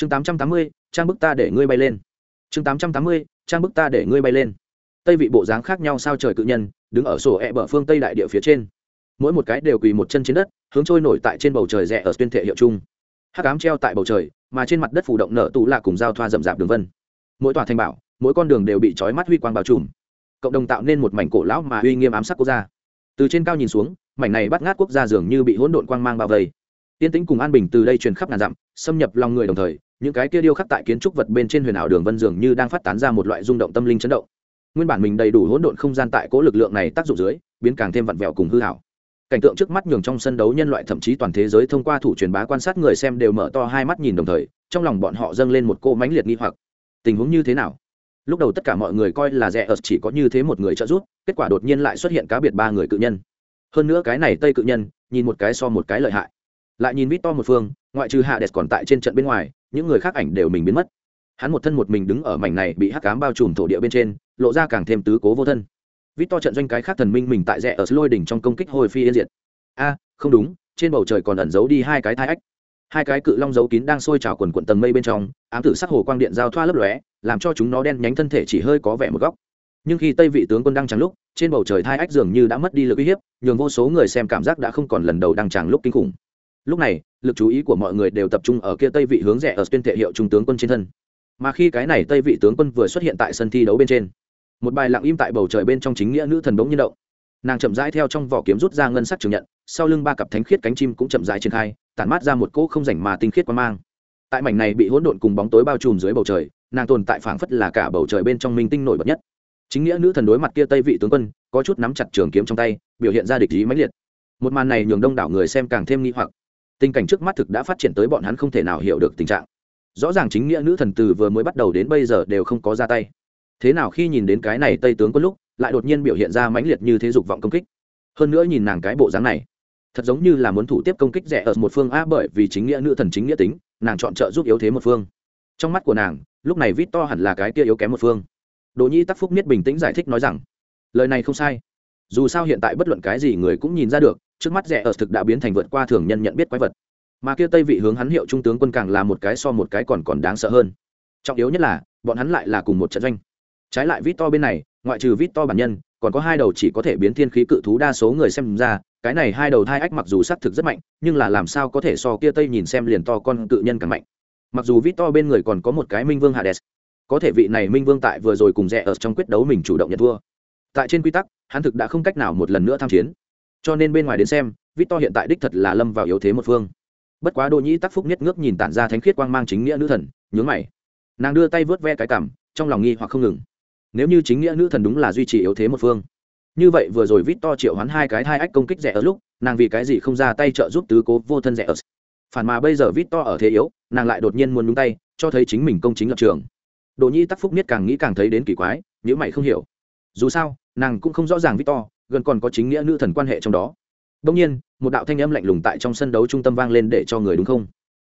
chương tám trăm tám mươi, trang bức ta để ngươi bay lên. chương tám trăm tám mươi, trang bức ta để ngươi bay lên. Tây vị bộ dáng khác nhau sao trời cự nhân, đứng ở sổ ẹ、e、bờ phương tây đại địa phía trên. Mỗi một cái đều quỳ một chân trên đất, hướng trôi nổi tại trên bầu trời rẽ ở tuyên thể hiệu chung. Hát cám treo tại bầu trời, mà trên mặt đất phủ động nở tụ lạ cùng giao thoa rậm rạp đường vân. Mỗi tòa thành bảo, mỗi con đường đều bị trói mắt huy quang bao trùm. Cộng đồng tạo nên một mảnh cổ lão mà uy nghiêm ám sát quốc gia. Từ trên cao nhìn xuống, mảnh này bắt ngát quốc gia dường như bị hỗn độn quang mang bao vây. Tiên tĩnh cùng an bình từ đây truyền khắp ngàn dặm, xâm nhập lòng người đồng thời những cái kia điêu khắc tại kiến trúc vật bên trên huyền ảo đường vân dường như đang phát tán ra một loại rung động tâm linh chấn động. Nguyên bản mình đầy đủ hỗn độn không gian tại cố lực lượng này tác dụng dưới, biến càng thêm vặn vẹo cùng hư hảo. Cảnh tượng trước mắt nhường trong sân đấu nhân loại thậm chí toàn thế giới thông qua thủ truyền bá quan sát người xem đều mở to hai mắt nhìn đồng thời, trong lòng bọn họ dâng lên một cô mãnh liệt nghi hoặc. Tình huống như thế nào? Lúc đầu tất cả mọi người coi là rẻ ớt chỉ có như thế một người trợ giúp, kết quả đột nhiên lại xuất hiện cá biệt ba người cự nhân. Hơn nữa cái này tây cự nhân, nhìn một cái so một cái lợi hại. Lại nhìn vít to một phương, ngoại trừ hạ đẹp còn tại trên trận bên ngoài những người khác ảnh đều mình biến mất. Hắn một thân một mình đứng ở mảnh này bị hắc cám bao trùm thổ địa bên trên, lộ ra càng thêm tứ cố vô thân. Vít to trận doanh cái khác thần minh mình tại rẽ ở lôi đỉnh trong công kích hồi phi yên diệt. A, không đúng, trên bầu trời còn ẩn giấu đi hai cái thai ách. Hai cái cự long dấu kín đang sôi trào quần quận tầng mây bên trong, ám tử sắc hồ quang điện giao thoa lấp lóe, làm cho chúng nó đen nhánh thân thể chỉ hơi có vẻ một góc. Nhưng khi tây vị tướng quân đang trắng lúc, trên bầu trời thai ách dường như đã mất đi lực uy hiếp, nhường vô số người xem cảm giác đã không còn lần đầu đang tràng lúc kinh khủng lúc này, lực chú ý của mọi người đều tập trung ở kia tây vị hướng rẽ ở tuyên thể hiệu trung tướng quân trên thân. Mà khi cái này tây vị tướng quân vừa xuất hiện tại sân thi đấu bên trên, một bài lặng im tại bầu trời bên trong chính nghĩa nữ thần bỗng nhiên động. Nàng chậm rãi theo trong vỏ kiếm rút ra ngân sắc trường nhận, sau lưng ba cặp thánh khiết cánh chim cũng chậm rãi triển khai, tản mát ra một cỗ không rảnh mà tinh khiết quan mang. Tại mảnh này bị hỗn độn cùng bóng tối bao trùm dưới bầu trời, nàng tồn tại phảng phất là cả bầu trời bên trong minh tinh nổi bật nhất. Chính nghĩa nữ thần đối mặt kia tây vị tướng quân, có chút nắm chặt trường kiếm trong tay, biểu hiện ra địch ý mãnh liệt. Một màn này nhường đông đảo người xem càng thêm nghi hoặc tình cảnh trước mắt thực đã phát triển tới bọn hắn không thể nào hiểu được tình trạng. Rõ ràng chính nghĩa nữ thần từ vừa mới bắt đầu đến bây giờ đều không có ra tay. Thế nào khi nhìn đến cái này tây tướng có lúc, lại đột nhiên biểu hiện ra mãnh liệt như thế dục vọng công kích. Hơn nữa nhìn nàng cái bộ dáng này, thật giống như là muốn thủ tiếp công kích rẻ ở một phương a bởi vì chính nghĩa nữ thần chính nghĩa tính, nàng chọn trợ giúp yếu thế một phương. Trong mắt của nàng, lúc này vít to hẳn là cái kia yếu kém một phương. Đỗ nhi tắc phúc miết bình tĩnh giải thích nói rằng, lời này không sai. Dù sao hiện tại bất luận cái gì người cũng nhìn ra được trước mắt rẻ ở thực đã biến thành vượt qua thường nhân nhận biết quái vật. Mà kia tây vị hướng hắn hiệu trung tướng quân càng là một cái so một cái còn còn đáng sợ hơn. Trọng yếu nhất là, bọn hắn lại là cùng một trận doanh. Trái lại vít to bên này, ngoại trừ vít to bản nhân, còn có hai đầu chỉ có thể biến thiên khí cự thú đa số người xem ra, cái này hai đầu thai ách mặc dù xác thực rất mạnh, nhưng là làm sao có thể so kia tây nhìn xem liền to con cự nhân càng mạnh. Mặc dù vít to bên người còn có một cái minh vương hades, có thể vị này minh vương tại vừa rồi cùng rẽ ở trong quyết đấu mình chủ động nhận thua. Tại trên quy tắc, hắn thực đã không cách nào một lần nữa tham chiến cho nên bên ngoài đến xem, victor hiện tại đích thật là lâm vào yếu thế một phương. Bất quá đỗ nhĩ tắc phúc nhất ngước nhìn tản ra thánh khiết quang mang chính nghĩa nữ thần, nhướng mày. Nàng đưa tay vớt ve cái cảm, trong lòng nghi hoặc không ngừng. Nếu như chính nghĩa nữ thần đúng là duy trì yếu thế một phương, như vậy vừa rồi vít to triệu hoán hai cái hai ách công kích rẻ ở lúc, nàng vì cái gì không ra tay trợ giúp tứ cố vô thân rẻ ở? Phản mà bây giờ vít to ở thế yếu, nàng lại đột nhiên muốn nhúng tay, cho thấy chính mình công chính lập trường. Đỗ nhi tắc phúc niết càng nghĩ càng thấy đến kỳ quái nhữ mày không hiểu. Dù sao, nàng cũng không rõ ràng vít to gần còn có chính nghĩa nữ thần quan hệ trong đó. Đông nhiên, một đạo thanh âm lạnh lùng tại trong sân đấu trung tâm vang lên để cho người đúng không?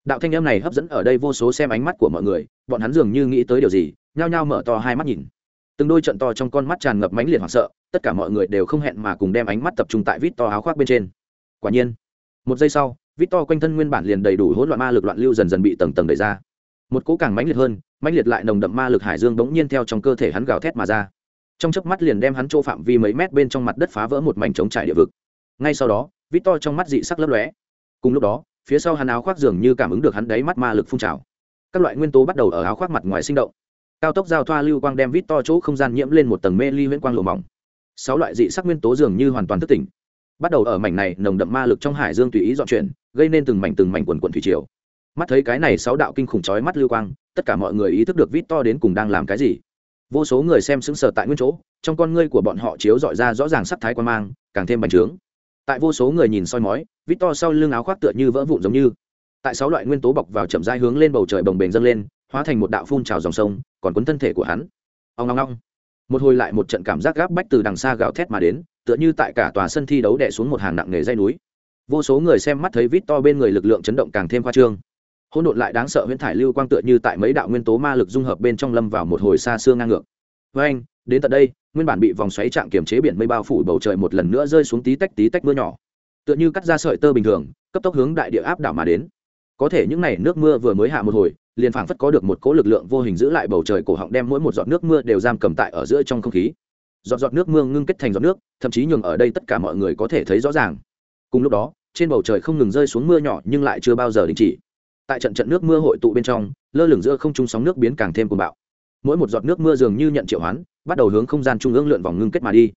Đạo thanh âm này hấp dẫn ở đây vô số xem ánh mắt của mọi người, bọn hắn dường như nghĩ tới điều gì, nhao nhao mở to hai mắt nhìn. Từng đôi trận to trong con mắt tràn ngập mãnh liệt hoảng sợ, tất cả mọi người đều không hẹn mà cùng đem ánh mắt tập trung tại vít to áo khoác bên trên. Quả nhiên, một giây sau vít to quanh thân nguyên bản liền đầy đủ hỗn loạn ma lực loạn lưu dần dần bị tầng tầng đẩy ra. Một cỗ càng mãnh liệt hơn, mãnh liệt lại nồng đậm ma lực hải dương bỗng nhiên theo trong cơ thể hắn gào thét mà ra trong chớp mắt liền đem hắn chỗ phạm vi mấy mét bên trong mặt đất phá vỡ một mảnh trống trải địa vực. Ngay sau đó vít to trong mắt dị sắc lấp lóe. Cùng lúc đó, phía sau hắn áo khoác dường như cảm ứng được hắn đáy mắt ma lực phun trào. Các loại nguyên tố bắt đầu ở áo khoác mặt ngoài sinh động. Cao tốc giao thoa lưu quang đem vít to chỗ không gian nhiễm lên một tầng mê ly huyễn quang lộ mỏng. Sáu loại dị sắc nguyên tố dường như hoàn toàn thức tỉnh. Bắt đầu ở mảnh này nồng đậm ma lực trong hải dương tùy ý dọn chuyển, gây nên từng mảnh từng mảnh quần quần thủy triều. Mắt thấy cái này sáu đạo kinh khủng chói mắt lưu quang, tất cả mọi người ý thức được vít to đến cùng đang làm cái gì vô số người xem sững sờ tại nguyên chỗ, trong con ngươi của bọn họ chiếu dọi ra rõ ràng sắc thái quan mang, càng thêm bành trướng. Tại vô số người nhìn soi mói vít to sau lưng áo khoác tựa như vỡ vụn giống như. Tại sáu loại nguyên tố bọc vào chậm rãi hướng lên bầu trời bồng bềnh dâng lên, hóa thành một đạo phun trào dòng sông, còn cuốn thân thể của hắn. Ông ngong ngong một hồi lại một trận cảm giác gáp bách từ đằng xa gào thét mà đến, tựa như tại cả tòa sân thi đấu đè xuống một hàng nặng nghề dây núi. Vô số người xem mắt thấy vít to bên người lực lượng chấn động càng thêm khoa trương hỗn độn lại đáng sợ huyễn thải lưu quang tựa như tại mấy đạo nguyên tố ma lực dung hợp bên trong lâm vào một hồi xa xương ngang ngược. Với anh, đến tận đây, nguyên bản bị vòng xoáy trạng kiềm chế biển mây bao phủ bầu trời một lần nữa rơi xuống tí tách tí tách mưa nhỏ. Tựa như cắt ra sợi tơ bình thường, cấp tốc hướng đại địa áp đảo mà đến. Có thể những ngày nước mưa vừa mới hạ một hồi, liền phảng phất có được một cỗ lực lượng vô hình giữ lại bầu trời cổ họng đem mỗi một giọt nước mưa đều giam cầm tại ở giữa trong không khí. Giọt giọt nước mưa ngưng kết thành giọt nước, thậm chí nhường ở đây tất cả mọi người có thể thấy rõ ràng. Cùng lúc đó, trên bầu trời không ngừng rơi xuống mưa nhỏ nhưng lại chưa bao giờ đình chỉ tại trận trận nước mưa hội tụ bên trong, lơ lửng giữa không trung sóng nước biến càng thêm cuồng bạo. Mỗi một giọt nước mưa dường như nhận triệu hoán, bắt đầu hướng không gian trung ương lượn vòng ngưng kết mà đi.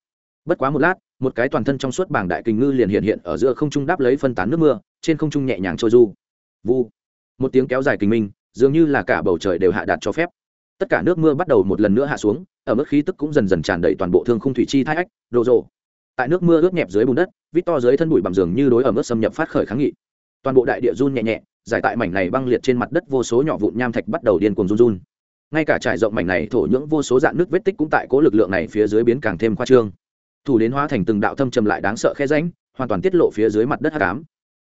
Bất quá một lát, một cái toàn thân trong suốt bảng đại kình ngư liền hiện hiện ở giữa không trung đáp lấy phân tán nước mưa, trên không trung nhẹ nhàng trôi du. Vu. Một tiếng kéo dài kình minh, dường như là cả bầu trời đều hạ đạt cho phép. Tất cả nước mưa bắt đầu một lần nữa hạ xuống, ở mức khí tức cũng dần dần tràn đầy toàn bộ thương khung thủy chi thái ách đồ rộ tại nước mưa ướt nhẹp dưới bùn đất, vít to dưới thân bụi bằng giường như đối ở mức xâm nhập phát khởi kháng nghị. Toàn bộ đại địa run nhẹ nhẹ giải tại mảnh này băng liệt trên mặt đất vô số nhỏ vụn nham thạch bắt đầu điên cuồng run run. Ngay cả trải rộng mảnh này thổ nhưỡng vô số dạng nước vết tích cũng tại cố lực lượng này phía dưới biến càng thêm khoa trương. Thủ đến hóa thành từng đạo thâm trầm lại đáng sợ khe ránh hoàn toàn tiết lộ phía dưới mặt đất hắc ám.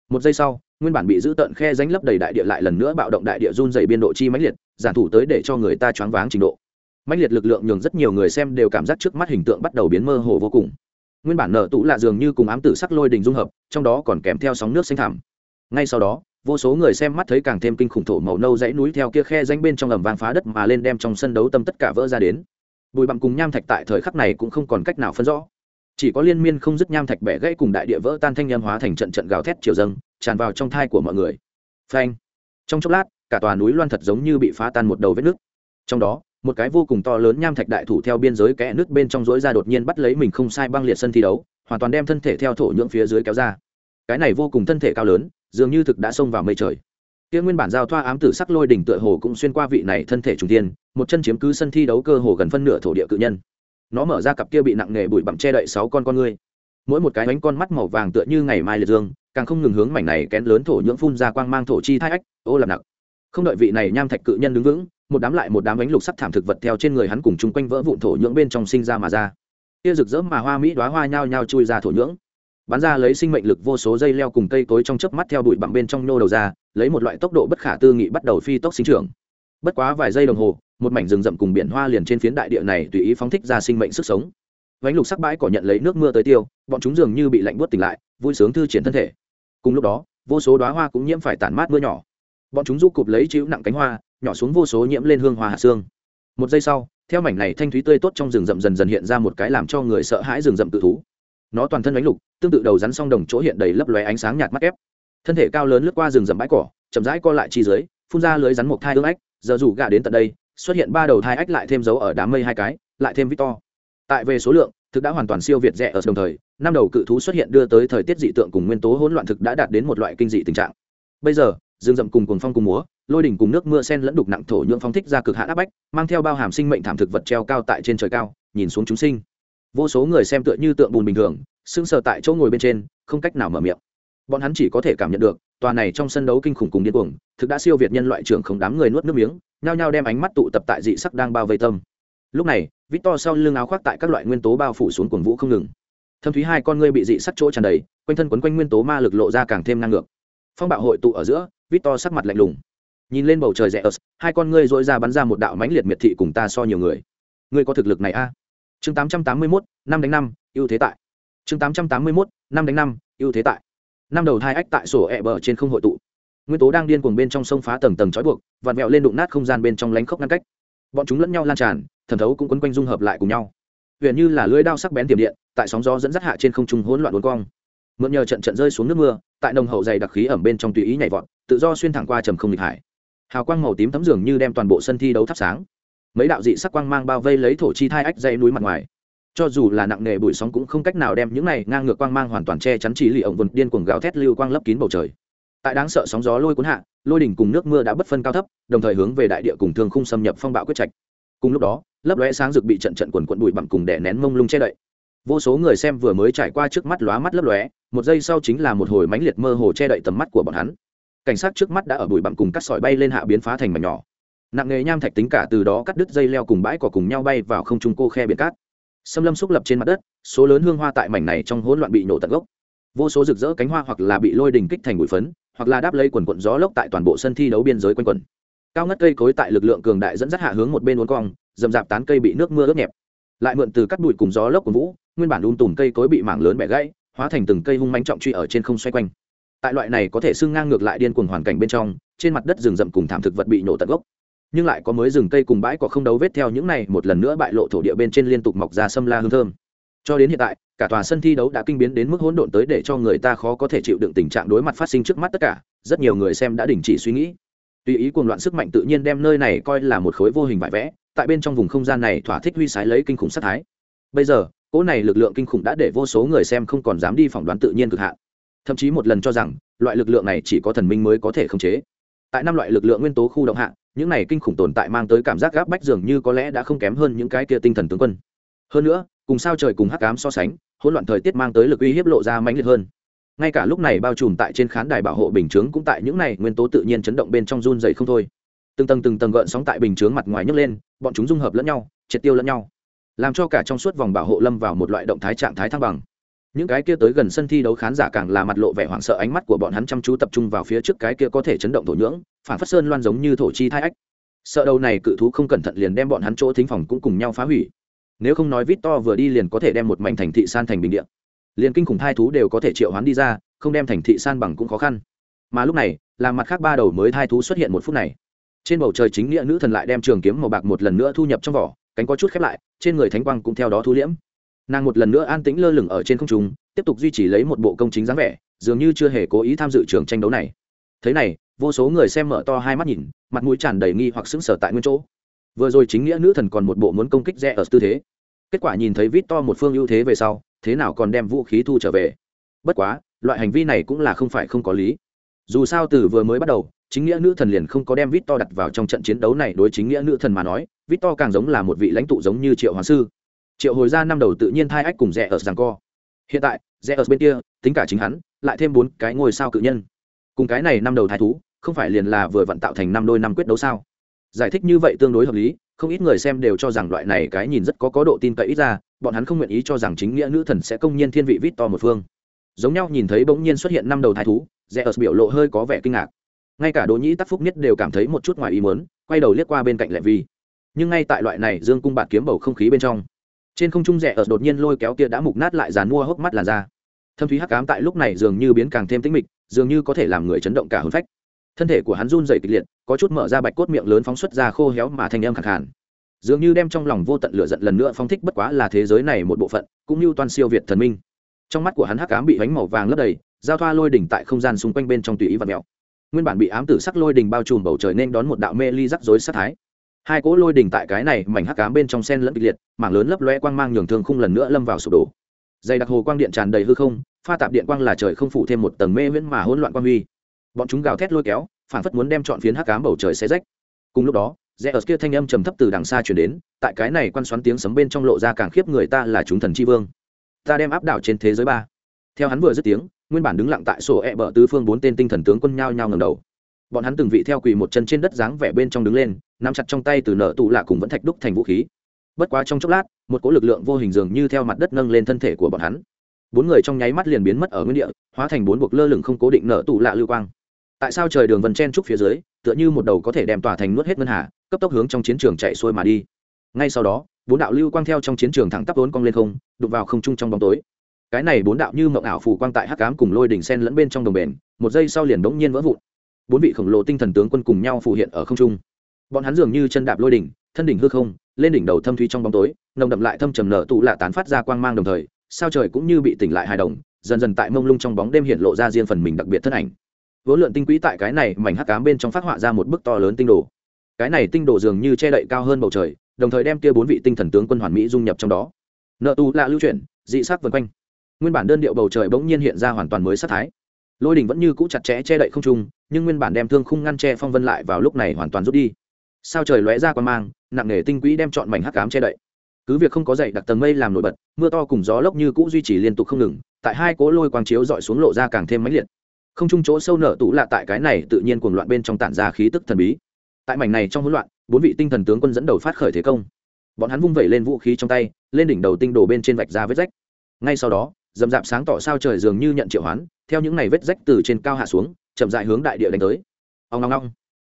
Một giây sau, nguyên bản bị giữ tận khe ránh lấp đầy đại địa lại lần nữa bạo động đại địa run dày biên độ chi mãnh liệt, giản thủ tới để cho người ta choáng váng trình độ. Mãnh liệt lực lượng nhường rất nhiều người xem đều cảm giác trước mắt hình tượng bắt đầu biến mơ hồ vô cùng. Nguyên bản nở tũ là dường như cùng ám tử sắc lôi đình dung hợp, trong đó còn kèm theo sóng nước xanh thảm ngay sau đó vô số người xem mắt thấy càng thêm kinh khủng thổ màu nâu dãy núi theo kia khe danh bên trong ầm vang phá đất mà lên đem trong sân đấu tâm tất cả vỡ ra đến. Bùi bặm cùng nham thạch tại thời khắc này cũng không còn cách nào phân rõ. Chỉ có liên miên không dứt nham thạch bẻ gãy cùng đại địa vỡ tan thanh nham hóa thành trận trận gào thét chiều dâng, tràn vào trong thai của mọi người. Phanh! Trong chốc lát, cả tòa núi loan thật giống như bị phá tan một đầu vết nước trong đó, một cái vô cùng to lớn nham thạch đại thủ theo biên giới kẽ nước bên trong rỗi ra đột nhiên bắt lấy mình không sai băng liệt sân thi đấu, hoàn toàn đem thân thể theo thổ nhưỡng phía dưới kéo ra. Cái này vô cùng thân thể cao lớn dường như thực đã xông vào mây trời. Kia nguyên bản giao thoa ám tử sắc lôi đỉnh tựa hồ cũng xuyên qua vị này thân thể trùng tiên một chân chiếm cứ sân thi đấu cơ hồ gần phân nửa thổ địa cự nhân. Nó mở ra cặp kia bị nặng nghề bụi bặm che đậy sáu con con ngươi. Mỗi một cái bánh con mắt màu vàng tựa như ngày mai liệt dương, càng không ngừng hướng mảnh này kén lớn thổ nhưỡng phun ra quang mang thổ chi thai ách, ô làm nặng không đợi vị này nham thạch cự nhân đứng vững, một đám lại một đám bánh lục sắc thảm thực vật theo trên người hắn cùng chung quanh vỡ vụn thổ nhưỡng bên trong sinh ra mà ra. Kia rực rỡ mà hoa mỹ đoá hoa nhao nhao chui ra thổ nhưỡng bắn ra lấy sinh mệnh lực vô số dây leo cùng cây cối trong chớp mắt theo bụi bặm bên trong nhô đầu ra, lấy một loại tốc độ bất khả tư nghị bắt đầu phi tốc sinh trưởng. Bất quá vài giây đồng hồ, một mảnh rừng rậm cùng biển hoa liền trên phiến đại địa này tùy ý phóng thích ra sinh mệnh sức sống. Vánh lục sắc bãi cỏ nhận lấy nước mưa tới tiêu, bọn chúng dường như bị lạnh buốt tỉnh lại, vui sướng thư triển thân thể. Cùng lúc đó, vô số đoá hoa cũng nhiễm phải tản mát mưa nhỏ. Bọn chúng du cụp lấy chịu nặng cánh hoa, nhỏ xuống vô số nhiễm lên hương hoa hạ xương. Một giây sau, theo mảnh này thanh thúy tươi tốt trong rừng rậm dần dần hiện ra một cái làm cho người sợ hãi rừng rậm tự thú nó toàn thân ánh lục, tương tự đầu rắn song đồng chỗ hiện đầy lấp lóe ánh sáng nhạt mắt ép. Thân thể cao lớn lướt qua rừng rậm bãi cỏ, chậm rãi co lại chi dưới, phun ra lưới rắn một thai ương ách giờ rủ gà đến tận đây, xuất hiện ba đầu thai ách lại thêm dấu ở đám mây hai cái, lại thêm victor. Tại về số lượng, thực đã hoàn toàn siêu việt rẻ ở đồng thời, năm đầu cự thú xuất hiện đưa tới thời tiết dị tượng cùng nguyên tố hỗn loạn thực đã đạt đến một loại kinh dị tình trạng. Bây giờ, rừng rậm cùng cuồng phong cùng múa, lôi đỉnh cùng nước mưa sen lẫn đục nặng thổ nhưỡng phong thích ra cực hạn áp bách, mang theo bao hàm sinh mệnh thảm thực vật treo cao tại trên trời cao, nhìn xuống chúng sinh vô số người xem tựa như tượng bùn bình thường, sững sờ tại chỗ ngồi bên trên, không cách nào mở miệng. Bọn hắn chỉ có thể cảm nhận được, tòa này trong sân đấu kinh khủng cùng điên cuồng, thực đã siêu việt nhân loại trưởng không đám người nuốt nước miếng, nhao nhao đem ánh mắt tụ tập tại dị sắc đang bao vây tâm. Lúc này, victor sau lưng áo khoác tại các loại nguyên tố bao phủ xuống cuồng vũ không ngừng. Thâm thúy hai con ngươi bị dị sắc chỗ tràn đầy, quanh thân quấn quanh nguyên tố ma lực lộ ra càng thêm ngang ngược. Phong bạo hội tụ ở giữa, victor sắc mặt lạnh lùng. Nhìn lên bầu trời rẽ ớt, hai con ngươi dội ra bắn ra một đạo mãnh liệt miệt thị cùng ta so nhiều người. Ngươi có thực lực này a? à? Chương tám trăm tám mươi mốt, năm đánh năm, ưu thế tại. Chương tám trăm tám mươi mốt, năm đánh năm, ưu thế tại. Năm đầu hai ách tại sổ ẹ bờ trên không hội tụ. Nguyên tố đang điên cuồng bên trong sông phá tầng tầng trói buộc, vặn vẹo lên đụng nát không gian bên trong lánh khốc ngăn cách. Bọn chúng lẫn nhau lan tràn, thần thấu cũng quấn quanh dung hợp lại cùng nhau. Huyện như là lưỡi đao sắc bén tiềm điện, tại sóng gió dẫn dắt hạ trên không trung hỗn loạn uốn cong. Mượn nhờ trận trận rơi xuống nước mưa, tại nồng hậu dày đặc khí ẩm bên trong tùy ý nhảy vọt, tự do xuyên thẳng qua trầm không địch hải. Hào quang màu tím thấm dường như đem toàn bộ sân thi đấu thắp sáng mấy đạo dị sắc quang mang bao vây lấy thổ chi thai ách dây núi mặt ngoài. Cho dù là nặng nề bụi sóng cũng không cách nào đem những này ngang ngược quang mang hoàn toàn che chắn chỉ lì ổng vườn điên cuồng gào thét lưu quang lấp kín bầu trời. Tại đáng sợ sóng gió lôi cuốn hạ, lôi đỉnh cùng nước mưa đã bất phân cao thấp, đồng thời hướng về đại địa cùng thương khung xâm nhập phong bạo quyết trạch. Cùng lúc đó, lấp lóe sáng rực bị trận trận quần quận bụi bặm cùng đè nén mông lung che đậy. Vô số người xem vừa mới trải qua trước mắt lóa mắt lấp lóe, một giây sau chính là một hồi mãnh liệt mơ hồ che đậy tầm mắt của bọn hắn. Cảnh sát trước mắt đã ở bụi bặm cùng cắt sỏi bay lên hạ biến phá thành mảnh nhỏ nặng nghề nham thạch tính cả từ đó cắt đứt dây leo cùng bãi cỏ cùng nhau bay vào không trung cô khe biển cát. Xâm lâm xúc lập trên mặt đất, số lớn hương hoa tại mảnh này trong hỗn loạn bị nổ tận gốc. Vô số rực rỡ cánh hoa hoặc là bị lôi đình kích thành bụi phấn, hoặc là đáp lấy quần quận gió lốc tại toàn bộ sân thi đấu biên giới quanh quần cao ngất cây cối tại lực lượng cường đại dẫn dắt hạ hướng một bên uốn cong, dầm dạp tán cây bị nước mưa ướt nhẹp. Lại mượn từ cắt bụi cùng gió lốc của vũ, nguyên bản un tùm cây cối bị mảng lớn bẻ gãy, hóa thành từng cây hung manh trọng truy ở trên không xoay quanh. Tại loại này có thể xưng ngang ngược lại điên cuồng hoàn cảnh bên trong, trên mặt đất rừng rậm cùng thảm thực vật bị nổ tận gốc nhưng lại có mới rừng cây cùng bãi có không đấu vết theo những này một lần nữa bại lộ thổ địa bên trên liên tục mọc ra sâm la hương thơm. Cho đến hiện tại, cả tòa sân thi đấu đã kinh biến đến mức hỗn độn tới để cho người ta khó có thể chịu đựng tình trạng đối mặt phát sinh trước mắt tất cả, rất nhiều người xem đã đình chỉ suy nghĩ. Tùy ý cuồng loạn sức mạnh tự nhiên đem nơi này coi là một khối vô hình vải vẽ, tại bên trong vùng không gian này thỏa thích huy sái lấy kinh khủng sát thái. Bây giờ, cỗ này lực lượng kinh khủng đã để vô số người xem không còn dám đi phỏng đoán tự nhiên cực hạn. Thậm chí một lần cho rằng, loại lực lượng này chỉ có thần minh mới có thể khống chế tại năm loại lực lượng nguyên tố khu động hạ, những này kinh khủng tồn tại mang tới cảm giác gáp bách dường như có lẽ đã không kém hơn những cái kia tinh thần tướng quân. Hơn nữa, cùng sao trời cùng hắc ám so sánh, hỗn loạn thời tiết mang tới lực uy hiếp lộ ra mãnh liệt hơn. Ngay cả lúc này bao trùm tại trên khán đài bảo hộ bình chướng cũng tại những này nguyên tố tự nhiên chấn động bên trong run dày không thôi. Từng tầng từng tầng gợn sóng tại bình chướng mặt ngoài nhấc lên, bọn chúng dung hợp lẫn nhau, triệt tiêu lẫn nhau, làm cho cả trong suốt vòng bảo hộ lâm vào một loại động thái trạng thái thăng bằng những cái kia tới gần sân thi đấu khán giả càng là mặt lộ vẻ hoảng sợ ánh mắt của bọn hắn chăm chú tập trung vào phía trước cái kia có thể chấn động thổ nhưỡng, phản phát sơn loan giống như thổ chi thai ách. Sợ đầu này cự thú không cẩn thận liền đem bọn hắn chỗ thính phòng cũng cùng nhau phá hủy. Nếu không nói vít to vừa đi liền có thể đem một mảnh thành thị san thành bình điện liền kinh khủng thai thú đều có thể triệu hoán đi ra, không đem thành thị san bằng cũng khó khăn. Mà lúc này, là mặt khác ba đầu mới thai thú xuất hiện một phút này. Trên bầu trời chính nghĩa nữ thần lại đem trường kiếm màu bạc một lần nữa thu nhập trong vỏ, cánh có chút khép lại, trên người thánh quang cũng theo đó thu liễm nàng một lần nữa an tĩnh lơ lửng ở trên không trung, tiếp tục duy trì lấy một bộ công chính dáng vẻ, dường như chưa hề cố ý tham dự trường tranh đấu này. Thế này, vô số người xem mở to hai mắt nhìn, mặt mũi tràn đầy nghi hoặc sững sờ tại nguyên chỗ. Vừa rồi chính nghĩa nữ thần còn một bộ muốn công kích rẽ ở tư thế. Kết quả nhìn thấy vít to một phương ưu thế về sau, thế nào còn đem vũ khí thu trở về. Bất quá, loại hành vi này cũng là không phải không có lý. Dù sao từ vừa mới bắt đầu, chính nghĩa nữ thần liền không có đem vít to đặt vào trong trận chiến đấu này đối chính nghĩa nữ thần mà nói, vít to càng giống là một vị lãnh tụ giống như triệu hoàng sư triệu hồi ra năm đầu tự nhiên thai ách cùng rẽ ở rằng co. Hiện tại, rẽ ở bên kia, tính cả chính hắn, lại thêm bốn cái ngôi sao cự nhân. Cùng cái này năm đầu thái thú, không phải liền là vừa vận tạo thành năm đôi năm quyết đấu sao? Giải thích như vậy tương đối hợp lý, không ít người xem đều cho rằng loại này cái nhìn rất có có độ tin cậy ít ra, bọn hắn không nguyện ý cho rằng chính nghĩa nữ thần sẽ công nhiên thiên vị vít to một phương. Giống nhau nhìn thấy bỗng nhiên xuất hiện năm đầu thái thú, rẽ ở biểu lộ hơi có vẻ kinh ngạc. Ngay cả đỗ nhĩ, tắc phúc nhất đều cảm thấy một chút ngoài ý muốn, quay đầu liếc qua bên cạnh lệ vi. Nhưng ngay tại loại này dương cung bạt kiếm bầu không khí bên trong trên không trung rẻ ở đột nhiên lôi kéo kia đã mục nát lại dàn mua hốc mắt làn ra thâm thúy hắc ám tại lúc này dường như biến càng thêm tĩnh mịch, dường như có thể làm người chấn động cả hôn phách. Thân thể của hắn run dày kịch liệt, có chút mở ra bạch cốt miệng lớn phóng xuất ra khô héo mà thanh âm khẳng khàn. Dường như đem trong lòng vô tận lửa giận lần nữa phóng thích bất quá là thế giới này một bộ phận, cũng như toàn siêu việt thần minh. Trong mắt của hắn hắc ám bị bánh màu vàng lấp đầy, giao thoa lôi đỉnh tại không gian xung quanh bên trong tùy ý và mèo. Nguyên bản bị ám tử sắc lôi đỉnh bao trùm bầu trời nên đón một đạo mê ly rắc rối sát thái hai cỗ lôi đỉnh tại cái này mảnh hắc ám bên trong sen lẫn kịch liệt, mảng lớn lấp loe quang mang nhường thương khung lần nữa lâm vào sụp đổ. Dày đặc hồ quang điện tràn đầy hư không, pha tạp điện quang là trời không phủ thêm một tầng mê viễn mà hỗn loạn quang huy. Bọn chúng gào thét lôi kéo, phản phất muốn đem chọn phiến hắc ám bầu trời xé rách. Cùng lúc đó, rẽ ở kia thanh âm trầm thấp từ đằng xa chuyển đến, tại cái này quan xoắn tiếng sấm bên trong lộ ra càng khiếp người ta là chúng thần chi vương. Ta đem áp đảo trên thế giới ba. Theo hắn vừa dứt tiếng, nguyên bản đứng lặng tại sổ e bờ tứ phương bốn tên tinh thần tướng quân nhao nhao ngầm đầu bọn hắn từng vị theo quỳ một chân trên đất dáng vẻ bên trong đứng lên, nắm chặt trong tay từ nợ tụ lạ cùng vẫn thạch đúc thành vũ khí. Bất quá trong chốc lát, một cỗ lực lượng vô hình dường như theo mặt đất nâng lên thân thể của bọn hắn. Bốn người trong nháy mắt liền biến mất ở nguyên địa, hóa thành bốn buộc lơ lửng không cố định nợ tụ lạ lưu quang. Tại sao trời đường vần chen trúc phía dưới, tựa như một đầu có thể đem tỏa thành nuốt hết ngân hà, cấp tốc hướng trong chiến trường chạy xuôi mà đi. Ngay sau đó, bốn đạo lưu quang theo trong chiến trường thẳng tắp vốn cong lên không đục vào không trung trong bóng tối. Cái này bốn đạo như mộng ảo phù quang tại hắc cám cùng lôi đỉnh sen lẫn bên trong đồng bền, một giây sau liền đống nhiên vỡ vụn bốn vị khổng lồ tinh thần tướng quân cùng nhau phù hiện ở không trung. Bọn hắn dường như chân đạp lôi đỉnh, thân đỉnh hư không, lên đỉnh đầu thâm thúy trong bóng tối, nồng đậm lại thâm trầm nở tụ lạ tán phát ra quang mang đồng thời, sao trời cũng như bị tỉnh lại hài đồng, dần dần tại mông lung trong bóng đêm hiện lộ ra riêng phần mình đặc biệt thân ảnh. Vốn lượn tinh quỹ tại cái này mảnh hắc cám bên trong phát họa ra một bức to lớn tinh đồ. Cái này tinh đồ dường như che đậy cao hơn bầu trời, đồng thời đem kia bốn vị tinh thần tướng quân hoàn mỹ dung nhập trong đó. Nợ tù lạ lưu chuyển, dị sắc vân quanh. Nguyên bản đơn điệu bầu trời bỗng nhiên hiện ra hoàn toàn mới sắc thái lôi đình vẫn như cũ chặt chẽ che đậy không trung, nhưng nguyên bản đem thương khung ngăn che phong vân lại vào lúc này hoàn toàn rút đi. Sao trời lóe ra qua mang, nặng nề tinh quỹ đem chọn mảnh hắc cám che đậy. Cứ việc không có dậy đặc tầng mây làm nổi bật, mưa to cùng gió lốc như cũ duy trì liên tục không ngừng, tại hai cố lôi quang chiếu dọi xuống lộ ra càng thêm mãnh liệt. Không trung chỗ sâu nở tủ lạ tại cái này tự nhiên cuồng loạn bên trong tản ra khí tức thần bí. Tại mảnh này trong hỗn loạn, bốn vị tinh thần tướng quân dẫn đầu phát khởi thế công. Bọn hắn vung vẩy lên vũ khí trong tay, lên đỉnh đầu tinh đồ bên trên vạch ra vết rách. Ngay sau đó, dầm dạp sáng tỏ sao trời dường như nhận triệu hoán theo những này vết rách từ trên cao hạ xuống, chậm dại hướng đại địa đánh tới. Ông ngong ngong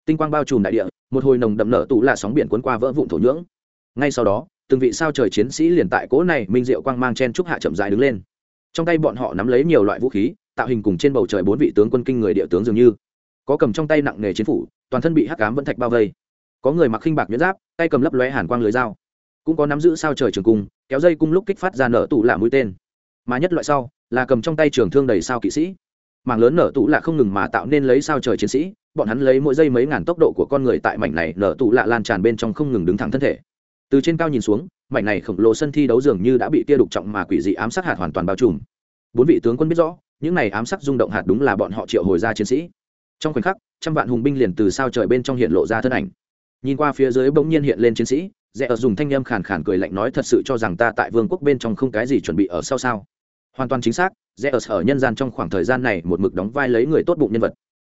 tinh quang bao trùm đại địa, một hồi nồng đậm nở tụ là sóng biển cuốn qua vỡ vụn thổ nhưỡng. Ngay sau đó, từng vị sao trời chiến sĩ liền tại cỗ này minh diệu quang mang chen trúc hạ chậm dại đứng lên. Trong tay bọn họ nắm lấy nhiều loại vũ khí, tạo hình cùng trên bầu trời bốn vị tướng quân kinh người địa tướng dường như. Có cầm trong tay nặng nghề chiến phủ, toàn thân bị hắc cám vẫn thạch bao vây. Có người mặc khinh bạc nhuyễn giáp, tay cầm lấp lóe hàn quang lưới dao. Cũng có nắm giữ sao trời trường cung, kéo dây cung lúc kích phát ra nở tủ lạ mũi tên. Mà nhất loại sau là cầm trong tay trường thương đầy sao kỵ sĩ. Mảng lớn nở tụ lạ không ngừng mà tạo nên lấy sao trời chiến sĩ, bọn hắn lấy mỗi giây mấy ngàn tốc độ của con người tại mảnh này nở tụ lạ lan tràn bên trong không ngừng đứng thẳng thân thể. Từ trên cao nhìn xuống, mảnh này khổng lồ sân thi đấu dường như đã bị tia đục trọng mà quỷ dị ám sát hạt hoàn toàn bao trùm. Bốn vị tướng quân biết rõ, những này ám sát rung động hạt đúng là bọn họ triệu hồi ra chiến sĩ. Trong khoảnh khắc, trăm vạn hùng binh liền từ sao trời bên trong hiện lộ ra thân ảnh. Nhìn qua phía dưới bỗng nhiên hiện lên chiến sĩ, rẽ ở dùng thanh âm khàn khàn cười lạnh nói, thật sự cho rằng ta tại vương quốc bên trong không cái gì chuẩn bị ở sau sao? Hoàn toàn chính xác, rẽ ở ở nhân gian trong khoảng thời gian này một mực đóng vai lấy người tốt bụng nhân vật.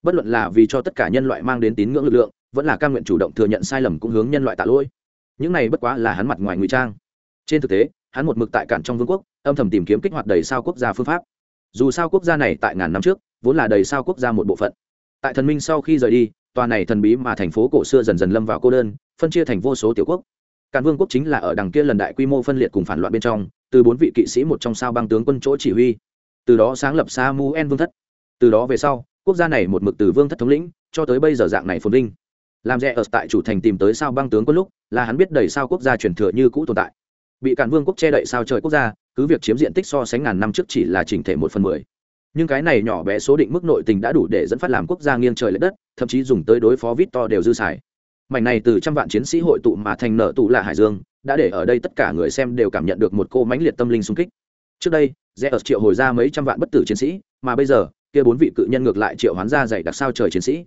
Bất luận là vì cho tất cả nhân loại mang đến tín ngưỡng lực lượng, vẫn là ca nguyện chủ động thừa nhận sai lầm cũng hướng nhân loại tạ lỗi. Những này bất quá là hắn mặt ngoài ngụy trang. Trên thực tế, hắn một mực tại cản trong vương quốc, âm thầm tìm kiếm kích hoạt đầy sao quốc gia phương pháp. Dù sao quốc gia này tại ngàn năm trước, vốn là đầy sao quốc gia một bộ phận. Tại thần minh sau khi rời đi, tòa này thần bí mà thành phố cổ xưa dần dần lâm vào cô đơn, phân chia thành vô số tiểu quốc. Càn vương quốc chính là ở đằng kia lần đại quy mô phân liệt cùng phản loạn bên trong từ bốn vị kỵ sĩ một trong sao băng tướng quân chỗ chỉ huy. Từ đó sáng lập sa mu en vương thất. Từ đó về sau, quốc gia này một mực từ vương thất thống lĩnh cho tới bây giờ dạng này phồn vinh. Làm rẻ ở tại chủ thành tìm tới sao băng tướng quân lúc, là hắn biết đầy sao quốc gia truyền thừa như cũ tồn tại. Bị cản vương quốc che đậy sao trời quốc gia, cứ việc chiếm diện tích so sánh ngàn năm trước chỉ là chỉnh thể một phần mười. Nhưng cái này nhỏ bé số định mức nội tình đã đủ để dẫn phát làm quốc gia nghiêng trời l ệ đất, thậm chí dùng tới đối phó vít to đều dư xài. Mảnh này từ trăm vạn chiến sĩ hội tụ mà thành nợ tụ là hải dương đã để ở đây tất cả người xem đều cảm nhận được một cô mãnh liệt tâm linh xung kích. Trước đây, rẽ ở triệu hồi ra mấy trăm vạn bất tử chiến sĩ, mà bây giờ, kia bốn vị cự nhân ngược lại triệu hoán ra dạy đặc sao trời chiến sĩ.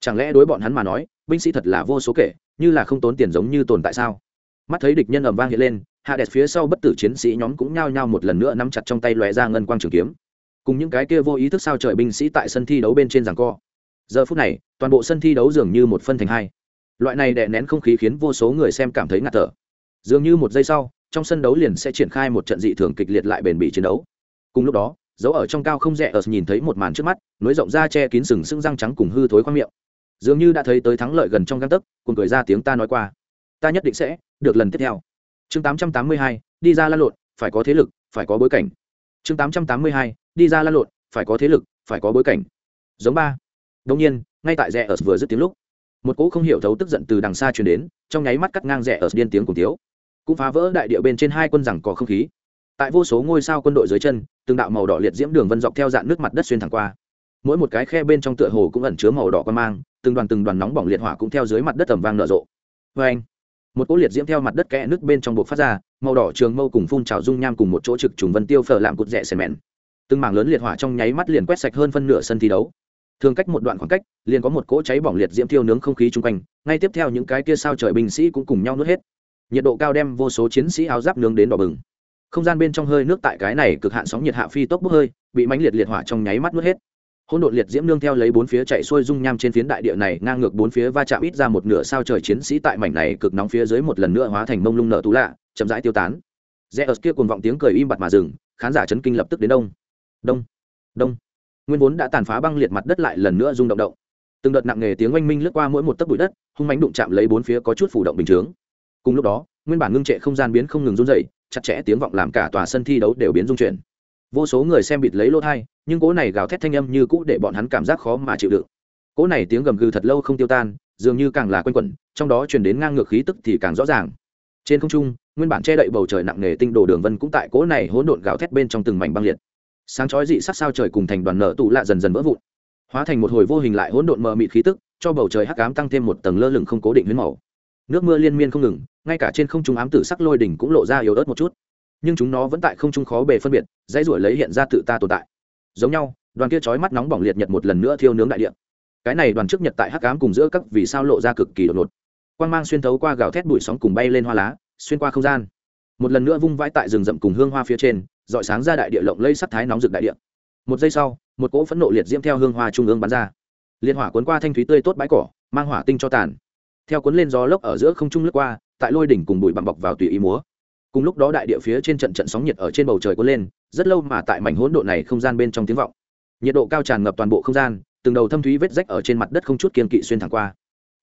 Chẳng lẽ đối bọn hắn mà nói, binh sĩ thật là vô số kể, như là không tốn tiền giống như tồn tại sao? Mắt thấy địch nhân ầm vang hiện lên, hạ đẹp phía sau bất tử chiến sĩ nhóm cũng nhao nhao một lần nữa nắm chặt trong tay lóe ra ngân quang trường kiếm. Cùng những cái kia vô ý thức sao trời binh sĩ tại sân thi đấu bên trên giằng co. Giờ phút này, toàn bộ sân thi đấu dường như một phân thành hai. Loại này đè nén không khí khiến vô số người xem cảm thấy ngạt thở dường như một giây sau trong sân đấu liền sẽ triển khai một trận dị thường kịch liệt lại bền bỉ chiến đấu. Cùng lúc đó dấu ở trong cao không rẻ ở nhìn thấy một màn trước mắt nối rộng ra che kín sừng sững răng trắng cùng hư thối khoang miệng. Dường như đã thấy tới thắng lợi gần trong găng tấc cùng cười ra tiếng ta nói qua. Ta nhất định sẽ được lần tiếp theo. Chương 882, đi ra lan lộn phải có thế lực phải có bối cảnh. Chương 882, đi ra lan lộn phải có thế lực phải có bối cảnh. Giống ba. Đông nhiên ngay tại rẻ ở vừa dứt tiếng lúc một cỗ không hiểu thấu tức giận từ đằng xa truyền đến trong nháy mắt cắt ngang rẻ ở điên tiếng cùng thiếu cũng phá vỡ đại địa bên trên hai quân rằng có không khí. Tại vô số ngôi sao quân đội dưới chân, từng đạo màu đỏ liệt diễm đường vân dọc theo dạng nước mặt đất xuyên thẳng qua. Mỗi một cái khe bên trong tựa hồ cũng ẩn chứa màu đỏ quan mang, từng đoàn từng đoàn nóng bỏng liệt hỏa cũng theo dưới mặt đất tầm vang nở rộ. Vê anh, một cỗ liệt diễm theo mặt đất kẽ nước bên trong bộ phát ra, màu đỏ trường mâu cùng phun trào dung nham cùng một chỗ trực trùng vân tiêu phở làm cụt rẻ xèn mèn từng mảng lớn liệt hỏa trong nháy mắt liền quét sạch hơn phân nửa sân thi đấu. Thường cách một đoạn khoảng cách, liền có một cỗ cháy bỏng liệt diễm thiêu nướng không khí chung quanh, ngay tiếp theo những cái kia sao trời binh sĩ cũng cùng nhau nuốt hết nhiệt độ cao đem vô số chiến sĩ áo giáp nướng đến đỏ bừng. Không gian bên trong hơi nước tại cái này cực hạn sóng nhiệt hạ phi tốc bốc hơi, bị mánh liệt liệt hỏa trong nháy mắt nuốt hết. Hôn đột liệt diễm nương theo lấy bốn phía chạy xuôi dung nham trên phiến đại địa này, ngang ngược bốn phía va chạm ít ra một nửa sao trời chiến sĩ tại mảnh này cực nóng phía dưới một lần nữa hóa thành mông lung nở tú lạ, chậm rãi tiêu tán. Rẽ ớt kia cuồng vọng tiếng cười im bặt mà dừng, khán giả chấn kinh lập tức đến đông. Đông đông. Nguyên vốn đã tàn phá băng liệt mặt đất lại lần nữa rung động động. Từng đợt nặng nề tiếng oanh minh lướt qua mỗi một tấc bụi đất, hung mánh đụng chạm lấy bốn phía có chút phủ động bình chướng cùng lúc đó, nguyên bản ngưng trệ không gian biến không ngừng run dậy chặt chẽ tiếng vọng làm cả tòa sân thi đấu đều biến dung chuyển. Vô số người xem bịt lấy lỗ thai, nhưng cỗ này gào thét thanh âm như cũ để bọn hắn cảm giác khó mà chịu đựng. Cỗ này tiếng gầm gừ thật lâu không tiêu tan, dường như càng là quanh quẩn, trong đó chuyển đến ngang ngược khí tức thì càng rõ ràng. Trên không trung, nguyên bản che đậy bầu trời nặng nề tinh đồ đường vân cũng tại cỗ này hỗn độn gào thét bên trong từng mảnh băng liệt. Sáng chói dị sắc sao trời cùng thành đoàn nở tụ lạ dần dần vỡ vụn, hóa thành một hồi vô hình lại hỗn độn mờ mịt khí tức, cho bầu trời hắc ám tăng thêm một tầng lơ lửng không cố định huyến màu nước mưa liên miên không ngừng, ngay cả trên không trung ám tử sắc lôi đỉnh cũng lộ ra yếu ớt một chút. Nhưng chúng nó vẫn tại không trung khó bề phân biệt, dãy ruổi lấy hiện ra tự ta tồn tại. Giống nhau, đoàn kia chói mắt nóng bỏng liệt nhật một lần nữa thiêu nướng đại địa. Cái này đoàn trước nhật tại hắc ám cùng giữa các vì sao lộ ra cực kỳ đột ngột. Quang mang xuyên thấu qua gào thét bụi sóng cùng bay lên hoa lá, xuyên qua không gian. Một lần nữa vung vãi tại rừng rậm cùng hương hoa phía trên, dọi sáng ra đại địa lộng lây sắc thái nóng rực đại địa. Một giây sau, một cỗ phẫn nộ liệt diễm theo hương hoa trung ương bắn ra. Liệt hỏa cuốn qua thanh thúy tươi tốt bãi cỏ, mang hỏa tinh cho tàn theo cuốn lên gió lốc ở giữa không trung lướt qua, tại lôi đỉnh cùng bụi bặm bọc vào tùy ý múa. Cùng lúc đó đại địa phía trên trận trận sóng nhiệt ở trên bầu trời cuốn lên, rất lâu mà tại mảnh hỗn độn này không gian bên trong tiếng vọng. Nhiệt độ cao tràn ngập toàn bộ không gian, từng đầu thâm thúy vết rách ở trên mặt đất không chút kiên kỵ xuyên thẳng qua.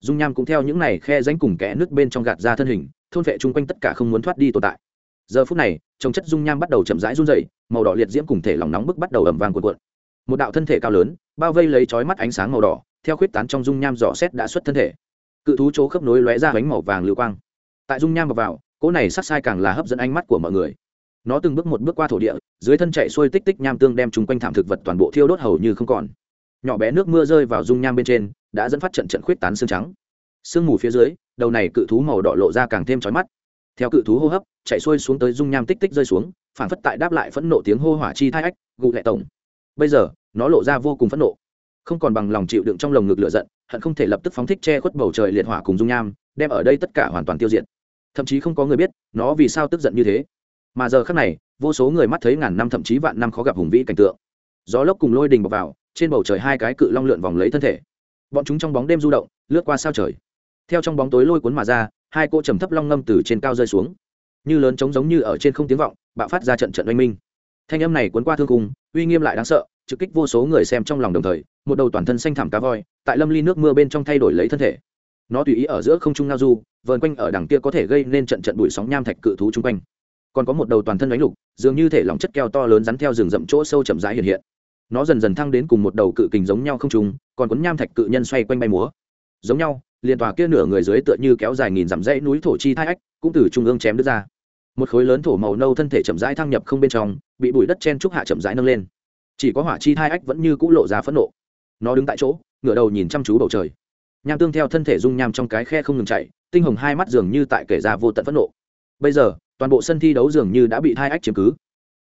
Dung nham cũng theo những này khe ránh cùng kẽ nước bên trong gạt ra thân hình, thôn vệ chung quanh tất cả không muốn thoát đi tồn tại. Giờ phút này, trồng chất dung nham bắt đầu chậm rãi run dày màu đỏ liệt diễm cùng thể lòng nóng bức bắt đầu ẩm vàng cuộn cuộn. Một đạo thân thể cao lớn, bao vây lấy chói mắt ánh sáng màu đỏ, theo khuyết tán trong dung nham dò xét đã xuất thân thể cự thú chỗ khớp nối lóe ra bánh màu vàng lưu quang. Tại dung nham vào, vào cỗ này sắc sai càng là hấp dẫn ánh mắt của mọi người. Nó từng bước một bước qua thổ địa dưới thân chạy xuôi tích tích nham tương đem chung quanh thảm thực vật toàn bộ thiêu đốt hầu như không còn. Nhỏ bé nước mưa rơi vào dung nham bên trên đã dẫn phát trận trận khuyết tán xương trắng. Sương mù phía dưới đầu này cự thú màu đỏ lộ ra càng thêm chói mắt. Theo cự thú hô hấp chạy xuôi xuống tới dung nham tích tích rơi xuống phản phất tại đáp lại phẫn nộ tiếng hô hỏa chi thai ách gụ lệ tổng. Bây giờ nó lộ ra vô cùng phẫn nộ. Không còn bằng lòng chịu đựng trong lồng ngực lửa giận hận không thể lập tức phóng thích che khuất bầu trời liệt hỏa cùng dung nham, đem ở đây tất cả hoàn toàn tiêu diệt. Thậm chí không có người biết, nó vì sao tức giận như thế. Mà giờ khác này, vô số người mắt thấy ngàn năm thậm chí vạn năm khó gặp hùng vĩ cảnh tượng. Gió lốc cùng lôi đình bọc vào, trên bầu trời hai cái cự long lượn vòng lấy thân thể. Bọn chúng trong bóng đêm du động, lướt qua sao trời. Theo trong bóng tối lôi cuốn mà ra, hai cô trầm thấp long ngâm từ trên cao rơi xuống. Như lớn trống giống như ở trên không tiếng vọng, bạo phát ra trận trận oanh minh. Thanh âm này cuốn qua thương cung uy nghiêm lại đáng sợ trực kích vô số người xem trong lòng đồng thời, một đầu toàn thân xanh thảm cá voi, tại lâm ly nước mưa bên trong thay đổi lấy thân thể. Nó tùy ý ở giữa không trung ngao du, vờn quanh ở đằng kia có thể gây nên trận trận bụi sóng nham thạch cự thú chung quanh. Còn có một đầu toàn thân đánh lục, dường như thể lỏng chất keo to lớn rắn theo rừng rậm chỗ sâu chậm rãi hiện hiện. Nó dần dần thăng đến cùng một đầu cự kình giống nhau không trùng còn cuốn nham thạch cự nhân xoay quanh bay múa. Giống nhau, liền tòa kia nửa người dưới tựa như kéo dài nghìn dặm dãy núi thổ chi thai ách, cũng từ trung ương chém đứt ra. Một khối lớn thổ màu nâu thân thể chậm rãi thăng nhập không bên trong, bị bụi đất chen trúc hạ chậm rãi nâng lên chỉ có hỏa chi thai ách vẫn như cũ lộ ra phẫn nộ. Nó đứng tại chỗ, ngửa đầu nhìn chăm chú bầu trời. Nham tương theo thân thể dung nham trong cái khe không ngừng chạy, tinh hồng hai mắt dường như tại kể ra vô tận phẫn nộ. Bây giờ, toàn bộ sân thi đấu dường như đã bị thai ách chiếm cứ.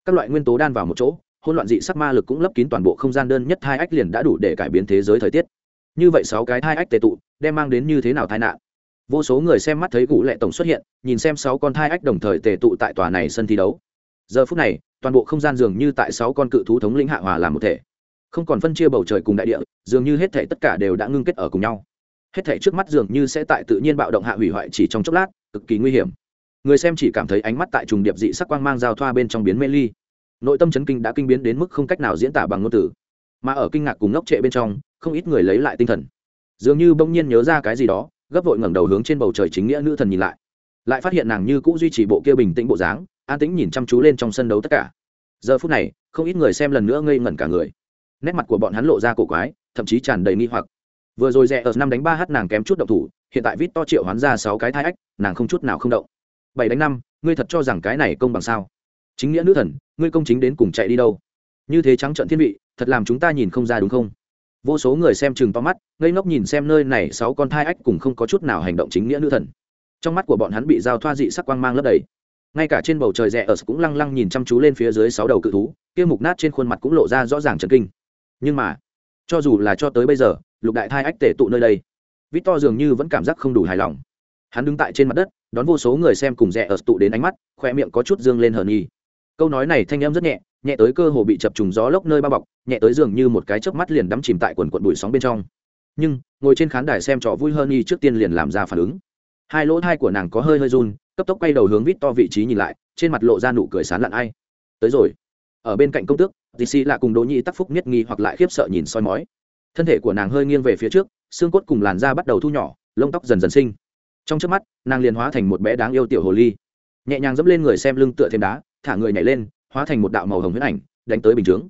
Các loại nguyên tố đan vào một chỗ hôn loạn dị sắc ma lực cũng lấp kín toàn bộ không gian đơn nhất hai ách liền đã đủ để cải biến thế giới thời tiết. Như vậy sáu cái thai ách tệ tụ, đem mang đến như thế nào tai nạn? Vô số người xem mắt thấy cụ lệ tổng xuất hiện, nhìn xem sáu con thai ách đồng thời tề tụ tại tòa này sân thi đấu. Giờ phút này toàn bộ không gian dường như tại sáu con cự thú thống lĩnh hạ hòa làm một thể. Không còn phân chia bầu trời cùng đại địa, dường như hết thể tất cả đều đã ngưng kết ở cùng nhau. Hết thể trước mắt dường như sẽ tại tự nhiên bạo động hạ hủy hoại chỉ trong chốc lát, cực kỳ nguy hiểm. Người xem chỉ cảm thấy ánh mắt tại trùng điệp dị sắc quang mang giao thoa bên trong biến mê ly. Nội tâm chấn kinh đã kinh biến đến mức không cách nào diễn tả bằng ngôn từ. Mà ở kinh ngạc cùng ngốc trệ bên trong, không ít người lấy lại tinh thần. Dường như bỗng nhiên nhớ ra cái gì đó, gấp vội ngẩng đầu hướng trên bầu trời chính nghĩa nữ thần nhìn lại. Lại phát hiện nàng như cũng duy trì bộ kia bình tĩnh bộ dáng an tĩnh nhìn chăm chú lên trong sân đấu tất cả. Giờ phút này, không ít người xem lần nữa ngây ngẩn cả người. Nét mặt của bọn hắn lộ ra cổ quái, thậm chí tràn đầy nghi hoặc. Vừa rồi rẽ ở năm đánh ba h nàng kém chút động thủ, hiện tại vít to triệu hoán ra sáu cái thai ách, nàng không chút nào không động. Bảy đánh năm, ngươi thật cho rằng cái này công bằng sao? Chính nghĩa nữ thần, ngươi công chính đến cùng chạy đi đâu? Như thế trắng trận thiên vị, thật làm chúng ta nhìn không ra đúng không? Vô số người xem chừng to mắt, ngây ngốc nhìn xem nơi này sáu con thai ách cùng không có chút nào hành động chính nghĩa nữ thần. Trong mắt của bọn hắn bị giao thoa dị sắc quang mang lấp đầy ngay cả trên bầu trời rẽ ở cũng lăng lăng nhìn chăm chú lên phía dưới sáu đầu cự thú, kia mục nát trên khuôn mặt cũng lộ ra rõ ràng trần kinh. Nhưng mà, cho dù là cho tới bây giờ, lục đại thai ách tể tụ nơi đây vít to dường như vẫn cảm giác không đủ hài lòng. Hắn đứng tại trên mặt đất, đón vô số người xem cùng rẽ ở tụ đến ánh mắt khoe miệng có chút dương lên hờn nghi câu nói này thanh em rất nhẹ nhẹ tới cơ hồ bị chập trùng gió lốc nơi bao bọc, nhẹ tới dường như một cái chớp mắt liền đắm chìm tại quần quận bụi sóng bên trong. Nhưng, ngồi trên khán đài xem trò vui hơn y trước tiên liền làm ra phản ứng. Hai lỗ thai của nàng có hơi hơi run cấp tốc quay đầu hướng vít to vị trí nhìn lại, trên mặt lộ ra nụ cười sán lặn ai. Tới rồi. Ở bên cạnh công tước dì xì là cùng đỗ nhĩ tắc phúc nhất nghi hoặc lại khiếp sợ nhìn soi mói. Thân thể của nàng hơi nghiêng về phía trước, xương cốt cùng làn da bắt đầu thu nhỏ, lông tóc dần dần sinh trong trước mắt, nàng liền hóa thành một bé đáng yêu tiểu hồ ly. Nhẹ nhàng dẫm lên người xem lưng tựa thêm đá, thả người nhảy lên, hóa thành một đạo màu hồng huyết ảnh, đánh tới bình chướng.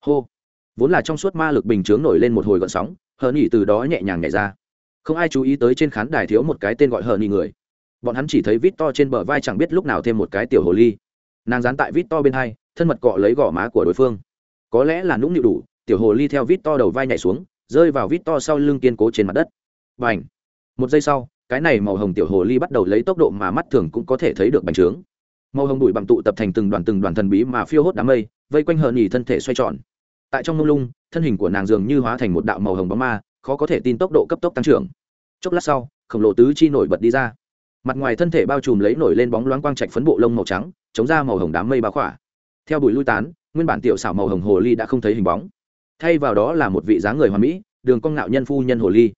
Hô. Vốn là trong suốt ma lực bình chướng nổi lên một hồi gọn sóng, hờ nhỉ từ đó nhẹ nhàng nhảy ra. Không ai chú ý tới trên khán đài thiếu một cái tên gọi hờ nhỉ người bọn hắn chỉ thấy vít to trên bờ vai chẳng biết lúc nào thêm một cái tiểu hồ ly. Nàng dán tại vít to bên hai, thân mật cọ lấy gò má của đối phương. Có lẽ là nũng nịu đủ, tiểu hồ ly theo vít to đầu vai nhảy xuống, rơi vào vít to sau lưng kiên cố trên mặt đất. Và ảnh một giây sau, cái này màu hồng tiểu hồ ly bắt đầu lấy tốc độ mà mắt thường cũng có thể thấy được bành trướng. Màu hồng đùi bằng tụ tập thành từng đoàn từng đoàn thần bí mà phiêu hốt đám mây, vây quanh hờ nhì thân thể xoay tròn. Tại trong mông lung, thân hình của nàng dường như hóa thành một đạo màu hồng bóng ma, khó có thể tin tốc độ cấp tốc tăng trưởng. Chốc lát sau, khổng lồ tứ chi nổi bật đi ra mặt ngoài thân thể bao trùm lấy nổi lên bóng loáng quang trạch phấn bộ lông màu trắng, chống ra màu hồng đám mây bao khỏa. Theo bụi lui tán, nguyên bản tiểu xảo màu hồng hồ ly đã không thấy hình bóng. Thay vào đó là một vị dáng người hoa mỹ, đường cong nạo nhân phu nhân hồ ly.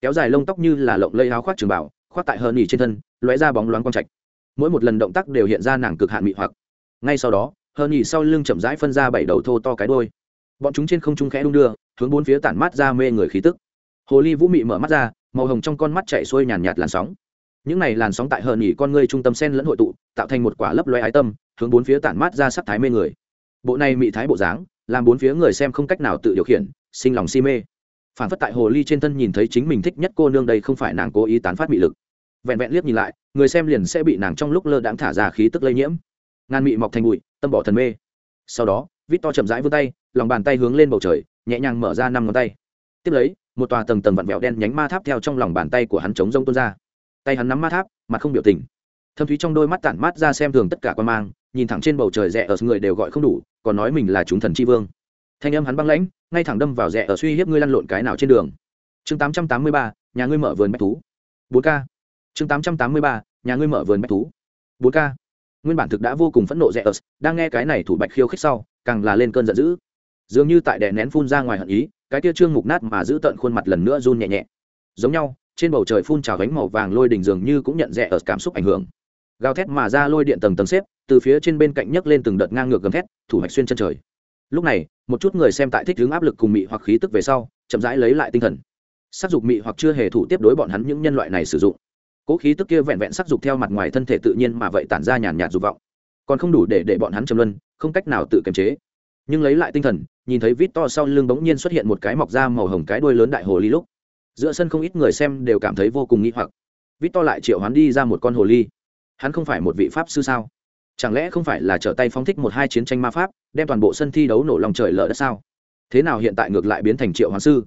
Kéo dài lông tóc như là lộng lây áo khoác trường bảo, khoác tại hơn nhỉ trên thân, lóe ra bóng loáng quang trạch. Mỗi một lần động tác đều hiện ra nàng cực hạn mị hoặc. Ngay sau đó hơn nhỉ sau lưng chậm rãi phân ra bảy đầu thô to cái đôi bọn chúng trên không trung khẽ đung đưa, hướng bốn phía tản mát ra mê người khí tức. Hồ ly vũ mị mở mắt ra, màu hồng trong con mắt chạy xuôi nhàn nhạt làn sóng những này làn sóng tại hờn nhỉ con ngươi trung tâm sen lẫn hội tụ, tạo thành một quả lấp loe ái tâm, hướng bốn phía tản mát ra sắc thái mê người. Bộ này mị thái bộ dáng, làm bốn phía người xem không cách nào tự điều khiển, sinh lòng si mê. Phản phất tại hồ ly trên thân nhìn thấy chính mình thích nhất cô nương đây không phải nàng cố ý tán phát mị lực. Vẹn vẹn liếc nhìn lại, người xem liền sẽ bị nàng trong lúc lơ đãng thả ra khí tức lây nhiễm. Ngàn mị mọc thành bụi, tâm bỏ thần mê. Sau đó vít to chậm rãi vươn tay, lòng bàn tay hướng lên bầu trời, nhẹ nhàng mở ra năm ngón tay. Tiếp lấy, một tòa tầng tầng vặn vẹo đen nhánh ma tháp theo trong lòng bàn tay của hắn chống rông tuôn ra tay hắn nắm ma tháp, mặt không biểu tình. Thâm thúy trong đôi mắt tản mát ra xem thường tất cả quan mang, nhìn thẳng trên bầu trời rẽ ở người đều gọi không đủ, còn nói mình là chúng thần tri vương. Thanh âm hắn băng lãnh, ngay thẳng đâm vào rẽ ở suy hiếp ngươi lăn lộn cái nào trên đường. Chương tám trăm tám mươi ba, nhà ngươi mở vườn bách thú. Bốn k. Chương tám trăm tám mươi ba, nhà ngươi mở vườn bách thú. Bốn k. Nguyên bản thực đã vô cùng phẫn nộ rẽ ở, đang nghe cái này thủ bạch khiêu khích sau, càng là lên cơn giận dữ. Dường như tại đè nén phun ra ngoài hận ý, cái tia trương mục nát mà giữ tận khuôn mặt lần nữa run nhẹ nhẹ. Giống nhau trên bầu trời phun trào gánh màu vàng lôi đỉnh dường như cũng nhận rẻ ở cảm xúc ảnh hưởng. Gào thét mà ra lôi điện tầng tầng xếp, từ phía trên bên cạnh nhấc lên từng đợt ngang ngược gầm thét, thủ hạch xuyên chân trời. Lúc này, một chút người xem tại thích hướng áp lực cùng mị hoặc khí tức về sau, chậm rãi lấy lại tinh thần. Sắc dục mị hoặc chưa hề thủ tiếp đối bọn hắn những nhân loại này sử dụng. Cố khí tức kia vẹn vẹn sắc dục theo mặt ngoài thân thể tự nhiên mà vậy tản ra nhàn nhạt dục vọng. Còn không đủ để để bọn hắn châm luân, không cách nào tự kiềm chế. Nhưng lấy lại tinh thần, nhìn thấy vít to sau lưng bỗng nhiên xuất hiện một cái mọc da màu hồng cái đuôi lớn đại hồ ly lúc giữa sân không ít người xem đều cảm thấy vô cùng nghi hoặc. Vít to lại triệu hắn đi ra một con hồ ly. Hắn không phải một vị pháp sư sao? Chẳng lẽ không phải là trở tay phóng thích một hai chiến tranh ma pháp, đem toàn bộ sân thi đấu nổ lòng trời lở đất sao? Thế nào hiện tại ngược lại biến thành triệu hoán sư?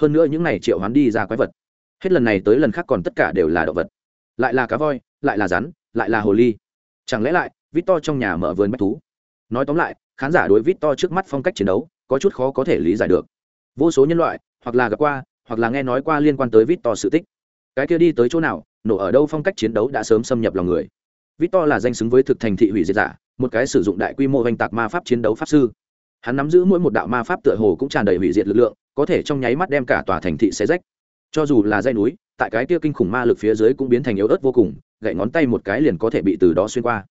Hơn nữa những n à y triệu hoán đi ra quái vật. Hết lần này tới lần khác còn tất cả đều là động vật. Lại là cá voi, lại là rắn, lại là hồ ly. Chẳng lẽ lại vít to trong nhà mở vườn bách thú? Nói tóm lại, khán giả đối vít to trước mắt phong cách chiến đấu, có chút khó có thể lý giải được. Vô số nhân loại, hoặc là gặp qua hoặc là nghe nói qua liên quan tới vít to sự tích. Cái kia đi tới chỗ nào, nổ ở đâu phong cách chiến đấu đã sớm xâm nhập lòng người. Victor là danh xứng với thực thành thị hủy diệt giả, một cái sử dụng đại quy mô oanh tạc ma pháp chiến đấu pháp sư. Hắn nắm giữ mỗi một đạo ma pháp tựa hồ cũng tràn đầy hủy diệt lực lượng, có thể trong nháy mắt đem cả tòa thành thị xé rách. Cho dù là dây núi, tại cái kia kinh khủng ma lực phía dưới cũng biến thành yếu ớt vô cùng gậy ngón tay một cái liền có thể bị từ đó xuyên qua.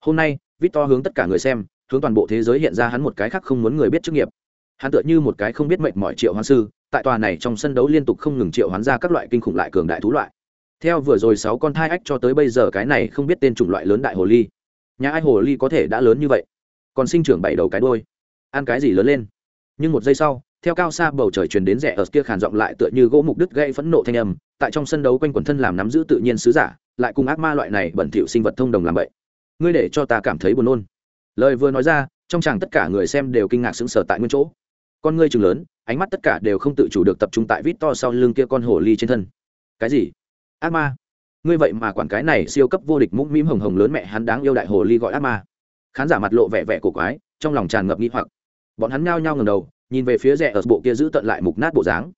Hôm nay, victor hướng tất cả người xem, hướng toàn bộ thế giới hiện ra hắn một cái khác không muốn người biết chức nghiệp. Hắn tựa như một cái không biết mệnh mọi triệu hoa sư tại tòa này trong sân đấu liên tục không ngừng triệu hoán ra các loại kinh khủng lại cường đại thú loại. Theo vừa rồi sáu con thai ách cho tới bây giờ cái này không biết tên chủng loại lớn đại hồ ly. Nhà ai hồ ly có thể đã lớn như vậy? Còn sinh trưởng bảy đầu cái đôi ăn cái gì lớn lên? Nhưng một giây sau, theo cao xa bầu trời truyền đến rẻ ở kia khàn giọng lại tựa như gỗ mục đứt gây phẫn nộ thanh âm, tại trong sân đấu quanh quần thân làm nắm giữ tự nhiên sứ giả, lại cùng ác ma loại này bẩn thỉu sinh vật thông đồng làm vậy. Ngươi để cho ta cảm thấy buồn nôn. Lời vừa nói ra, trong chàng tất cả người xem đều kinh ngạc sững sờ tại nguyên chỗ con ngươi chừng lớn, ánh mắt tất cả đều không tự chủ được tập trung tại vít to sau lưng kia con hồ ly trên thân. Cái gì? Ác ma. Ngươi vậy mà quản cái này siêu cấp vô địch mũm mĩm hồng hồng lớn mẹ hắn đáng yêu đại hồ ly gọi ác ma. Khán giả mặt lộ vẻ vẻ cổ quái, trong lòng tràn ngập nghi hoặc. Bọn hắn nhao nhao ngầm đầu, nhìn về phía rẽ ở bộ kia giữ tận lại mục nát bộ dáng.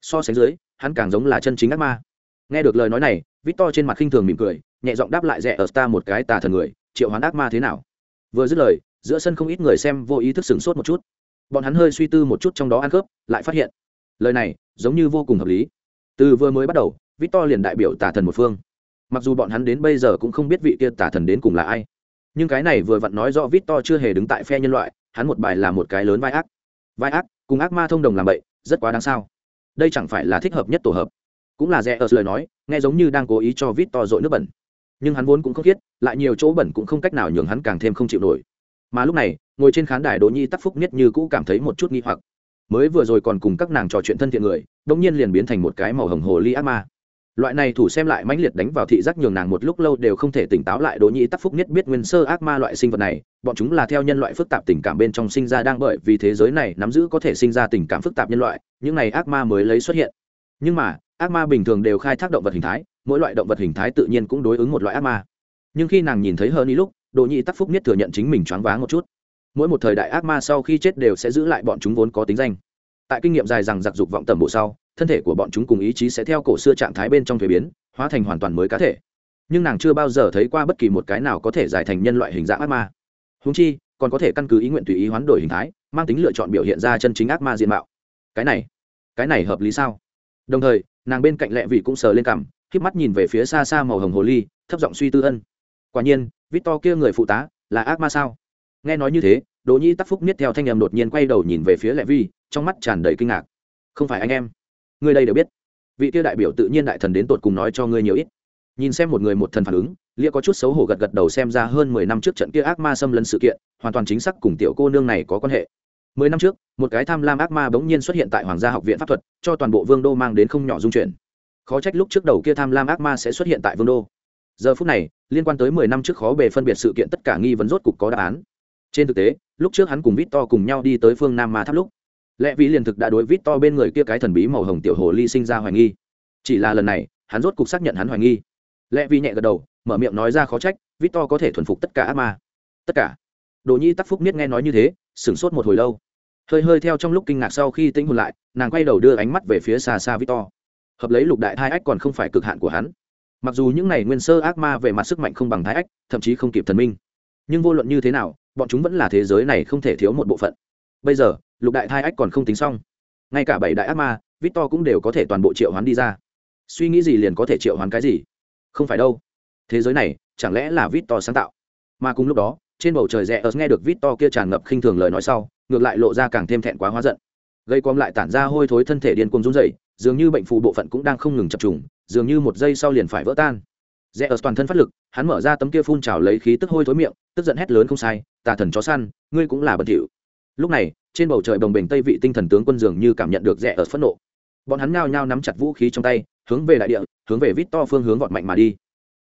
So sánh dưới, hắn càng giống là chân chính ác ma. Nghe được lời nói này victor trên mặt khinh thường mỉm cười, nhẹ giọng đáp lại rẽ ở ta một cái tà thần người, triệu hoán ác ma thế nào? Vừa dứt lời, giữa sân không ít người xem vô ý thức sửng sốt một chút bọn hắn hơi suy tư một chút trong đó ăn khớp, lại phát hiện, lời này giống như vô cùng hợp lý. Từ vừa mới bắt đầu, victor liền đại biểu tả thần một phương. Mặc dù bọn hắn đến bây giờ cũng không biết vị kia tả thần đến cùng là ai, nhưng cái này vừa vặn nói rõ victor chưa hề đứng tại phe nhân loại, hắn một bài là một cái lớn vai ác. Vai ác cùng ác ma thông đồng làm bậy, rất quá đáng sao. Đây chẳng phải là thích hợp nhất tổ hợp. Cũng là rẻ ở lời nói, nghe giống như đang cố ý cho victor dội nước bẩn. Nhưng hắn vốn cũng không thiết lại nhiều chỗ bẩn cũng không cách nào nhường hắn càng thêm không chịu nổi. Mà lúc này ngồi trên khán đài đỗ nhi tắc phúc nhất như cũ cảm thấy một chút nghi hoặc. Mới vừa rồi còn cùng các nàng trò chuyện thân thiện người đông nhiên liền biến thành một cái màu hồng hồ ly ác ma. Loại này thủ xem lại mãnh liệt đánh vào thị giác nhường nàng một lúc lâu đều không thể tỉnh táo lại, đỗ nhĩ tắc phúc nhất biết nguyên sơ ác ma loại sinh vật này, bọn chúng là theo nhân loại phức tạp tình cảm bên trong sinh ra đang bởi vì thế giới này nắm giữ có thể sinh ra tình cảm phức tạp nhân loại, những này ác ma mới lấy xuất hiện. Nhưng mà, ác ma bình thường đều khai thác động vật hình thái, mỗi loại động vật hình thái tự nhiên cũng đối ứng một loại ác ma. Nhưng khi nàng nhìn thấy hơn ý lúc, đỗ nhĩ tắc phúc nhất thừa nhận chính mình choáng váng một chút mỗi một thời đại ác ma sau khi chết đều sẽ giữ lại bọn chúng vốn có tính danh. Tại kinh nghiệm dài rằng giặc dục vọng tầm bộ sau, thân thể của bọn chúng cùng ý chí sẽ theo cổ xưa trạng thái bên trong thuế biến, hóa thành hoàn toàn mới cá thể. Nhưng nàng chưa bao giờ thấy qua bất kỳ một cái nào có thể giải thành nhân loại hình dạng ác ma. Húng chi, còn có thể căn cứ ý nguyện tùy ý hoán đổi hình thái, mang tính lựa chọn biểu hiện ra chân chính ác ma diện mạo. Cái này cái này hợp lý sao? Đồng thời, nàng bên cạnh lẹ vị cũng sờ lên cằm k mắt nhìn về phía xa xa màu hồng hồ ly, thấp giọng suy tư ân. Quả nhiên vít to kia người phụ tá, là ác ma sao? Nghe nói như thế, đỗ nhi tắc phúc miết theo thanh em đột nhiên quay đầu nhìn về phía Lệ vi, trong mắt tràn đầy kinh ngạc. Không phải anh em. Ngươi đây đều biết. Vị kia đại biểu tự nhiên đại thần đến tột cùng nói cho ngươi nhiều ít. Nhìn xem một người một thần phản ứng, lia có chút xấu hổ gật gật đầu xem ra hơn mười năm trước trận kia ác ma xâm lấn sự kiện, hoàn toàn chính xác cùng tiểu cô nương này có quan hệ. Mười năm trước, một cái tham lam ác ma bỗng nhiên xuất hiện tại hoàng gia học viện pháp thuật, cho toàn bộ vương đô mang đến không nhỏ dung chuyển. Khó trách lúc trước đầu kia tham lam ác ma sẽ xuất hiện tại vương đô. Giờ phút này, liên quan tới mười năm trước khó bề phân biệt sự kiện tất cả nghi vấn rốt cục có đáp án trên thực tế, lúc trước hắn cùng vít to cùng nhau đi tới phương nam ma tháp lúc lẽ vì liền thực đã đối vít to bên người kia cái thần bí màu hồng tiểu hồ ly sinh ra hoài nghi. Chỉ là lần này, hắn rốt cục xác nhận hắn hoài nghi. Lẽ vì nhẹ gật đầu, mở miệng nói ra khó trách vít to có thể thuần phục tất cả ác ma. Tất cả. Đồ nhi tắc phúc miết nghe nói như thế, sửng sốt một hồi lâu. Hơi hơi theo trong lúc kinh ngạc sau khi tĩnh hồn lại, nàng quay đầu đưa ánh mắt về phía xa xa vít to hợp lấy lục đại thai ách còn không phải cực hạn của hắn. Mặc dù những này nguyên sơ ác ma về mặt sức mạnh không bằng thái ách, thậm chí không kịp thần minh. Nhưng vô luận như thế nào bọn chúng vẫn là thế giới này không thể thiếu một bộ phận. Bây giờ lục đại thai ách còn không tính xong. Ngay cả bảy đại ác ma victor cũng đều có thể toàn bộ triệu hoán đi ra. Suy nghĩ gì liền có thể triệu hoán cái gì? Không phải đâu. Thế giới này chẳng lẽ là victor sáng tạo? Mà cùng lúc đó trên bầu trời rẽ ớt nghe được victor kia tràn ngập khinh thường lời nói sau ngược lại lộ ra càng thêm thẹn quá hóa giận. Gây quom lại tản ra hôi thối thân thể điên cuồng run rẩy, dường như bệnh phù bộ phận cũng đang không ngừng chập trùng dường như một giây sau liền phải vỡ tan. Rẽ ớt toàn thân phát lực hắn mở ra tấm kia phun trào lấy khí tức hôi thối miệng tức giận hét lớn không sai tà thần chó săn, ngươi cũng là bẩn thỉu. Lúc này, trên bầu trời bồng bềnh tây vị tinh thần tướng quân dường như cảm nhận được rẻ ở phẫn nộ. Bọn hắn nhao nhao nắm chặt vũ khí trong tay, hướng về đại địa, hướng về vít to phương hướng vọt mạnh mà đi.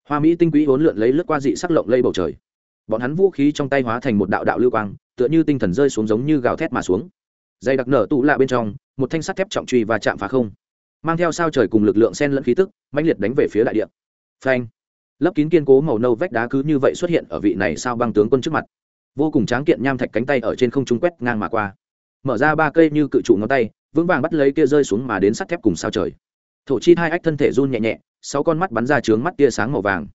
Hoa mỹ tinh quỹ hỗn lượn lấy lướt qua dị sắc lộng lây bầu trời. Bọn hắn vũ khí trong tay hóa thành một đạo đạo lưu quang, tựa như tinh thần rơi xuống giống như gào thét mà xuống. Dây đặc nở tụ lạ bên trong, một thanh sắt thép trọng truy và chạm phá không. Mang theo sao trời cùng lực lượng sen lẫn khí tức, mãnh liệt đánh về phía đại địa. Phanh. Lấp kín kiên cố màu nâu vách đá cứ như vậy xuất hiện ở vị này sao băng tướng quân trước mặt vô cùng tráng kiện nham thạch cánh tay ở trên không trung quét ngang mà qua. Mở ra ba cây như cự trụ ngón tay, vững vàng bắt lấy kia rơi xuống mà đến sắt thép cùng sao trời. Thổ chi hai ách thân thể run nhẹ nhẹ, sáu con mắt bắn ra trướng mắt tia sáng màu vàng.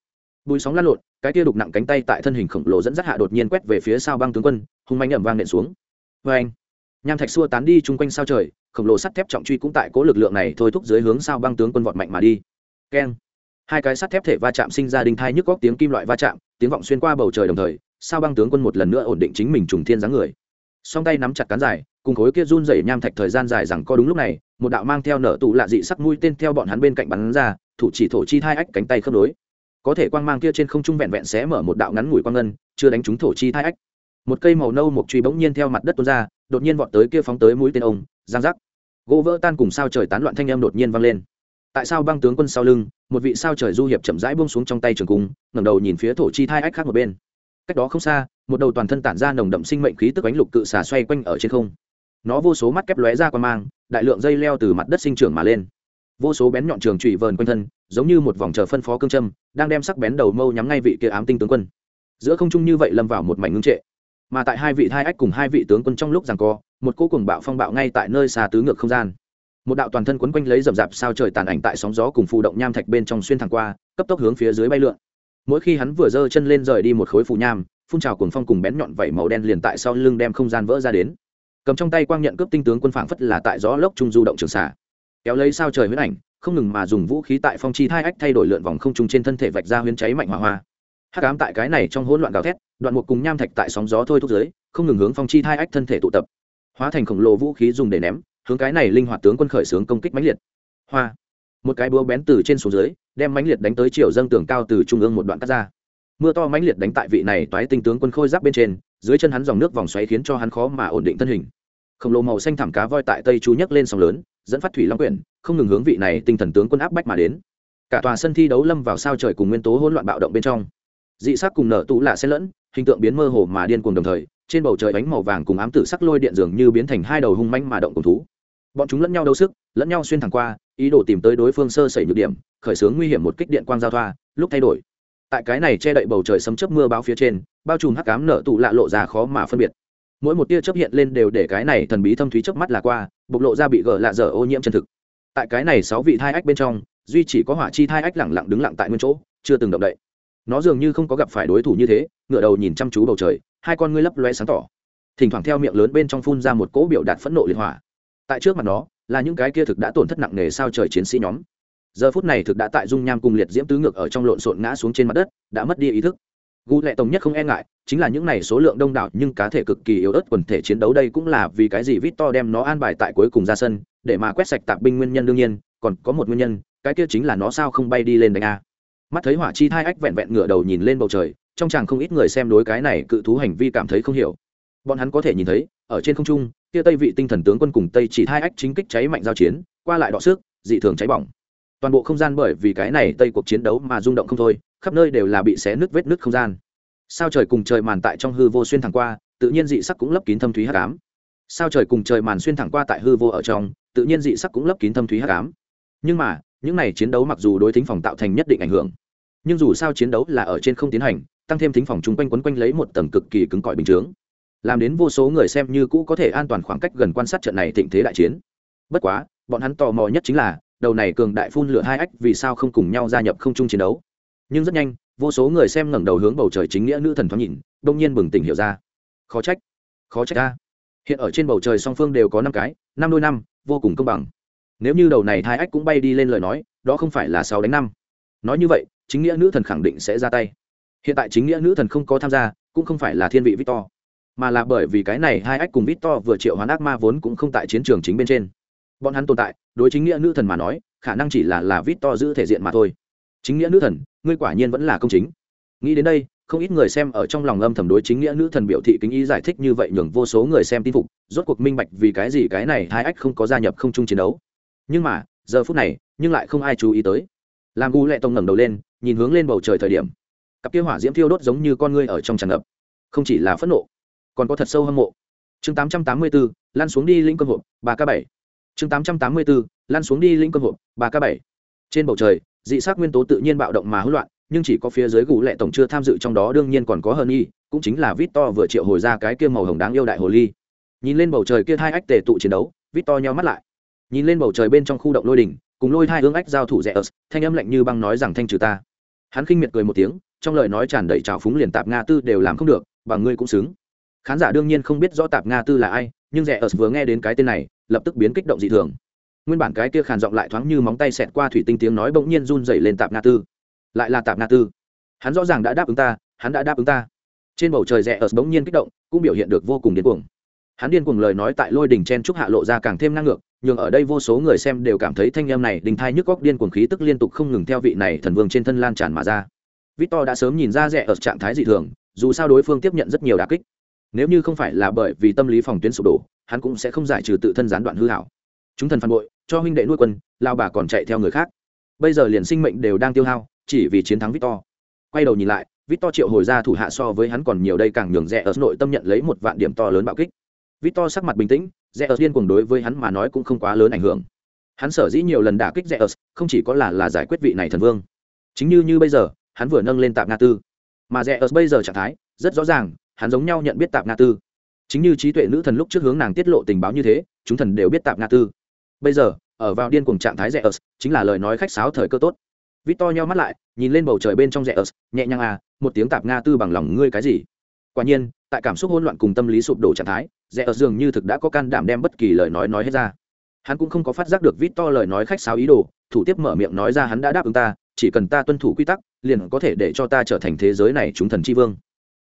Bùi sóng lăn lộn, cái tia đục nặng cánh tay tại thân hình khổng lồ dẫn dắt hạ đột nhiên quét về phía sau băng tướng quân, hung manh ẩm vang nện xuống. Vê anh nham thạch xua tán đi chung quanh sao trời, khổng lồ sắt thép trọng truy cũng tại cố lực lượng này thôi thúc dưới hướng sao băng tướng quân vọt mạnh mà đi. Keng! Hai cái sắt thép thể va chạm sinh ra đinh thai nhức góc tiếng kim loại va chạm, tiếng vọng xuyên qua bầu trời đồng thời sao băng tướng quân một lần nữa ổn định chính mình trùng thiên dáng người? Song tay nắm chặt cán dài, cùng khối kia run rẩy nham thạch thời gian dài rằng có đúng lúc này, một đạo mang theo nở tụ lạ dị sắc mũi tên theo bọn hắn bên cạnh bắn ra, thủ chỉ thổ chi thai ách cánh tay khớp nối. Có thể quang mang kia trên không trung vẹn vẹn xé mở một đạo ngắn ngủi quang ngân, chưa đánh trúng thổ chi thai ách. Một cây màu nâu một truy bỗng nhiên theo mặt đất tuôn ra, đột nhiên vọt tới kia phóng tới mũi tên ông, giang giác. Gỗ vỡ tan cùng sao trời tán loạn thanh âm đột nhiên vang lên. Tại sao băng tướng quân sau lưng, một vị sao trời du hiệp chậm rãi buông xuống trong tay trường cung, ngẩng đầu nhìn phía thổ chi thai ách khác một bên cách đó không xa, một đầu toàn thân tản ra nồng đậm sinh mệnh khí tức ánh lục cự xà xoay quanh ở trên không. Nó vô số mắt kép lóe ra qua mang, đại lượng dây leo từ mặt đất sinh trưởng mà lên. Vô số bén nhọn trường trụy vờn quanh thân, giống như một vòng chờ phân phó cương châm, đang đem sắc bén đầu mâu nhắm ngay vị kia ám tinh tướng quân. Giữa không trung như vậy lâm vào một mảnh ngưng trệ. Mà tại hai vị thai ách cùng hai vị tướng quân trong lúc rằng co, một cô cùng bạo phong bạo ngay tại nơi xa tứ ngược không gian. Một đạo toàn thân quấn quanh lấy rậm rạp sao trời tàn ảnh tại sóng gió cùng phụ động nham thạch bên trong xuyên thẳng qua, cấp tốc hướng phía dưới bay lượn mỗi khi hắn vừa giơ chân lên rời đi một khối phù nham, phun trào cuồng phong cùng bén nhọn vẩy màu đen liền tại sau lưng đem không gian vỡ ra đến. Cầm trong tay quang nhận cướp tinh tướng quân phảng phất là tại gió lốc trung du động trường xả kéo lấy sao trời huyết ảnh, không ngừng mà dùng vũ khí tại phong chi thai ách thay đổi lượn vòng không trung trên thân thể vạch ra huyến cháy mạnh hỏa hoa. Hát cám tại cái này trong hỗn loạn gào thét, đoạn một cùng nham thạch tại sóng gió thôi thúc giới không ngừng hướng phong chi thai ách thân thể tụ tập. Hóa thành khổng lồ vũ khí dùng để ném, hướng cái này linh hoạt tướng quân khởi xướng công kích mãnh liệt. Hoa một cái búa bén từ trên xuống dưới, đem mãnh liệt đánh tới chiều dâng tường cao từ trung ương một đoạn cắt ra. Mưa to mãnh liệt đánh tại vị này toái tinh tướng quân khôi giáp bên trên, dưới chân hắn dòng nước vòng xoáy khiến cho hắn khó mà ổn định thân hình. Khổng lồ màu xanh thảm cá voi tại tây chú nhấc lên sóng lớn, dẫn phát thủy long quyển, không ngừng hướng vị này tinh thần tướng quân áp bách mà đến. Cả tòa sân thi đấu lâm vào sao trời cùng nguyên tố hỗn loạn bạo động bên trong. Dị sắc cùng nở tụ lạ xen lẫn, hình tượng biến mơ hồ mà điên cuồng đồng thời, trên bầu trời bánh màu vàng cùng ám tử sắc lôi điện dường như biến thành hai đầu hung manh mà động cùng thú bọn chúng lẫn nhau đấu sức, lẫn nhau xuyên thẳng qua, ý đồ tìm tới đối phương sơ sẩy nhược điểm, khởi xướng nguy hiểm một kích điện quang giao thoa, lúc thay đổi. Tại cái này che đậy bầu trời sấm chớp mưa báo phía trên, bao trùm hắc cám nở tụ lạ lộ ra khó mà phân biệt. Mỗi một tia chớp hiện lên đều để cái này thần bí thâm thúy chớp mắt là qua, bộc lộ ra bị gờ lạ dở ô nhiễm chân thực. Tại cái này sáu vị thai ách bên trong, duy chỉ có hỏa chi thai ách lẳng lặng đứng lặng tại nguyên chỗ, chưa từng động đậy. Nó dường như không có gặp phải đối thủ như thế ngựa đầu nhìn chăm chú bầu trời, hai con ngươi lấp loe sáng tỏ. Thỉnh thoảng theo miệng lớn bên trong phun ra một cỗ biểu đạt phẫn nộ liệt hỏa tại trước mặt nó, là những cái kia thực đã tổn thất nặng nề sao trời chiến sĩ nhóm. Giờ phút này thực đã tại dung nham cùng liệt diễm tứ ngược ở trong lộn xộn ngã xuống trên mặt đất, đã mất đi ý thức. Gu lệ tổng nhất không e ngại, chính là những này số lượng đông đảo nhưng cá thể cực kỳ yếu ớt quần thể chiến đấu đây cũng là vì cái gì Victor đem nó an bài tại cuối cùng ra sân, để mà quét sạch tạp binh nguyên nhân đương nhiên, còn có một nguyên nhân, cái kia chính là nó sao không bay đi lên đánh a. Mắt thấy hỏa chi thai ách vẹn vẹn ngửa đầu nhìn lên bầu trời, trong chàng không ít người xem đối cái này cự thú hành vi cảm thấy không hiểu. Bọn hắn có thể nhìn thấy, ở trên không trung kia tây vị tinh thần tướng quân cùng tây chỉ hai ách chính kích cháy mạnh giao chiến, qua lại đọ sức dị thường cháy bỏng. Toàn bộ không gian bởi vì cái này tây cuộc chiến đấu mà rung động không thôi, khắp nơi đều là bị xé nứt vết nứt không gian. Sao trời cùng trời màn tại trong hư vô xuyên thẳng qua, tự nhiên dị sắc cũng lấp kín thâm thúy hắc ám. Sao trời cùng trời màn xuyên thẳng qua tại hư vô ở trong, tự nhiên dị sắc cũng lấp kín thâm thúy hắc ám. Nhưng mà, những này chiến đấu mặc dù đối thính phòng tạo thành nhất định ảnh hưởng, nhưng dù sao chiến đấu là ở trên không tiến hành, tăng thêm thính phòng chung quanh quấn quanh lấy một tầng cực kỳ cứng cỏi bình chướng làm đến vô số người xem như cũ có thể an toàn khoảng cách gần quan sát trận này thịnh thế đại chiến. Bất quá, bọn hắn tò mò nhất chính là, đầu này cường đại phun lửa hai ách vì sao không cùng nhau gia nhập không chung chiến đấu. Nhưng rất nhanh, vô số người xem ngẩng đầu hướng bầu trời chính nghĩa nữ thần thoáng nhìn, đông nhiên bừng tỉnh hiểu ra. Khó trách khó trách ta. Hiện ở trên bầu trời song phương đều có năm cái, năm đôi năm, vô cùng công bằng. Nếu như đầu này hai ách cũng bay đi lên lời nói, đó không phải là sáu đánh năm. Nói như vậy, chính nghĩa nữ thần khẳng định sẽ ra tay. Hiện tại chính nghĩa nữ thần không có tham gia, cũng không phải là thiên vị victor mà là bởi vì cái này hai ách cùng victor vừa triệu hoán ác ma vốn cũng không tại chiến trường chính bên trên. Bọn hắn tồn tại, đối chính nghĩa nữ thần mà nói, khả năng chỉ là là victor giữ thể diện mà thôi. Chính nghĩa nữ thần, ngươi quả nhiên vẫn là công chính. Nghĩ đến đây, không ít người xem ở trong lòng âm thầm đối chính nghĩa nữ thần biểu thị kính ý giải thích như vậy nhường vô số người xem tin phục, rốt cuộc minh bạch vì cái gì cái này hai ách không có gia nhập không chung chiến đấu. Nhưng mà, giờ phút này, nhưng lại không ai chú ý tới. Làm gu lệ tông ngẩng đầu lên, nhìn hướng lên bầu trời thời điểm. Cặp kia hỏa diễm thiêu đốt giống như con ngươi ở trong tràn ngập. Không chỉ là phẫn nộ còn có thật sâu hâm mộ. Chương 884, lăn xuống đi linh cơ hộp ba k bảy. Chương 884, lăn xuống đi linh cơ hộp ba k bảy. Trên bầu trời dị sắc nguyên tố tự nhiên bạo động mà hỗn loạn nhưng chỉ có phía dưới gù lệ tổng chưa tham dự trong đó đương nhiên còn có hơn y cũng chính là vít to vừa triệu hồi ra cái kia màu hồng đáng yêu đại hồ ly. Nhìn lên bầu trời kia hai ách tề tụ chiến đấu vít to nhau mắt lại. Nhìn lên bầu trời bên trong khu động lôi đỉnh cùng lôi hai hướng ách giao thủ rẽ ớt thanh âm lạnh như băng nói rằng thanh trừ ta. Hắn khinh miệt cười một tiếng trong lời nói tràn đầy trào phúng liền tạp nga tư đều làm không được bằng ngươi cũng xứng khán giả đương nhiên không biết rõ tạp nga tư là ai, nhưng rẻ ớt vừa nghe đến cái tên này, lập tức biến kích động dị thường. Nguyên bản cái kia khàn giọng lại thoáng như móng tay xẹt qua thủy tinh tiếng nói bỗng nhiên run dày lên tạp nga tư. Lại là tạp nga tư. Hắn rõ ràng đã đáp ứng ta, hắn đã đáp ứng ta. Trên bầu trời rẽ ớt bỗng nhiên kích động, cũng biểu hiện được vô cùng điên cuồng. Hắn điên cuồng lời nói tại lôi đỉnh chen trúc hạ lộ ra càng thêm năng ngược nhưng ở đây vô số người xem đều cảm thấy thanh âm này đình thai nhức góc điên cuồng khí tức liên tục không ngừng theo vị này thần vương trên thân lan tràn mà ra. Victor đã sớm nhìn ra rẻ ở trạng thái dị thường, dù sao đối phương tiếp nhận rất nhiều đà kích nếu như không phải là bởi vì tâm lý phòng tuyến sụp đổ, hắn cũng sẽ không giải trừ tự thân gián đoạn hư hảo. Chúng thần phản bội, cho huynh đệ nuôi quân, lao bà còn chạy theo người khác. Bây giờ liền sinh mệnh đều đang tiêu hao, chỉ vì chiến thắng victor. Quay đầu nhìn lại, victor triệu hồi ra thủ hạ so với hắn còn nhiều đây càng nhường rẽ ở nội tâm nhận lấy một vạn điểm to lớn bạo kích. Victor sắc mặt bình tĩnh, rẽ ở điên cuồng đối với hắn mà nói cũng không quá lớn ảnh hưởng. Hắn sở dĩ nhiều lần đả kích rẽ ở không chỉ có là là giải quyết vị này thần vương. Chính như như bây giờ, hắn vừa nâng lên tạm nga tư. Mà rẽ ở bây giờ trạng thái, rất rõ ràng hắn giống nhau nhận biết tạp nga tư. Chính như trí tuệ nữ thần lúc trước hướng nàng tiết lộ tình báo như thế, chúng thần đều biết tạp nga tư. Bây giờ, ở vào điên cuồng trạng thái rẽ ớt, chính là lời nói khách sáo thời cơ tốt. Victor nhau mắt lại, nhìn lên bầu trời bên trong rẽ ớt, nhẹ nhàng à một tiếng tạp nga tư bằng lòng ngươi cái gì? Quả nhiên, tại cảm xúc hỗn loạn cùng tâm lý sụp đổ trạng thái rẽ ớt dường như thực đã có can đảm đem bất kỳ lời nói nói hết ra. Hắn cũng không có phát giác được vít to lời nói khách sáo ý đồ, thủ tiếp mở miệng nói ra hắn đã đáp ứng ta, chỉ cần ta tuân thủ quy tắc, liền có thể để cho ta trở thành thế giới này chúng thần c h i vương.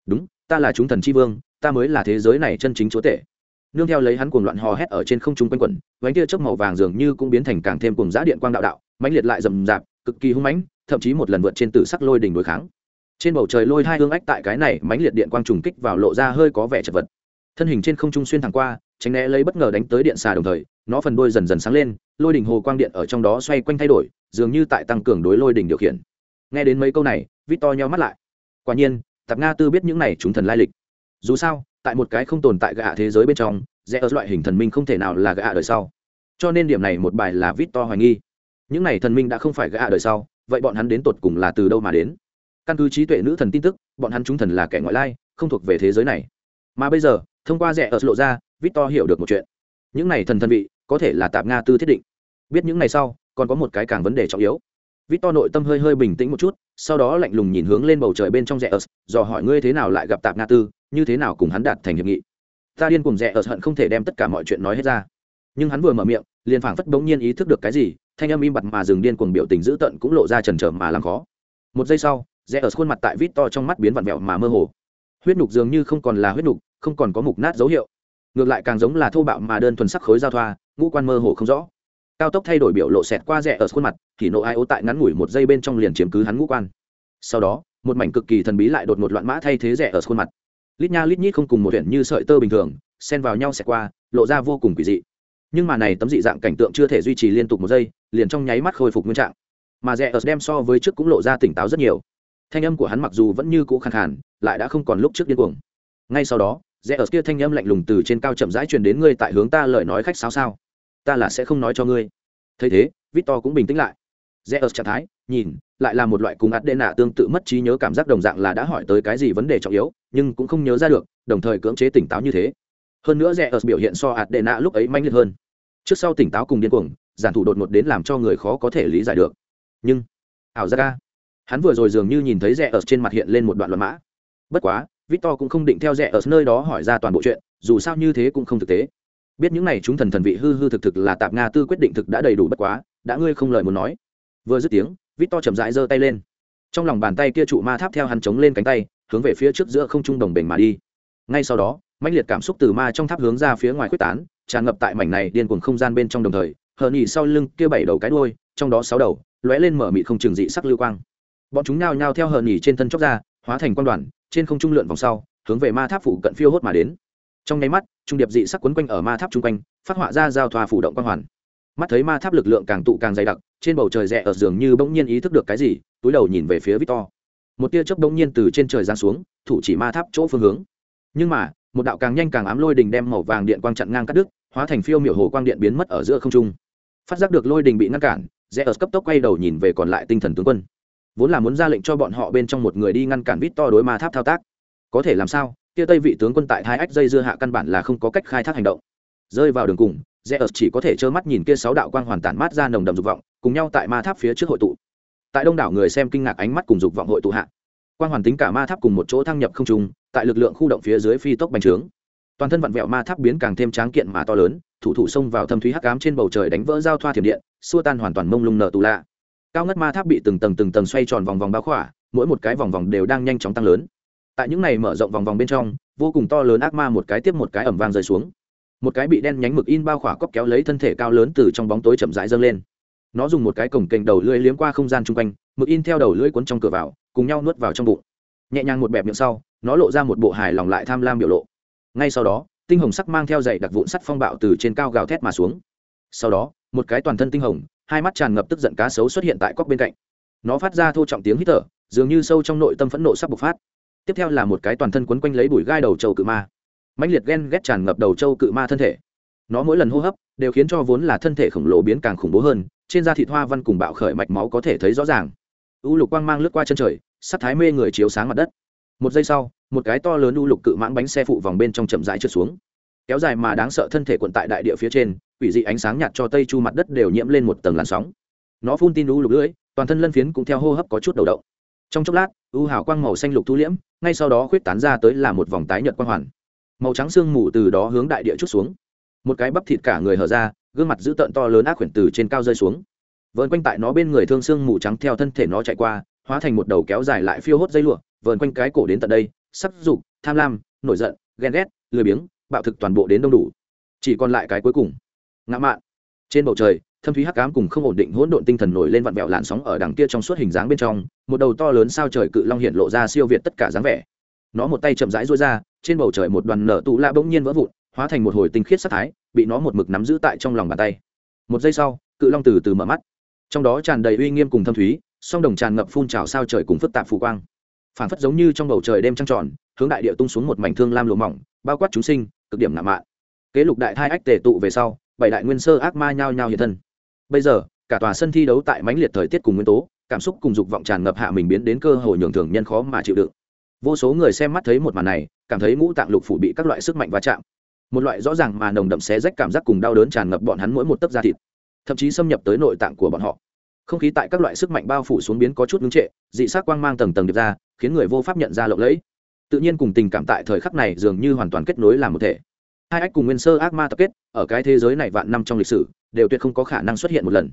Đúng ta là chúng thần c h i vương, ta mới là thế giới này chân chính chúa tể. Nương theo lấy hắn cuồng loạn hò hét ở trên không trung quanh quẩn, vánh tia chớp màu vàng dường như cũng biến thành càng thêm cùng giã điện quang đạo đạo, mãnh liệt lại rầm rạp, cực kỳ hung mãnh, thậm chí một lần vượt trên tử sắc lôi đỉnh đối kháng. Trên bầu trời lôi hai hương ách tại cái này mãnh liệt điện quang trùng kích vào lộ ra hơi có vẻ chật vật. Thân hình trên không trung xuyên thẳng qua, tránh né lấy bất ngờ đánh tới điện xà đồng thời, nó phần đôi dần dần sáng lên, lôi đỉnh hồ quang điện ở trong đó xoay quanh thay đổi, dường như tại tăng cường đối lôi đỉnh điều khiển. Nghe đến mấy câu này vít to nhau mắt lại. Quả nhiên tạp nga tư biết những này chúng thần lai lịch. Dù sao, tại một cái không tồn tại gạ thế giới bên trong, rẽ ở loại hình thần minh không thể nào là gạ đời sau. Cho nên điểm này một bài là vít to hoài nghi. Những này thần minh đã không phải gạ đời sau, vậy bọn hắn đến tột cùng là từ đâu mà đến? Căn cứ trí tuệ nữ thần tin tức, bọn hắn chúng thần là kẻ ngoại lai, không thuộc về thế giới này. Mà bây giờ, thông qua rẽ ở lộ ra, vít to hiểu được một chuyện. Những này thần thần vị, có thể là tạp nga tư thiết định. Biết những này sau, còn có một cái càng vấn đề trọng yếu. Vít to nội tâm hơi hơi bình tĩnh một chút sau đó lạnh lùng nhìn hướng lên bầu trời bên trong rẽ ớt, dò hỏi ngươi thế nào lại gặp tạp nga tư, như thế nào cùng hắn đạt thành hiệp nghị? Ta điên cùng rẽ ớt hận không thể đem tất cả mọi chuyện nói hết ra. Nhưng hắn vừa mở miệng, liền phảng phất bỗng nhiên ý thức được cái gì, thanh âm im bặt mà dừng điên cuồng biểu tình dữ tợn cũng lộ ra trần trở mà làm khó. Một giây sau, rẽ ớt khuôn mặt tại vít to trong mắt biến vặn vẹo mà mơ hồ. Huyết nhục dường như không còn là huyết nhục, không còn có mục nát dấu hiệu. Ngược lại càng giống là thô bạo mà đơn thuần sắc khối giao thoa, ngũ quan mơ hồ không rõ cao tốc thay đổi biểu lộ xẹt qua rẽ ở khuôn mặt, thì nộ ai ố tại ngắn ngủi một giây bên trong liền chiếm cứ hắn ngũ quan. Sau đó, một mảnh cực kỳ thần bí lại đột một loạn mã thay thế rẽ ở khuôn mặt. Lít nha lít nhít không cùng một huyện như sợi tơ bình thường, xen vào nhau xẹt qua, lộ ra vô cùng kỳ dị. Nhưng mà này tấm dị dạng cảnh tượng chưa thể duy trì liên tục một giây, liền trong nháy mắt khôi phục nguyên trạng. Mà rẽ ở đem so với trước cũng lộ ra tỉnh táo rất nhiều. Thanh âm của hắn mặc dù vẫn như cũ khàn khàn, lại đã không còn lúc trước điên cuồng. Ngay sau đó, rẽ ở kia thanh âm lạnh lùng từ trên cao chậm rãi truyền đến ngươi tại hướng ta lời nói khách sáo sao ta là sẽ không nói cho ngươi. Thấy thế, victor cũng bình tĩnh lại. Rẽ ớt trạng thái, nhìn, lại là một loại cùng ạt đệ nạ tương tự mất trí nhớ cảm giác đồng dạng là đã hỏi tới cái gì vấn đề trọng yếu, nhưng cũng không nhớ ra được, đồng thời cưỡng chế tỉnh táo như thế. Hơn nữa rẽ biểu hiện so ạt đệ nạ lúc ấy manh liệt hơn. Trước sau tỉnh táo cùng điên cuồng, giản thủ đột ngột đến làm cho người khó có thể lý giải được. Nhưng, ảo ra ca hắn vừa rồi dường như nhìn thấy rẽ ở trên mặt hiện lên một đoạn luận mã. Bất quá, victor cũng không định theo rẽ ở nơi đó hỏi ra toàn bộ chuyện, dù sao như thế cũng không thực tế biết những này chúng thần thần vị hư hư thực thực là tạp nga tư quyết định thực đã đầy đủ bất quá, đã ngươi không lời muốn nói. Vừa dứt tiếng, victor chậm rãi giơ tay lên. Trong lòng bàn tay kia trụ ma tháp theo hắn chống lên cánh tay, hướng về phía trước giữa không trung đồng bình mà đi. Ngay sau đó, mãnh liệt cảm xúc từ ma trong tháp hướng ra phía ngoài quyết tán, tràn ngập tại mảnh này điên cuồng không gian bên trong đồng thời, hờ nhì sau lưng kia bảy đầu cái đuôi, trong đó sáu đầu, lóe lên mở mịt không trường dị sắc lưu quang. Bọn chúng nhao nhao theo hờ nhì trên thân chóc ra, hóa thành quan đoàn, trên không trung lượn vòng sau, hướng về ma tháp phủ cận phiêu hốt mà đến trong nháy mắt, trung điệp dị sắc quấn quanh ở ma tháp chung quanh, phát họa ra giao thoa phủ động quang hoàn. Mắt thấy ma tháp lực lượng càng tụ càng dày đặc, trên bầu trời rẽ ở giường như bỗng nhiên ý thức được cái gì, túi đầu nhìn về phía victor. Một tia chớp bỗng nhiên từ trên trời giáng xuống, thủ chỉ ma tháp chỗ phương hướng. Nhưng mà, một đạo càng nhanh càng ám lôi đình đem màu vàng điện quang chặn ngang cắt đứt, hóa thành phiêu miểu hồ quang điện biến mất ở giữa không trung. Phát giác được lôi đình bị ngăn cản, rẽ ở cấp tốc quay đầu nhìn về còn lại tinh thần tướng quân. Vốn là muốn ra lệnh cho bọn họ bên trong một người đi ngăn cản vít to đối ma tháp thao tác. Có thể làm sao? Kia tây vị tướng quân tại thái ách dây dưa hạ căn bản là không có cách khai thác hành động. Rơi vào đường cùng, rẽ ớt chỉ có thể trơ mắt nhìn kia sáu đạo quang hoàn tản mát ra nồng đậm dục vọng, cùng nhau tại ma tháp phía trước hội tụ. Tại đông đảo người xem kinh ngạc ánh mắt cùng dục vọng hội tụ hạ, quang hoàn tính cả ma tháp cùng một chỗ thăng nhập không trung, tại lực lượng khu động phía dưới phi tốc bành trướng. Toàn thân vặn vẹo ma tháp biến càng thêm tráng kiện mà to lớn, thủ thủ xông vào thâm thúy hắc ám trên bầu trời đánh vỡ giao thoa thiểm điện, xua tan hoàn toàn mông lung nở tù lạ. Cao ngất ma tháp bị từng tầng từng tầng xoay tròn vòng vòng bao khỏa, mỗi một cái vòng vòng đều đang nhanh chóng tăng lớn tại những này mở rộng vòng vòng bên trong, vô cùng to lớn ác ma một cái tiếp một cái ẩm vang rơi xuống. Một cái bị đen nhánh mực in bao khỏa cóc kéo lấy thân thể cao lớn từ trong bóng tối chậm rãi dâng lên. Nó dùng một cái cổng kềnh đầu lưỡi liếm qua không gian chung quanh, mực in theo đầu lưỡi cuốn trong cửa vào, cùng nhau nuốt vào trong bụng. Nhẹ nhàng một bẹp miệng sau, nó lộ ra một bộ hài lòng lại tham lam biểu lộ. Ngay sau đó, tinh hồng sắc mang theo dậy đặc vụn sắt phong bạo từ trên cao gào thét mà xuống. Sau đó, một cái toàn thân tinh hồng, hai mắt tràn ngập tức giận cá sấu xuất hiện tại cóc bên cạnh. Nó phát ra thô trọng tiếng hít thở, dường như sâu trong nội tâm phẫn nộ sắp bộc phát tiếp theo là một cái toàn thân quấn quanh lấy bụi gai đầu châu cự ma. Mãnh liệt ghen ghét tràn ngập đầu châu cự ma thân thể. Nó mỗi lần hô hấp đều khiến cho vốn là thân thể khổng lồ biến càng khủng bố hơn, trên da thịt hoa văn cùng bạo khởi mạch máu có thể thấy rõ ràng. U lục quang mang lướt qua chân trời, sắc thái mê người chiếu sáng mặt đất. Một giây sau, một cái to lớn u lục cự mãng bánh xe phụ vòng bên trong chậm rãi trượt xuống. Kéo dài mà đáng sợ thân thể quận tại đại địa phía trên, quỷ dị ánh sáng nhạt cho tây chu mặt đất đều nhiễm lên một tầng làn sóng. Nó phun tin u lục lưỡi, toàn thân lân phiến cũng theo hô hấp có chút đầu động trong chốc lát, u hào quang màu xanh lục thu liễm ngay sau đó khuyết tán ra tới là một vòng tái nhợt quang hoàn. Màu trắng sương mù từ đó hướng đại địa chút xuống. Một cái bắp thịt cả người hở ra, gương mặt dữ tợn to lớn ác quyển từ trên cao rơi xuống. Vợn quanh tại nó bên người thương sương mù trắng theo thân thể nó chạy qua, hóa thành một đầu kéo dài lại phiêu hốt dây lụa vợn quanh cái cổ đến tận đây sắc dục tham lam, nổi giận, ghen ghét, lười biếng, bạo thực toàn bộ đến đông đủ. Chỉ còn lại cái cuối cùng. Ngã mạn. Trên bầu trời thâm thúy hắc ám cùng không ổn định hỗn độn tinh thần nổi lên vặn vẹo làn sóng ở đằng kia trong suốt hình dáng bên trong, một đầu to lớn sao trời cự long hiện lộ ra siêu việt tất cả dáng vẻ. Nó một tay chậm rãi rối ra, trên bầu trời một đoàn nở tụ lạ bỗng nhiên vỡ vụn, hóa thành một hồi tinh khiết sắc thái, bị nó một mực nắm giữ tại trong lòng bàn tay. Một giây sau, cự long từ từ mở mắt. Trong đó tràn đầy uy nghiêm cùng thâm thúy, song đồng tràn ngập phun trào sao trời cùng phức tạp phù quang. Phản phất giống như trong bầu trời đêm trăng tròn, hướng đại địa tung xuống một mảnh thương lam lụa mỏng, bao quát chúng sinh, cực điểm nạm mạ kế lục đại thai ách tề tụ về sau, bảy đại nguyên sơ ác ma nhao nhao hiện thân bây giờ, cả tòa sân thi đấu tại mãnh liệt thời tiết cùng nguyên tố, cảm xúc cùng dục vọng tràn ngập hạ mình biến đến cơ hội nhường thường nhân khó mà chịu đựng. Vô số người xem mắt thấy một màn này, cảm thấy ngũ tạng lục phủ bị các loại sức mạnh va chạm. Một loại rõ ràng mà nồng đậm xé rách cảm giác cùng đau đớn tràn ngập bọn hắn mỗi một tấc da thịt, thậm chí xâm nhập tới nội tạng của bọn họ. Không khí tại các loại sức mạnh bao phủ xuống biến có chút ngưng trệ, dị sắc quang mang tầng tầng điệp ra, khiến người vô pháp nhận ra lộng lẫy. Tự nhiên cùng tình cảm tại thời khắc này dường như hoàn toàn kết nối làm một thể. Hai ách cùng nguyên sơ ác ma tập kết, ở cái thế giới này vạn năm trong lịch sử đều tuyệt không có khả năng xuất hiện một lần.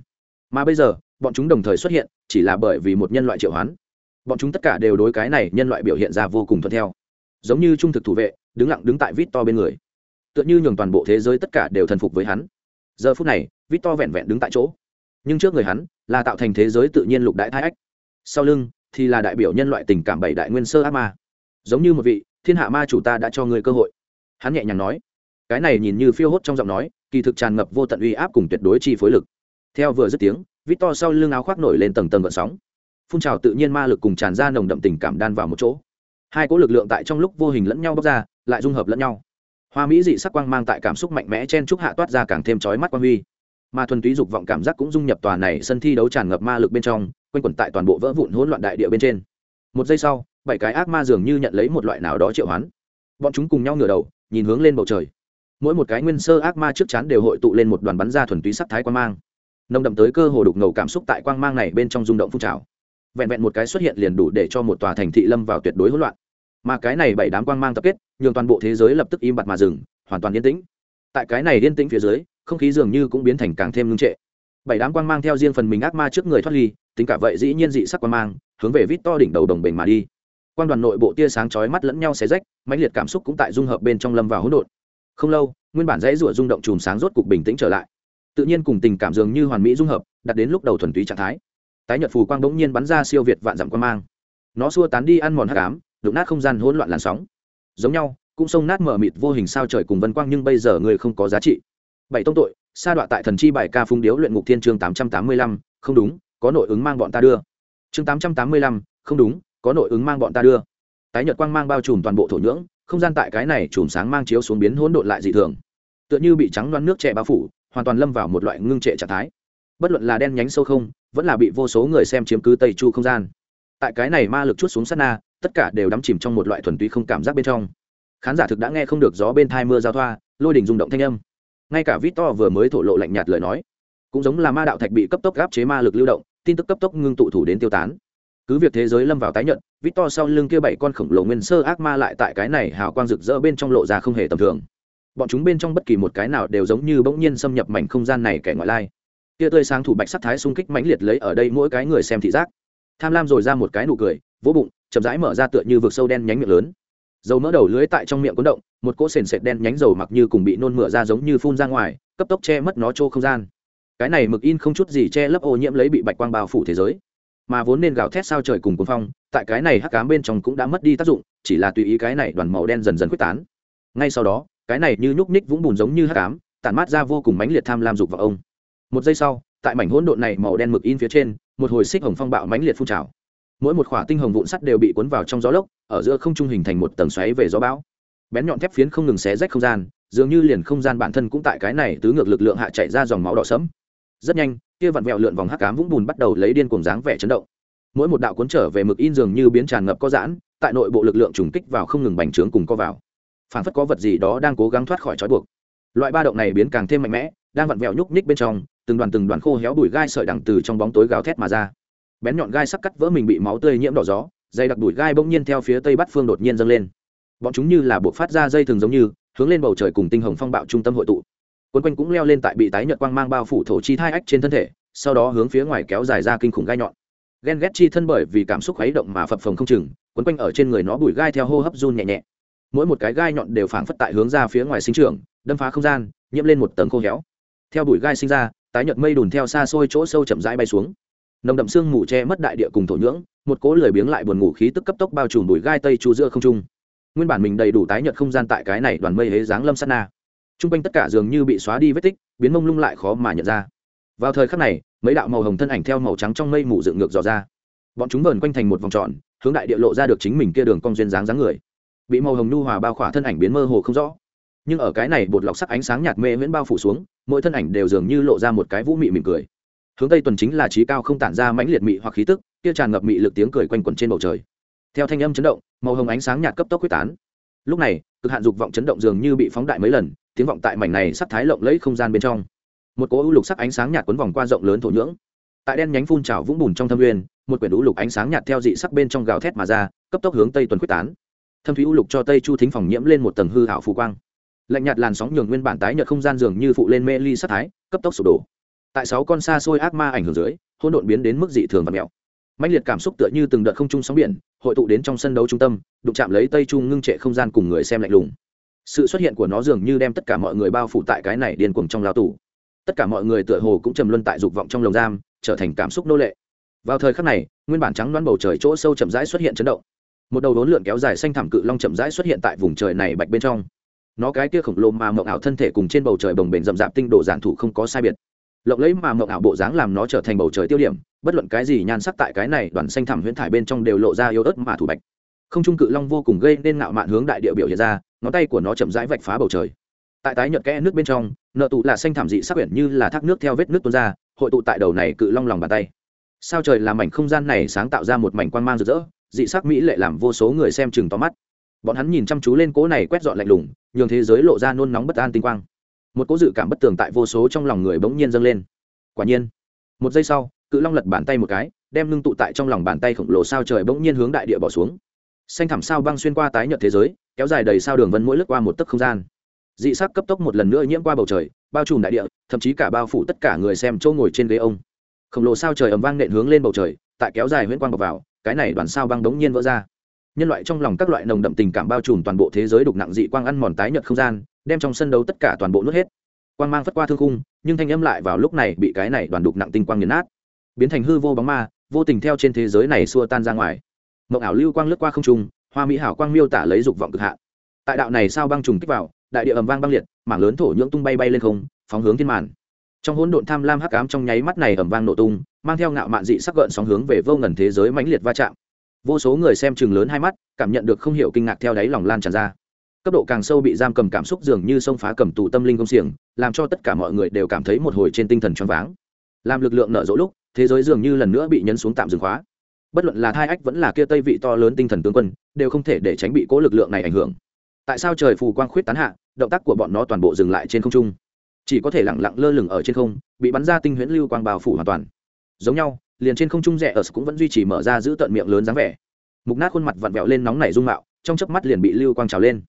Mà bây giờ, bọn chúng đồng thời xuất hiện, chỉ là bởi vì một nhân loại triệu hoán. Bọn chúng tất cả đều đối cái này nhân loại biểu hiện ra vô cùng thuận theo. Giống như trung thực thủ vệ, đứng lặng đứng tại vít to bên người. Tựa như nhường toàn bộ thế giới tất cả đều thần phục với hắn. Giờ phút này, vít to vẹn vẹn đứng tại chỗ. Nhưng trước người hắn, là tạo thành thế giới tự nhiên lục đại thái ách. Sau lưng, thì là đại biểu nhân loại tình cảm bảy đại nguyên sơ ác ma. Giống như một vị, thiên hạ ma chủ ta đã cho người cơ hội. Hắn nhẹ nhàng nói cái này nhìn như phiêu hốt trong giọng nói, kỳ thực tràn ngập vô tận uy áp cùng tuyệt đối chi phối lực. Theo vừa dứt tiếng vít to sau lưng áo khoác nổi lên tầng tầng gợn sóng. Phun trào tự nhiên ma lực cùng tràn ra nồng đậm tình cảm đan vào một chỗ. Hai cỗ lực lượng tại trong lúc vô hình lẫn nhau bóc ra, lại dung hợp lẫn nhau. Hoa mỹ dị sắc quang mang tại cảm xúc mạnh mẽ chen trúc hạ toát ra càng thêm chói mắt quang huy. Mà thuần túy dục vọng cảm giác cũng dung nhập tòa này sân thi đấu tràn ngập ma lực bên trong, quanh quẩn tại toàn bộ vỡ vụn hỗn loạn đại địa bên trên. Một giây sau, bảy cái ác ma dường như nhận lấy một loại nào đó triệu hoán. Bọn chúng cùng nhau ngửa đầu, nhìn hướng lên bầu trời mỗi một cái nguyên sơ ác ma trước chắn đều hội tụ lên một đoàn bắn ra thuần túy sắc thái quang mang, nồng đậm tới cơ hồ đục ngầu cảm xúc tại quang mang này bên trong rung động phun trào. Vẹn vẹn một cái xuất hiện liền đủ để cho một tòa thành thị lâm vào tuyệt đối hỗn loạn. Mà cái này bảy đám quang mang tập kết, nhường toàn bộ thế giới lập tức im bặt mà dừng, hoàn toàn yên tĩnh. Tại cái này yên tĩnh phía dưới, không khí dường như cũng biến thành càng thêm ngưng trệ. Bảy đám quang mang theo riêng phần mình ác ma trước người thoát ly, tính cả vậy dĩ nhiên dị sắc quang mang, hướng về vít to đỉnh đầu đồng bền mà đi. Quan đoàn nội bộ tia sáng chói mắt lẫn nhau xé rách, mãnh liệt cảm xúc cũng tại dung hợp bên trong lâm vào hỗn độn không lâu, nguyên bản dãy rủa rung động chùm sáng rốt cục bình tĩnh trở lại. Tự nhiên cùng tình cảm dường như hoàn mỹ dung hợp, đặt đến lúc đầu thuần túy trạng thái. Tái nhật phù quang bỗng nhiên bắn ra siêu việt vạn dặm quan mang. Nó xua tán đi ăn mòn hắc ám, đụng nát không gian hỗn loạn làn sóng. Giống nhau, cũng sông nát mở mịt vô hình sao trời cùng vân quang nhưng bây giờ người không có giá trị. Bảy tông tội, sa đọa tại thần chi bài ca phung điếu luyện ngục thiên chương tám trăm tám mươi lăm, không đúng, có nội ứng mang bọn ta đưa. Chương tám trăm tám mươi lăm, không đúng, có nội ứng mang bọn ta đưa. Tái nhật quang mang bao trùm toàn bộ thổ nhưỡng không gian tại cái này chùm sáng mang chiếu xuống biến hỗn độn lại dị thường. Tựa như bị trắng loan nước trẻ bao phủ, hoàn toàn lâm vào một loại ngưng trệ trạng thái. Bất luận là đen nhánh sâu không, vẫn là bị vô số người xem chiếm cứ tây chu không gian. Tại cái này ma lực chút xuống sát na, tất cả đều đắm chìm trong một loại thuần túy không cảm giác bên trong. Khán giả thực đã nghe không được gió bên thai mưa giao thoa, lôi đình rung động thanh âm. Ngay cả vít to vừa mới thổ lộ lạnh nhạt lời nói, cũng giống là ma đạo thạch bị cấp tốc gáp chế ma lực lưu động, tin tức cấp tốc ngưng tụ thủ đến tiêu tán cứ việc thế giới lâm vào tái nhận vít to sau lưng kia bảy con khổng lồ nguyên sơ ác ma lại tại cái này hào quang rực rỡ bên trong lộ ra không hề tầm thường. Bọn chúng bên trong bất kỳ một cái nào đều giống như bỗng nhiên xâm nhập mảnh không gian này kẻ ngoại lai. Kia tươi sáng thủ bạch sắc thái xung kích mãnh liệt lấy ở đây mỗi cái người xem thị giác. Tham lam rồi ra một cái nụ cười, vỗ bụng, chậm rãi mở ra tựa như vực sâu đen nhánh miệng lớn. Dầu mỡ đầu lưới tại trong miệng cuốn động, một cỗ sền sệt đen nhánh dầu mặc như cùng bị nôn mửa ra giống như phun ra ngoài, cấp tốc che mất nó trô không gian. Cái này mực in không chút gì che lấp ô nhiễm lấy bị bạch quang bao phủ thế giới mà vốn nên gào thét sao trời cùng cuốn phong, tại cái này hắc cám bên trong cũng đã mất đi tác dụng, chỉ là tùy ý cái này đoàn màu đen dần dần quyết tán. Ngay sau đó, cái này như nhúc ních vũng bùn giống như hắc cám tản mát ra vô cùng mãnh liệt tham lam dục vào ông. Một giây sau, tại mảnh hỗn độn này màu đen mực in phía trên, một hồi xích hồng phong bạo mãnh liệt phun trào. Mỗi một khỏa tinh hồng vụn sắt đều bị cuốn vào trong gió lốc, ở giữa không trung hình thành một tầng xoáy về gió bão. Bén nhọn thép phiến không ngừng xé rách không gian, dường như liền không gian bản thân cũng tại cái này tứ ngược lực lượng hạ chạy ra dòng máu đỏ sẫm rất nhanh, kia vặn vẹo lượn vòng hắc cám vũng bùn bắt đầu lấy điên cuồng dáng vẻ chấn động. Mỗi một đạo cuốn trở về mực in dường như biến tràn ngập có giãn, tại nội bộ lực lượng trùng kích vào không ngừng bành trướng cùng co vào. Phản phất có vật gì đó đang cố gắng thoát khỏi trói buộc. Loại ba động này biến càng thêm mạnh mẽ, đang vặn vẹo nhúc nhích bên trong, từng đoàn từng đoàn khô héo đùi gai sợi đằng từ trong bóng tối gáo thét mà ra. Bén nhọn gai sắc cắt vỡ mình bị máu tươi nhiễm đỏ gió, dây đặc đùi gai bỗng nhiên theo phía tây bắc phương đột nhiên dâng lên. Bọn chúng như là buộc phát ra dây thường giống như, hướng lên bầu trời cùng tinh hồng phong bạo trung tâm hội tụ quân quanh cũng leo lên tại bị tái nhợt quang mang bao phủ thổ chi thai ách trên thân thể, sau đó hướng phía ngoài kéo dài ra kinh khủng gai nhọn. Ghen ghét chi thân bởi vì cảm xúc khuấy động mà phập phồng không chừng, quấn quanh ở trên người nó bùi gai theo hô hấp run nhẹ nhẹ. Mỗi một cái gai nhọn đều phảng phất tại hướng ra phía ngoài sinh trưởng, đâm phá không gian, nhiễm lên một tầng khô héo. Theo bụi gai sinh ra, tái nhợt mây đùn theo xa xôi chỗ sâu chậm rãi bay xuống. Nồng đậm sương mù che mất đại địa cùng thổ nhưỡng, một cỗ lười biếng lại buồn ngủ khí tức cấp tốc bao trùm bụi gai tây trụ giữa không trung. Nguyên bản mình đầy đủ tái nhợt không gian tại cái này đoàn mây hế dáng lâm sát na t r u n g quanh tất cả dường như bị xóa đi vết tích, biến mông lung lại khó mà nhận ra. Vào thời khắc này, mấy đạo màu hồng thân ảnh theo màu trắng trong mây mù dựng ngược dò ra. Bọn chúng vờn quanh thành một vòng tròn, hướng đại địa lộ ra được chính mình kia đường cong duyên dáng dáng người. Bị màu hồng nu hòa bao khỏa thân ảnh biến mơ hồ không rõ. Nhưng ở cái này bột lọc sắc ánh sáng nhạt mê miễn bao phủ xuống, mỗi thân ảnh đều dường như lộ ra một cái vũ mị mỉm cười. Hướng tây tuần chính là trí cao không tản ra mãnh liệt mị hoặc khí tức, kia tràn ngập mị lực tiếng cười quanh quẩn trên bầu trời. Theo thanh âm chấn động, màu hồng ánh sáng nhạt cấp tốc quyết tán. Lúc này, cực hạn dục vọng chấn động dường như bị phóng đại mấy lần tiếng vọng tại mảnh này sắc thái lộng lẫy không gian bên trong. Một cỗ ưu lục sắc ánh sáng nhạt cuốn vòng qua rộng lớn thổ nhưỡng. Tại đen nhánh phun trào vũng bùn trong thâm nguyên, một quyển ưu lục ánh sáng nhạt theo dị sắc bên trong gào thét mà ra, cấp tốc hướng tây tuần quyết tán. Thâm thúy ưu lục cho tây chu thính phòng nhiễm lên một tầng hư hảo phù quang. Lạnh nhạt làn sóng nhường nguyên bản tái nhợt không gian dường như phụ lên mê ly sắc thái, cấp tốc sụp đổ. Tại sáu con xa xôi ác ma ảnh hưởng dưới, hỗn độn biến đến mức dị thường và mèo mãnh liệt cảm xúc tựa như từng đợt không trung sóng biển, hội tụ đến trong sân đấu trung tâm, đụng chạm lấy tây trung ngưng trệ không gian cùng người xem lạnh lùng sự xuất hiện của nó dường như đem tất cả mọi người bao phủ tại cái này điên cuồng trong lao tù. Tất cả mọi người tựa hồ cũng trầm luân tại dục vọng trong lồng giam, trở thành cảm xúc nô lệ. Vào thời khắc này, nguyên bản trắng đoán bầu trời chỗ sâu chậm rãi xuất hiện chấn động. Một đầu đốn lượn kéo dài xanh thảm cự long chậm rãi xuất hiện tại vùng trời này bạch bên trong. Nó cái kia khổng lồ mà mộng ảo thân thể cùng trên bầu trời bồng bềnh rậm rạp tinh đồ giản thủ không có sai biệt. Lộng lấy mà mộng ảo bộ dáng làm nó trở thành bầu trời tiêu điểm, bất luận cái gì nhan sắc tại cái này đoàn xanh thẳm huyễn thải bên trong đều lộ ra yếu ớt mà thủ bạch không trung cự long vô cùng gây nên ngạo mạn hướng đại địa biểu hiện ra, ngón tay của nó chậm rãi vạch phá bầu trời. Tại tái nhợt kẽ nước bên trong, nợ tụ là xanh thảm dị sắc quyển như là thác nước theo vết nước tuôn ra, hội tụ tại đầu này cự long lòng bàn tay. Sao trời làm mảnh không gian này sáng tạo ra một mảnh quan mang rực rỡ, dị sắc mỹ lệ làm vô số người xem chừng to mắt. Bọn hắn nhìn chăm chú lên cỗ này quét dọn lạnh lùng, nhường thế giới lộ ra nôn nóng bất an tinh quang. Một cỗ dự cảm bất tường tại vô số trong lòng người bỗng nhiên dâng lên. Quả nhiên, một giây sau, cự long lật bàn tay một cái, đem ngưng tụ tại trong lòng bàn tay khổng lồ sao trời bỗng nhiên hướng đại địa bỏ xuống xanh thẳm sao băng xuyên qua tái nhợt thế giới, kéo dài đầy sao đường vân mỗi lướt qua một tấc không gian. Dị sắc cấp tốc một lần nữa nhiễm qua bầu trời, bao trùm đại địa, thậm chí cả bao phủ tất cả người xem chỗ ngồi trên ghế ông. Khổng lồ sao trời ầm vang nện hướng lên bầu trời, tại kéo dài huyễn quang bọc vào, cái này đoàn sao băng đống nhiên vỡ ra. Nhân loại trong lòng các loại nồng đậm tình cảm bao trùm toàn bộ thế giới đục nặng dị quang ăn mòn tái nhợt không gian, đem trong sân đấu tất cả toàn bộ nuốt hết. Quang mang phất qua thương khung, nhưng thanh âm lại vào lúc này bị cái này đoàn đục nặng tinh quang nghiền nát. Biến thành hư vô bóng ma, vô tình theo trên thế giới này xua tan ra ngoài mộng ảo lưu quang lướt qua không trung, hoa mỹ hảo quang miêu tả lấy dục vọng cực hạ. tại đạo này sao băng trùng kích vào, đại địa ầm vang băng liệt, mảng lớn thổ nhưỡng tung bay bay lên không, phóng hướng thiên màn. Trong hỗn độn tham lam hắc ám trong nháy mắt này ầm vang nổ tung, mang theo ngạo mạn dị sắc gợn sóng hướng về vô ngần thế giới mãnh liệt va chạm. Vô số người xem chừng lớn hai mắt, cảm nhận được không hiểu kinh ngạc theo đáy lòng lan tràn ra. Cấp độ càng sâu bị giam cầm cảm xúc dường như sông phá cầm tù tâm linh công xiềng, làm cho tất cả mọi người đều cảm thấy một hồi trên tinh thần choáng váng. Làm lực lượng nở rỗ lúc, thế giới dường như lần nữa bị nhấn xuống tạm dừng khóa bất luận là thai ách vẫn là kia tây vị to lớn tinh thần tướng quân, đều không thể để tránh bị cố lực lượng này ảnh hưởng. Tại sao trời phù quang khuyết tán hạ, động tác của bọn nó toàn bộ dừng lại trên không trung? Chỉ có thể lẳng lặng lơ lửng ở trên không, bị bắn ra tinh huyễn lưu quang bao phủ hoàn toàn. Giống nhau, liền trên không trung rẻ ở cũng vẫn duy trì mở ra giữ tận miệng lớn dáng vẻ. Mục nát khuôn mặt vặn vẹo lên nóng nảy dung mạo, trong chớp mắt liền bị lưu quang trào lên.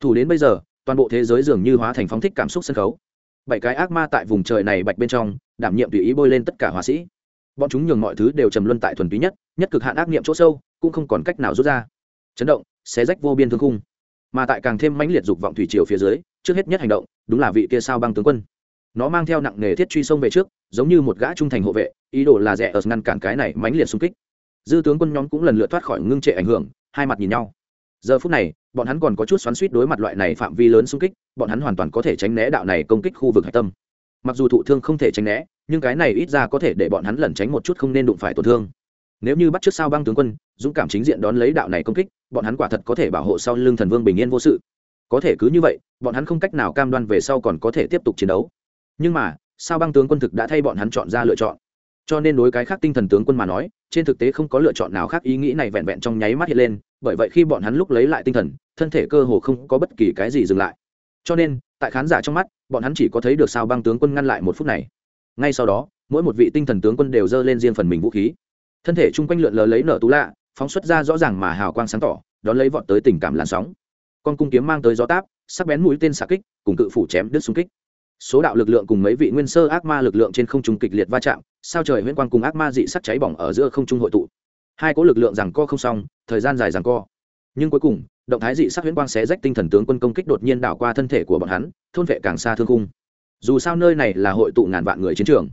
Thủ đến bây giờ, toàn bộ thế giới dường như hóa thành phóng thích cảm xúc sân khấu. Bảy cái ác ma tại vùng trời này bạch bên trong, đảm nhiệm tùy ý bôi lên tất cả họa sĩ bọn chúng nhường mọi thứ đều trầm luân tại thuần túy nhất nhất cực hạn ác nghiệm chỗ sâu, cũng không còn cách nào rút ra. Chấn động, xé rách vô biên thương khung. Mà tại càng thêm mãnh liệt dục vọng thủy triều phía dưới, trước hết nhất hành động, đúng là vị kia sao băng tướng quân. Nó mang theo nặng nghề thiết truy sông về trước, giống như một gã trung thành hộ vệ, ý đồ là rẻ ở ngăn cản cái này mãnh liệt xung kích. Dư tướng quân nhóm cũng lần lượt thoát khỏi ngưng trệ ảnh hưởng, hai mặt nhìn nhau. Giờ phút này, bọn hắn còn có chút xoắn suýt đối mặt loại này phạm vi lớn xung kích, bọn hắn hoàn toàn có thể tránh né đạo này công kích khu vực hạch tâm. Mặc dù thụ thương không thể tránh né nhưng cái này ít ra có thể để bọn hắn lẩn tránh một chút không nên đụng phải tổn thương. Nếu như bắt trước sao băng tướng quân, dũng cảm chính diện đón lấy đạo này công kích, bọn hắn quả thật có thể bảo hộ sau lưng thần vương bình yên vô sự. Có thể cứ như vậy, bọn hắn không cách nào cam đoan về sau còn có thể tiếp tục chiến đấu. Nhưng mà, sao băng tướng quân thực đã thay bọn hắn chọn ra lựa chọn. Cho nên đối cái khác tinh thần tướng quân mà nói, trên thực tế không có lựa chọn nào khác, ý nghĩ này vẹn vẹn trong nháy mắt hiện lên, bởi vậy khi bọn hắn lúc lấy lại tinh thần, thân thể cơ hồ không có bất kỳ cái gì dừng lại. Cho nên, tại khán giả trong mắt, bọn hắn chỉ có thấy được sao băng tướng quân ngăn lại một phút này ngay sau đó, mỗi một vị tinh thần tướng quân đều dơ lên riêng phần mình vũ khí. Thân thể chung quanh lượn lờ lấy nở tú lạ, phóng xuất ra rõ ràng mà hào quang sáng tỏ, đón lấy vọt tới tình cảm làn sóng. Con cung kiếm mang tới gió táp, sắc bén mũi tên xạ kích, cùng cự phủ chém đứt xung kích. Số đạo lực lượng cùng mấy vị nguyên sơ ác ma lực lượng trên không trung kịch liệt va chạm, sao trời huyễn quang cùng ác ma dị sắc cháy bỏng ở giữa không trung hội tụ. Hai cỗ lực lượng rằng co không xong, thời gian dài rằng co. Nhưng cuối cùng, động thái dị sắc huyễn quang xé rách tinh thần tướng quân công kích đột nhiên đảo qua thân thể của bọn hắn, thôn vệ càng xa thương cung dù sao nơi này là hội tụ ngàn vạn người chiến trường.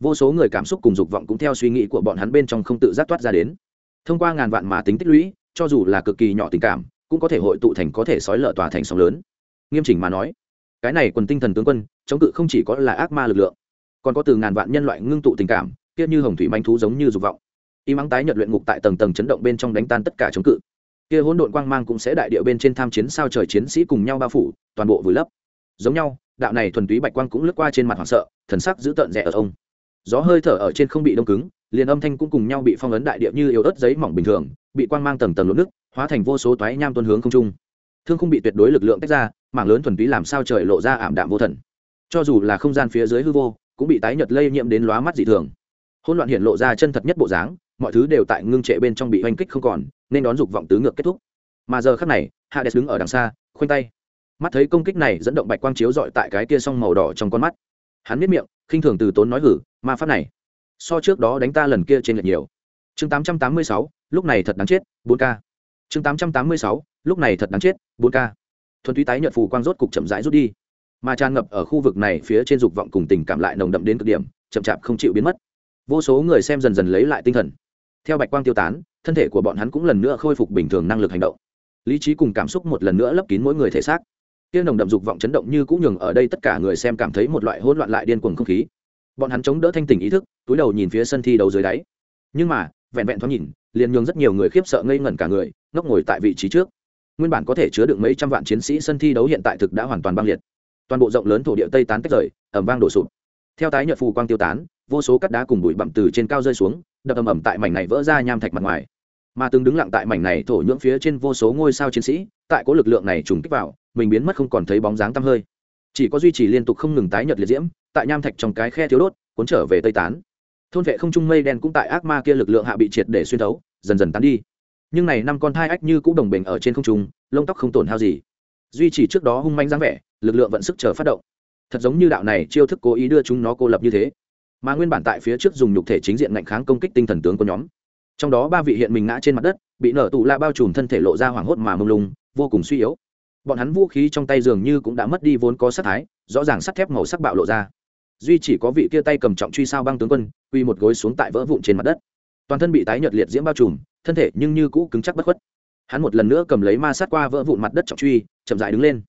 Vô số người cảm xúc cùng dục vọng cũng theo suy nghĩ của bọn hắn bên trong không tự giác toát ra đến. Thông qua ngàn vạn mà tính tích lũy, cho dù là cực kỳ nhỏ tình cảm, cũng có thể hội tụ thành có thể sói lợ tòa thành sóng lớn. Nghiêm chỉnh mà nói, cái này quần tinh thần tướng quân, chống cự không chỉ có là ác ma lực lượng, còn có từ ngàn vạn nhân loại ngưng tụ tình cảm, kia như hồng thủy manh thú giống như dục vọng. Y mắng tái nhật luyện ngục tại tầng tầng chấn động bên trong đánh tan tất cả chống cự. Kia hỗn độn quang mang cũng sẽ đại địa bên trên tham chiến sao trời chiến sĩ cùng nhau bao phủ, toàn bộ vùi lấp. Giống nhau đạo này thuần túy bạch quang cũng lướt qua trên mặt hoảng sợ, thần sắc giữ tợn rẻ ở ông. Gió hơi thở ở trên không bị đông cứng, liền âm thanh cũng cùng nhau bị phong ấn đại địa như yếu ớt giấy mỏng bình thường, bị quang mang tầng tầng lỗ nước hóa thành vô số toái nham tuân hướng không trung. Thương không bị tuyệt đối lực lượng tách ra, mảng lớn thuần túy làm sao trời lộ ra ảm đạm vô thần. Cho dù là không gian phía dưới hư vô, cũng bị tái nhật lây nhiễm đến lóa mắt dị thường. Hỗn loạn hiện lộ ra chân thật nhất bộ dáng, mọi thứ đều tại ngưng trệ bên trong bị oanh kích không còn, nên đón dục vọng tứ ngược kết thúc. Mà giờ khắc này, hades đứng ở đằng xa, khoanh tay mắt thấy công kích này dẫn động bạch quang chiếu dọi tại cái kia song màu đỏ trong con mắt. Hắn miết miệng khinh thường từ tốn nói hử ma pháp này so trước đó đánh ta lần kia trên lệch nhiều. Chương 886, lúc này thật đáng chết bốn k chương 886, lúc này thật đáng chết bốn k thuần túy tái nhợt phù quang rốt cục chậm rãi rút đi. Mà tràn ngập ở khu vực này phía trên dục vọng cùng tình cảm lại nồng đậm đến cực điểm chậm chạp không chịu biến mất. Vô số người xem dần dần lấy lại tinh thần. Theo bạch quang tiêu tán thân thể của bọn hắn cũng lần nữa khôi phục bình thường năng lực hành động. Lý trí cùng cảm xúc một lần nữa lấp kín mỗi người thể xác. Tiên nồng đậm dục vọng chấn động như cũng nhường ở đây tất cả người xem cảm thấy một loại hỗn loạn lại điên cuồng không khí. Bọn hắn chống đỡ thanh tỉnh ý thức, túi đầu nhìn phía sân thi đấu dưới đáy. Nhưng mà, vẹn vẹn thoáng nhìn, liền nhường rất nhiều người khiếp sợ ngây ngẩn cả người, ngốc ngồi tại vị trí trước. Nguyên bản có thể chứa được mấy trăm vạn chiến sĩ sân thi đấu hiện tại thực đã hoàn toàn băng liệt. Toàn bộ rộng lớn thổ địa tây tán tách rời ẩm vang đổ sụp. Theo tái nhợt phù quang tiêu tán, vô số cắt đá cùng bụi bặm từ trên cao rơi xuống, đập ầm ầm tại mảnh này vỡ ra nham thạch mặt ngoài mà từng đứng lặng tại mảnh này thổ nhưỡng phía trên vô số ngôi sao chiến sĩ, tại có lực lượng này trùng kích vào, mình biến mất không còn thấy bóng dáng tăm hơi. Chỉ có duy trì liên tục không ngừng tái nhật liệt diễm, tại nham thạch trong cái khe thiếu đốt, cuốn trở về tây tán. Thôn vệ không trung mây đen cũng tại ác ma kia lực lượng hạ bị triệt để xuyên thấu, dần dần tán đi. Nhưng này năm con thai ách như cũng đồng bình ở trên không trung, lông tóc không tổn hao gì. Duy trì trước đó hung manh dáng vẻ, lực lượng vận sức chờ phát động. Thật giống như đạo này chiêu thức cố ý đưa chúng nó cô lập như thế. Mà nguyên bản tại phía trước dùng nhục thể chính diện ngạnh kháng công kích tinh thần tướng của nhóm trong đó ba vị hiện mình ngã trên mặt đất, bị nở tù la bao trùm thân thể lộ ra hoảng hốt mà mông lung, vô cùng suy yếu. Bọn hắn vũ khí trong tay dường như cũng đã mất đi vốn có sắc thái, rõ ràng sắt thép màu sắc bạo lộ ra. Duy chỉ có vị kia tay cầm trọng truy sao băng tướng quân, quy một gối xuống tại vỡ vụn trên mặt đất. Toàn thân bị tái nhợt liệt diễm bao trùm, thân thể nhưng như cũ cứng chắc bất khuất. Hắn một lần nữa cầm lấy ma sát qua vỡ vụn mặt đất trọng truy, chậm dại đứng lên.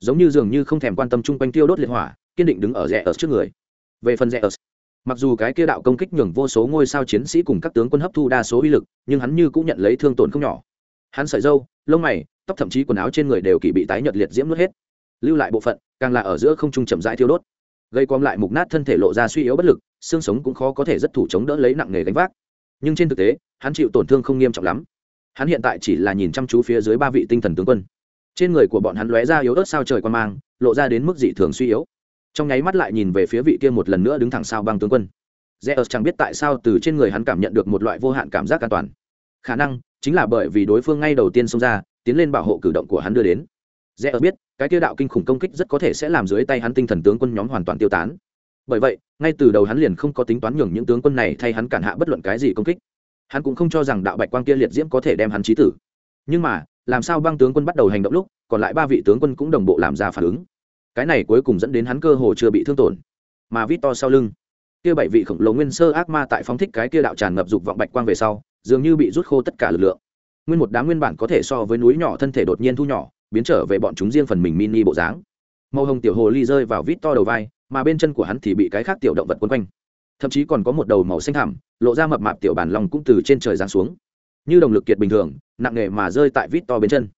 Giống như dường như không thèm quan tâm chung quanh tiêu đốt liệt hỏa, kiên định đứng ở rẽ ở trước người. Về phần rẽ ở mặc dù cái kia đạo công kích nhường vô số ngôi sao chiến sĩ cùng các tướng quân hấp thu đa số uy lực, nhưng hắn như cũng nhận lấy thương tổn không nhỏ. Hắn sợi dâu lông mày, tóc thậm chí quần áo trên người đều kỳ bị tái nhợt liệt diễm nuốt hết. Lưu lại bộ phận, càng là ở giữa không trung chậm rãi thiêu đốt. Gây quom lại mục nát thân thể lộ ra suy yếu bất lực, xương sống cũng khó có thể rất thủ chống đỡ lấy nặng nghề gánh vác. Nhưng trên thực tế, hắn chịu tổn thương không nghiêm trọng lắm. Hắn hiện tại chỉ là nhìn chăm chú phía dưới ba vị tinh thần tướng quân. Trên người của bọn hắn lóe ra yếu ớt sao trời quan mang, lộ ra đến mức dị thường suy yếu trong nháy mắt lại nhìn về phía vị kia một lần nữa đứng thẳng sau băng tướng quân Zeus chẳng biết tại sao từ trên người hắn cảm nhận được một loại vô hạn cảm giác an toàn. Khả năng chính là bởi vì đối phương ngay đầu tiên xông ra, tiến lên bảo hộ cử động của hắn đưa đến. Zeus biết, cái kia đạo kinh khủng công kích rất có thể sẽ làm dưới tay hắn tinh thần tướng quân nhóm hoàn toàn tiêu tán. Bởi vậy, ngay từ đầu hắn liền không có tính toán nhường những tướng quân này thay hắn cản hạ bất luận cái gì công kích. Hắn cũng không cho rằng đạo bạch quang kia liệt diễm có thể đem hắn chí tử. Nhưng mà, làm sao băng tướng quân bắt đầu hành động lúc, còn lại ba vị tướng quân cũng đồng bộ làm ra phản ứng. Cái này cuối cùng dẫn đến hắn cơ hồ chưa bị thương tổn. Mà vít to sau lưng, kia bảy vị khổng lồ nguyên sơ ác ma tại phóng thích cái kia đạo tràn ngập dục vọng bạch quang về sau dường như bị rút khô tất cả lực lượng. Nguyên một đám nguyên bản có thể so với núi nhỏ thân thể đột nhiên thu nhỏ biến trở về bọn chúng riêng phần mình mini bộ dáng. Màu hồng tiểu hồ ly rơi vào vít to đầu vai mà bên chân của hắn thì bị cái khác tiểu động vật quấn quanh. Thậm chí còn có một đầu màu xanh thảm lộ ra mập mạp tiểu bản lòng cũng từ trên trời giáng xuống. Như đồng lực kiệt bình thường nặng nề mà rơi tại vít to bên chân.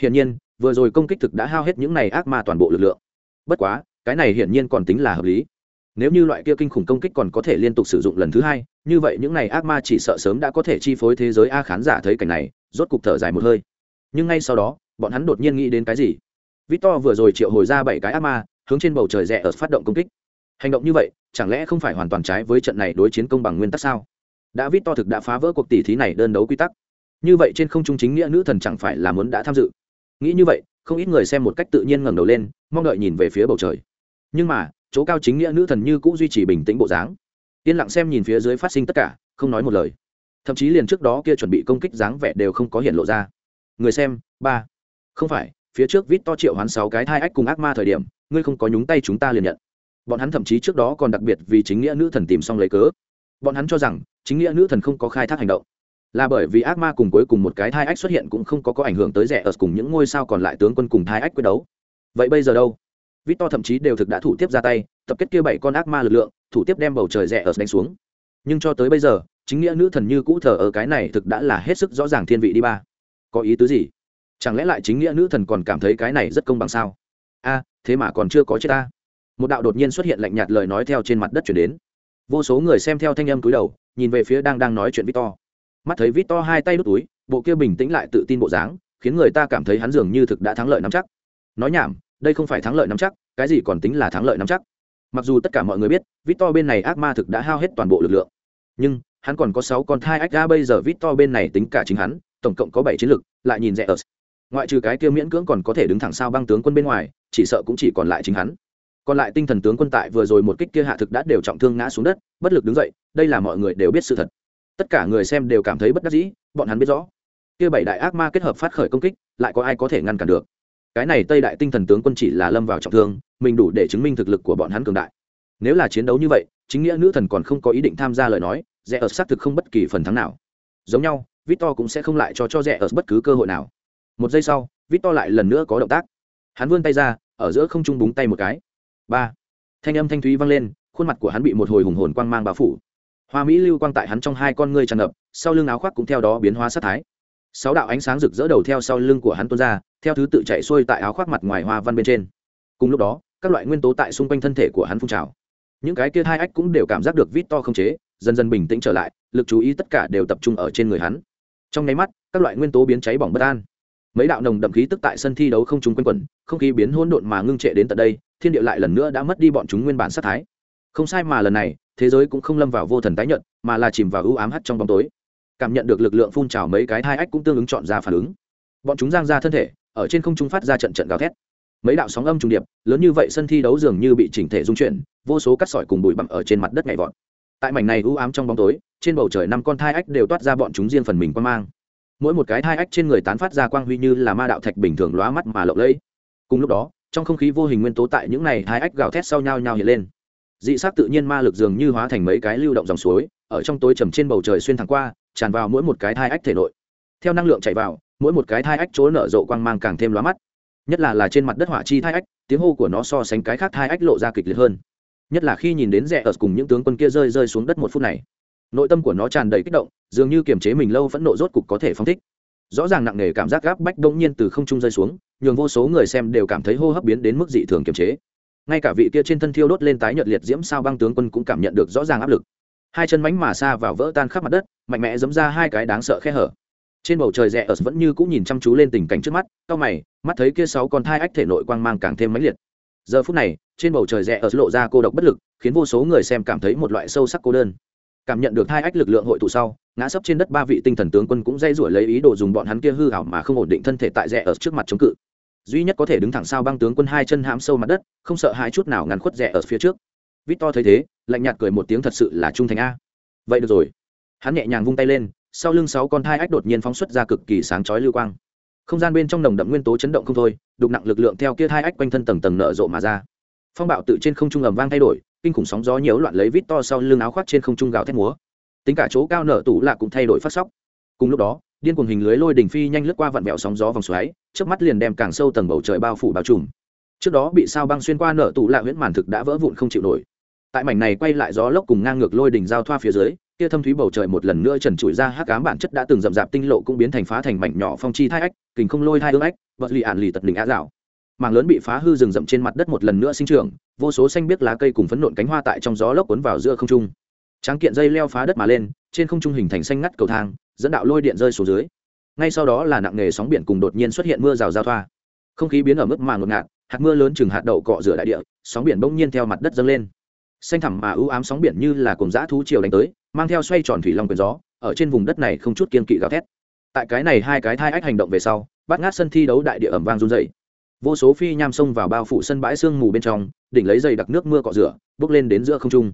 Hiển nhiên vừa rồi công kích thực đã hao hết những này ác ma toàn bộ lực lượng bất quá, cái này hiển nhiên còn tính là hợp lý. Nếu như loại kia kinh khủng công kích còn có thể liên tục sử dụng lần thứ hai, như vậy những này ác ma chỉ sợ sớm đã có thể chi phối thế giới a khán giả thấy cảnh này, rốt cục thở dài một hơi. Nhưng ngay sau đó, bọn hắn đột nhiên nghĩ đến cái gì? Victor vừa rồi triệu hồi ra bảy cái ác ma, hướng trên bầu trời rẽ ở phát động công kích. Hành động như vậy, chẳng lẽ không phải hoàn toàn trái với trận này đối chiến công bằng nguyên tắc sao? Đã victor thực đã phá vỡ cuộc tỷ thí này đơn đấu quy tắc. Như vậy trên không trung chính nghĩa nữ thần chẳng phải là muốn đã tham dự. Nghĩ như vậy không ít người xem một cách tự nhiên ngẩng đầu lên, mong đợi nhìn về phía bầu trời. Nhưng mà, chỗ cao chính nghĩa nữ thần như cũng duy trì bình tĩnh bộ dáng. Yên lặng xem nhìn phía dưới phát sinh tất cả, không nói một lời. Thậm chí liền trước đó kia chuẩn bị công kích dáng vẻ đều không có hiện lộ ra. Người xem, ba. Không phải, phía trước vít to triệu hoán sáu cái thai ách cùng ác ma thời điểm, ngươi không có nhúng tay chúng ta liền nhận. Bọn hắn thậm chí trước đó còn đặc biệt vì chính nghĩa nữ thần tìm xong lấy cớ. Bọn hắn cho rằng, chính nghĩa nữ thần không có khai thác hành động là bởi vì ác ma cùng cuối cùng một cái thai ách xuất hiện cũng không có có ảnh hưởng tới rẻ ở cùng những ngôi sao còn lại tướng quân cùng thai ách quyết đấu vậy bây giờ đâu Victor thậm chí đều thực đã thủ tiếp ra tay, tập kết kia bảy con ác ma lực lượng, thủ tiếp đem bầu trời rẻ ở đánh xuống. Nhưng cho tới bây giờ, chính nghĩa nữ thần như cũ thờ ở cái này thực đã là hết sức rõ ràng thiên vị đi ba. Có ý tứ gì? Chẳng lẽ lại chính nghĩa nữ thần còn cảm thấy cái này rất công bằng sao? A, thế mà còn chưa có chết ta. Một đạo đột nhiên xuất hiện lạnh nhạt lời nói theo trên mặt đất chuyển đến. Vô số người xem theo thanh âm cúi đầu, nhìn về phía đang đang nói chuyện Victor. Mắt thấy Victor hai tay đút túi, bộ kia bình tĩnh lại tự tin bộ dáng, khiến người ta cảm thấy hắn dường như thực đã thắng lợi nắm chắc. Nói nhảm, đây không phải thắng lợi nắm chắc cái gì còn tính là thắng lợi nắm chắc. Mặc dù tất cả mọi người biết victor bên này ác ma thực đã hao hết toàn bộ lực lượng. Nhưng hắn còn có sáu con thai ác ga bây giờ victor bên này tính cả chính hắn tổng cộng có bảy chiến lực lại nhìn rẻ ở. Ngoại trừ cái kia miễn cưỡng còn có thể đứng thẳng sao băng tướng quân bên ngoài chỉ sợ cũng chỉ còn lại chính hắn. Còn lại tinh thần tướng quân tại vừa rồi một kích kia hạ thực đã đều trọng thương ngã xuống đất bất lực đứng dậy đây là mọi người đều biết sự thật tất cả người xem đều cảm thấy bất đắc dĩ, bọn hắn biết rõ. Kia bảy đại ác ma kết hợp phát khởi công kích, lại có ai có thể ngăn cản được? Cái này tây đại tinh thần tướng quân chỉ là lâm vào trọng thương, mình đủ để chứng minh thực lực của bọn hắn cường đại. Nếu là chiến đấu như vậy, chính nghĩa nữ thần còn không có ý định tham gia lời nói rẽ ở xác thực không bất kỳ phần thắng nào. Giống nhau, victor cũng sẽ không lại cho cho rẽ ở bất cứ cơ hội nào. Một giây sau, victor lại lần nữa có động tác. Hắn vươn tay ra, ở giữa không trung búng tay một cái. Ba. Thanh âm thanh thúy vang lên, khuôn mặt của hắn bị một hồi hùng hồn quang mang bao phủ hoa mỹ lưu quang tại hắn trong hai con ngươi tràn ngập, sau lưng áo khoác cũng theo đó biến hóa sát thái. Sáu đạo ánh sáng rực rỡ đầu theo sau lưng của hắn tuôn ra, theo thứ tự chạy xuôi tại áo khoác mặt ngoài hoa văn bên trên. Cùng lúc đó, các loại nguyên tố tại xung quanh thân thể của hắn phun trào. Những cái kia hai ách cũng đều cảm giác được vít to không chế, dần dần bình tĩnh trở lại, lực chú ý tất cả đều tập trung ở trên người hắn. Trong nháy mắt, các loại nguyên tố biến cháy bỏng bất an. Mấy đạo nồng đậm khí tức tại sân thi đấu không trung quanh quẩn, không khí biến hỗn độn mà ngưng trệ đến tận đây, thiên địa lại lần nữa đã mất đi bọn chúng nguyên bản sát thái. Không sai mà lần này thế giới cũng không lâm vào vô thần tái nhận mà là chìm vào ưu ám hắt trong bóng tối. Cảm nhận được lực lượng phun trào mấy cái hai ách cũng tương ứng chọn ra phản ứng. Bọn chúng giang ra thân thể, ở trên không trung phát ra trận trận gào thét. Mấy đạo sóng âm trùng điệp, lớn như vậy sân thi đấu dường như bị chỉnh thể dung chuyển, vô số cắt sỏi cùng bụi bặm ở trên mặt đất nhảy vọt. Tại mảnh này u ám trong bóng tối, trên bầu trời năm con thai ách đều toát ra bọn chúng riêng phần mình quan mang. Mỗi một cái thai ách trên người tán phát ra quang huy như là ma đạo thạch bình thường lóa mắt mà lộng lẫy. Cùng lúc đó, trong không khí vô hình nguyên tố tại những này hai ách gào thét sau nhau nhau hiện lên dị sắc tự nhiên ma lực dường như hóa thành mấy cái lưu động dòng suối, ở trong tối trầm trên bầu trời xuyên thẳng qua, tràn vào mỗi một cái thai ách thể nội. Theo năng lượng chạy vào, mỗi một cái thai ách chỗ nở rộ quang mang càng thêm lóa mắt. Nhất là là trên mặt đất hỏa chi thai ách, tiếng hô của nó so sánh cái khác thai ách lộ ra kịch liệt hơn. Nhất là khi nhìn đến rẽ ở cùng những tướng quân kia rơi rơi xuống đất một phút này, nội tâm của nó tràn đầy kích động, dường như kiềm chế mình lâu phẫn nộ rốt cục có thể phong thích. Rõ ràng nặng nề cảm giác gáp bách đông nhiên từ không trung rơi xuống, nhường vô số người xem đều cảm thấy hô hấp biến đến mức dị thường kiềm chế ngay cả vị kia trên thân thiêu đốt lên tái nhợt liệt diễm sao băng tướng quân cũng cảm nhận được rõ ràng áp lực. Hai chân mánh mà xa vào vỡ tan khắp mặt đất, mạnh mẽ giấm ra hai cái đáng sợ khe hở. Trên bầu trời rẽ ở vẫn như cũng nhìn chăm chú lên tình cảnh trước mắt, cau mày, mắt thấy kia sáu con thai ách thể nội quang mang càng thêm mãnh liệt. Giờ phút này, trên bầu trời rẽ ở lộ ra cô độc bất lực, khiến vô số người xem cảm thấy một loại sâu sắc cô đơn. Cảm nhận được hai ách lực lượng hội tụ sau, ngã sấp trên đất ba vị tinh thần tướng quân cũng dây rủi lấy ý đồ dùng bọn hắn kia hư hảo mà không ổn định thân thể tại rẽ ở trước mặt chống cự duy nhất có thể đứng thẳng sau băng tướng quân hai chân hãm sâu mặt đất, không sợ hai chút nào ngăn khuất rẻ ở phía trước. Vít to thấy thế, lạnh nhạt cười một tiếng thật sự là trung thành a. Vậy được rồi. Hắn nhẹ nhàng vung tay lên, sau lưng sáu con thai ách đột nhiên phóng xuất ra cực kỳ sáng chói lưu quang. Không gian bên trong nồng đậm nguyên tố chấn động không thôi, đục nặng lực lượng theo kia thai ách quanh thân tầng tầng nở rộ mà ra. Phong bạo tự trên không trung ầm vang thay đổi, kinh khủng sóng gió nhiễu loạn lấy vít to sau lưng áo khoác trên không trung gào thét múa. Tính cả chỗ cao nở tủ lạ cũng thay đổi phát sóc. Cùng lúc đó điên cuồng hình lưới lôi đỉnh phi nhanh lướt qua vặn vẹo sóng gió vòng xoáy trước mắt liền đem càng sâu tầng bầu trời bao phủ bao trùm. Trước đó bị sao băng xuyên qua nở tủ lạ huyễn màn thực đã vỡ vụn không chịu nổi. Tại mảnh này quay lại gió lốc cùng ngang ngược lôi đỉnh giao thoa phía dưới, kia thâm thúy bầu trời một lần nữa trần trụi ra hắc ám bản chất đã từng rậm rạp tinh lộ cũng biến thành phá thành mảnh nhỏ phong chi thai ách, kình không lôi thai ương ách, vật lì ản lì tật đỉnh á dạo. Mảng lớn bị phá hư rừng rậm trên mặt đất một lần nữa sinh trưởng, vô số xanh biếc lá cây cùng phấn nộn cánh hoa tại trong gió lốc cuốn vào giữa không trung. Tráng kiện dây leo phá đất mà lên trên không trung hình thành xanh ngắt cầu thang, dẫn đạo lôi điện rơi xuống dưới. Ngay sau đó là nặng nghề sóng biển cùng đột nhiên xuất hiện mưa rào giao thoa. Không khí biến ở mức mà ngột ngạt, hạt mưa lớn chừng hạt đậu cọ rửa đại địa, sóng biển bỗng nhiên theo mặt đất dâng lên. Xanh thẳm mà ưu ám sóng biển như là cùng dã thú chiều đánh tới, mang theo xoay tròn thủy long quyền gió, ở trên vùng đất này không chút kiên kỵ gào thét. Tại cái này hai cái thai ách hành động về sau bắt ngát sân thi đấu đại địa ẩm vang run dày vô số phi nham xông vào bao phủ sân bãi sương mù bên trong, đỉnh lấy dày đặc nước mưa cọ rửa, bước lên đến giữa không trung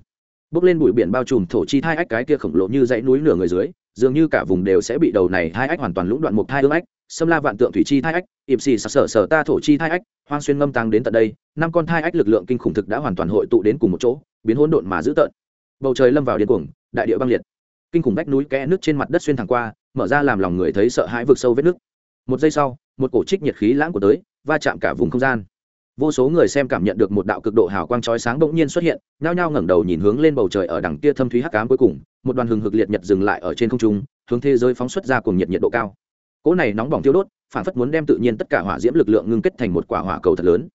bốc lên bụi biển bao trùm thổ chi thai ách cái kia khổng lồ như dãy núi nửa người dưới, dường như cả vùng đều sẽ bị đầu này thai ách hoàn toàn lũng đoạn một thai ương ách, xâm la vạn tượng thủy chi thai ách, ịp xì sặc sở sở ta thổ chi thai ách, hoang xuyên ngâm tăng đến tận đây, năm con thai ách lực lượng kinh khủng thực đã hoàn toàn hội tụ đến cùng một chỗ, biến hỗn độn mà dữ tợn. Bầu trời lâm vào điên cuồng, đại địa băng liệt. Kinh khủng vách núi kẽ nước trên mặt đất xuyên thẳng qua, mở ra làm lòng người thấy sợ hãi vực sâu vết nước một giây sau, một cổ trích nhiệt khí lãng của tới, va chạm cả vùng không gian vô số người xem cảm nhận được một đạo cực độ hào quang chói sáng bỗng nhiên xuất hiện, nhao nhao ngẩng đầu nhìn hướng lên bầu trời ở đằng kia thâm thúy hắc ám cuối cùng, một đoàn hừng hực liệt nhật dừng lại ở trên không trung, hướng thế giới phóng xuất ra cùng nhiệt nhiệt độ cao. Cỗ này nóng bỏng thiêu đốt, phản phất muốn đem tự nhiên tất cả hỏa diễm lực lượng ngưng kết thành một quả hỏa cầu thật lớn.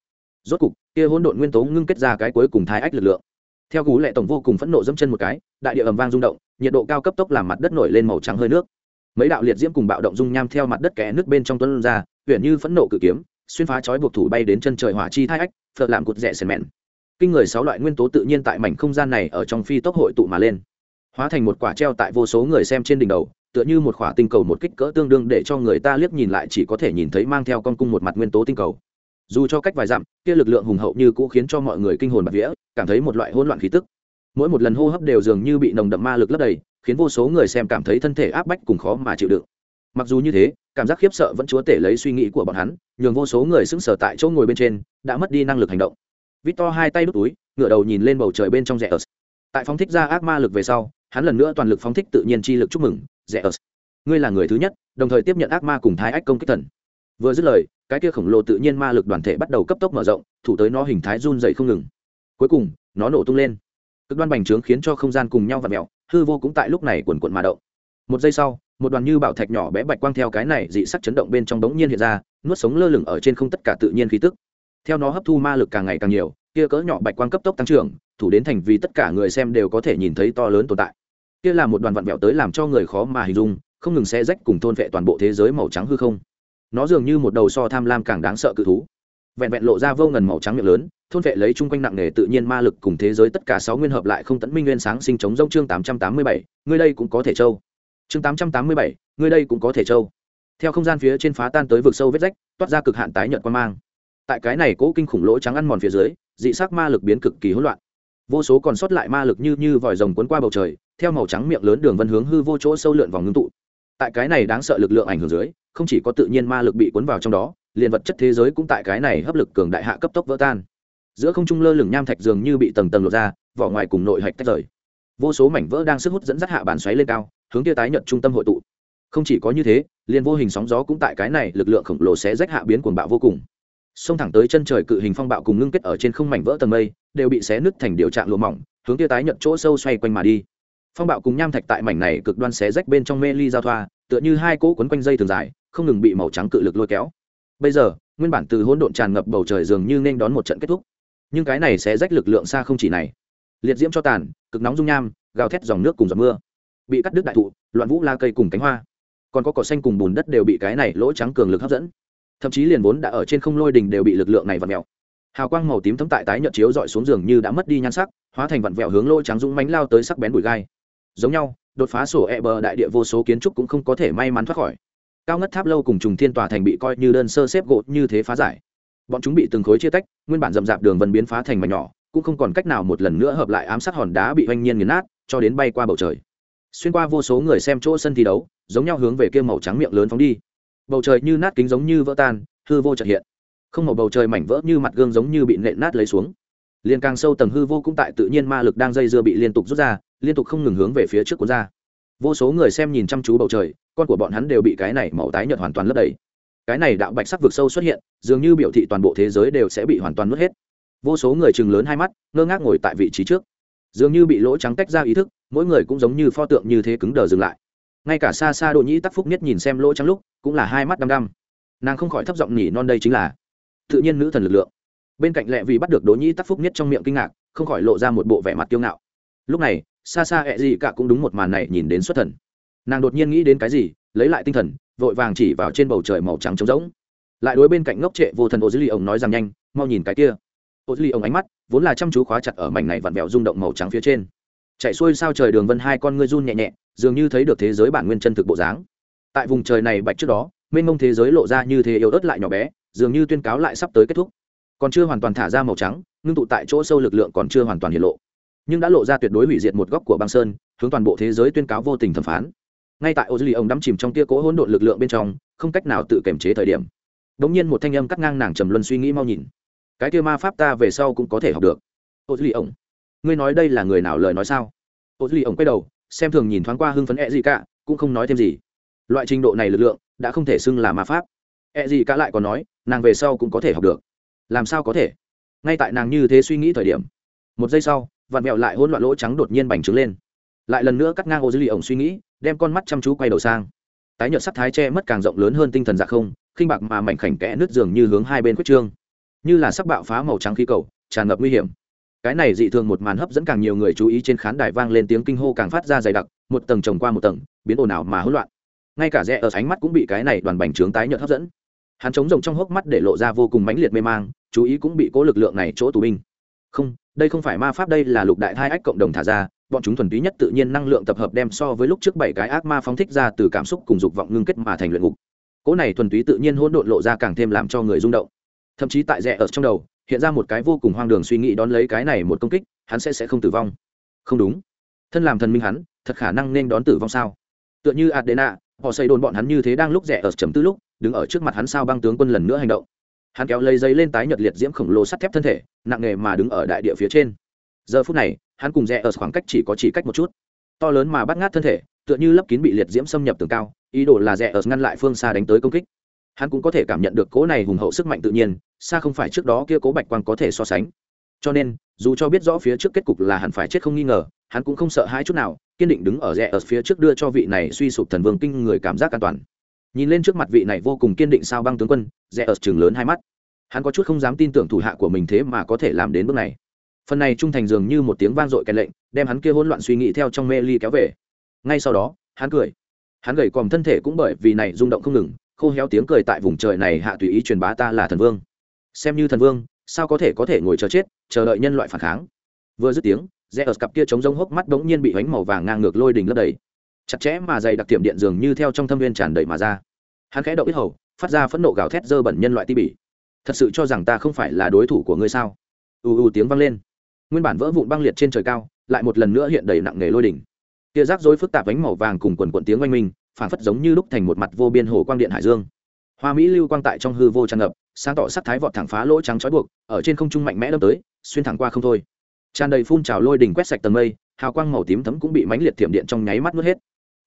Rốt cục, kia hỗn độn nguyên tố ngưng kết ra cái cuối cùng thái ách lực lượng. Theo cú lệ tổng vô cùng phẫn nộ dẫm chân một cái, đại địa ầm vang rung động, nhiệt độ cao cấp tốc làm mặt đất nổi lên màu trắng hơi nước. Mấy đạo liệt diễm cùng bạo động dung nham theo mặt đất kẽ nước bên trong tuấn ra huyện như phẫn nộ cự kiếm xuyên phá chói buộc thủ bay đến chân trời hỏa chi thai ách, phật làm cụt rẻ sèn mẹn. Kinh người sáu loại nguyên tố tự nhiên tại mảnh không gian này ở trong phi tốc hội tụ mà lên. Hóa thành một quả treo tại vô số người xem trên đỉnh đầu, tựa như một quả tinh cầu một kích cỡ tương đương để cho người ta liếc nhìn lại chỉ có thể nhìn thấy mang theo con cung một mặt nguyên tố tinh cầu. Dù cho cách vài dặm, kia lực lượng hùng hậu như cũ khiến cho mọi người kinh hồn bạt vía, cảm thấy một loại hỗn loạn khí tức. Mỗi một lần hô hấp đều dường như bị nồng đậm ma lực lấp đầy, khiến vô số người xem cảm thấy thân thể áp bách cùng khó mà chịu đựng. Mặc dù như thế cảm giác khiếp sợ vẫn chúa tể lấy suy nghĩ của bọn hắn, nhường vô số người sững sờ tại chỗ ngồi bên trên, đã mất đi năng lực hành động. Victor hai tay đút túi, ngửa đầu nhìn lên bầu trời bên trong rẽ ớt tại phóng thích ra ác ma lực về sau, hắn lần nữa toàn lực phóng thích tự nhiên chi lực chúc mừng rẽ ớt ngươi là người thứ nhất, đồng thời tiếp nhận ác ma cùng thái ách công kích thần. Vừa dứt lời, cái kia khổng lồ tự nhiên ma lực đoàn thể bắt đầu cấp tốc mở rộng, thủ tới nó hình thái run dày không ngừng. Cuối cùng, nó nổ tung lên. Cực đoan bành trướng khiến cho không gian cùng nhau và mẹo hư vô cũng tại lúc này quần quận mà động. Một giây sau một đoàn như bảo thạch nhỏ bé bạch quang theo cái này dị sắc chấn động bên trong đống nhiên hiện ra, nuốt sống lơ lửng ở trên không tất cả tự nhiên khí tức. Theo nó hấp thu ma lực càng ngày càng nhiều, kia cỡ nhỏ bạch quang cấp tốc tăng trưởng, thủ đến thành vì tất cả người xem đều có thể nhìn thấy to lớn tồn tại. Kia là một đoàn vặn vẹo tới làm cho người khó mà hình dung, không ngừng xé rách cùng thôn vệ toàn bộ thế giới màu trắng hư không. Nó dường như một đầu so tham lam càng đáng sợ cự thú. Vẹn vẹn lộ ra vô ngần màu trắng miệng lớn, thôn vệ lấy chung quanh nặng nề tự nhiên ma lực cùng thế giới tất cả sáu nguyên hợp lại không tẫn minh nguyên sáng sinh chống rông chương tám trăm tám mươi bảy ngươi đây cũng có thể châu chương tám trăm tám mươi bảy người đây cũng có thể châu theo không gian phía trên phá tan tới vực sâu vết rách, toát ra cực hạn tái nhợt quan mang. Tại cái này cố kinh khủng lỗ trắng ăn mòn phía dưới, dị sắc ma lực biến cực kỳ hỗn loạn. Vô số còn sót lại ma lực như như vòi rồng cuốn qua bầu trời, theo màu trắng miệng lớn đường vân hướng hư vô chỗ sâu lượn vòng ngưng tụ. Tại cái này đáng sợ lực lượng ảnh hưởng dưới, không chỉ có tự nhiên ma lực bị cuốn vào trong đó, liền vật chất thế giới cũng tại cái này hấp lực cường đại hạ cấp tốc vỡ tan. Giữa không trung lơ lửng nham thạch dường như bị tầng tầng lột ra, vỏ ngoài cùng nội hạch tách rời. Vô số mảnh vỡ đang sức hút dẫn dắt hạ bàn xoáy lên cao hướng tia tái nhận trung tâm hội tụ. Không chỉ có như thế liền vô hình sóng gió cũng tại cái này lực lượng khổng lồ sẽ rách hạ biến cuồng bạo vô cùng. Xông thẳng tới chân trời cự hình phong bạo cùng ngưng kết ở trên không mảnh vỡ tầng mây, đều bị xé nứt thành điều trạng lụa mỏng, hướng tia tái nhận chỗ sâu xoay quanh mà đi. Phong bạo cùng nham thạch tại mảnh này cực đoan xé rách bên trong mê ly giao thoa, tựa như hai cỗ quấn quanh dây thường dài, không ngừng bị màu trắng cự lực lôi kéo. Bây giờ, nguyên bản từ hỗn độn tràn ngập bầu trời dường như nên đón một trận kết thúc. Nhưng cái này sẽ rách lực lượng xa không chỉ này. Liệt diễm cho tàn, cực nóng dung nham, gào thét dòng nước cùng giọt mưa bị cắt đứt đại thụ, loạn vũ la cây cùng cánh hoa. Còn có cỏ xanh cùng bùn đất đều bị cái này lỗ trắng cường lực hấp dẫn. Thậm chí liền vốn đã ở trên không lôi đình đều bị lực lượng này vặn vẹo. Hào quang màu tím thấm tại tái nhợt chiếu dọi xuống giường như đã mất đi nhan sắc, hóa thành vặn vẹo hướng lỗ trắng dũng mánh lao tới sắc bén bụi gai. Giống nhau, đột phá sổ e bờ đại địa vô số kiến trúc cũng không có thể may mắn thoát khỏi. Cao ngất tháp lâu cùng trùng thiên tòa thành bị coi như đơn sơ xếp gỗ như thế phá giải. Bọn chúng bị từng khối chia tách, nguyên bản rậm rạp đường vân biến phá thành mảnh nhỏ, cũng không còn cách nào một lần nữa hợp lại ám sát hòn đá bị oanh nhiên nghiền nát, cho đến bay qua bầu trời xuyên qua vô số người xem chỗ sân thi đấu, giống nhau hướng về kia màu trắng miệng lớn phóng đi. Bầu trời như nát kính giống như vỡ tan, hư vô trật hiện. Không màu bầu trời mảnh vỡ như mặt gương giống như bị nện nát lấy xuống. Liền càng sâu tầng hư vô cũng tại tự nhiên ma lực đang dây dưa bị liên tục rút ra, liên tục không ngừng hướng về phía trước cuốn ra. Vô số người xem nhìn chăm chú bầu trời, con của bọn hắn đều bị cái này màu tái nhợt hoàn toàn lấp đầy. Cái này đạo bạch sắc vực sâu xuất hiện, dường như biểu thị toàn bộ thế giới đều sẽ bị hoàn toàn nuốt hết. Vô số người chừng lớn hai mắt, ngơ ngác ngồi tại vị trí trước. Dường như bị lỗ trắng tách ra ý thức mỗi người cũng giống như pho tượng như thế cứng đờ dừng lại. Ngay cả xa xa đỗ nhĩ tắc phúc nhất nhìn xem lỗ trắng lúc, cũng là hai mắt đăm đăm. Nàng không khỏi thấp giọng nhỉ non đây chính là tự nhiên nữ thần lực lượng. Bên cạnh lệ vì bắt được đỗ nhĩ tắc phúc nhất trong miệng kinh ngạc, không khỏi lộ ra một bộ vẻ mặt kiêu ngạo. Lúc này xa xa hẹ gì cả cũng đúng một màn này nhìn đến xuất thần. Nàng đột nhiên nghĩ đến cái gì, lấy lại tinh thần, vội vàng chỉ vào trên bầu trời màu trắng trống rỗng. Lại đối bên cạnh ngốc trệ vô thần ô dư ly ông nói rằng nhanh, mau nhìn cái kia. Ô dư ly ông ánh mắt vốn là chăm chú khóa chặt ở mảnh này vặn vẹo rung động màu trắng phía trên chạy xuôi sao trời đường vân hai con ngươi run nhẹ nhẹ, dường như thấy được thế giới bản nguyên chân thực bộ dáng. Tại vùng trời này bạch trước đó, mênh mông thế giới lộ ra như thế yếu ớt lại nhỏ bé, dường như tuyên cáo lại sắp tới kết thúc. Còn chưa hoàn toàn thả ra màu trắng, ngưng tụ tại chỗ sâu lực lượng còn chưa hoàn toàn hiện lộ. Nhưng đã lộ ra tuyệt đối hủy diệt một góc của băng sơn, hướng toàn bộ thế giới tuyên cáo vô tình thẩm phán. Ngay tại ô dư lì ông đắm chìm trong tia cỗ hỗn độn lực lượng bên trong, không cách nào tự kiềm chế thời điểm. Đ ỗ n g nhiên một thanh âm cắt ngang nàng trầm luân suy nghĩ mau nhìn. Cái tia ma pháp ta về sau cũng có thể học được. Ô dư lì ông ngươi nói đây là người nào lời nói sao? Ô duy ổng quay đầu, xem thường nhìn thoáng qua hưng phấn E gì cả cũng không nói thêm gì. Loại trình độ này lực lượng, đã không thể xưng là ma pháp. E gì cả lại còn nói, nàng về sau cũng có thể học được. Làm sao có thể? Ngay tại nàng như thế suy nghĩ thời điểm, một giây sau vạn mẹo lại hỗn loạn lỗ trắng đột nhiên bành trướng lên. Lại lần nữa cắt ngang ô dư lì ổng suy nghĩ, đem con mắt chăm chú quay đầu sang. Tái nhợt sắc thái che mất càng rộng lớn hơn tinh thần dạ không, khinh bạc mà mảnh khảnh kẽ nứt dường như hướng hai bên quyết trương. Như là sắc bạo phá màu trắng khí cầu, tràn ngập nguy hiểm cái này dị thường một màn hấp dẫn càng nhiều người chú ý trên khán đài vang lên tiếng kinh hô càng phát ra dày đặc, một tầng trồng qua một tầng, biến ồn ào mà hỗn loạn. Ngay cả rẽ ở ánh mắt cũng bị cái này đoàn bành trướng tái nhợt hấp dẫn. Hắn chống rồng trong hốc mắt để lộ ra vô cùng mãnh liệt mê mang, chú ý cũng bị cố lực lượng này chỗ tù binh. Không, đây không phải ma pháp đây là lục đại thai ách cộng đồng thả ra, bọn chúng thuần túy nhất tự nhiên năng lượng tập hợp đem so với lúc trước bảy cái ác ma phóng thích ra từ cảm xúc cùng dục vọng ngưng kết mà thành luyện ngục. Cỗ này thuần túy tự nhiên hỗn độn lộ ra càng thêm làm cho người rung động. Thậm chí tại rẽ ở trong đầu hiện ra một cái vô cùng hoang đường suy nghĩ đón lấy cái này một công kích, hắn sẽ sẽ không tử vong. Không đúng. Thân làm thần minh hắn, thật khả năng nên đón tử vong sao? Tựa như adena, họ xây đồn bọn hắn như thế đang lúc rẻ ở chấm tư lúc, đứng ở trước mặt hắn sao băng tướng quân lần nữa hành động. Hắn kéo lấy dây lên tái nhật liệt diễm khổng lồ sắt thép thân thể, nặng nề mà đứng ở đại địa phía trên. Giờ phút này, hắn cùng rẽ ở khoảng cách chỉ có chỉ cách một chút. To lớn mà bắt ngát thân thể, tựa như lấp kín bị liệt diễm xâm nhập tường cao, ý đồ là rẽ ở ngăn lại phương xa đánh tới công kích hắn cũng có thể cảm nhận được cố này hùng hậu sức mạnh tự nhiên, xa không phải trước đó kia cố bạch quang có thể so sánh. Cho nên, dù cho biết rõ phía trước kết cục là hẳn phải chết không nghi ngờ, hắn cũng không sợ hãi chút nào, kiên định đứng ở rẽ ở phía trước đưa cho vị này suy sụp thần vương kinh người cảm giác an toàn. Nhìn lên trước mặt vị này vô cùng kiên định sao băng tướng quân, rẽ ở chừng lớn hai mắt. Hắn có chút không dám tin tưởng thủ hạ của mình thế mà có thể làm đến bước này. Phần này trung thành dường như một tiếng vang dội kèn lệnh, đem hắn kia hỗn loạn suy nghĩ theo trong mê ly kéo về. Ngay sau đó, hắn cười. Hắn gầy còm thân thể cũng bởi vì này rung động không ngừng khô héo tiếng cười tại vùng trời này hạ tùy ý truyền bá ta là thần vương. Xem như thần vương, sao có thể có thể ngồi chờ chết, chờ đợi nhân loại phản kháng? Vừa dứt tiếng rẽ ở cặp kia chống rông hốc mắt bỗng nhiên bị bánh màu vàng ngang ngược lôi đình lấp đầy. Chặt chẽ mà dày đặc tiệm điện dường như theo trong thâm viên tràn đầy mà ra. Hắn khẽ động ít hầu, phát ra phẫn nộ gào thét dơ bẩn nhân loại ti bỉ. Thật sự cho rằng ta không phải là đối thủ của ngươi sao? U u tiếng vang lên. Nguyên bản vỡ vụn băng liệt trên trời cao, lại một lần nữa hiện đầy nặng nề lôi đỉnh kia rác rối phức tạp bánh màu vàng cùng quần quận tiếng oanh minh phản phất giống như lúc thành một mặt vô biên hồ quang điện hải dương. Hoa mỹ lưu quang tại trong hư vô tràn ngập, sáng tỏ sắc thái vọt thẳng phá lỗ trắng trói buộc, ở trên không trung mạnh mẽ đâm tới, xuyên thẳng qua không thôi. Tràn đầy phun trào lôi đỉnh quét sạch tầng mây, hào quang màu tím thấm cũng bị mánh liệt thiểm điện trong nháy mắt mất hết.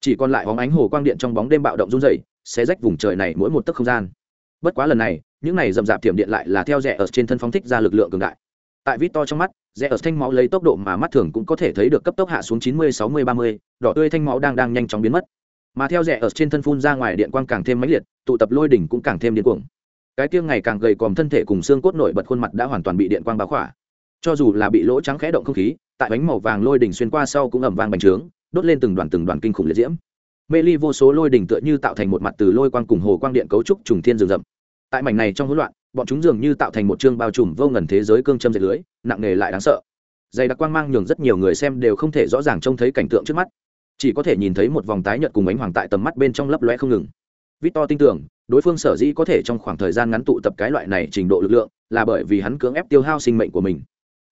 Chỉ còn lại bóng ánh hồ quang điện trong bóng đêm bạo động run dày sẽ rách vùng trời này mỗi một tấc không gian. Bất quá lần này, những này rậm rạp thiểm điện lại là theo rẽ ở trên thân phóng thích ra lực lượng cường đại. Tại vít to trong mắt, rẽ ở thanh máu lấy tốc độ mà mắt thường cũng có thể thấy được cấp tốc hạ xuống chín mươi, sáu mươi, ba mươi, đỏ tươi thanh máu đang đang nhanh chóng biến mất mà theo rẽ ở trên thân phun ra ngoài điện quang càng thêm mãnh liệt, tụ tập lôi đỉnh cũng càng thêm điên cuồng. Cái kia ngày càng gầy còm thân thể cùng xương cốt nổi bật khuôn mặt đã hoàn toàn bị điện quang báo khỏa. Cho dù là bị lỗ trắng khẽ động không khí, tại bánh màu vàng lôi đỉnh xuyên qua sau cũng ẩm vang bành trướng, đốt lên từng đoàn từng đoàn kinh khủng liệt diễm. Mê ly vô số lôi đỉnh tựa như tạo thành một mặt từ lôi quang cùng hồ quang điện cấu trúc trùng thiên rừng rậm. Tại mảnh này trong hỗn loạn, bọn chúng dường như tạo thành một chương bao trùm vô ngần thế giới cương châm dệt lưới, nặng nề lại đáng sợ. Dày đặc quang mang nhường rất nhiều người xem đều không thể rõ ràng trông thấy cảnh tượng trước mắt chỉ có thể nhìn thấy một vòng tái nhợt cùng ánh hoàng tại tầm mắt bên trong lấp lóe không ngừng. Victor tin tưởng, đối phương sở dĩ có thể trong khoảng thời gian ngắn tụ tập cái loại này trình độ lực lượng, là bởi vì hắn cưỡng ép tiêu hao sinh mệnh của mình.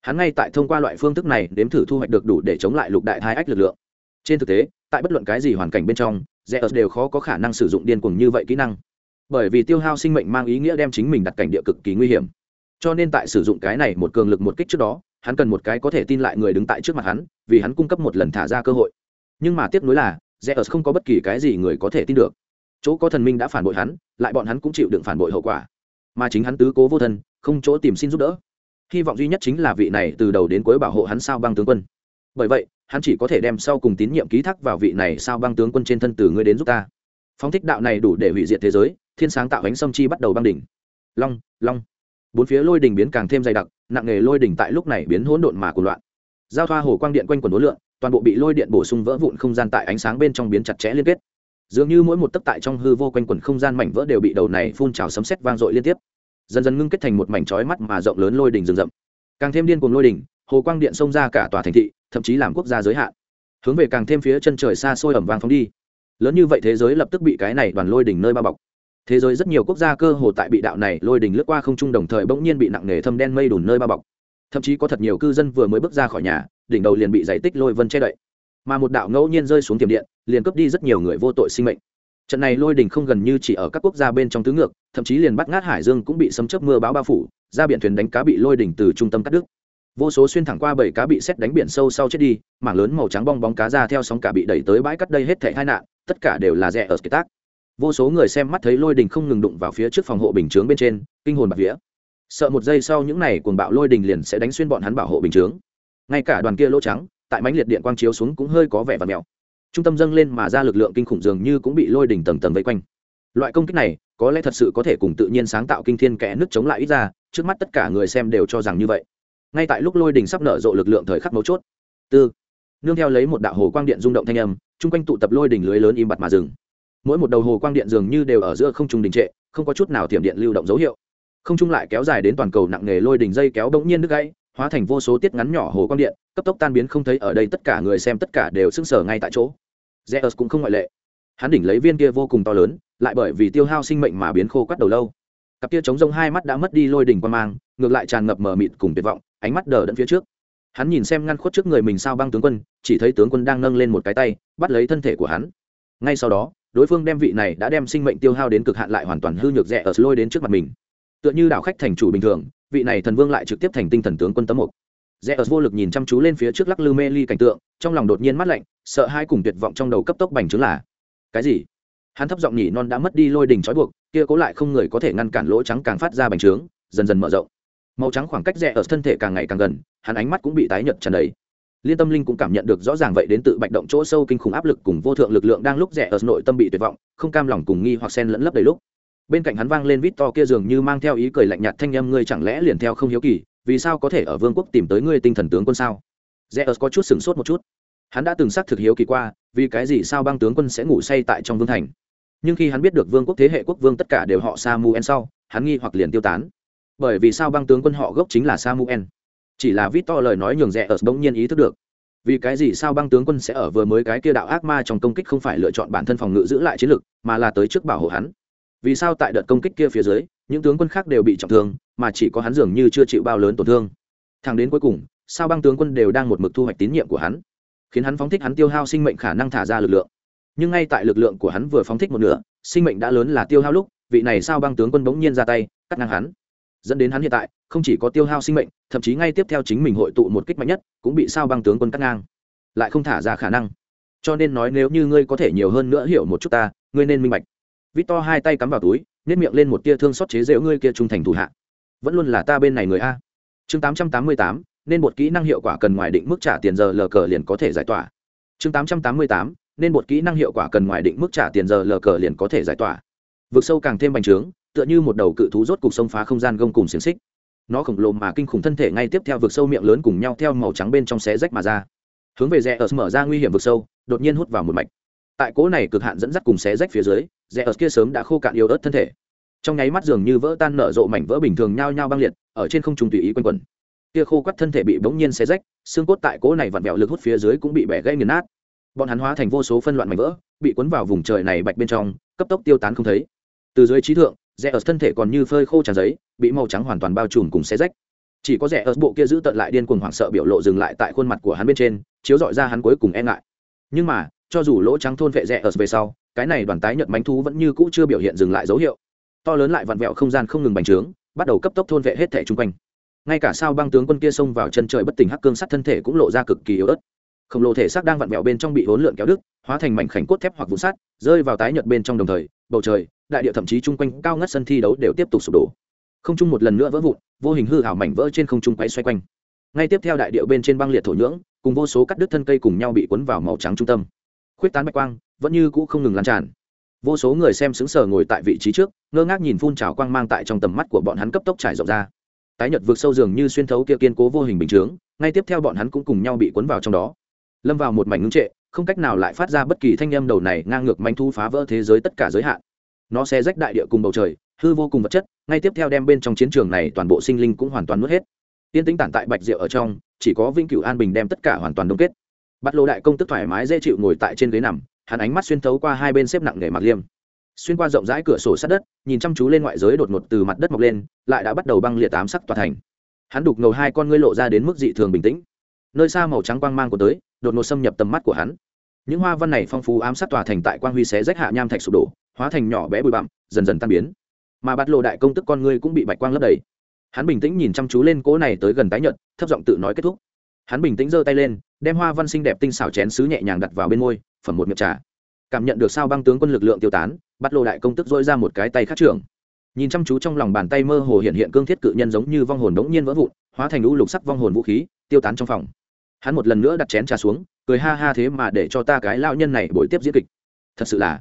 Hắn ngay tại thông qua loại phương thức này đếm thử thu hoạch được đủ để chống lại lục đại thai ách lực lượng. Trên thực tế, tại bất luận cái gì hoàn cảnh bên trong, zeus đều khó có khả năng sử dụng điên cuồng như vậy kỹ năng. Bởi vì tiêu hao sinh mệnh mang ý nghĩa đem chính mình đặt cảnh địa cực kỳ nguy hiểm. Cho nên tại sử dụng cái này một cường lực một kích trước đó, hắn cần một cái có thể tin lại người đứng tại trước mặt hắn, vì hắn cung cấp một lần thả ra cơ hội nhưng mà tiếc nuối là, zeus không có bất kỳ cái gì người có thể tin được. Chỗ có thần minh đã phản bội hắn, lại bọn hắn cũng chịu đựng phản bội hậu quả. Mà chính hắn tứ cố vô thân, không chỗ tìm xin giúp đỡ. Hy vọng duy nhất chính là vị này từ đầu đến cuối bảo hộ hắn sao băng tướng quân. Bởi vậy, hắn chỉ có thể đem sau cùng tín nhiệm ký thác vào vị này sao băng tướng quân trên thân từ ngươi đến giúp ta. Phóng thích đạo này đủ để hủy diệt thế giới, thiên sáng tạo ánh sông chi bắt đầu băng đỉnh. Long long. Bốn phía lôi đỉnh biến càng thêm dày đặc, nặng nghề lôi đỉnh tại lúc này biến hỗn độn mà cuồng loạn. Giao thoa hồ quang điện quanh quần đối lượng toàn bộ bị lôi điện bổ sung vỡ vụn không gian tại ánh sáng bên trong biến chặt chẽ liên kết. Dường như mỗi một tấc tại trong hư vô quanh quần không gian mảnh vỡ đều bị đầu này phun trào sấm sét vang dội liên tiếp. Dần dần ngưng kết thành một mảnh chói mắt mà rộng lớn lôi đỉnh rừng rậm. Càng thêm điên cuồng lôi đỉnh, hồ quang điện xông ra cả tòa thành thị, thậm chí làm quốc gia giới hạn. Hướng về càng thêm phía chân trời xa xôi ẩm vang phóng đi. Lớn như vậy thế giới lập tức bị cái này đoàn lôi đỉnh nơi bao bọc. Thế giới rất nhiều quốc gia cơ hồ tại bị đạo này lôi đỉnh lướt qua không trung đồng thời bỗng nhiên bị nặng nề thâm đen mây đùn nơi bao bọc thậm chí có thật nhiều cư dân vừa mới bước ra khỏi nhà, đỉnh đầu liền bị giải tích lôi vân che đậy. Mà một đạo ngẫu nhiên rơi xuống tiềm điện, liền cướp đi rất nhiều người vô tội sinh mệnh. Trận này lôi đỉnh không gần như chỉ ở các quốc gia bên trong tứ ngược, thậm chí liền bắt ngát hải dương cũng bị sấm chớp mưa bão bao phủ, ra biển thuyền đánh cá bị lôi đỉnh từ trung tâm cắt đứt. Vô số xuyên thẳng qua bảy cá bị xét đánh biển sâu sau chết đi, mảng lớn màu trắng bong bóng cá ra theo sóng cả bị đẩy tới bãi cắt đây hết thảy tai nạn, tất cả đều là rẻ ở kiệt tác. Vô số người xem mắt thấy lôi đình không ngừng đụng vào phía trước phòng hộ bình chướng bên trên, kinh hồn bạc vía sợ một giây sau những này cuồng bạo lôi đình liền sẽ đánh xuyên bọn hắn bảo hộ bình chướng. Ngay cả đoàn kia lỗ trắng, tại mánh liệt điện quang chiếu xuống cũng hơi có vẻ và mèo. Trung tâm dâng lên mà ra lực lượng kinh khủng dường như cũng bị lôi đình tầng tầng vây quanh. Loại công kích này, có lẽ thật sự có thể cùng tự nhiên sáng tạo kinh thiên kẽ nước chống lại ít ra, trước mắt tất cả người xem đều cho rằng như vậy. Ngay tại lúc lôi đình sắp nở rộ lực lượng thời khắc mấu chốt. Tư. Nương theo lấy một đạo hồ quang điện rung động thanh âm, chung quanh tụ tập lôi đỉnh lưới lớn im bặt mà dừng. Mỗi một đầu hồ quang điện dường như đều ở giữa không trung đình trệ, không có chút nào thiểm điện lưu động dấu hiệu không trung lại kéo dài đến toàn cầu nặng nghề lôi đỉnh dây kéo bỗng nhiên đứt gãy, hóa thành vô số tiết ngắn nhỏ hồ quang điện, cấp tốc tan biến không thấy ở đây, tất cả người xem tất cả đều sững sờ ngay tại chỗ. Zeus cũng không ngoại lệ. Hắn đỉnh lấy viên kia vô cùng to lớn, lại bởi vì tiêu hao sinh mệnh mà biến khô quắt đầu lâu. Cặp kia chống rông hai mắt đã mất đi lôi đỉnh quan mang, ngược lại tràn ngập mờ mịt cùng tuyệt vọng, ánh mắt đờ đẫn phía trước. Hắn nhìn xem ngăn khuất trước người mình sao băng tướng quân, chỉ thấy tướng quân đang nâng lên một cái tay, bắt lấy thân thể của hắn. Ngay sau đó, đối phương đem vị này đã đem sinh mệnh tiêu hao đến cực hạn lại hoàn toàn hư nhược rẻ ở lôi đến trước mặt mình tựa như đảo khách thành chủ bình thường, vị này thần vương lại trực tiếp thành tinh thần tướng quân tấm mục. Rẽ ớt vô lực nhìn chăm chú lên phía trước lắc lư mê ly cảnh tượng, trong lòng đột nhiên mắt lạnh, sợ hai cùng tuyệt vọng trong đầu cấp tốc bành trướng là, cái gì? Hắn thấp giọng nhỉ non đã mất đi lôi đình trói buộc, kia cố lại không người có thể ngăn cản lỗ trắng càng phát ra bành trướng, dần dần mở rộng. Màu trắng khoảng cách rẽ ở thân thể càng ngày càng gần, hắn ánh mắt cũng bị tái nhợt tràn đầy. Liên tâm linh cũng cảm nhận được rõ ràng vậy đến tự bạch động chỗ sâu kinh khủng áp lực cùng vô thượng lực lượng đang lúc rẽ ở nội tâm bị tuyệt vọng, không cam lòng cùng nghi hoặc sen lẫn lấp đầy lúc bên cạnh hắn vang lên vít to kia dường như mang theo ý cười lạnh nhạt thanh âm ngươi chẳng lẽ liền theo không hiếu kỳ vì sao có thể ở vương quốc tìm tới ngươi tinh thần tướng quân sao? Rẽ có chút sửng sốt một chút. Hắn đã từng xác thực hiếu kỳ qua vì cái gì sao băng tướng quân sẽ ngủ say tại trong vương thành? Nhưng khi hắn biết được vương quốc thế hệ quốc vương tất cả đều họ samuel sau hắn nghi hoặc liền tiêu tán. Bởi vì sao băng tướng quân họ gốc chính là samuel? Chỉ là vít to lời nói nhường rẽ ớt bỗng nhiên ý thức được. Vì cái gì sao băng tướng quân sẽ ở vừa mới cái kia đạo ác ma trong công kích không phải lựa chọn bản thân phòng ngự giữ lại chiến lực, mà là tới trước bảo hộ hắn? Vì sao tại đợt công kích kia phía dưới, những tướng quân khác đều bị trọng thương, mà chỉ có hắn dường như chưa chịu bao lớn tổn thương. Thằng đến cuối cùng, sao băng tướng quân đều đang một mực thu hoạch tín nhiệm của hắn, khiến hắn phóng thích hắn tiêu hao sinh mệnh khả năng thả ra lực lượng. Nhưng ngay tại lực lượng của hắn vừa phóng thích một nửa, sinh mệnh đã lớn là tiêu hao lúc, vị này sao băng tướng quân bỗng nhiên ra tay, cắt ngang hắn. Dẫn đến hắn hiện tại, không chỉ có tiêu hao sinh mệnh, thậm chí ngay tiếp theo chính mình hội tụ một kích mạnh nhất, cũng bị sao băng tướng quân cắt ngang. Lại không thả ra khả năng. Cho nên nói nếu như ngươi có thể nhiều hơn nữa hiểu một chút ta, ngươi nên minh bạch vít to hai tay cắm vào túi nhét miệng lên một tia thương xót chế rễu ngươi kia trung thành thủ hạ. Vẫn luôn là ta bên này người a. Chương tám trăm tám mươi tám, nên một kỹ năng hiệu quả cần ngoài định mức trả tiền giờ lờ cờ liền có thể giải tỏa. Chương tám trăm tám mươi tám, nên một kỹ năng hiệu quả cần ngoài định mức trả tiền giờ lờ cờ liền có thể giải tỏa. Vực sâu càng thêm bành trướng, tựa như một đầu cự thú rốt cục sông phá không gian gông cùng xiềng xích. Nó khổng lồ mà kinh khủng thân thể ngay tiếp theo vực sâu miệng lớn cùng nhau theo màu trắng bên trong xé rách mà ra. Hướng về rẽ ở mở ra nguy hiểm vực sâu, đột nhiên hút vào một mạch tại cỗ này cực hạn dẫn dắt cùng xé rách phía dưới, rẽ ớt kia sớm đã khô cạn yếu ớt thân thể. Trong nháy mắt dường như vỡ tan nở rộ mảnh vỡ bình thường nhao nhao băng liệt, ở trên không trung tùy ý quanh quẩn. Kia khô quắt thân thể bị bỗng nhiên xé rách, xương cốt tại cỗ này vặn vẹo lực hút phía dưới cũng bị bẻ gãy nghiền nát. Bọn hắn hóa thành vô số phân loạn mảnh vỡ, bị cuốn vào vùng trời này bạch bên trong, cấp tốc tiêu tán không thấy. Từ dưới trí thượng, rẽ ở thân thể còn như phơi khô tràn giấy, bị màu trắng hoàn toàn bao trùm cùng xé rách. Chỉ có rẽ ở bộ kia giữ tận lại điên cuồng hoảng sợ biểu lộ dừng lại tại khuôn mặt của hắn bên trên, chiếu dọi ra hắn cuối cùng e ngại. Nhưng mà cho dù lỗ trắng thôn vệ rẽ ở về sau, cái này đoàn tái nhợt mánh thú vẫn như cũ chưa biểu hiện dừng lại dấu hiệu. To lớn lại vặn vẹo không gian không ngừng bành trướng, bắt đầu cấp tốc thôn vệ hết thể chung quanh. Ngay cả sao băng tướng quân kia xông vào chân trời bất tỉnh hắc cương sắt thân thể cũng lộ ra cực kỳ yếu ớt. Khổng lồ thể xác đang vặn vẹo bên trong bị hỗn lượn kéo đứt, hóa thành mảnh khảnh cốt thép hoặc vụn sắt, rơi vào tái nhợt bên trong đồng thời, bầu trời, đại địa thậm chí chung quanh cao ngất sân thi đấu đều tiếp tục sụp đổ. Không trung một lần nữa vỡ vụn, vô hình hư hảo mảnh vỡ trên không trung quay xoay quanh. Ngay tiếp theo đại địa bên trên băng liệt thổ nhưỡng, cùng vô số cắt đứt thân cây cùng nhau bị cuốn vào màu trắng trung tâm khuyết tán bạch quang, vẫn như cũ không ngừng lan tràn. Vô số người xem xứng sờ ngồi tại vị trí trước, ngơ ngác nhìn phun trào quang mang tại trong tầm mắt của bọn hắn cấp tốc trải rộng ra. Tái nhật vượt sâu dường như xuyên thấu kia kiên cố vô hình bình chướng, ngay tiếp theo bọn hắn cũng cùng nhau bị cuốn vào trong đó. Lâm vào một mảnh ngưng trệ, không cách nào lại phát ra bất kỳ thanh âm đầu này ngang ngược manh thu phá vỡ thế giới tất cả giới hạn. Nó sẽ rách đại địa cùng bầu trời, hư vô cùng vật chất, ngay tiếp theo đem bên trong chiến trường này toàn bộ sinh linh cũng hoàn toàn nuốt hết. Tiên tính tản tại bạch diệu ở trong, chỉ có vĩnh cửu an bình đem tất cả hoàn toàn đông kết bắt lô đại công tức thoải mái dễ chịu ngồi tại trên ghế nằm, hắn ánh mắt xuyên thấu qua hai bên xếp nặng nghề mặc liêm. Xuyên qua rộng rãi cửa sổ sát đất, nhìn chăm chú lên ngoại giới đột ngột từ mặt đất mọc lên, lại đã bắt đầu băng liệt tám sắc tòa thành. Hắn đục ngầu hai con ngươi lộ ra đến mức dị thường bình tĩnh. Nơi xa màu trắng quang mang của tới, đột ngột xâm nhập tầm mắt của hắn. Những hoa văn này phong phú ám sát tòa thành tại quang huy xé rách hạ nham thạch sụp đổ, hóa thành nhỏ bé bụi bặm, dần dần tan biến. Mà bắt lộ đại công tức con ngươi cũng bị bạch quang lấp đầy. Hắn bình tĩnh nhìn chăm chú lên cỗ này tới gần tái nhợt, thấp giọng tự nói kết thúc hắn bình tĩnh giơ tay lên, đem hoa văn xinh đẹp tinh xảo chén sứ nhẹ nhàng đặt vào bên môi, phẩm một miệng trà. Cảm nhận được sao băng tướng quân lực lượng tiêu tán, bắt lộ đại công tức dỗi ra một cái tay khắc trưởng. Nhìn chăm chú trong lòng bàn tay mơ hồ hiện hiện cương thiết cự nhân giống như vong hồn đống nhiên vỡ vụn, hóa thành lũ lục sắc vong hồn vũ khí, tiêu tán trong phòng. Hắn một lần nữa đặt chén trà xuống, cười ha ha thế mà để cho ta cái lao nhân này buổi tiếp diễn kịch. Thật sự là,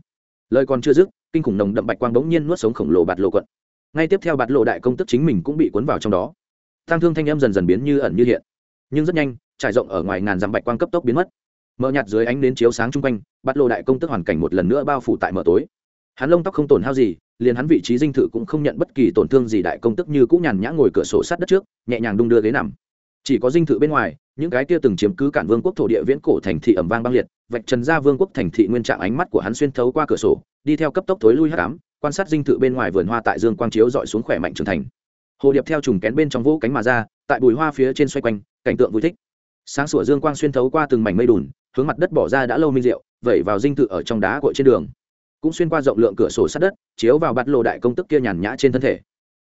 lời còn chưa dứt, kinh khủng nồng đậm bạch quang đống nhiên nuốt sống khổng lồ bạt lộ quận. Ngay tiếp theo bạt lộ đại công tức chính mình cũng bị cuốn vào trong đó. Tăng thương thanh âm dần dần biến như ẩn như hiện nhưng rất nhanh, trải rộng ở ngoài ngàn dặm bạch quang cấp tốc biến mất. Mờ nhạt dưới ánh đến chiếu sáng chung quanh, bắt lô đại công tức hoàn cảnh một lần nữa bao phủ tại mở tối. Hắn lông tóc không tổn hao gì, liền hắn vị trí dinh thự cũng không nhận bất kỳ tổn thương gì đại công tức như cũng nhàn nhã ngồi cửa sổ sát đất trước, nhẹ nhàng đung đưa ghế nằm. Chỉ có dinh thự bên ngoài, những cái kia từng chiếm cứ cản vương quốc thổ địa viễn cổ thành thị ẩm vang băng liệt, vạch trần ra vương quốc thành thị nguyên trạng ánh mắt của hắn xuyên thấu qua cửa sổ, đi theo cấp tốc thối lui hát cám quan sát dinh thự bên ngoài vườn hoa tại dương quang chiếu dọi xuống khỏe mạnh trưởng thành. Hồ điệp theo trùng kén bên trong vỗ cánh mà ra, tại bùi hoa phía trên xoay quanh cảnh tượng vui thích. Sáng sủa dương quang xuyên thấu qua từng mảnh mây đùn, hướng mặt đất bỏ ra đã lâu minh rượu vẩy vào dinh thự ở trong đá cội trên đường. Cũng xuyên qua rộng lượng cửa sổ sát đất, chiếu vào bát lộ đại công tức kia nhàn nhã trên thân thể.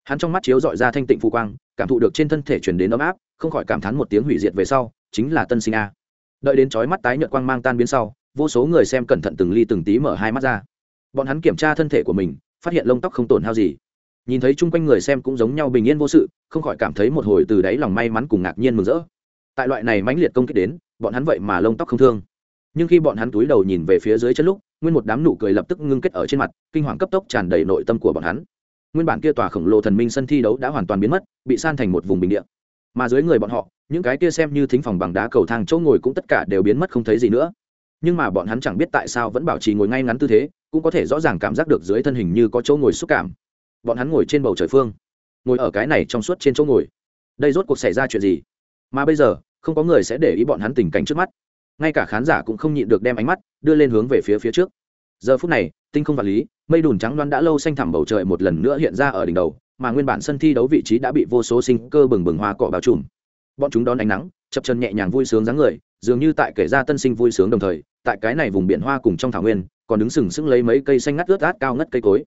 Hắn trong mắt chiếu dọi ra thanh tịnh phù quang, cảm thụ được trên thân thể chuyển đến ấm áp, không khỏi cảm thán một tiếng hủy diệt về sau, chính là tân sinh a. Đợi đến chói mắt tái nhợt quang mang tan biến sau, vô số người xem cẩn thận từng ly từng tí mở hai mắt ra. Bọn hắn kiểm tra thân thể của mình, phát hiện lông tóc không tổn hao gì nhìn thấy chung quanh người xem cũng giống nhau bình yên vô sự, không khỏi cảm thấy một hồi từ đáy lòng may mắn cùng ngạc nhiên mừng rỡ. Tại loại này mãnh liệt công kích đến, bọn hắn vậy mà lông tóc không thương. Nhưng khi bọn hắn túi đầu nhìn về phía dưới chân lúc, nguyên một đám nụ cười lập tức ngưng kết ở trên mặt, kinh hoàng cấp tốc tràn đầy nội tâm của bọn hắn. Nguyên bản kia tòa khổng lồ thần minh sân thi đấu đã hoàn toàn biến mất, bị san thành một vùng bình địa. Mà dưới người bọn họ, những cái kia xem như thính phòng bằng đá cầu thang chỗ ngồi cũng tất cả đều biến mất không thấy gì nữa. Nhưng mà bọn hắn chẳng biết tại sao vẫn bảo trì ngồi ngay ngắn tư thế, cũng có thể rõ ràng cảm giác được dưới thân hình như có chỗ ngồi xúc cảm bọn hắn ngồi trên bầu trời phương, ngồi ở cái này trong suốt trên chỗ ngồi. Đây rốt cuộc xảy ra chuyện gì? Mà bây giờ, không có người sẽ để ý bọn hắn tình cảnh trước mắt. Ngay cả khán giả cũng không nhịn được đem ánh mắt đưa lên hướng về phía phía trước. Giờ phút này, tinh không vật lý, mây đùn trắng loan đã lâu xanh thẳm bầu trời một lần nữa hiện ra ở đỉnh đầu, mà nguyên bản sân thi đấu vị trí đã bị vô số sinh cơ bừng bừng hoa cỏ bao trùm. Bọn chúng đón ánh nắng, chập chân nhẹ nhàng vui sướng dáng người, dường như tại kể ra tân sinh vui sướng đồng thời, tại cái này vùng biển hoa cùng trong thảo nguyên, còn đứng sừng sững lấy mấy cây xanh ngắt ướt át cao ngất cây cối.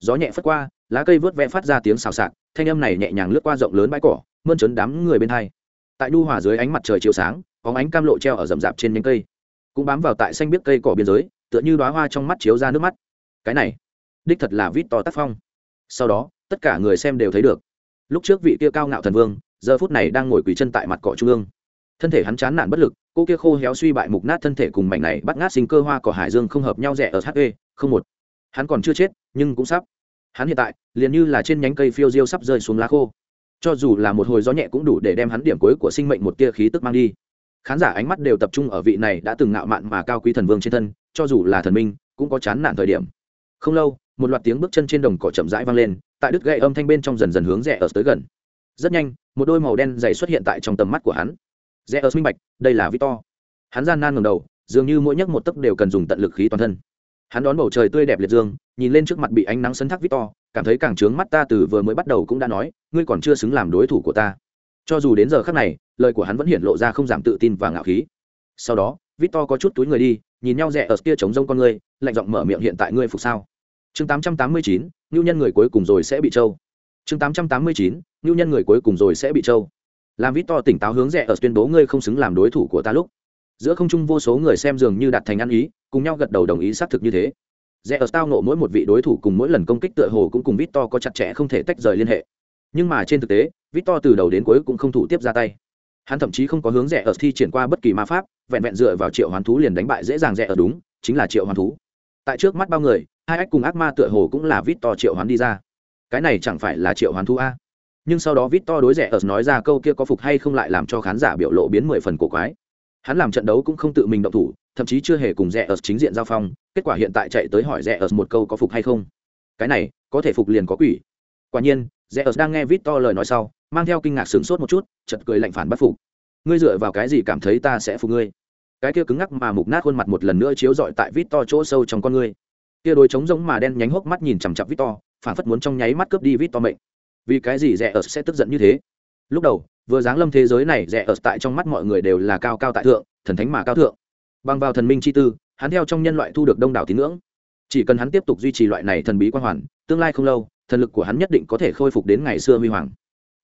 Gió nhẹ phất qua lá cây vớt vẽ phát ra tiếng xào xạc, thanh âm này nhẹ nhàng lướt qua rộng lớn bãi cỏ, mơn trớn đám người bên hai. Tại nhu hòa dưới ánh mặt trời chiếu sáng có ánh cam lộ treo ở rậm rạp trên nhánh cây. Cũng bám vào tại xanh biết cây cỏ biên giới, tựa như đoá hoa trong mắt chiếu ra nước mắt. Cái này, đích thật là vít to tác phong. Sau đó, tất cả người xem đều thấy được. Lúc trước vị kia cao ngạo thần vương, giờ phút này đang ngồi quỳ chân tại mặt cỏ trung ương. Thân thể hắn chán nản bất lực, cô kia khô héo suy bại mục nát thân thể cùng mảnh này bắt ngát sinh cơ hoa cỏ hải dương không hợp nhau rẻ ở hp không một. Hắn còn chưa chết, nhưng cũng sắp hắn hiện tại, liền như là trên nhánh cây phiêu diêu sắp rơi xuống lá khô. Cho dù là một hồi gió nhẹ cũng đủ để đem hắn điểm cuối của sinh mệnh một tia khí tức mang đi. Khán giả ánh mắt đều tập trung ở vị này đã từng ngạo mạn mà cao quý thần vương trên thân, cho dù là thần minh, cũng có chán nản thời điểm. Không lâu, một loạt tiếng bước chân trên đồng cỏ chậm rãi vang lên, tại đứt gậy âm thanh bên trong dần dần hướng rẽ ở tới gần. Rất nhanh, một đôi màu đen dày xuất hiện tại trong tầm mắt của hắn. Rẽ ở minh bạch, đây là victor. Hắn gian nan ngầm đầu, dường như mỗi nhấc một tấc đều cần dùng tận lực khí toàn thân hắn đón bầu trời tươi đẹp liệt dương nhìn lên trước mặt bị ánh nắng sấn thác victor cảm thấy càng trướng mắt ta từ vừa mới bắt đầu cũng đã nói ngươi còn chưa xứng làm đối thủ của ta. Cho dù đến giờ khắc này lời của hắn vẫn hiện lộ ra không giảm tự tin và ngạo khí. Sau đó victor có chút túi người đi nhìn nhau rẽ ở kia chống rông con ngươi lạnh giọng mở miệng hiện tại ngươi phục sao? Chương 889, ngưu nhân người cuối cùng rồi sẽ bị trâu. Chương 889, ngưu nhân người cuối cùng rồi sẽ bị trâu. Làm vít to tỉnh táo hướng rẽ ở tuyên bố ngươi không xứng làm đối thủ của ta lúc giữa không trung vô số người xem dường như đạt thành ăn ý, cùng nhau gật đầu đồng ý xác thực như thế. Rẽ ở tao nộ mỗi một vị đối thủ cùng mỗi lần công kích tựa hồ cũng cùng vít to có chặt chẽ không thể tách rời liên hệ. Nhưng mà trên thực tế vít to từ đầu đến cuối cũng không thủ tiếp ra tay. Hắn thậm chí không có hướng rẽ ở thi triển qua bất kỳ ma pháp, vẹn vẹn dựa vào triệu hoán thú liền đánh bại dễ dàng rẽ ở đúng, chính là triệu hoán thú. Tại trước mắt bao người, hai ách cùng ác ma tựa hồ cũng là vít to triệu hoán đi ra. Cái này chẳng phải là triệu hoán thú a? Nhưng sau đó vít to đối rẻ ở nói ra câu kia có phục hay không lại làm cho khán giả biểu lộ biến mười phần cổ quái hắn làm trận đấu cũng không tự mình động thủ, thậm chí chưa hề cùng rẽ ở chính diện giao phong, kết quả hiện tại chạy tới hỏi rẽ ở một câu có phục hay không? Cái này, có thể phục liền có quỷ. Quả nhiên, rẽ ở đang nghe vít to lời nói sau, mang theo kinh ngạc sửng sốt một chút chật cười lạnh phản bắt phục. Ngươi dựa vào cái gì cảm thấy ta sẽ phục ngươi? Cái kia cứng ngắc mà mục nát khuôn mặt một lần nữa chiếu rọi tại vít to chỗ sâu trong con ngươi. Kia đôi trống giống mà đen nhánh hốc mắt nhìn chằm chặp vít to, phản phất muốn trong nháy mắt cướp đi vít to mệnh. Vì cái gì rẻ ở sẽ tức giận như thế? Lúc đầu vừa giáng lâm thế giới này rẻ ở tại trong mắt mọi người đều là cao cao tại thượng thần thánh mà cao thượng bằng vào thần minh chi tư hắn theo trong nhân loại thu được đông đảo tín ngưỡng chỉ cần hắn tiếp tục duy trì loại này thần bí quan hoàn tương lai không lâu thần lực của hắn nhất định có thể khôi phục đến ngày xưa huy hoàng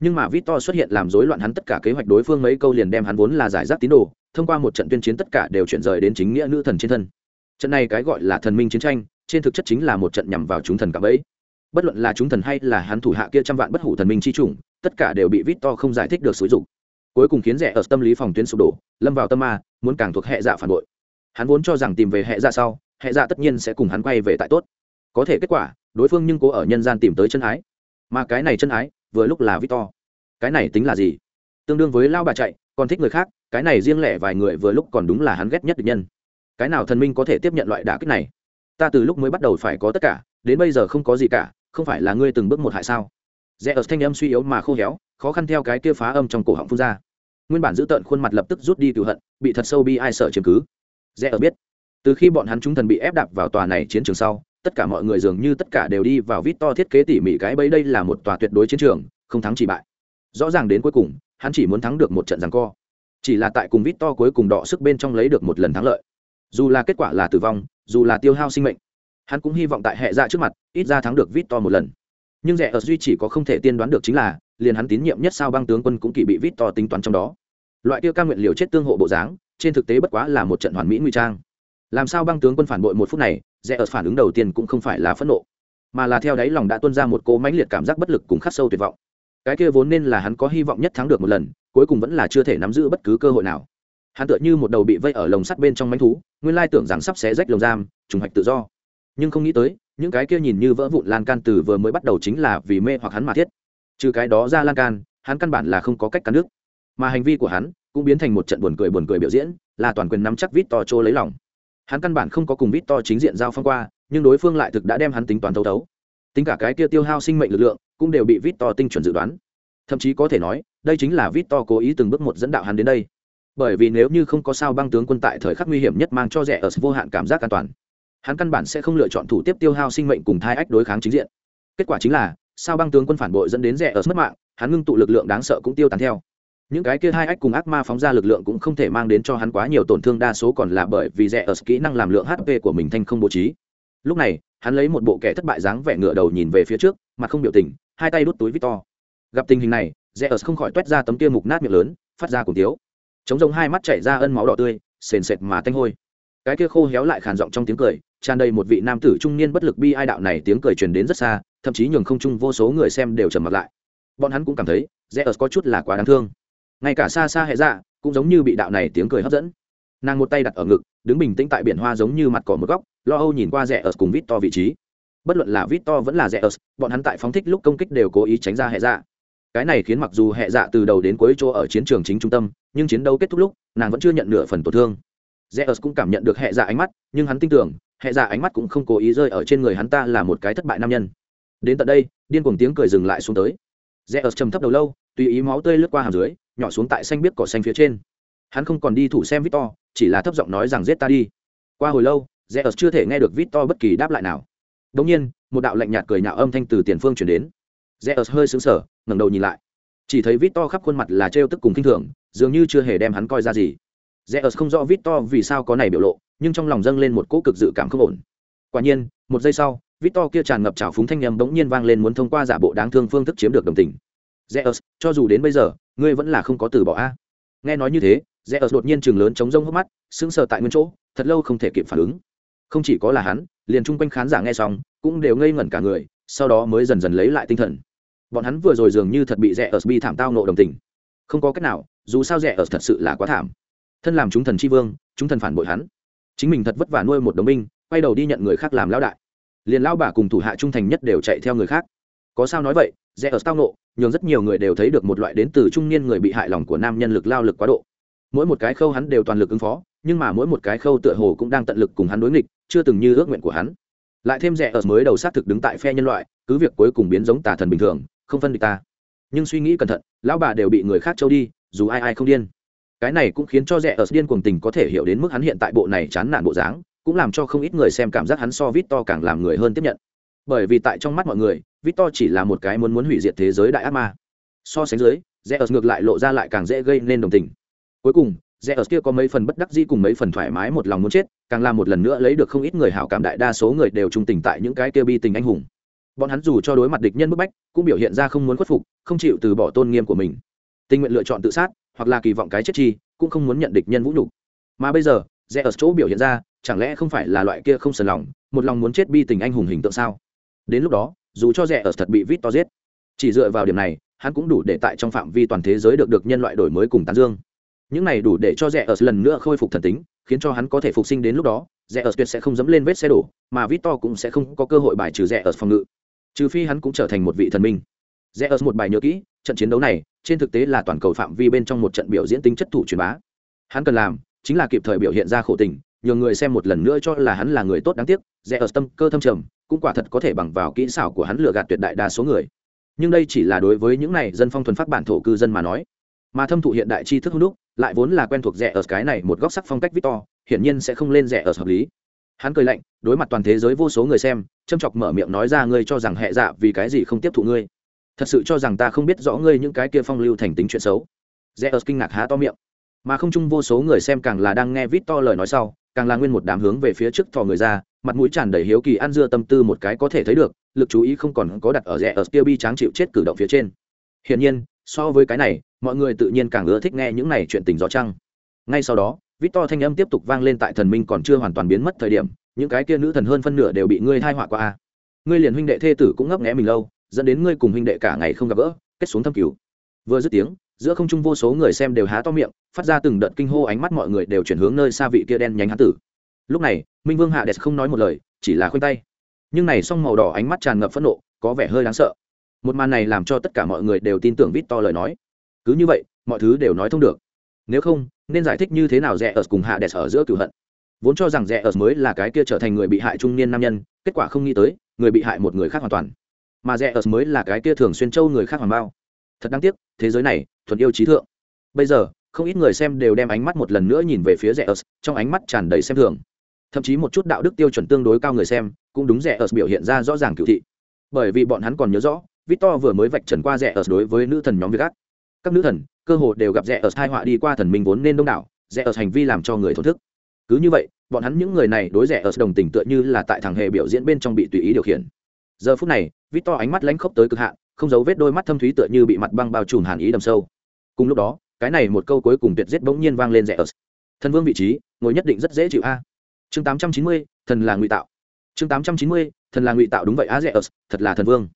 nhưng mà Victor xuất hiện làm rối loạn hắn tất cả kế hoạch đối phương mấy câu liền đem hắn vốn là giải rác tín đồ, thông qua một trận tuyên chiến tất cả đều chuyển rời đến chính nghĩa nữ thần trên thân. Trận này cái gọi là thần minh chiến tranh, trên thực chất chính là một trận nhằm vào chúng thần cả bấy. Bất luận là chúng thần hay là hắn thủ hạ kia trăm vạn bất hủ thần minh chi chủng, tất cả đều bị Victor không giải thích được sử dụng. Cuối cùng khiến rẻ ở tâm lý phòng tuyến sụp đổ, lâm vào tâm ma, muốn càng thuộc hệ dạ phản bội. Hắn vốn cho rằng tìm về hệ dạ sau, hệ dạ tất nhiên sẽ cùng hắn quay về tại tốt. Có thể kết quả, đối phương nhưng cố ở nhân gian tìm tới chân ái. Mà cái này chân ái, vừa lúc là Victor cái này tính là gì tương đương với lao bà chạy còn thích người khác cái này riêng lẻ vài người vừa lúc còn đúng là hắn ghét nhất được nhân cái nào thần minh có thể tiếp nhận loại đả kích này ta từ lúc mới bắt đầu phải có tất cả đến bây giờ không có gì cả không phải là ngươi từng bước một hại sao rẽ ở thanh âm suy yếu mà khô héo, khó khăn theo cái kia phá âm trong cổ họng phun ra. Nguyên bản giữ tợn khuôn mặt lập tức rút đi cựu hận, bị thật sâu bi ai sợ chiếm cứ. Rẽ ở biết, từ khi bọn hắn chúng thần bị ép đạp vào tòa này chiến trường sau, tất cả mọi người dường như tất cả đều đi vào vít to thiết kế tỉ mỉ cái bấy đây là một tòa tuyệt đối chiến trường, không thắng chỉ bại. Rõ ràng đến cuối cùng, hắn chỉ muốn thắng được một trận rằng co. Chỉ là tại cùng vít to cuối cùng đọ sức bên trong lấy được một lần thắng lợi. Dù là kết quả là tử vong, dù là tiêu hao sinh mệnh, hắn cũng hy vọng tại hệ dạ trước mặt, ít ra thắng được vít to một lần nhưng rẻ ở duy chỉ có không thể tiên đoán được chính là, liền hắn tín nhiệm nhất sao băng tướng quân cũng kỳ bị vít to tính toán trong đó. Loại tiêu ca nguyện liều chết tương hộ bộ dáng, trên thực tế bất quá là một trận hoàn mỹ nguy trang. Làm sao băng tướng quân phản bội một phút này rẽ ở phản ứng đầu tiên cũng không phải là phẫn nộ, mà là theo đáy lòng đã tuân ra một cỗ mãnh liệt cảm giác bất lực cùng khắc sâu tuyệt vọng. Cái kia vốn nên là hắn có hy vọng nhất thắng được một lần, cuối cùng vẫn là chưa thể nắm giữ bất cứ cơ hội nào. Hắn tựa như một đầu bị vây ở lồng sắt bên trong mánh thú, nguyên lai tưởng rằng sắp xé rách lồng giam, trùng hoạch tự do. Nhưng không nghĩ tới những cái kia nhìn như vỡ vụn lan can từ vừa mới bắt đầu chính là vì mê hoặc hắn mà thiết. Trừ cái đó ra lan can, hắn căn bản là không có cách cắn nước. Mà hành vi của hắn cũng biến thành một trận buồn cười buồn cười biểu diễn, là toàn quyền nắm chắc vít to trô lấy lòng. Hắn căn bản không có cùng vít to chính diện giao phong qua, nhưng đối phương lại thực đã đem hắn tính toán thấu thấu. Tính cả cái kia tiêu hao sinh mệnh lực lượng cũng đều bị vít to tinh chuẩn dự đoán. Thậm chí có thể nói, đây chính là vít to cố ý từng bước một dẫn đạo hắn đến đây. Bởi vì nếu như không có sao băng tướng quân tại thời khắc nguy hiểm nhất mang cho rẻ ở vô hạn cảm giác an toàn hắn căn bản sẽ không lựa chọn thủ tiếp tiêu hao sinh mệnh cùng thai ách đối kháng chính diện. Kết quả chính là, sao băng tướng quân phản bội dẫn đến rẻ ở mất mạng, hắn ngưng tụ lực lượng đáng sợ cũng tiêu tán theo. Những cái kia hai ách cùng ác ma phóng ra lực lượng cũng không thể mang đến cho hắn quá nhiều tổn thương, đa số còn là bởi vì rẻ ở kỹ năng làm lượng hp của mình thanh không bố trí. Lúc này, hắn lấy một bộ kẻ thất bại dáng vẻ ngựa đầu nhìn về phía trước, mặt không biểu tình, hai tay đút túi victor. Gặp tình hình này rẽ không khỏi toét ra tấm kia mục nát miệng lớn, phát ra cùng tiếu. Chống rồng hai mắt chảy ra ân máu đỏ tươi, sền sệt mà tanh hôi. Cái kia khô héo lại khàn giọng trong tiếng cười tràn đầy một vị nam tử trung niên bất lực bi ai đạo này tiếng cười truyền đến rất xa, thậm chí nhường không chung vô số người xem đều trầm mặt lại. Bọn hắn cũng cảm thấy rẽ có chút là quá đáng thương. Ngay cả xa xa hệ dạ cũng giống như bị đạo này tiếng cười hấp dẫn. Nàng một tay đặt ở ngực, đứng bình tĩnh tại biển hoa giống như mặt cỏ một góc, lo âu nhìn qua rẽ ớt cùng vít to vị trí. Bất luận là vít to vẫn là rẽ ớt bọn hắn tại phóng thích lúc công kích đều cố ý tránh ra hệ dạ. Cái này khiến mặc dù hệ dạ từ đầu đến cuối chỗ ở chiến trường chính trung tâm, nhưng chiến đấu kết thúc lúc, nàng vẫn chưa nhận nửa phần tổn thương. Rẽ ớt cũng cảm nhận được hệ dạ ánh mắt, nhưng hắn tin tưởng hệ giả dạ ánh mắt cũng không cố ý rơi ở trên người hắn ta là một cái thất bại nam nhân. Đến tận đây, điên cuồng tiếng cười dừng lại xuống tới. Rẽ ớt trầm thấp đầu lâu, tùy ý máu tươi lướt qua hàm dưới, nhỏ xuống tại xanh biết cỏ xanh phía trên. Hắn không còn đi thủ xem victor, chỉ là thấp giọng nói rằng giết ta đi. Qua hồi lâu, rẽ ớt chưa thể nghe được victor bất kỳ đáp lại nào. Đ ỗ n g nhiên, một đạo lạnh nhạt cười nhạo âm thanh từ tiền phương chuyển đến. Rẽ ớt hơi xứng sở ngẩng đầu nhìn lại. Chỉ thấy victor khắp khuôn mặt là trêu tức cùng k i n h thường, dường như chưa hề đem hắn coi ra gì. Rẽ ớt không rõ victor vì sao có này biểu lộ nhưng trong lòng dâng lên một cỗ cực dự cảm không ổn. Quả nhiên, một giây sau, victor kia tràn ngập trào phúng thanh nhầm bỗng nhiên vang lên muốn thông qua giả bộ đáng thương phương thức chiếm được đồng tình. Zeus, cho dù đến bây giờ, ngươi vẫn là không có từ bỏ a. Nghe nói như thế, zeus đột nhiên chừng lớn chống rông hốc mắt, sững sờ tại nguyên chỗ, thật lâu không thể kịp phản ứng. Không chỉ có là hắn, liền chung quanh khán giả nghe xong, cũng đều ngây ngẩn cả người, sau đó mới dần dần lấy lại tinh thần. Bọn hắn vừa rồi dường như thật bị rẽ bi thảm tao nộ đồng tình. Không có cách nào, dù sao rẽ thật sự là quá thảm. Thân làm chúng thần c h i vương, chúng thần phản bội hắn chính mình thật vất vả nuôi một đồng minh, quay đầu đi nhận người khác làm lão đại. Liền lão bà cùng thủ hạ trung thành nhất đều chạy theo người khác. Có sao nói vậy, rẽ ở tao nộ, nhường rất nhiều người đều thấy được một loại đến từ trung niên người bị hại lòng của nam nhân lực lao lực quá độ. Mỗi một cái khâu hắn đều toàn lực ứng phó, nhưng mà mỗi một cái khâu tựa hồ cũng đang tận lực cùng hắn đối nghịch, chưa từng như ước nguyện của hắn. Lại thêm rẻ ở mới đầu xác thực đứng tại phe nhân loại, cứ việc cuối cùng biến giống tà thần bình thường, không phân địch ta. Nhưng suy nghĩ cẩn thận, lão bà đều bị người khác trâu đi, dù ai ai không điên cái này cũng khiến cho rẻ ở điên cuồng tình có thể hiểu đến mức hắn hiện tại bộ này chán nản bộ dáng, cũng làm cho không ít người xem cảm giác hắn so vít to càng làm người hơn tiếp nhận. Bởi vì tại trong mắt mọi người vít to chỉ là một cái muốn muốn hủy diệt thế giới đại ác ma. So sánh dưới rẽ ở ngược lại lộ ra lại càng dễ gây nên đồng tình. Cuối cùng rẽ ở kia có mấy phần bất đắc dĩ cùng mấy phần thoải mái một lòng muốn chết, càng làm một lần nữa lấy được không ít người hảo cảm đại đa số người đều trung tình tại những cái kia bi tình anh hùng. Bọn hắn dù cho đối mặt địch nhân bức bách, cũng biểu hiện ra không muốn khuất phục, không chịu từ bỏ tôn nghiêm của mình. Tình nguyện lựa chọn tự sát hoặc là kỳ vọng cái chết chi, cũng không muốn nhận địch nhân vũ nhục. Mà bây giờ, rẽ ở chỗ biểu hiện ra, chẳng lẽ không phải là loại kia không sờn lòng, một lòng muốn chết bi tình anh hùng hình tượng sao? Đến lúc đó, dù cho rẽ ở thật bị vít to giết, chỉ dựa vào điểm này, hắn cũng đủ để tại trong phạm vi toàn thế giới được được nhân loại đổi mới cùng tán dương. Những này đủ để cho rẽ ở lần nữa khôi phục thần tính, khiến cho hắn có thể phục sinh đến lúc đó, rẽ ở tuyệt sẽ không dẫm lên vết xe đổ, mà vít to cũng sẽ không có cơ hội bài trừ rẽ ở phòng ngự. Trừ phi hắn cũng trở thành một vị thần minh. Rẽ ở một bài nhớ kỹ, trận chiến đấu này trên thực tế là toàn cầu phạm vi bên trong một trận biểu diễn tính chất thủ truyền bá. Hắn cần làm chính là kịp thời biểu hiện ra khổ tình nhiều người xem một lần nữa cho là hắn là người tốt đáng tiếc rẽ ở tâm cơ thâm trầm, cũng quả thật có thể bằng vào kỹ xảo của hắn lừa gạt tuyệt đại đa số người. Nhưng đây chỉ là đối với những này dân phong thuần phát bản thổ cư dân mà nói. Mà thâm thụ hiện đại tri thức hữu đúc, lại vốn là quen thuộc rẻ ở cái này một góc sắc phong cách victor, hiển nhiên sẽ không lên rẻ ở hợp lý. Hắn cười lạnh, đối mặt toàn thế giới vô số người xem, châm chọc mở miệng nói ra ngươi cho rằng hệ dạ vì cái gì không tiếp thụ ngươi thật sự cho rằng ta không biết rõ ngươi những cái kia phong lưu thành tính chuyện xấu. Rẽ ớt kinh ngạc há to miệng. Mà không chung vô số người xem càng là đang nghe vít to lời nói sau, càng là nguyên một đám hướng về phía trước thò người ra, mặt mũi tràn đầy hiếu kỳ ăn dưa tâm tư một cái có thể thấy được, lực chú ý không còn có đặt ở rẻ ở kia bi tráng chịu chết cử động phía trên. Hiển nhiên, so với cái này, mọi người tự nhiên càng ưa thích nghe những này chuyện tình gió trăng. Ngay sau đó victor thanh âm tiếp tục vang lên tại thần minh còn chưa hoàn toàn biến mất thời điểm, những cái kia nữ thần hơn phân nửa đều bị ngươi thai họa qua ngươi liền huynh đệ thê tử cũng ngấp nghẽ mình lâu dẫn đến ngươi cùng huynh đệ cả ngày không gặp gỡ, kết xuống thâm cứu. Vừa dứt tiếng, giữa không trung vô số người xem đều há to miệng, phát ra từng đợt kinh hô ánh mắt mọi người đều chuyển hướng nơi xa vị kia đen nhánh hán tử. Lúc này, minh vương hạ đẹp không nói một lời, chỉ là khoanh tay. Nhưng này song màu đỏ ánh mắt tràn ngập phẫn nộ, có vẻ hơi đáng sợ. Một màn này làm cho tất cả mọi người đều tin tưởng vít to lời nói. Cứ như vậy, mọi thứ đều nói thông được. Nếu không, nên giải thích như thế nào rẽ ở cùng hạ đẹp ở giữa cửu hận? Vốn cho rằng rẽ ở mới là cái kia trở thành người bị hại trung niên nam nhân, kết quả không nghĩ tới, người bị hại một người khác hoàn toàn mà rẽ ở mới là cái kia thường xuyên châu người khác hoàng bao. Thật đáng tiếc, thế giới này, thuần yêu trí thượng. Bây giờ, không ít người xem đều đem ánh mắt một lần nữa nhìn về phía rẽ ở, trong ánh mắt tràn đầy xem thường. Thậm chí một chút đạo đức tiêu chuẩn tương đối cao người xem, cũng đúng rẻ ở biểu hiện ra rõ ràng cựu thị. Bởi vì bọn hắn còn nhớ rõ, victor vừa mới vạch trần qua rẻ ở đối với nữ thần nhóm việt gác các nữ thần, cơ hồ đều gặp rẻ ở hai họa đi qua thần minh vốn nên đông đảo rẻ ở hành vi làm cho người thổn thức. Cứ như vậy, bọn hắn những người này đối rẻ ở đồng tình tựa như là tại thằng hề biểu diễn bên trong bị tùy ý điều khiển. Giờ phút này Vít to ánh mắt lánh khốc tới cực hạn, không giấu vết đôi mắt thâm thúy tựa như bị mặt băng bao trùm hàn ý đầm sâu. Cùng lúc đó, cái này một câu cuối cùng tuyệt giết bỗng nhiên vang lên rẻ ớt. Thần vương vị trí, ngồi nhất định rất dễ chịu a. Chương tám trăm chín mươi, thần là ngụy tạo. Chương tám trăm chín mươi, thần là ngụy tạo đúng vậy a rẻ ớt, thật là thần vương.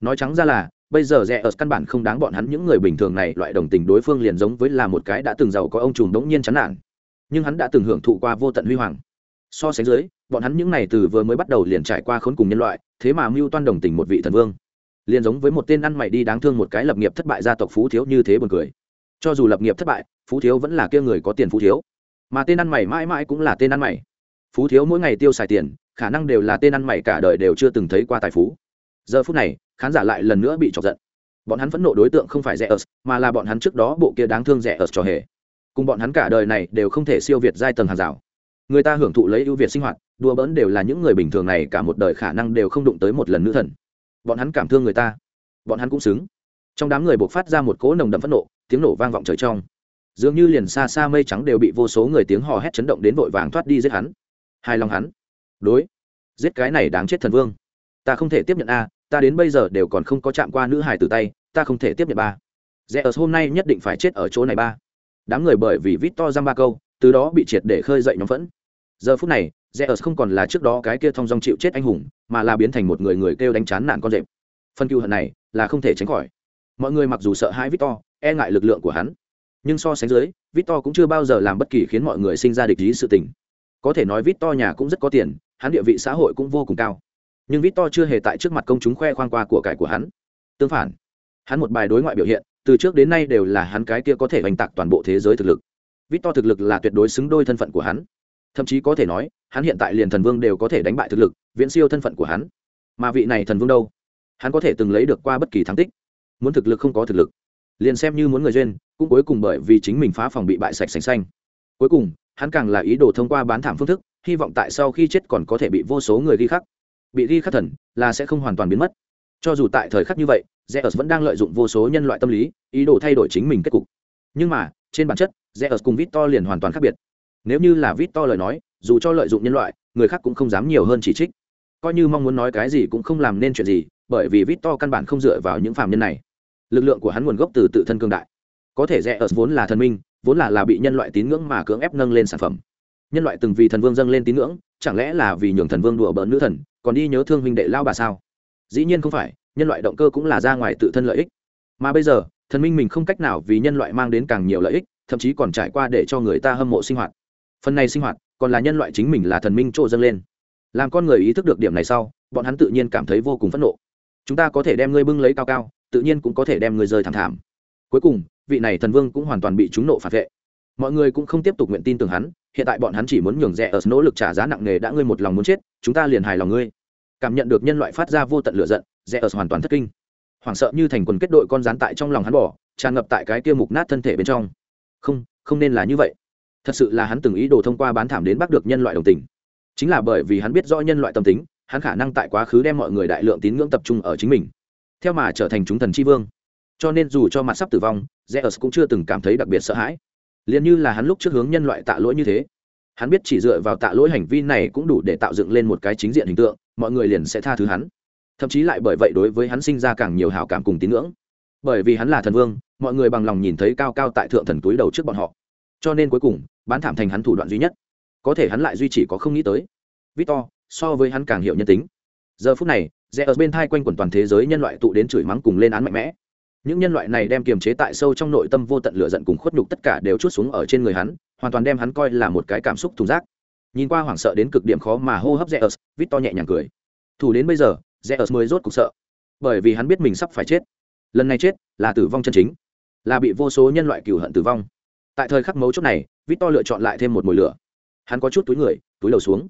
Nói trắng ra là, bây giờ rẻ ớt căn bản không đáng bọn hắn những người bình thường này, loại đồng tình đối phương liền giống với là một cái đã từng giàu có ông trùm bỗng nhiên chán nản. Nhưng hắn đã từng hưởng thụ qua vô tận huy hoàng. So sánh dưới bọn hắn những này từ vừa mới bắt đầu liền trải qua khốn cùng nhân loại, thế mà mưu toan đồng tình một vị thần vương. Liền giống với một tên ăn mày đi đáng thương một cái lập nghiệp thất bại gia tộc phú thiếu như thế buồn cười. Cho dù lập nghiệp thất bại, phú thiếu vẫn là kia người có tiền phú thiếu. Mà tên ăn mày mãi mãi cũng là tên ăn mày. Phú thiếu mỗi ngày tiêu xài tiền, khả năng đều là tên ăn mày cả đời đều chưa từng thấy qua tài phú. Giờ phút này, khán giả lại lần nữa bị chọc giận. Bọn hắn phẫn nộ đối tượng không phải rẻ ớt, mà là bọn hắn trước đó bộ kia đáng thương rẻ ớt cho hề. Cùng bọn hắn cả đời này đều không thể siêu việt giai tầng hàng rào. Người ta hưởng thụ lấy ưu việt sinh hoạt đùa bỡn đều là những người bình thường này, cả một đời khả năng đều không đụng tới một lần nữ thần. Bọn hắn cảm thương người ta. Bọn hắn cũng xứng. Trong đám người buộc phát ra một cỗ nồng đậm phẫn nộ, tiếng nổ vang vọng trời trong. Dường như liền xa xa mây trắng đều bị vô số người tiếng hò hét chấn động đến vội vàng thoát đi giết hắn. Hài lòng hắn. Đối. Giết cái này đáng chết thần vương. Ta không thể tiếp nhận a, ta đến bây giờ đều còn không có chạm qua nữ hài từ tay, ta không thể tiếp nhận ba. Rẽ ở hôm nay nhất định phải chết ở chỗ này ba. Đám người bởi vì vít to giam ba câu, từ đó bị triệt để khơi dậy nhóm phẫn giờ phút này rẽ ở không còn là trước đó cái kia thong dong chịu chết anh hùng, mà là biến thành một người người kêu đánh chán nạn con rệp. Phân cựu hận này là không thể tránh khỏi. Mọi người mặc dù sợ hãi victor e ngại lực lượng của hắn. Nhưng so sánh dưới, victor cũng chưa bao giờ làm bất kỳ khiến mọi người sinh ra địch ý sự tình. Có thể nói victor nhà cũng rất có tiền, hắn địa vị xã hội cũng vô cùng cao. Nhưng victor chưa hề tại trước mặt công chúng khoe khoang qua của cải của hắn. Tương phản, hắn một bài đối ngoại biểu hiện, từ trước đến nay đều là hắn cái kia có thể oanh tạc toàn bộ thế giới thực lực. Victor thực lực là tuyệt đối xứng đôi thân phận của hắn thậm chí có thể nói, hắn hiện tại liền thần vương đều có thể đánh bại thực lực, viễn siêu thân phận của hắn. Mà vị này thần vương đâu? Hắn có thể từng lấy được qua bất kỳ thắng tích. Muốn thực lực không có thực lực. Liền xem như muốn người duyên, cũng cuối cùng bởi vì chính mình phá phòng bị bại sạch sành xanh. Cuối cùng, hắn càng là ý đồ thông qua bán thảm phương thức, hy vọng tại sau khi chết còn có thể bị vô số người ghi khắc. Bị ghi khắc thần, là sẽ không hoàn toàn biến mất. Cho dù tại thời khắc như vậy, zeus vẫn đang lợi dụng vô số nhân loại tâm lý, ý đồ thay đổi chính mình kết cục. Nhưng mà, trên bản chất, zeus cùng victor liền hoàn toàn khác biệt nếu như là victor lời nói, dù cho lợi dụng nhân loại, người khác cũng không dám nhiều hơn chỉ trích. Coi như mong muốn nói cái gì cũng không làm nên chuyện gì, bởi vì victor căn bản không dựa vào những phạm nhân này. Lực lượng của hắn nguồn gốc từ tự thân cương đại. Có thể rẽ vốn là thần minh, vốn là là bị nhân loại tín ngưỡng mà cưỡng ép nâng lên sản phẩm. Nhân loại từng vì thần vương dâng lên tín ngưỡng, chẳng lẽ là vì nhường thần vương đùa bỡn nữ thần, còn đi nhớ thương huynh đệ lao bà sao? Dĩ nhiên không phải, nhân loại động cơ cũng là ra ngoài tự thân lợi ích. Mà bây giờ, thần minh mình không cách nào vì nhân loại mang đến càng nhiều lợi ích, thậm chí còn trải qua để cho người ta hâm mộ sinh hoạt phần này sinh hoạt còn là nhân loại chính mình là thần minh trộ dâng lên. Làm con người ý thức được điểm này sau, bọn hắn tự nhiên cảm thấy vô cùng phẫn nộ. Chúng ta có thể đem ngươi bưng lấy cao cao, tự nhiên cũng có thể đem ngươi rơi thảm thảm. Cuối cùng, vị này thần vương cũng hoàn toàn bị chúng nộ phản vệ. Mọi người cũng không tiếp tục nguyện tin tưởng hắn, hiện tại bọn hắn chỉ muốn nhường rẽ ở nỗ lực trả giá nặng nề đã ngươi một lòng muốn chết, chúng ta liền hài lòng ngươi. Cảm nhận được nhân loại phát ra vô tận lửa giận rẽ ở hoàn toàn thất kinh. Hoảng sợ như thành quần kết đội con rán tại trong lòng hắn bỏ, tràn ngập tại cái kia mục nát thân thể bên trong. Không không nên là như vậy thật sự là hắn từng ý đồ thông qua bán thảm đến bắt được nhân loại đồng tình. Chính là bởi vì hắn biết rõ nhân loại tâm tính, hắn khả năng tại quá khứ đem mọi người đại lượng tín ngưỡng tập trung ở chính mình. Theo mà trở thành chúng thần tri vương. Cho nên dù cho mặt sắp tử vong, zeus cũng chưa từng cảm thấy đặc biệt sợ hãi. Liền như là hắn lúc trước hướng nhân loại tạ lỗi như thế. Hắn biết chỉ dựa vào tạ lỗi hành vi này cũng đủ để tạo dựng lên một cái chính diện hình tượng, mọi người liền sẽ tha thứ hắn. Thậm chí lại bởi vậy đối với hắn sinh ra càng nhiều hảo cảm cùng tín ngưỡng. Bởi vì hắn là thần vương, mọi người bằng lòng nhìn thấy cao cao tại thượng thần túi đầu trước bọn họ. Cho nên cuối cùng bán thảm thành hắn thủ đoạn duy nhất. Có thể hắn lại duy trì có không nghĩ tới. Victor, so với hắn càng hiểu nhân tính. Giờ phút này, rẽ ở bên thai quanh quẩn toàn thế giới nhân loại tụ đến chửi mắng cùng lên án mạnh mẽ. Những nhân loại này đem kiềm chế tại sâu trong nội tâm vô tận lửa giận cùng khuất nhục tất cả đều chút xuống ở trên người hắn, hoàn toàn đem hắn coi là một cái cảm xúc thùng rác. Nhìn qua hoảng sợ đến cực điểm khó mà hô hấp rẽ ớt vít to nhẹ nhàng cười. Thủ đến bây giờ, rẽ ở mới rốt cục sợ. Bởi vì hắn biết mình sắp phải chết. Lần này chết là tử vong chân chính. Là bị vô số nhân loại cừu hận tử vong. Tại thời khắc mấu chốt này vít to lựa chọn lại thêm một mồi lửa. Hắn có chút túi người, túi đầu xuống.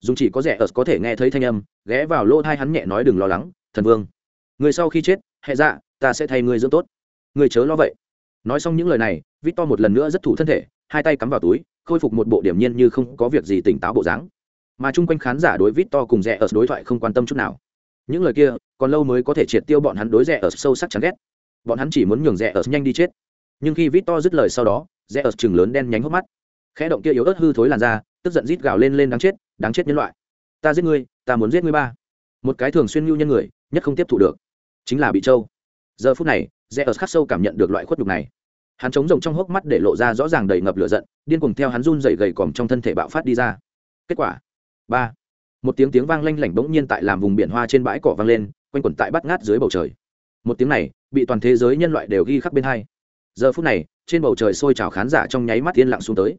Dùng chỉ có rẻ ớt có thể nghe thấy thanh âm, ghé vào lỗ thai hắn nhẹ nói đừng lo lắng, thần vương. Người sau khi chết, hệ dạ ta sẽ thay ngươi dưỡng tốt. Người chớ lo vậy. Nói xong những lời này vít to một lần nữa rất thủ thân thể, hai tay cắm vào túi, khôi phục một bộ điểm nhiên như không có việc gì tỉnh táo bộ dáng. Mà chung quanh khán giả đối vít to cùng rẻ ớt đối thoại không quan tâm chút nào. Những lời kia, còn lâu mới có thể triệt tiêu bọn hắn đối rẻ ớt sâu sắc chán ghét. Bọn hắn chỉ muốn nhường rẻ ớt nhanh đi chết nhưng khi vít to dứt lời sau đó, rẽ ớt chừng lớn đen nhánh hốc mắt. Khẽ động kia yếu ớt hư thối làn da, tức giận rít gào lên lên đáng chết đáng chết nhân loại. Ta giết ngươi, ta muốn giết ngươi ba. Một cái thường xuyên mưu nhân người, nhất không tiếp thụ được. Chính là bị trâu. Giờ phút này, rẽ ớt khắc sâu cảm nhận được loại khuất nhục này. Hắn chống rồng trong hốc mắt để lộ ra rõ ràng đầy ngập lửa giận, điên cuồng theo hắn run dày gầy còm trong thân thể bạo phát đi ra. Kết quả, ba. Một tiếng tiếng vang lanh lảnh bỗng nhiên tại làm vùng biển hoa trên bãi cỏ vang lên, quanh quẩn tại bắt ngát dưới bầu trời. Một tiếng này, bị toàn thế giới nhân loại đều ghi khắc bên hai giờ phút này, trên bầu trời sôi trào khán giả trong nháy mắt yên lặng xuống tới.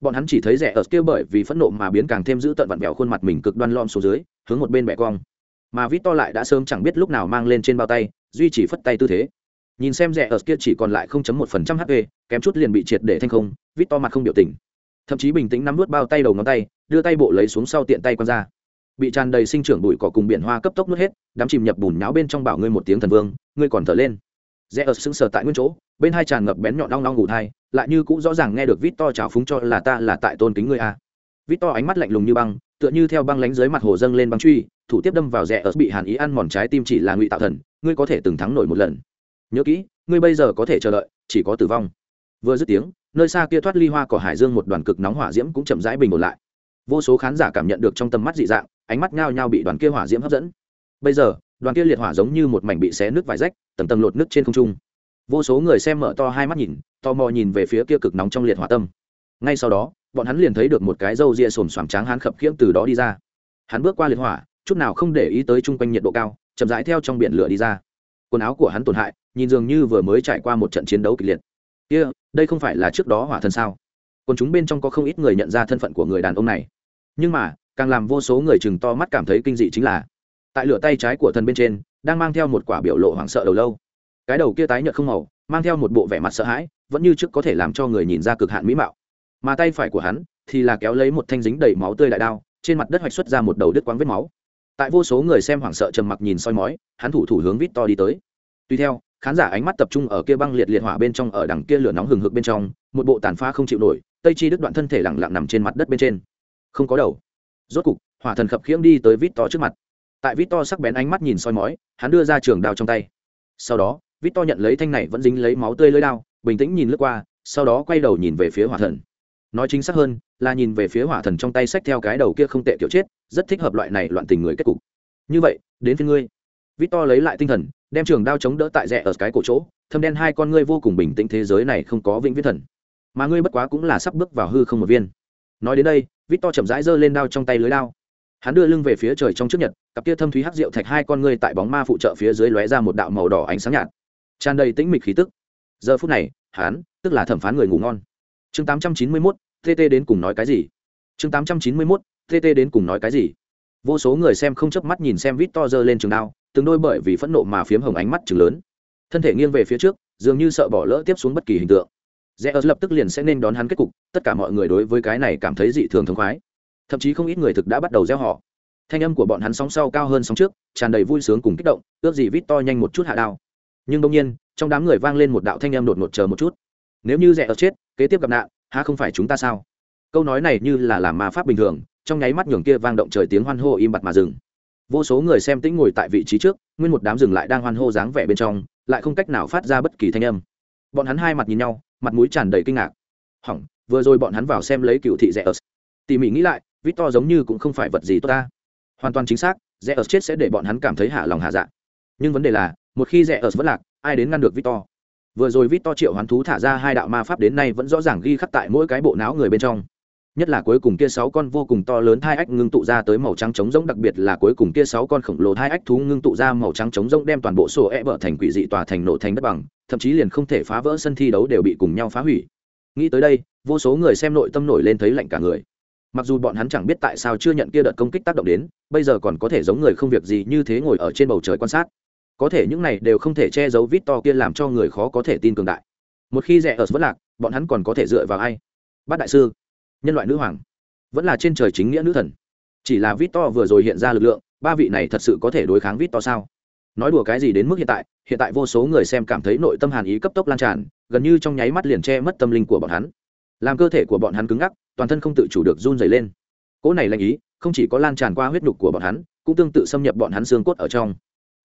Bọn hắn chỉ thấy rẻ ở kêu bởi vì phẫn nộ mà biến càng thêm giữ tận vặn vẹo khuôn mặt mình cực đoan lom xuống dưới, hướng một bên bẹ cong. Mà vít to lại đã sớm chẳng biết lúc nào mang lên trên bao tay, duy trì phất tay tư thế. Nhìn xem rẻ ở kia chỉ còn lại 0.1% hp kém chút liền bị triệt để thanh không vít to mặt không biểu tình. Thậm chí bình tĩnh nắm nuốt bao tay đầu ngón tay, đưa tay bộ lấy xuống sau tiện tay quăng ra. Bị tràn đầy sinh trưởng bụi cỏ cùng biển hoa cấp tốc nuốt hết, đám chìm nhập bùn nháo bên trong bảo ngươi một tiếng thần vương, ngươi còn thở lên. Rẽ ở sững sờ tại nguyên chỗ bên hai tràn ngập bén nhọn long long ngủ thai, lại như cũng rõ ràng nghe được vít to trào phúng cho là ta là tại tôn kính ngươi à. a vít to ánh mắt lạnh lùng như băng, tựa như theo băng lánh dưới mặt hồ dâng lên băng truy, thủ tiếp đâm vào rẽ ở bị hàn ý ăn mòn trái tim chỉ là ngụy tạo thần, ngươi có thể từng thắng nổi một lần. Nhớ kỹ, ngươi bây giờ có thể chờ đợi, chỉ có tử vong. Vừa dứt tiếng, nơi xa kia thoát ly hoa cỏ hải dương một đoàn cực nóng hỏa diễm cũng chậm rãi bình ổn lại. Vô số khán giả cảm nhận được trong tầm mắt dị dạng, ánh mắt ngao nhau bị đoàn kia hỏa diễm hấp dẫn. Bây giờ, đoàn kia liệt hỏa giống như một mảnh bị xé nước vải rách, tầng tầng lột nước trên không trung vô số người xem mở to hai mắt nhìn tò mò nhìn về phía kia cực nóng trong liệt hỏa tâm. Ngay sau đó bọn hắn liền thấy được một cái râu ria sồn xoàm tráng hắn khập khiễng từ đó đi ra. Hắn bước qua liệt hỏa chút nào không để ý tới chung quanh nhiệt độ cao chậm rãi theo trong biển lửa đi ra. Quần áo của hắn tổn hại nhìn dường như vừa mới trải qua một trận chiến đấu kịch liệt. Kia、yeah, đây không phải là trước đó hỏa thần sao? Còn chúng bên trong có không ít người nhận ra thân phận của người đàn ông này. Nhưng mà càng làm vô số người chừng to mắt cảm thấy kinh dị chính là tại lửa tay trái của thần bên trên đang mang theo một quả biểu lộ hoảng sợ đầu lâu cái đầu kia tái nhợt không màu, mang theo một bộ vẻ mặt sợ hãi, vẫn như trước có thể làm cho người nhìn ra cực hạn mỹ mạo. Mà tay phải của hắn thì là kéo lấy một thanh dính đầy máu tươi đại đao, trên mặt đất hoạch xuất ra một đầu đứt quáng vết máu. Tại vô số người xem hoảng sợ trầm mặc nhìn soi mói, hắn thủ thủ hướng vít to đi tới. Tuy theo, khán giả ánh mắt tập trung ở kia băng liệt liệt hỏa bên trong ở đằng kia lửa nóng hừng hực bên trong, một bộ tàn pha không chịu nổi, tây chi đứt đoạn thân thể lẳng lặng nằm trên mặt đất bên trên. Không có đầu. Rốt cục, hỏa thần khập khiễng đi tới vít to trước mặt. Tại vít to sắc bén ánh mắt nhìn soi mói, hắn đưa ra trường đao trong tay. Sau đó vít to nhận lấy thanh này vẫn dính lấy máu tươi lưỡi đao, bình tĩnh nhìn lướt qua, sau đó quay đầu nhìn về phía hỏa thần. Nói chính xác hơn, là nhìn về phía hỏa thần trong tay xách theo cái đầu kia không tệ kiểu chết, rất thích hợp loại này loạn tình người kết cục. Như vậy, đến phía ngươi. Vít to lấy lại tinh thần, đem trường đao chống đỡ tại rẽ ở cái cổ chỗ, thâm đen hai con ngươi vô cùng bình tĩnh thế giới này không có vĩnh viễn thần. Mà ngươi bất quá cũng là sắp bước vào hư không một viên. Nói đến đây vít to chậm rãi giơ lên đao trong tay lưới đao. Hắn đưa lưng về phía trời trong trước nhật, cặp kia thâm thúy hắc rượu thạch hai con ngươi tại bóng ma phụ trợ phía dưới lóe ra một đạo màu đỏ ánh sáng nhạt tràn đầy tĩnh mịch khí tức. Giờ phút này, hắn, tức là thẩm phán người ngủ ngon. Chương tám trăm chín mươi mốt tt đến cùng nói cái gì? Chương tám trăm chín mươi mốt tt đến cùng nói cái gì? Vô số người xem không chớp mắt nhìn xem vít to giơ lên trường đao, từng đôi bởi vì phẫn nộ mà phiếm hồng ánh mắt chừng lớn. Thân thể nghiêng về phía trước, dường như sợ bỏ lỡ tiếp xuống bất kỳ hình tượng. Rẽ ớt lập tức liền sẽ nên đón hắn kết cục, tất cả mọi người đối với cái này cảm thấy dị thường thống khoái. Thậm chí không ít người thực đã bắt đầu gieo họ. Thanh âm của bọn hắn sóng sau cao hơn sóng trước, tràn đầy vui sướng cùng kích động, ước gì vít to nhanh một chút hạ đao nhưng đông nhiên, trong đám người vang lên một đạo thanh âm đột ngột chờ một chút. Nếu như rẻ ớt chết, kế tiếp gặp nạn, há không phải chúng ta sao? Câu nói này như là làm ma pháp bình thường, trong nháy mắt nhường kia vang động trời tiếng hoan hô im bặt mà dừng. Vô số người xem tĩnh ngồi tại vị trí trước, nguyên một đám rừng lại đang hoan hô dáng vẻ bên trong, lại không cách nào phát ra bất kỳ thanh âm. Bọn hắn hai mặt nhìn nhau, mặt mũi tràn đầy kinh ngạc. Hỏng, vừa rồi bọn hắn vào xem lấy cựu thị rẽ ớt. Tỉ mỉ nghĩ lại, victor giống như cũng không phải vật gì tốt ta. Hoàn toàn chính xác rẽ ớt chết sẽ để bọn hắn cảm thấy hạ lòng hạ dạ. Nhưng vấn đề là một khi rẽ ở vẫn lạc, ai đến ngăn được victor? Vừa rồi victor triệu hoán thú thả ra hai đạo ma pháp đến nay vẫn rõ ràng ghi khắc tại mỗi cái bộ não người bên trong. Nhất là cuối cùng kia sáu con vô cùng to lớn thai ách ngưng tụ ra tới màu trắng trống rỗng, đặc biệt là cuối cùng kia sáu con khổng lồ thai ách thú ngưng tụ ra màu trắng trống rỗng đem toàn bộ sổ e bở thành quỷ dị tòa thành nổ thành đất bằng, thậm chí liền không thể phá vỡ sân thi đấu đều bị cùng nhau phá hủy. Nghĩ tới đây, vô số người xem nội tâm nổi lên thấy lạnh cả người. Mặc dù bọn hắn chẳng biết tại sao chưa nhận kia đợt công kích tác động đến, bây giờ còn có thể giống người không việc gì như thế ngồi ở trên bầu trời quan sát có thể những này đều không thể che giấu vít to kia làm cho người khó có thể tin cường đại. Một khi rẻ ở vất lạc, bọn hắn còn có thể dựa vào ai? Bát đại sư, nhân loại nữ hoàng, vẫn là trên trời chính nghĩa nữ thần. Chỉ là vít to vừa rồi hiện ra lực lượng, ba vị này thật sự có thể đối kháng vít to sao? Nói đùa cái gì đến mức hiện tại hiện tại vô số người xem cảm thấy nội tâm hàn ý cấp tốc lan tràn, gần như trong nháy mắt liền che mất tâm linh của bọn hắn. Làm cơ thể của bọn hắn cứng ngắc, toàn thân không tự chủ được run dày lên. Cỗ này lạnh ý, không chỉ có lan tràn qua huyết nhục của bọn hắn, cũng tương tự xâm nhập bọn hắn xương cốt ở trong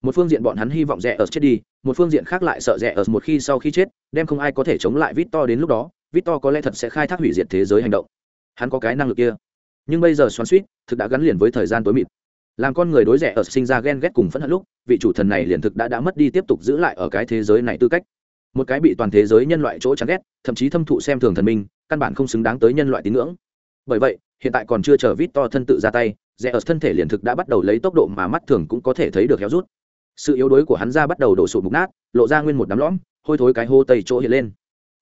một phương diện bọn hắn hy vọng rẻ ở chết đi, một phương diện khác lại sợ rẻ ở một khi sau khi chết, đem không ai có thể chống lại vít to đến lúc đó vít to có lẽ thật sẽ khai thác hủy diệt thế giới hành động. Hắn có cái năng lực kia. Nhưng bây giờ xoắn suýt, thực đã gắn liền với thời gian tối mịt. Làm con người đối rẻ ở sinh ra ghen ghét cùng phẫn hận lúc, vị chủ thần này liền thực đã đã mất đi tiếp tục giữ lại ở cái thế giới này tư cách. Một cái bị toàn thế giới nhân loại chỗ chán ghét, thậm chí thâm thụ xem thường thần minh, căn bản không xứng đáng tới nhân loại tín ngưỡng. Bởi vậy, hiện tại còn chưa chờ vít to thân tự ra tay, rẻ ở thân thể liền thực đã bắt đầu lấy tốc độ mà mắt thường cũng có thể thấy được héo rút sự yếu đuối của hắn da bắt đầu đổ sụt mục nát, lộ ra nguyên một đám lõm, hôi thối cái hô tây chỗ hiện lên.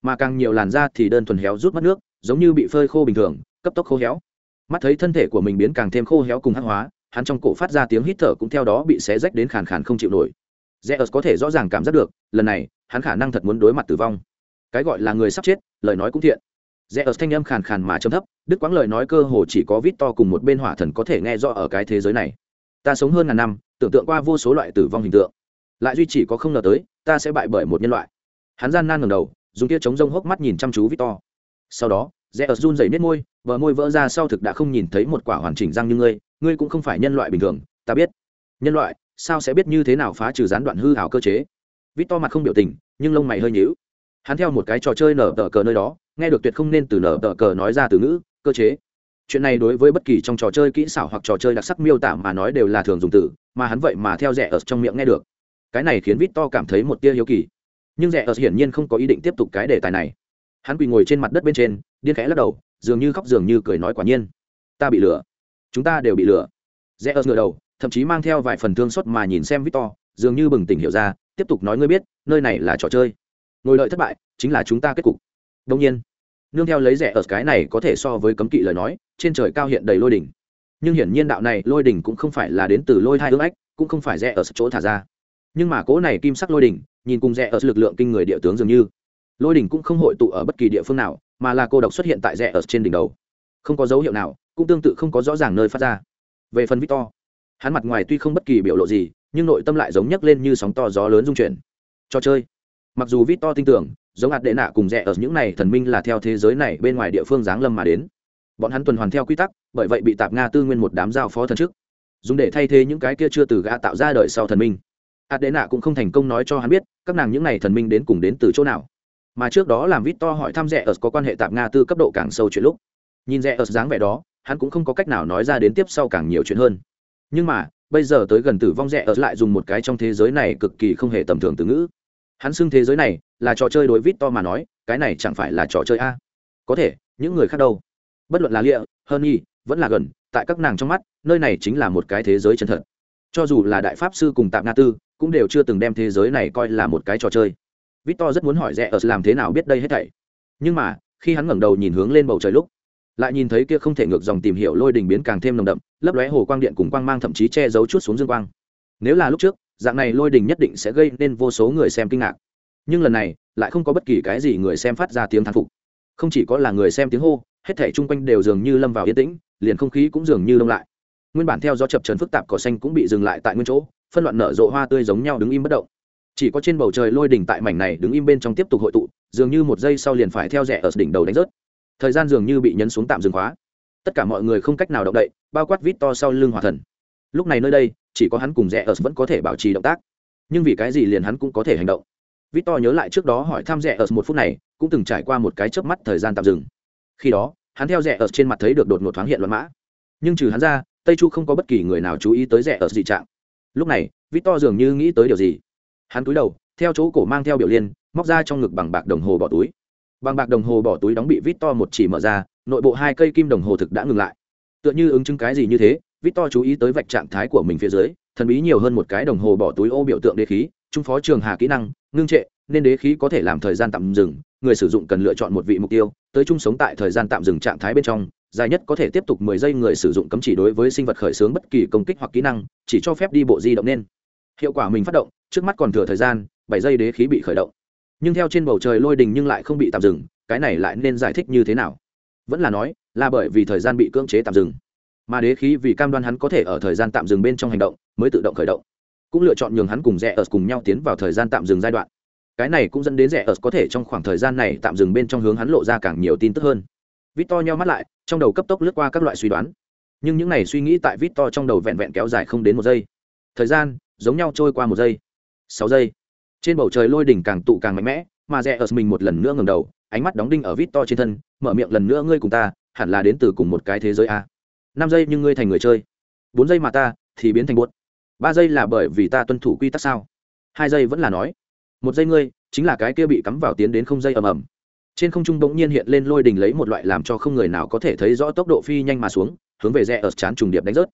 Mà càng nhiều làn da thì đơn thuần héo rút mất nước, giống như bị phơi khô bình thường, cấp tốc khô héo. Mắt thấy thân thể của mình biến càng thêm khô héo cùng hắc hóa, hắn trong cổ phát ra tiếng hít thở cũng theo đó bị xé rách đến khàn khàn không chịu nổi. Rẽ có thể rõ ràng cảm giác được, lần này, hắn khả năng thật muốn đối mặt tử vong. Cái gọi là người sắp chết, lời nói cũng thiện. Rẽ thanh âm khàn khàn mà chấm thấp đức quãng lời nói cơ hồ chỉ có vít to cùng một bên hỏa thần có thể nghe rõ ở cái thế giới này. Ta sống hơn ngàn năm tưởng tượng qua vô số loại tử vong hình tượng. Lại duy chỉ có không ngờ tới, ta sẽ bại bởi một nhân loại. Hắn gian nan ngầm đầu, dùng tia chống rông hốc mắt nhìn chăm chú victor. Sau đó, rẽ ớt run dày nết môi vợ môi vỡ ra sau thực đã không nhìn thấy một quả hoàn chỉnh răng như ngươi ngươi cũng không phải nhân loại bình thường, ta biết. Nhân loại, sao sẽ biết như thế nào phá trừ gián đoạn hư hảo cơ chế? Victor mặt không biểu tình, nhưng lông mày hơi nhíu. Hắn theo một cái trò chơi nở tờ cờ nơi đó, nghe được tuyệt không nên từ nở tờ cờ nói ra từ ngữ, cơ chế chuyện này đối với bất kỳ trong trò chơi kỹ xảo hoặc trò chơi đặc sắc miêu tả mà nói đều là thường dùng từ, mà hắn vậy mà theo rẻ ở trong miệng nghe được. Cái này khiến vít to cảm thấy một tia hiếu kỳ. Nhưng rẻ ở hiển nhiên không có ý định tiếp tục cái đề tài này. Hắn quỳ ngồi trên mặt đất bên trên, điên khẽ lắc đầu, dường như khóc dường như cười nói quả nhiên. Ta bị lừa. Chúng ta đều bị lừa. Rẽ ớt ngựa đầu, thậm chí mang theo vài phần thương xót mà nhìn xem victor, dường như bừng tỉnh hiểu ra, tiếp tục nói ngươi biết, nơi này là trò chơi. Ngồi lợi thất bại, chính là chúng ta kết cục. Đông nhiên nương theo lấy rẻ ở cái này có thể so với cấm kỵ lời nói, trên trời cao hiện đầy lôi đỉnh. Nhưng hiển nhiên đạo này lôi đỉnh cũng không phải là đến từ lôi hai ương ách, cũng không phải rẻ ở chỗ thả ra. Nhưng mà cố này kim sắc lôi đỉnh, nhìn cùng rẻ ở lực lượng kinh người địa tướng dường như. Lôi đỉnh cũng không hội tụ ở bất kỳ địa phương nào, mà là cô độc xuất hiện tại rẽ ở trên đỉnh đầu. Không có dấu hiệu nào, cũng tương tự không có rõ ràng nơi phát ra. Về phần victor, hắn mặt ngoài tuy không bất kỳ biểu lộ gì, nhưng nội tâm lại giống nhấc lên như sóng to gió lớn dung chuyển. Trò chơi. Mặc dù victor tin tưởng giống hạt đệ nạ cùng rẽ ở những này thần minh là theo thế giới này bên ngoài địa phương giáng lâm mà đến. Bọn hắn tuần hoàn theo quy tắc, bởi vậy bị tạp nga tư nguyên một đám giao phó thần chức dùng để thay thế những cái kia chưa từ gã tạo ra đời sau thần minh. Hạt đệ nạ cũng không thành công nói cho hắn biết, các nàng những này thần minh đến cùng đến từ chỗ nào. Mà trước đó làm vít to hỏi thăm rẽ ở có quan hệ tạp nga tư cấp độ càng sâu chuyện lúc. Nhìn rẽ ở dáng vẻ đó, hắn cũng không có cách nào nói ra đến tiếp sau càng nhiều chuyện hơn. Nhưng mà, bây giờ tới gần tử vong rẽ ở lại dùng một cái trong thế giới này cực kỳ không hề tầm thường từ ngữ hắn xưng thế giới này là trò chơi đối vít to mà nói cái này chẳng phải là trò chơi a có thể những người khác đâu bất luận là lịa hơn nhi, vẫn là gần tại các nàng trong mắt nơi này chính là một cái thế giới chân thật cho dù là đại pháp sư cùng tạp nga tư cũng đều chưa từng đem thế giới này coi là một cái trò chơi To rất muốn hỏi Rẽ ở làm thế nào biết đây hết thảy. Nhưng mà, khi hắn ngẩng đầu nhìn hướng lên bầu trời lúc, lại nhìn thấy kia không thể ngược dòng tìm hiểu lôi đình biến càng thêm nồng đậm, lấp lóe hồ quang điện cùng quang mang thậm chí che giấu chút xuống dương quang. Nếu là lúc trước, dạng này lôi đình nhất định sẽ gây nên vô số người xem kinh ngạc. Nhưng lần này, lại không có bất kỳ cái gì người xem phát ra tiếng thán phục. Không chỉ có là người xem tiếng hô, hết thảy chung quanh đều dường như lâm vào yên tĩnh, liền không khí cũng dường như đông lại. Nguyên bản theo gió chập trần phức tạp cỏ xanh cũng bị dừng lại tại nguyên chỗ, phân loạn nở rộ hoa tươi giống nhau đứng im bất động chỉ có trên bầu trời lôi đỉnh tại mảnh này đứng im bên trong tiếp tục hội tụ dường như một giây sau liền phải theo rẽ ở đỉnh đầu đánh rớt thời gian dường như bị nhấn xuống tạm dừng khóa tất cả mọi người không cách nào động đậy bao quát vít to sau lưng hỏa thần lúc này nơi đây chỉ có hắn cùng rẽ ở vẫn có thể bảo trì động tác. Nhưng vì cái gì liền hắn cũng có thể hành động? Vít to nhớ lại trước đó hỏi thăm rẽ ở một phút này, cũng từng trải qua một cái chớp mắt thời gian tạm dừng. Khi đó, hắn theo rẽ ở trên mặt thấy được đột ngột thoáng hiện loạn mã. Nhưng trừ hắn ra, tây chu không có bất kỳ người nào chú ý tới rẽ ở dị trạng. Lúc này vít to dường như nghĩ tới điều gì. Hắn túi đầu, theo chỗ cổ mang theo biểu liên, móc ra trong ngực bằng bạc đồng hồ bỏ túi. Bằng bạc đồng hồ bỏ túi đóng bị vít to một chỉ mở ra, nội bộ hai cây kim đồng hồ thực đã ngừng lại. Tựa như ứng chứng cái gì như thế victor chú ý tới vạch trạng thái của mình phía dưới, thần bí nhiều hơn một cái đồng hồ bỏ túi ô biểu tượng đế khí, trung phó trường hà kỹ năng, ngưng trệ, nên đế khí có thể làm thời gian tạm dừng, người sử dụng cần lựa chọn một vị mục tiêu, tới chung sống tại thời gian tạm dừng trạng thái bên trong, dài nhất có thể tiếp tục mười giây người sử dụng cấm chỉ đối với sinh vật khởi xướng bất kỳ công kích hoặc kỹ năng, chỉ cho phép đi bộ di động nên. Hiệu quả mình phát động, trước mắt còn thừa thời gian, bảy giây đế khí bị khởi động. Nhưng theo trên bầu trời lôi đình nhưng lại không bị tạm dừng, cái này lại nên giải thích như thế nào? Vẫn là nói, là bởi vì thời gian bị cưỡng chế tạm dừng mà đế khí vì cam đoan hắn có thể ở thời gian tạm dừng bên trong hành động, mới tự động khởi động. Cũng lựa chọn nhường hắn cùng rẽ ở cùng nhau tiến vào thời gian tạm dừng giai đoạn. Cái này cũng dẫn đến rẽ ở có thể trong khoảng thời gian này tạm dừng bên trong hướng hắn lộ ra càng nhiều tin tức hơn. Vít to nhau mắt lại, trong đầu cấp tốc lướt qua các loại suy đoán. Nhưng những này suy nghĩ tại victor trong đầu vẹn vẹn kéo dài không đến một giây. Thời gian, giống nhau trôi qua một giây, sáu giây. Trên bầu trời lôi đỉnh càng tụ càng mạnh mẽ, mà rẽ ở mình một lần nữa ngầm đầu, ánh mắt đóng đinh ở vít to trên thân, mở miệng, lần nữa ngươi cùng ta, hẳn là đến từ cùng một cái thế giới a năm giây nhưng ngươi thành người chơi. Bốn giây mà ta, thì biến thành buốt. Ba giây là bởi vì ta tuân thủ quy tắc sao? Hai giây vẫn là nói. Một giây ngươi, chính là cái kia bị cắm vào tiến đến không giây ầm ầm. Trên không trung bỗng nhiên hiện lên lôi đình lấy một loại làm cho không người nào có thể thấy rõ tốc độ phi nhanh mà xuống, hướng về rẽ ở chán trùng điệp đánh rớt.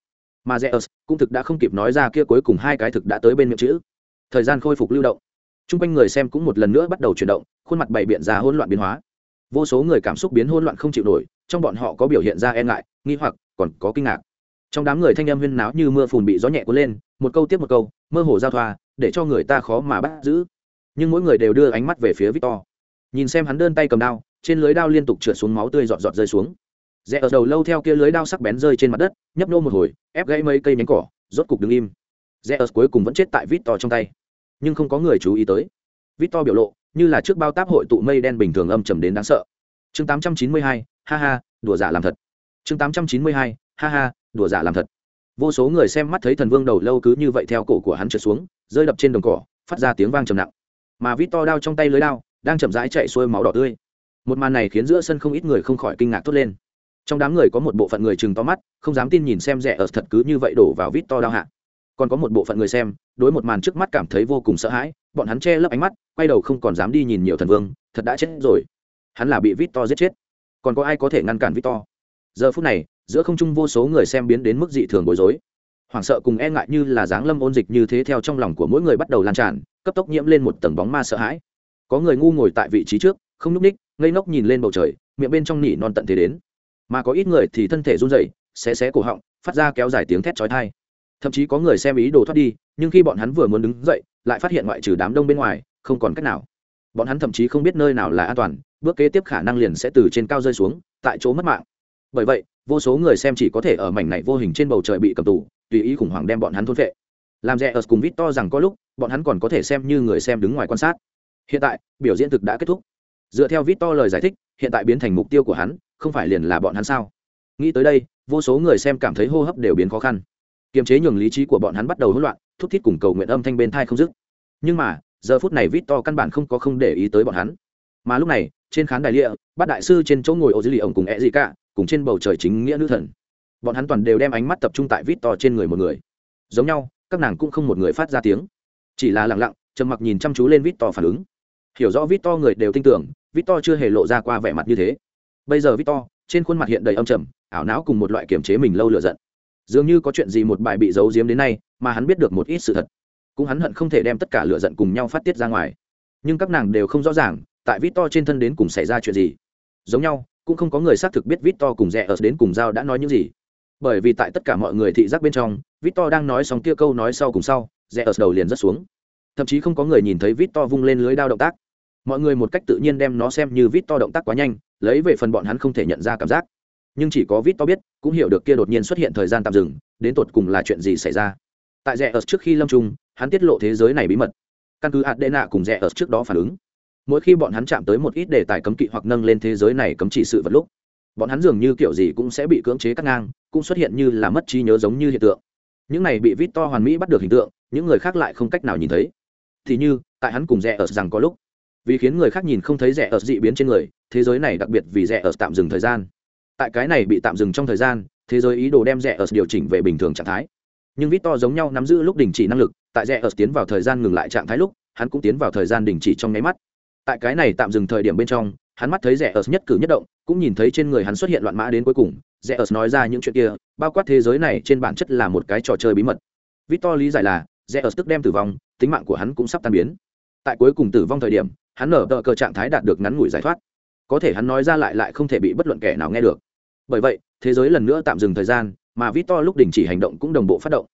Mà rẽ ở cũng thực đã không kịp nói ra kia cuối cùng hai cái thực đã tới bên miệng chữ. Thời gian khôi phục lưu động. T r u n g quanh người xem cũng một lần nữa bắt đầu chuyển động, khuôn mặt bày biện ra hỗn loạn biến hóa. Vô số người cảm xúc biến hỗn loạn không chịu nổi, trong bọn họ có biểu hiện ra e ngại, nghi hoặc còn có kinh ngạc. Trong đám người thanh âm huyên náo như mưa phùn bị gió nhẹ cuốn lên một câu tiếp một câu mơ hồ giao thoa để cho người ta khó mà bắt giữ. Nhưng mỗi người đều đưa ánh mắt về phía victor. Nhìn xem hắn đơn tay cầm đao trên lưới đao liên tục trượt xuống máu tươi giọt giọt rơi xuống. Rẽ ở đầu lâu theo kia lưới đao sắc bén rơi trên mặt đất nhấp nô một hồi ép gãy mấy cây nhánh cỏ rốt cục đứng im. Rẽ ở cuối cùng vẫn chết tại victor trong tay. Nhưng không có người chú ý tới. Victor biểu lộ như là trước bao táp hội tụ mây đen bình thường âm trầm đến đáng sợ. Chương 892, ha ha đùa giả làm thật chương 892, ha ha đùa giả làm thật. Vô số người xem mắt thấy thần vương đầu lâu cứ như vậy theo cổ của hắn trượt xuống rơi đập trên đồng cỏ phát ra tiếng vang trầm nặng. Mà vít to đao trong tay lưới đao đang chậm rãi chạy xuôi máu đỏ tươi. Một màn này khiến giữa sân không ít người không khỏi kinh ngạc thốt lên. Trong đám người có một bộ phận người chừng to mắt không dám tin nhìn xem rẻ ở thật cứ như vậy đổ vào vít to đao hạ. Còn có một bộ phận người xem đối một màn trước mắt cảm thấy vô cùng sợ hãi bọn hắn che lấp ánh mắt quay đầu không còn dám đi nhìn nhiều thần vương thật đã chết rồi. Hắn là bị vít to giết chết. Còn có ai có thể ngăn cản vít to? Giờ phút này, giữa không trung vô số người xem biến đến mức dị thường bối rối. Hoảng sợ cùng e ngại như là dáng lâm ôn dịch như thế theo trong lòng của mỗi người bắt đầu lan tràn, cấp tốc nhiễm lên một tầng bóng ma sợ hãi. Có người ngu ngồi tại vị trí trước, không n ú c ních ngây ngốc nhìn lên bầu trời, miệng bên trong nỉ non tận thế đến. Mà có ít người thì thân thể run rẩy, xé xé cổ họng, phát ra kéo dài tiếng thét chói tai. Thậm chí có người xem ý đồ thoát đi, nhưng khi bọn hắn vừa muốn đứng dậy, lại phát hiện ngoại trừ đám đông bên ngoài, không còn cách nào. Bọn hắn thậm chí không biết nơi nào là an toàn, bước kế tiếp khả năng liền sẽ từ trên cao rơi xuống, tại chỗ mất mạng bởi vậy, vô số người xem chỉ có thể ở mảnh này vô hình trên bầu trời bị cầm tù, tùy ý khủng hoảng đem bọn hắn thôn vệ làm rẻ ở cùng vít to rằng có lúc, bọn hắn còn có thể xem như người xem đứng ngoài quan sát. Hiện tại, biểu diễn thực đã kết thúc. Dựa theo vít to lời giải thích, hiện tại biến thành mục tiêu của hắn, không phải liền là bọn hắn sao? Nghĩ tới đây, vô số người xem cảm thấy hô hấp đều biến khó khăn. Kiềm chế nhường lý trí của bọn hắn bắt đầu hỗn loạn, thúc thiết cùng cầu nguyện âm thanh bên thai không dứt. Nhưng mà, giờ phút này vít to căn bản không có không để ý tới bọn hắn. Mà lúc này, trên khán đài lịa, bát đại sư trên chỗ ngồi ô dư lì ổng cùng e gì cả cùng trên bầu trời chính nghĩa nữ thần. Bọn hắn toàn đều đem ánh mắt tập trung tại vít to trên người một người. Giống nhau, các nàng cũng không một người phát ra tiếng. Chỉ là lặng lặng, trầm mặc nhìn chăm chú lên vít to phản ứng. Hiểu rõ vít to người đều tin tưởng, vít to chưa hề lộ ra qua vẻ mặt như thế. Bây giờ victor trên khuôn mặt hiện đầy âm trầm, ảo não cùng một loại kiểm chế mình lâu lựa giận. Dường như có chuyện gì một bài bị giấu giếm đến nay, mà hắn biết được một ít sự thật. Cũng hắn hận không thể đem tất cả lựa giận cùng nhau phát tiết ra ngoài. Nhưng các nàng đều không rõ ràng, tại victor trên thân đến cùng xảy ra chuyện gì. Giống nhau cũng không có người xác thực biết victor cùng rẻ ở đến cùng giao đã nói những gì. Bởi vì tại tất cả mọi người thị giác bên trong, victor đang nói xong kia câu nói sau cùng sau rẻ ở đầu liền rất xuống. Thậm chí không có người nhìn thấy victor vung lên lưới đao động tác. Mọi người một cách tự nhiên đem nó xem như Victor động tác quá nhanh, lấy về phần bọn hắn không thể nhận ra cảm giác. Nhưng chỉ có Victor biết, cũng hiểu được kia đột nhiên xuất hiện thời gian tạm dừng, đến tột cùng là chuyện gì xảy ra. Tại rẻ ở trước khi lâm trung hắn tiết lộ thế giới này bí mật. Căn cứ Adena cùng rẻ ở trước đó phản ứng mỗi khi bọn hắn chạm tới một ít đề tài cấm kỵ hoặc nâng lên thế giới này cấm chỉ sự vật lúc, bọn hắn dường như kiểu gì cũng sẽ bị cưỡng chế cắt ngang, cũng xuất hiện như là mất trí nhớ giống như hiện tượng. Những này bị vít to hoàn mỹ bắt được hình tượng, những người khác lại không cách nào nhìn thấy. Thì như, tại hắn cùng rẽ ở rằng có lúc, vì khiến người khác nhìn không thấy rẻ ở dị biến trên người, thế giới này đặc biệt vì rẻ ở tạm dừng thời gian. Tại cái này bị tạm dừng trong thời gian, thế giới ý đồ đem rẻ ở điều chỉnh về bình thường trạng thái. Nhưng vít to giống nhau nắm giữ lúc đình chỉ năng lực, tại rẻ ở tiến vào thời gian ngừng lại trạng thái lúc, hắn cũng tiến vào thời gian đình chỉ trong nháy mắt tại cái này tạm dừng thời điểm bên trong, hắn mắt thấy rẻ ớt nhất cử nhất động, cũng nhìn thấy trên người hắn xuất hiện loạn mã đến cuối cùng. Rẻ ớt nói ra những chuyện kia, bao quát thế giới này trên bản chất là một cái trò chơi bí mật. Victor lý giải là, rẻ ớt tức đem tử vong, tính mạng của hắn cũng sắp tan biến. Tại cuối cùng tử vong thời điểm, hắn nở tờ cờ trạng thái đạt được ngắn ngủi giải thoát. Có thể hắn nói ra lại lại không thể bị bất luận kẻ nào nghe được. Bởi vậy, thế giới lần nữa tạm dừng thời gian, mà victor lúc đình chỉ hành động cũng đồng bộ phát động.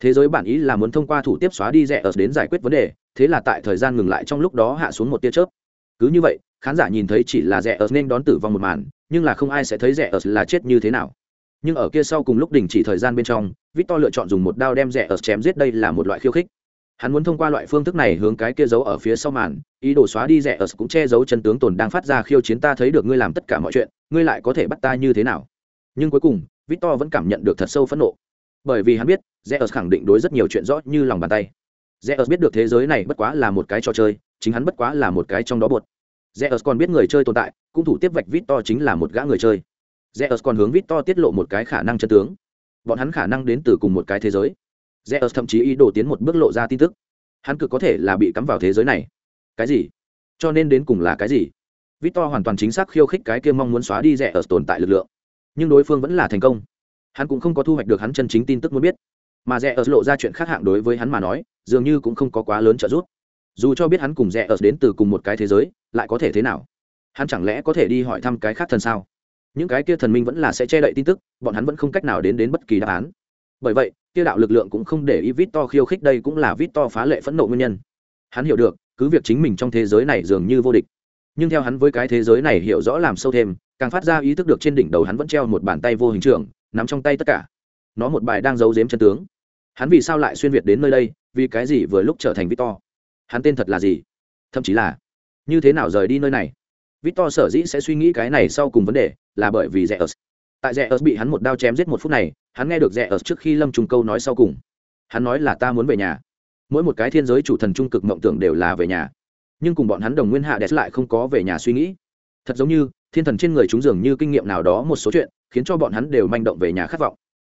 Thế giới bản ý là muốn thông qua thủ tiếp xóa đi rẻ ớt đến giải quyết vấn đề, thế là tại thời gian ngừng lại trong lúc đó hạ xuống một tia chớp cứ như vậy, khán giả nhìn thấy chỉ là rẽ ớt nên đón tử vong một màn, nhưng là không ai sẽ thấy rẽ ớt là chết như thế nào. Nhưng ở kia sau cùng lúc đình chỉ thời gian bên trong, victor lựa chọn dùng một đao đem rẽ ớt chém giết đây là một loại khiêu khích. Hắn muốn thông qua loại phương thức này hướng cái kia giấu ở phía sau màn, ý đồ xóa đi rẽ ớt cũng che giấu chân tướng tồn đang phát ra khiêu chiến ta thấy được ngươi làm tất cả mọi chuyện, ngươi lại có thể bắt ta như thế nào. Nhưng cuối cùng, victor vẫn cảm nhận được thật sâu phẫn nộ. Bởi vì hắn biết rẽ ớt khẳng định đối rất nhiều chuyện rõ như lòng bàn tay. Rẽ ớt biết được thế giới này bất quá là một cái trò chơi chính hắn bất quá là một cái trong đó buột Zeus còn biết người chơi tồn tại, cũng thủ tiếp vạch Victor chính là một gã người chơi. Zeus còn hướng Victor tiết lộ một cái khả năng chân tướng. Bọn hắn khả năng đến từ cùng một cái thế giới. Zeus thậm chí ý đồ tiến một bước lộ ra tin tức. Hắn cực có thể là bị cắm vào thế giới này. Cái gì? Cho nên đến cùng là cái gì? Victor hoàn toàn chính xác khiêu khích cái kia mong muốn xóa đi Zeus tồn tại lực lượng. Nhưng đối phương vẫn là thành công. Hắn cũng không có thu hoạch được hắn chân chính tin tức muốn biết. Mà Zeus lộ ra chuyện khác hạng đối với hắn mà nói, dường như cũng không có quá lớn trợ giúp dù cho biết hắn cùng rẽ ở đến từ cùng một cái thế giới, lại có thể thế nào? Hắn chẳng lẽ có thể đi hỏi thăm cái khác thần sao? Những cái kia thần minh vẫn là sẽ che đậy tin tức, bọn hắn vẫn không cách nào đến đến bất kỳ đáp án. Bởi vậy, kia đạo lực lượng cũng không để ý vít to khiêu khích đây cũng là vít to phá lệ phẫn nộ nguyên nhân. Hắn hiểu được, cứ việc chính mình trong thế giới này dường như vô địch, nhưng theo hắn với cái thế giới này hiểu rõ làm sâu thêm, càng phát ra ý thức được trên đỉnh đầu hắn vẫn treo một bàn tay vô hình trường, nắm trong tay tất cả. Nó một bài đang giấu giếm chân tướng. Hắn vì sao lại xuyên việt đến nơi đây, vì cái gì vừa lúc trở thành vít to? Hắn tên thật là gì? Thậm chí là, như thế nào rời đi nơi này? Victor sở dĩ sẽ suy nghĩ cái này sau cùng vấn đề là bởi vì rẽ ớt. Tại rẽ ớt bị hắn một đao chém giết một phút này, hắn nghe được rẽ ớt trước khi lâm trùng câu nói sau cùng. Hắn nói là ta muốn về nhà. Mỗi một cái thiên giới chủ thần trung cực mộng tưởng đều là về nhà. Nhưng cùng bọn hắn đồng nguyên hạ đẹp lại không có về nhà suy nghĩ. Thật giống như, thiên thần trên người chúng dường như kinh nghiệm nào đó một số chuyện, khiến cho bọn hắn đều manh động về nhà khát vọng.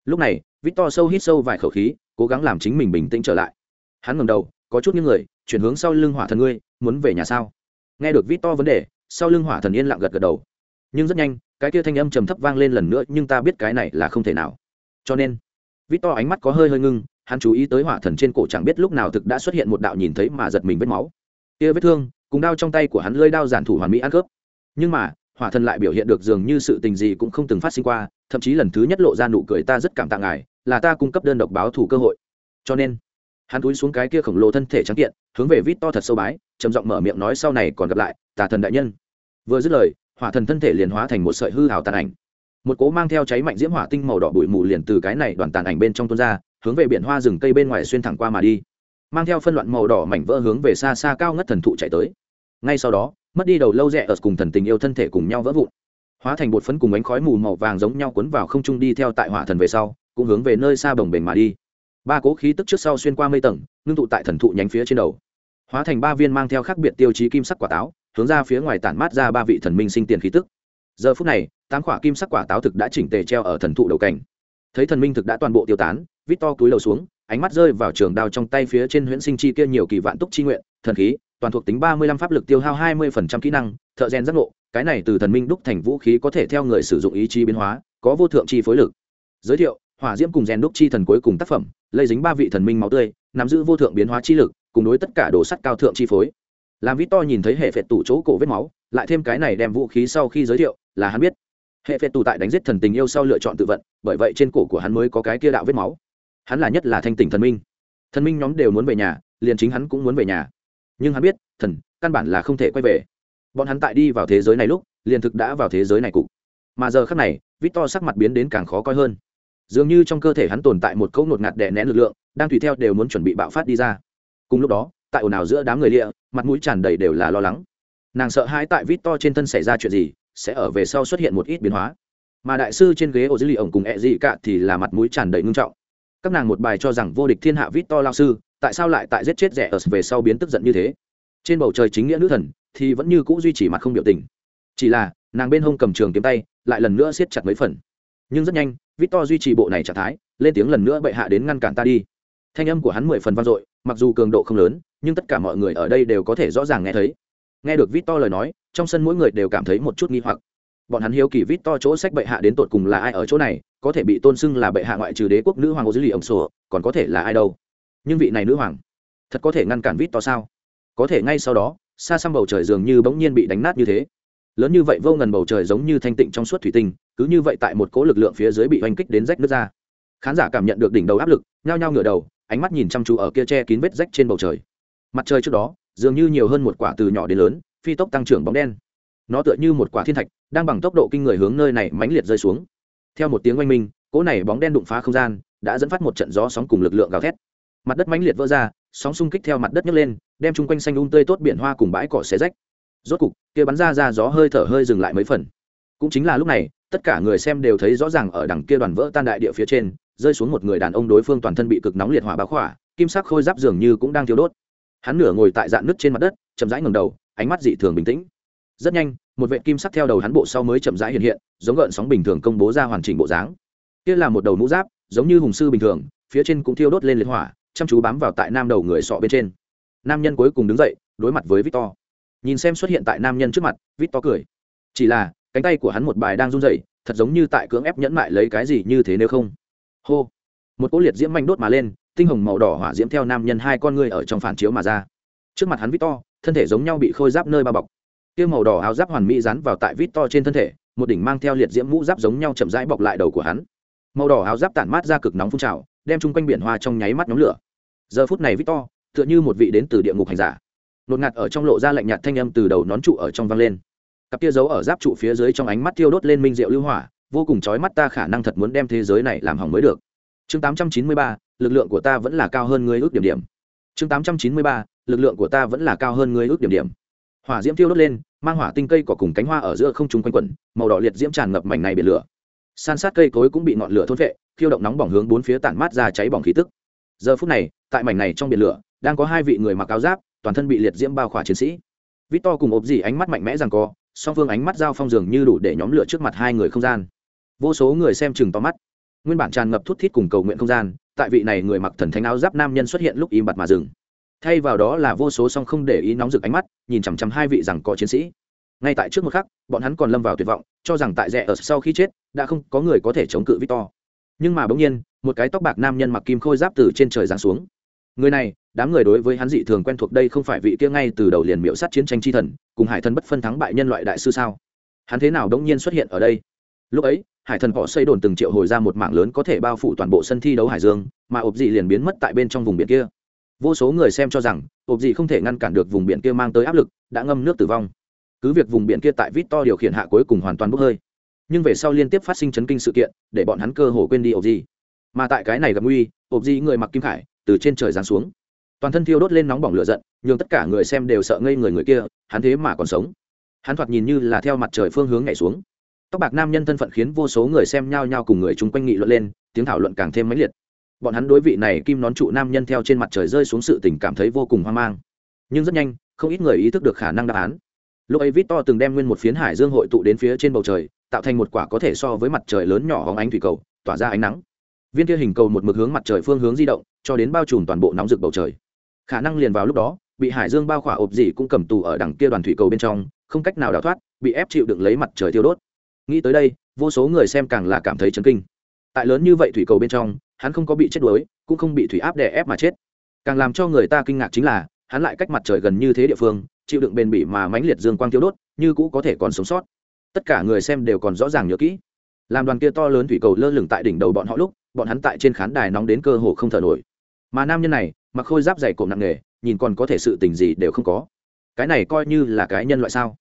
Lúc này, victor sâu hít sâu vài khẩu khí, cố gắng làm chính mình bình tĩnh trở lại. Hắn ngầm đầu, có chút những người chuyển hướng sau lưng hỏa thần ngươi, muốn về nhà sao? Nghe được vít to vấn đề, sau lưng hỏa thần yên lặng gật gật đầu. Nhưng rất nhanh, cái kia thanh âm trầm thấp vang lên lần nữa, nhưng ta biết cái này là không thể nào. Cho nên, vít to ánh mắt có hơi hơi ngưng, hắn chú ý tới hỏa thần trên cổ chẳng biết lúc nào thực đã xuất hiện một đạo nhìn thấy mà giật mình vết máu. Kia vết thương, cùng đao trong tay của hắn lơi đao giản thủ hoàn mỹ ăn cướp. Nhưng mà, hỏa thần lại biểu hiện được dường như sự tình gì cũng không từng phát sinh qua, thậm chí lần thứ nhất lộ ra nụ cười ta rất cảm tạ ngài, là ta cung cấp đơn độc báo thủ cơ hội. Cho nên hắn túi xuống cái kia khổng lồ thân thể trắng kiện, hướng về vít to thật sâu bái, trầm giọng mở miệng nói sau này còn gặp lại, tà thần đại nhân. Vừa dứt lời, hỏa thần thân thể liền hóa thành một sợi hư hào tàn ảnh. Một cố mang theo cháy mạnh diễm hỏa tinh màu đỏ bụi mù liền từ cái này đoàn tàn ảnh bên trong tuôn ra, hướng về biển hoa rừng cây bên ngoài xuyên thẳng qua mà đi. Mang theo phân loạn màu đỏ mảnh vỡ hướng về xa xa cao ngất thần thụ chạy tới. Ngay sau đó, mất đi đầu lâu rẽ ở cùng thần tình yêu thân thể cùng nhau vỡ vụn. Hóa thành bột phấn cùng ánh khói mù màu vàng giống nhau cuốn vào không trung đi theo tại hỏa thần về sau, cũng hướng về nơi xa bồng bềnh mà đi ba cố khí tức trước sau xuyên qua mây tầng, ngưng tụ tại thần thụ nhánh phía trên đầu. Hóa thành ba viên mang theo khác biệt tiêu chí kim sắc quả táo, hướng ra phía ngoài tản mát ra ba vị thần minh sinh tiền khí tức. Giờ phút này, tám quả kim sắc quả táo thực đã chỉnh tề treo ở thần thụ đầu cảnh thấy thần minh thực đã toàn bộ tiêu tán, vít to túi lầu xuống, ánh mắt rơi vào trường đao trong tay phía trên huyễn sinh chi kia nhiều kỳ vạn túc chi nguyện, thần khí, toàn thuộc tính ba mươi lăm pháp lực tiêu hao hai mươi phần trăm kỹ năng, thợ rèn giác ngộ, cái này từ thần minh đúc thành vũ khí có thể theo người sử dụng ý chí biến hóa, có vô thượng chi phối lực. Giới thiệu hỏa diễm cùng rèn đúc chi thần cuối cùng tác phẩm, lây dính ba vị thần minh máu tươi, nắm giữ vô thượng biến hóa chi lực, cùng đối tất cả đồ sắt cao thượng chi phối. Làm vít to nhìn thấy hệ phệt tủ chỗ cổ vết máu, lại thêm cái này đem vũ khí sau khi giới thiệu là hắn biết. Hệ phệt tủ tại đánh giết thần tình yêu sau lựa chọn tự vận, bởi vậy trên cổ của hắn mới có cái kia đạo vết máu. Hắn là nhất là thanh tỉnh thần minh. Thần minh nhóm đều muốn về nhà, liền chính hắn cũng muốn về nhà. Nhưng hắn biết, thần, căn bản là không thể quay về. Bọn hắn tại đi vào thế giới này lúc, liền thực đã vào thế giới này cục. Mà giờ khác này, vít to sắc mặt biến đến càng khó coi hơn dường như trong cơ thể hắn tồn tại một cấu nột ngạt đè nén lực lượng, đang tùy theo đều muốn chuẩn bị bạo phát đi ra. Cùng lúc đó, tại ồn ào giữa đám người lịa, mặt mũi tràn đầy đều là lo lắng. Nàng sợ hãi tại vít to trên thân xảy ra chuyện gì, sẽ ở về sau xuất hiện một ít biến hóa. Mà đại sư trên ghế ô dữ lì ổng cùng ẹ dị cả thì là mặt mũi tràn đầy ngưng trọng. Các nàng một bài cho rằng vô địch thiên hạ vít to lao sư, tại sao lại tại giết chết rẻ ở về sau biến tức giận như thế? Trên bầu trời chính nghĩa nữ thần thì vẫn như c ũ duy trì mặt không biểu tình. Chỉ là, nàng bên hông cầm trường kiếm tay, lại lần nữa siết chặt mấy phần nhưng rất nhanh, victor duy trì bộ này trạng thái, lên tiếng lần nữa bệ hạ đến ngăn cản ta đi. Thanh âm của hắn mười phần vang dội, mặc dù cường độ không lớn, nhưng tất cả mọi người ở đây đều có thể rõ ràng nghe thấy. Nghe được victor lời nói, trong sân mỗi người đều cảm thấy một chút nghi hoặc. Bọn hắn hiếu kỳ vít to chỗ sách bệ hạ đến tột cùng là ai ở chỗ này, có thể bị tôn xưng là bệ hạ ngoại trừ đế quốc nữ hoàng ô dữ lì ổng sổ, còn có thể là ai đâu. Nhưng vị này nữ hoàng, thật có thể ngăn cản vít to sao? Có thể ngay sau đó, xa xăm bầu trời dường như bỗng nhiên bị đánh nát như thế lớn như vậy vô ngần bầu trời giống như thanh tịnh trong suốt thủy tinh, cứ như vậy tại một cỗ lực lượng phía dưới bị oanh kích đến rách nước ra. Khán giả cảm nhận được đỉnh đầu áp lực, nhao nhao ngửa đầu, ánh mắt nhìn chăm chú ở kia che kín vết rách trên bầu trời. Mặt trời trước đó, dường như nhiều hơn một quả từ nhỏ đến lớn, phi tốc tăng trưởng bóng đen. Nó tựa như một quả thiên thạch, đang bằng tốc độ kinh người hướng nơi này mãnh liệt rơi xuống. Theo một tiếng oanh minh, cỗ này bóng đen đụng phá không gian, đã dẫn phát một trận gió sóng cùng lực lượng gào thét. Mặt đất mãnh liệt vỡ ra, sóng xung kích theo mặt đất nhấc lên, đem chung quanh xanh un tươi tốt biển hoa cùng bãi cỏ xé rách rốt cục, kia bắn ra ra gió hơi thở hơi dừng lại mấy phần. Cũng chính là lúc này, tất cả người xem đều thấy rõ ràng ở đằng kia đoàn vỡ tan đại địa phía trên, rơi xuống một người đàn ông đối phương toàn thân bị cực nóng liệt hỏa báo khỏa, kim sắc khôi giáp dường như cũng đang thiếu đốt. Hắn nửa ngồi tại dạng nước trên mặt đất, chậm rãi ngầm đầu, ánh mắt dị thường bình tĩnh. Rất nhanh, một vệ kim sắc theo đầu hắn bộ sau mới chậm rãi hiện hiện, giống gợn sóng bình thường công bố ra hoàn chỉnh bộ dáng. Kia là một đầu mũ giáp, giống như hùng sư bình thường, phía trên cũng thiêu đốt lên liệt hỏa, chăm chú bám vào tại nam đầu người sọ bên trên. Nam nhân cuối cùng đứng dậy, đối mặt với victor nhìn xem xuất hiện tại nam nhân trước mặt victor cười. Chỉ là, cánh tay của hắn một bài đang run rẩy, thật giống như tại cưỡng ép nhẫn mại lấy cái gì như thế nếu không. Hô. Một cỗ liệt diễm manh đốt mà lên, tinh hồng màu đỏ hỏa diễm theo nam nhân hai con ngươi ở trong phản chiếu mà ra. Trước mặt hắn victor thân thể giống nhau bị khôi giáp nơi bao bọc. Kia màu đỏ áo giáp hoàn mỹ dán vào tại victor trên thân thể, một đỉnh mang theo liệt diễm mũ giáp giống nhau chậm rãi bọc lại đầu của hắn. Màu đỏ áo giáp tản mát ra cực nóng phun trào, đem chung quanh biển hoa trong nháy mắt nhóm lửa. Giờ phút này victor tựa như một vị đến từ địa ngục hành giả nột ngạt ở trong lộ ra lạnh nhạt thanh âm từ đầu nón trụ ở trong vang lên. Cặp kia giấu ở giáp trụ phía dưới trong ánh mắt thiêu đốt lên minh diệu lưu hỏa vô cùng chói mắt ta khả năng thật muốn đem thế giới này làm hỏng mới được. Chương 893, lực lượng của ta vẫn là cao hơn ngươi ước điểm điểm. Chương 893, lực lượng của ta vẫn là cao hơn ngươi ước điểm điểm. Hỏa diễm thiêu đốt lên mang hỏa tinh cây cỏ cùng cánh hoa ở giữa không trung quanh quẩn màu đỏ liệt diễm tràn ngập mảnh này biển lửa. San sát cây cối cũng bị ngọn lửa thôn vệ khiêu động nóng bỏng hướng bốn phía tản mát ra cháy bỏng khí tức. Giờ phút này tại mảnh này trong biển lửa đang có hai vị người mặc áo giáp toàn thân bị liệt diễm bao khỏa chiến sĩ. Victor cùng ộp dì ánh mắt mạnh mẽ rằng co, song phương ánh mắt giao phong dường như đủ để nhóm lửa trước mặt hai người không gian. Vô số người xem chừng to mắt. Nguyên bản tràn ngập thút thít cùng cầu nguyện không gian, tại vị này người mặc thần thánh áo giáp nam nhân xuất hiện lúc im bặt mà dừng. Thay vào đó là vô số song không để ý nóng rực ánh mắt, nhìn chằm chằm hai vị rằng có chiến sĩ. Ngay tại trước một khắc, bọn hắn còn lâm vào tuyệt vọng, cho rằng tại rẽ ở sau khi chết, đã không có người có thể chống cự victor. Nhưng mà bỗng nhiên, một cái tóc bạc nam nhân mặc kim khôi giáp từ trên trời giáng xuống người này, đám người đối với hắn dị thường quen thuộc đây không phải vị kia ngay từ đầu liền miễu sát chiến tranh chi thần, cùng hải thần bất phân thắng bại nhân loại đại sư sao? Hắn thế nào đống nhiên xuất hiện ở đây? Lúc ấy, hải thần họ xây đồn từng triệu hồi ra một mạng lớn có thể bao phủ toàn bộ sân thi đấu hải dương, mà ộp dị liền biến mất tại bên trong vùng biển kia. Vô số người xem cho rằng, ộp dị không thể ngăn cản được vùng biển kia mang tới áp lực, đã ngâm nước tử vong. Cứ việc vùng biển kia tại vít to điều khiển hạ cuối cùng hoàn toàn bốc hơi, nhưng về sau liên tiếp phát sinh chấn kinh sự kiện, để bọn hắn cơ hồ quên đi ộp dị. Mà tại cái này gặp nguy, ộp dị người mặc kim khải từ trên trời giáng xuống. Toàn thân thiêu đốt lên nóng bỏng lửa giận nhưng tất cả người xem đều sợ ngây người người kia, hắn thế mà còn sống. Hắn thoạt nhìn như là theo mặt trời phương hướng nhảy xuống. Tóc bạc nam nhân thân phận khiến vô số người xem nhao nhao cùng người chung quanh nghị luận lên, tiếng thảo luận càng thêm mãnh liệt. Bọn hắn đối vị này kim nón trụ nam nhân theo trên mặt trời rơi xuống sự tình cảm thấy vô cùng hoang mang. Nhưng rất nhanh, không ít người ý thức được khả năng đáp án. Lúc ấy victor từng đem nguyên một phiến hải dương hội tụ đến phía trên bầu trời, tạo thành một quả có thể so với mặt trời lớn nhỏ hóng ánh thủy cầu, tỏa ra ánh nắng viên kia hình cầu một mực hướng mặt trời phương hướng di động, cho đến bao trùm toàn bộ nóng rực bầu trời. Khả năng liền vào lúc đó, bị hải dương bao khỏa ộp dỉ cũng cầm tù ở đằng kia đoàn thủy cầu bên trong, không cách nào đào thoát, bị ép chịu đựng lấy mặt trời tiêu đốt. Nghĩ tới đây, vô số người xem càng là cảm thấy chấn kinh. Tại lớn như vậy thủy cầu bên trong, hắn không có bị chết đuối, cũng không bị thủy áp đè ép mà chết. Càng làm cho người ta kinh ngạc chính là, hắn lại cách mặt trời gần như thế địa phương, chịu đựng bền bỉ mà mãnh liệt dương quang tiêu đốt, như cũ có thể còn sống sót. Tất cả người xem đều còn rõ ràng nhớ kỹ. Làm đoàn kia to lớn thủy cầu lơ lửng tại đỉnh đầu bọn họ lúc bọn hắn tại trên khán đài nóng đến cơ hồ không thở nổi. Mà nam nhân này, mặc khôi giáp dày cộm nặng nề nhìn còn có thể sự tình gì đều không có. Cái này coi như là cái nhân loại sao?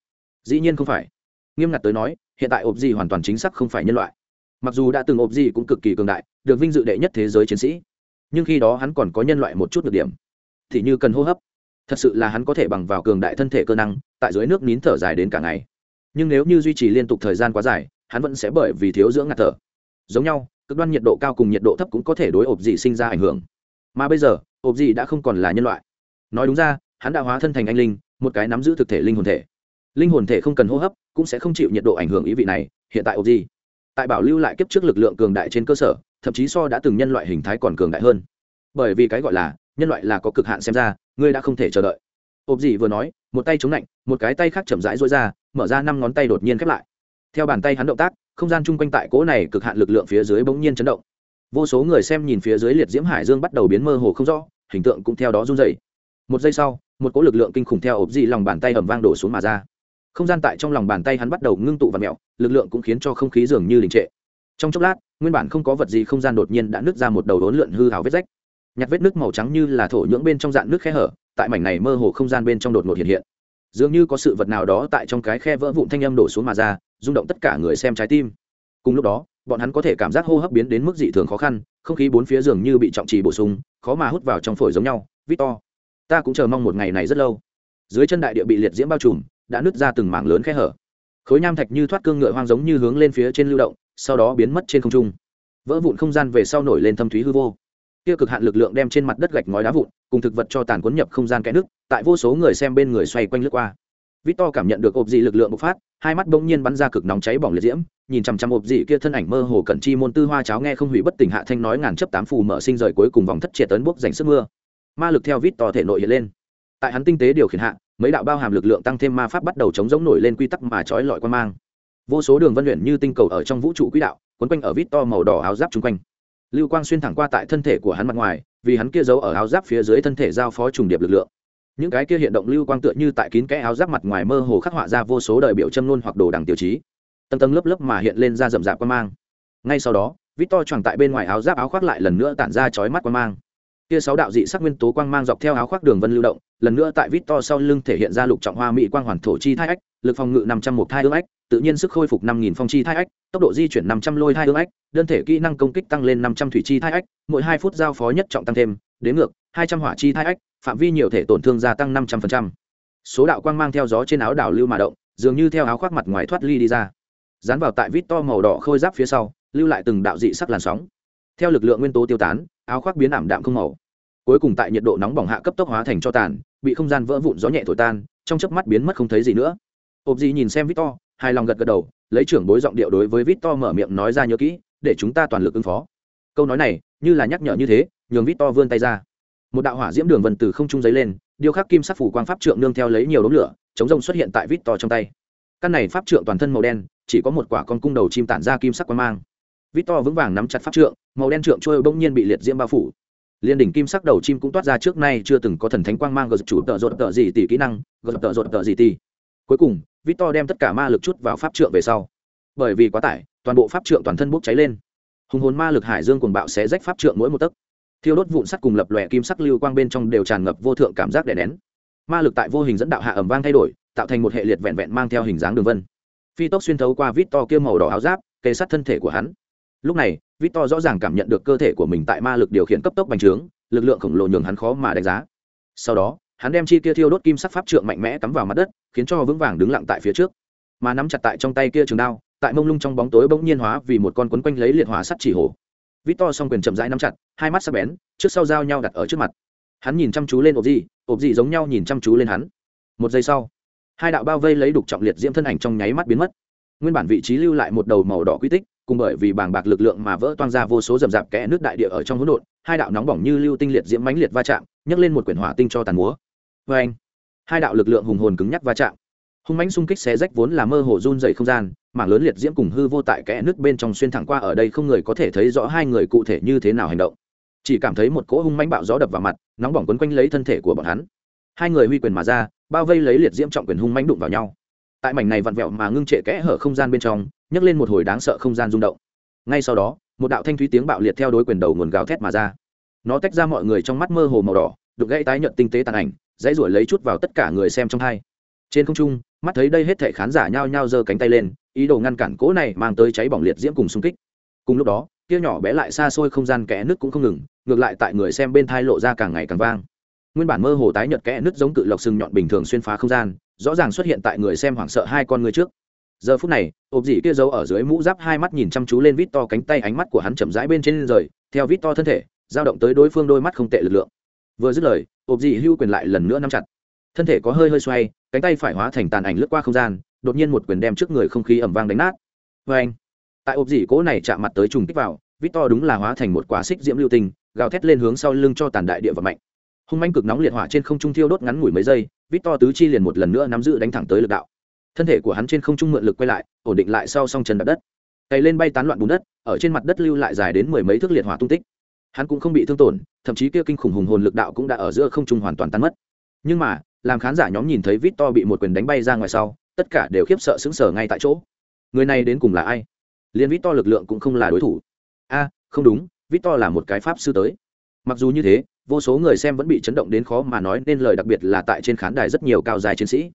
Dĩ nhiên không phải. Nghiêm ngặt tới nói, hiện tại ộp gì hoàn toàn chính xác không phải nhân loại. Mặc dù đã từng ộp gì cũng cực kỳ cường đại, được vinh dự đệ nhất thế giới chiến sĩ. Nhưng khi đó hắn còn có nhân loại một chút được điểm. Thì như cần hô hấp. Thật sự là hắn có thể bằng vào cường đại thân thể cơ năng, tại dưới nước nín thở dài đến cả ngày. Nhưng nếu như duy trì liên tục thời gian quá dài, hắn vẫn sẽ bởi vì thiếu dưỡng ngạt thở. Giống nhau cực đoan nhiệt độ cao cùng nhiệt độ thấp cũng có thể đối ộp dị sinh ra ảnh hưởng. Mà bây giờ, ộp dị đã không còn là nhân loại. Nói đúng ra, hắn đã hóa thân thành anh linh, một cái nắm giữ thực thể linh hồn thể. Linh hồn thể không cần hô hấp, cũng sẽ không chịu nhiệt độ ảnh hưởng ý vị này, hiện tại ộp dị, tại bảo lưu lại kiếp trước lực lượng cường đại trên cơ sở, thậm chí so đã từng nhân loại hình thái còn cường đại hơn. Bởi vì cái gọi là, nhân loại là có cực hạn xem ra, ngươi đã không thể chờ đợi. Ộp dị vừa nói, một tay chống lạnh một cái tay khác chậm rãi rối ra, mở ra năm ngón tay đột nhiên khép lại. Theo bàn tay hắn động tác không gian chung quanh tại cỗ này cực hạn lực lượng phía dưới bỗng nhiên chấn động. Vô số người xem nhìn phía dưới liệt diễm hải dương bắt đầu biến mơ hồ không rõ, hình tượng cũng theo đó run dày một giây sau, một cỗ lực lượng kinh khủng theo ộp dị lòng bàn tay ẩm vang đổ xuống mà ra. Không gian tại trong lòng bàn tay hắn bắt đầu ngưng tụ và mẹo, lực lượng cũng khiến cho không khí dường như đình trệ. Trong chốc lát, nguyên bản không có vật gì không gian đột nhiên đã nứt ra một đầu đốn lượn hư hào vết rách. Nhặt vết nước màu trắng như là thổ nhưỡng bên trong dạng nước khe hở, tại mảnh này mơ hồ không gian bên trong đột ngột hiện hiện. Dường như có sự vật nào đó tại trong cái khe vỡ vụn thanh âm đổ xuống mà ra rung động tất cả người xem trái tim. Cùng lúc đó, bọn hắn có thể cảm giác hô hấp biến đến mức dị thường khó khăn, không khí bốn phía dường như bị trọng trì bổ sung, khó mà hút vào trong phổi giống nhau. Victor ta cũng chờ mong một ngày này rất lâu. Dưới chân đại địa bị liệt diễm bao trùm, đã nứt ra từng mảng lớn khe hở. Khối nham thạch như thoát cương ngựa hoang giống như hướng lên phía trên lưu động, sau đó biến mất trên không trung. Vỡ vụn không gian về sau nổi lên thâm thúy hư vô. Kia cực hạn lực lượng đem trên mặt đất gạch ngói đá vụn, cùng thực vật cho tàn cuốn nhập không gian kẽ nước tại vô số người xem bên người xoay quanh lướt qua victor cảm nhận được ộp dị lực lượng bộc phát, hai mắt bỗng nhiên bắn ra cực nóng cháy bỏng liệt diễm, nhìn chằm chằm ộp dị kia thân ảnh mơ hồ cận chi môn tư hoa cháo nghe không hủy bất tỉnh hạ thanh nói ngàn chấp tám phù mở sinh rời cuối cùng vòng thất triệt tấn bốc dành sức mưa. Ma lực theo victor thể nội hiện lên. Tại hắn tinh tế điều khiển hạ, mấy đạo bao hàm lực lượng tăng thêm ma pháp bắt đầu chống giống nổi lên quy tắc mà trói lọi qua mang. Vô số đường vân luyện như tinh cầu ở trong vũ trụ quỹ đạo quấn quanh ở Victor màu đỏ áo giáp chúng quanh. Lưu quang xuyên thẳng qua tại thân thể của hắn mặt ngoài, vì hắn kia giấu ở áo giáp phía dưới thân thể giao phó trùng điệp lực lượng những cái kia hiện động lưu quang tựa như tại kín kẽ áo giáp mặt ngoài mơ hồ khắc họa ra vô số đời biểu châm luôn hoặc đồ đằng tiêu chí. Tầng tầng lớp lớp mà hiện lên ra rậm rạp quan mang. Ngay sau đó vít to choàng tại bên ngoài áo giáp áo khoác lại lần nữa tản ra chói mắt quan mang. Kia sáu đạo dị sắc nguyên tố quang mang dọc theo áo khoác đường vân lưu động, lần nữa tại vít to sau lưng thể hiện ra lục trọng hoa mỹ quang hoàn thổ chi thai ách, lực phòng ngự năm trăm một thai ương ách, tự nhiên sức khôi phục năm nghìn phong chi thai ách, tốc độ di chuyển năm trăm lôi thai ương ách, đơn thể kỹ năng công kích tăng lên năm trăm thủy chi thai ách, mỗi hai phút giao phó nhất trọng tăng thêm, đến ngược, hai trăm hỏa chi thai ách phạm vi nhiều thể tổn thương gia tăng năm trăm linh số đạo quang mang theo gió trên áo đảo lưu mà động, dường như theo áo khoác mặt ngoài thoát ly đi ra. Dán vào tại vít to màu đỏ khôi giáp phía sau, lưu lại từng đạo dị sắc làn sóng. Theo lực lượng nguyên tố tiêu tán, áo khoác biến ảm đạm không màu. Cuối cùng tại nhiệt độ nóng bỏng hạ cấp tốc hóa thành cho tàn, bị không gian vỡ vụn gió nhẹ thổi tan, trong chớp mắt biến mất không thấy gì nữa. Hộp gì nhìn xem victor hài lòng gật gật đầu, lấy trưởng bối giọng điệu đối với victor mở miệng nói ra nhớ kỹ, để chúng ta toàn lực ứng phó. Câu nói này, như là nhắc nhở như thế, nhường victor vươn tay ra một đạo hỏa diễm đường vân từ không trung giấy lên, điêu khắc kim sắc phủ quang pháp trượng nương theo lấy nhiều đống lửa, chống rông xuất hiện tại victor trong tay. Căn này pháp trượng toàn thân màu đen, chỉ có một quả con cung đầu chim tản ra kim sắc quang mang. Victor vững vàng nắm chặt pháp trượng, màu đen trượng trôi bỗng nhiên bị liệt diễm bao phủ. Liên đỉnh kim sắc đầu chim cũng toát ra trước nay chưa từng có thần thánh quang mang gờ chủ tợ rột tợ gì tỷ kỹ năng gờ tợ rột tợ gì tỷ. Cuối cùng victor đem tất cả ma lực chút vào pháp trượng về sau. Bởi vì quá tải, toàn bộ pháp trượng toàn thân bốc cháy lên. Hùng hồn ma lực hải dương cuồng bạo sẽ rách pháp trượng mỗi một tấc thiêu đốt vụn sắt cùng lập lòe kim sắc lưu quang bên trong đều tràn ngập vô thượng cảm giác đè nén. Ma lực tại vô hình dẫn đạo hạ ẩm vang thay đổi, tạo thành một hệ liệt vẹn vẹn mang theo hình dáng đường vân. Phi tốc xuyên thấu qua vít to kia màu đỏ áo giáp, kề sát thân thể của hắn. Lúc này vít to rõ ràng cảm nhận được cơ thể của mình tại ma lực điều khiển cấp tốc bành trướng, lực lượng khổng lồ nhường hắn khó mà đánh giá. Sau đó, hắn đem chi kia thiêu đốt kim sắc pháp trượng mạnh mẽ cắm vào mặt đất, khiến cho vững vàng đứng lặng tại phía trước. Mà nắm chặt tại trong tay kia trường đao, tại mông lung trong bóng tối bỗng nhiên hóa vì một con quấn quanh lấy liệt hỏa sắt chỉ hổ vít to s quyền chậm rãi nắm chặt, hai mắt sắc bén, trước sau dao nhau đặt ở trước mặt. Hắn nhìn chăm chú lên ộp gì ộp gì giống nhau nhìn chăm chú lên hắn. Một giây sau, hai đạo bao vây lấy đục trọng liệt diễm thân ảnh trong nháy mắt biến mất. Nguyên bản vị trí lưu lại một đầu màu đỏ quy tích, cùng bởi vì bàng bạc lực lượng mà vỡ toang ra vô số rầm rạp kẽ nước đại địa ở trong hỗn độn, hai đạo nóng bỏng như lưu tinh liệt diễm mãnh liệt va chạm, nhấc lên một quyển hỏa tinh cho tàn múa. Vê anh hai đạo lực lượng hùng hồn cứng nhắc va chạm. Hung mãnh xung kích xé rách vốn là mơ hồ run dày không gian mảng lớn liệt diễm cùng hư vô tại kẽ nước bên trong xuyên thẳng qua ở đây không người có thể thấy rõ hai người cụ thể như thế nào hành động. Chỉ cảm thấy một cỗ hung mãnh bạo gió đập vào mặt, nóng bỏng quấn quanh lấy thân thể của bọn hắn. Hai người huy quyền mà ra, bao vây lấy liệt diễm trọng quyền hung mãnh đụng vào nhau. Tại mảnh này vặn vẹo mà ngưng trệ kẽ hở không gian bên trong, nhấc lên một hồi đáng sợ không gian rung động. Ngay sau đó, một đạo thanh thúy tiếng bạo liệt theo đối quyền đầu nguồn gào thét mà ra. Nó tách ra mọi người trong mắt mơ hồ màu đỏ được gãy tái nhận tinh tế tàn ảnh, dãy ruổi lấy chút vào tất cả người xem trong hai trên không trung, mắt thấy đây hết thể khán giả nhao nhao giơ cánh tay lên, ý đồ ngăn cản cỗ này mang tới cháy bỏng liệt diễm cùng xung kích. Cùng lúc đó kia nhỏ bé lại xa xôi không gian kẽ nước cũng không ngừng, ngược lại tại người xem bên thai lộ ra càng ngày càng vang. Nguyên bản mơ hồ tái nhợt kẽ nứt giống cự lộc sừng nhọn bình thường xuyên phá không gian, rõ ràng xuất hiện tại người xem hoảng sợ hai con người trước. Giờ phút này ộp dỉ kia giấu ở dưới mũ giáp hai mắt nhìn chăm chú lên vít to cánh tay ánh mắt của hắn chậm rãi bên trên rời, theo vít to thân thể, dao động tới đối phương đôi mắt không tệ lực lượng. Vừa dứt lời ộp dỉ hưu quyền lại lần nữa nắm chặt thân thể có hơi hơi xoay, cánh tay phải hóa thành tàn ảnh lướt qua không gian, đột nhiên một quyền đem trước người không khí ẩm vang đánh nát. Vê anh tại ốp dỉ cố này chạm mặt tới trùng kích vào vít to đúng là hóa thành một quả xích diễm lưu tinh, gào thét lên hướng sau lưng cho tàn đại địa và mạnh hung manh cực nóng liệt hỏa trên không trung thiêu đốt ngắn ngủi mấy giây vít to tứ chi liền một lần nữa nắm giữ đánh thẳng tới lực đạo. Thân thể của hắn trên không trung mượn lực quay lại, ổn định lại sau song chân đập đất. Cày lên bay tán loạn bùn đất, ở trên mặt đất lưu lại dài đến mười mấy thước liệt hỏa tung tích. Hắn cũng không bị thương tổn, thậm chí kia kinh khủng hùng hồn lực đạo cũng đã ở giữa không trung hoàn toàn tan mất. Nhưng mà làm khán giả nhóm nhìn thấy vít to bị một quyền đánh bay ra ngoài sau, tất cả đều khiếp sợ sững sờ ngay tại chỗ. Người này đến cùng là ai? Liên vít to lực lượng cũng không là đối thủ. A, không đúng, vít to là một cái pháp sư tới. Mặc dù như thế, vô số người xem vẫn bị chấn động đến khó mà nói nên lời đặc biệt là tại trên khán đài rất nhiều cao dài chiến sĩ.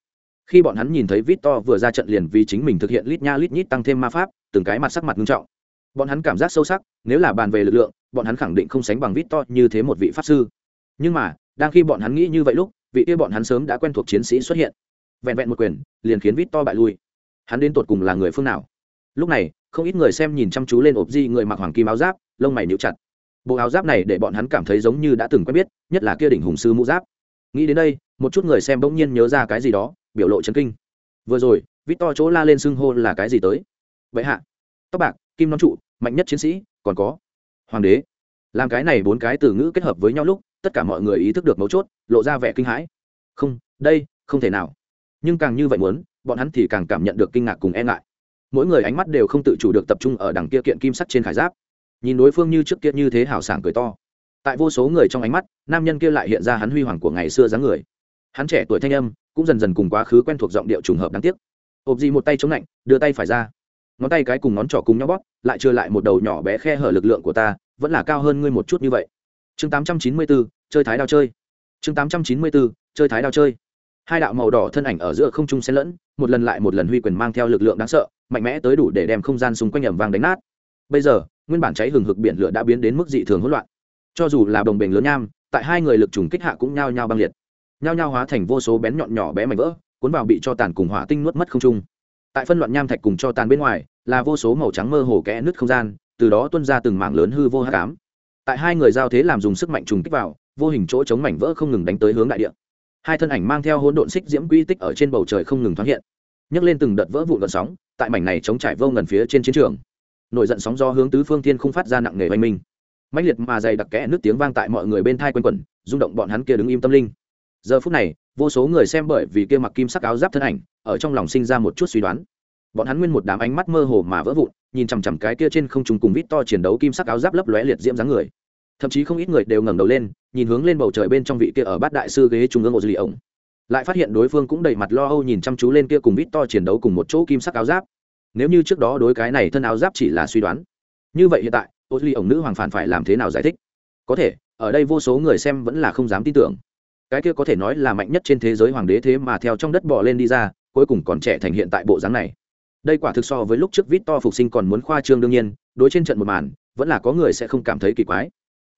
Khi bọn hắn nhìn thấy vít to vừa ra trận liền vì chính mình thực hiện lít nha lít nhít tăng thêm ma pháp, từng cái mặt sắc mặt nghiêm trọng. Bọn hắn cảm giác sâu sắc, nếu là bàn về lực lượng, bọn hắn khẳng định không sánh bằng vít to như thế một vị pháp sư. Nhưng mà, đang khi bọn hắn nghĩ như vậy lúc vị kia bọn hắn sớm đã quen thuộc chiến sĩ xuất hiện. Vẹn vẹn một quyền, liền khiến vít to bại lui. Hắn đến tột cùng là người phương nào? Lúc này, không ít người xem nhìn chăm chú lên ộp di người mặc hoàng kim áo giáp, lông mày níu chặt. Bộ áo giáp này để bọn hắn cảm thấy giống như đã từng quen biết, nhất là kia đỉnh hùng sư mũ giáp. Nghĩ đến đây, một chút người xem bỗng nhiên nhớ ra cái gì đó, biểu lộ chấn kinh. Vừa rồi, vít to chỗ la lên xưng hô là cái gì tới? Vậy hạ. Tóc bạc, kim non trụ, mạnh nhất chiến sĩ, còn có hoàng đế. Làm cái này bốn cái từ ngữ kết hợp với nhau lúc tất cả mọi người ý thức được mấu chốt, lộ ra vẻ kinh hãi. Không, đây, không thể nào. Nhưng càng như vậy muốn, bọn hắn thì càng cảm nhận được kinh ngạc cùng e ngại. Mỗi người ánh mắt đều không tự chủ được tập trung ở đằng kia kiện kim sắt trên khải giáp. Nhìn đối phương như trước kia như thế hào sảng cười to. Tại vô số người trong ánh mắt, nam nhân kia lại hiện ra hắn huy hoàng của ngày xưa dáng người. Hắn trẻ tuổi thanh âm cũng dần dần cùng quá khứ quen thuộc giọng điệu trùng hợp đáng tiếc. Ộp gì một tay chống lạnh, đưa tay phải ra. Ngón tay cái cùng ngón trỏ cùng nhau bóp, lại chưa lại một đầu nhỏ bé khe hở lực lượng của ta, vẫn là cao hơn ngươi một chút như vậy chương 894, chơi thái đao chơi. Chương 894, chơi thái đao chơi. Hai đạo màu đỏ thân ảnh ở giữa không trung xen lẫn một lần lại một lần huy quyền mang theo lực lượng đáng sợ mạnh mẽ tới đủ để đem không gian xung quanh ẩm vàng đánh nát. Bây giờ nguyên bản cháy hừng hực biển lửa đã biến đến mức dị thường hỗn loạn. Cho dù là đồng bình lớn nham tại hai người lực trùng kích hạ cũng nhao nhao băng liệt. Nhao nhao hóa thành vô số bén nhọn nhỏ bé mảnh vỡ cuốn vào bị cho tàn cùng hỏa tinh nuốt mất không trung. Tại phân loạn nham thạch cùng cho tàn bên ngoài là vô số màu trắng mơ hồ kẽ nứt không gian từ đó tuôn ra từng mảng lớn hư vô hắc ám tại hai người giao thế làm dùng sức mạnh trùng kích vào, vô hình chỗ chống mảnh vỡ không ngừng đánh tới hướng đại địa. Hai thân ảnh mang theo hỗn độn xích diễm quy tích ở trên bầu trời không ngừng thoáng hiện. Nhấc lên từng đợt vỡ vụn gợn sóng, tại mảnh này chống trải vô ngần phía trên chiến trường. Nổi giận sóng do hướng tứ phương thiên không phát ra nặng nề oanh minh. Mãnh liệt mà dày đặc kẽ nước tiếng vang tại mọi người bên thai quanh quẩn, rung động bọn hắn kia đứng im tâm linh. Giờ phút này, vô số người xem bởi vì kia mặc kim sắc áo giáp thân ảnh, ở trong lòng sinh ra một chút suy đoán bọn hắn nguyên một đám ánh mắt mơ hồ mà vỡ vụn, nhìn chằm chằm cái kia trên không trùng cùng vít to chiến đấu kim sắc áo giáp lấp lóe liệt diễm dáng người. Thậm chí không ít người đều ngẩng đầu lên, nhìn hướng lên bầu trời bên trong vị kia ở bát đại sư ghế trung ương ô dư ổng lại phát hiện đối phương cũng đầy mặt lo âu nhìn chăm chú lên kia cùng vít to chiến đấu cùng một chỗ kim sắc áo giáp. Nếu như trước đó đối cái này thân áo giáp chỉ là suy đoán, như vậy hiện tại ô dư ổng nữ hoàng phản phải làm thế nào giải thích? Có thể, ở đây vô số người xem vẫn là không dám tin tưởng. Cái kia có thể nói là mạnh nhất trên thế giới hoàng đế thế mà theo trong đất bỏ lên đi ra, cuối cùng còn trẻ thành hiện tại bộ dáng này đây quả thực so với lúc trước vít to phục sinh còn muốn khoa trương đương nhiên, đối trên trận một màn, vẫn là có người sẽ không cảm thấy kỳ quái.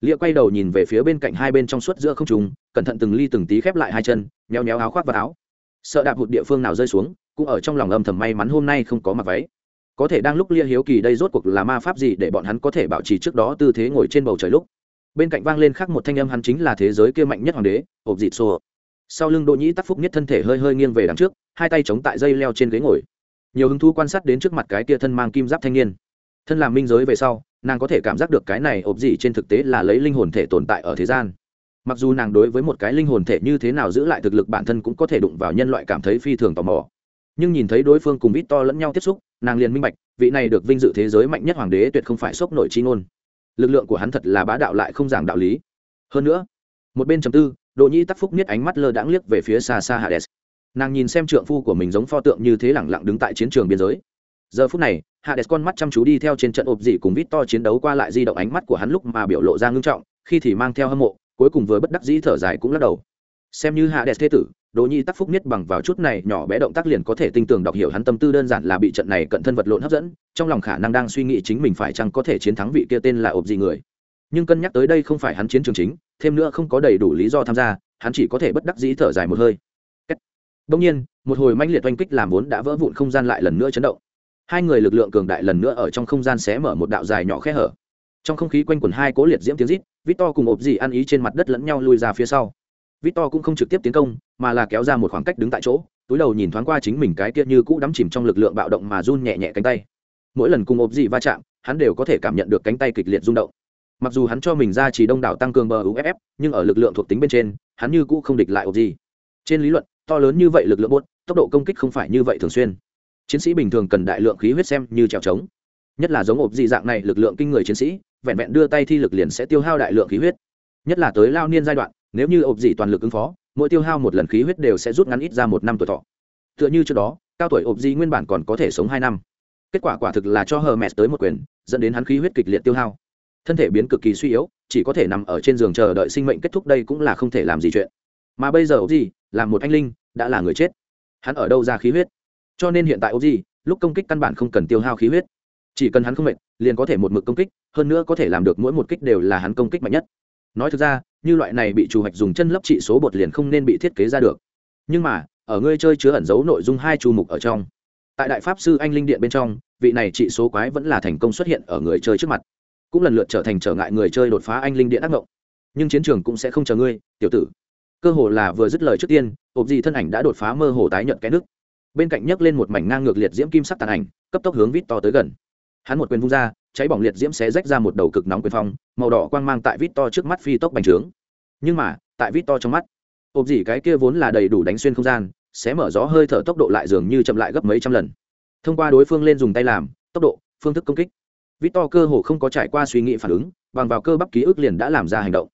Lia quay đầu nhìn về phía bên cạnh hai bên trong suốt giữa không trùng cẩn thận từng ly từng tí khép lại hai chân nheo nhéo áo khoác và áo. Sợ đạp hụt địa phương nào rơi xuống, cũng ở trong lòng âm thầm may mắn hôm nay không có mặc váy. Có thể đang lúc lia hiếu kỳ đây rốt cuộc là ma pháp gì để bọn hắn có thể bảo trì trước đó tư thế ngồi trên bầu trời lúc. Bên cạnh vang lên khác một thanh âm hắn chính là thế giới kia mạnh nhất hoàng đế ộp dịt xô sau lưng đỗ nhĩ tắc phúc nhất thân thể hơi hơi nghiêng về đằng trước, hai tay chống tại dây leo trên ghế ngồi nhiều hứng thú quan sát đến trước mặt cái kia thân mang kim giáp thanh niên. Thân làm minh giới về sau, nàng có thể cảm giác được cái này ộp gì trên thực tế là lấy linh hồn thể tồn tại ở thế gian. Mặc dù nàng đối với một cái linh hồn thể như thế nào giữ lại thực lực bản thân cũng có thể đụng vào nhân loại cảm thấy phi thường tò mò. Nhưng nhìn thấy đối phương cùng vít to lẫn nhau tiếp xúc, nàng liền minh bạch, vị này được vinh dự thế giới mạnh nhất hoàng đế tuyệt không phải sốc nổi chi ngôn. Lực lượng của hắn thật là bá đạo lại không giảng đạo lý. Hơn nữa, một bên chầm tư, đỗ nhĩ tắc phúc niết ánh mắt lơ đãng liếc về phía xa xa hades nàng nhìn xem trượng phu của mình giống pho tượng như thế lẳng lặng đứng tại chiến trường biên giới. Giờ phút này hạ đès con mắt chăm chú đi theo trên trận ộp dị cùng vít to chiến đấu qua lại di động ánh mắt của hắn lúc mà biểu lộ ra ngưng trọng, khi thì mang theo hâm mộ, cuối cùng vừa bất đắc dĩ thở dài cũng lắc đầu. Xem như hạ đès thế tử, đỗ nhi tắc phúc nhất bằng vào chút này nhỏ bé động tác liền có thể tinh tường đọc hiểu hắn tâm tư đơn giản là bị trận này cận thân vật lộn hấp dẫn, trong lòng khả năng đang suy nghĩ chính mình phải chăng có thể chiến thắng vị kia tên là ộp dị người. Nhưng cân nhắc tới đây không phải hắn chiến trường chính, thêm nữa không có đầy đủ lý do tham gia, hắn chỉ có thể bất đắc dĩ thở dài một hơi. Đông nhiên, một hồi manh liệt oanh kích làm vốn đã vỡ vụn không gian lại lần nữa chấn động. Hai người lực lượng cường đại lần nữa ở trong không gian xé mở một đạo dài nhỏ khe hở. Trong không khí quanh quẩn hai cố liệt diễm tiếng rít, Victor cùng ộp gì ăn ý trên mặt đất lẫn nhau lùi ra phía sau. Victor cũng không trực tiếp tiến công, mà là kéo ra một khoảng cách đứng tại chỗ, túi đầu nhìn thoáng qua chính mình cái kia như cũ đắm chìm trong lực lượng bạo động mà run nhẹ nhẹ cánh tay. Mỗi lần cùng ộp gì va chạm, hắn đều có thể cảm nhận được cánh tay kịch liệt rung động. Mặc dù hắn cho mình ra chỉ đông đảo tăng cường bờ UFF, nhưng ở lực lượng thuộc tính bên trên, hắn như cũ không địch lại ộp gì. Trên lý luận, to lớn như vậy lực lượng buốt, tốc độ công kích không phải như vậy thường xuyên. Chiến sĩ bình thường cần đại lượng khí huyết xem như trèo trống. Nhất là giống ộp dị dạng này lực lượng kinh người chiến sĩ, vẹn vẹn đưa tay thi lực liền sẽ tiêu hao đại lượng khí huyết. Nhất là tới lao niên giai đoạn, nếu như ộp dị toàn lực ứng phó, mỗi tiêu hao một lần khí huyết đều sẽ rút ngắn ít ra một năm tuổi thọ. Tựa như trước đó, cao tuổi ộp dị nguyên bản còn có thể sống hai năm. Kết quả quả thực là cho hờ mẹ tới một quyền, dẫn đến hắn khí huyết kịch liệt tiêu hao. Thân thể biến cực kỳ suy yếu, chỉ có thể nằm ở trên giường chờ đợi sinh mệnh kết thúc đây cũng là không thể làm gì chuyện mà bây giờ ốc gì là một anh linh, đã là người chết. Hắn ở đâu ra khí huyết? Cho nên hiện tại ốc gì lúc công kích căn bản không cần tiêu hao khí huyết. Chỉ cần hắn không mệt, liền có thể một mực công kích, hơn nữa có thể làm được mỗi một kích đều là hắn công kích mạnh nhất. Nói thực ra, như loại này bị chủ hoạch dùng chân lấp trị số bột liền không nên bị thiết kế ra được. Nhưng mà, ở ngươi chơi chứa ẩn giấu nội dung hai chu mục ở trong, tại đại pháp sư anh linh điện bên trong, vị này trị số quái vẫn là thành công xuất hiện ở người chơi trước mặt. Cũng lần lượt trở thành trở ngại người chơi đột phá anh linh điện ác mộng nhưng chiến trường cũng sẽ không chờ ngươi, tiểu tử cơ hồ là vừa dứt lời trước tiên ộp gì thân ảnh đã đột phá mơ hồ tái nhận cái nước. Bên cạnh nhấc lên một mảnh ngang ngược liệt diễm kim sắc tàn ảnh, cấp tốc hướng vít to tới gần. Hắn một quyền vung ra, cháy bỏng liệt diễm xé rách ra một đầu cực nóng quyền phong, màu đỏ quang mang tại vít to trước mắt phi tốc bành trướng. Nhưng mà, tại vít to trong mắt ộp gì cái kia vốn là đầy đủ đánh xuyên không gian sẽ mở gió hơi thở tốc độ lại dường như chậm lại gấp mấy trăm lần. Thông qua đối phương lên dùng tay làm, tốc độ, phương thức công kích vít to cơ hồ không có trải qua suy nghĩ phản ứng, bằng vào cơ bắp ký ức liền đã làm ra hành động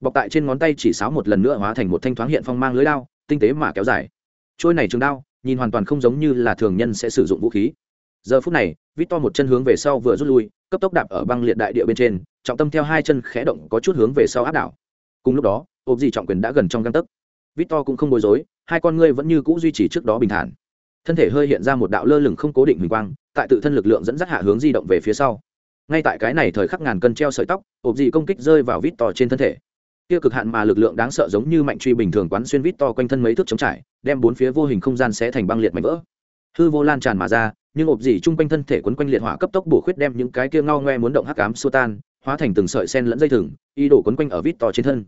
bọc tại trên ngón tay chỉ sáo một lần nữa hóa thành một thanh thoáng hiện phong mang lưới đao, tinh tế mà kéo dài. Trôi này trường đao, nhìn hoàn toàn không giống như là thường nhân sẽ sử dụng vũ khí. Giờ phút này vít to một chân hướng về sau vừa rút lui, cấp tốc đạp ở băng liệt đại địa bên trên, trọng tâm theo hai chân khẽ động có chút hướng về sau áp đảo. Cùng lúc đó ộp gì trọng quyền đã gần trong găng tấc. Vít to cũng không bối rối, hai con ngươi vẫn như cũ duy trì trước đó bình thản. Thân thể hơi hiện ra một đạo lơ lửng không cố định huỳnh quang, tại tự thân lực lượng dẫn dắt hạ hướng di động về phía sau. Ngay tại cái này thời khắc ngàn cân treo sợi tóc ộp dị công kích rơi vào vít to trên thân thể kia cực hạn mà lực lượng đáng sợ giống như mạnh truy bình thường quán xuyên vít to quanh thân mấy thước chống trải, đem bốn phía vô hình không gian sẽ thành băng liệt mạnh vỡ. Hư vô lan tràn mà ra, nhưng ộp dỉ chung quanh thân thể quấn quanh liệt hỏa cấp tốc bổ khuyết đem những cái kia ngao ngoe muốn động hắc ám xô tan, hóa thành từng sợi sen lẫn dây thừng, y đổ quấn quanh ở vít to trên thân.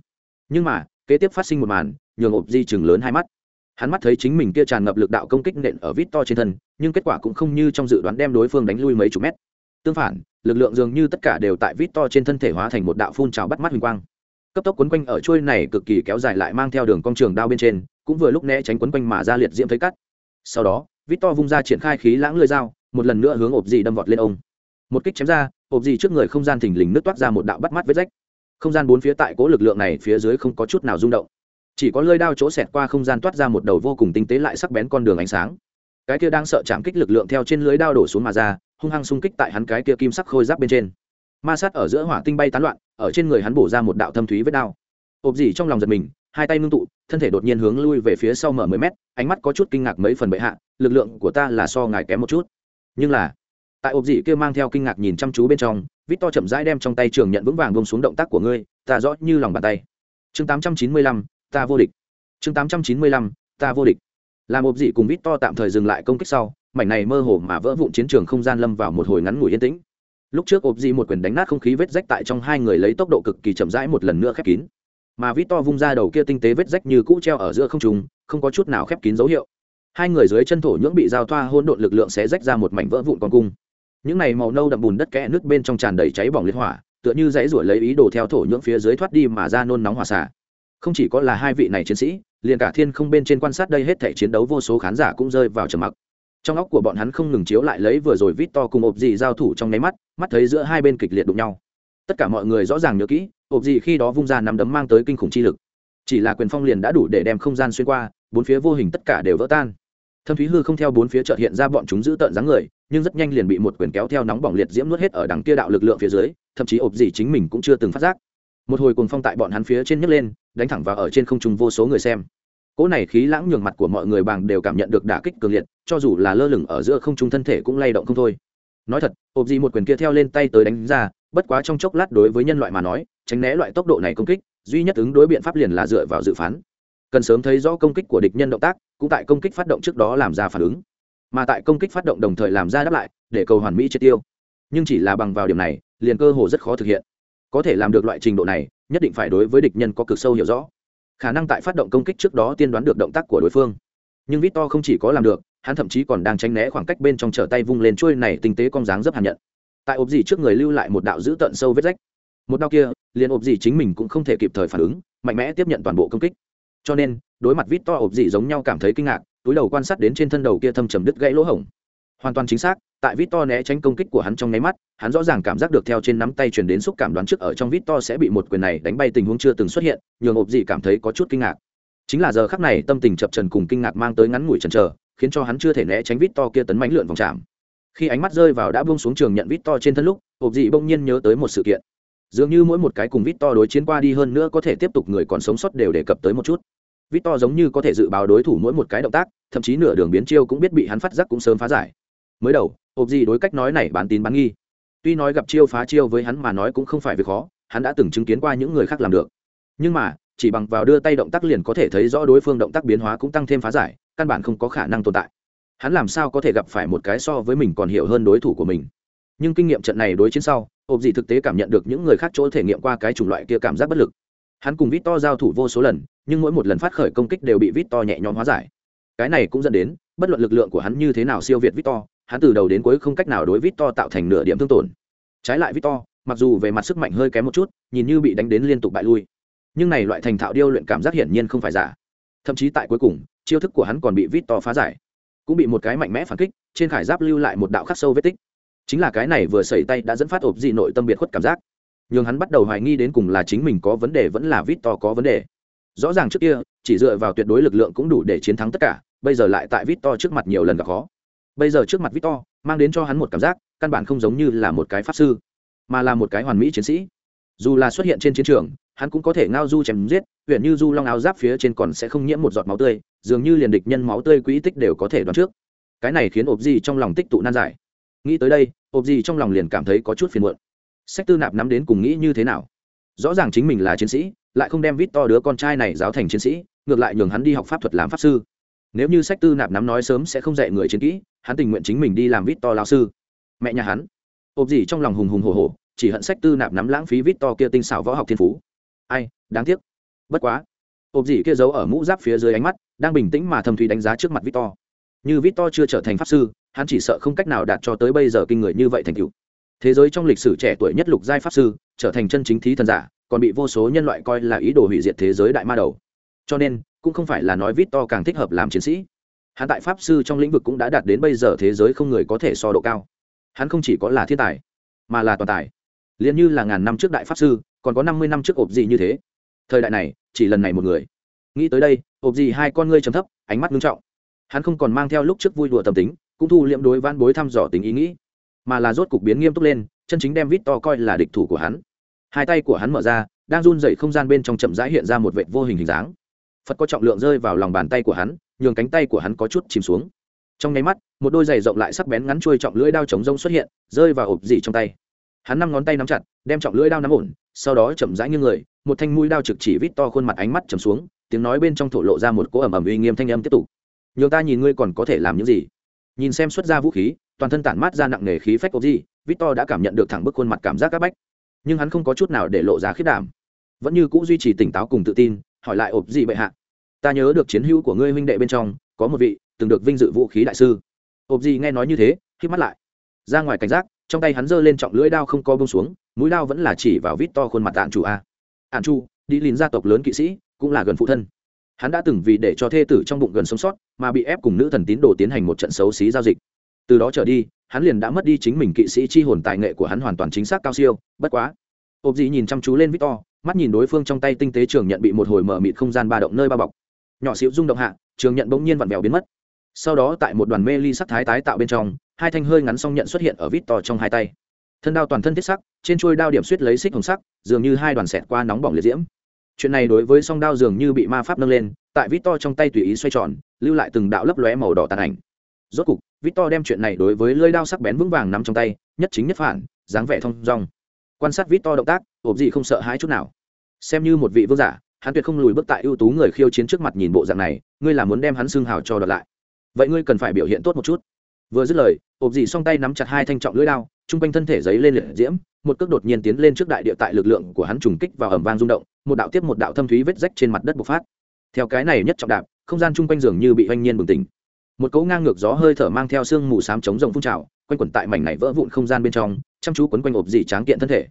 Nhưng mà, kế tiếp phát sinh một màn, nhường ộp di chừng lớn hai mắt. Hắn mắt thấy chính mình kia tràn ngập lực đạo công kích nện ở vít to trên thân, nhưng kết quả cũng không như trong dự đoán đem đối phương đánh lui mấy chục mét. Tương phản, lực lượng dường như tất cả đều tại vít to trên thân thể hóa thành một đạo phun trào bắt mắt huỳnh quang cấp tốc quấn quanh ở chuôi này cực kỳ kéo dài lại mang theo đường cong trường đao bên trên, cũng vừa lúc né tránh quấn quanh mà ra liệt diễm thấy cắt. Sau đó vít to vung ra triển khai khí lãng lưỡi dao, một lần nữa hướng ộp gì đâm vọt lên ông. Một kích chém ra, ộp gì trước người không gian thình lình nứt toát ra một đạo bắt mắt vết rách. Không gian bốn phía tại cố lực lượng này phía dưới không có chút nào rung động. Chỉ có lơi đao chỗ xẹt qua không gian toát ra một đầu vô cùng tinh tế lại sắc bén con đường ánh sáng. Cái kia đang sợ chạm kích lực lượng theo trên lưới đao đổ xuống mà ra, hung hăng xung kích tại hắn cái kia kim sắc khôi giáp bên trên. Ma sát ở giữa hỏa tinh bay tán loạn ở trên người hắn bổ ra một đạo thâm thúy vết đao. Ộp dỉ trong lòng giật mình, hai tay ngưng tụ, thân thể đột nhiên hướng lui về phía sau mở mười mét, ánh mắt có chút kinh ngạc mấy phần bệ hạ, lực lượng của ta là so ngài kém một chút. Nhưng là, tại ộp dỉ kia mang theo kinh ngạc nhìn chăm chú bên trong, vít to chậm rãi đem trong tay trường nhận vững vàng bông xuống động tác của ngươi, ta rõ như lòng bàn tay. Chương tám trăm chín mươi lăm, ta vô địch. Chương tám trăm chín mươi lăm, ta vô địch. Làm ộp dỉ cùng vít to tạm thời dừng lại công kích sau, mảnh này mơ hồ mà vỡ vụn chiến trường không gian lâm vào một hồi ngắn ngủi yên tĩnh lúc trước ộp dị một quyền đánh nát không khí vết rách tại trong hai người lấy tốc độ cực kỳ chậm rãi một lần nữa khép kín. Mà vít to vung ra đầu kia tinh tế vết rách như cũ treo ở giữa không trùng không có chút nào khép kín dấu hiệu. Hai người dưới chân thổ nhưỡng bị giao thoa hôn độn lực lượng sẽ rách ra một mảnh vỡ vụn con cung. Những này màu nâu đậm bùn đất kẽ nước bên trong tràn đầy cháy bỏng liên hỏa, tựa như dãy ruổi lấy ý đồ theo thổ nhưỡng phía dưới thoát đi mà ra nôn nóng hỏa xả không chỉ có là hai vị này chiến sĩ, liền cả thiên không bên trên quan sát đây hết thể chiến đấu vô số khán giả cũng rơi vào trầm mặc trong óc của bọn hắn không ngừng chiếu lại lấy vừa rồi vít to cùng ộp dị giao thủ trong nháy mắt mắt thấy giữa hai bên kịch liệt đụng nhau. Tất cả mọi người rõ ràng nhớ kỹ ộp dị khi đó vung ra nắm đấm mang tới kinh khủng chi lực. Chỉ là quyền phong liền đã đủ để đem không gian xuyên qua, bốn phía vô hình tất cả đều vỡ tan. Thâm thúy hư không theo bốn phía chợt hiện ra bọn chúng giữ tợn dáng người, nhưng rất nhanh liền bị một quyền kéo theo nóng bỏng liệt diễm nuốt hết ở đằng kia đạo lực lượng phía dưới, thậm chí ộp dị chính mình cũng chưa từng phát giác. Một hồi cuồng phong tại bọn hắn phía trên nhấc lên, đánh thẳng vào ở trên không trung vô số người xem. Cỗ này khí lãng nhường mặt của mọi người bằng đều cảm nhận được đả kích cường liệt cho dù là lơ lửng ở giữa không trung thân thể cũng lay động không thôi. Nói thật, ộp gì một quyền kia theo lên tay tới đánh ra, bất quá trong chốc lát đối với nhân loại mà nói, tránh né loại tốc độ này công kích, duy nhất ứng đối biện pháp liền là dựa vào dự phán. Cần sớm thấy rõ công kích của địch nhân động tác, cũng tại công kích phát động trước đó làm ra phản ứng. Mà tại công kích phát động đồng thời làm ra đáp lại, để cầu hoàn mỹ triệt tiêu. Nhưng chỉ là bằng vào điểm này, liền cơ hồ rất khó thực hiện. Có thể làm được loại trình độ này, nhất định phải đối với địch nhân có cực sâu hiểu rõ. Khả năng tại phát động công kích trước đó tiên đoán được động tác của đối phương. Nhưng victor không chỉ có làm được hắn thậm chí còn đang tránh né khoảng cách bên trong trở tay vung lên trôi này tinh tế con dáng dấp hàn nhận. Tại ốp dì trước người lưu lại một đạo dữ tận sâu vết rách. Một đau kia, liền ốp dì chính mình cũng không thể kịp thời phản ứng, mạnh mẽ tiếp nhận toàn bộ công kích. Cho nên, đối mặt vít to ốp dì giống nhau cảm thấy kinh ngạc, túi đầu quan sát đến trên thân đầu kia thâm trầm đứt gãy lỗ hổng. Hoàn toàn chính xác, tại vít to né tránh công kích của hắn trong nháy mắt, hắn rõ ràng cảm giác được theo trên nắm tay truyền đến xúc cảm đoán trước ở trong vít to sẽ bị một quyền này đánh bay tình huống chưa từng xuất hiện, nhường ộp dị cảm thấy có chút kinh ngạc. Chính là giờ khắc này tâm tình chập trần cùng kinh ngạc mang tới ngắn ngủi chần trờ khiến cho hắn chưa thể né tránh vít to kia tấn mánh lượn vòng chạm khi ánh mắt rơi vào đã buông xuống trường nhận vít to trên thân lúc, hộp dị bỗng nhiên nhớ tới một sự kiện. Dường như mỗi một cái cùng vít to đối chiến qua đi hơn nữa có thể tiếp tục người còn sống sót đều đề cập tới một chút. Vít to giống như có thể dự báo đối thủ mỗi một cái động tác, thậm chí nửa đường biến chiêu cũng biết bị hắn phát giác cũng sớm phá giải. Mới đầu, hộp dị đối cách nói này bán tín bán nghi. Tuy nói gặp chiêu phá chiêu với hắn mà nói cũng không phải việc khó, hắn đã từng chứng kiến qua những người khác làm được. Nhưng mà, chỉ bằng vào đưa tay động tác liền có thể thấy rõ đối phương động tác biến hóa cũng tăng thêm phá giải căn bản không có khả năng tồn tại. Hắn làm sao có thể gặp phải một cái so với mình còn hiểu hơn đối thủ của mình? Nhưng kinh nghiệm trận này đối chiến sau ộp dị thực tế cảm nhận được những người khác chỗ thể nghiệm qua cái chủng loại kia cảm giác bất lực. Hắn cùng vít to giao thủ vô số lần, nhưng mỗi một lần phát khởi công kích đều bị vít to nhẹ nhõm hóa giải. Cái này cũng dẫn đến, bất luận lực lượng của hắn như thế nào siêu việt vít to hắn từ đầu đến cuối không cách nào đối vít to tạo thành nửa điểm thương tổn. Trái lại vít to mặc dù về mặt sức mạnh hơi kém một chút, nhìn như bị đánh đến liên tục bại lui. Nhưng này loại thành thạo điêu luyện cảm giác hiển nhiên không phải giả. Thậm chí tại cuối cùng chiêu thức của hắn còn bị vít to phá giải. Cũng bị một cái mạnh mẽ phản kích, trên khải giáp lưu lại một đạo khắc sâu vết tích. Chính là cái này vừa xảy tay đã dẫn phát ộp dị nội tâm biệt khuất cảm giác. Nhưng hắn bắt đầu hoài nghi đến cùng là chính mình có vấn đề vẫn là vít to có vấn đề. Rõ ràng trước kia, chỉ dựa vào tuyệt đối lực lượng cũng đủ để chiến thắng tất cả, bây giờ lại tại vít to trước mặt nhiều lần gặp khó. Bây giờ trước mặt vít to, mang đến cho hắn một cảm giác, căn bản không giống như là một cái pháp sư, mà là một cái hoàn mỹ chiến sĩ. Dù là xuất hiện trên chiến trường, hắn cũng có thể ngao du chém giết huyện như du long áo giáp phía trên còn sẽ không nhiễm một giọt máu tươi dường như liền địch nhân máu tươi quỹ tích đều có thể đoán trước. Cái này khiến ộp gì trong lòng tích tụ nan giải. Nghĩ tới đây ộp gì trong lòng liền cảm thấy có chút phiền muộn. Sách tư nạp nắm đến cùng nghĩ như thế nào? Rõ ràng chính mình là chiến sĩ, lại không đem vít to đứa con trai này giáo thành chiến sĩ, ngược lại nhường hắn đi học pháp thuật làm pháp sư. Nếu như sách tư nạp nắm nói sớm sẽ không dạy người chiến kỹ, hắn tình nguyện chính mình đi làm vít to lao sư. Mẹ nhà hắn. Ộp gì trong lòng hùng hùng hồ hồ chỉ hận sách tư nạp nắm lãng phí vít to kia tinh xảo võ học thiên phú. Ai, đáng tiếc. Bất quá ộp gì kia giấu ở mũ giáp phía dưới ánh mắt, đang bình tĩnh mà thầm thủy đánh giá trước mặt victor. Như victor chưa trở thành pháp sư, hắn chỉ sợ không cách nào đạt cho tới bây giờ kinh người như vậy thành cựu thế giới trong lịch sử trẻ tuổi nhất lục giai pháp sư, trở thành chân chính thí thần giả, còn bị vô số nhân loại coi là ý đồ hủy diệt thế giới đại ma đầu. Cho nên, cũng không phải là nói victor càng thích hợp làm chiến sĩ. Hắn tại pháp sư trong lĩnh vực cũng đã đạt đến bây giờ thế giới không người có thể so độ cao. Hắn không chỉ có là thiên tài, mà là toàn tài. Liền như là ngàn năm trước đại pháp sư, còn có năm mươi năm trước ộp gì như thế thời đại này, chỉ lần này một người. Nghĩ tới đây ộp gì hai con ngươi trầm thấp, ánh mắt nghiêm trọng. Hắn không còn mang theo lúc trước vui đùa tâm tính, cũng thu liệm đối van bối thăm dò tính ý nghĩ, mà là rốt cục biến nghiêm túc lên, chân chính đem vít to coi là địch thủ của hắn. Hai tay của hắn mở ra, đang run dậy không gian bên trong chậm rãi hiện ra một vệ vô hình hình dáng. Phật có trọng lượng rơi vào lòng bàn tay của hắn, nhường cánh tay của hắn có chút chìm xuống. Trong nháy mắt, một đôi giày rộng lại sắc bén ngắn chuôi trọng lưỡi đao chống rông xuất hiện, rơi vào ộp dì trong tay. Hắn năm ngón tay nắm chặt, đem trọng lưỡi đao nắm ổn, sau đó chậm rãi như người một thanh mũi đao trực chỉ vít to khuôn mặt ánh mắt trầm xuống, tiếng nói bên trong thổ lộ ra một cỗ ẩm ẩm uy nghiêm thanh âm tiếp tục. Nhường ta nhìn ngươi còn có thể làm những gì? Nhìn xem xuất ra vũ khí, toàn thân tản mát ra nặng nề khí phách ốp gì to đã cảm nhận được thẳng bức khuôn mặt cảm giác các bách. Nhưng hắn không có chút nào để lộ ra khiết đảm. Vẫn như c ũ duy trì tỉnh táo cùng tự tin, hỏi lại ộp gì bệ hạ. Ta nhớ được chiến hữu của ngươi huynh đệ bên trong, có một vị, từng được vinh dự vũ khí đại sư. Ộp gì nghe nói như thế khi mắt lại. Ra ngoài cảnh giác, trong tay hắn giơ lên trọng lưỡi đao không co bông xuống, mũi đao vẫn là chỉ vào vít to khuôn mặt tạng chủ a ạn chu, đi lìn gia tộc lớn kỵ sĩ, cũng là gần phụ thân. Hắn đã từng vì để cho thê tử trong bụng gần sống sót, mà bị ép cùng nữ thần tín đồ tiến hành một trận xấu xí giao dịch. Từ đó trở đi, hắn liền đã mất đi chính mình kỵ sĩ chi hồn tài nghệ của hắn hoàn toàn chính xác cao siêu, bất quá. Ộp dị nhìn chăm chú lên victor, mắt nhìn đối phương trong tay tinh tế trường nhận bị một hồi mở mịt không gian ba động nơi ba bọc. Nhỏ xíu rung động hạ, trường nhận bỗng nhiên vặn vẹo biến mất. Sau đó tại một đoàn mê ly sắc thái tái tạo bên trong, hai thanh hơi ngắn song nhận xuất hiện ở victor trong hai tay thân đao toàn thân thiết sắc, trên trôi đao điểm suýt lấy xích hồng sắc, dường như hai đoàn xẹt qua nóng bỏng liệt diễm. Chuyện này đối với song đao dường như bị ma pháp nâng lên, tại vít to trong tay tùy ý xoay tròn, lưu lại từng đạo lấp lóe màu đỏ tàn ảnh. Rốt cục vít to đem chuyện này đối với lưỡi đao sắc bén vững vàng nắm trong tay, nhất chính nhất phản, dáng vẻ thông dong. Quan sát vít to động tác ộp gì không sợ hãi chút nào. Xem như một vị vương giả, hắn tuyệt không lùi bước tại ưu tú người khiêu chiến trước mặt nhìn bộ dạng này, ngươi là muốn đem hắn xương hào cho đợt lại. Vậy ngươi cần phải biểu hiện tốt một chút. Vừa dứt lời ộp gì song tay nắm chặt hai thanh trọng lưỡi đao trung quanh thân thể giấy lên liệt diễm, một cước đột nhiên tiến lên trước đại địa tại lực lượng của hắn trùng kích vào ẩm vang rung động, một đạo tiếp một đạo thâm thúy vết rách trên mặt đất bộc phát. Theo cái này nhất trọng đạp, không gian chung quanh dường như bị oanh nhiên bừng tỉnh. Một cấu ngang ngược gió hơi thở mang theo sương mù xám chống rồng phun trào, quanh quẩn tại mảnh này vỡ vụn không gian bên trong, chăm chú quấn quanh ộp dị tráng kiện thân thể.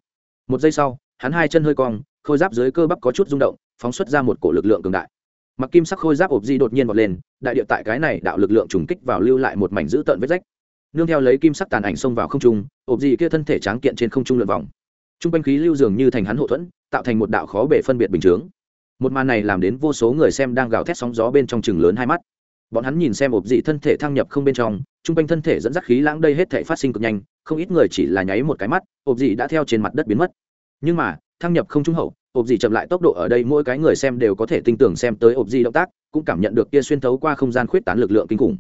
Một giây sau, hắn hai chân hơi cong, khôi giáp dưới cơ bắp có chút rung động, phóng xuất ra một cổ lực lượng cường đại. Mặc kim sắc khôi giáp ộp dị đột nhiên vọt lên, đại địa tại cái này đạo lực lượng trùng kích vào lưu lại một mảnh dữ tợn vết rách nương theo lấy kim sắc tàn ảnh xông vào không trung, ộp dị kia thân thể tráng kiện trên không trung lượn vòng. T r u n g quanh khí lưu dường như thành hắn hậu thuẫn, tạo thành một đạo khó bể phân biệt bình chướng. Một màn này làm đến vô số người xem đang gào thét sóng gió bên trong chừng lớn hai mắt. Bọn hắn nhìn xem ộp dị thân thể thăng nhập không bên trong t r u n g quanh thân thể dẫn dắt khí lãng đây hết thể phát sinh cực nhanh, không ít người chỉ là nháy một cái mắt, ộp dị đã theo trên mặt đất biến mất. Nhưng mà, thăng nhập không trung hậu, ộp dị chậm lại tốc độ ở đây mỗi cái người xem đều có thể tin tưởng xem tới ộp dị động tác, cũng cảm nhận được kia xuyên thấu qua không gian khuyết tán lực lượng kinh khủng.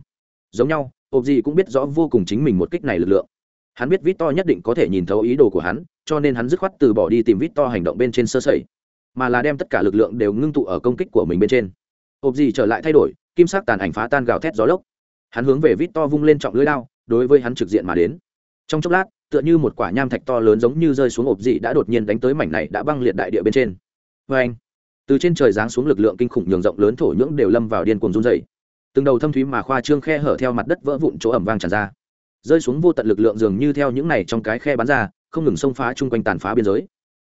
Giống nhau ộp gì cũng biết rõ vô cùng chính mình một kích này lực lượng. Hắn biết vít to nhất định có thể nhìn thấu ý đồ của hắn, cho nên hắn dứt khoát từ bỏ đi tìm vít to hành động bên trên sơ sẩy, mà là đem tất cả lực lượng đều ngưng tụ ở công kích của mình bên trên. Ộp gì trở lại thay đổi, kim sắc tàn ảnh phá tan gào thét gió lốc. Hắn hướng về vít to vung lên trọng lưới đao, đối với hắn trực diện mà đến. Trong chốc lát, tựa như một quả nham thạch to lớn giống như rơi xuống ộp dị đã đột nhiên đánh tới mảnh này đã băng liệt đại địa bên trên. Vê anh từ trên trời giáng xuống lực lượng kinh khủng nhường rộng lớn thổ nhưỡng đều lâm vào điên cuồng run dày từng đầu thâm thúy mà khoa trương khe hở theo mặt đất vỡ vụn chỗ ẩm vang tràn ra. Rơi xuống vô tận lực lượng dường như theo những này trong cái khe bắn ra, không ngừng xông phá chung quanh tàn phá biên giới.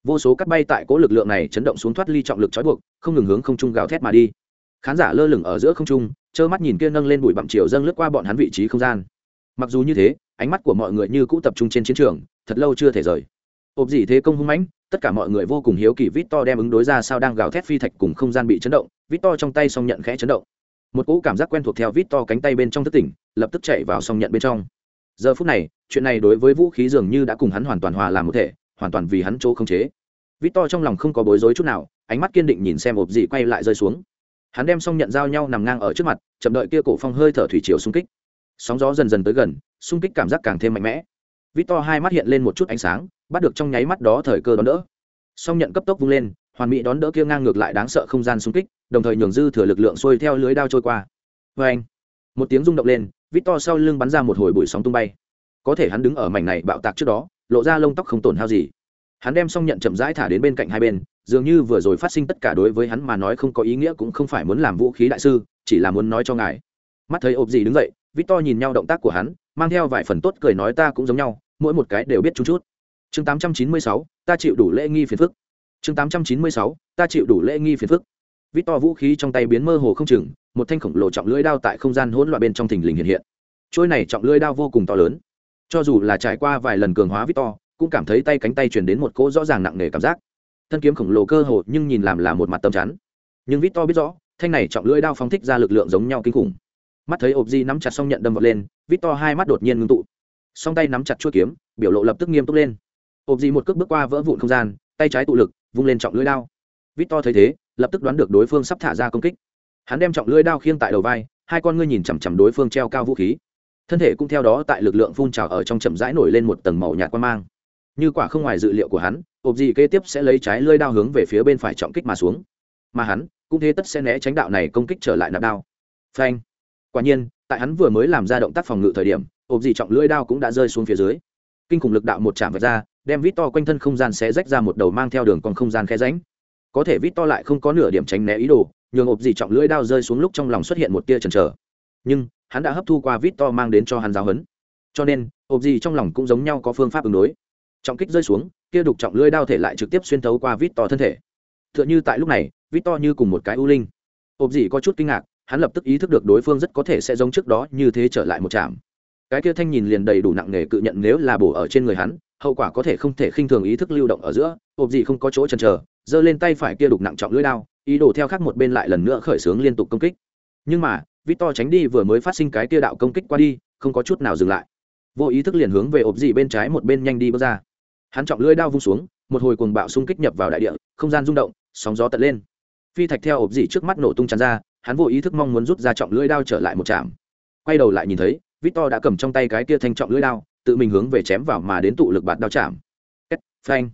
Vô số cắt bay tại cố lực lượng này chấn động xuống thoát ly trọng lực trói buộc, không ngừng hướng không trung gào thét mà đi. Khán giả lơ lửng ở giữa không trung, trơ mắt nhìn kia nâng lên bụi bặm chiều dâng lướt qua bọn hắn vị trí không gian. Mặc dù như thế, ánh mắt của mọi người như cũ tập trung trên chiến trường, thật lâu chưa thể rời. Ộp gì thế công hung mãnh, tất cả mọi người vô cùng hiếu kỳ vít to đem ứng đối ra sao đang gào thét phi thạch cùng không gian bị chấn động. Vít to trong tay song nhận khẽ chấn động một cỗ cảm giác quen thuộc theo vít to cánh tay bên trong thức tỉnh, lập tức chạy vào song nhận bên trong. Giờ phút này, chuyện này đối với vũ khí dường như đã cùng hắn hoàn toàn hòa làm một thể, hoàn toàn vì hắn chỗ không chế. Vít to trong lòng không có bối rối chút nào, ánh mắt kiên định nhìn xem ộp dị quay lại rơi xuống. Hắn đem xong nhận giao nhau nằm ngang ở trước mặt, chậm đợi kia cổ phong hơi thở thủy chiều xung kích. Sóng gió dần dần tới gần, xung kích cảm giác càng thêm mạnh mẽ. Vít to hai mắt hiện lên một chút ánh sáng, bắt được trong nháy mắt đó thời cơ đón đỡ. Song nhận cấp tốc vung lên hoàn mỹ đón đỡ kia ngang ngược lại đáng sợ không gian xung kích đồng thời nhường dư thừa lực lượng xuôi theo lưới đao trôi qua. Vê anh một tiếng rung động lên vít to sau lưng bắn ra một hồi bụi sóng tung bay. Có thể hắn đứng ở mảnh này bạo tạc trước đó lộ ra lông tóc không tổn hao gì. Hắn đem xong nhận chậm rãi thả đến bên cạnh hai bên dường như vừa rồi phát sinh tất cả đối với hắn mà nói không có ý nghĩa cũng không phải muốn làm vũ khí đại sư chỉ là muốn nói cho ngài. Mắt thấy ộp gì đứng dậy victor nhìn nhau động tác của hắn mang theo vài phần tốt cười nói ta cũng giống nhau mỗi một cái đều biết chút chút. Chương 896, ta chịu đủ lễ nghi phiền phức chương 896, ta chịu đủ lễ nghi phiền phức. Vít to vũ khí trong tay biến mơ hồ không chừng một thanh khổng lồ trọng lưỡi đao tại không gian hỗn loạn bên trong thình lình hiện hiện. Trôi này trọng lưỡi đao vô cùng to lớn. Cho dù là trải qua vài lần cường hóa vít to cũng cảm thấy tay cánh tay truyền đến một cỗ rõ ràng nặng nề cảm giác. Thân kiếm khổng lồ cơ hồ nhưng nhìn làm là một mặt tâm chắn. Nhưng vít to biết rõ thanh này trọng lưỡi đao phóng thích ra lực lượng giống nhau kinh khủng. Mắt thấy ộp di nắm chặt xong nhận đâm vật lên vít to hai mắt đột nhiên ngưng tụ. Song tay nắm chặt chuôi kiếm biểu lộ lập tức nghiêm túc lên. Ộp di một cước bước qua vỡ vụn không gian tay trái tụ lực vung lên trọng lưỡi đao. Victor thấy thế, lập tức đoán được đối phương sắp thả ra công kích. Hắn đem trọng lưỡi đao khiêng tại đầu vai, hai con ngươi nhìn chằm chằm đối phương treo cao vũ khí. Thân thể cũng theo đó tại lực lượng phun trào ở trong chậm rãi nổi lên một tầng màu nhạt quan mang. Như quả không ngoài dự liệu của hắn ộp gì kế tiếp sẽ lấy trái lưỡi đao hướng về phía bên phải trọng kích mà xuống. Mà hắn, cũng thế tất sẽ né tránh đạo này công kích trở lại nạp đao. Phanh! Quả nhiên, tại hắn vừa mới làm ra động tác phòng ngự thời điểm ộp gì trọng lưỡi đao cũng đã rơi xuống phía dưới. Kinh khủng lực đạo một chạm vật ra đem vít to quanh thân không gian sẽ rách ra một đầu mang theo đường còn không gian khe ránh có thể vít to lại không có nửa điểm tránh né ý đồ, nhường ộp gì trọng lưỡi đao rơi xuống lúc trong lòng xuất hiện một tia chần chờ. Nhưng, hắn đã hấp thu qua vít to mang đến cho hắn giáo hấn cho nên, ộp gì trong lòng cũng giống nhau có phương pháp ứng đối. Trọng kích rơi xuống, kia đục trọng lưỡi đao thể lại trực tiếp xuyên thấu qua vít to thân thể. T h ư ợ n h ư tại lúc này, vít to như cùng một cái u linh. Ộp dì có chút kinh ngạc, hắn lập tức ý thức được đối phương rất có thể sẽ giống trước đó như thế trở lại một chạm. cái kia thanh nhìn liền đầy đủ nặng nề cự nhận nếu là bổ ở trên người hắn hậu quả có thể không thể khinh thường ý thức lưu động ở giữa ộp gì không có chỗ chần chờ, giơ lên tay phải kia đục nặng trọng lưỡi đao, ý đồ theo khác một bên lại lần nữa khởi xướng liên tục công kích. Nhưng mà vít to tránh đi vừa mới phát sinh cái kia đạo công kích qua đi, không có chút nào dừng lại. Vô ý thức liền hướng về ộp dị bên trái một bên nhanh đi bước ra. Hắn trọng lưỡi đao vung xuống, một hồi cuồng bạo xung kích nhập vào đại địa, không gian rung động, sóng gió tận lên. Phi thạch theo ộp dị trước mắt nổ tung tràn ra, hắn vô ý thức mong muốn rút ra trọng lưỡi đao trở lại một trạm. Quay đầu lại nhìn thấy, victor đã cầm trong tay cái kia thanh trọng lưỡi đao tự mình hướng về chém vào mà đến tụ lực bạt đao chạm. Phanh.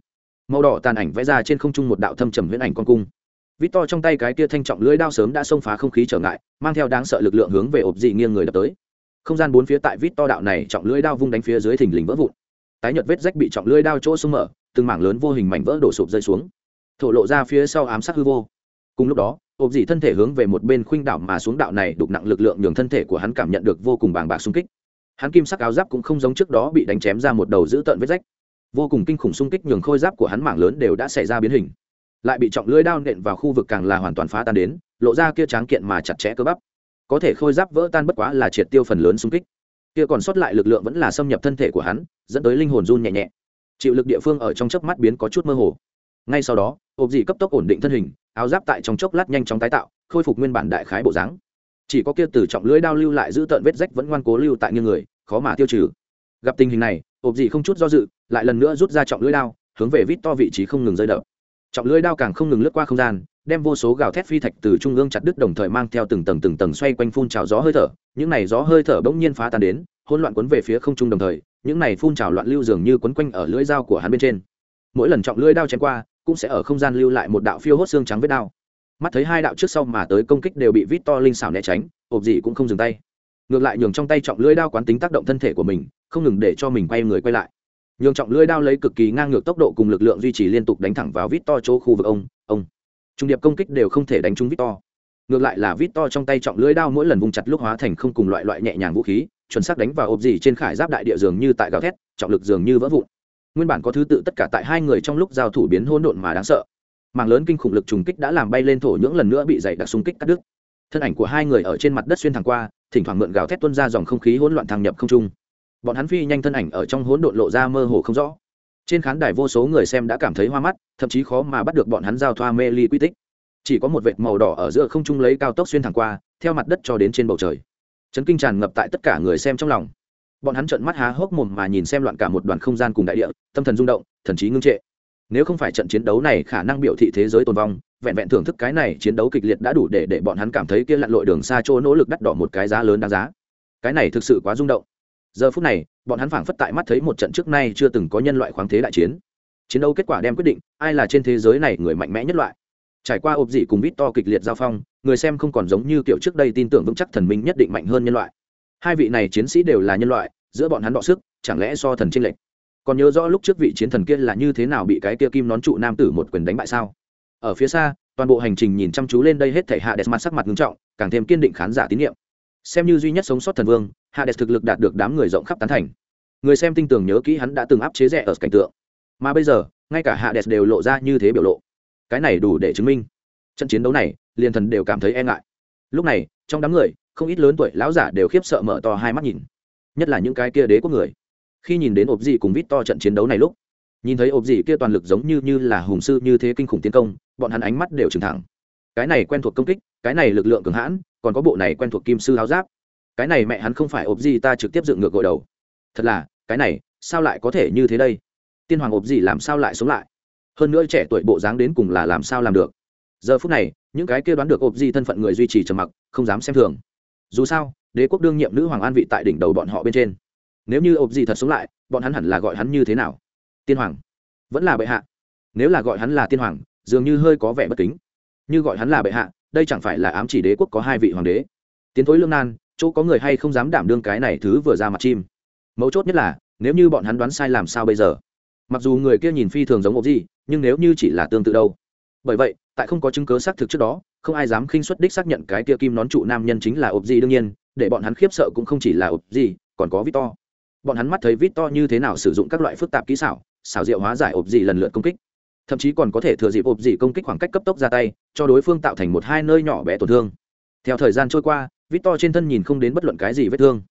Màu đỏ tàn ảnh vẽ ra trên không trung một đạo thâm trầm huyễn ảnh con cung. Victor trong tay cái kia thanh trọng lưỡi đao sớm đã xông phá không khí trở ngại, mang theo đáng sợ lực lượng hướng về ộp dị nghiêng người đập tới. Không gian bốn phía tại victor đạo này trọng lưỡi đao vung đánh phía dưới thình lình vỡ vụn. Tái nhợt vết rách bị trọng lưỡi đao chỗ sung mở, từng mảng lớn vô hình mảnh vỡ đổ sụp rơi xuống. Thổ lộ ra phía sau ám sát hư vô. Cùng lúc đó, ộp dị thân thể hướng về một bên khuynh đảo mà xuống đạo này đục nặng lực lượng nhường thân thể của hắn cảm nhận được vô cùng bàng bạc xung kích hắn kim sắc áo giáp cũng không giống trước đó bị đánh chém ra một đầu dữ tợn vết rách. Vô cùng kinh khủng xung kích nhường khôi giáp của hắn mảng lớn đều đã xảy ra biến hình. Lại bị trọng lưỡi đao nện vào khu vực càng là hoàn toàn phá tan đến, lộ ra kia tráng kiện mà chặt chẽ cơ bắp. Có thể khôi giáp vỡ tan bất quá là triệt tiêu phần lớn xung kích. Kia còn sót lại lực lượng vẫn là xâm nhập thân thể của hắn, dẫn tới linh hồn run nhẹ nhẹ. Chịu lực địa phương ở trong chớp mắt biến có chút mơ hồ. Ngay sau đó, ộp dị cấp tốc ổn định thân hình, áo giáp tại trong chốc lát nhanh chóng tái tạo, khôi phục nguyên bản đại khái bộ dáng chỉ có kia từ trọng lưỡi đao lưu lại giữ tợn vết rách vẫn ngoan cố lưu tại nghiêng người, khó mà tiêu trừ. Gặp tình hình này ộp dị không chút do dự, lại lần nữa rút ra trọng lưỡi đao, hướng về vít to vị trí không ngừng rơi đập. Trọng lưỡi đao càng không ngừng lướt qua không gian, đem vô số gào thét phi thạch từ trung ương chặt đứt đồng thời mang theo từng tầng từng tầng xoay quanh phun trào gió hơi thở. Những này gió hơi thở bỗng nhiên phá tan đến, hỗn loạn cuốn về phía không trung đồng thời, những này phun trào loạn lưu dường như quấn quanh ở lưỡi dao của hắn bên trên. Mỗi lần trọng lưỡi đao chém qua, cũng sẽ ở không gian lưu lại một đạo phiêu hốt xương trắng vết đao mắt thấy hai đạo trước sau mà tới công kích đều bị vít to linh xảo né tránh ộp gì cũng không dừng tay. Ngược lại nhường trong tay trọng lưỡi đao quán tính tác động thân thể của mình, không ngừng để cho mình quay người quay lại. Nhường trọng lưỡi đao lấy cực kỳ ngang ngược tốc độ cùng lực lượng duy trì liên tục đánh thẳng vào vít to chỗ khu vực ông ông. Trung điệp công kích đều không thể đánh trúng vít to ngược lại là vít to trong tay trọng lưỡi đao mỗi lần vùng chặt lúc hóa thành không cùng loại loại nhẹ nhàng vũ khí, chuẩn xác đánh vào ộp gì trên khải giáp đại địa dường như tại gào thét, trọng lực dường như vỡ vụn. Nguyên bản có thứ tự tất cả tại hai người trong lúc giao thủ biến hỗn độn mà đáng sợ mảng lớn kinh khủng lực trùng kích đã làm bay lên thổ nhưỡng lần nữa bị dày đặc xung kích cắt đứt. Thân ảnh của hai người ở trên mặt đất xuyên thẳng qua, thỉnh thoảng mượn gào thét tuôn ra dòng không khí hỗn loạn thăng nhập không trung. Bọn hắn phi nhanh thân ảnh ở trong hỗn độn lộ ra mơ hồ không rõ. Trên khán đài vô số người xem đã cảm thấy hoa mắt, thậm chí khó mà bắt được bọn hắn giao thoa mê ly quy tích. Chỉ có một vệt màu đỏ ở giữa không trung lấy cao tốc xuyên thẳng qua, theo mặt đất cho đến trên bầu trời. Chấn kinh tràn ngập tại tất cả người xem trong lòng. Bọn hắn trợn mắt há hốc mồm mà nhìn xem loạn cả một đoàn không gian cùng đại địa, tâm thần rung động, thần trí ngưng trệ nếu không phải trận chiến đấu này khả năng biểu thị thế giới tồn vong, vẹn vẹn thưởng thức cái này chiến đấu kịch liệt đã đủ để để bọn hắn cảm thấy kia lặn lội đường xa chỗ nỗ lực đắt đỏ một cái giá lớn đáng giá. Cái này thực sự quá rung động. Giờ phút này, bọn hắn phảng phất tại mắt thấy một trận trước nay chưa từng có nhân loại khoáng thế đại chiến. Chiến đấu kết quả đem quyết định, ai là trên thế giới này người mạnh mẽ nhất loại. Trải qua ộp dị cùng vít to kịch liệt giao phong, người xem không còn giống như kiểu trước đây tin tưởng vững chắc thần minh nhất định mạnh hơn nhân loại. Hai vị này chiến sĩ đều là nhân loại, giữa bọn hắn đọ sức, chẳng lẽ so thần tranh lệch? Còn nhớ rõ lúc trước vị chiến thần kia là như thế nào bị cái kia kim nón trụ nam tử một quyền đánh bại sao? Ở phía xa, toàn bộ hành trình nhìn chăm chú lên đây hết thể hạ đẹp mặt sắc mặt nghiêm trọng, càng thêm kiên định khán giả tín nhiệm. Xem như duy nhất sống sót thần vương hạ đẹp thực lực đạt được đám người rộng khắp tán thành. Người xem tin tưởng nhớ kỹ hắn đã từng áp chế rẻ ở cảnh tượng. Mà bây giờ, ngay cả hạ đẹp đều lộ ra như thế biểu lộ. Cái này đủ để chứng minh. Trận chiến đấu này, liền thần đều cảm thấy e ngại. Lúc này, trong đám người, không ít lớn tuổi lão giả đều khiếp sợ mở to hai mắt nhìn. Nhất là những cái kia đế quốc người khi nhìn đến ộp dị cùng vít to trận chiến đấu này lúc, nhìn thấy ộp dị kia toàn lực giống như như là hùng sư như thế kinh khủng tiến công, bọn hắn ánh mắt đều trừng thẳng. Cái này quen thuộc công kích, cái này lực lượng cường hãn, còn có bộ này quen thuộc kim sư háo giáp. Cái này mẹ hắn không phải ộp dị, ta trực tiếp dựng ngược gội đầu. Thật là, cái này, sao lại có thể như thế đây? Tiên hoàng ộp dị làm sao lại sống lại? Hơn nữa trẻ tuổi bộ dáng đến cùng là làm sao làm được? Giờ phút này, những cái kia đoán được ộp dị thân phận người duy trì trầm mặc, không dám xem thường. Dù sao, đế quốc đương nhiệm nữ hoàng an vị tại đỉnh đầu bọn họ bên trên nếu như ộp dị thật sống lại, bọn hắn hẳn là gọi hắn như thế nào? Tiên hoàng. Vẫn là bệ hạ. Nếu là gọi hắn là tiên hoàng, dường như hơi có vẻ bất kính. Như gọi hắn là bệ hạ, đây chẳng phải là ám chỉ đế quốc có hai vị hoàng đế? Tiến thối lương nan, chỗ có người hay không dám đảm đương cái này thứ vừa ra mặt chim? Mấu chốt nhất là, nếu như bọn hắn đoán sai làm sao bây giờ? Mặc dù người kia nhìn phi thường giống ộp gì, nhưng nếu như chỉ là tương tự đâu? Bởi vậy, tại không có chứng cớ xác thực trước đó, không ai dám khinh xuất đích xác nhận cái kia kim nón trụ nam nhân chính là ộp gì đương nhiên, để bọn hắn khiếp sợ cũng không chỉ là ộp gì, còn có victor bọn hắn mắt thấy victor như thế nào sử dụng các loại phức tạp kỹ xảo xảo diệu hóa giải ộp dị lần lượt công kích. Thậm chí còn có thể thừa dịp ộp dị công kích khoảng cách cấp tốc ra tay, cho đối phương tạo thành một hai nơi nhỏ bé tổn thương. Theo thời gian trôi qua victor trên thân nhìn không đến bất luận cái gì vết thương.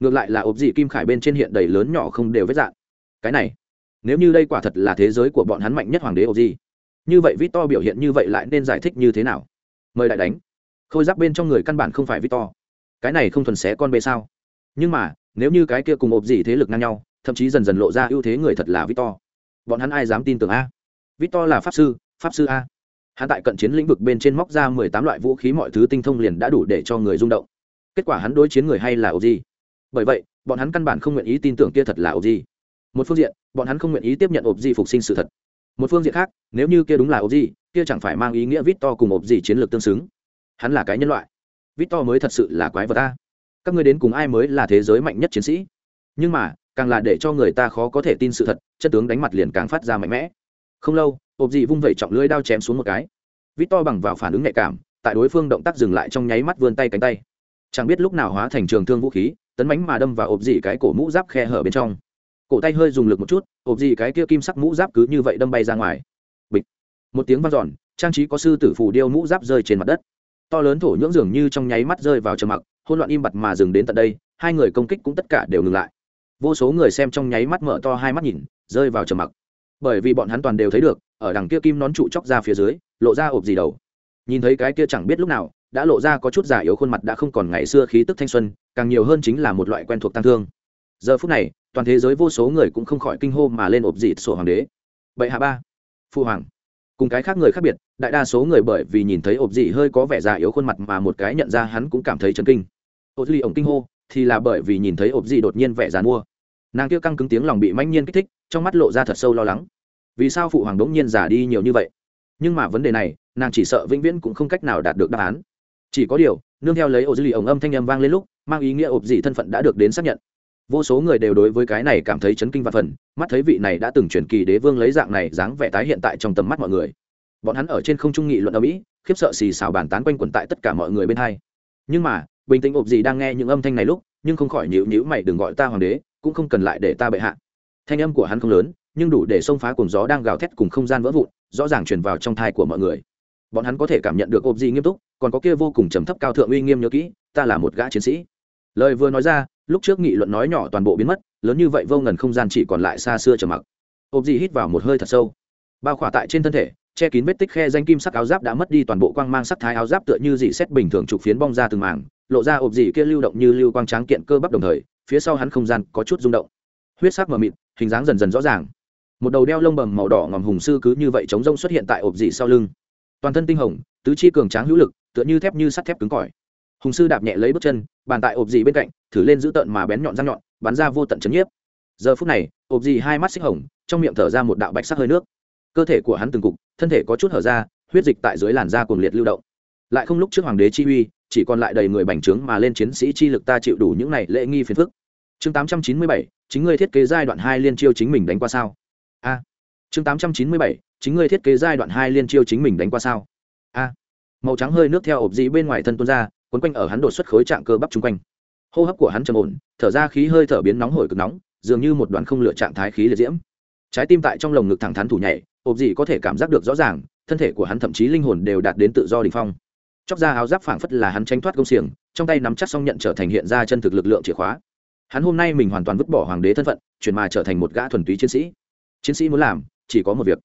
Ngược lại là ộp dị kim khải bên trên hiện đầy lớn nhỏ không đều vết dạng cái này, nếu như đây quả thật là thế giới của bọn hắn mạnh nhất hoàng đế ộp dị, như vậy victor biểu hiện như vậy lại nên giải thích như thế nào? Mời đại đánh. Khôi giáp bên trong người căn bản không phải victor cái này không thuần xé con bê sao? Nhưng mà nếu như cái kia cùng ộp gì thế lực ngang nhau thậm chí dần dần lộ ra ưu thế người thật là victor. Bọn hắn ai dám tin tưởng a? Victor là pháp sư pháp sư a. Hắn tại cận chiến lĩnh vực bên trên móc ra mười tám loại vũ khí mọi thứ tinh thông liền đã đủ để cho người rung động. Kết quả hắn đối chiến người hay là ộp gì? bởi vậy bọn hắn căn bản không nguyện ý tin tưởng kia thật là ộp gì. một phương diện bọn hắn không nguyện ý tiếp nhận ộp gì phục sinh sự thật. Một phương diện khác nếu như kia đúng là ộp gì, kia chẳng phải mang ý nghĩa victor cùng ộp gì chiến lược tương xứng? Hắn là cái nhân loại. Victor mới thật sự là quái vật ta các ngươi đến cùng ai mới là thế giới mạnh nhất chiến sĩ? Nhưng mà, càng là để cho người ta khó có thể tin sự thật, chất tướng đánh mặt liền càng phát ra mạnh mẽ. Không lâu ộp dị vung vẩy trọng lưỡi đao chém xuống một cái. Vít to bằng vào phản ứng nhạy cảm, tại đối phương động tác dừng lại trong nháy mắt vươn tay cánh tay. Chẳng biết lúc nào hóa thành trường thương vũ khí, tấn bánh mà đâm vào ộp dị cái cổ mũ giáp khe hở bên trong. Cổ tay hơi dùng lực một chút ộp dị cái kia kim sắc mũ giáp cứ như vậy đâm bay ra ngoài. Bịch. Một tiếng vang giòn trang trí có sư tử phù điêu mũ giáp rơi trên mặt đất. To lớn thổ nhưỡng dường như trong nháy mắt rơi vào trầm mặc hôn loạn im bặt mà dừng đến tận đây, hai người công kích cũng tất cả đều ngừng lại. Vô số người xem trong nháy mắt mở to hai mắt nhìn, rơi vào trầm mặc. Bởi vì bọn hắn toàn đều thấy được, ở đằng kia kim nón trụ chóc ra phía dưới, lộ ra ộp gì đầu. Nhìn thấy cái kia chẳng biết lúc nào, đã lộ ra có chút giả yếu khuôn mặt đã không còn ngày xưa khí tức thanh xuân, càng nhiều hơn chính là một loại quen thuộc tăng thương. Giờ phút này, toàn thế giới vô số người cũng không khỏi kinh hô mà lên ộp dị sổ hoàng đế. Bệ hạ ba, phu hoàng. Cùng cái khác người khác biệt, đại đa số người bởi vì nhìn thấy ộp dị hơi có vẻ già yếu khuôn mặt mà một cái nhận ra hắn cũng cảm thấy chấn kinh ô dị ổng kinh hô, thì là bởi vì nhìn thấy ộp dị đột nhiên vẻ giàn mua nàng kia căng cứng tiếng lòng bị mãnh nhiên kích thích, trong mắt lộ ra thật sâu lo lắng. Vì sao phụ hoàng đống nhiên già đi nhiều như vậy? Nhưng mà vấn đề này, nàng chỉ sợ vĩnh viễn cũng không cách nào đạt được đáp án. Chỉ có điều, nương theo lấy ổ dư lì ổng âm thanh âm vang lên lúc, mang ý nghĩa ộp dị thân phận đã được đến xác nhận. Vô số người đều đối với cái này cảm thấy chấn kinh và phần, mắt thấy vị này đã từng truyền kỳ đế vương lấy dạng này dáng vẻ tái hiện tại trong tầm mắt mọi người. Bọn hắn ở trên không trung nghị luận ở mỹ, khiếp sợ xì xào bàn tán quanh quẩn tại tất cả mọi người bên hai. Nhưng mà bình tĩnh ộp gì đang nghe những âm thanh này lúc, nhưng không khỏi nhịu nhữ mày, đừng gọi ta hoàng đế, cũng không cần lại để ta bệ hạ. Thanh âm của hắn không lớn, nhưng đủ để xông phá cùng gió đang gào thét cùng không gian vỡ vụn, rõ ràng truyền vào trong thai của mọi người. Bọn hắn có thể cảm nhận được ộp gì nghiêm túc, còn có kia vô cùng trầm thấp cao thượng uy nghiêm nhớ kỹ, ta là một gã chiến sĩ. Lời vừa nói ra, lúc trước nghị luận nói nhỏ toàn bộ biến mất, lớn như vậy vô ngần không gian chỉ còn lại xa xưa trầm mặc. Ộp gì hít vào một hơi thật sâu. Bao khỏa tại trên thân thể, che kín vết tích khe danh kim sắc áo giáp đã mất đi toàn bộ quang mang sắc thái áo giáp tựa như dị xét bình thường trục phiến bong ra từng mảng lộ ra ộp dị kia lưu động như lưu quang tráng kiện cơ bắp đồng thời, phía sau hắn không gian có chút rung động. Huyết sắc mờ mịt, hình dáng dần dần rõ ràng. Một đầu đeo lông bầm màu đỏ ngòm hùng sư cứ như vậy chống rông xuất hiện tại ộp dị sau lưng. Toàn thân tinh hồng, tứ chi cường tráng hữu lực, tựa như thép như sắt thép cứng cỏi. Hùng sư đạp nhẹ lấy bước chân, bàn tại ộp dị bên cạnh, thử lên giữ tợn mà bén nhọn răng nhọn, bắn ra vô tận chấn nhiếp. Giờ phút này, ộp dị hai mắt xích hồng, trong miệng thở ra một đạo bạch sắc hơi nước. Cơ thể của hắn từng cục, thân thể có chút hở ra, huyết dịch tại dưới làn da cuồng liệt lưu động lại không lúc trước hoàng đế chi uy, chỉ còn lại đầy người bành trướng mà lên chiến sĩ chi lực ta chịu đủ những này lễ nghi phiền phức. Chương tám trăm chín mươi bảy, chính ngươi thiết kế giai đoạn hai liên chiêu chính mình đánh qua sao? A. Chương tám trăm chín mươi bảy, chính ngươi thiết kế giai đoạn hai liên chiêu chính mình đánh qua sao? A. Màu trắng hơi nước theo ộp dĩ bên ngoài thân tuôn ra, quấn quanh ở hắn đột xuất khối trạng cơ bắp chung quanh. Hô hấp của hắn trầm ổn, thở ra khí hơi thở biến nóng hổi cực nóng, dường như một đoàn không lựa trạng thái khí liệt diễm. Trái tim tại trong lồng ngực thẳng thắn thủ nhảy, ộp dị có thể cảm giác được rõ ràng, thân thể của hắn thậm chí linh hồn đều đạt đến tự do đình phong chóc ra áo giáp phảng phất là hắn tranh thoát công xiềng, trong tay nắm chắc xong nhận trở thành hiện ra chân thực lực lượng chìa khóa. Hắn hôm nay mình hoàn toàn vứt bỏ hoàng đế thân phận, chuyển mà trở thành một gã thuần túy chiến sĩ. Chiến sĩ muốn làm, chỉ có một việc.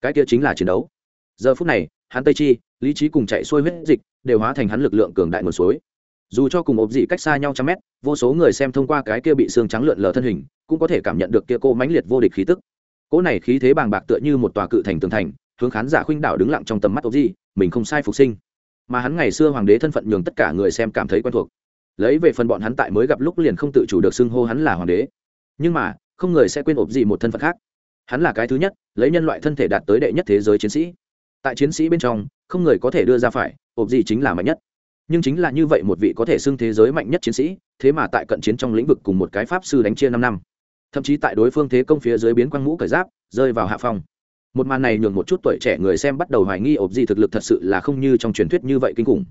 Cái kia chính là chiến đấu. Giờ phút này, hắn tây chi, lý trí cùng chạy xuôi huyết dịch, đều hóa thành hắn lực lượng cường đại nguồn suối. Dù cho cùng ốp dị cách xa nhau trăm mét, vô số người xem thông qua cái kia bị xương trắng lượn lờ thân hình, cũng có thể cảm nhận được kia cô mãnh liệt vô địch khí tức. Cỗ này khí thế bàng bạc tựa như một tòa cự thành tường thành, hướng khán giả khuynh đảo đứng lặng trong tầm mắt ốp dị, mình không sai phục sinh mà hắn ngày xưa hoàng đế thân phận nhường tất cả người xem cảm thấy quen thuộc. Lấy về phần bọn hắn tại mới gặp lúc liền không tự chủ được xưng hô hắn là hoàng đế. Nhưng mà, không người sẽ quên ộp gì một thân phận khác. Hắn là cái thứ nhất, lấy nhân loại thân thể đạt tới đệ nhất thế giới chiến sĩ. Tại chiến sĩ bên trong, không người có thể đưa ra phải ộp gì chính là mạnh nhất. Nhưng chính là như vậy một vị có thể xưng thế giới mạnh nhất chiến sĩ, thế mà tại cận chiến trong lĩnh vực cùng một cái pháp sư đánh chia năm năm. Thậm chí tại đối phương thế công phía dưới biến quang mũ cởi giáp, rơi vào hạ phòng một màn này nhường một chút tuổi trẻ người xem bắt đầu hoài nghi ộp gì thực lực thật sự là không như trong truyền thuyết như vậy kinh khủng.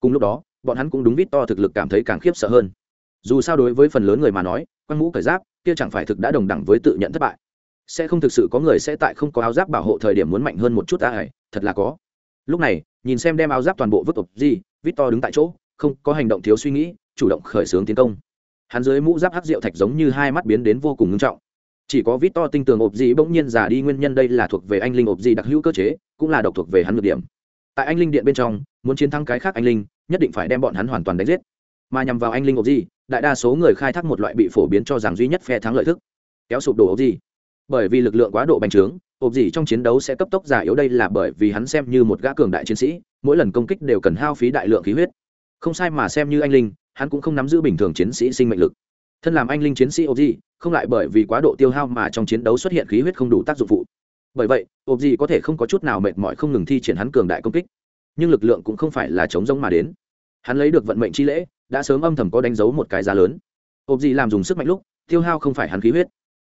Cùng lúc đó, bọn hắn cũng đúng vít to thực lực cảm thấy càng khiếp sợ hơn. Dù sao đối với phần lớn người mà nói quăng mũ cởi giáp, kia chẳng phải thực đã đồng đẳng với tự nhận thất bại. Sẽ không thực sự có người sẽ tại không có áo giáp bảo hộ thời điểm muốn mạnh hơn một chút ta ải thật là có. Lúc này, nhìn xem đem áo giáp toàn bộ vứt ộp gì vít to đứng tại chỗ, không có hành động thiếu suy nghĩ, chủ động khởi xướng tiến công. Hắn dưới mũ giáp hắc rượu thạch giống như hai mắt biến đến vô cùng ngưng trọng chỉ có vít to tinh tường ộp gì bỗng nhiên già đi, nguyên nhân đây là thuộc về anh linh ộp gì đặc hữu cơ chế, cũng là độc thuộc về hắn ngược điểm. Tại anh linh điện bên trong, muốn chiến thắng cái khác anh linh, nhất định phải đem bọn hắn hoàn toàn đánh giết. Mà nhằm vào anh linh ộp gì đại đa số người khai thác một loại bị phổ biến cho rằng duy nhất phe thắng lợi thức, kéo sụp đổ ộp gì bởi vì lực lượng quá độ bành trướng, ộp gì trong chiến đấu sẽ cấp tốc giả yếu đây là bởi vì hắn xem như một gã cường đại chiến sĩ, mỗi lần công kích đều cần hao phí đại lượng khí huyết. Không sai mà xem như anh linh, hắn cũng không nắm giữ bình thường chiến sĩ sinh mệnh lực thân làm anh linh chiến sĩ ô di không lại bởi vì quá độ tiêu hao mà trong chiến đấu xuất hiện khí huyết không đủ tác dụng phụ. Bởi vậy ô di có thể không có chút nào mệt mỏi không ngừng thi triển hắn cường đại công kích. Nhưng lực lượng cũng không phải là chống giống mà đến. Hắn lấy được vận mệnh chi lễ, đã sớm âm thầm có đánh dấu một cái giá lớn. Ô di làm dùng sức mạnh lúc, tiêu hao không phải hắn khí huyết,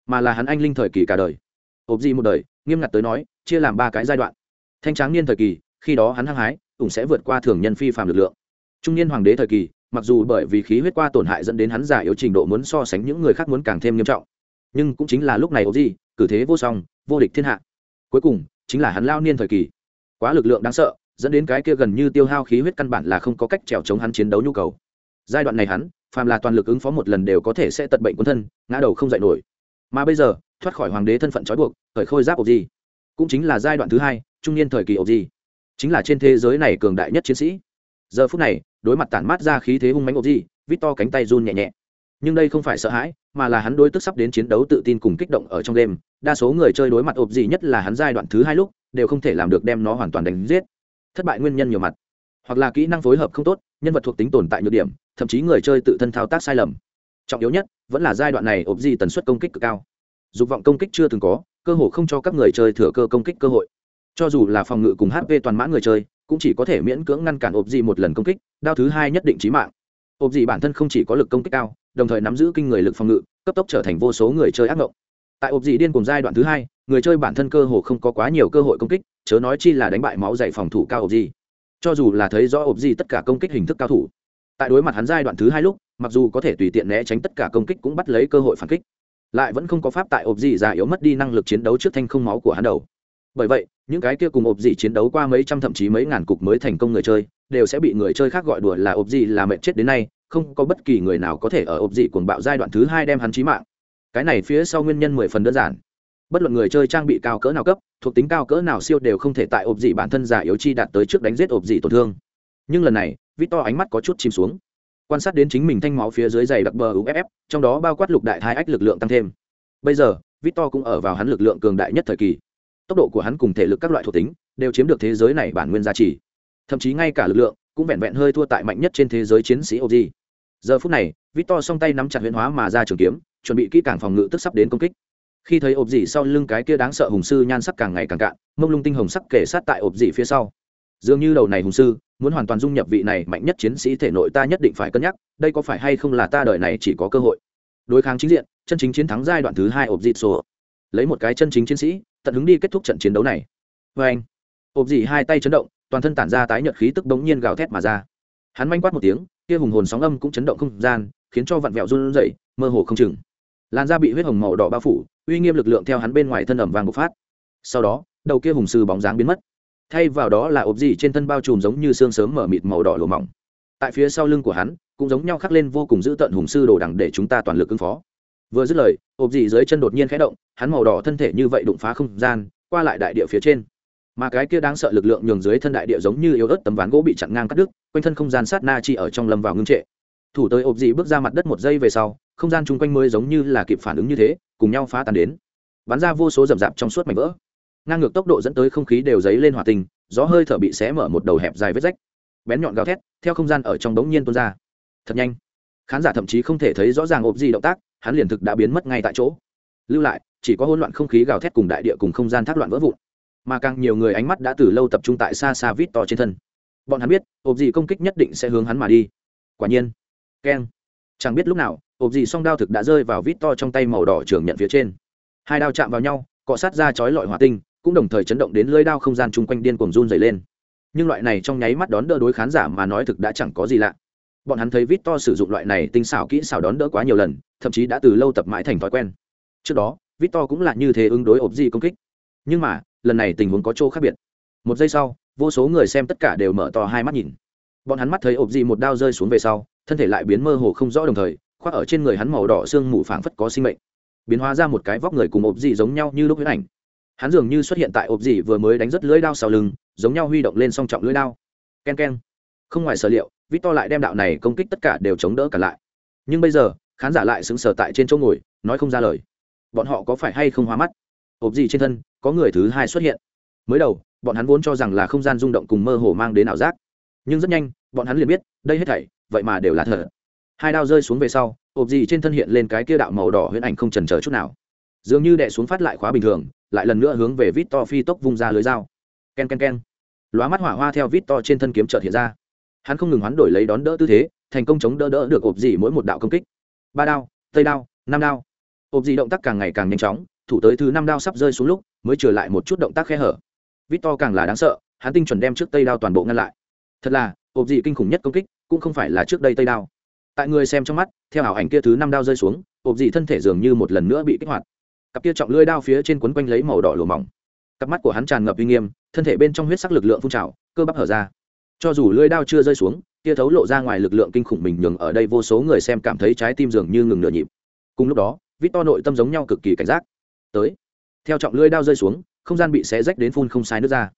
mà là hắn anh linh thời kỳ cả đời. Ô di một đời, nghiêm ngặt tới nói, chia làm ba cái giai đoạn. Thanh tráng niên thời kỳ, khi đó hắn hăng hái, cũng sẽ vượt qua thường nhân phi phạm lực lượng. Trung niên hoàng đế thời kỳ mặc dù bởi vì khí huyết qua tổn hại dẫn đến hắn giả yếu trình độ muốn so sánh những người khác muốn càng thêm nghiêm trọng. Nhưng cũng chính là lúc này ấu gì cử thế vô song, vô địch thiên hạ. Cuối cùng, chính là hắn lao niên thời kỳ. Quá lực lượng đáng sợ, dẫn đến cái kia gần như tiêu hao khí huyết căn bản là không có cách trèo chống hắn chiến đấu nhu cầu. Giai đoạn này hắn, phàm là toàn lực ứng phó một lần đều có thể sẽ tật bệnh quân thân, ngã đầu không dậy nổi. Mà bây giờ, thoát khỏi hoàng đế thân phận trói buộc, khởi khôi giáp ộp gì cũng chính là giai đoạn thứ hai, trung niên thời kỳ ộp gì chính là trên thế giới này cường đại nhất chiến sĩ. Giờ phút này đối mặt tản mát ra khí thế hung mánh ộp gì vít to cánh tay run nhẹ nhẹ. Nhưng đây không phải sợ hãi, mà là hắn đối tức sắp đến chiến đấu tự tin cùng kích động ở trong đêm. Đa số người chơi đối mặt ộp gì nhất là hắn giai đoạn thứ hai lúc, đều không thể làm được đem nó hoàn toàn đánh giết. Thất bại nguyên nhân nhiều mặt. Hoặc là kỹ năng phối hợp không tốt, nhân vật thuộc tính tồn tại nhược điểm, thậm chí người chơi tự thân thao tác sai lầm. Trọng yếu nhất, vẫn là giai đoạn này ộp gì tần suất công kích cực cao. Dục vọng công kích chưa từng có, cơ hội không cho các người chơi thừa cơ công kích cơ hội. Cho dù là phòng ngự cùng hp toàn mã người chơi cũng chỉ có thể miễn cưỡng ngăn cản ộp dị một lần công kích, đao thứ hai nhất định trí mạng. Ộp dị bản thân không chỉ có lực công kích cao, đồng thời nắm giữ kinh người lực phòng ngự, cấp tốc trở thành vô số người chơi ác mộng tại ộp dị điên cùng giai đoạn thứ hai, người chơi bản thân cơ hồ không có quá nhiều cơ hội công kích, chớ nói chi là đánh bại máu dày phòng thủ cao ộp dị cho dù là thấy rõ ộp dị tất cả công kích hình thức cao thủ, tại đối mặt hắn giai đoạn thứ hai lúc, mặc dù có thể tùy tiện né tránh tất cả công kích cũng bắt lấy cơ hội phản kích, lại vẫn không có pháp tại ộp dị già yếu mất đi năng lực chiến đấu trước thanh không máu của hắn đầu. Bởi vậy những cái kia cùng ộp dị chiến đấu qua mấy trăm thậm chí mấy ngàn cục mới thành công người chơi, đều sẽ bị người chơi khác gọi đùa là ộp dị là mệnh chết đến nay, không có bất kỳ người nào có thể ở ộp dị cuồng bạo giai đoạn thứ hai đem hắn chí mạng. Cái này phía sau nguyên nhân mười phần đơn giản. Bất luận người chơi trang bị cao cỡ nào cấp, thuộc tính cao cỡ nào siêu đều không thể tại ộp dị bản thân giả yếu chi đạt tới trước đánh giết ộp dị tổn thương. Nhưng lần này vít to ánh mắt có chút chìm xuống. Quan sát đến chính mình thanh máu phía dưới dày đặc bờ uff trong đó bao quát lục đại thái ách lực lượng tăng thêm. Bây giờ vít to cũng ở vào hắn lực lượng cường đại nhất thời kỳ tốc độ của hắn cùng thể lực các loại thuộc tính đều chiếm được thế giới này bản nguyên giá trị thậm chí ngay cả lực lượng cũng vẹn vẹn hơi thua tại mạnh nhất trên thế giới chiến sĩ OG. giờ phút này, Victor song tay nắm chặt huyền hóa mà ra trường kiếm, chuẩn bị kỹ càng phòng ngự tức sắp đến công kích. Khi thấy ộp dị sau lưng cái kia đáng sợ hùng sư nhan sắc càng ngày càng cạn, mông lung tinh hồng sắc kể sát tại ộp dị phía sau. Dường như đầu này hùng sư muốn hoàn toàn dung nhập vị này mạnh nhất chiến sĩ thể nội ta nhất định phải cân nhắc, đây có phải hay không là ta đời này chỉ có cơ hội. Đối kháng chính diện, chân chính chiến thắng giai đoạn thứ hai ộp dị sổ lấy một cái chân chính chiến sĩ tận hứng đi kết thúc trận chiến đấu này. Vê anh, ộp dị hai tay chấn động, toàn thân tản ra tái nhợt khí tức bỗng nhiên gào thét mà ra. Hắn manh quát một tiếng, kia hùng hồn sóng âm cũng chấn động không gian, khiến cho vặn vẹo run rẩy, mơ hồ không chừng. Làn da bị huyết hồng màu đỏ bao phủ, uy nghiêm lực lượng theo hắn bên ngoài thân ẩm vàng bộc phát. Sau đó, đầu kia hùng sư bóng dáng biến mất. Thay vào đó là ộp dị trên thân bao trùm giống như xương sớm mở mịt màu đỏ lùa mỏng. Tại phía sau lưng của hắn, cũng giống nhau khắc lên vô cùng dữ tợn hùng sư đồ đằng để chúng ta toàn lực ứng phó vừa dứt lời, ộp dị dưới chân đột nhiên khẽ động, hắn màu đỏ thân thể như vậy đụng phá không gian, qua lại đại địa phía trên. Mà cái kia đáng sợ lực lượng nhường dưới thân đại địa giống như yếu ớt tấm ván gỗ bị chặn ngang cắt đứt, quanh thân không gian sát na chi ở trong lâm vào ngưng trệ. Thủ tới ộp dị bước ra mặt đất một giây về sau, không gian chung quanh mới giống như là kịp phản ứng như thế, cùng nhau phá tan đến. Bắn ra vô số rậm rạp trong suốt mảnh vỡ. Ngang ngược tốc độ dẫn tới không khí đều dấy lên hòa tình gió hơi thở bị xé mở một đầu hẹp dài vết rách. Bén nhọn gào thét, theo không gian ở trong đống nhiên tuôn ra. Thật nhanh. Khán giả thậm chí không thể thấy rõ ràng ộp gì động tác hắn liền thực đã biến mất ngay tại chỗ. Lưu lại, chỉ có hỗn loạn không khí gào thét cùng đại địa cùng không gian thác loạn vỡ vụn. Mà càng nhiều người ánh mắt đã từ lâu tập trung tại xa xa vít to trên thân. Bọn hắn biết, ộp gì công kích nhất định sẽ hướng hắn mà đi. Quả nhiên. Keng. Chẳng biết lúc nào, ộp gì song đao thực đã rơi vào vít to trong tay màu đỏ trường nhận phía trên. Hai đao chạm vào nhau, cọ sát ra chói lọi hỏa tinh, cũng đồng thời chấn động đến lưới đao không gian chung quanh điên cuồng run dày lên. Nhưng loại này trong nháy mắt đón đỡ đối khán giả mà nói thực đã chẳng có gì lạ bọn hắn thấy vít to sử dụng loại này tinh xảo kỹ xảo đón đỡ quá nhiều lần, thậm chí đã từ lâu tập mãi thành thói quen. Trước đó vít to cũng là như thế ứng đối ộp gì công kích. Nhưng mà, lần này tình huống có chỗ khác biệt. Một giây sau, vô số người xem tất cả đều mở to hai mắt nhìn. Bọn hắn mắt thấy ộp gì một đao rơi xuống về sau, thân thể lại biến mơ hồ không rõ đồng thời, khoác ở trên người hắn màu đỏ xương mù phảng phất có sinh mệnh. Biến hóa ra một cái vóc người cùng ộp dị giống nhau như lúc huyết ảnh. Hắn dường như xuất hiện tại ộp dị vừa mới đánh rất lưỡi đao sau lưng, giống nhau huy động lên song trọng lưỡi đao. K e n k e n không ngoài sở liệu vít to lại đem đạo này công kích tất cả đều chống đỡ cả lại. Nhưng bây giờ, khán giả lại sững sờ tại trên chỗ ngồi, nói không ra lời. Bọn họ có phải hay không hóa mắt? Ộp gì trên thân, có người thứ hai xuất hiện. Mới đầu, bọn hắn vốn cho rằng là không gian rung động cùng mơ hồ mang đến ảo giác. Nhưng rất nhanh, bọn hắn liền biết, đây hết thảy, vậy mà đều là thật. Hai đao rơi xuống về sau ộp gì trên thân hiện lên cái kia đạo màu đỏ huyễn ảnh không trần chờ chút nào. Dường như đệ xuống phát lại khóa bình thường, lại lần nữa hướng về vít to phi tốc vung ra lưới dao. K e n k e n k e n lóa mắt hỏa hoa theo vít to trên thân kiếm trợt hiện ra hắn không ngừng hoán đổi lấy đón đỡ tư thế, thành công chống đỡ đỡ được ộp gì mỗi một đạo công kích. Ba đao, tây đao, năm đao. Ộp gì động tác càng ngày càng nhanh chóng, thủ tới thứ năm đao sắp rơi xuống lúc, mới trở lại một chút động tác khe hở. Vít to càng là đáng sợ, hắn tinh chuẩn đem trước tây đao toàn bộ ngăn lại. Thật là, ộp gì kinh khủng nhất công kích, cũng không phải là trước đây tây đao. Tại người xem trong mắt, theo ảo ảnh kia thứ năm đao rơi xuống, ộp dì thân thể dường như một lần nữa bị kích hoạt. Cặp kia trọng lưỡi đao phía trên quấn quanh lấy màu đỏ lùa mỏng. Cặp mắt của hắn tràn ngập uy nghiêm, thân thể bên trong huyết sắc lực lượng phun trào, cơ bắp hở ra cho dù lưỡi đao chưa rơi xuống, tia thấu lộ ra ngoài lực lượng kinh khủng mình nhường ở đây vô số người xem cảm thấy trái tim dường như ngừng nửa nhịp. Cùng lúc đó vít to nội tâm giống nhau cực kỳ cảnh giác. Tới. Theo trọng lưỡi đao rơi xuống, không gian bị xé rách đến phun không sai nước ra.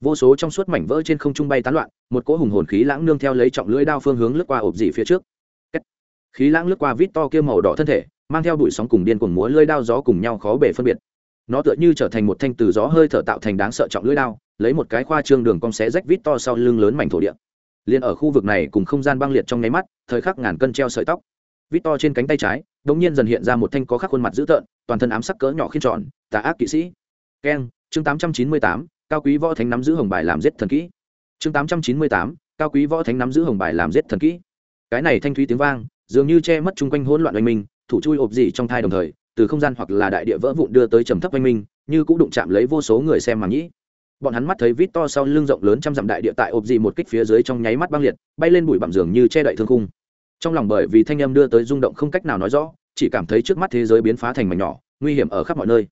Vô số trong suốt mảnh vỡ trên không trung bay tán loạn, một cỗ hùng hồn khí lãng nương theo lấy trọng lưỡi đao phương hướng lướt qua ộp dị phía trước. Khí lãng lướt qua vít to kia màu đỏ thân thể, mang theo bụi sóng cùng điên cuồng múa lưỡi đao gió cùng nhau khó bể phân biệt nó tựa như trở thành một thanh từ gió hơi thở tạo thành đáng sợ trọng lưỡi đao, lấy một cái khoa trương đường cong xé rách vít to sau lưng lớn mảnh thổ địa. Liền ở khu vực này cùng không gian băng liệt trong nháy mắt, thời khắc ngàn cân treo sợi tóc. Vít to trên cánh tay trái đ ỗ n g nhiên dần hiện ra một thanh có khắc khuôn mặt dữ tợn, toàn thân ám sắc cỡ nhỏ khiên tròn, tà ác kỵ sĩ. Keng, chương tám trăm chín mươi tám, cao quý võ thánh nắm giữ hồng bài làm giết thần kỹ. Chương tám trăm chín mươi tám, cao quý võ thánh nắm giữ hồng bài làm giết thần kỹ. Cái này thanh thúy tiếng vang, dường như che mất chung quanh hỗn loạn oanh minh, thủ chui ộp dị trong thai đồng thời từ không gian hoặc là đại địa vỡ vụn đưa tới trầm thấp oanh minh, như cũng đụng chạm lấy vô số người xem mà nhĩ bọn hắn mắt thấy vít to sau lưng rộng lớn trăm dặm đại địa tại ộp dị một kích phía dưới trong nháy mắt băng liệt, bay lên bụi bặm dường như che đậy thương khung. Trong lòng bởi vì thanh âm đưa tới rung động không cách nào nói rõ, chỉ cảm thấy trước mắt thế giới biến phá thành mảnh nhỏ, nguy hiểm ở khắp mọi nơi.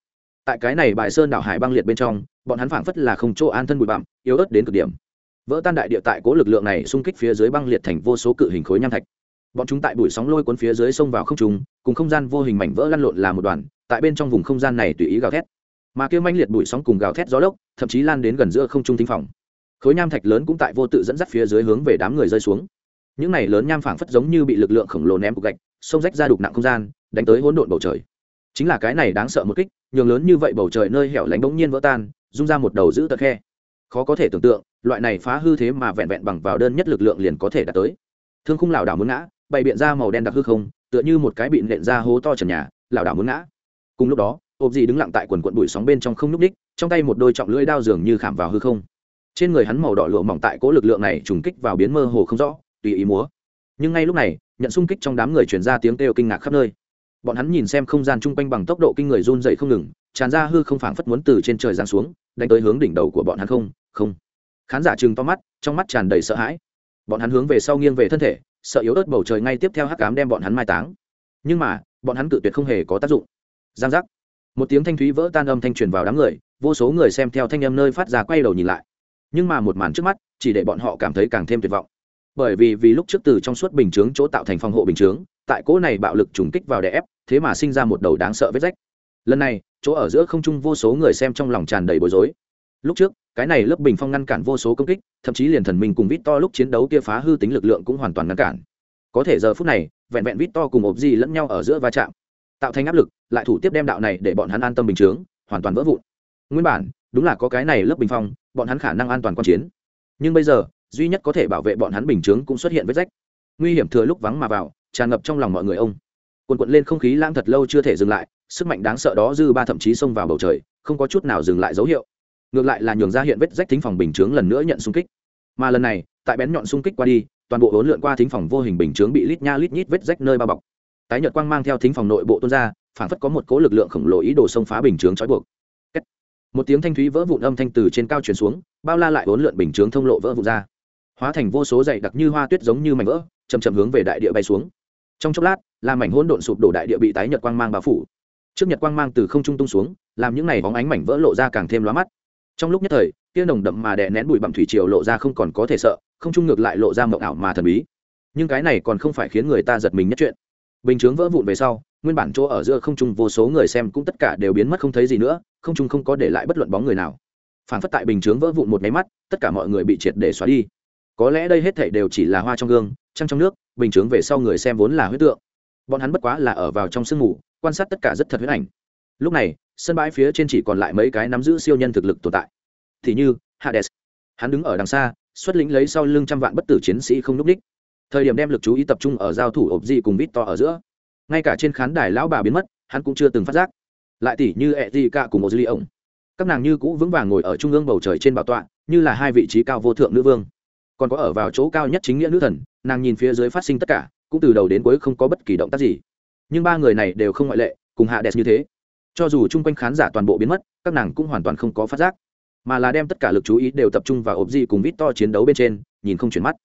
Tại cái này bài sơn đảo hải băng liệt bên trong, bọn hắn phảng phất là không chỗ an thân bụi bặm, yếu ớt đến cực điểm. Vỡ tan đại địa tại cố lực lượng này xung kích phía dưới băng liệt thành vô số cự hình khối nham thạch bọn chúng tại bụi sóng lôi cuốn phía dưới sông vào không trùng cùng không gian vô hình mảnh vỡ lăn lộn là một đoàn, tại bên trong vùng không gian này tùy ý gào thét. Mà kêu manh liệt bụi sóng cùng gào thét gió lốc, thậm chí lan đến gần giữa không trung thính phòng. Khối nham thạch lớn cũng tại vô tự dẫn dắt phía dưới hướng về đám người rơi xuống. Những này lớn nham phảng phất giống như bị lực lượng khổng lồ ném cục gạch, xông rách ra đục nặng không gian, đánh tới hỗn độn bầu trời. Chính là cái này đáng sợ một kích, nhường lớn như vậy bầu trời nơi hẻo lánh bỗng nhiên vỡ tan, rung ra một đầu giữ tật khe. Khó có thể tưởng tượng, loại này phá hư thế mà vẹn vẹn bằng vào đơn nhất lực lượng liền có thể đạt tới. Thương khung lảo đảo muốn ngã bày biện ra màu đen đặc hư không, tựa như một cái bị nện ra hố to trần nhà, lảo đảo muốn ngã. Cùng lúc đó, ộp dì đứng lặng tại quần quận bụi sóng bên trong không nhúc ních trong tay một đôi trọng lưỡi đao dường như khảm vào hư không. Trên người hắn màu đỏ lụa mỏng tại cỗ lực lượng này trùng kích vào biến mơ hồ không rõ, tùy ý múa. Nhưng ngay lúc này, nhận xung kích trong đám người truyền ra tiếng kêu kinh ngạc khắp nơi. Bọn hắn nhìn xem không gian chung quanh bằng tốc độ kinh người run dậy không ngừng, tràn ra hư không phảng phất muốn từ trên trời giáng xuống, đánh tới hướng đỉnh đầu của bọn hắn không không. Khán giả chừng to mắt, trong mắt tràn đầy sợ hãi. Bọn hắn hướng về sau nghiêng về thân thể sợ yếu ớt bầu trời ngay tiếp theo hắc cám đem bọn hắn mai táng. Nhưng mà, bọn hắn cự tuyệt không hề có tác dụng. Giang giác. Một tiếng thanh thúy vỡ tan âm thanh truyền vào đám người, vô số người xem theo thanh âm nơi phát ra quay đầu nhìn lại. Nhưng mà một màn trước mắt, chỉ để bọn họ cảm thấy càng thêm tuyệt vọng. Bởi vì vì lúc trước từ trong suốt bình chướng chỗ tạo thành phòng hộ bình chướng, tại cỗ này bạo lực trùng kích vào đè ép, thế mà sinh ra một đầu đáng sợ vết rách. Lần này, chỗ ở giữa không trung vô số người xem trong lòng tràn đầy bối rối. Lúc trước cái này lớp bình phong ngăn cản vô số công kích, thậm chí liền thần minh cùng vít to lúc chiến đấu kia phá hư tính lực lượng cũng hoàn toàn ngăn cản. Có thể giờ phút này, vẹn vẹn vít to cùng ộp gì lẫn nhau ở giữa va chạm, tạo thành áp lực, lại thủ tiếp đem đạo này để bọn hắn an tâm bình chướng, hoàn toàn vỡ vụn. Nguyên bản, đúng là có cái này lớp bình phong, bọn hắn khả năng an toàn quan chiến. Nhưng bây giờ, duy nhất có thể bảo vệ bọn hắn bình chướng cũng xuất hiện vết rách. Nguy hiểm thừa lúc vắng mà vào, tràn ngập trong lòng mọi người ông. Quần quận lên không khí lãng thật lâu chưa thể dừng lại, sức mạnh đáng sợ đó dư ba thậm chí xông vào bầu trời, không có chút nào dừng lại dấu hiệu ngược lại là nhường ra hiện vết rách thính phòng bình chướng lần nữa nhận xung kích. Mà lần này, tại bén nhọn xung kích qua đi, toàn bộ hỗn lượn qua thính phòng vô hình bình chướng bị lít nha lít nhít vết rách nơi bao bọc. Tái nhợt quang mang theo thính phòng nội bộ tuôn ra phản phất có một cố lực lượng khổng lồ ý đồ xông phá bình chướng trói buộc. Một tiếng thanh thúy vỡ vụn âm thanh từ trên cao truyền xuống, bao la lại hỗn lượn bình chướng thông lộ vỡ vụn ra. Hóa thành vô số dày đặc như hoa tuyết giống như mảnh vỡ chầm chậm hướng về đại địa bay xuống. Trong chốc lát, làm mảnh hỗn độn sụp đổ đại địa bị tái nhật quang mang bao phủ. Trước nhật quang mang từ không trung tung xuống, làm những này bóng ánh mảnh vỡ lộ ra càng thêm lóa mắt trong lúc nhất thời, tia nồng đậm mà đè nén bụi bặm thủy triều lộ ra không còn có thể sợ, không trung ngược lại lộ ra mộng ảo mà thần bí. Nhưng cái này còn không phải khiến người ta giật mình nhất chuyện. Bình chướng vỡ vụn về sau, nguyên bản chỗ ở giữa không trung vô số người xem cũng tất cả đều biến mất không thấy gì nữa, không trung không có để lại bất luận bóng người nào. Phản phất tại bình chướng vỡ vụn một máy mắt, tất cả mọi người bị triệt để xóa đi. Có lẽ đây hết thảy đều chỉ là hoa trong gương, trăng trong nước, bình chướng về sau người xem vốn là huyết tượng. Bọn hắn bất quá là ở vào trong sương mù, quan sát tất cả rất thật huyết ảnh lúc này, sân bãi phía trên chỉ còn lại mấy cái nắm giữ siêu nhân thực lực tồn tại. Thì như, hades. Hắn đứng ở đằng xa, xuất lĩnh lấy sau lưng trăm vạn bất tử chiến sĩ không n ú c đích. Thời điểm đem lực chú ý tập trung ở giao thủ ộp di cùng vít to ở giữa. Ngay cả trên khán đài lão bà biến mất, hắn cũng chưa từng phát giác. Lại tỉ như ẹ di ca cùng một dư ly ổng các nàng như cũ vững vàng ngồi ở trung ương bầu trời trên bảo tọa, như là hai vị trí cao vô thượng nữ vương. Còn có ở vào chỗ cao nhất chính nghĩa nữ thần, nàng nhìn phía dưới phát sinh tất cả, cũng từ đầu đến cuối không có bất kỳ động tác gì. Nhưng ba người này đều không ngoại lệ, cùng hạ đẹp như thế cho dù chung quanh khán giả toàn bộ biến mất, các nàng cũng hoàn toàn không có phát giác, mà là đem tất cả lực chú ý đều tập trung vào ộp dị cùng vít to chiến đấu bên trên, nhìn không chuyển mắt.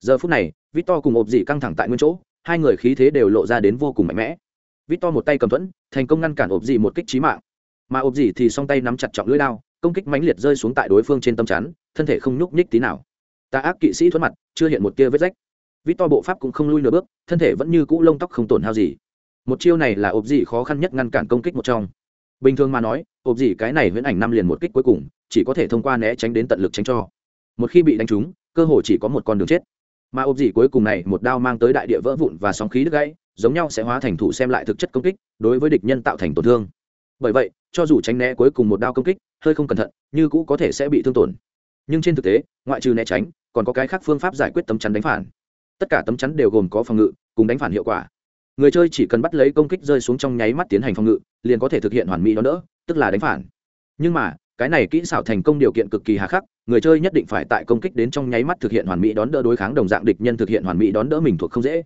Giờ phút này vít to cùng ộp dị căng thẳng tại nguyên chỗ, hai người khí thế đều lộ ra đến vô cùng mạnh mẽ. Vít to một tay cầm thuẫn, thành công ngăn cản ộp dị một kích trí mạng, mà ộp dị thì song tay nắm chặt trọng lưỡi đao, công kích mãnh liệt rơi xuống tại đối phương trên tâm chắn, thân thể không nhúc nhích tí nào. Ta ác kỵ sĩ thuẫn mặt, chưa hiện một tia vết rách. Vít to bộ pháp cũng không lui nửa bước, thân thể vẫn như cũ lông tóc không tổn hao gì một chiêu này là ộp dị khó khăn nhất ngăn cản công kích một trong. Bình thường mà nói ộp dị cái này huyễn ảnh năm liền một kích cuối cùng, chỉ có thể thông qua né tránh đến tận lực tránh cho. Một khi bị đánh trúng, cơ hội chỉ có một con đường chết. Mà ộp dị cuối cùng này, một đao mang tới đại địa vỡ vụn và sóng khí đứt gãy, giống nhau sẽ hóa thành thủ xem lại thực chất công kích, đối với địch nhân tạo thành tổn thương. Bởi vậy, cho dù tránh né cuối cùng một đao công kích, hơi không cẩn thận, như cũ có thể sẽ bị thương tổn. Nhưng trên thực tế, ngoại trừ né tránh, còn có cái khác phương pháp giải quyết tấm chắn đánh phản. Tất cả tấm chắn đều gồm có phòng ngự, cùng đánh phản hiệu quả người chơi chỉ cần bắt lấy công kích rơi xuống trong nháy mắt tiến hành phòng ngự, liền có thể thực hiện hoàn mỹ đó nữa tức là đánh phản. Nhưng mà, cái này kỹ xảo thành công điều kiện cực kỳ hà khắc, người chơi nhất định phải tại công kích đến trong nháy mắt thực hiện hoàn mỹ đón đỡ đối kháng đồng dạng địch nhân thực hiện hoàn mỹ đón đỡ mình thuộc không dễ.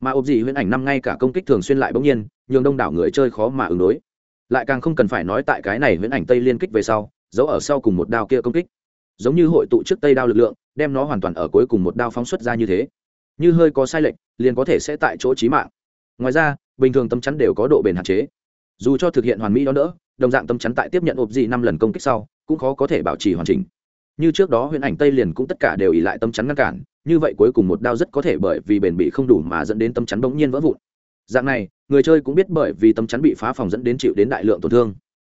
Mà ốp gì huyễn ảnh năm ngay cả công kích thường xuyên lại bỗng nhiên, nhường đông đảo người chơi khó mà ứng đối. Lại càng không cần phải nói tại cái này huyễn ảnh tây liên kích về sau, giấu ở sau cùng một đao kia công kích. Giống như hội tụ trước tây đao lực lượng, đem nó hoàn toàn ở cuối cùng một đao phóng xuất ra như thế. Như hơi có sai lệch, liền có thể sẽ tại chỗ trí mạng ngoài ra, bình thường tấm chắn đều có độ bền hạn chế. Dù cho thực hiện hoàn mỹ đó nữa, đồng dạng tấm chắn tại tiếp nhận ộp dị năm lần công kích sau, cũng khó có thể bảo trì hoàn chỉnh. Như trước đó huyễn ảnh tây liền cũng tất cả đều ỉ lại tấm chắn ngăn cản, như vậy cuối cùng một đao rất có thể bởi vì bền bị không đủ mà dẫn đến tấm chắn bỗng nhiên vỡ vụn. Dạng này, người chơi cũng biết bởi vì tấm chắn bị phá phòng dẫn đến chịu đến đại lượng tổn thương.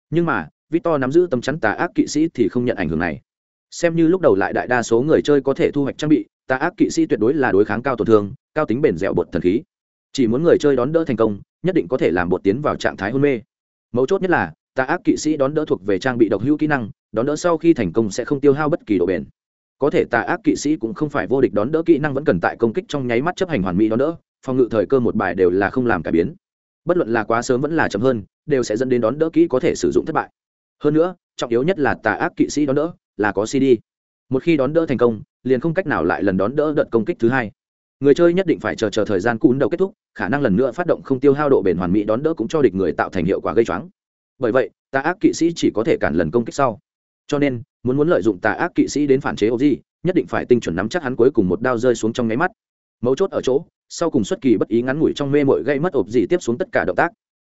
Nhưng mà, victor nắm giữ tấm chắn tà ác kỵ sĩ thì không nhận ảnh hưởng này. Xem như lúc đầu lại đại đa số người chơi có thể thu hoạch trang bị, tà ác kỵ sĩ tuyệt đối là đối kháng cao tổn thương, cao tính bền dẻo bột thần khí chỉ muốn người chơi đón đỡ thành công, nhất định có thể làm bột tiến vào trạng thái hôn mê. Mấu chốt nhất là, tà ác kỵ sĩ đón đỡ thuộc về trang bị độc hữu kỹ năng, đón đỡ sau khi thành công sẽ không tiêu hao bất kỳ độ bền. Có thể tà ác kỵ sĩ cũng không phải vô địch đón đỡ kỹ năng vẫn cần tại công kích trong nháy mắt chấp hành hoàn mỹ đón đỡ, phòng ngự thời cơ một bài đều là không làm cải biến. Bất luận là quá sớm vẫn là chậm hơn, đều sẽ dẫn đến đón đỡ kỹ có thể sử dụng thất bại. Hơn nữa, trọng yếu nhất là tà ác kỵ sĩ đón đỡ là có cd một khi đón đỡ thành công, liền không cách nào lại lần đón đỡ đợt công kích thứ hai người chơi nhất định phải chờ chờ thời gian cún đầu kết thúc, khả năng lần nữa phát động không tiêu hao độ bền hoàn mỹ đón đỡ cũng cho địch người tạo thành hiệu quả gây choáng. Bởi vậy, tà ác kỵ sĩ chỉ có thể cản lần công kích sau. Cho nên, muốn muốn lợi dụng tà ác kỵ sĩ đến phản chế ô di nhất định phải tinh chuẩn nắm chắc hắn cuối cùng một đao rơi xuống trong nháy mắt. Mấu chốt ở chỗ, sau cùng xuất kỳ bất ý ngắn ngủi trong mê mội gây mất ộp gì tiếp xuống tất cả động tác,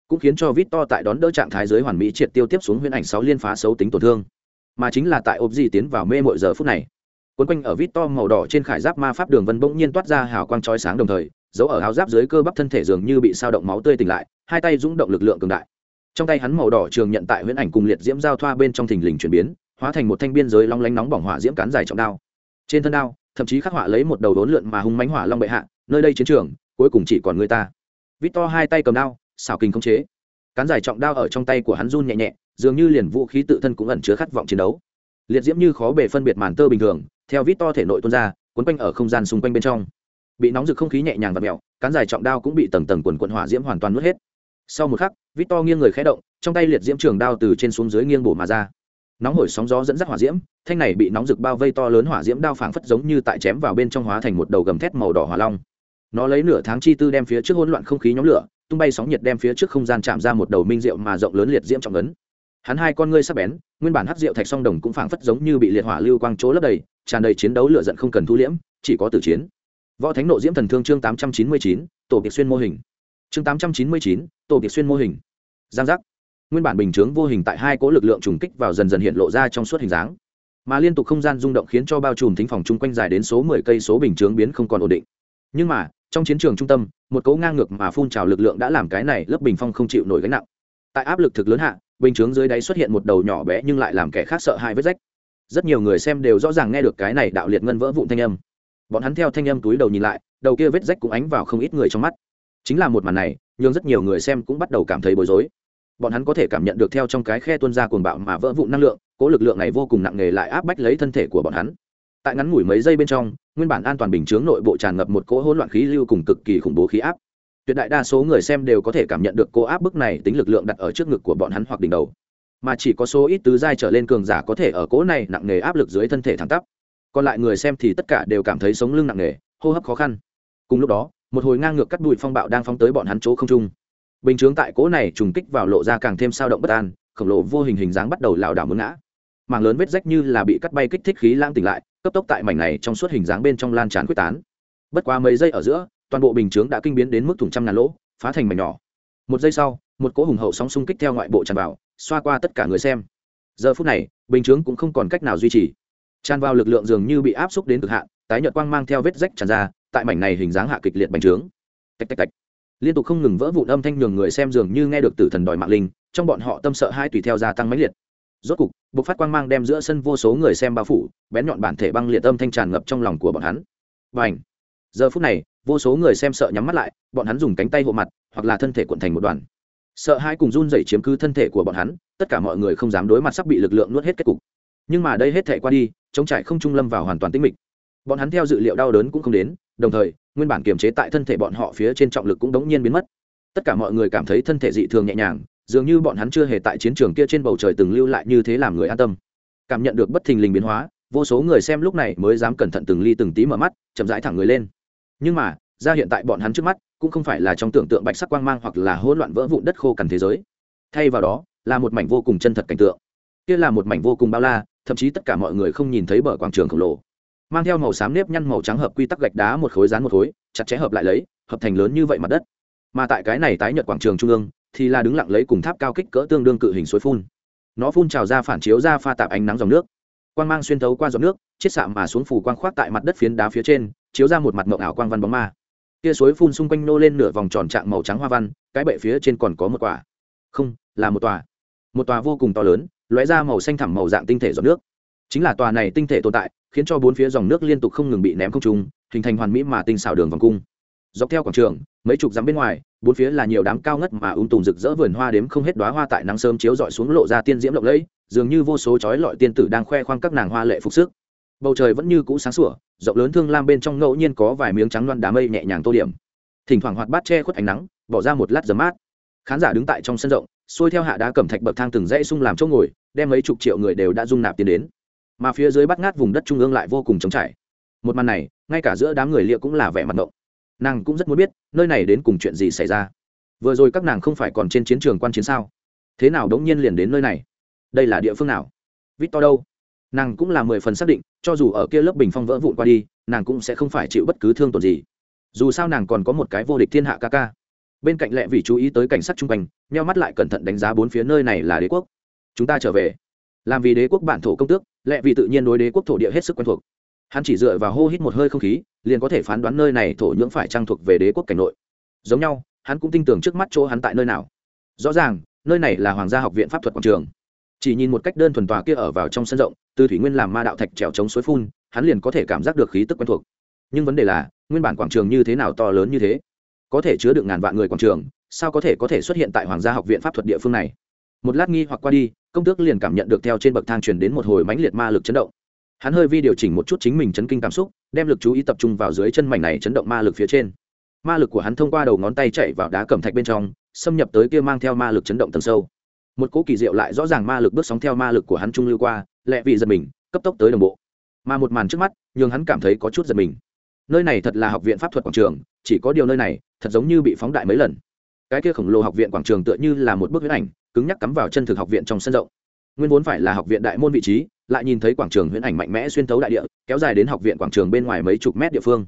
cũng khiến cho vít to tại đón đỡ trạng thái giới hoàn mỹ triệt tiêu tiếp xuống huyễn ảnh sáu liên phá xấu tính tổn thương. Mà chính là tại ộp gì tiến vào mê mội giờ phút này quấn quanh ở vít to màu đỏ trên khải giáp ma pháp đường vân bỗng nhiên toát ra hào quang trói sáng đồng thời giấu ở áo giáp dưới cơ bắp thân thể dường như bị sao động máu tươi tỉnh lại, hai tay rung động lực lượng cường đại. Trong tay hắn màu đỏ trường nhận tại huyễn ảnh cùng liệt diễm giao thoa bên trong thình lình chuyển biến, hóa thành một thanh biên giới long lánh nóng bỏng hỏa diễm cán dài trọng đao. Trên thân đao, thậm chí khắc họa lấy một đầu đốn lượn mà hung mánh hỏa long bệ hạ, nơi đây chiến trường, cuối cùng chỉ còn người ta. Vít to hai tay cầm đao, xảo kinh không chế. Cán dài trọng đao ở trong tay của hắn run nhẹ nhẹ, dường như liền vũ khí tự thân cũng ẩn chứa khát vọng chiến đấu. Liệt diễm như khó bề phân biệt màn tơ bình thường theo vít to thể nội tuôn ra, cuốn quanh ở không gian xung quanh bên trong. Bị nóng rực không khí nhẹ nhàng và mẹo, cán dài trọng đao cũng bị tầng tầng quần quận hỏa diễm hoàn toàn nuốt hết. Sau một khắc, vít to nghiêng người khé động, trong tay liệt diễm trường đao từ trên xuống dưới nghiêng bổ mà ra. Nóng hổi sóng gió dẫn dắt hỏa diễm, thanh này bị nóng rực bao vây to lớn hỏa diễm đao phảng phất giống như tại chém vào bên trong hóa thành một đầu gầm thét màu đỏ hỏa long. Nó lấy nửa tháng chi tư đem phía trước hỗn loạn không khí nhóm lửa, tung bay sóng nhiệt đem phía trước không gian chạm ra một đầu minh rượu mà rộng lớn liệt diễm trọng ấn hắn hai con ngươi sắp bén, nguyên bản hát rượu thạch song đồng cũng phảng phất giống như bị liệt hỏa lưu quang chỗ lấp đầy, tràn đầy chiến đấu lửa giận không cần thu liễm, chỉ có tử chiến. Võ thánh nộ diễm thần thương chương tám trăm chín mươi chín, tổ kiệt xuyên mô hình. Chương tám trăm chín mươi chín, tổ kiệt xuyên mô hình. Giang giác. Nguyên bản bình chướng vô hình tại hai cỗ lực lượng trùng kích vào dần dần hiện lộ ra trong suốt hình dáng. Mà liên tục không gian rung động khiến cho bao trùm thính phòng chung quanh dài đến số mười cây số bình chướng biến không còn ổn định. Nhưng mà, trong chiến trường trung tâm, một cấu ngang ngược mà phun trào lực lượng đã làm cái này lớp bình phong không chịu nổi gánh nặng. Tại áp lực thực lớn hạ bình chướng dưới đáy xuất hiện một đầu nhỏ bé nhưng lại làm kẻ khác sợ hai vết rách. Rất nhiều người xem đều rõ ràng nghe được cái này đạo liệt ngân vỡ vụn thanh âm. Bọn hắn theo thanh âm túi đầu nhìn lại, đầu kia vết rách cũng ánh vào không ít người trong mắt. Chính là một màn này nhưng rất nhiều người xem cũng bắt đầu cảm thấy bối rối. Bọn hắn có thể cảm nhận được theo trong cái khe tuôn ra cuồng bạo mà vỡ vụn năng lượng, cố lực lượng này vô cùng nặng nề lại áp bách lấy thân thể của bọn hắn. Tại ngắn ngủi mấy giây bên trong, nguyên bản an toàn bình chướng nội bộ tràn ngập một cỗ hỗn loạn khí lưu cùng cực kỳ khủng bố khí áp tuyệt đại đa số người xem đều có thể cảm nhận được cô áp bức này tính lực lượng đặt ở trước ngực của bọn hắn hoặc đỉnh đầu. Mà chỉ có số ít tứ giai trở lên cường giả có thể ở cỗ này nặng nề áp lực dưới thân thể thẳng tắp. Còn lại người xem thì tất cả đều cảm thấy sống lưng nặng nề, hô hấp khó khăn. Cùng lúc đó, một hồi ngang ngược cắt đùi phong bạo đang phóng tới bọn hắn chỗ không trung. Bình chướng tại cỗ này trùng kích vào lộ ra càng thêm sao động bất an, khổng lồ vô hình hình dáng bắt đầu lảo đảo mướn ngã. Mảng lớn vết rách như là bị cắt bay kích thích khí lang tỉnh lại, cấp tốc tại mảnh này trong suốt hình dáng bên trong lan tràn quyết tán. Bất quá mấy giây ở giữa toàn bộ bình chướng đã kinh biến đến mức thủng trăm ngàn lỗ, phá thành mảnh nhỏ. Một giây sau, một cỗ hùng hậu sóng xung kích theo ngoại bộ tràn vào, xoa qua tất cả người xem. Giờ phút này, bình chướng cũng không còn cách nào duy trì. Tràn vào lực lượng dường như bị áp xúc đến cực hạn, tái nhợt quang mang theo vết rách tràn ra, tại mảnh này hình dáng hạ kịch liệt bành trướng. Tạch tạch tạch. Liên tục không ngừng vỡ vụn âm thanh nhường người xem dường như nghe được tử thần đòi mạng linh, trong bọn họ tâm sợ hai tùy theo gia tăng mãnh liệt. Rốt cục, bộc phát quang mang đem giữa sân vô số người xem bao phủ, bén nhọn bản thể băng liệt âm thanh tràn ngập trong lòng của bọn hắn. Và ảnh giờ phút này vô số người xem sợ nhắm mắt lại, bọn hắn dùng cánh tay hộ mặt, hoặc là thân thể cuộn thành một đoàn. Sợ hai cùng run dày chiếm cứ thân thể của bọn hắn, tất cả mọi người không dám đối mặt sắp bị lực lượng nuốt hết kết cục. Nhưng mà đây hết thể qua đi chống trải không trung lâm vào hoàn toàn tĩnh mịch. Bọn hắn theo dự liệu đau đớn cũng không đến, đồng thời, nguyên bản kiềm chế tại thân thể bọn họ phía trên trọng lực cũng đống nhiên biến mất. Tất cả mọi người cảm thấy thân thể dị thường nhẹ nhàng, dường như bọn hắn chưa hề tại chiến trường kia trên bầu trời từng lưu lại như thế làm người an tâm. Cảm nhận được bất thình lình biến hóa, vô số người xem lúc này mới dám cẩn thận từng ly từng tí mở mắt, chậm rãi thẳng người lên nhưng mà, ra hiện tại bọn hắn trước mắt, cũng không phải là trong tưởng tượng bạch sắc quang mang hoặc là hỗn loạn vỡ vụn đất khô cằn thế giới. Thay vào đó, là một mảnh vô cùng chân thật cảnh tượng. Kia là một mảnh vô cùng bao la, thậm chí tất cả mọi người không nhìn thấy bờ quảng trường khổng lồ. Mang theo màu xám nếp nhăn màu trắng hợp quy tắc gạch đá một khối rán một khối, chặt chẽ hợp lại lấy, hợp thành lớn như vậy mặt đất. Mà tại cái này tái nhật quảng trường trung ương, thì là đứng lặng lấy cùng tháp cao kích cỡ tương đương cự hình suối phun. Nó phun trào ra phản chiếu ra pha tạp ánh nắng dòng nước. Quang mang xuyên thấu qua dòng nước, chiết xạ mà xuống phủ quang khoác tại mặt đất phiến đá phía trên chiếu ra một mặt mộng ảo quang văn bóng ma. Kia suối phun xung quanh nô lên nửa vòng tròn trạng màu trắng hoa văn, cái bệ phía trên còn có một quả. Không, là một tòa. Một tòa vô cùng to lớn, lóe ra màu xanh thẳm màu dạng tinh thể giọt nước. Chính là tòa này tinh thể tồn tại, khiến cho bốn phía dòng nước liên tục không ngừng bị ném không trung, hình thành hoàn mỹ mà tinh xảo đường vòng cung. Dọc theo quảng trường, mấy chục dặm bên ngoài, bốn phía là nhiều đám cao ngất mà ung tùm rực rỡ vườn hoa đếm không hết đóa hoa tại nắng sớm chiếu rọi xuống lộ ra tiên diễm lộng lẫy, dường như vô số chói lọi tiên tử đang khoe khoang các nàng hoa lệ phục sức bầu trời vẫn như cũ sáng sủa, rộng lớn thương lam bên trong ngẫu nhiên có vài miếng trắng loan đá mây nhẹ nhàng tô điểm. Thỉnh thoảng hoạt bát che khuất ánh nắng, bỏ ra một lát giấm mát. Khán giả đứng tại trong sân rộng, xuôi theo hạ đá cẩm thạch bậc thang từng dãy sung làm chỗ ngồi, đem mấy chục triệu người đều đã dung nạp tiến đến. Mà phía dưới bắt ngát vùng đất trung ương lại vô cùng trống trải. Một màn này, ngay cả giữa đám người lia cũng là vẻ mặt động nàng cũng rất muốn biết, nơi này đến cùng chuyện gì xảy ra. Vừa rồi các nàng không phải còn trên chiến trường quan chiến sao? Thế nào đống nhiên liền đến nơi này? Đây là địa phương nào? Vít to đâu? Nàng cũng là mười phần xác định, cho dù ở kia lớp bình phong vỡ vụn qua đi, nàng cũng sẽ không phải chịu bất cứ thương tổn gì. Dù sao nàng còn có một cái vô địch thiên hạ ca ca. Bên cạnh lệ vì chú ý tới cảnh sát chung quanh neo mắt lại cẩn thận đánh giá bốn phía nơi này là đế quốc. Chúng ta trở về. Làm vì đế quốc bản thổ công tước lệ vì tự nhiên đối đế quốc thổ địa hết sức quen thuộc. Hắn chỉ dựa vào hô hít một hơi không khí, liền có thể phán đoán nơi này thổ nhưỡng phải trang thuộc về đế quốc cảnh nội. Giống nhau, hắn cũng tin tưởng trước mắt chỗ hắn tại nơi nào. Rõ ràng, nơi này là hoàng gia học viện pháp thuật quảng trường. Chỉ nhìn một cách đơn thuần tòa kia ở vào trong sân rộng từ thủy nguyên làm ma đạo thạch trèo chống suối phun, hắn liền có thể cảm giác được khí tức quen thuộc. Nhưng vấn đề là, nguyên bản quảng trường như thế nào to lớn như thế? Có thể chứa được ngàn vạn người quảng trường, sao có thể có thể xuất hiện tại hoàng gia học viện pháp thuật địa phương này? Một lát nghi hoặc qua đi, công tước liền cảm nhận được theo trên bậc thang truyền đến một hồi mãnh liệt ma lực chấn động. Hắn hơi vi điều chỉnh một chút chính mình chấn kinh cảm xúc, đem lực chú ý tập trung vào dưới chân mảnh này chấn động ma lực phía trên. Ma lực của hắn thông qua đầu ngón tay chạy vào đá cẩm thạch bên trong, xâm nhập tới kia mang theo ma lực chấn động tầng sâu một cỗ kỳ diệu lại rõ ràng ma lực bước sóng theo ma lực của hắn trung lưu qua, lẹ vị giật mình, cấp tốc tới đồng bộ. Mà một màn trước mắt, nhường hắn cảm thấy có chút giật mình. Nơi này thật là học viện pháp thuật quảng trường, chỉ có điều nơi này, thật giống như bị phóng đại mấy lần. Cái kia khổng lồ học viện quảng trường tựa như là một bức huyễn ảnh, cứng nhắc cắm vào chân thực học viện trong sân rộng. Nguyên vốn phải là học viện đại môn vị trí, lại nhìn thấy quảng trường huyễn ảnh mạnh mẽ xuyên thấu đại địa, kéo dài đến học viện quảng trường bên ngoài mấy chục mét địa phương.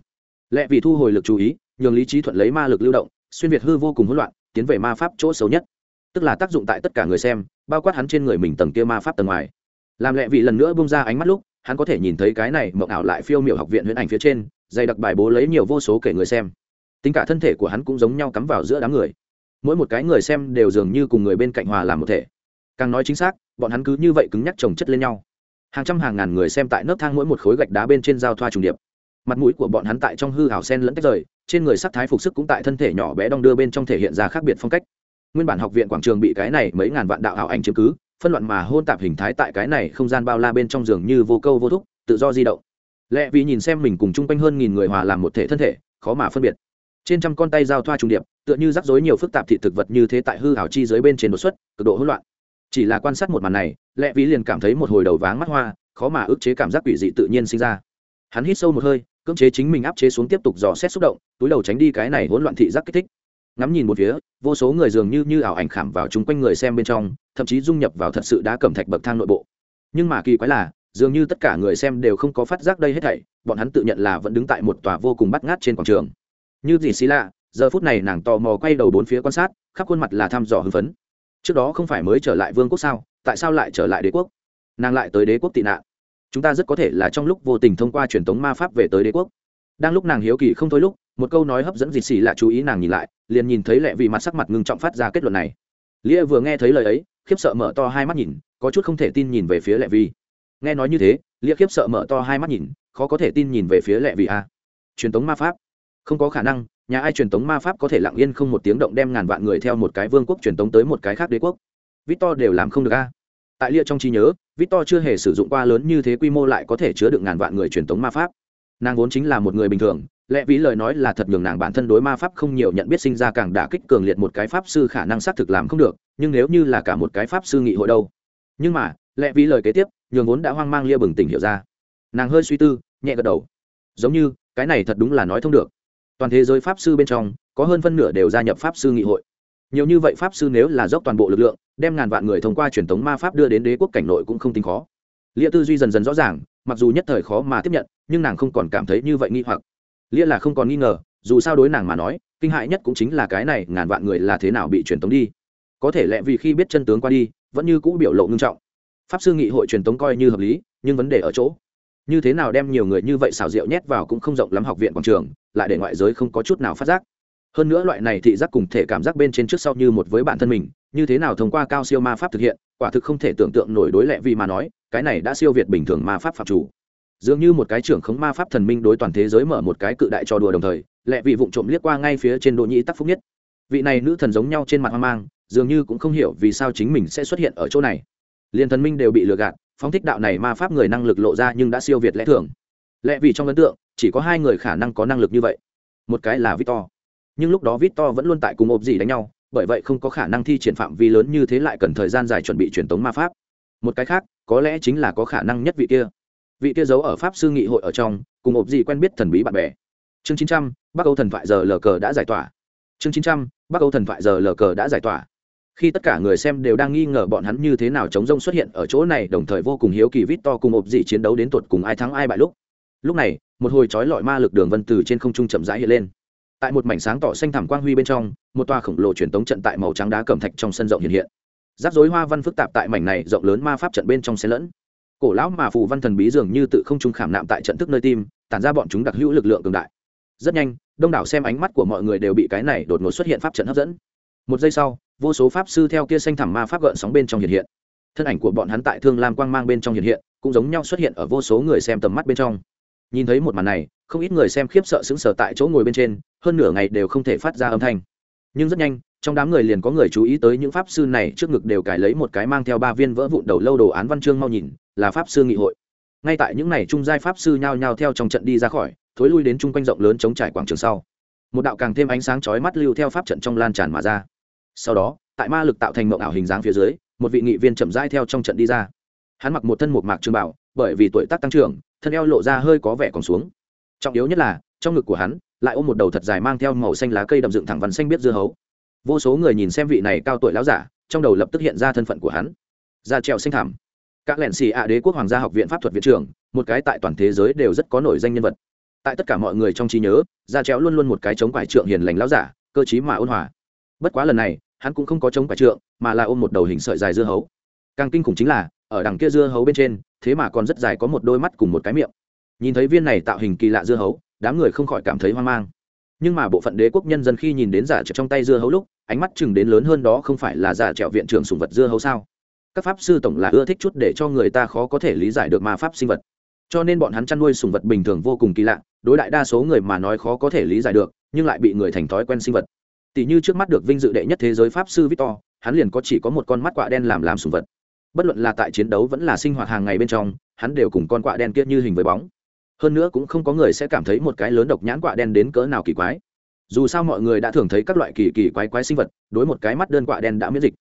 Lẽ vì thu hồi lực chú ý, nhường lý trí thuận lấy ma lực lưu động, xuyên việt hư vô cùng hỗn loạn, tiến về ma pháp chỗ xấu nhất tức là tác dụng tại tất cả người xem, bao quát hắn trên người mình tầng kia ma pháp tầng ngoài. Làm lẹ vị lần nữa bung ra ánh mắt lúc, hắn có thể nhìn thấy cái này mộng ảo lại phiêu miểu học viện huyễn ảnh phía trên, dày đặc bài bố lấy nhiều vô số kể người xem. Tính cả thân thể của hắn cũng giống nhau cắm vào giữa đám người. Mỗi một cái người xem đều dường như cùng người bên cạnh hòa làm một thể. Càng nói chính xác, bọn hắn cứ như vậy cứng nhắc trồng chất lên nhau. Hàng trăm hàng ngàn người xem tại nấc thang mỗi một khối gạch đá bên trên giao thoa trùng điệp. Mặt mũi của bọn hắn tại trong hư hào sen lẫn tách rời, trên người sắc thái phục sức cũng tại thân thể nhỏ bé đong đưa bên trong thể hiện ra khác biệt phong cách nguyên bản học viện quảng trường bị cái này mấy ngàn vạn đạo ảo ảnh chiếm cứ, phân loạn mà hôn tạp hình thái tại cái này không gian bao la bên trong giường như vô câu vô thúc, tự do di động. Lẽ vì nhìn xem mình cùng chung quanh hơn nghìn người hòa làm một thể thân thể, khó mà phân biệt. Trên trăm con tay giao thoa trùng điệp, tựa như rắc rối nhiều phức tạp thị thực vật như thế tại hư hảo chi dưới bên trên đột xuất, cực độ hỗn loạn. Chỉ là quan sát một màn này lẽ vì liền cảm thấy một hồi đầu váng mắt hoa, khó mà ức chế cảm giác quỷ dị tự nhiên sinh ra. Hắn hít sâu một hơi, cưỡng chế chính mình áp chế xuống tiếp tục dò xét xúc động, túi đầu tránh đi cái này hỗn loạn thị giác kích thích ngắm nhìn một phía, vô số người dường như như ảo ảnh khảm vào chung quanh người xem bên trong, thậm chí dung nhập vào thật sự đã cầm thạch bậc thang nội bộ. Nhưng mà kỳ quái là, dường như tất cả người xem đều không có phát giác đây hết thảy, bọn hắn tự nhận là vẫn đứng tại một tòa vô cùng bắt ngát trên quảng trường. Như gì xí lạ, giờ phút này nàng tò mò quay đầu bốn phía quan sát, khắp khuôn mặt là thăm dò hưng phấn. Trước đó không phải mới trở lại vương quốc sao, tại sao lại trở lại đế quốc? Nàng lại tới đế quốc tị nạn. Chúng ta rất có thể là trong lúc vô tình thông qua truyền thống ma pháp về tới đế quốc đang lúc nàng hiếu kỳ không thôi lúc, một câu nói hấp dẫn dịt xì lạ chú ý nàng nhìn lại, liền nhìn thấy lẹ vì mặt sắc mặt ngưng trọng phát ra kết luận này. Lia vừa nghe thấy lời ấy, khiếp sợ mở to hai mắt nhìn, có chút không thể tin nhìn về phía lẹ vi nghe nói như thế, lia khiếp sợ mở to hai mắt nhìn, khó có thể tin nhìn về phía lẹ vi a à. truyền thống ma pháp. Không có khả năng, nhà ai truyền thống ma pháp có thể lặng yên không một tiếng động đem ngàn vạn người theo một cái vương quốc truyền thống tới một cái khác đế quốc. Victor đều làm không được a tại lia trong trí nhớ, victor chưa hề sử dụng qua lớn như thế quy mô lại có thể chứa được ngàn vạn người truyền thống ma pháp nàng vốn chính là một người bình thường, lẽ ví lời nói là thật nhường nàng bản thân đối ma pháp không nhiều nhận biết sinh ra càng đả kích cường liệt một cái pháp sư khả năng xác thực làm không được, nhưng nếu như là cả một cái pháp sư nghị hội đâu? Nhưng mà, lẽ ví lời kế tiếp, nhường vốn đã hoang mang lia bừng tỉnh hiểu ra. Nàng hơi suy tư, nhẹ gật đầu. Giống như, cái này thật đúng là nói thông được. Toàn thế giới pháp sư bên trong, có hơn phân nửa đều gia nhập pháp sư nghị hội. Nhiều như vậy pháp sư nếu là dốc toàn bộ lực lượng, đem ngàn vạn người thông qua truyền thống ma pháp đưa đến đế quốc cảnh nội cũng không tính khó. Lia tư duy dần dần rõ ràng mặc dù nhất thời khó mà tiếp nhận, nhưng nàng không còn cảm thấy như vậy nghi hoặc. Lia là không còn nghi ngờ, dù sao đối nàng mà nói, kinh hại nhất cũng chính là cái này, ngàn vạn người là thế nào bị truyền tống đi. Có thể lẽ vì khi biết chân tướng qua đi, vẫn như cũ biểu lộ ngưng trọng. Pháp sư nghị hội truyền tống coi như hợp lý, nhưng vấn đề ở chỗ. Như thế nào đem nhiều người như vậy xảo diệu nhét vào cũng không rộng lắm học viện quảng trường, lại để ngoại giới không có chút nào phát giác. Hơn nữa loại này thị giác cùng thể cảm giác bên trên trước sau như một với bản thân mình, như thế nào thông qua cao siêu ma pháp thực hiện, quả thực không thể tưởng tượng nổi đối lệ vì mà nói cái này đã siêu việt bình thường ma pháp phạm chủ. Dường như một cái trưởng khống ma pháp thần minh đối toàn thế giới mở một cái cự đại cho đùa đồng thời lệ vị vụng trộm liếc qua ngay phía trên đỗ nhĩ tắc phúc nhất. Vị này nữ thần giống nhau trên mặt hoang mang, dường như cũng không hiểu vì sao chính mình sẽ xuất hiện ở chỗ này. Liền thần minh đều bị lừa gạt, phóng thích đạo này ma pháp người năng lực lộ ra nhưng đã siêu việt lẽ thường. Lẽ vì trong ấn tượng, chỉ có hai người khả năng có năng lực như vậy. Một cái là victor. Nhưng lúc đó victor vẫn luôn tại cùng ộp gì đánh nhau, bởi vậy không có khả năng thi triển phạm vi lớn như thế lại cần thời gian dài chuẩn bị truyền tống ma pháp. Một cái khác có lẽ chính là có khả năng nhất vị kia. Vị kia giấu ở pháp sư nghị hội ở trong, cùng ộp gì quen biết thần bí bạn bè. Chương chín trăm, bắc âu thần thoại giờ lờ cờ đã giải tỏa. Chương chín trăm, bắc âu thần thoại giờ lờ cờ đã giải tỏa. Khi tất cả người xem đều đang nghi ngờ bọn hắn như thế nào chống rông xuất hiện ở chỗ này, đồng thời vô cùng hiếu kỳ vít to cùng ộp dị chiến đấu đến tuột cùng ai thắng ai bại lúc. Lúc này, một hồi trói lọi ma lực đường vân từ trên không trung chậm rãi hiện lên. Tại một mảnh sáng tỏ xanh thảm quang huy bên trong, một tòa khổng lồ truyền tống trận tại màu trắng đá cẩm thạch trong sân rộng hiện hiện rắc rối hoa văn phức tạp tại mảnh này rộng lớn ma pháp trận bên trong xe lẫn. Cổ lão mà phù văn thần bí dường như tự không trung khảm nạm tại trận thức nơi tim, tản ra bọn chúng đặc hữu lực lượng cường đại. Rất nhanh, đông đảo xem ánh mắt của mọi người đều bị cái này đột ngột xuất hiện pháp trận hấp dẫn. Một giây sau, vô số pháp sư theo kia xanh thẳm ma pháp gợn sóng bên trong hiện hiện. Thân ảnh của bọn hắn tại thương lam quang mang bên trong hiện hiện, cũng giống nhau xuất hiện ở vô số người xem tầm mắt bên trong. Nhìn thấy một màn này, không ít người xem khiếp sợ sững sờ tại chỗ ngồi bên trên, hơn nửa ngày đều không thể phát ra âm thanh nhưng rất nhanh, trong đám người liền có người chú ý tới những pháp sư này trước ngực đều cài lấy một cái mang theo ba viên vỡ vụn đầu lâu đồ án văn chương mau nhìn, là pháp sư nghị hội. Ngay tại những này trung giai pháp sư nhao nhao theo trong trận đi ra khỏi, thối lui đến chung quanh rộng lớn chống trải quảng trường sau. Một đạo càng thêm ánh sáng chói mắt lưu theo pháp trận trong lan tràn mà ra. Sau đó, tại ma lực tạo thành mộng ảo hình dáng phía dưới, một vị nghị viên chậm rãi theo trong trận đi ra. Hắn mặc một thân một mạc trường bảo, bởi vì tuổi tác tăng trưởng, thân eo lộ ra hơi có vẻ còn xuống. Trọng yếu nhất là, trong ngực của hắn lại ôm một đầu thật dài mang theo màu xanh lá cây đậm dựng thẳng vằn xanh biết dưa hấu. Vô số người nhìn xem vị này cao tuổi lão giả, trong đầu lập tức hiện ra thân phận của hắn. Da trèo xanh thảm. Các lẻn xì ạ đế quốc hoàng gia học viện pháp thuật viện trưởng, một cái tại toàn thế giới đều rất có nổi danh nhân vật. Tại tất cả mọi người trong trí nhớ da trèo luôn luôn một cái chống quải trượng hiền lành lão giả, cơ chí mà ôn hòa. Bất quá lần này, hắn cũng không có chống quải trượng, mà là ôm một đầu hình sợi dài dưa hấu. Càng kinh khủng chính là, ở đằng kia dưa hấu bên trên, thế mà còn rất dài có một đôi mắt cùng một cái miệng. Nhìn thấy viên này tạo hình kỳ lạ dưa hấu đám người không khỏi cảm thấy hoang mang. Nhưng mà bộ phận đế quốc nhân dân khi nhìn đến giả trẹo trong tay dưa hấu lúc, ánh mắt chừng đến lớn hơn đó không phải là giả trẹo viện trưởng sùng vật dưa hấu sao? Các pháp sư tổng là ưa thích chút để cho người ta khó có thể lý giải được ma pháp sinh vật. Cho nên bọn hắn chăn nuôi sùng vật bình thường vô cùng kỳ lạ, đối đại đa số người mà nói khó có thể lý giải được, nhưng lại bị người thành thói quen sinh vật. Tỷ như trước mắt được vinh dự đệ nhất thế giới pháp sư victor, hắn liền có chỉ có một con mắt quạ đen làm làm sùng vật. Bất luận là tại chiến đấu vẫn là sinh hoạt hàng ngày bên trong, hắn đều cùng con quạ đen kia như hình với bóng hơn nữa cũng không có người sẽ cảm thấy một cái lớn độc nhãn quạ đen đến cỡ nào kỳ quái. Dù sao mọi người đã thường thấy các loại kỳ kỳ quái quái sinh vật, đối một cái mắt đơn quạ đen đã miễn dịch.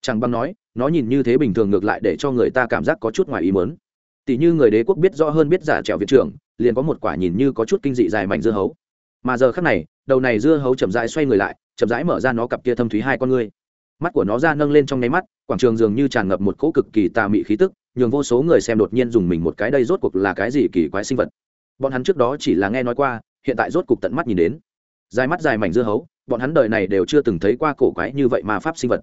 Chẳng băng nói, nó nhìn như thế bình thường ngược lại để cho người ta cảm giác có chút ngoài ý mớn tỷ như người đế quốc biết rõ hơn biết giả trèo viện trưởng, liền có một quả nhìn như có chút kinh dị dài mảnh dưa hấu. Mà giờ khắc này, đầu này dưa hấu chậm rãi xoay người lại, chậm rãi mở ra nó cặp kia thâm thúy hai con ngươi. Mắt của nó ra nâng lên trong nháy mắt, quảng trường dường như tràn ngập một cỗ cực kỳ tà mị khí tức, nhường vô số người xem đột nhiên dùng mình một cái đây rốt cuộc là cái gì kỳ quái sinh vật bọn hắn trước đó chỉ là nghe nói qua, hiện tại rốt cục tận mắt nhìn đến. Dài mắt dài mảnh dưa hấu, bọn hắn đời này đều chưa từng thấy qua cổ quái như vậy mà pháp sinh vật.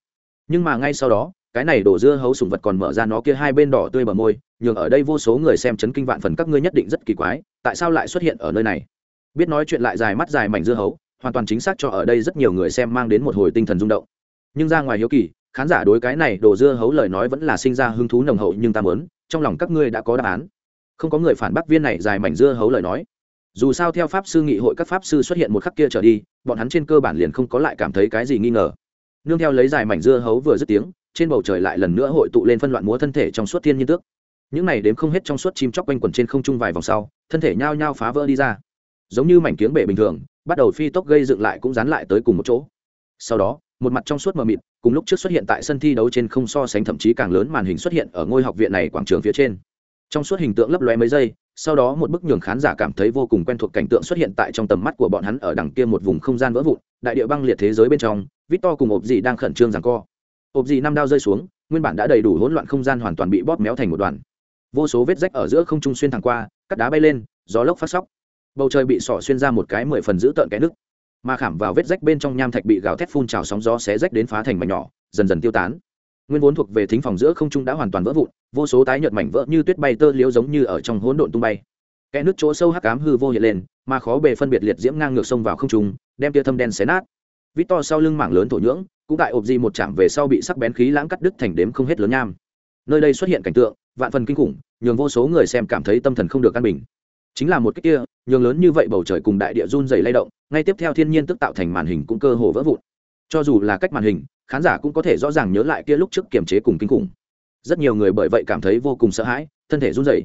Nhưng mà ngay sau đó, cái này đổ dưa hấu sùng vật còn mở ra nó kia hai bên đỏ tươi bờ môi, nhường ở đây vô số người xem chấn kinh vạn phần các ngươi nhất định rất kỳ quái, tại sao lại xuất hiện ở nơi này? Biết nói chuyện lại dài mắt dài mảnh dưa hấu, hoàn toàn chính xác cho ở đây rất nhiều người xem mang đến một hồi tinh thần rung động. Nhưng ra ngoài hiếu kỳ, khán giả đối cái này đồ dưa hấu lời nói vẫn là sinh ra hứng thú nồng hậu nhưng ta mớn trong lòng các ngươi đã có đáp án không có người phản bác viên này dài mảnh dưa hấu lời nói. Dù sao theo pháp sư nghị hội các pháp sư xuất hiện một khắc kia trở đi, bọn hắn trên cơ bản liền không có lại cảm thấy cái gì nghi ngờ. Nương theo lấy dài mảnh dưa hấu vừa dứt tiếng, trên bầu trời lại lần nữa hội tụ lên phân loạn múa thân thể trong suốt thiên nhiên tước. Những này đếm không hết trong suốt chim chóc quanh quẩn trên không trung vài vòng sau, thân thể nhao nhao phá vỡ đi ra. Giống như mảnh kiếng bể bình thường, bắt đầu phi tốc gây dựng lại cũng dán lại tới cùng một chỗ. Sau đó, một mặt trong suốt mờ mịt, cùng lúc trước xuất hiện tại sân thi đấu trên không so sánh thậm chí càng lớn màn hình xuất hiện ở ngôi học viện này quảng trường phía trên trong suốt hình tượng lấp lóe mấy giây, sau đó một bức nhường khán giả cảm thấy vô cùng quen thuộc cảnh tượng xuất hiện tại trong tầm mắt của bọn hắn ở đằng kia một vùng không gian vỡ vụn, đại địa băng liệt thế giới bên trong, victor cùng ộp dị đang khẩn trương rằng co. Ộp dị năm đao rơi xuống, nguyên bản đã đầy đủ hỗn loạn không gian hoàn toàn bị bóp méo thành một đoàn. Vô số vết rách ở giữa không trung xuyên thẳng qua, cắt đá bay lên, gió lốc phát sóc. Bầu trời bị sỏ xuyên ra một cái mười phần giữ tợn cái nước mà khảm vào vết rách bên trong nham thạch bị gào thét phun trào sóng gió xé rách đến phá thành mảnh nhỏ, dần dần tiêu tán nguyên vốn thuộc về thính phòng giữa không trung đã hoàn toàn vỡ vụn, vô số tái nhợt mảnh vỡ như tuyết bay tơ liếu giống như ở trong hỗn độn tung bay. Kẽ nước chỗ sâu hắc ám hư vô hiện lên, mà khó bề phân biệt liệt diễm ngang ngược sông vào không trung, đem tia thâm đen xé nát. Vít to sau lưng mảng lớn thổ nhưỡng, cũng tại ộp di một chạm về sau bị sắc bén khí lãng cắt đứt thành đếm không hết lớn nham. Nơi đây xuất hiện cảnh tượng, vạn phần kinh khủng, nhường vô số người xem cảm thấy tâm thần không được căn bình. Chính là một cái kia, nhường lớn như vậy bầu trời cùng đại địa run dày lay động, ngay tiếp theo thiên nhiên tức tạo thành màn hình cũng cơ hồ vỡ vụn. Cho dù là cách màn hình khán giả cũng có thể rõ ràng nhớ lại kia lúc trước kiềm chế cùng kinh khủng. Rất nhiều người bởi vậy cảm thấy vô cùng sợ hãi, thân thể run rẩy.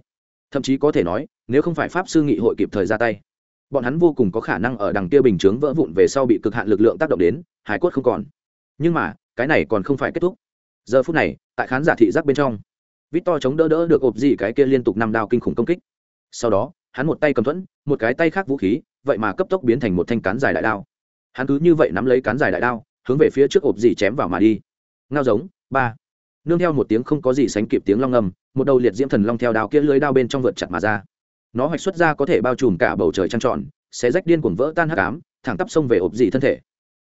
Thậm chí có thể nói, nếu không phải pháp sư nghị hội kịp thời ra tay, bọn hắn vô cùng có khả năng ở đằng kia bình chướng vỡ vụn về sau bị cực hạn lực lượng tác động đến hải cốt không còn. Nhưng mà, cái này còn không phải kết thúc. Giờ phút này, tại khán giả thị giác bên trong vít to chống đỡ đỡ được ộp gì cái kia liên tục năm đao kinh khủng công kích. Sau đó, hắn một tay cầm thuẫn, một cái tay khác vũ khí, vậy mà cấp tốc biến thành một thanh cán dài đại đao. Hắn cứ như vậy nắm lấy cán dài đại đao hướng về phía trước ộp dì chém vào mà đi. Ngao giống, ba. Nương theo một tiếng không có gì sánh kịp tiếng long ngầm một đầu liệt diễm thần long theo đao kia lưới đao bên trong vượt chặt mà ra. Nó hoạch xuất ra có thể bao trùm cả bầu trời trăng tròn sẽ rách điên cuồng vỡ tan hắc ám, thẳng tắp xông về ộp dì thân thể.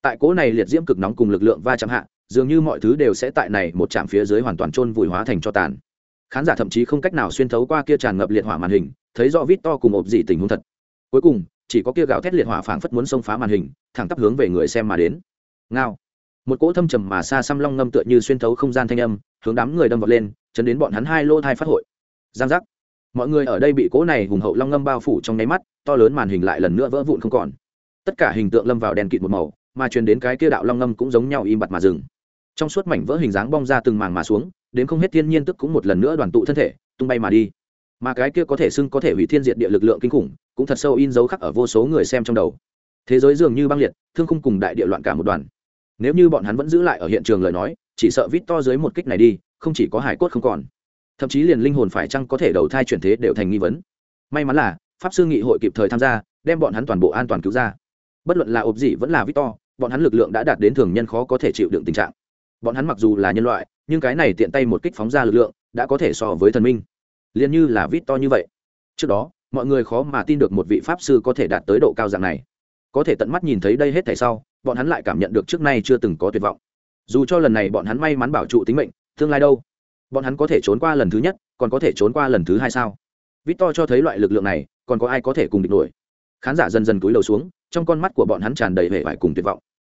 Tại cố này liệt diễm cực nóng cùng lực lượng va chạm hạ, dường như mọi thứ đều sẽ tại này một chạm phía dưới hoàn toàn trôn vùi hóa thành cho tàn. Khán giả thậm chí không cách nào xuyên thấu qua kia tràn ngập liệt hỏa màn hình, thấy rõ vít to cùng ộp dị tình huống thật. Cuối cùng, chỉ có kia gạo thét liệt hỏa phảng phất muốn xông phá màn hình, thẳng tắp hướng về người xem mà đến ngao. Một cỗ thâm trầm mà xa xăm long ngâm tựa như xuyên thấu không gian thanh âm, hướng đám người đâm vọt lên, chấn đến bọn hắn hai lô thai phát hội. Giang giác. Mọi người ở đây bị cỗ này hùng hậu long ngâm bao phủ trong nháy mắt, to lớn màn hình lại lần nữa vỡ vụn không còn. Tất cả hình tượng lâm vào đèn kịt một màu, mà truyền đến cái kia đạo long ngâm cũng giống nhau im bặt mà dừng. Trong suốt mảnh vỡ hình dáng bong ra từng màng mà xuống, đến không hết thiên nhiên tức cũng một lần nữa đoàn tụ thân thể, tung bay mà đi. Mà cái kia có thể xưng có thể hủy thiên diệt địa lực lượng kinh khủng, cũng thật sâu in dấu khắc ở vô số người xem trong đầu. Thế giới dường như băng liệt, thương khung cùng đại địa loạn cả một đoàn nếu như bọn hắn vẫn giữ lại ở hiện trường lời nói chỉ sợ vít to dưới một kích này đi không chỉ có hải cốt không còn. Thậm chí liền linh hồn phải chăng có thể đầu thai chuyển thế đều thành nghi vấn. May mắn là pháp sư nghị hội kịp thời tham gia đem bọn hắn toàn bộ an toàn cứu ra. Bất luận là ộp dị vẫn là vít to, bọn hắn lực lượng đã đạt đến thường nhân khó có thể chịu đựng tình trạng. Bọn hắn mặc dù là nhân loại nhưng cái này tiện tay một kích phóng ra lực lượng đã có thể so với thần minh. Liền như là vít to như vậy. Trước đó mọi người khó mà tin được một vị pháp sư có thể đạt tới độ cao dạng này. Có thể tận mắt nhìn thấy đây hết thảy sau bọn hắn lại cảm nhận được trước nay chưa từng có tuyệt vọng. Dù cho lần này bọn hắn may mắn bảo trụ tính mệnh, tương lai đâu? Bọn hắn có thể trốn qua lần thứ nhất, còn có thể trốn qua lần thứ hai sao? Vít to cho thấy loại lực lượng này, còn có ai có thể cùng địch nổi? Khán giả dần dần cúi đầu xuống, trong con mắt của bọn hắn tràn đầy vẻ vải cùng tuyệt vọng.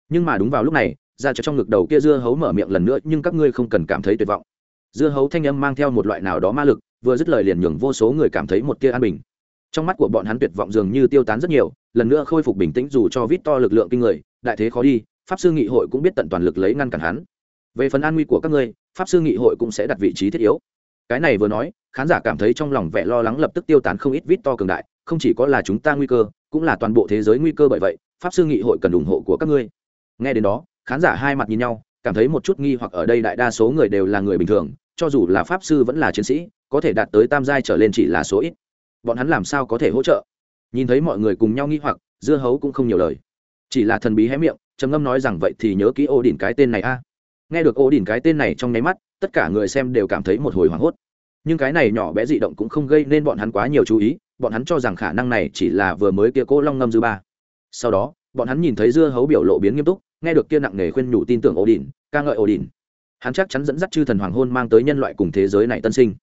Nhưng mà đúng vào lúc này, ra cho trong ngực đầu kia dưa hấu mở miệng lần nữa, nhưng các ngươi không cần cảm thấy tuyệt vọng. Dưa hấu thanh âm mang theo một loại nào đó ma lực, vừa dứt lời liền nhường vô số người cảm thấy một tia an bình. Trong mắt của bọn hắn tuyệt vọng dường như tiêu tán rất nhiều, lần nữa khôi phục bình tĩnh dù cho vít to lực lượng kinh người đại thế khó đi, pháp sư nghị hội cũng biết tận toàn lực lấy ngăn cản hắn. Về phần an nguy của các ngươi, pháp sư nghị hội cũng sẽ đặt vị trí thiết yếu. Cái này vừa nói, khán giả cảm thấy trong lòng vẻ lo lắng lập tức tiêu tán không ít vít to cường đại, không chỉ có là chúng ta nguy cơ, cũng là toàn bộ thế giới nguy cơ bởi vậy, pháp sư nghị hội cần ủng hộ của các ngươi. Nghe đến đó, khán giả hai mặt nhìn nhau, cảm thấy một chút nghi hoặc ở đây đại đa số người đều là người bình thường, cho dù là pháp sư vẫn là chiến sĩ, có thể đạt tới tam giai trở lên chỉ là số ít. Bọn hắn làm sao có thể hỗ trợ? Nhìn thấy mọi người cùng nhau nghi hoặc, dưa hấu cũng không nhiều lời chỉ là thần bí hé miệng, trầm ngâm nói rằng vậy thì nhớ kỹ ô đỉnh cái tên này a. Nghe được ô đỉnh cái tên này trong nháy mắt, tất cả người xem đều cảm thấy một hồi hoảng hốt. Nhưng cái này nhỏ bé dị động cũng không gây nên bọn hắn quá nhiều chú ý, bọn hắn cho rằng khả năng này chỉ là vừa mới kia Cố long ngâm dư ba. Sau đó, bọn hắn nhìn thấy dưa hấu biểu lộ biến nghiêm túc, nghe được kia nặng nề khuyên nhủ tin tưởng ổ đỉnh ca ngợi ổ đỉnh hắn chắc chắn dẫn dắt chư thần hoàng hôn mang tới nhân loại cùng thế giới này tân sinh.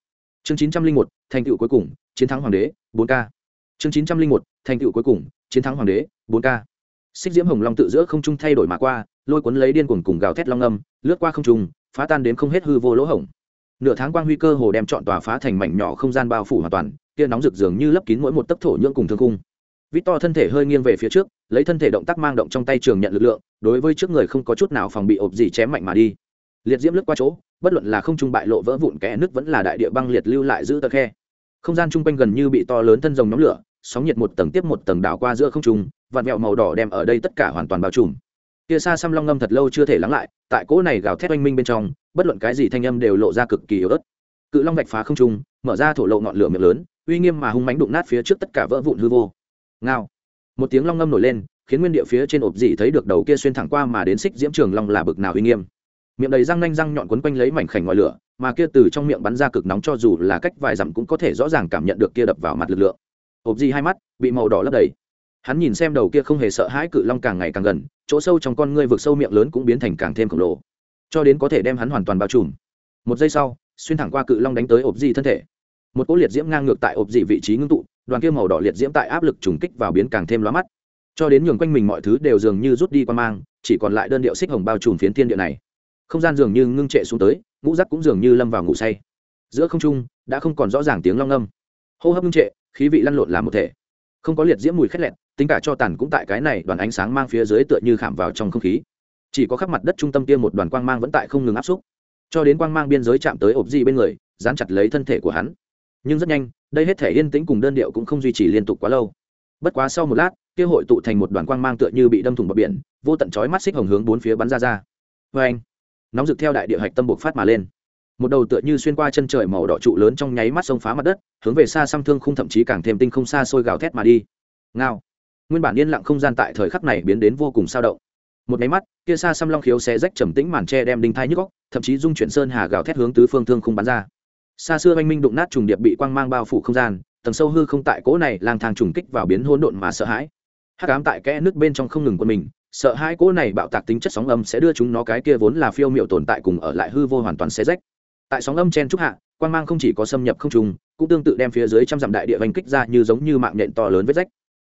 Chương chín trăm linh một, thành tựu cuối cùng, chiến thắng hoàng đế, bốn k chương chín trăm linh một, thành tựu cuối cùng, chiến thắng hoàng đế, bốn k xích diễm hồng long tự giữa không trung thay đổi mà qua, lôi cuốn lấy điên cuồng cùng gào thét long âm, lướt qua không trung, phá tan đến không hết hư vô lỗ hổng. Nửa tháng quang huy cơ hồ đem chọn tòa phá thành mảnh nhỏ không gian bao phủ hoàn toàn, kia nóng rực dường như lấp kín mỗi một tấc thổ nhưỡng cùng thương cung vít to thân thể hơi nghiêng về phía trước, lấy thân thể động tác mang động trong tay trường nhận lực lượng, đối với trước người không có chút nào phòng bị ộp gì chém mạnh mà đi. Liệt diễm lướt qua chỗ, bất luận là không trung bại lộ vỡ vụn kẽ nứt vẫn là đại địa băng liệt lưu lại giữ tờ khe. Không gian chung quanh gần như bị to lớn thân rồng nhóm lửa, sóng nhiệt một tầng tiếp một tầng đảo qua giữa không trung vạt mẹo màu đỏ đem ở đây tất cả hoàn toàn bao trùm. Kia xa xăm long ngâm thật lâu chưa thể lắng lại, tại cỗ này gào thét oanh minh bên trong, bất luận cái gì thanh âm đều lộ ra cực kỳ yếu ớt. Cự long vạch phá không trung, mở ra thổ lộ ngọn lửa miệng lớn, uy nghiêm mà hung mánh đụng nát phía trước tất cả vỡ vụn hư vô. Ngao. Một tiếng long ngâm nổi lên, khiến nguyên địa phía trên ộp dị thấy được đầu kia xuyên thẳng qua mà đến xích diễm trường long là bực nào uy nghiêm. Miệng đầy răng nanh răng nhọn quấn quanh lấy mảnh khảnh ngọn lửa, mà kia từ trong miệng bắn ra cực nóng cho dù là cách vài dặm cũng có thể rõ ràng cảm nhận được kia đập vào mặt lực lượng. Ộp dị hai mắt, bị màu đỏ lấp đầy hắn nhìn xem đầu kia không hề sợ hãi cự long càng ngày càng gần, chỗ sâu trong con ngươi vực sâu miệng lớn cũng biến thành càng thêm khổng lồ. Cho đến có thể đem hắn hoàn toàn bao trùm. Một giây sau, xuyên thẳng qua cự long đánh tới ộp dị thân thể. Một cỗ liệt diễm ngang ngược tại ộp dị vị trí ngưng tụ, đoàn kia màu đỏ liệt diễm tại áp lực trùng kích vào biến càng thêm lóa mắt. Cho đến nhường quanh mình mọi thứ đều dường như rút đi qua mang, chỉ còn lại đơn điệu xích hồng bao trùm phiến thiên địa này. Không gian dường như ngưng trệ xuống tới, ngũ rắc cũng dường như lâm vào ngủ say. Giữa không trung, đã không còn rõ ràng tiếng long âm. Hô hấp ngưng trệ, khí vị lăn lộn làm một thể không có liệt diễm mùi khét lẹt, tính cả cho tàn cũng tại cái này đoàn ánh sáng mang phía dưới tựa như khảm vào trong không khí. Chỉ có khắp mặt đất trung tâm kia một đoàn quang mang vẫn tại không ngừng áp xúc. Cho đến quang mang biên giới chạm tới ộp di bên người dán chặt lấy thân thể của hắn. Nhưng rất nhanh đây hết thể yên tĩnh cùng đơn điệu cũng không duy trì liên tục quá lâu. Bất quá sau một lát kia hội tụ thành một đoàn quang mang tựa như bị đâm thủng bờ biển vô tận chói mắt xích hồng hướng bốn phía bắn ra ra. Vê anh nóng rực theo đại địa hạch tâm buộc phát mà lên một đầu tựa như xuyên qua chân trời màu đỏ trụ lớn trong nháy mắt sông phá mặt đất, hướng về xa xăm thương không thậm chí càng thêm tinh không xa xôi gào thét mà đi. Ngao. Nguyên bản yên lặng không gian tại thời khắc này biến đến vô cùng sao động. Một máy mắt, kia xa xăm long khiếu xé rách trầm tĩnh màn tre đem đinh thai nhức góc thậm chí dung chuyển sơn hà gào thét hướng tứ phương thương không bắn ra. Xa xưa oanh minh đụng nát trùng điệp bị quang mang bao phủ không gian, tầng sâu hư không tại cỗ này lang thang trùng kích vào biến hỗn độn mà sợ hãi. Hắc ám tại kẽ nước bên trong không ngừng quân mình, sợ hai cỗ này bạo tạc tính chất sóng âm sẽ đưa chúng nó cái kia vốn là phiêu miệu tồn tại cùng ở lại hư vô hoàn toàn xé rách tại sóng âm chen trúc hạ, quang mang không chỉ có xâm nhập không trùng cũng tương tự đem phía dưới trăm dặm đại địa vành kích ra như giống như mạng nhện to lớn vết rách.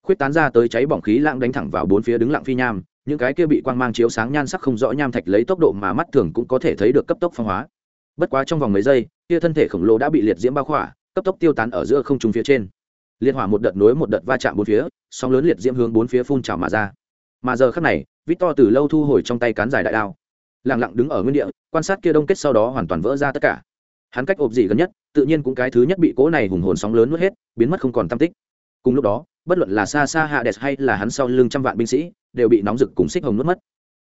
Khuyết tán ra tới cháy bỏng khí lãng đánh thẳng vào bốn phía đứng lặng phi nham, những cái kia bị quang mang chiếu sáng nhan sắc không rõ nham thạch lấy tốc độ mà mắt thường cũng có thể thấy được cấp tốc phong hóa. Bất quá trong vòng mấy giây, kia thân thể khổng lồ đã bị liệt diễm bao khỏa, cấp tốc tiêu tán ở giữa không trung phía trên. Liên hỏa một đợt nối một đợt va chạm bốn phía, sóng lớn liệt diễm hướng bốn phía phun trào mà ra. Mà giờ khắc này vít to từ lâu thu hồi trong tay cán dài đại đao lẳng lặng đứng ở nguyên địa, quan sát kia đông kết sau đó hoàn toàn vỡ ra tất cả. Hắn cách ộp gì gần nhất, tự nhiên cũng cái thứ nhất bị cỗ này hùng hồn sóng lớn nuốt hết, biến mất không còn tam tích. Cùng lúc đó, bất luận là xa xa hạ đẹp hay là hắn sau lưng trăm vạn binh sĩ, đều bị nóng rực cùng xích hồng nuốt mất.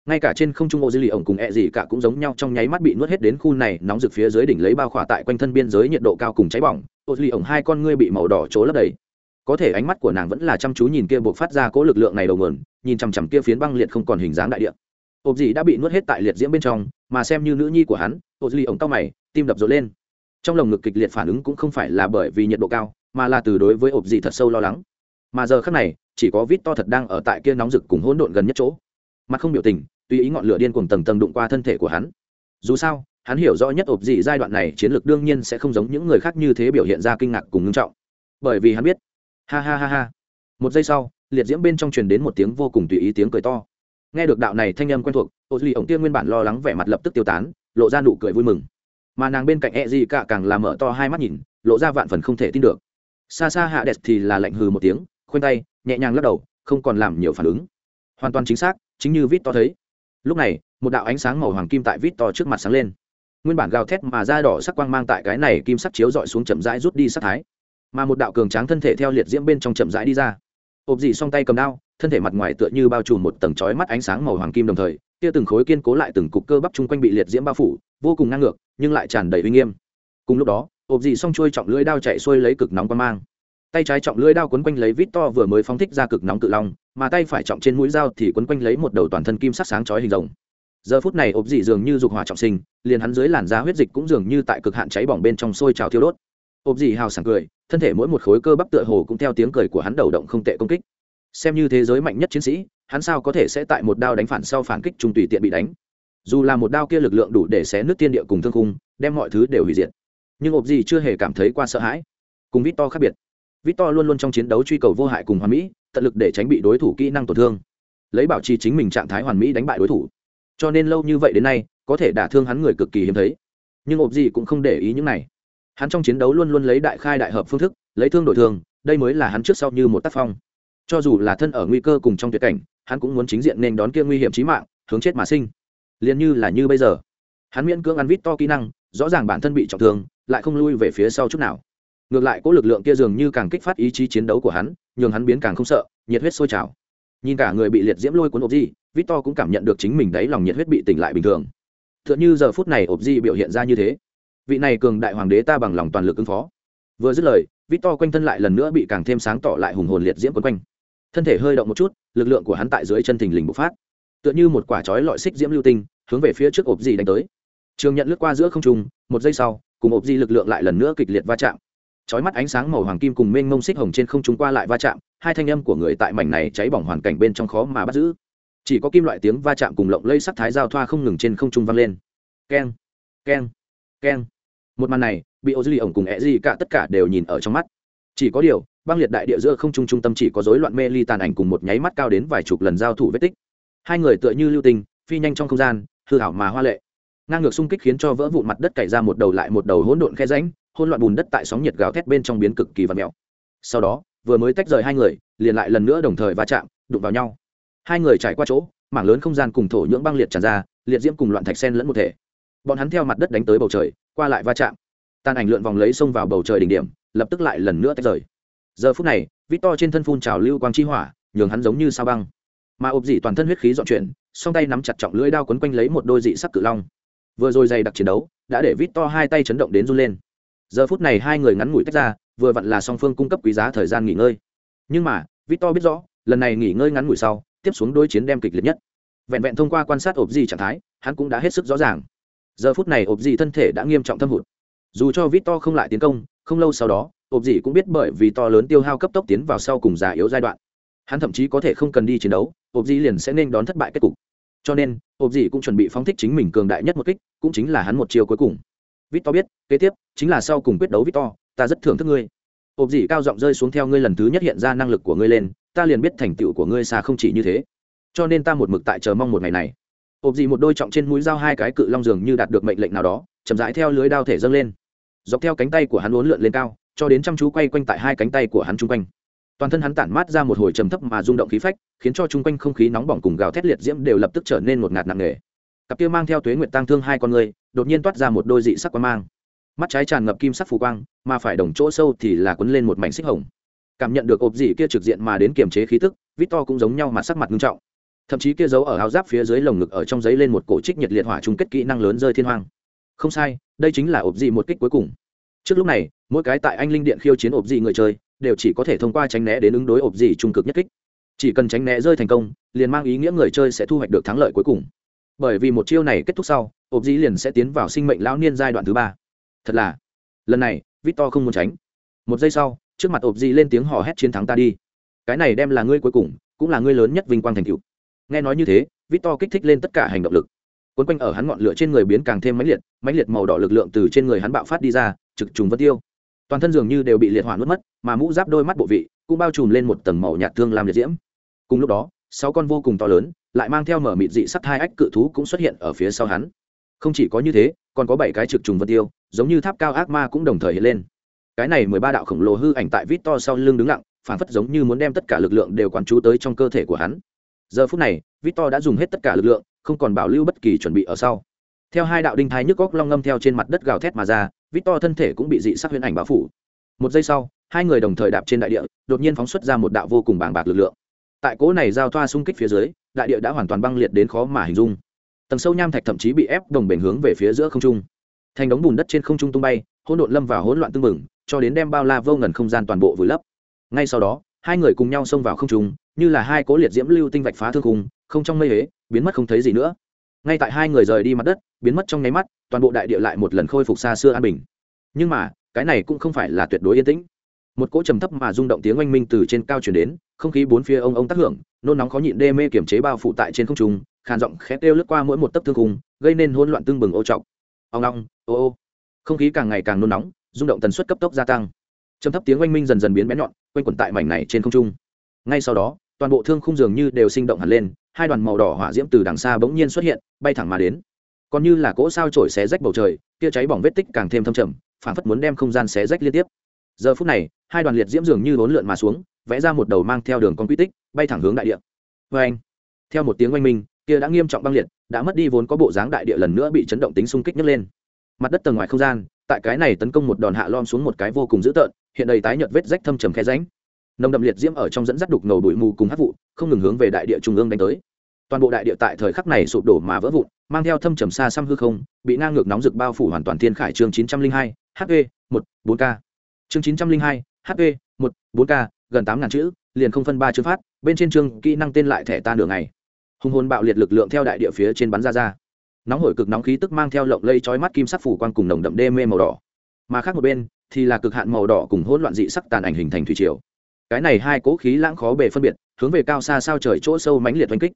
Ngay cả trên không trung ô dư lì ổng cùng e ẹ gì cả cũng giống nhau trong nháy mắt bị nuốt hết đến khu này, nóng rực phía dưới đỉnh lấy bao khỏa tại quanh thân biên giới nhiệt độ cao cùng cháy bỏng. Ô dư lì ổng hai con ngươi bị màu đỏ trố lấp đầy. Có thể ánh mắt của nàng vẫn là chăm chú nhìn kia buộc phát ra cỗ lực lượng này đầu nguồn, nhìn chằm chằm kia phiến băng liệt không còn hình dáng đại địa ộp Dị đã bị nuốt hết tại liệt diễm bên trong, mà xem như nữ nhi của hắn ô Dị ổng cao mày, tim đập rộn lên. Trong lồng ngực kịch liệt phản ứng cũng không phải là bởi vì nhiệt độ cao, mà là từ đối với ộp Dị thật sâu lo lắng. Mà giờ khác này, chỉ có vít to thật đang ở tại kia nóng rực cùng hỗn độn gần nhất chỗ. Mặt không biểu tình, tùy ý ngọn lửa điên cuồng tầng tầng đụng qua thân thể của hắn. Dù sao, hắn hiểu rõ nhất ộp Dị giai đoạn này chiến lược đương nhiên sẽ không giống những người khác như thế biểu hiện ra kinh ngạc cùng ngưng trọng. Bởi vì hắn biết. Ha ha ha ha. Một giây sau, liệt diễm bên trong truyền đến một tiếng vô cùng tùy ý tiếng cười to nghe được đạo này thanh âm quen thuộc ô duy ổng tiên nguyên bản lo lắng vẻ mặt lập tức tiêu tán, lộ ra nụ cười vui mừng. Mà nàng bên cạnh e gì cả càng làm mở to hai mắt nhìn, lộ ra vạn phần không thể tin được. Xa xa hạ đẹp thì là lạnh hừ một tiếng, khoanh tay, nhẹ nhàng lắc đầu, không còn làm nhiều phản ứng. Hoàn toàn chính xác, chính như vít to thấy. Lúc này, một đạo ánh sáng màu hoàng kim tại vít to trước mặt sáng lên. Nguyên bản gào thét mà da đỏ sắc quang mang tại cái này kim sắc chiếu dọi xuống chậm rãi rút đi sắc thái. Mà một đạo cường tráng thân thể theo liệt diễm bên trong chậm rãi đi ra ộp dị song tay cầm đao, thân thể mặt ngoài tựa như bao trùm một tầng chói mắt ánh sáng màu hoàng kim đồng thời, kia từng khối kiên cố lại từng cục cơ bắp chung quanh bị liệt diễm bao phủ, vô cùng ngang ngược, nhưng lại tràn đầy uy nghiêm. Cùng lúc đó ộp dị song trôi trọng lưỡi đao chạy xuôi lấy cực nóng qua mang. Tay trái trọng lưỡi đao quấn quanh lấy vít to vừa mới phóng thích ra cực nóng cự long, mà tay phải trọng trên mũi dao thì quấn quanh lấy một đầu toàn thân kim sắc sáng chói hình rồng. Giờ phút này ộp dị dường như dục hỏa trọng sinh, liền hắn dưới làn da huyết dịch cũng dường như tại cực hạn cháy bỏng bên trong sôi trào thiêu đốt ộp dị hào sảng cười, thân thể mỗi một khối cơ bắp tựa hồ cũng theo tiếng cười của hắn đầu động không tệ công kích. Xem như thế giới mạnh nhất chiến sĩ, hắn sao có thể sẽ tại một đao đánh phản sau phản kích trung tùy tiện bị đánh? Dù là một đao kia lực lượng đủ để xé nước tiên địa cùng thương khung, đem mọi thứ đều hủy diệt. Nhưng ộp Dị chưa hề cảm thấy qua sợ hãi. Cùng vít to khác biệt. Vít to luôn luôn trong chiến đấu truy cầu vô hại cùng hoàn mỹ, tận lực để tránh bị đối thủ kỹ năng tổn thương. Lấy bảo trì chính mình trạng thái hoàn mỹ đánh bại đối thủ. Cho nên lâu như vậy đến nay, có thể đả thương hắn người cực kỳ hiếm thấy. Nhưng ộp gì cũng không để ý những này hắn trong chiến đấu luôn luôn lấy đại khai đại hợp phương thức, lấy thương đổi thương đây mới là hắn trước sau như một tác phong. Cho dù là thân ở nguy cơ cùng trong tuyệt cảnh, hắn cũng muốn chính diện nên đón kia nguy hiểm trí mạng, hướng chết mà sinh. Liền như là như bây giờ. Hắn miễn cưỡng ăn vít to kỹ năng, rõ ràng bản thân bị trọng thương, lại không lui về phía sau chút nào. Ngược lại cỗ lực lượng kia dường như càng kích phát ý chí chiến đấu của hắn, nhường hắn biến càng không sợ, nhiệt huyết sôi trào. Nhìn cả người bị liệt diễm lôi cuốn ộp di vít to cũng cảm nhận được chính mình đấy lòng nhiệt huyết bị tỉnh lại bình thường. T h ư ợ n h ư giờ phút này ộp di biểu hiện ra như thế vị này cường đại hoàng đế ta bằng lòng toàn lực ứng phó. Vừa dứt lời vít to quanh thân lại lần nữa bị càng thêm sáng tỏ lại hùng hồn liệt diễm quấn quanh. Thân thể hơi động một chút, lực lượng của hắn tại dưới chân thình lình bộc phát. Tựa như một quả chói lọi xích diễm lưu tinh, hướng về phía trước ộp di đánh tới. Trường nhận lướt qua giữa không trung, một giây sau, cùng ộp di lực lượng lại lần nữa kịch liệt va chạm. Chói mắt ánh sáng màu hoàng kim cùng mênh mông xích hồng trên không trung qua lại va chạm, hai thanh âm của người tại mảnh này cháy bỏng hoàn cảnh bên trong khó mà bắt giữ. Chỉ có kim loại tiếng va chạm cùng lộng lây sắc thái giao thoa không ngừng trên không trung vang lên. Keng keng keng một màn này, bị ô dư lì ổng cùng ẹ gì cả tất cả đều nhìn ở trong mắt. Chỉ có điều, băng liệt đại địa giữa không trung trung tâm chỉ có rối loạn mê ly tàn ảnh cùng một nháy mắt cao đến vài chục lần giao thủ vết tích. Hai người tựa như lưu tình phi nhanh trong không gian, hư hảo mà hoa lệ. Ngang ngược xung kích khiến cho vỡ vụn mặt đất cày ra một đầu lại một đầu hỗn độn khe ránh hỗn loạn bùn đất tại sóng nhiệt gào thét bên trong biến cực kỳ và mèo. Sau đó, vừa mới tách rời hai người, liền lại lần nữa đồng thời va chạm, đụng vào nhau. Hai người trải qua chỗ, mảng lớn không gian cùng thổ nhưỡng băng liệt tràn ra, liệt diễm cùng loạn thạch sen lẫn một thể bọn hắn theo mặt đất đánh tới bầu trời, qua lại va chạm. Tàn ảnh lượn vòng lấy xông vào bầu trời đỉnh điểm, lập tức lại lần nữa tách rời. Giờ phút này vít to trên thân phun trào lưu quang chi hỏa, nhường hắn giống như sao băng. Mà ộp dị toàn thân huyết khí dọn chuyển, song tay nắm chặt trọng lưỡi đao quấn quanh lấy một đôi dị sắc cự long. Vừa rồi dày đặc chiến đấu, đã để vít to hai tay chấn động đến run lên. Giờ phút này hai người ngắn ngủi tách ra, vừa vặn là song phương cung cấp quý giá thời gian nghỉ ngơi. Nhưng mà vít to biết rõ, lần này nghỉ ngơi ngắn ngủi sau, tiếp xuống đối chiến đem kịch liệt nhất. Vẹn vẹn thông qua quan sát ộp dị trạng thái, hắn cũng đã hết sức rõ ràng giờ phút này ộp dị thân thể đã nghiêm trọng thâm hụt. Dù cho vít to không lại tiến công, không lâu sau đó, ộp dị cũng biết bởi vì to lớn tiêu hao cấp tốc tiến vào sau cùng già yếu giai đoạn. Hắn thậm chí có thể không cần đi chiến đấu, ộp dị liền sẽ nên đón thất bại kết cục. Cho nên, ộp dị cũng chuẩn bị phóng thích chính mình cường đại nhất một kích, cũng chính là hắn một chiều cuối cùng. Victor biết, kế tiếp, chính là sau cùng quyết đấu victor, ta rất thưởng thức ngươi. Ộp dị cao giọng rơi xuống theo ngươi lần thứ nhất hiện ra năng lực của ngươi lên, ta liền biết thành tựu của ngươi xa không chỉ như thế. Cho nên ta một mực tại chờ mong một ngày này ộp dị một đôi trọng trên mũi dao hai cái cự long dường như đạt được mệnh lệnh nào đó, chậm rãi theo lưới đao thể dâng lên. Dọc theo cánh tay của hắn uốn lượn lên cao, cho đến chăm chú quay quanh tại hai cánh tay của hắn chung quanh. Toàn thân hắn tản mát ra một hồi trầm thấp mà rung động khí phách, khiến cho chung quanh không khí nóng bỏng cùng gào thét liệt diễm đều lập tức trở nên một ngạt nặng nề. Cặp kia mang theo tuế nguyện tăng thương hai con người, đột nhiên toát ra một đôi dị sắc quang mang. Mắt trái tràn ngập kim sắc phù quang, mà phải đồng chỗ sâu thì là quấn lên một mảnh xích hồng. Cảm nhận được ộp dị kia trực diện mà đến kiềm chế khí tức, victor cũng giống nhau mà sắc mặt nghiêm trọng thậm chí kia giấu ở áo giáp phía dưới lồng ngực ở trong giấy lên một cổ trích nhiệt liệt hỏa chung kết kỹ năng lớn rơi thiên hoang. Không sai, đây chính là ộp dị một kích cuối cùng. Trước lúc này, mỗi cái tại anh linh điện khiêu chiến ộp dị người chơi, đều chỉ có thể thông qua tránh né đến ứng đối ộp dị trung cực nhất kích. Chỉ cần tránh né rơi thành công, liền mang ý nghĩa người chơi sẽ thu hoạch được thắng lợi cuối cùng. Bởi vì một chiêu này kết thúc sau, ộp dị liền sẽ tiến vào sinh mệnh lão niên giai đoạn thứ ba. Thật là, lần này, victor không muốn tránh. Một giây sau, trước mặt ộp dị lên tiếng hò hét chiến thắng ta đi. Cái này đem là ngươi cuối cùng, cũng là ngươi lớn nhất vinh quang thành cựu nghe nói như thế, victor kích thích lên tất cả hành động lực. Quấn quanh ở hắn ngọn lửa trên người biến càng thêm mãnh liệt mãnh liệt màu đỏ lực lượng từ trên người hắn bạo phát đi ra, trực trùng vân tiêu. Toàn thân dường như đều bị liệt hỏa nuốt mất, mà mũ giáp đôi mắt bộ vị cũng bao trùm lên một tầng màu nhạt thương làm liệt diễm. Cùng lúc đó, sáu con vô cùng to lớn lại mang theo mở mịt dị sắt hai ách cự thú cũng xuất hiện ở phía sau hắn. Không chỉ có như thế, còn có bảy cái trực trùng vân tiêu, giống như tháp cao ác ma cũng đồng thời hiện lên. Cái này mười ba đạo khổng lồ hư ảnh tại vít to sau lưng đứng lặng phản phất giống như muốn đem tất cả lực lượng đều quán chú tới trong cơ thể của hắn giờ phút này vít đã dùng hết tất cả lực lượng, không còn bảo lưu bất kỳ chuẩn bị ở sau. Theo hai đạo đinh thái nhức góc long ngâm theo trên mặt đất gào thét mà ra vít thân thể cũng bị dị sắc huyễn ảnh bao phủ. Một giây sau, hai người đồng thời đạp trên đại địa, đột nhiên phóng xuất ra một đạo vô cùng bàng bạc lực lượng. Tại cỗ này giao thoa xung kích phía dưới, đại địa đã hoàn toàn băng liệt đến khó mà hình dung. Tầng sâu nham thạch thậm chí bị ép đồng bền hướng về phía giữa không trung. Thành đống bùn đất trên không trung tung bay, hỗn độn lâm vào hỗn loạn tưng bừng, cho đến đem bao la vô ngần không gian toàn bộ vùi lấp. Ngay sau đó, hai người cùng nhau xông vào không trung như là hai cố liệt diễm lưu tinh vạch phá thương khung, không trong mây hế biến mất không thấy gì nữa. Ngay tại hai người rời đi mặt đất, biến mất trong nháy mắt, toàn bộ đại địa lại một lần khôi phục xa xưa an bình. Nhưng mà, cái này cũng không phải là tuyệt đối yên tĩnh. Một cỗ trầm thấp mà rung động tiếng oanh minh từ trên cao chuyển đến, không khí bốn phía ông ông tác hưởng, nôn nóng khó nhịn đê mê kiểm chế bao phủ tại trên không trung, khàn giọng khẽ kêu lướt qua mỗi một tấc thương khung, gây nên hỗn loạn tương bừng ô trọng ông long, ô ô. Không khí càng ngày càng nôn nóng, rung động tần suất cấp tốc gia tăng. Trầm thấp tiếng oanh minh dần dần biến bén nhọn, quanh quẩn tại mảnh này trên không trung. Ngay sau đó toàn bộ thương khung dường như đều sinh động hẳn lên, hai đoàn màu đỏ hỏa diễm từ đằng xa bỗng nhiên xuất hiện, bay thẳng mà đến. Còn như là cỗ sao trổi xé rách bầu trời kia cháy bỏng vết tích càng thêm thâm trầm, phản phất muốn đem không gian xé rách liên tiếp. Giờ phút này, hai đoàn liệt diễm dường như bốn lượn mà xuống, vẽ ra một đầu mang theo đường con quy tích, bay thẳng hướng đại địa. Vê anh, theo một tiếng oanh minh kia đã nghiêm trọng băng liệt, đã mất đi vốn có bộ dáng đại địa lần nữa bị chấn động tính xung kích nhấc lên. Mặt đất tầng ngoài không gian, tại cái này tấn công một đòn hạ lom xuống một cái vô cùng dữ tợn, hiện đầy tái nhợt vết rách thâm trầm khe ránh nồng đậm liệt diễm ở trong dẫn dắt đục ngầu bụi mù cùng hát vụ, không ngừng hướng về đại địa trung ương đánh tới. Toàn bộ đại địa tại thời khắc này sụp đổ mà vỡ vụn, mang theo thâm trầm xa xăm hư không, bị ngang ngược nóng rực bao phủ hoàn toàn thiên khải chương chín trăm linh hai hp một, bốn k. Chương chín trăm linh hai hp một, bốn k, gần tám ngàn chữ, liền không phân ba chương phát, bên trên chương kỹ năng tên lại thẻ ta nửa ngày. Hùng hồn bạo liệt lực lượng theo đại địa phía trên bắn ra ra. Nóng hổi cực nóng khí tức mang theo lộng lây chói mắt kim sắc phủ quang cùng nồng đậm đê mê màu đỏ. Mà khác một bên, thì là cực hạn màu đỏ cùng hỗn loạn dị sắc tàn ảnh hình thành thủy triều cái này hai cỗ khí lãng khó bề phân biệt, hướng về cao xa sao trời chỗ sâu mãnh liệt oanh kích.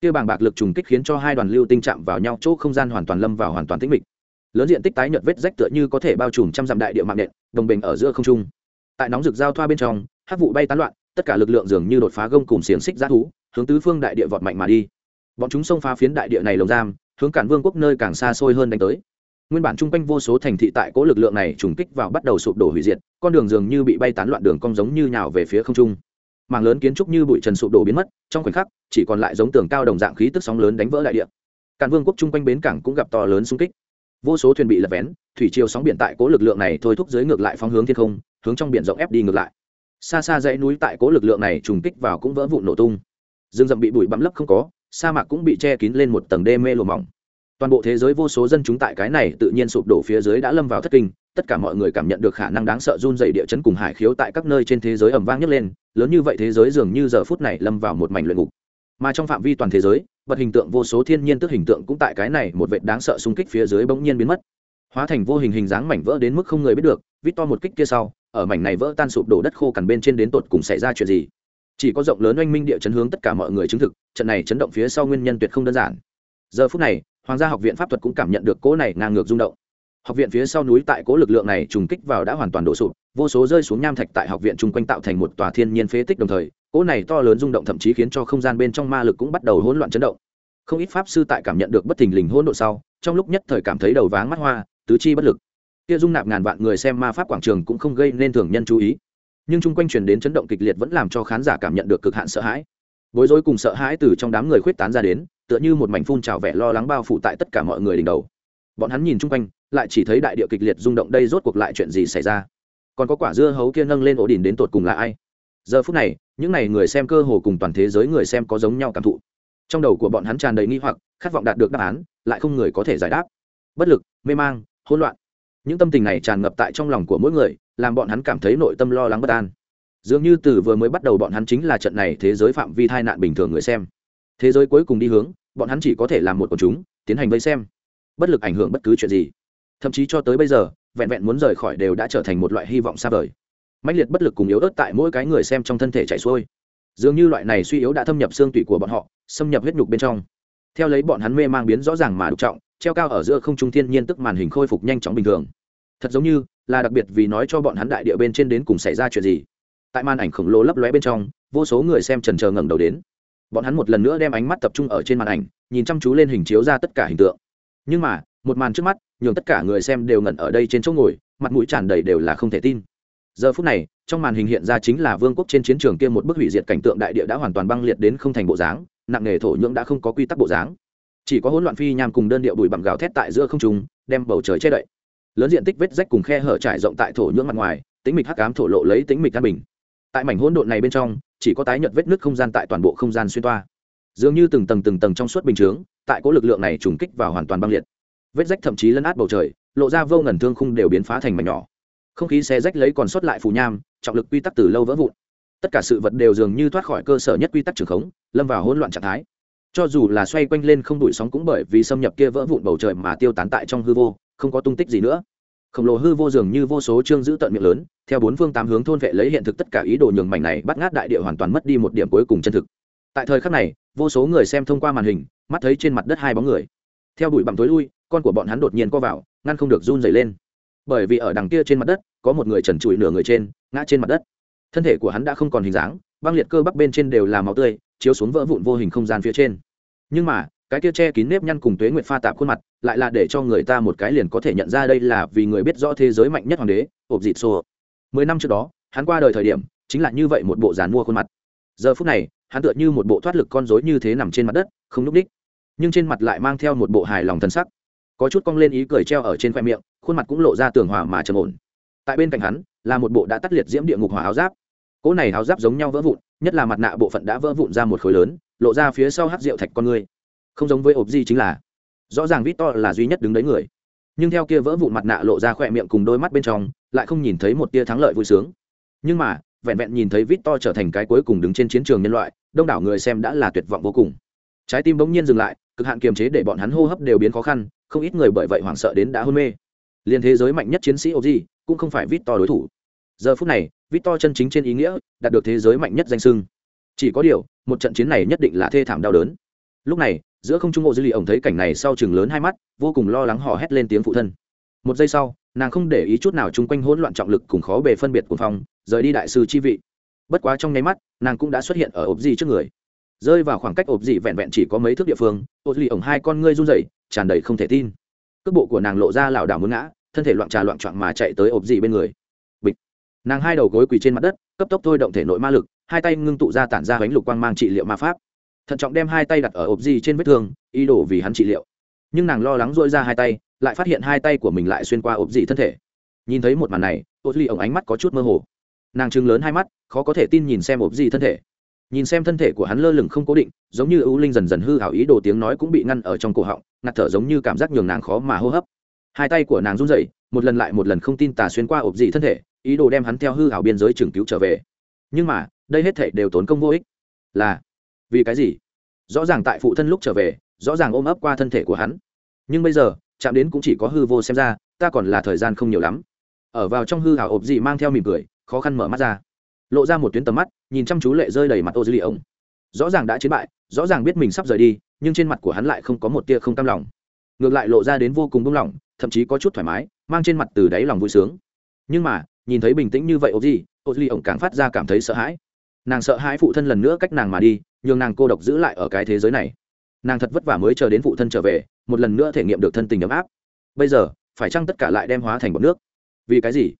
Kia bàng bạc lực trùng kích khiến cho hai đoàn lưu tinh chạm vào nhau, chỗ không gian hoàn toàn lâm vào hoàn toàn tĩnh mịch. Lớn diện tích tái nhợt vết rách tựa như có thể bao trùm trăm dặm đại địa mạng nện, đồng bình ở giữa không trung. Tại nóng rực giao thoa bên trong, hắc vụ bay tán loạn, tất cả lực lượng dường như đột phá gông cùng xiềng xích giá thú, hướng tứ phương đại địa vọt mạnh mà đi. Bọn chúng xông phá phiến đại địa này lồng giam, hướng cản vương quốc nơi càng xa xôi hơn đánh tới nguyên bản chung quanh vô số thành thị tại cố lực lượng này trùng kích vào bắt đầu sụp đổ hủy diệt, con đường dường như bị bay tán loạn đường cong giống như nhào về phía không trung. Mảng lớn kiến trúc như bụi trần sụp đổ biến mất, trong khoảnh khắc, chỉ còn lại giống tường cao đồng dạng khí tức sóng lớn đánh vỡ đại địa. Cản vương quốc chung quanh bến cảng cũng gặp to lớn xung kích. Vô số thuyền bị lật vén, thủy chiều sóng biển tại cố lực lượng này thôi thúc dưới ngược lại phóng hướng thiên không, hướng trong biển rộng ép đi ngược lại. Xa xa dãy núi tại cố lực lượng này trùng kích vào cũng vỡ vụn nổ tung. Rừng rậm bị bụi bắm lấp không có, sa mạc cũng bị che kín lên một tầng đê mê lùa mỏng toàn bộ thế giới vô số dân chúng tại cái này tự nhiên sụp đổ phía dưới đã lâm vào thất kinh, tất cả mọi người cảm nhận được khả năng đáng sợ run dày địa chấn cùng hải khiếu tại các nơi trên thế giới ẩm vang nhấc lên, lớn như vậy thế giới dường như giờ phút này lâm vào một mảnh luyện ngục. Mà trong phạm vi toàn thế giới, vật hình tượng vô số thiên nhiên tức hình tượng cũng tại cái này một vệ đáng sợ xung kích phía dưới bỗng nhiên biến mất. Hóa thành vô hình hình dáng mảnh vỡ đến mức không người biết được, vít to một kích kia sau, ở mảnh này vỡ tan sụp đổ đất khô cằn bên trên đến tột cùng xảy ra chuyện gì? Chỉ có rộng lớn oanh minh địa chấn hướng tất cả mọi người chứng thực, trận này chấn động phía sau nguyên nhân tuyệt không đơn giản. Giờ phút này hoàng gia học viện pháp thuật cũng cảm nhận được cỗ này ngang ngược rung động. Học viện phía sau núi tại cỗ lực lượng này trùng kích vào đã hoàn toàn đổ sụp, vô số rơi xuống nham thạch tại học viện chung quanh tạo thành một tòa thiên nhiên phế tích đồng thời, cỗ này to lớn rung động thậm chí khiến cho không gian bên trong ma lực cũng bắt đầu hỗn loạn chấn động. Không ít pháp sư tại cảm nhận được bất thình lình hỗn độ sau, trong lúc nhất thời cảm thấy đầu váng mắt hoa, tứ chi bất lực. Kia dung nạp ngàn vạn người xem ma pháp quảng trường cũng không gây nên thường nhân chú ý. Nhưng chung quanh truyền đến chấn động kịch liệt vẫn làm cho khán giả cảm nhận được cực hạn sợ hãi. Bối rối cùng sợ hãi từ trong đám người khuyết tán ra đến tựa như một mảnh phun trào vẻ lo lắng bao phủ tại tất cả mọi người đỉnh đầu. Bọn hắn nhìn chung quanh, lại chỉ thấy đại địa kịch liệt rung động đây rốt cuộc lại chuyện gì xảy ra? Còn có quả dưa hấu kia nâng lên ổ đỉnh đến tột cùng là ai? Giờ phút này, những n à y người xem cơ hồ cùng toàn thế giới người xem có giống nhau cảm thụ. Trong đầu của bọn hắn tràn đầy nghi hoặc, khát vọng đạt được đáp án, lại không người có thể giải đáp. Bất lực, mê mang, hỗn loạn. Những tâm tình này tràn ngập tại trong lòng của mỗi người, làm bọn hắn cảm thấy nội tâm lo lắng bất an. Dường như từ vừa mới bắt đầu bọn hắn chính là trận này thế giới phạm vi tai nạn bình thường người xem thế giới cuối cùng đi hướng, bọn hắn chỉ có thể làm một quần chúng, tiến hành vây xem. Bất lực ảnh hưởng bất cứ chuyện gì. Thậm chí cho tới bây giờ, vẹn vẹn muốn rời khỏi đều đã trở thành một loại hy vọng xa vời. Mãnh liệt bất lực cùng yếu ớt tại mỗi cái người xem trong thân thể chạy xuôi. Dường như loại này suy yếu đã thâm nhập xương tủy của bọn họ, xâm nhập huyết nhục bên trong. Theo lấy bọn hắn mê mang biến rõ ràng mà đục trọng, treo cao ở giữa không trung thiên nhiên tức màn hình khôi phục nhanh chóng bình thường. Thật giống như là đặc biệt vì nói cho bọn hắn đại địa bên trên đến cùng xảy ra chuyện gì. Tại màn ảnh khổng lồ lấp lóe bên trong, vô số người xem trần chờ ngẩng đầu đến bọn hắn một lần nữa đem ánh mắt tập trung ở trên màn ảnh, nhìn chăm chú lên hình chiếu ra tất cả hình tượng. Nhưng mà, một màn trước mắt, nhường tất cả người xem đều ngẩn ở đây trên chỗ ngồi, mặt mũi tràn đầy đều là không thể tin. Giờ phút này, trong màn hình hiện ra chính là vương quốc trên chiến trường kia một bức hủy diệt cảnh tượng đại địa đã hoàn toàn băng liệt đến không thành bộ dáng, nặng nghề thổ nhưỡng đã không có quy tắc bộ dáng. Chỉ có hỗn loạn phi nham cùng đơn điệu bụi bặm gào thét tại giữa không trung, đem bầu trời che đậy. Lớn diện tích vết rách cùng khe hở trải rộng tại thổ nhưỡng mặt ngoài tính mịch hắc ám thổ lộ lấy tính mịch an bình. Tại mảnh hỗn độn này bên trong chỉ có tái nhợt vết nứt không gian tại toàn bộ không gian xuyên toa. Dường như từng tầng từng tầng trong suốt bình chướng, tại cỗ lực lượng này trùng kích vào hoàn toàn băng liệt. Vết rách thậm chí lấn át bầu trời, lộ ra vô ngần thương khung đều biến phá thành mảnh nhỏ. Không khí xe rách lấy còn sót lại phù nham, trọng lực quy tắc từ lâu vỡ vụn. Tất cả sự vật đều dường như thoát khỏi cơ sở nhất quy tắc trường khống, lâm vào hỗn loạn trạng thái. Cho dù là xoay quanh lên không đuổi sóng cũng bởi vì xâm nhập kia vỡ vụn bầu trời mà tiêu tán tại trong hư vô, không có tung tích gì nữa khổng lồ hư vô dường như vô số chương giữ tận miệng lớn, theo bốn phương tám hướng thôn vệ lấy hiện thực tất cả ý đồ nhường mảnh này bắt ngát đại địa hoàn toàn mất đi một điểm cuối cùng chân thực. Tại thời khắc này, vô số người xem thông qua màn hình, mắt thấy trên mặt đất hai bóng người. Theo bụi bặm tối lui, con của bọn hắn đột nhiên co vào, ngăn không được run dày lên. Bởi vì ở đằng kia trên mặt đất, có một người trần trụi nửa người trên, ngã trên mặt đất. Thân thể của hắn đã không còn hình dáng, băng liệt cơ bắp bên trên đều là máu tươi, chiếu xuống vỡ vụn vô hình không gian phía trên. Nhưng mà cái kia che kín nếp nhăn cùng tuế nguyệt pha tạp khuôn mặt, lại là để cho người ta một cái liền có thể nhận ra đây là vì người biết rõ thế giới mạnh nhất hoàng đế, ộp dịt xô mười năm trước đó, hắn qua đời thời điểm, chính là như vậy một bộ giàn mua khuôn mặt. Giờ phút này, hắn tựa như một bộ thoát lực con rối như thế nằm trên mặt đất, không n ú c đích. Nhưng trên mặt lại mang theo một bộ hài lòng thân sắc. Có chút cong lên ý cười treo ở trên khoe miệng, khuôn mặt cũng lộ ra tường hòa mà trầm ổn. Tại bên cạnh hắn, là một bộ đã tắt liệt diễm địa ngục hỏa áo giáp. Cỗ này áo giáp giống nhau vỡ vụn, nhất là mặt nạ bộ phận đã vỡ vụn ra một khối lớn, lộ ra phía sau hát rượu thạch con người không giống với ộp di chính là, rõ ràng vít to là duy nhất đứng đấy người. Nhưng theo kia vỡ vụn mặt nạ lộ ra khỏe miệng cùng đôi mắt bên trong, lại không nhìn thấy một tia thắng lợi vui sướng. Nhưng mà, vẹn vẹn nhìn thấy vít to trở thành cái cuối cùng đứng trên chiến trường nhân loại, đông đảo người xem đã là tuyệt vọng vô cùng. Trái tim bỗng nhiên dừng lại, cực hạn kiềm chế để bọn hắn hô hấp đều biến khó khăn, không ít người bởi vậy hoảng sợ đến đã hôn mê. Liên thế giới mạnh nhất chiến sĩ oji cũng không phải vít to đối thủ. Giờ phút này vít to chân chính trên ý nghĩa, đạt được thế giới mạnh nhất danh sưng chỉ có điều, một trận chiến này nhất định là thê thảm đau đớn. Lúc này giữa không trung ô dư lì ổng thấy cảnh này sau chừng lớn hai mắt, vô cùng lo lắng hò hét lên tiếng phụ thân. Một giây sau, nàng không để ý chút nào chung quanh hỗn loạn trọng lực cùng khó bề phân biệt của phòng, rời đi đại sư chi vị. Bất quá trong nháy mắt, nàng cũng đã xuất hiện ở ộp di trước người. Rơi vào khoảng cách ộp dị vẹn vẹn chỉ có mấy thước địa phương, ô lì ổng hai con ngươi run rẩy, tràn đầy không thể tin. Cước bộ của nàng lộ ra lảo đảo muốn ngã, thân thể loạn trà loạn trọn mà chạy tới ộp dị bên người. Bịch. Nàng hai đầu gối quỳ trên mặt đất, cấp tốc thôi động thể nội ma lực, hai tay ngưng tụ ra tản ra bánh lục quang mang trị liệu ma pháp thận trọng đem hai tay đặt ở ộp dị trên vết thương, ý đồ vì hắn trị liệu. Nhưng nàng lo lắng dội ra hai tay, lại phát hiện hai tay của mình lại xuyên qua ộp dị thân thể. Nhìn thấy một màn này ô lì ổng ánh mắt có chút mơ hồ. Nàng chừng lớn hai mắt, khó có thể tin nhìn xem ộp dị thân thể. Nhìn xem thân thể của hắn lơ lửng không cố định, giống như ưu linh dần dần hư hảo ý đồ tiếng nói cũng bị ngăn ở trong cổ họng, ngạt thở giống như cảm giác nhường nàng khó mà hô hấp. Hai tay của nàng run rẩy, một lần lại một lần không tin tà xuyên qua ộp dị thân thể, ý đồ đem hắn theo hư hảo biên giới trường cứu trở về. Nhưng mà, đây hết thể đều tốn công vô ích. Là vì cái gì? Rõ ràng tại phụ thân lúc trở về, rõ ràng ôm ấp qua thân thể của hắn. Nhưng bây giờ, chạm đến cũng chỉ có hư vô xem ra, ta còn là thời gian không nhiều lắm. Ở vào trong hư hảo ộp dị mang theo mỉm cười, khó khăn mở mắt ra. Lộ ra một tuyến tầm mắt, nhìn chăm chú lệ rơi đầy mặt ô dư lì ổng rõ ràng đã chiến bại, rõ ràng biết mình sắp rời đi, nhưng trên mặt của hắn lại không có một tia không cam lòng. Ngược lại lộ ra đến vô cùng bông lỏng, thậm chí có chút thoải mái, mang trên mặt từ đáy lòng vui sướng. Nhưng mà, nhìn thấy bình tĩnh như vậy ô gì ô dư lì ổng càng phát ra cảm thấy sợ hãi. Nàng sợ hãi phụ thân lần nữa cách nàng mà đi nhường nàng cô độc giữ lại ở cái thế giới này. Nàng thật vất vả mới chờ đến phụ thân trở về, một lần nữa thể nghiệm được thân tình ấm áp. Bây giờ, phải chăng tất cả lại đem hóa thành bọc nước? Vì cái gì?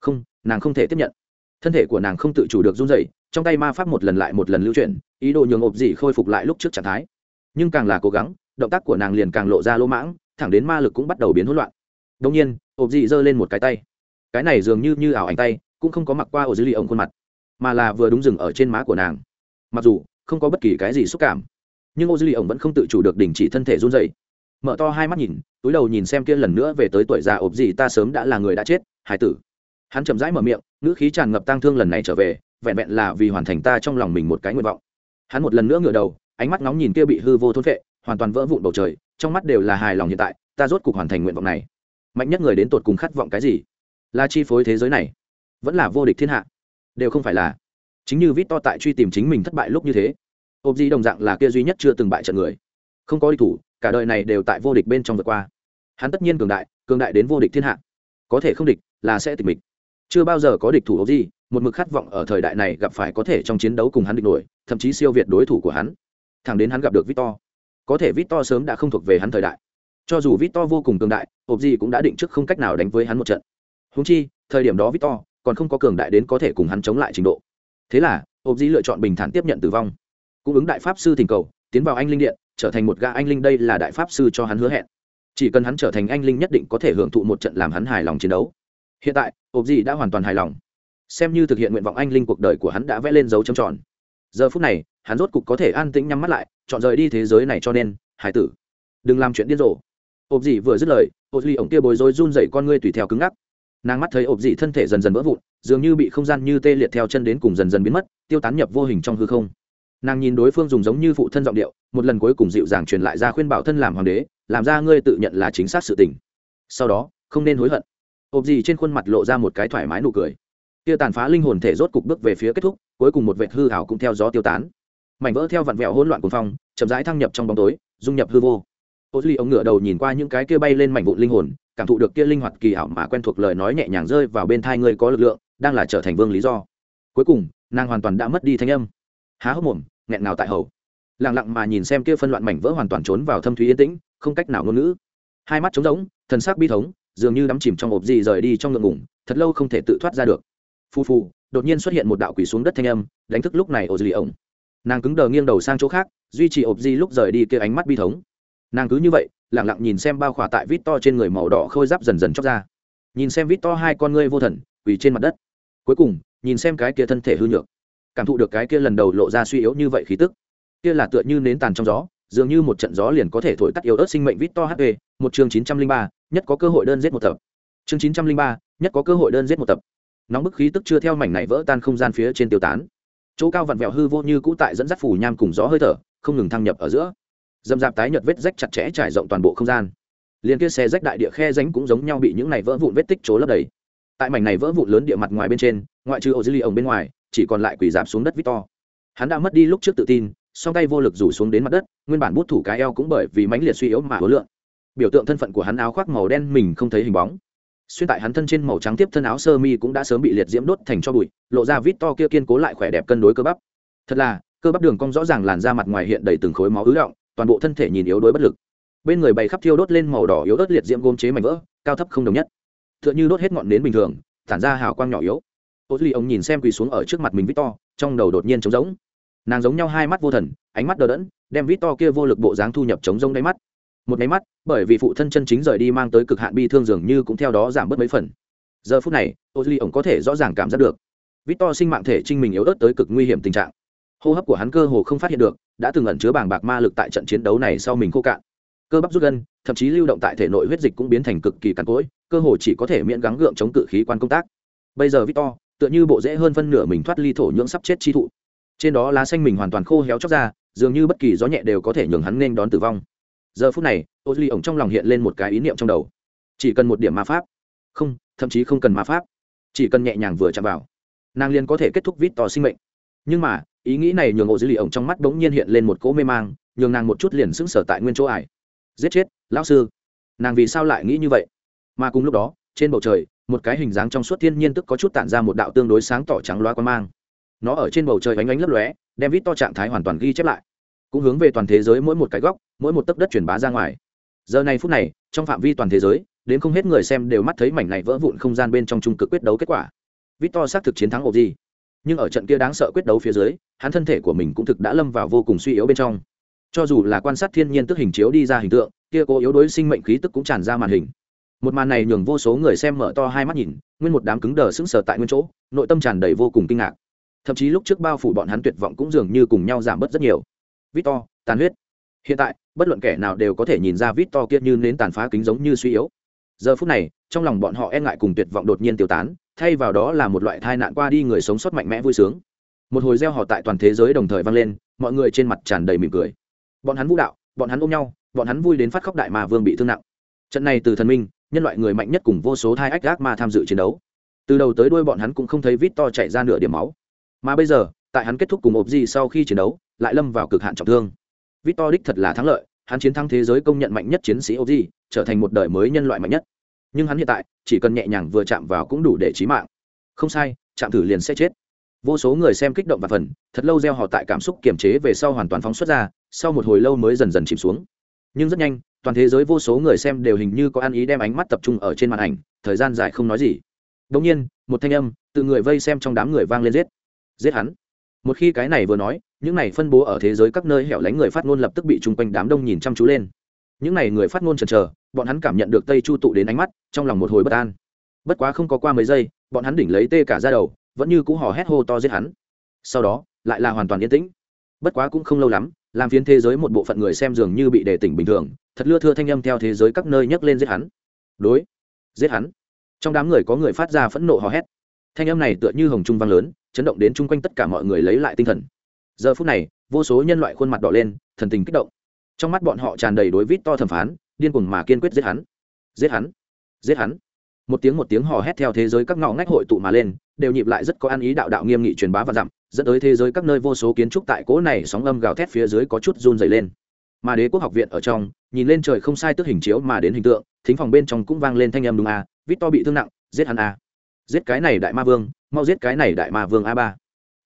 Không, nàng không thể tiếp nhận. Thân thể của nàng không tự chủ được run dậy trong tay ma pháp một lần lại một lần lưu chuyển, ý đồ nhường ộp dị khôi phục lại lúc trước trạng thái. Nhưng càng là cố gắng, động tác của nàng liền càng lộ ra lỗ mãng, thẳng đến ma lực cũng bắt đầu biến hỗn loạn. Đông nhiên, ộp dị giơ lên một cái tay. Cái này dường như như ảo ảnh tay, cũng không có mặc qua ổ dư ly ổng khuôn mặt, mà là vừa đúng dừng ở trên má của nàng. Mặc dù không có bất kỳ cái gì xúc cảm. Nhưng ô dư ly ổng vẫn không tự chủ được đình chỉ thân thể run dậy mở to hai mắt nhìn, túi đầu nhìn xem kia lần nữa về tới tuổi già ộp gì ta sớm đã là người đã chết, hải tử. Hắn chậm rãi mở miệng, ngữ khí tràn ngập tang thương lần này trở về, vẹn vẹn là vì hoàn thành ta trong lòng mình một cái nguyện vọng. Hắn một lần nữa ngửa đầu, ánh mắt nóng nhìn kia bị hư vô thôn vệ hoàn toàn vỡ vụn bầu trời, trong mắt đều là hài lòng hiện tại, ta rốt cục hoàn thành nguyện vọng này. Mạnh nhất người đến tột cùng khát vọng cái gì? Là chi phối thế giới này, vẫn là vô địch thiên hạ. Đều không phải là chính như vít to tại truy tìm chính mình thất bại lúc như thế. Ộp di đồng dạng là kia duy nhất chưa từng bại trận người. Không có địch thủ, cả đời này đều tại vô địch bên trong vượt qua. Hắn tất nhiên cường đại cường đại đến vô địch thiên hạ. Có thể không địch, là sẽ tịch mịch. Chưa bao giờ có địch thủ ộp di, một mực khát vọng ở thời đại này gặp phải có thể trong chiến đấu cùng hắn địch nổi, thậm chí siêu việt đối thủ của hắn. Thẳng đến hắn gặp được victor có thể victor sớm đã không thuộc về hắn thời đại. Cho dù victor vô cùng cường đại ộp di cũng đã định trước không cách nào đánh với hắn một trận. Húng chi, thời điểm đó victor còn không có cường đại đến có thể cùng hắn chống lại trình độ thế là ộp dĩ lựa chọn bình thản tiếp nhận tử vong. Cung ứng đại pháp sư thỉnh cầu, tiến vào anh linh điện, trở thành một gã anh linh đây là đại pháp sư cho hắn hứa hẹn. Chỉ cần hắn trở thành anh linh nhất định có thể hưởng thụ một trận làm hắn hài lòng chiến đấu. Hiện tại ộp dĩ đã hoàn toàn hài lòng. Xem như thực hiện nguyện vọng anh linh cuộc đời của hắn đã vẽ lên dấu trầm tròn. Giờ phút này, hắn rốt cục có thể an tĩnh nhắm mắt lại, chọn rời đi thế giới này cho nên hải tử. Đừng làm chuyện điên rồ. Ộp dĩ vừa dứt lời ộp dĩ ổng kia bồi dối run dậy con ngươi tùy theo cứng ngắc nàng mắt thấy ộp dị thân thể dần dần vỡ vụn, dường như bị không gian như tê liệt theo chân đến cùng dần dần biến mất, tiêu tán nhập vô hình trong hư không. Nàng nhìn đối phương dùng giống như phụ thân giọng điệu, một lần cuối cùng dịu dàng truyền lại ra khuyên bảo thân làm hoàng đế, làm ra ngươi tự nhận là chính xác sự tình. Sau đó, không nên hối hận. Ộp dị trên khuôn mặt lộ ra một cái thoải mái nụ cười. Kia tàn phá linh hồn thể rốt cục bước về phía kết thúc, cuối cùng một vệt hư hảo cũng theo gió tiêu tán. Mảnh vỡ theo vặn vẹo hỗn loạn cuồng phong, chậm rãi thăng nhập trong bóng tối, dung nhập hư vô. Ô duy ông ngửa đầu nhìn qua những cái kia bay lên mảnh vụn linh hồn cảm thụ được kia linh hoạt kỳ ảo mà quen thuộc lời nói nhẹ nhàng rơi vào bên thai người có lực lượng, đang là trở thành vương lý do. Cuối cùng, nàng hoàn toàn đã mất đi thanh âm. Há hốc mồm, nghẹn nào tại hầu. Lặng lặng mà nhìn xem kia phân loạn mảnh vỡ hoàn toàn trốn vào thâm thúy yên tĩnh, không cách nào ngôn ngữ. Hai mắt trống rỗng, thần sắc bi thống, dường như đắm chìm trong hộp gì rời đi trong ngượng ngủng thật lâu không thể tự thoát ra được. Phu phu đột nhiên xuất hiện một đạo quỷ xuống đất thanh âm, đánh thức lúc này ổ dì ổng nàng cứng đờ nghiêng đầu sang chỗ khác, duy trì ộp di lúc rời đi kia ánh mắt bi thống. Nàng cứ như vậy lẳng lặng nhìn xem bao khỏa tại vít to trên người màu đỏ khôi giáp dần dần chóc ra. Nhìn xem vít to hai con ngươi vô thần, quỳ trên mặt đất. Cuối cùng, nhìn xem cái kia thân thể hư nhược. Cảm thụ được cái kia lần đầu lộ ra suy yếu như vậy khí tức. Kia là tựa như nến tàn trong gió, dường như một trận gió liền có thể thổi tắt yếu ớt sinh mệnh vít to hp một chương chín trăm linh ba, nhất có cơ hội đơn giết một tập. Chương chín trăm linh ba, nhất có cơ hội đơn giết một tập. Nóng bức khí tức chưa theo mảnh này vỡ tan không gian phía trên tiêu tán. Chỗ cao vặn vẹo hư vô như cũ tại dẫn dắt phủ nham cùng gió hơi thở, không ngừng thăng nhập ở giữa dầm dạp tái nhợt vết rách chặt chẽ trải rộng toàn bộ không gian. Liền kia xe rách đại địa khe ránh cũng giống nhau bị những này vỡ vụn vết tích trố lấp đầy. Tại mảnh này vỡ vụn lớn địa mặt ngoài bên trên, ngoại trừ ô dư ly ổng bên ngoài, chỉ còn lại quỷ giảm xuống đất victor. Hắn đã mất đi lúc trước tự tin, song tay vô lực rủ xuống đến mặt đất, nguyên bản bút thủ cái eo cũng bởi vì mãnh liệt suy yếu mà hối lượng biểu tượng thân phận của hắn áo khoác màu đen mình không thấy hình bóng. Xuyên tại hắn thân trên màu trắng tiếp thân áo sơ mi cũng đã sớm bị liệt diễm đốt thành cho bụi, lộ ra vít to kia kiên cố lại khỏe đẹp cân đối cơ bắp. Thật là, cơ bắp đường cong rõ ràng làn da mặt ngoài hiện đầy từng khối máu ứ động toàn bộ thân thể nhìn yếu đuối bất lực. Bên người bày khắp thiêu đốt lên màu đỏ yếu ớt liệt diễm gôm chế mảnh vỡ, cao thấp không đồng nhất. T h ư ợ n h ư đốt hết ngọn nến bình thường, tản ra hào quang nhỏ yếu. Ô duy ông nhìn xem quỳ xuống ở trước mặt mình vít to trong đầu đột nhiên trống rỗng. Nàng giống nhau hai mắt vô thần, ánh mắt đờ đẫn, đem vít to kia vô lực bộ dáng thu nhập trống giống đáy mắt. Một máy mắt, bởi vì phụ thân chân chính rời đi mang tới cực hạn bi thương dường như cũng theo đó giảm bớt mấy phần. Giờ phút này, ô duy ông có thể rõ ràng cảm giác được. Vít to sinh mạng thể trinh mình yếu ớt tới cực nguy hiểm tình trạng. Hô hấp của hắn cơ hồ không phát hiện được đã từng ẩn chứa bàng bạc ma lực tại trận chiến đấu này sau mình khô cạn. Cơ bắp rút gân, thậm chí lưu động tại thể nội huyết dịch cũng biến thành cực kỳ cằn cỗi, cơ hồ chỉ có thể miễn gắng gượng chống cự khí quan công tác. Bây giờ victor, tựa như bộ dễ hơn phân nửa mình thoát ly thổ nhưỡng sắp chết chi thụ. Trên đó lá xanh mình hoàn toàn khô héo chóc ra, dường như bất kỳ gió nhẹ đều có thể nhường hắn nên đón tử vong. Giờ phút này ô duy ổng trong lòng hiện lên một cái ý niệm trong đầu. Chỉ cần một điểm ma pháp. Không, thậm chí không cần ma pháp. Chỉ cần nhẹ nhàng vừa chạm vào, nàng liền có thể kết thúc vít to sinh mệnh. Nhưng mà ý nghĩ này nhường ổ dữ lì ổng trong mắt bỗng nhiên hiện lên một cỗ mê mang, nhường nàng một chút liền sững sờ tại nguyên chỗ ải. Giết chết, lão sư. Nàng vì sao lại nghĩ như vậy? Mà cùng lúc đó, trên bầu trời, một cái hình dáng trong suốt thiên nhiên tức có chút tản ra một đạo tương đối sáng tỏ trắng loa quan mang. Nó ở trên bầu trời ánh ánh lấp lóe, đem vít to trạng thái hoàn toàn ghi chép lại. Cũng hướng về toàn thế giới mỗi một cái góc, mỗi một tấc đất truyền bá ra ngoài. Giờ này phút này, trong phạm vi toàn thế giới, đến không hết người xem đều mắt thấy mảnh này vỡ vụn không gian bên trong trung cực quyết đấu kết quả. Vít to xác thực chiến thắng ổ gì nhưng ở trận kia đáng sợ quyết đấu phía dưới, hắn thân thể của mình cũng thực đã lâm vào vô cùng suy yếu bên trong. Cho dù là quan sát thiên nhiên tức hình chiếu đi ra hình tượng, kia cố yếu đối sinh mệnh khí tức cũng tràn ra màn hình. Một màn này nhường vô số người xem mở to hai mắt nhìn, nguyên một đám cứng đờ sững sờ tại nguyên chỗ, nội tâm tràn đầy vô cùng kinh ngạc. Thậm chí lúc trước bao phủ bọn hắn tuyệt vọng cũng dường như cùng nhau giảm bớt rất nhiều. Victor, tàn huyết. Hiện tại, bất luận kẻ nào đều có thể nhìn ra victor kia như nến tàn phá kính giống như suy yếu. Giờ phút này, trong lòng bọn họ e ngại cùng tuyệt vọng đột nhiên tiêu tán thay vào đó là một loại tai nạn qua đi người sống sót mạnh mẽ vui sướng. Một hồi reo hò tại toàn thế giới đồng thời vang lên, mọi người trên mặt tràn đầy mỉm cười. Bọn hắn vũ đạo, bọn hắn ôm nhau, bọn hắn vui đến phát khóc đại mà vương bị thương nặng. Trận này từ thần minh, nhân loại người mạnh nhất cùng vô số thai ách gác ma tham dự chiến đấu. Từ đầu tới đuôi bọn hắn cũng không thấy vít to chạy ra nửa điểm máu. Mà bây giờ, tại hắn kết thúc cùng ộp gì sau khi chiến đấu, lại lâm vào cực hạn trọng thương. Vít to đích thật là thắng lợi, hắn chiến thắng thế giới công nhận mạnh nhất chiến sĩ ộp trở thành một đời mới nhân loại mạnh nhất nhưng hắn hiện tại chỉ cần nhẹ nhàng vừa chạm vào cũng đủ để trí mạng. Không sai, chạm thử liền sẽ chết. Vô số người xem kích động và phần, thật lâu gieo họ tại cảm xúc kiềm chế về sau hoàn toàn phóng xuất ra, sau một hồi lâu mới dần dần chìm xuống. Nhưng rất nhanh, toàn thế giới vô số người xem đều hình như có ăn ý đem ánh mắt tập trung ở trên màn ảnh, thời gian dài không nói gì. Đ ỗ n g nhiên, một thanh âm từ người vây xem trong đám người vang lên giết. Giết hắn. Một khi cái này vừa nói, những này phân bố ở thế giới các nơi hẻo lánh người phát ngôn lập tức bị chung quanh đám đông nhìn chăm chú lên những n à y người phát ngôn trần chờ, bọn hắn cảm nhận được tây chu tụ đến ánh mắt, trong lòng một hồi bất an. Bất quá không có qua mấy giây, bọn hắn đỉnh lấy tê cả ra đầu, vẫn như cũ hò hét hô to giết hắn. Sau đó, lại là hoàn toàn yên tĩnh. Bất quá cũng không lâu lắm, làm phiến thế giới một bộ phận người xem dường như bị đề tỉnh bình thường, thật lưa thưa thanh âm theo thế giới các nơi nhấc lên giết hắn. Đối, giết hắn. Trong đám người có người phát ra phẫn nộ hò hét. Thanh âm này tựa như hồng trung vang lớn, chấn động đến chung quanh tất cả mọi người lấy lại tinh thần. Giờ phút này, vô số nhân loại khuôn mặt đỏ lên, thần tình kích động trong mắt bọn họ tràn đầy đối vít to thẩm phán điên cuồng mà kiên quyết giết hắn. Giết hắn. Giết hắn. Một tiếng một tiếng hò hét theo thế giới các ngõ ngách hội tụ mà lên đều nhịp lại rất có ăn ý đạo đạo nghiêm nghị truyền bá và dặm dẫn tới thế giới các nơi vô số kiến trúc tại cỗ này sóng âm gào thét phía dưới có chút run dày lên. Mà đế quốc học viện ở trong nhìn lên trời không sai tức hình chiếu mà đến hình tượng thính phòng bên trong cũng vang lên thanh âm đúng a à, vít to bị thương nặng giết hắn a. À. giết cái này đại ma vương mau giết cái này đại ma vương a ba.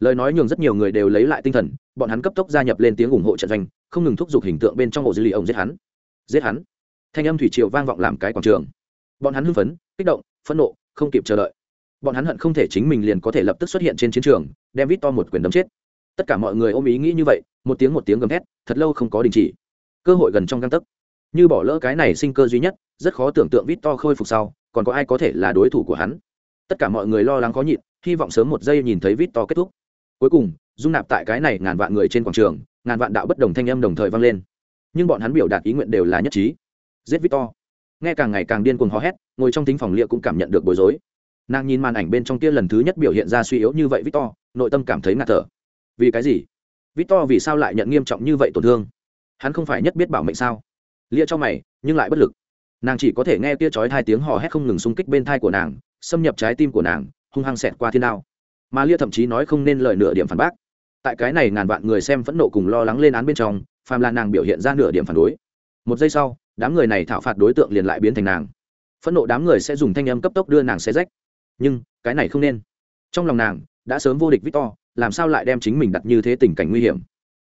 Lời nói nhường rất nhiều người đều lấy lại tinh thần bọn hắn cấp tốc gia nhập lên tiếng ủng hộ trận doanh, không ngừng thúc giục hình tượng bên trong ổ dư lì ông giết hắn. Giết hắn. Thanh âm thủy triều vang vọng làm cái quảng trường. Bọn hắn hưng phấn, kích động, phẫn nộ, không kịp chờ đợi. Bọn hắn hận không thể chính mình liền có thể lập tức xuất hiện trên chiến trường, đem vít to một quyền đấm chết. Tất cả mọi người ôm ý nghĩ như vậy, một tiếng một tiếng gầm thét, thật lâu không có đình chỉ. Cơ hội gần trong găng tấc. Như bỏ lỡ cái này sinh cơ duy nhất, rất khó tưởng tượng vít to khôi phục sau, còn có ai có thể là đối thủ của hắn. Tất cả mọi người lo lắng khó nhịn, hy vọng sớm một giây nhìn thấy vít to kết thúc cuối cùng, dung nạp tại cái này ngàn vạn người trên quảng trường, ngàn vạn đạo bất đồng thanh âm đồng thời vang lên. Nhưng bọn hắn biểu đạt ý nguyện đều là nhất trí. Giết victor. Nghe càng ngày càng điên cuồng hò hét, ngồi trong thính phòng lia cũng cảm nhận được bối rối. Nàng nhìn màn ảnh bên trong kia lần thứ nhất biểu hiện ra suy yếu như vậy victor, nội tâm cảm thấy ngạt thở. Vì cái gì? Victor vì sao lại nhận nghiêm trọng như vậy tổn thương? Hắn không phải nhất biết bảo mệnh sao? Lia cho mày, nhưng lại bất lực. Nàng chỉ có thể nghe kia chói hai tiếng hò hét không ngừng xung kích bên thai của nàng, xâm nhập trái tim của nàng, hung hăng xẹt qua thiên đao mà lia thậm chí nói không nên lời nửa điểm phản bác. Tại cái này ngàn vạn người xem phẫn nộ cùng lo lắng lên án bên trong, phàm là nàng biểu hiện ra nửa điểm phản đối. Một giây sau, đám người này thảo phạt đối tượng liền lại biến thành nàng. Phẫn nộ đám người sẽ dùng thanh âm cấp tốc đưa nàng xe rách. Nhưng, cái này không nên. Trong lòng nàng, đã sớm vô địch victor, làm sao lại đem chính mình đặt như thế tình cảnh nguy hiểm?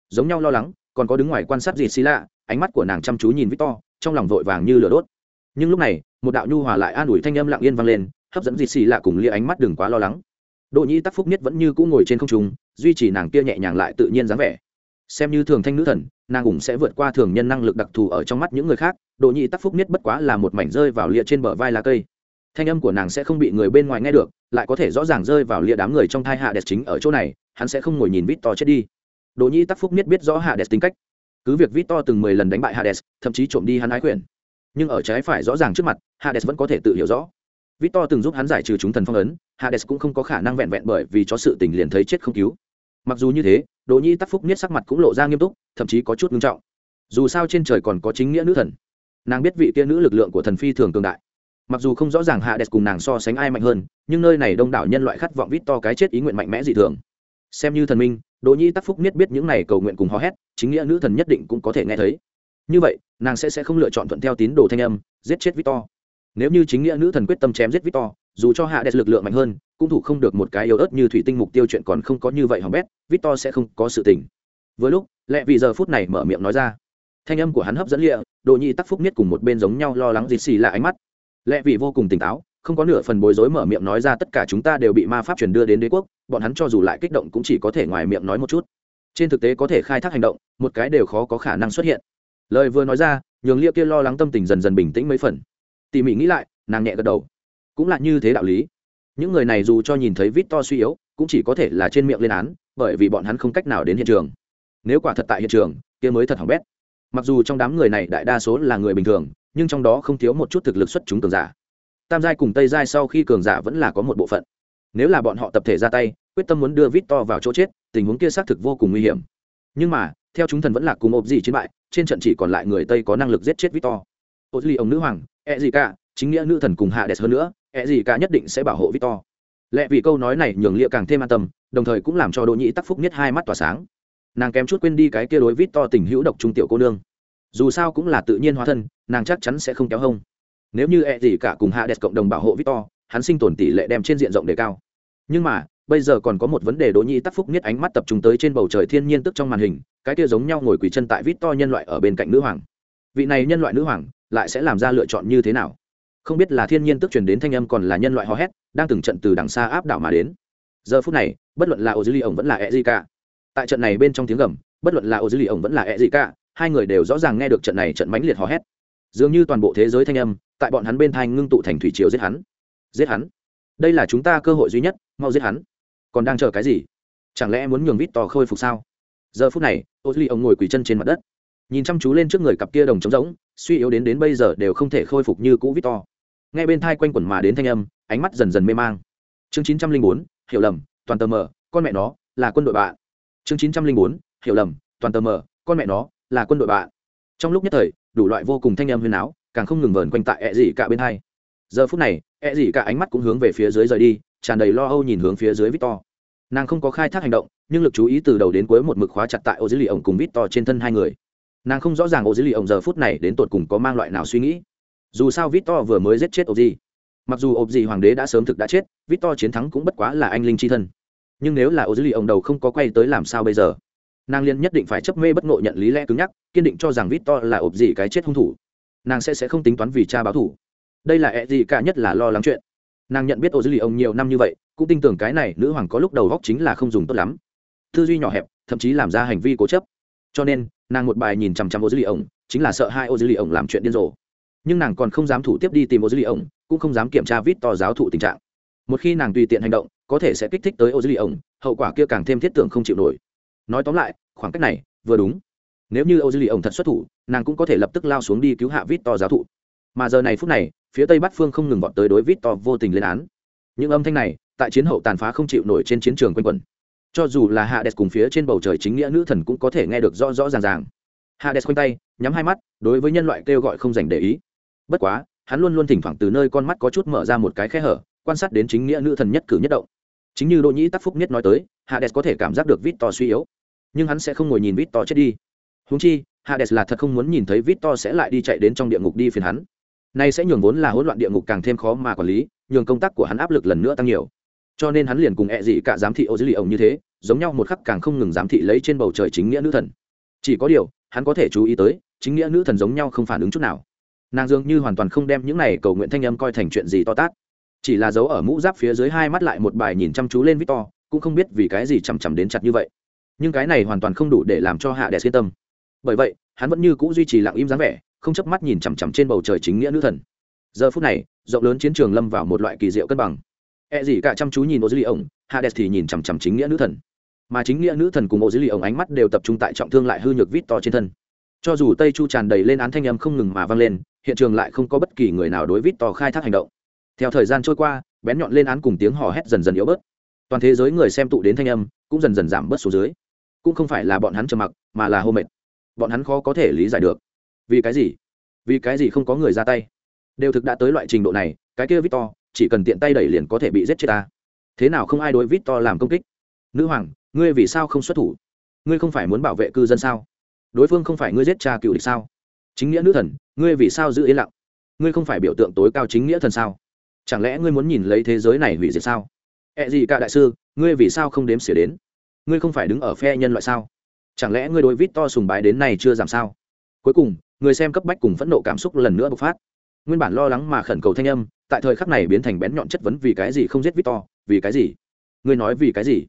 Giống nhau lo lắng, còn có đứng ngoài quan sát gì xí lạ, ánh mắt của nàng chăm chú nhìn victor, trong lòng vội vàng như lửa đốt. Nhưng lúc này, một đạo nhu hòa lại an ủi thanh âm lặng yên vang lên, hấp dẫn dịt xì lạ cùng lia ánh mắt đừng quá lo lắng. Đỗ Nhĩ Tắc Phúc Nhất vẫn như cũ ngồi trên không trung, duy trì nàng kia nhẹ nhàng lại tự nhiên dáng vẻ. Xem như thường thanh nữ thần, nàng cũng sẽ vượt qua thường nhân năng lực đặc thù ở trong mắt những người khác, Đỗ Nhĩ Tắc Phúc Nhất bất quá là một mảnh rơi vào lịa trên bờ vai lá cây. Thanh âm của nàng sẽ không bị người bên ngoài nghe được, lại có thể rõ ràng rơi vào lịa đám người trong thai hạ đẹp chính ở chỗ này, hắn sẽ không ngồi nhìn Vít To chết đi. Đỗ Nhĩ Tắc Phúc Nhất biết rõ hạ đẹp tính cách. Cứ việc Vít To từng mười lần đánh bại Hades, thậm chí trộm đi hắn ái quyền. Nhưng ở trái phải rõ ràng trước mặt, Hades vẫn có thể tự hiểu rõ. Victor từng giúp hắn giải trừ chúng thần phong ấn, Hades cũng không có khả năng vẹn vẹn bởi vì cho sự tình liền thấy chết không cứu. Mặc dù như thế, Đỗ Nhi Tắc Phúc Niết sắc mặt cũng lộ ra nghiêm túc, thậm chí có chút nghiêm trọng. Dù sao trên trời còn có chính nghĩa nữ thần, nàng biết vị kia nữ lực lượng của thần phi thường cường đại. Mặc dù không rõ ràng Hades cùng nàng so sánh ai mạnh hơn, nhưng nơi này đông đảo nhân loại khát vọng Victor cái chết ý nguyện mạnh mẽ dị thường. Xem như thần minh, Đỗ Nhi Tắc Phúc Niết biết những này cầu nguyện cùng hò hét, chính nghĩa nữ thần nhất định cũng có thể nghe thấy. Như vậy, nàng sẽ sẽ không lựa chọn thuận theo tín đồ thanh âm, giết chết Victor nếu như chính nghĩa nữ thần quyết tâm chém giết victor, dù cho hạ đẹp lực lượng mạnh hơn, cũng thủ không được một cái yếu ớt như thủy tinh mục tiêu chuyện còn không có như vậy hỏng bét, victor sẽ không có sự tình. Vừa lúc lẽ vì giờ phút này mở miệng nói ra. Thanh âm của hắn hấp dẫn lịa đồ nhi tắc phúc nhất cùng một bên giống nhau lo lắng dịt xì là ánh mắt. Lẽ vì vô cùng tỉnh táo, không có nửa phần bối rối mở miệng nói ra tất cả chúng ta đều bị ma pháp truyền đưa đến đế quốc, bọn hắn cho dù lại kích động cũng chỉ có thể ngoài miệng nói một chút. Trên thực tế có thể khai thác hành động, một cái đều khó có khả năng xuất hiện. Lời vừa nói ra, nhường lia kia lo lắng tâm tình dần dần bình tĩnh mấy phần tỉ mỉ nghĩ lại, nàng nhẹ gật đầu. Cũng là như thế đạo lý. Những người này dù cho nhìn thấy vít to suy yếu, cũng chỉ có thể là trên miệng lên án, bởi vì bọn hắn không cách nào đến hiện trường. Nếu quả thật tại hiện trường, kia mới thật hỏng bét. Mặc dù trong đám người này đại đa số là người bình thường, nhưng trong đó không thiếu một chút thực lực xuất chúng cường giả. Tam giai cùng tây giai sau khi cường giả vẫn là có một bộ phận. Nếu là bọn họ tập thể ra tay, quyết tâm muốn đưa vít to vào chỗ chết, tình huống kia xác thực vô cùng nguy hiểm. Nhưng mà, theo chúng thần vẫn là cùng ộp gì chiến bại, trên trận chỉ còn lại người tây có năng lực giết chết vít to. Ô duy ông nữ hoàng e gì cả, chính nghĩa nữ thần cùng hạ đẹp hơn nữa e gì cả nhất định sẽ bảo hộ victor. Lẽ vì câu nói này nhường lia càng thêm an tâm, đồng thời cũng làm cho đỗ nhĩ tắc phúc nhất hai mắt tỏa sáng. Nàng kém chút quên đi cái kia đối victor tình hữu độc trung tiểu cô nương. Dù sao cũng là tự nhiên hóa thân, nàng chắc chắn sẽ không kéo hông. Nếu như e gì cả cùng hạ đẹp cộng đồng bảo hộ victor, hắn sinh tồn tỷ lệ đem trên diện rộng đề cao. Nhưng mà, bây giờ còn có một vấn đề đỗ nhĩ tắc phúc nhất ánh mắt tập trung tới trên bầu trời thiên nhiên tức trong màn hình, cái kia giống nhau ngồi quỳ chân tại victor nhân loại ở bên cạnh nữ hoàng. Vị này nhân loại nữ hoàng lại sẽ làm ra lựa chọn như thế nào? Không biết là thiên nhiên tức truyền đến thanh âm còn là nhân loại hò hét, đang từng trận từ đằng xa áp đảo mà đến. Giờ phút này, bất luận là ô dư ly ổng vẫn là e gì cả tại trận này bên trong tiếng gầm, bất luận là ô dư ly ổng vẫn là e gì cả hai người đều rõ ràng nghe được trận này trận mãnh liệt hò hét. Dường như toàn bộ thế giới thanh âm, tại bọn hắn bên thai ngưng tụ thành thủy triều giết hắn. Giết hắn. Đây là chúng ta cơ hội duy nhất, mau giết hắn. Còn đang chờ cái gì? Chẳng lẽ muốn nhường vít to khôi phục sao? Giờ phút này ô dư ly ổng ngồi quỳ chân trên mặt đất. Nhìn chăm chú lên trước người cặp kia đồng trống rỗng suy yếu đến đến bây giờ đều không thể khôi phục như cũ vít to ngay bên thai quanh quẩn mà đến thanh âm, ánh mắt dần dần mê mang. Chương chín trăm linh bốn, hiểu lầm, toàn tờ mờ, con mẹ nó, là quân đội bạn. Chương chín trăm linh bốn, hiểu lầm, toàn tờ mờ, con mẹ nó, là quân đội bạn. Trong lúc nhất thời, đủ loại vô cùng thanh âm huyền áo, càng không ngừng vờn quanh tại ẹ dị cả bên hai. Giờ phút này, ẹ dị cả ánh mắt cũng hướng về phía dưới rời đi, tràn đầy lo âu nhìn hướng phía dưới victor. Nàng không có khai thác hành động, nhưng lực chú ý từ đầu đến cuối một mực khóa chặt tại ô dưới lì ổng cùng victor trên thân hai người nàng không rõ ràng ô dữ lì ổng giờ phút này đến tột cùng có mang loại nào suy nghĩ. Dù sao victor vừa mới giết chết ô gì mặc dù ô gì hoàng đế đã sớm thực đã chết, victor chiến thắng cũng bất quá là anh linh c h i thân. Nhưng nếu là ô dữ lì ổng đầu không có quay tới làm sao bây giờ? Nàng liên nhất định phải chấp mê bất ngộ nhận lý lẽ cứng nhắc, kiên định cho rằng victor là ộp gì cái chết hung thủ. Nàng sẽ sẽ không tính toán vì cha báo thủ. Đây là ẹ gì cả nhất là lo lắng chuyện. Nàng nhận biết ô dữ lì ổng nhiều năm như vậy, cũng tin tưởng cái này nữ hoàng có lúc đầu góc chính là không dùng tốt lắm. Tư duy nhỏ hẹp, thậm chí làm ra hành vi cố chấp. Cho nên nàng một bài nhìn chằm chằm ô dư lì ổng, chính là sợ hai ô dư lì ổng làm chuyện điên rồ. Nhưng nàng còn không dám thủ tiếp đi tìm ô dư lì ổng, cũng không dám kiểm tra vít to giáo thụ tình trạng. Một khi nàng tùy tiện hành động, có thể sẽ kích thích tới ô dư lì ổng, hậu quả kia càng thêm thiết tưởng không chịu nổi. Nói tóm lại, khoảng cách này vừa đúng. Nếu như ô dư lì ổng thật xuất thủ, nàng cũng có thể lập tức lao xuống đi cứu hạ vít to giáo thụ. Mà giờ này phút này, phía tây bắc phương không ngừng vọt tới đối vít to vô tình lên án. Những âm thanh này, tại chiến hậu tàn phá không chịu nổi trên chiến trường quanh quẩn cho dù là hạ đẹp cùng phía trên bầu trời chính nghĩa nữ thần cũng có thể nghe được rõ rõ ràng ràng. Hạ đẹp khoanh tay, nhắm hai mắt, đối với nhân loại kêu gọi không dành để ý. Bất quá, hắn luôn luôn thỉnh thoảng từ nơi con mắt có chút mở ra một cái khe hở, quan sát đến chính nghĩa nữ thần nhất cử nhất động. Chính như đỗ nhĩ tắc phúc nhất nói tới, hades có thể cảm giác được vít to suy yếu. Nhưng hắn sẽ không ngồi nhìn vít to chết đi. Húng chi, hades là thật không muốn nhìn thấy vít to sẽ lại đi chạy đến trong địa ngục đi phiền hắn. Nay sẽ nhường vốn là hỗn loạn địa ngục càng thêm khó mà quản lý, nhường công tác của hắn áp lực lần nữa tăng nhiều cho nên hắn liền cùng ẹ dị cả giám thị ô dữ lì ổng như thế, giống nhau một khắc càng không ngừng giám thị lấy trên bầu trời chính nghĩa nữ thần. Chỉ có điều, hắn có thể chú ý tới, chính nghĩa nữ thần giống nhau không phản ứng chút nào. Nàng dường như hoàn toàn không đem những này cầu nguyện thanh âm coi thành chuyện gì to tát. Chỉ là dấu ở mũ giáp phía dưới hai mắt lại một bài nhìn chăm chú lên victor, cũng không biết vì cái gì chằm chằm đến chặt như vậy. Nhưng cái này hoàn toàn không đủ để làm cho hạ đẹp yên tâm. Bởi vậy, hắn vẫn như c ũ duy trì lặng im dáng vẻ, không chớp mắt nhìn chằm chằm trên bầu trời chính nghĩa nữ thần. Giờ phút này, rộng lớn chiến trường lâm vào một loại kỳ diệu cân bằng. E gì cả chăm chú nhìn ô dư li ổng thì nhìn chằm chằm chính nghĩa nữ thần. Mà chính nghĩa nữ thần cùng ô dư li ổng ánh mắt đều tập trung tại trọng thương lại hư nhược vít to trên thân. Cho dù tây chu tràn đầy lên án thanh âm không ngừng mà vang lên, hiện trường lại không có bất kỳ người nào đối vít to khai thác hành động. Theo thời gian trôi qua, bén nhọn lên án cùng tiếng hò hét dần dần yếu bớt. Toàn thế giới người xem tụ đến thanh âm cũng dần dần giảm bớt số dưới. Cũng không phải là bọn hắn trầm mặc, mà là hô mệt. Bọn hắn khó có thể lý giải được. Vì cái gì? Vì cái gì không có người ra tay? Đều thực đã tới loại trình độ này, cái kia victor chỉ cần tiện tay đẩy liền có thể bị giết chết ta. Thế nào không ai đối vít to làm công kích? Nữ hoàng, ngươi vì sao không xuất thủ? Ngươi không phải muốn bảo vệ cư dân sao? Đối phương không phải ngươi giết cha cựu địch sao? Chính nghĩa nữ thần, ngươi vì sao giữ yên lặng? Ngươi không phải biểu tượng tối cao chính nghĩa thần sao? Chẳng lẽ ngươi muốn nhìn lấy thế giới này hủy diệt sao? Ẹ gì cả đại sư, ngươi vì sao không đếm xỉa đến? Ngươi không phải đứng ở phe nhân loại sao? Chẳng lẽ ngươi đối vít to sùng bái đến nay chưa giảm sao? Cuối cùng, người xem cấp bách cùng phẫn nộ cảm xúc lần nữa bộc phát. Nguyên bản lo lắng mà khẩn cầu thanh âm tại thời khắc này biến thành bén nhọn chất vấn vì cái gì không giết victor, vì cái gì? Ngươi nói vì cái gì?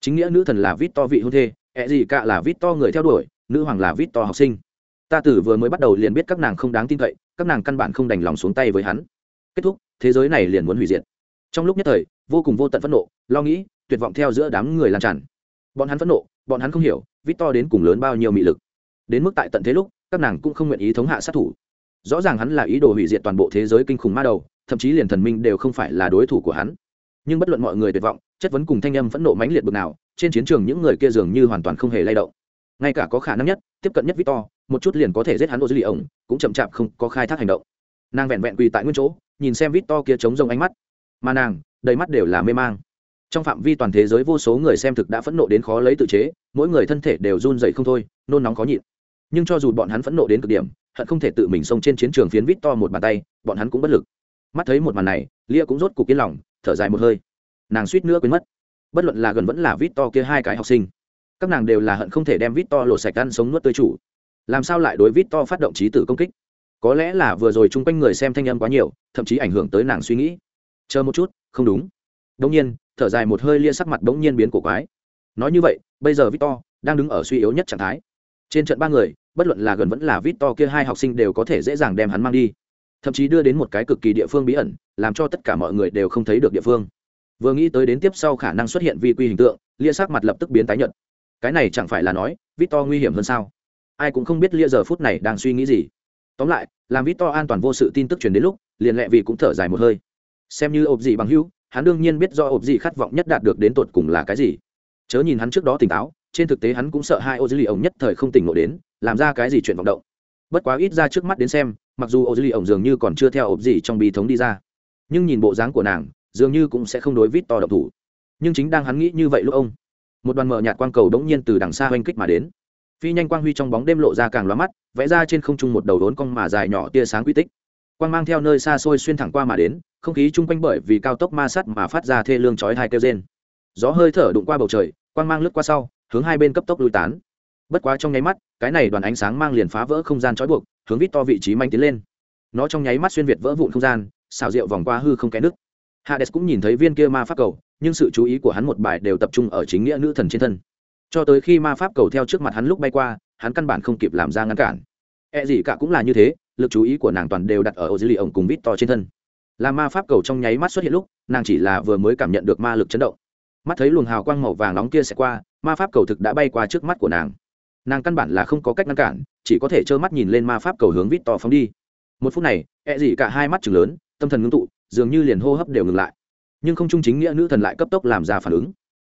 Chính nghĩa nữ thần là victor vị hôn thê ẹ gì cả là victor người theo đuổi, nữ hoàng là victor học sinh. Ta tử vừa mới bắt đầu liền biết các nàng không đáng tin cậy, các nàng căn bản không đành lòng xuống tay với hắn. Kết thúc, thế giới này liền muốn hủy diệt. Trong lúc nhất thời, vô cùng vô tận phẫn nộ, lo nghĩ, tuyệt vọng theo giữa đám người lan tràn. Bọn hắn phẫn nộ, bọn hắn không hiểu victor đến cùng lớn bao nhiêu mị lực. Đến mức tại tận thế lúc, các nàng cũng không nguyện ý thống hạ sát thủ. Rõ ràng hắn là ý đồ hủy diệt toàn bộ thế giới kinh khủng ma đầu thậm chí liền thần minh đều không phải là đối thủ của hắn. Nhưng bất luận mọi người tuyệt vọng, chất vấn cùng thanh âm phẫn nộ mãnh liệt bực nào, trên chiến trường những người kia dường như hoàn toàn không hề lay động. Ngay cả có khả năng nhất, tiếp cận nhất victor, một chút liền có thể giết hắn ô dư lì ổng cũng chậm chạp không có khai thác hành động. Nàng vẹn vẹn quỳ tại nguyên chỗ, nhìn xem victor kia chống rông ánh mắt. Mà nàng, đầy mắt đều là mê mang. Trong phạm vi toàn thế giới vô số người xem thực đã phẫn nộ đến khó lấy tự chế, mỗi người thân thể đều run dậy không thôi, nôn nóng khó nhịn. Nhưng cho dù bọn hắn phẫn nộ đến cực điểm, hận không thể tự mình xông trên chiến trường phiến vít to một bàn tay, bọn hắn cũng bất lực mắt thấy một màn này, lia cũng rốt cục yên lòng, thở dài một hơi. Nàng suýt nữa quên mất. Bất luận là gần vẫn là vít to kia hai cái học sinh, các nàng đều là hận không thể đem vít to lột sạch ăn sống nuốt tươi chủ. Làm sao lại đối vít to phát động trí tử công kích? Có lẽ là vừa rồi chung quanh người xem thanh âm quá nhiều, thậm chí ảnh hưởng tới nàng suy nghĩ. Chờ một chút, không đúng. Đông nhiên, thở dài một hơi lia sắc mặt bỗng nhiên biến cổ quái. Nói như vậy, bây giờ victor đang đứng ở suy yếu nhất trạng thái. Trên trận ba người, bất luận là gần vẫn là victor kia hai học sinh đều có thể dễ dàng đem hắn mang đi thậm chí đưa đến một cái cực kỳ địa phương bí ẩn, làm cho tất cả mọi người đều không thấy được địa phương. Vừa nghĩ tới đến tiếp sau khả năng xuất hiện vi quy hình tượng, lia sắc mặt lập tức biến tái nhợt. Cái này chẳng phải là nói, victor nguy hiểm hơn sao? Ai cũng không biết lia giờ phút này đang suy nghĩ gì. Tóm lại, làm victor an toàn vô sự tin tức truyền đến lúc, liền lẹ vì cũng thở dài một hơi. Xem như ộp gì bằng hữu, hắn đương nhiên biết do ộp gì khát vọng nhất đạt được đến tột cùng là cái gì. Chớ nhìn hắn trước đó tỉnh táo, trên thực tế hắn cũng sợ hai ô dữ lì ổng nhất thời không tỉnh ngộ đến, làm ra cái gì chuyện vọng động. Bất quá ít ra trước mắt đến xem mặc dù ô dư Ly ổng dường như còn chưa theo ộp gì trong bi thống đi ra, nhưng nhìn bộ dáng của nàng, dường như cũng sẽ không đối vít to độc thủ. Nhưng chính đang hắn nghĩ như vậy lúc ông, một đoàn mở nhạt quang cầu đống nhiên từ đằng xa oanh kích mà đến. Phi nhanh quang huy trong bóng đêm lộ ra càng loa mắt, vẽ ra trên không trung một đầu đốn cong mà dài nhỏ tia sáng quy tích. Quang mang theo nơi xa xôi xuyên thẳng qua mà đến, không khí chung quanh bởi vì cao tốc ma sắt mà phát ra thê lương chói hai kêu rên. Gió hơi thở đụng qua bầu trời, quang mang lướt qua sau, hướng hai bên cấp tốc lui tán. Bất quá trong nháy mắt, cái này đoàn ánh sáng mang liền phá vỡ không gian trói buộc hướng vít to vị trí manh tiến lên. Nó trong nháy mắt xuyên việt vỡ vụn không gian, xào rượu vòng qua hư không kẽ nước hades cũng nhìn thấy viên kia ma pháp cầu, nhưng sự chú ý của hắn một bài đều tập trung ở chính nghĩa nữ thần trên thân. Cho tới khi ma pháp cầu theo trước mặt hắn lúc bay qua, hắn căn bản không kịp làm ra ngăn cản. E gì cả cũng là như thế, lực chú ý của nàng toàn đều đặt ở ô dư lì ổng cùng vít to trên thân. Là ma pháp cầu trong nháy mắt xuất hiện lúc, nàng chỉ là vừa mới cảm nhận được ma lực chấn động. Mắt thấy luồng hào quang màu vàng nóng kia sẽ qua, ma pháp cầu thực đã bay qua trước mắt của nàng nàng căn bản là không có cách ngăn cản, chỉ có thể trơ mắt nhìn lên ma pháp cầu hướng vít to phóng đi. Một phút này e gì cả hai mắt chừng lớn, tâm thần ngưng tụ, dường như liền hô hấp đều ngừng lại. Nhưng không trung chính nghĩa nữ thần lại cấp tốc làm ra phản ứng.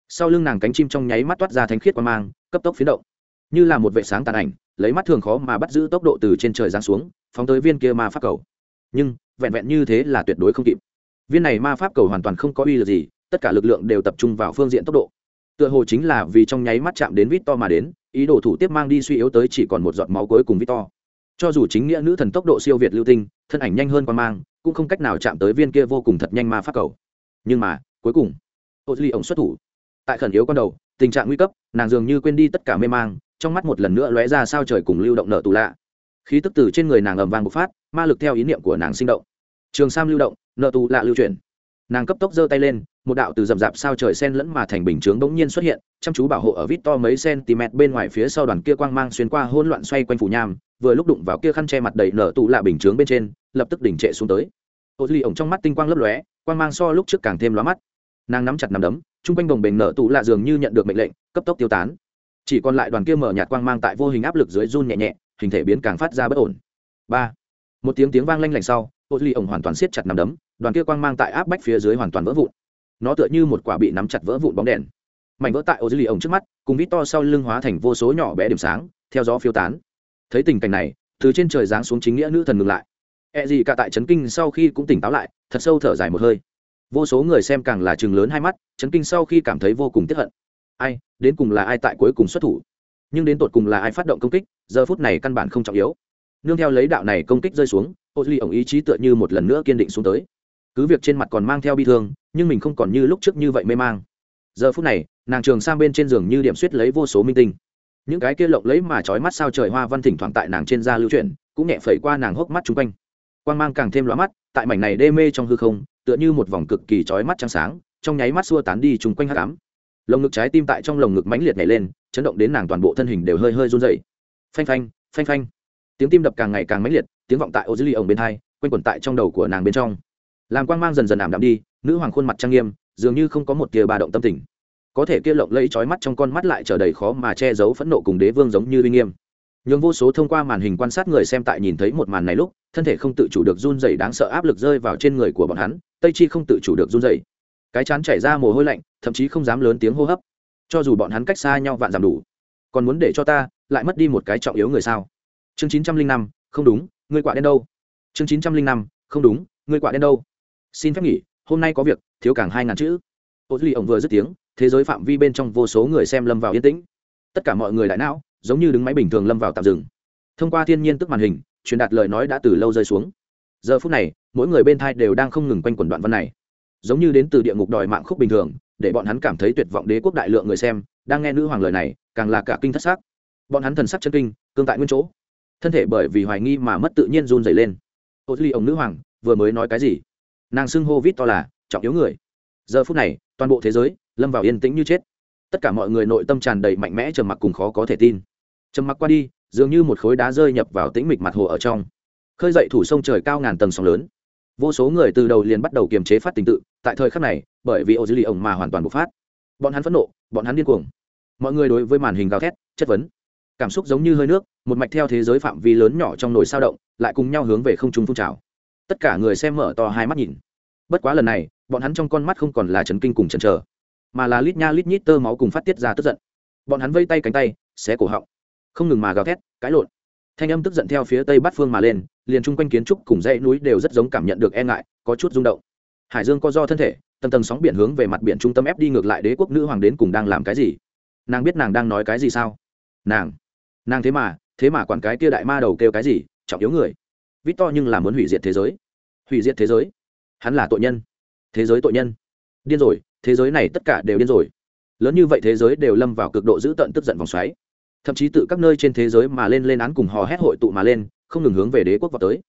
Sau lưng nàng cánh chim trong nháy mắt toát ra thánh khiết qua mang, cấp tốc phiến động. Như là một vệ sáng tàn ảnh, lấy mắt thường khó mà bắt giữ tốc độ từ trên trời giáng xuống, phóng tới viên kia ma pháp cầu. Nhưng, vẹn vẹn như thế là tuyệt đối không kịp. Viên này ma pháp cầu hoàn toàn không có uy lực gì, tất cả lực lượng đều tập trung vào phương diện tốc độ tựa hồ chính là vì trong nháy mắt chạm đến vít to mà đến, ý đồ thủ tiếp mang đi suy yếu tới chỉ còn một giọt máu cuối cùng vít to cho dù chính nghĩa nữ thần tốc độ siêu việt lưu tinh, thân ảnh nhanh hơn qua mang, cũng không cách nào chạm tới viên kia vô cùng thật nhanh ma pháp cầu. Nhưng mà, cuối cùng ô duy ổng xuất thủ. Tại khẩn yếu con đầu, tình trạng nguy cấp, nàng dường như quên đi tất cả mê mang, trong mắt một lần nữa lóe ra sao trời cùng lưu động nợ tù lạ. Khí tức từ trên người nàng ầm vang bộc phát, ma lực theo ý niệm của nàng sinh động. Trường sam lưu động nợ tù lạ lưu chuyển. Nàng cấp tốc giơ tay lên một đạo từ rậm rạp sao trời sen lẫn mà thành bình chướng bỗng nhiên xuất hiện, chăm chú bảo hộ ở vít to mấy cm bên ngoài phía sau đoàn kia quang mang xuyên qua hỗn loạn xoay quanh phủ nham, vừa lúc đụng vào kia khăn che mặt đầy nở tụ lạ bình chướng bên trên, lập tức đỉnh trệ xuống tới. Ô duy ổng trong mắt tinh quang lấp lóe, quang mang so lúc trước càng thêm lóa mắt. Nàng nắm chặt nắm đấm trung quanh đồng bền nở tụ lạ dường như nhận được mệnh lệnh, cấp tốc tiêu tán. Chỉ còn lại đoàn kia mở nhạt quang mang tại vô hình áp lực dưới run nhẹ nhẹ, hình thể biến càng phát ra bất ổn. Ba. Một tiếng tiếng vang lanh lảnh sau, ô duy ổng hoàn toàn siết chặt nắm đấm, đoàn kia quang mang tại áp bách phía dưới hoàn toàn vỡ vụn nó tựa như một quả bị nắm chặt vỡ vụn bóng đèn. Mảnh vỡ tại ô lì ổng trước mắt, cùng vít to sau lưng hóa thành vô số nhỏ bé điểm sáng, theo gió phiêu tán. Thấy tình cảnh này, từ trên trời giáng xuống chính nghĩa nữ thần ngừng lại. E gì cả tại trấn kinh sau khi cũng tỉnh táo lại, thật sâu thở dài một hơi. Vô số người xem càng là chừng lớn hai mắt trấn kinh sau khi cảm thấy vô cùng tiếc hận. Ai, đến cùng là ai tại cuối cùng xuất thủ? Nhưng đến tột cùng là ai phát động công kích, giờ phút này căn bản không trọng yếu. Nương theo lấy đạo này công kích rơi xuống ô duy ổng ý chí tựa như một lần nữa kiên định xuống tới cứ việc trên mặt còn mang theo bi thương, nhưng mình không còn như lúc trước như vậy mê mang. Giờ phút này, nàng trường sang bên trên giường như điểm suýt lấy vô số minh tinh. Những cái kia lộng lấy mà trói mắt sao trời hoa văn thỉnh thoảng tại nàng trên da lưu chuyển, cũng nhẹ phẩy qua nàng hốc mắt chung quanh. Quan g mang càng thêm lóa mắt, tại mảnh này đê mê trong hư không, tựa như một vòng cực kỳ trói mắt trắng sáng, trong nháy mắt xua tán đi chung quanh hát cám lồng ngực trái tim tại trong lồng ngực mãnh liệt nhảy lên, chấn động đến nàng toàn bộ thân hình đều hơi hơi run dày phanh phanh phanh phanh. Tiếng tim đập càng ngày càng mãnh liệt, tiếng vọng tại ô dưới ly ổng bên hai, quanh quẩn tại trong đầu của nàng bên trong làm quang mang dần dần ảm đạm đi, nữ hoàng khuôn mặt trang nghiêm, dường như không có một tia ba động tâm tình. Có thể kia lộng lẫy trói mắt trong con mắt lại trở đầy khó mà che giấu phẫn nộ cùng đế vương giống như uy nghiêm. Nhường vô số thông qua màn hình quan sát người xem tại nhìn thấy một màn này lúc, thân thể không tự chủ được run dày đáng sợ áp lực rơi vào trên người của bọn hắn, tây chi không tự chủ được run dày cái chán chảy ra mồ hôi lạnh, thậm chí không dám lớn tiếng hô hấp. Cho dù bọn hắn cách xa nhau vạn giảm đủ, còn muốn để cho ta lại mất đi một cái trọng yếu người sao? Chương chín trăm linh năm, không đúng, ngươi quạ đen đâu? Chương chín trăm linh năm, không đúng, ngươi quạ đen đâu? Xin phép nghỉ, hôm nay có việc, thiếu càng hai ngàn chữ. Ô duy ổng vừa dứt tiếng, thế giới phạm vi bên trong vô số người xem lâm vào yên tĩnh. Tất cả mọi người đại não, giống như đứng máy bình thường lâm vào tạm dừng. Thông qua thiên nhiên tức màn hình, truyền đạt lời nói đã từ lâu rơi xuống. Giờ phút này, mỗi người bên thai đều đang không ngừng quanh quẩn đoạn văn này. Giống như đến từ địa ngục đòi mạng khúc bình thường, để bọn hắn cảm thấy tuyệt vọng đế quốc đại lượng người xem, đang nghe nữ hoàng lời này, càng là cả kinh thất xác. Bọn hắn thần sắc chân kinh, cương tại nguyên chỗ. Thân thể bởi vì hoài nghi mà mất tự nhiên run dày lên. Ô duy ông nữ hoàng, vừa mới nói cái gì? Nàng xưng hô vít to là trọng yếu người. Giờ phút này, toàn bộ thế giới lâm vào yên tĩnh như chết. Tất cả mọi người nội tâm tràn đầy mạnh mẽ, trầm mặc cùng khó có thể tin. Trầm mặc qua đi, dường như một khối đá rơi nhập vào tĩnh mịch mặt hồ ở trong. Khơi dậy thủ sông trời cao ngàn tầng sóng lớn. Vô số người từ đầu liền bắt đầu kiềm chế phát tình tự, tại thời khắc này, bởi vì ô dư lì ổng mà hoàn toàn bộc phát. Bọn hắn phẫn nộ, bọn hắn điên cuồng. Mọi người đối với màn hình gào thét, chất vấn. Cảm xúc giống như hơi nước, một mạch theo thế giới phạm vi lớn nhỏ trong nồi sao động, lại cùng nhau hướng về không trung phun trào tất cả người xem mở to hai mắt nhìn. Bất quá lần này, bọn hắn trong con mắt không còn là chấn kinh cùng chần chờ, mà là lít nha lít nhít tơ máu cùng phát tiết ra tức giận. Bọn hắn vây tay cánh tay, xé cổ họng, không ngừng mà gào thét, cãi lộn. Thanh âm tức giận theo phía tây bát phương mà lên, liền chung quanh kiến trúc cùng dãy núi đều rất giống cảm nhận được e ngại, có chút rung động. Hải dương co do thân thể, tầng tầng sóng biển hướng về mặt biển trung tâm ép đi ngược lại đế quốc nữ hoàng đến cùng đang làm cái gì? Nàng biết nàng đang nói cái gì sao? Nàng nàng thế mà thế mà quản cái kia đại ma đầu kêu cái gì, trọng yếu người vít to nhưng là muốn hủy diệt thế giới. Hủy diệt thế giới? Hắn là tội nhân. Thế giới tội nhân. Điên rồi, thế giới này tất cả đều điên rồi. Lớn như vậy thế giới đều lâm vào cực độ dữ tợn tức giận vòng xoáy. Thậm chí tự các nơi trên thế giới mà lên lên án cùng hò hét hội tụ mà lên, không ngừng hướng về đế quốc vào tới.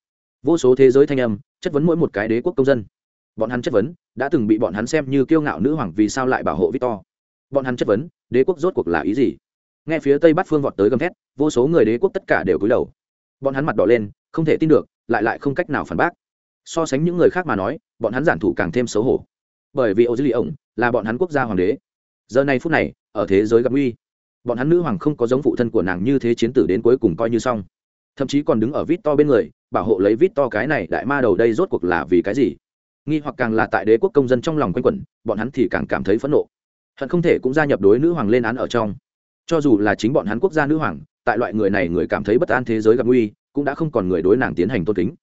Vô số thế giới thanh âm, chất vấn mỗi một cái đế quốc công dân. Bọn hắn chất vấn, đã từng bị bọn hắn xem như kiêu ngạo nữ hoàng vì sao lại bảo hộ victor? Bọn hắn chất vấn, đế quốc rốt cuộc là ý gì? Nghe phía tây bắc phương vọt tới gầm thét, vô số người đế quốc tất cả đều cúi đầu. Bọn hắn mặt đỏ lên không thể tin được, lại lại không cách nào phản bác. So sánh những người khác mà nói, bọn hắn giản thủ càng thêm xấu hổ. Bởi vì ô dư lì ổng là bọn hắn quốc gia hoàng đế. Giờ này phút này, ở thế giới gặp nguy, bọn hắn nữ hoàng không có giống phụ thân của nàng như thế chiến tử đến cuối cùng coi như xong. Thậm chí còn đứng ở vít to bên người, bảo hộ lấy vít to cái này đại ma đầu đây rốt cuộc là vì cái gì? Nghi hoặc càng là tại đế quốc công dân trong lòng quanh quẩn, bọn hắn thì càng cảm thấy phẫn nộ. Hận không thể cũng gia nhập đối nữ hoàng lên án ở trong. Cho dù là chính bọn hắn quốc gia nữ hoàng, tại loại người này người cảm thấy bất an thế giới gặp nguy cũng đã không còn người đối nàng tiến hành tôn kính.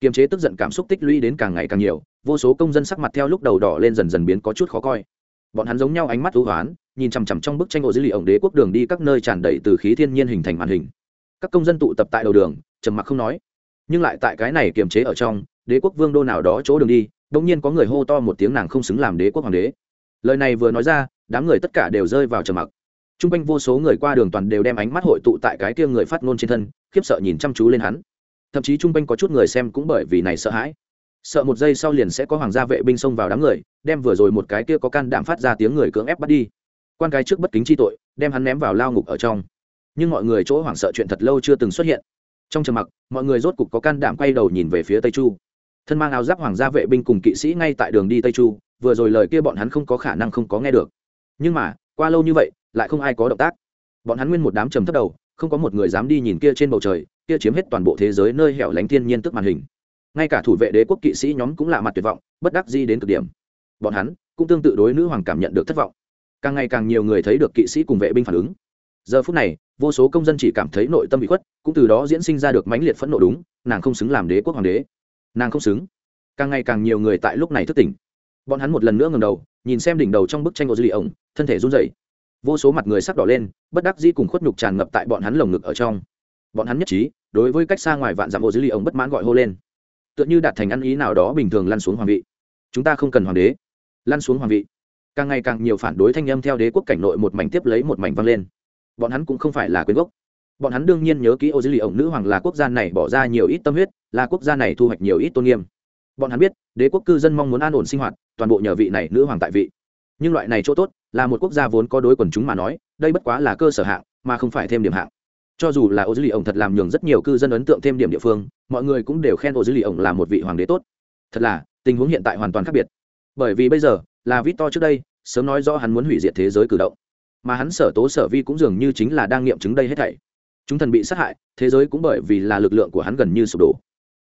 Kiềm chế tức giận cảm xúc tích lũy đến càng ngày càng nhiều, vô số công dân sắc mặt theo lúc đầu đỏ lên dần dần biến có chút khó coi. Bọn hắn giống nhau ánh mắt thú hoán, nhìn chằm chằm trong bức tranh ổ dữ liệu ổng đế quốc đường đi các nơi tràn đầy từ khí thiên nhiên hình thành màn hình. Các công dân tụ tập tại đầu đường, trầm mặc không nói. Nhưng lại tại cái này kiềm chế ở trong, đế quốc vương đô nào đó chỗ đường đi đông nhiên có người hô to một tiếng nàng không xứng làm đế quốc hoàng đế. Lời này vừa nói ra, đám người tất cả đều rơi vào trầm mặc t r u n g quanh vô số người qua đường toàn đều đem ánh mắt hội tụ tại cái kia người phát ngôn trên thân, khiếp sợ nhìn chăm chú lên hắn. Thậm chí t r u n g quanh có chút người xem cũng bởi vì này sợ hãi. Sợ một giây sau liền sẽ có hoàng gia vệ binh xông vào đám người, đem vừa rồi một cái kia có can đảm phát ra tiếng người cưỡng ép bắt đi. Quan cái trước bất kính chi tội, đem hắn ném vào lao ngục ở trong. Nhưng mọi người chỗ hoảng sợ chuyện thật lâu chưa từng xuất hiện. Trong trầm mặc, mọi người rốt cục có can đảm quay đầu nhìn về phía tây chu. Thân mang áo giáp hoàng gia vệ binh cùng kỵ sĩ ngay tại đường đi tây chu, vừa rồi lời kia bọn hắn không có khả năng không có nghe được. Nhưng mà, qua lâu như vậy lại không ai có động tác. Bọn hắn nguyên một đám trầm thấp đầu, không có một người dám đi nhìn kia trên bầu trời, kia chiếm hết toàn bộ thế giới nơi hẻo lánh thiên nhiên tức màn hình. Ngay cả thủ vệ đế quốc kỵ sĩ nhóm cũng lạ mặt tuyệt vọng, bất đắc di đến cực điểm. Bọn hắn cũng tương tự đối nữ hoàng cảm nhận được thất vọng. Càng ngày càng nhiều người thấy được kỵ sĩ cùng vệ binh phản ứng. Giờ phút này, vô số công dân chỉ cảm thấy nội tâm bị khuất, cũng từ đó diễn sinh ra được mãnh liệt phẫn nộ đúng, nàng không xứng làm đế quốc hoàng đế. Nàng không xứng. Càng ngày càng nhiều người tại lúc này thức tỉnh. Bọn hắn một lần nữa ngầm đầu, nhìn xem đỉnh đầu trong bức tranh của dư lì ổng thân thể run dậy vô số mặt người sắc đỏ lên, bất đắc dĩ cùng khuất nhục tràn ngập tại bọn hắn lồng ngực ở trong. Bọn hắn nhất trí, đối với cách xa ngoài vạn dặm ô dưới lì ông bất mãn gọi hô lên. Tựa như đạt thành ăn ý nào đó bình thường lăn xuống hoàng vị. Chúng ta không cần hoàng đế. Lăn xuống hoàng vị. Càng ngày càng nhiều phản đối thanh âm theo đế quốc cảnh nội một mảnh tiếp lấy một mảnh vang lên. Bọn hắn cũng không phải là quyến gốc. Bọn hắn đương nhiên nhớ kỹ ô dưới lì ông nữ hoàng là quốc gia này bỏ ra nhiều ít tâm huyết, là quốc gia này thu hoạch nhiều ít tôn nghiêm. Bọn hắn biết, đế quốc cư dân mong muốn an ổn sinh hoạt, toàn bộ nhờ vị này nữ hoàng tại vị. Nhưng loại này chỗ tốt là một quốc gia vốn có đối quần chúng mà nói, đây bất quá là cơ sở hạng, mà không phải thêm điểm hạng. Cho dù là ô dư lì ổng thật làm nhường rất nhiều cư dân ấn tượng thêm điểm địa phương, mọi người cũng đều khen ô dư lì ổng là một vị hoàng đế tốt. Thật là, tình huống hiện tại hoàn toàn khác biệt. Bởi vì bây giờ, là vít to trước đây, sớm nói rõ hắn muốn hủy diệt thế giới cử động. Mà hắn sở tố sở vi cũng dường như chính là đang nghiệm chứng đây hết thảy. Chúng thần bị sát hại, thế giới cũng bởi vì là lực lượng của hắn gần như sụp đổ.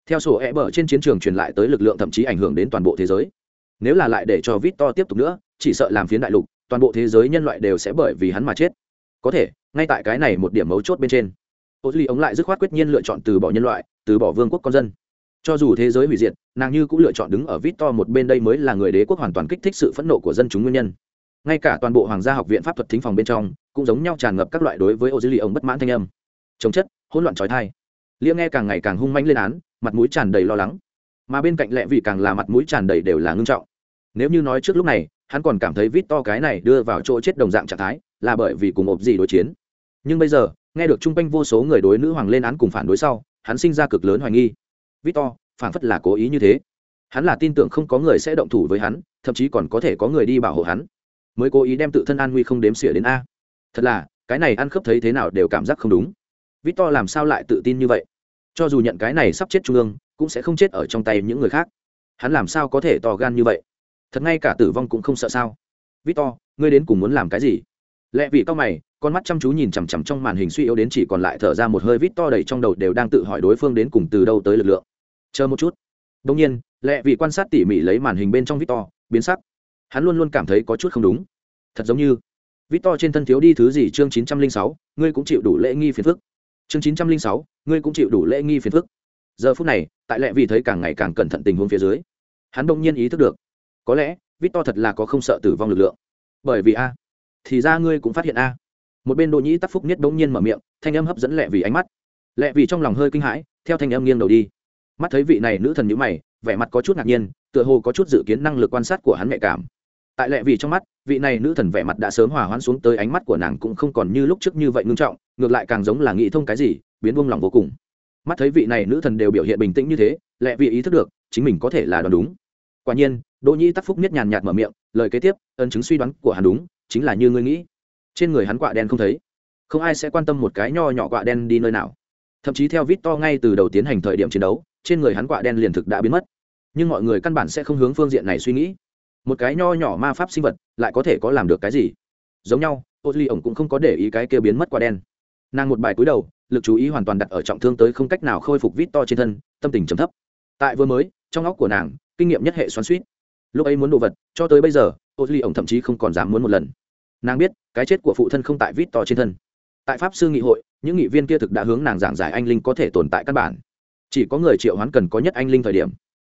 Theo sổ e bờ trên chiến trường truyền lại tới lực lượng thậm chí ảnh hưởng đến toàn bộ thế giới. Nếu là lại để cho vít to tiếp tục nữa, chỉ sợ làm phiến đại lục toàn bộ thế giới nhân loại đều sẽ bởi vì hắn mà chết. Có thể, ngay tại cái này một điểm mấu chốt bên trên ô duy ống lại dứt khoát quyết nhiên lựa chọn từ bỏ nhân loại, từ bỏ vương quốc con dân. Cho dù thế giới hủy diệt, nàng như cũng lựa chọn đứng ở vít to một bên đây mới là người đế quốc hoàn toàn kích thích sự phẫn nộ của dân chúng nguyên nhân. Ngay cả toàn bộ hoàng gia học viện pháp thuật thính phòng bên trong, cũng giống nhau tràn ngập các loại đối với ô dư lì ông bất mãn thanh âm. Chống chất, hỗn loạn trói thai. Lia nghe càng ngày càng hung manh lên án, mặt mũi tràn đầy lo lắng. Mà bên cạnh lẹ vị càng là mặt mũi tràn đầy đều là ngưng trọng. Nếu như nói trước lúc này hắn còn cảm thấy vít to cái này đưa vào chỗ chết đồng dạng trạng thái, là bởi vì cùng ộp gì đối chiến. Nhưng bây giờ, nghe được chung quanh vô số người đối nữ hoàng lên án cùng phản đối sau, hắn sinh ra cực lớn hoài nghi. Vít to, phản phất là cố ý như thế. Hắn là tin tưởng không có người sẽ động thủ với hắn, thậm chí còn có thể có người đi bảo hộ hắn. Mới cố ý đem tự thân an nguy không đếm xỉa đến a. Thật là, cái này ăn khớp thấy thế nào đều cảm giác không đúng. Vít to làm sao lại tự tin như vậy? Cho dù nhận cái này sắp chết trung ương, cũng sẽ không chết ở trong tay những người khác. Hắn làm sao có thể to gan như vậy? Thật ngay cả tử vong cũng không sợ sao? Vít to ngươi đến cùng muốn làm cái gì? Lẽ vì cao mày, con mắt chăm chú nhìn chằm chằm trong màn hình suy yếu đến chỉ còn lại thở ra một hơi vít to đầy trong đầu đều đang tự hỏi đối phương đến cùng từ đâu tới lực lượng. Chờ một chút. Đông nhiên lẽ vì quan sát tỉ mỉ lấy màn hình bên trong vít to biến sắc. Hắn luôn luôn cảm thấy có chút không đúng. Thật giống như vít to trên thân thiếu đi thứ gì chương chín trăm linh sáu, ngươi cũng chịu đủ lễ nghi phiền phức. Chương chín trăm linh sáu, ngươi cũng chịu đủ lễ nghi phiền phức. Giờ phút này, tại lẽ vì thấy càng ngày càng cẩn thận tình huống phía dưới, hắn đông nhiên ý thức được có lẽ, vít to thật là có không sợ tử vong lực lượng. Bởi vì a, thì ra ngươi cũng phát hiện a. Một bên đỗ nhĩ tắc phúc niết bỗng nhiên mở miệng, thanh âm hấp dẫn lẹ vì ánh mắt. Lẹ vì trong lòng hơi kinh hãi, theo thanh âm nghiêng đầu đi. Mắt thấy vị này nữ thần nhữ mày, vẻ mặt có chút ngạc nhiên, tựa hồ có chút dự kiến năng lực quan sát của hắn nhạy cảm. Tại lệ vì trong mắt, vị này nữ thần vẻ mặt đã sớm hòa hoãn xuống tới ánh mắt của nàng cũng không còn như lúc trước như vậy ngưng trọng, ngược lại càng giống là nghĩ thông cái gì, biến vung lòng vô cùng. Mắt thấy vị này nữ thần đều biểu hiện bình tĩnh như thế lệ vì ý thức được, chính mình có thể là đoán đúng. Quả nhiên đỗ nhĩ tắc phúc niết nhàn nhạt mở miệng, lời kế tiếp ân chứng suy đoán của hắn đúng, chính là như ngươi nghĩ. Trên người hắn quạ đen không thấy. Không ai sẽ quan tâm một cái nho nhỏ quạ đen đi nơi nào. Thậm chí theo vít to ngay từ đầu tiến hành thời điểm chiến đấu, trên người hắn quạ đen liền thực đã biến mất. Nhưng mọi người căn bản sẽ không hướng phương diện này suy nghĩ. Một cái nho nhỏ ma pháp sinh vật lại có thể có làm được cái gì? Giống nhau ô ly ổng cũng không có để ý cái kia biến mất quả đen. Nàng một bài cúi đầu, lực chú ý hoàn toàn đặt ở trọng thương tới không cách nào khôi phục vít to trên thân, tâm tình trầm thấp. Tại vừa mới, trong óc của nàng, kinh nghiệm nhất hệ xoắn suýt lúc ấy muốn đồ vật, cho tới bây giờ ô duy ổng thậm chí không còn dám muốn một lần. Nàng biết, cái chết của phụ thân không tại vít to trên thân. Tại pháp sư nghị hội, những nghị viên kia thực đã hướng nàng giảng giải anh linh có thể tồn tại căn bản. Chỉ có người triệu hoán cần có nhất anh linh thời điểm.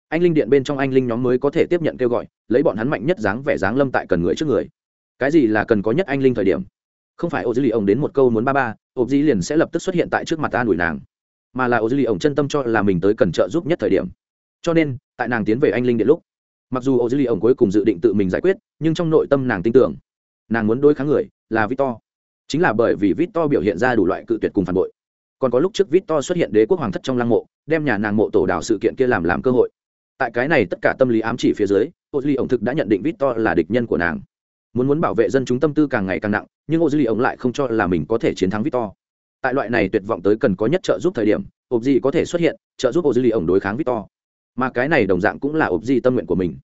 Anh linh điện bên trong anh linh nhóm mới có thể tiếp nhận kêu gọi, lấy bọn hắn mạnh nhất dáng vẻ dáng lâm tại cần người trước người. Cái gì là cần có nhất anh linh thời điểm? Không phải ô dư lì ông đến một câu muốn ba ba ô dư liền sẽ lập tức xuất hiện tại trước mặt ta đuổi nàng. Mà là ô dư lì ông chân tâm cho là mình tới cần trợ giúp nhất thời điểm. Cho nên, tại nàng tiến về anh linh điện lúc mặc dù ô dư Ly ông cuối cùng dự định tự mình giải quyết, nhưng trong nội tâm nàng tin tưởng, nàng muốn đối kháng người là victor. Chính là bởi vì victor biểu hiện ra đủ loại cự tuyệt cùng phản bội. Còn có lúc trước victor xuất hiện đế quốc hoàng thất trong lăng mộ, đem nhà nàng mộ tổ đảo sự kiện kia làm làm cơ hội. Tại cái này tất cả tâm lý ám chỉ phía dưới ô Ly ổng thực đã nhận định victor là địch nhân của nàng. Muốn muốn bảo vệ dân chúng tâm tư càng ngày càng nặng, nhưng ô Ly ổng lại không cho là mình có thể chiến thắng victor. Tại loại này tuyệt vọng tới cần có nhất trợ giúp thời điểm ộp gì có thể xuất hiện, trợ giúp ô Ly ổng đối kháng victor mà cái này đồng dạng cũng là ộp gì tâm nguyện của mình.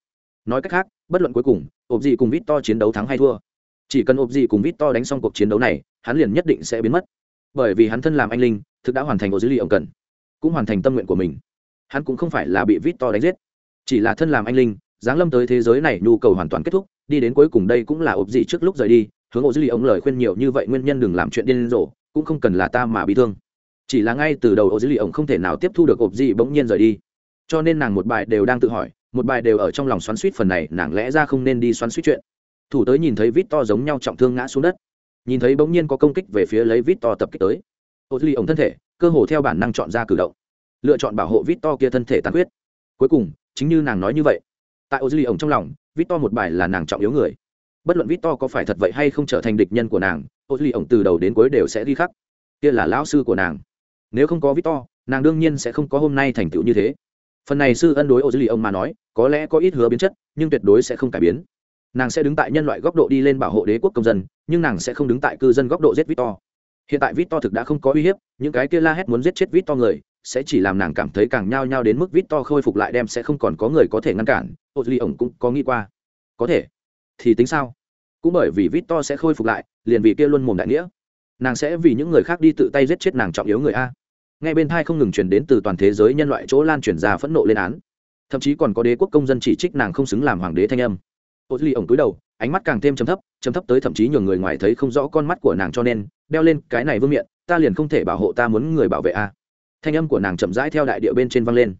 Nói cách khác, bất luận cuối cùng ộp gì cùng vít to chiến đấu thắng hay thua, chỉ cần ộp gì cùng vít to đánh xong cuộc chiến đấu này, hắn liền nhất định sẽ biến mất. Bởi vì hắn thân làm anh linh, thực đã hoàn thành ô lụy ông cần, cũng hoàn thành tâm nguyện của mình. Hắn cũng không phải là bị vít to đánh giết, chỉ là thân làm anh linh, giáng lâm tới thế giới này, nhu cầu hoàn toàn kết thúc, đi đến cuối cùng đây cũng là ộp dị trước lúc rời đi, hướng ô dữ liệu ông lời khuyên nhiều như vậy nguyên nhân đừng làm chuyện điên rồ, cũng không cần là ta mà bị thương. Chỉ là ngay từ đầu ô dữ liệu ông không thể nào tiếp thu được ộp dị bỗng nhiên rời đi cho nên nàng một bài đều đang tự hỏi, một bài đều ở trong lòng xoắn suýt phần này, nàng lẽ ra không nên đi xoắn suýt chuyện. Thủ tới nhìn thấy vít to giống nhau trọng thương ngã xuống đất. Nhìn thấy bỗng nhiên có công kích về phía lấy vít to tập kích tới. Ô duy ổng ông thân thể, cơ hồ theo bản năng chọn ra cử động. Lựa chọn bảo hộ vít to kia thân thể tàn huyết cuối cùng, chính như nàng nói như vậy, tại ô duy ổng trong lòng, vít to một bài là nàng trọng yếu người. Bất luận vít to có phải thật vậy hay không trở thành địch nhân của nàng, ô duy ổng từ đầu đến cuối đều sẽ đi khắc. Kia là lão sư của nàng. Nếu không có vít to, nàng đương nhiên sẽ không có hôm nay thành tựu như thế phần này sư ân đối ô dư ly ông mà nói, có lẽ có ít hứa biến chất, nhưng tuyệt đối sẽ không cải biến. Nàng sẽ đứng tại nhân loại góc độ đi lên bảo hộ đế quốc công dân, nhưng nàng sẽ không đứng tại cư dân góc độ giết vít to hiện tại vít to thực đã không có uy hiếp, những cái kia la hét muốn giết chết vít to người, sẽ chỉ làm nàng cảm thấy càng nhao nhao đến mức vít to khôi phục lại đem sẽ không còn có người có thể ngăn cản, ô duy ổng cũng có nghĩ qua. Có thể. Thì tính sao? Cũng bởi vì vít to sẽ khôi phục lại, liền vì kia luôn mồm đại nghĩa. Nàng sẽ vì những người khác đi tự tay giết chết nàng trọng yếu người a ngay bên thai không ngừng truyền đến từ toàn thế giới nhân loại chỗ lan truyền ra phẫn nộ lên án. Thậm chí còn có đế quốc công dân chỉ trích nàng không xứng làm hoàng đế thanh âm. Ô duy ổng cúi đầu, ánh mắt càng thêm chấm thấp chấm thấp tới thậm chí nhường người ngoài thấy không rõ con mắt của nàng cho nên, đeo lên cái này vương miện, ta liền không thể bảo hộ ta muốn người bảo vệ a. Thanh âm của nàng chậm rãi theo đại địa bên trên vang lên.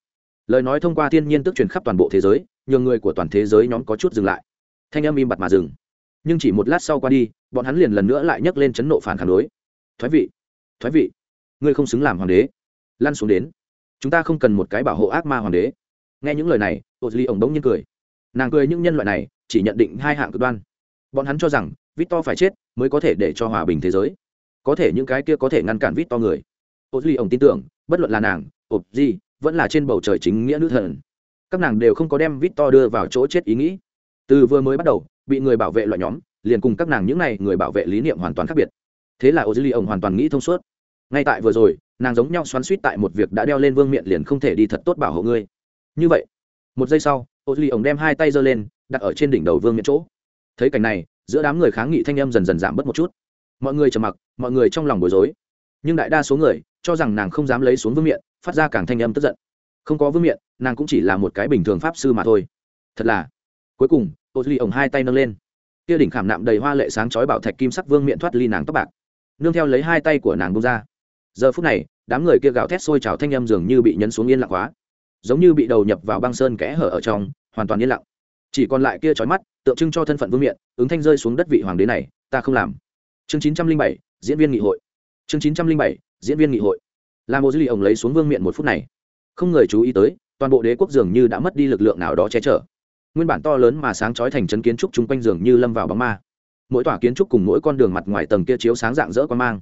Lời nói thông qua thiên nhiên tức truyền khắp toàn bộ thế giới, nhường người của toàn thế giới nhóm có chút dừng lại. Thanh âm im bặt mà dừng. Nhưng chỉ một lát sau qua đi, bọn hắn liền lần nữa lại nhấc lên chấn nộ phản kháng đối. Thoái vị thoái vị ngươi không xứng làm hoàng đế. Lăn xuống đến. Chúng ta không cần một cái bảo hộ ác ma hoàng đế. Nghe những lời này ô duy ổng bỗng nhiên cười. Nàng cười những nhân loại này, chỉ nhận định hai hạng cực đoan. Bọn hắn cho rằng, victor phải chết mới có thể để cho hòa bình thế giới. Có thể những cái kia có thể ngăn cản victor người. Ô duy ổng tin tưởng, bất luận là nàng ộp gì vẫn là trên bầu trời chính nghĩa nữ thần. Các nàng đều không có đem vít to đưa vào chỗ chết ý nghĩ. Từ vừa mới bắt đầu, bị người bảo vệ loại nhóm, liền cùng các nàng những n à y người bảo vệ lý niệm hoàn toàn khác biệt. Thế là ô duy ổng hoàn toàn nghĩ thông suốt ngay tại vừa rồi, nàng giống nhau xoắn suýt tại một việc đã đeo lên vương miện liền không thể đi thật tốt bảo hộ ngươi. Như vậy, một giây sau, ô duy ổng đem hai tay giơ lên, đặt ở trên đỉnh đầu vương miện chỗ. Thấy cảnh này, giữa đám người kháng nghị thanh âm dần dần giảm bớt một chút. Mọi người trầm mặc, mọi người trong lòng bối rối. Nhưng đại đa số người, cho rằng nàng không dám lấy xuống vương miện, phát ra càng thanh âm tức giận. Không có vương miện, nàng cũng chỉ là một cái bình thường pháp sư mà thôi. Thật là. Cuối cùng, ô duy ổng hai tay nâng lên. Kia đỉnh khảm nạm đầy hoa lệ sáng chói bảo thạch kim sắc vương miện thoát ly nàng tóc bạc. Nương theo lấy hai tay của nàng bông ra giờ phút này, đám người kia gào thét sôi trào thanh âm dường như bị nhấn xuống yên lặng quá. Giống như bị đầu nhập vào băng sơn kẽ hở ở trong, hoàn toàn yên lặng. Chỉ còn lại kia trói mắt, tượng trưng cho thân phận vương miện, ứng thanh rơi xuống đất vị hoàng đế này, ta không làm. Chương chín trăm linh bảy, diễn viên nghị hội. Chương chín trăm linh bảy, diễn viên nghị hội. Là một dư lì ổng lấy xuống vương miện một phút này. Không người chú ý tới, toàn bộ đế quốc dường như đã mất đi lực lượng nào đó che chở. Nguyên bản to lớn mà sáng chói thành trấn kiến trúc chung quanh dường như lâm vào bóng ma. Mỗi tòa kiến trúc cùng mỗi con đường mặt ngoài tầng kia chiếu sáng dạng dỡ quan mang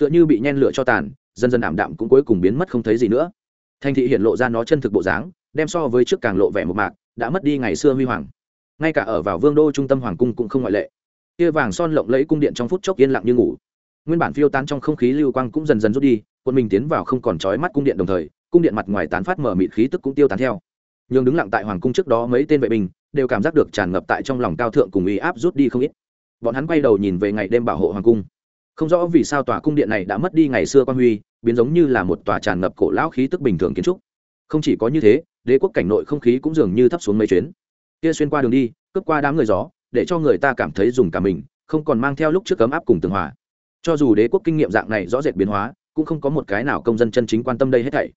tựa như bị nhen lửa cho tàn, dần dần ảm đạm cũng cuối cùng biến mất không thấy gì nữa. Thành thị hiện lộ ra nó chân thực bộ dáng, đem so với trước càng lộ vẻ một mạc, đã mất đi ngày xưa huy hoàng. Ngay cả ở vào vương đô trung tâm hoàng cung cũng không ngoại lệ. Kia vàng son lộng lẫy cung điện trong phút chốc yên lặng như ngủ. Nguyên bản phiêu tán trong không khí lưu quang cũng dần dần rút đi, quân mình tiến vào không còn trói mắt cung điện đồng thời, cung điện mặt ngoài tán phát mở mịt khí tức cũng tiêu tán theo. Nhưng đứng lặng tại hoàng cung trước đó mấy tên vệ binh, đều cảm giác được tràn ngập tại trong lòng cao thượng cùng uy áp rút đi không ít. Bọn hắn quay đầu nhìn về ngày đêm bảo hộ hoàng cung không rõ vì sao tòa cung điện này đã mất đi ngày xưa quan huy, biến giống như là một tòa tràn ngập cổ lão khí tức bình thường kiến trúc. Không chỉ có như thế, đế quốc cảnh nội không khí cũng dường như thấp xuống mấy chuyến. Kia xuyên qua đường đi, cướp qua đám người gió, để cho người ta cảm thấy dùng cả mình, không còn mang theo lúc trước cấm áp cùng tường hòa. Cho dù đế quốc kinh nghiệm dạng này rõ rệt biến hóa, cũng không có một cái nào công dân chân chính quan tâm đây hết thảy.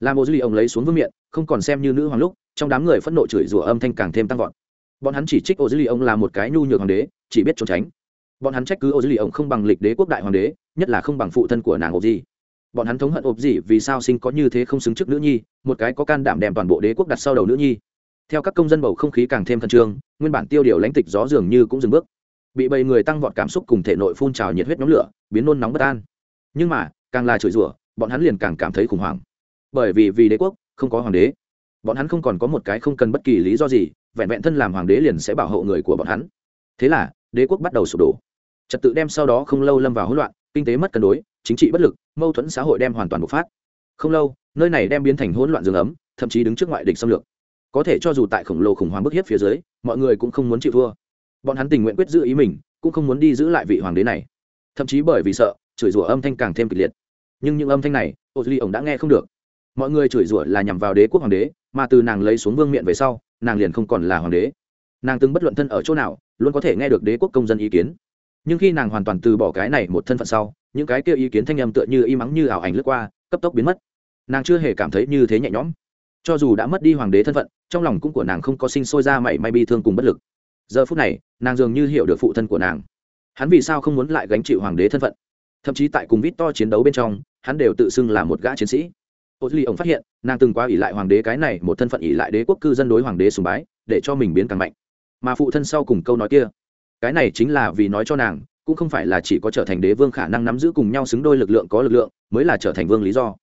Làm ô dư ly ông lấy xuống vương miệng không còn xem như nữ hoàng lúc, trong đám người phẫn nộ chửi rủa âm thanh càng thêm tăng vọt. Bọn hắn chỉ trích ô dư ly ông là một cái nhu nhược hoàng đế, chỉ biết trốn tránh bọn hắn trách cứ ô dư lì ông không bằng lịch đế quốc đại hoàng đế, nhất là không bằng phụ thân của nàng ộp gì bọn hắn thống hận ộp gì vì sao sinh có như thế không xứng trước nữ nhi, một cái có can đảm đem toàn bộ đế quốc đặt sau đầu nữ nhi. Theo các công dân bầu không khí càng thêm khẩn trương, nguyên bản tiêu điều lãnh tịch gió dường như cũng dừng bước. Bị bầy người tăng vọt cảm xúc cùng thể nội phun trào nhiệt huyết nhóm lửa, biến nôn nóng bất an. Nhưng mà, càng là chửi rủa, bọn hắn liền càng cảm thấy khủng hoảng. Bởi vì vì đế quốc, không có hoàng đế. Bọn hắn không còn có một cái không cần bất kỳ lý do gì, vẹn vẹn thân làm hoàng đế liền sẽ bảo hộ người của bọn hắn. Thế là, đế quốc bắt đầu sụp đổ trật tự đem sau đó không lâu lâm vào hỗn loạn, kinh tế mất cân đối, chính trị bất lực, mâu thuẫn xã hội đem hoàn toàn bộc phát. Không lâu, nơi này đem biến thành hỗn loạn rừng ấm, thậm chí đứng trước ngoại địch xâm lược. Có thể cho dù tại khổng lồ khủng hoảng bức hiếp phía dưới, mọi người cũng không muốn chịu thua. Bọn hắn tình nguyện quyết giữ ý mình, cũng không muốn đi giữ lại vị hoàng đế này. Thậm chí bởi vì sợ, chửi rủa âm thanh càng thêm kịch liệt. Nhưng những âm thanh này, ô duy ổng đã nghe không được. Mọi người chửi rủa là nhằm vào đế quốc hoàng đế, mà từ nàng lấy xuống vương miện về sau, nàng liền không còn là hoàng đế. Nàng từng bất luận thân ở chỗ nào, luôn có thể nghe được đế quốc công dân ý kiến nhưng khi nàng hoàn toàn từ bỏ cái này một thân phận sau, những cái kia ý kiến thanh âm tựa như y mắng như ảo ảnh lướt qua, cấp tốc biến mất. Nàng chưa hề cảm thấy như thế nhẹ nhõm. Cho dù đã mất đi hoàng đế thân phận, trong lòng cũng của nàng không có sinh sôi ra mảy may bi thương cùng bất lực. Giờ phút này, nàng dường như hiểu được phụ thân của nàng. Hắn vì sao không muốn lại gánh chịu hoàng đế thân phận? Thậm chí tại cùng vít to chiến đấu bên trong, hắn đều tự xưng là một gã chiến sĩ. Ô duy ổng phát hiện, nàng từng quá ỉ lại hoàng đế cái này, một thân phận ỉ lại đế quốc cư dân đối hoàng đế sùng bái, để cho mình biến càng mạnh. Mà phụ thân sau cùng câu nói kia cái này chính là vì nói cho nàng, cũng không phải là chỉ có trở thành đế vương khả năng nắm giữ cùng nhau xứng đôi lực lượng có lực lượng, mới là trở thành vương lý do.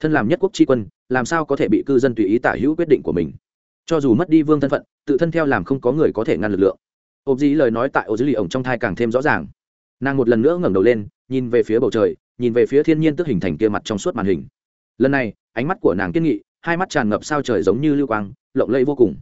Thân làm nhất quốc tri quân, làm sao có thể bị cư dân tùy ý tả hữu quyết định của mình? Cho dù mất đi vương thân phận, tự thân theo làm không có người có thể ngăn lực lượng. Ộp dĩ lời nói tại ô dưới lì ổng trong thai càng thêm rõ ràng. Nàng một lần nữa ngẩng đầu lên, nhìn về phía bầu trời, nhìn về phía thiên nhiên tức hình thành kia mặt trong suốt màn hình. Lần này, ánh mắt của nàng kiên nghị, hai mắt tràn ngập sao trời giống như lưu quang, lộng lẫy vô cùng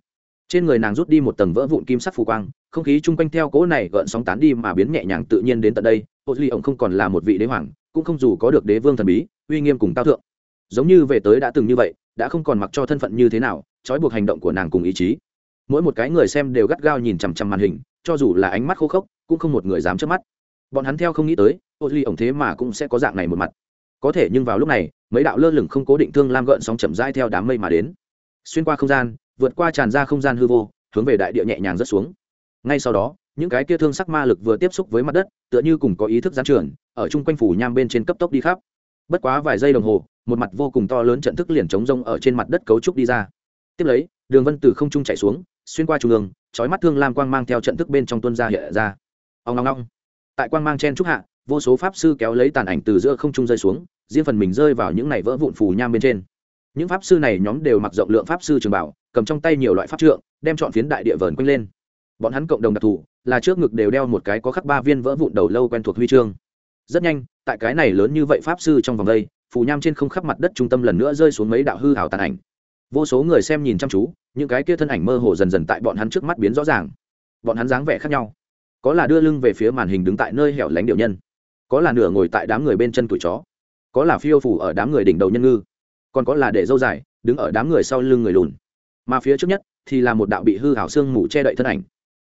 trên người nàng rút đi một tầng vỡ vụn kim sắc phù quang, không khí chung quanh theo cỗ này gợn sóng tán đi mà biến nhẹ nhàng tự nhiên đến tận đây. Ô duy ổng không còn là một vị đế hoàng, cũng không dù có được đế vương thần bí, uy nghiêm cùng cao thượng. Giống như về tới đã từng như vậy, đã không còn mặc cho thân phận như thế nào, trói buộc hành động của nàng cùng ý chí. Mỗi một cái người xem đều gắt gao nhìn chằm chằm màn hình, cho dù là ánh mắt khô khốc, cũng không một người dám trước mắt. Bọn hắn theo không nghĩ tới, ô duy ổng thế mà cũng sẽ có dạng này một mặt. Có thể nhưng vào lúc này, mấy đạo lơ lửng không cố định thương lam gợn sóng chậm rãi theo đám mây mà đến. Xuyên qua không gian vượt qua tràn ra không gian hư vô, hướng về đại địa nhẹ nhàng rớt xuống. Ngay sau đó, những cái kia thương sắc ma lực vừa tiếp xúc với mặt đất, tựa như cùng có ý thức gián trường ở chung quanh phủ nham bên trên cấp tốc đi khắp. Bất quá vài giây đồng hồ, một mặt vô cùng to lớn trận thức liền chống rông ở trên mặt đất cấu trúc đi ra. Tiếp lấy, đường vân từ không trung chạy xuống, xuyên qua trung ương trói mắt thương lam quang mang theo trận thức bên trong tuân ra hiện ra. Ông ngong ngong tại quang mang chen trúc hạ, vô số pháp sư kéo lấy tàn ảnh từ giữa không trung rơi xuống, riêng phần mình rơi vào những này vỡ vụn phù nham bên trên những pháp sư này nhóm đều mặc rộng lượng pháp sư trường bảo, cầm trong tay nhiều loại pháp trượng, đem chọn phiến đại địa vờn quanh lên. Bọn hắn cộng đồng đặc thù, là trước ngực đều đeo một cái có khắc ba viên vỡ vụn đầu lâu quen thuộc huy chương. Rất nhanh, tại cái này lớn như vậy pháp sư trong vòng đây, phù nham trên không khắp mặt đất trung tâm lần nữa rơi xuống mấy đạo hư hảo tàn ảnh. Vô số người xem nhìn chăm chú, những cái kia thân ảnh mơ hồ dần dần tại bọn hắn trước mắt biến rõ ràng. Bọn hắn dáng vẻ khác nhau. Có là đưa lưng về phía màn hình đứng tại nơi hẻo lánh điệu nhân. Có là nửa ngồi tại đám người bên chân tuổi chó. Có là phiêu phủ ở đám người đỉnh đầu nhân ngư còn có là để dâu dài, đứng ở đám người sau lưng người lùn. Mà phía trước nhất thì là một đạo bị hư hảo xương mù che đậy thân ảnh.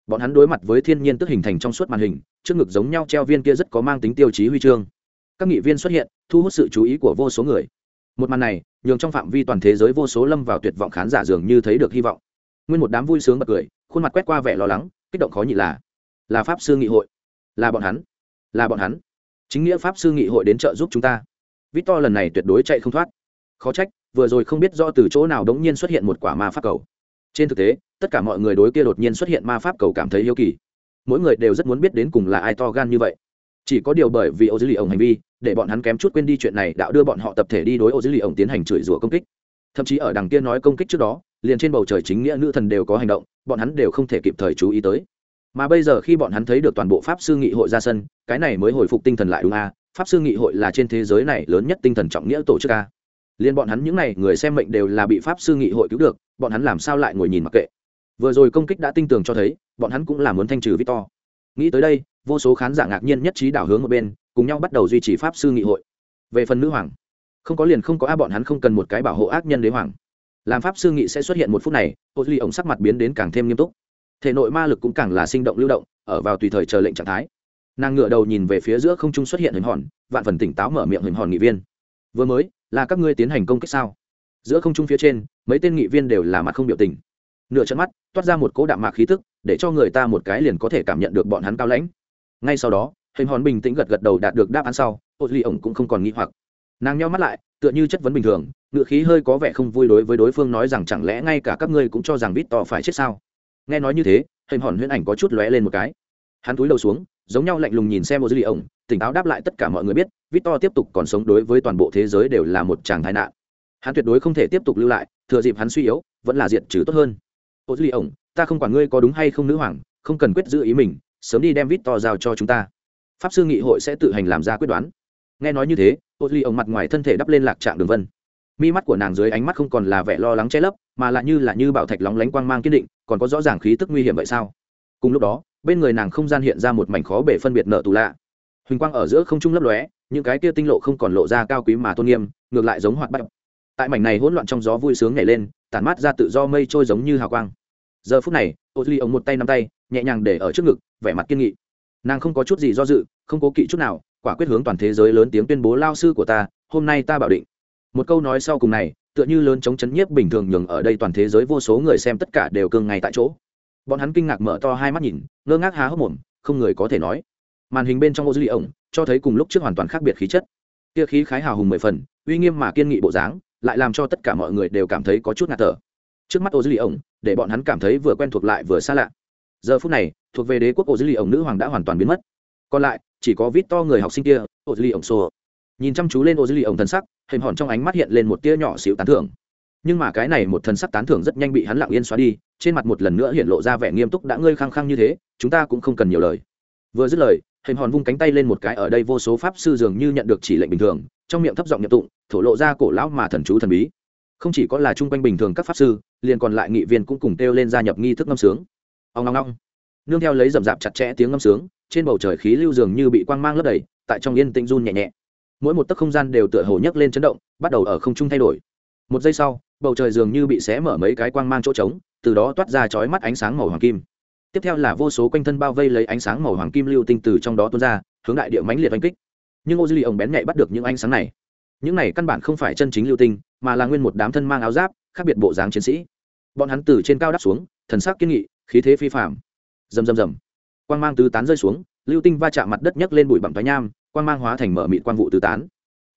Bọn hắn đối mặt với thiên nhiên tức hình thành trong suốt màn hình, trước ngực giống nhau treo viên kia rất có mang tính tiêu chí huy chương. Các nghị viên xuất hiện, thu hút sự chú ý của vô số người. Một màn này, nhường trong phạm vi toàn thế giới vô số lâm vào tuyệt vọng khán giả dường như thấy được hy vọng. Nguyên một đám vui sướng bật cười, khuôn mặt quét qua vẻ lo lắng, kích động khó nhị là là pháp sư nghị hội. Là bọn hắn. Là bọn hắn. Chính nghĩa pháp sư nghị hội đến trợ giúp chúng ta. Victor lần này tuyệt đối chạy không thoát khó trách, vừa rồi không biết do từ chỗ nào đống nhiên xuất hiện một quả ma pháp cầu. Trên thực tế, tất cả mọi người đối kia đột nhiên xuất hiện ma pháp cầu cảm thấy yêu kỳ. Mỗi người đều rất muốn biết đến cùng là ai to gan như vậy. Chỉ có điều bởi vì ô dữ lì ổng hành vi, để bọn hắn kém chút quên đi chuyện này đạo đưa bọn họ tập thể đi đối ô dữ lì ổng tiến hành chửi rủa công kích. Thậm chí ở đằng kia nói công kích trước đó, liền trên bầu trời chính nghĩa nữ thần đều có hành động, bọn hắn đều không thể kịp thời chú ý tới. Mà bây giờ khi bọn hắn thấy được toàn bộ pháp sư nghị hội ra sân, cái này mới hồi phục tinh thần lại đúng a, pháp sư nghị hội là trên thế giới này lớn nhất tinh thần trọng nghĩa tổ chức a liên bọn hắn những n à y người xem mệnh đều là bị pháp sư nghị hội cứu được, bọn hắn làm sao lại ngồi nhìn mặc kệ. Vừa rồi công kích đã tinh tường cho thấy, bọn hắn cũng là muốn thanh trừ victor. Nghĩ tới đây, vô số khán giả ngạc nhiên nhất trí đảo hướng một bên, cùng nhau bắt đầu duy trì pháp sư nghị hội. Về phần nữ hoàng, không có liền không có a, bọn hắn không cần một cái bảo hộ ác nhân đế hoàng. Làm pháp sư nghị sẽ xuất hiện một phút này ô duy ổng sắc mặt biến đến càng thêm nghiêm túc. Thể nội ma lực cũng càng là sinh động lưu động, ở vào tùy thời chờ lệnh trạng thái. Nàng ngựa đầu nhìn về phía giữa không trung xuất hiện hình hòn, vạn phần tỉnh táo mở miệng hình hòn nghị viên. Vừa mới là các ngươi tiến hành công kích sao? Giữa không trung phía trên, mấy tên nghị viên đều là mặt không biểu tình. Nửa chân mắt, toát ra một cỗ đạm mạc khí tức, để cho người ta một cái liền có thể cảm nhận được bọn hắn cao lãnh. Ngay sau đó, hình hòn bình tĩnh gật gật đầu đạt được đáp án sau, ô duy ổng cũng không còn nghi hoặc. Nàng nhau mắt lại, tựa như chất vấn bình thường, ngựa khí hơi có vẻ không vui đối với đối phương nói rằng chẳng lẽ ngay cả các ngươi cũng cho rằng vít to phải chết sao? Nghe nói như thế, hình hòn huyễn ảnh có chút lóe lên một cái. Hắn túi đầu xuống, giống nhau lạnh lùng nhìn xem ô dư ổng tỉnh táo đáp lại tất cả mọi người biết vít to tiếp tục còn sống đối với toàn bộ thế giới đều là một chàng tai nạn. Hắn tuyệt đối không thể tiếp tục lưu lại, thừa dịp hắn suy yếu, vẫn là diệt trừ tốt hơn. Ô dư ổng ta không quản ngươi có đúng hay không nữ hoàng, không cần quyết giữ ý mình, sớm đi đem vít to giao cho chúng ta. Pháp sư nghị hội sẽ tự hành làm ra quyết đoán. Nghe nói như thế, ô ly ổng mặt ngoài thân thể đắp lên lạc trạng đường vân. Mi mắt của nàng dưới ánh mắt không còn là vẻ lo lắng che lấp, mà lại như là như bảo thạch lóng lánh quang mang kiên định, còn có rõ ràng khí tức nguy hiểm vậy sao? Cùng lúc đó, bên người nàng không gian hiện ra một mảnh khó bể phân biệt nợ tù lạ huỳnh quang ở giữa không trung lấp lóe, những cái kia tinh lộ không còn lộ ra cao quý mà tôn nghiêm, ngược lại giống hoạt bạch tại mảnh này hỗn loạn trong gió vui sướng nhảy lên, tản mát ra tự do mây trôi giống như hào quang. Giờ phút này ô duy ống một tay nắm tay, nhẹ nhàng để ở trước ngực, vẻ mặt kiên nghị. Nàng không có chút gì do dự, không cố kỵ chút nào, quả quyết hướng toàn thế giới lớn tiếng tuyên bố lao sư của ta, hôm nay ta bảo định. Một câu nói sau cùng này, tựa như lớn chống chấn nhiếp bình thường nhường ở đây toàn thế giới vô số người xem tất cả đều cương ngay tại chỗ. Bọn hắn kinh ngạc mở to hai mắt nhìn, ngơ ngác há hốc mồm, không người có thể nói màn hình bên trong ô dư lì ổng cho thấy cùng lúc trước hoàn toàn khác biệt khí chất. Kia khí khái hào hùng mười phần, uy nghiêm mà kiên nghị bộ dáng, lại làm cho tất cả mọi người đều cảm thấy có chút ngạt thở. Trước mắt ô dư lì ổng, để bọn hắn cảm thấy vừa quen thuộc lại vừa xa lạ. Giờ phút này, thuộc về đế quốc ô dư lì ổng nữ hoàng đã hoàn toàn biến mất. Còn lại, chỉ có vít to người học sinh kia, ô dư lì ổng xô nhìn chăm chú lên ô dư lì ổng thần sắc hình hòn trong ánh mắt hiện lên một tia nhỏ xíu tán thưởng. Nhưng mà cái này một thần sắc tán thưởng rất nhanh bị hắn lặng yên xóa đi, trên mặt một lần nữa hiện lộ ra vẻ nghiêm túc đã ngơi khăng khăng như thế, chúng ta cũng không cần nhiều lời. Vừa dứt lời hình hòn vung cánh tay lên một cái ở đây vô số pháp sư dường như nhận được chỉ lệnh bình thường, trong miệng thấp giọng nhập tụng, thổ lộ ra cổ lão mà thần chú thần bí. Không chỉ có là chung quanh bình thường các pháp sư, liền còn lại nghị viên cũng cùng kêu lên gia nhập nghi thức ngâm sướng. Ông ngong ngong nương theo lấy rầm rạp chặt chẽ tiếng ngâm sướng, trên bầu trời khí lưu dường như bị quang mang lấp đầy, tại trong yên tĩnh run nhẹ nhẹ. Mỗi một tấc không gian đều tựa hồ nhấc lên chấn động, bắt đầu ở không trung thay đổi. Một giây sau, bầu trời dường như bị xé mở mấy cái quang mang chỗ trống, từ đó toát ra chói mắt ánh sáng màu hoàng kim tiếp theo là vô số quanh thân bao vây lấy ánh sáng màu hoàng kim lưu tinh từ trong đó tuôn ra, hướng đại địa mãnh liệt oanh kích. Nhưng ô dư lì ổng bén nhạy bắt được những ánh sáng này. Những này căn bản không phải chân chính lưu tinh, mà là nguyên một đám thân mang áo giáp, khác biệt bộ dáng chiến sĩ. Bọn hắn từ trên cao đáp xuống, thần sắc kiên nghị, khí thế phi phạm rầm rầm rầm. Quang mang tứ tán rơi xuống, lưu tinh va chạm mặt đất nhấc lên bụi bặm thoái nham, quang mang hóa thành mở mịt quang vụ tứ tán.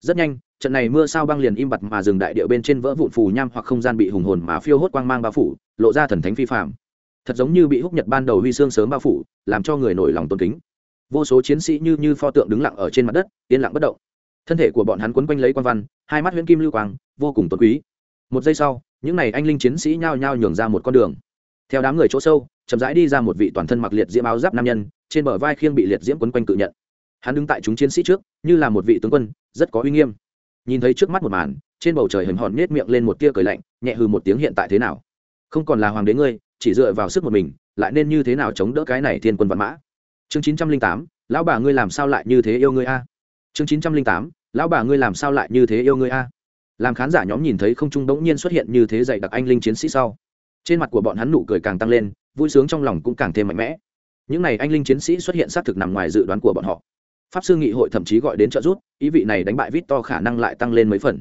Rất nhanh, trận này mưa sao băng liền im bặt mà dừng đại địa bên trên vỡ vụn phù nham hoặc không gian bị hùng hồn mà phiêu hốt quang mang bao phủ, lộ ra thần thánh phi phạm thật giống như bị húc nhật ban đầu huy xương sớm bao phủ, làm cho người nổi lòng tôn kính. Vô số chiến sĩ như như pho tượng đứng lặng ở trên mặt đất, yên lặng bất động. Thân thể của bọn hắn quấn quanh lấy quan văn, hai mắt huyễn kim lưu quang, vô cùng tôn quý. Một giây sau, những n à y anh linh chiến sĩ nhao nhao nhường ra một con đường. Theo đám người chỗ sâu, chậm rãi đi ra một vị toàn thân mặc liệt diễm áo giáp nam nhân, trên bờ vai khiêng bị liệt diễm quấn quanh cự nhận. Hắn đứng tại chúng chiến sĩ trước, như là một vị tướng quân, rất có uy nghiêm. Nhìn thấy trước mắt một màn, trên bầu trời hình hòn nết miệng lên một tia cười lạnh, nhẹ hừ một tiếng hiện tại thế nào? Không còn là hoàng đế ngươi chỉ dựa vào sức một mình, lại nên như thế nào chống đỡ cái này thiên quân văn mã? Chương chín trăm linh tám, lão bà ngươi làm sao lại như thế yêu ngươi a? Chương chín trăm linh tám, lão bà ngươi làm sao lại như thế yêu ngươi a? Làm khán giả nhóm nhìn thấy không trung đống nhiên xuất hiện như thế dạy đặc anh linh chiến sĩ sau, trên mặt của bọn hắn nụ cười càng tăng lên, vui sướng trong lòng cũng càng thêm mạnh mẽ. Những n à y anh linh chiến sĩ xuất hiện xác thực nằm ngoài dự đoán của bọn họ. Pháp sư nghị hội thậm chí gọi đến trợ giúp, ý vị này đánh bại vít to khả năng lại tăng lên mấy phần.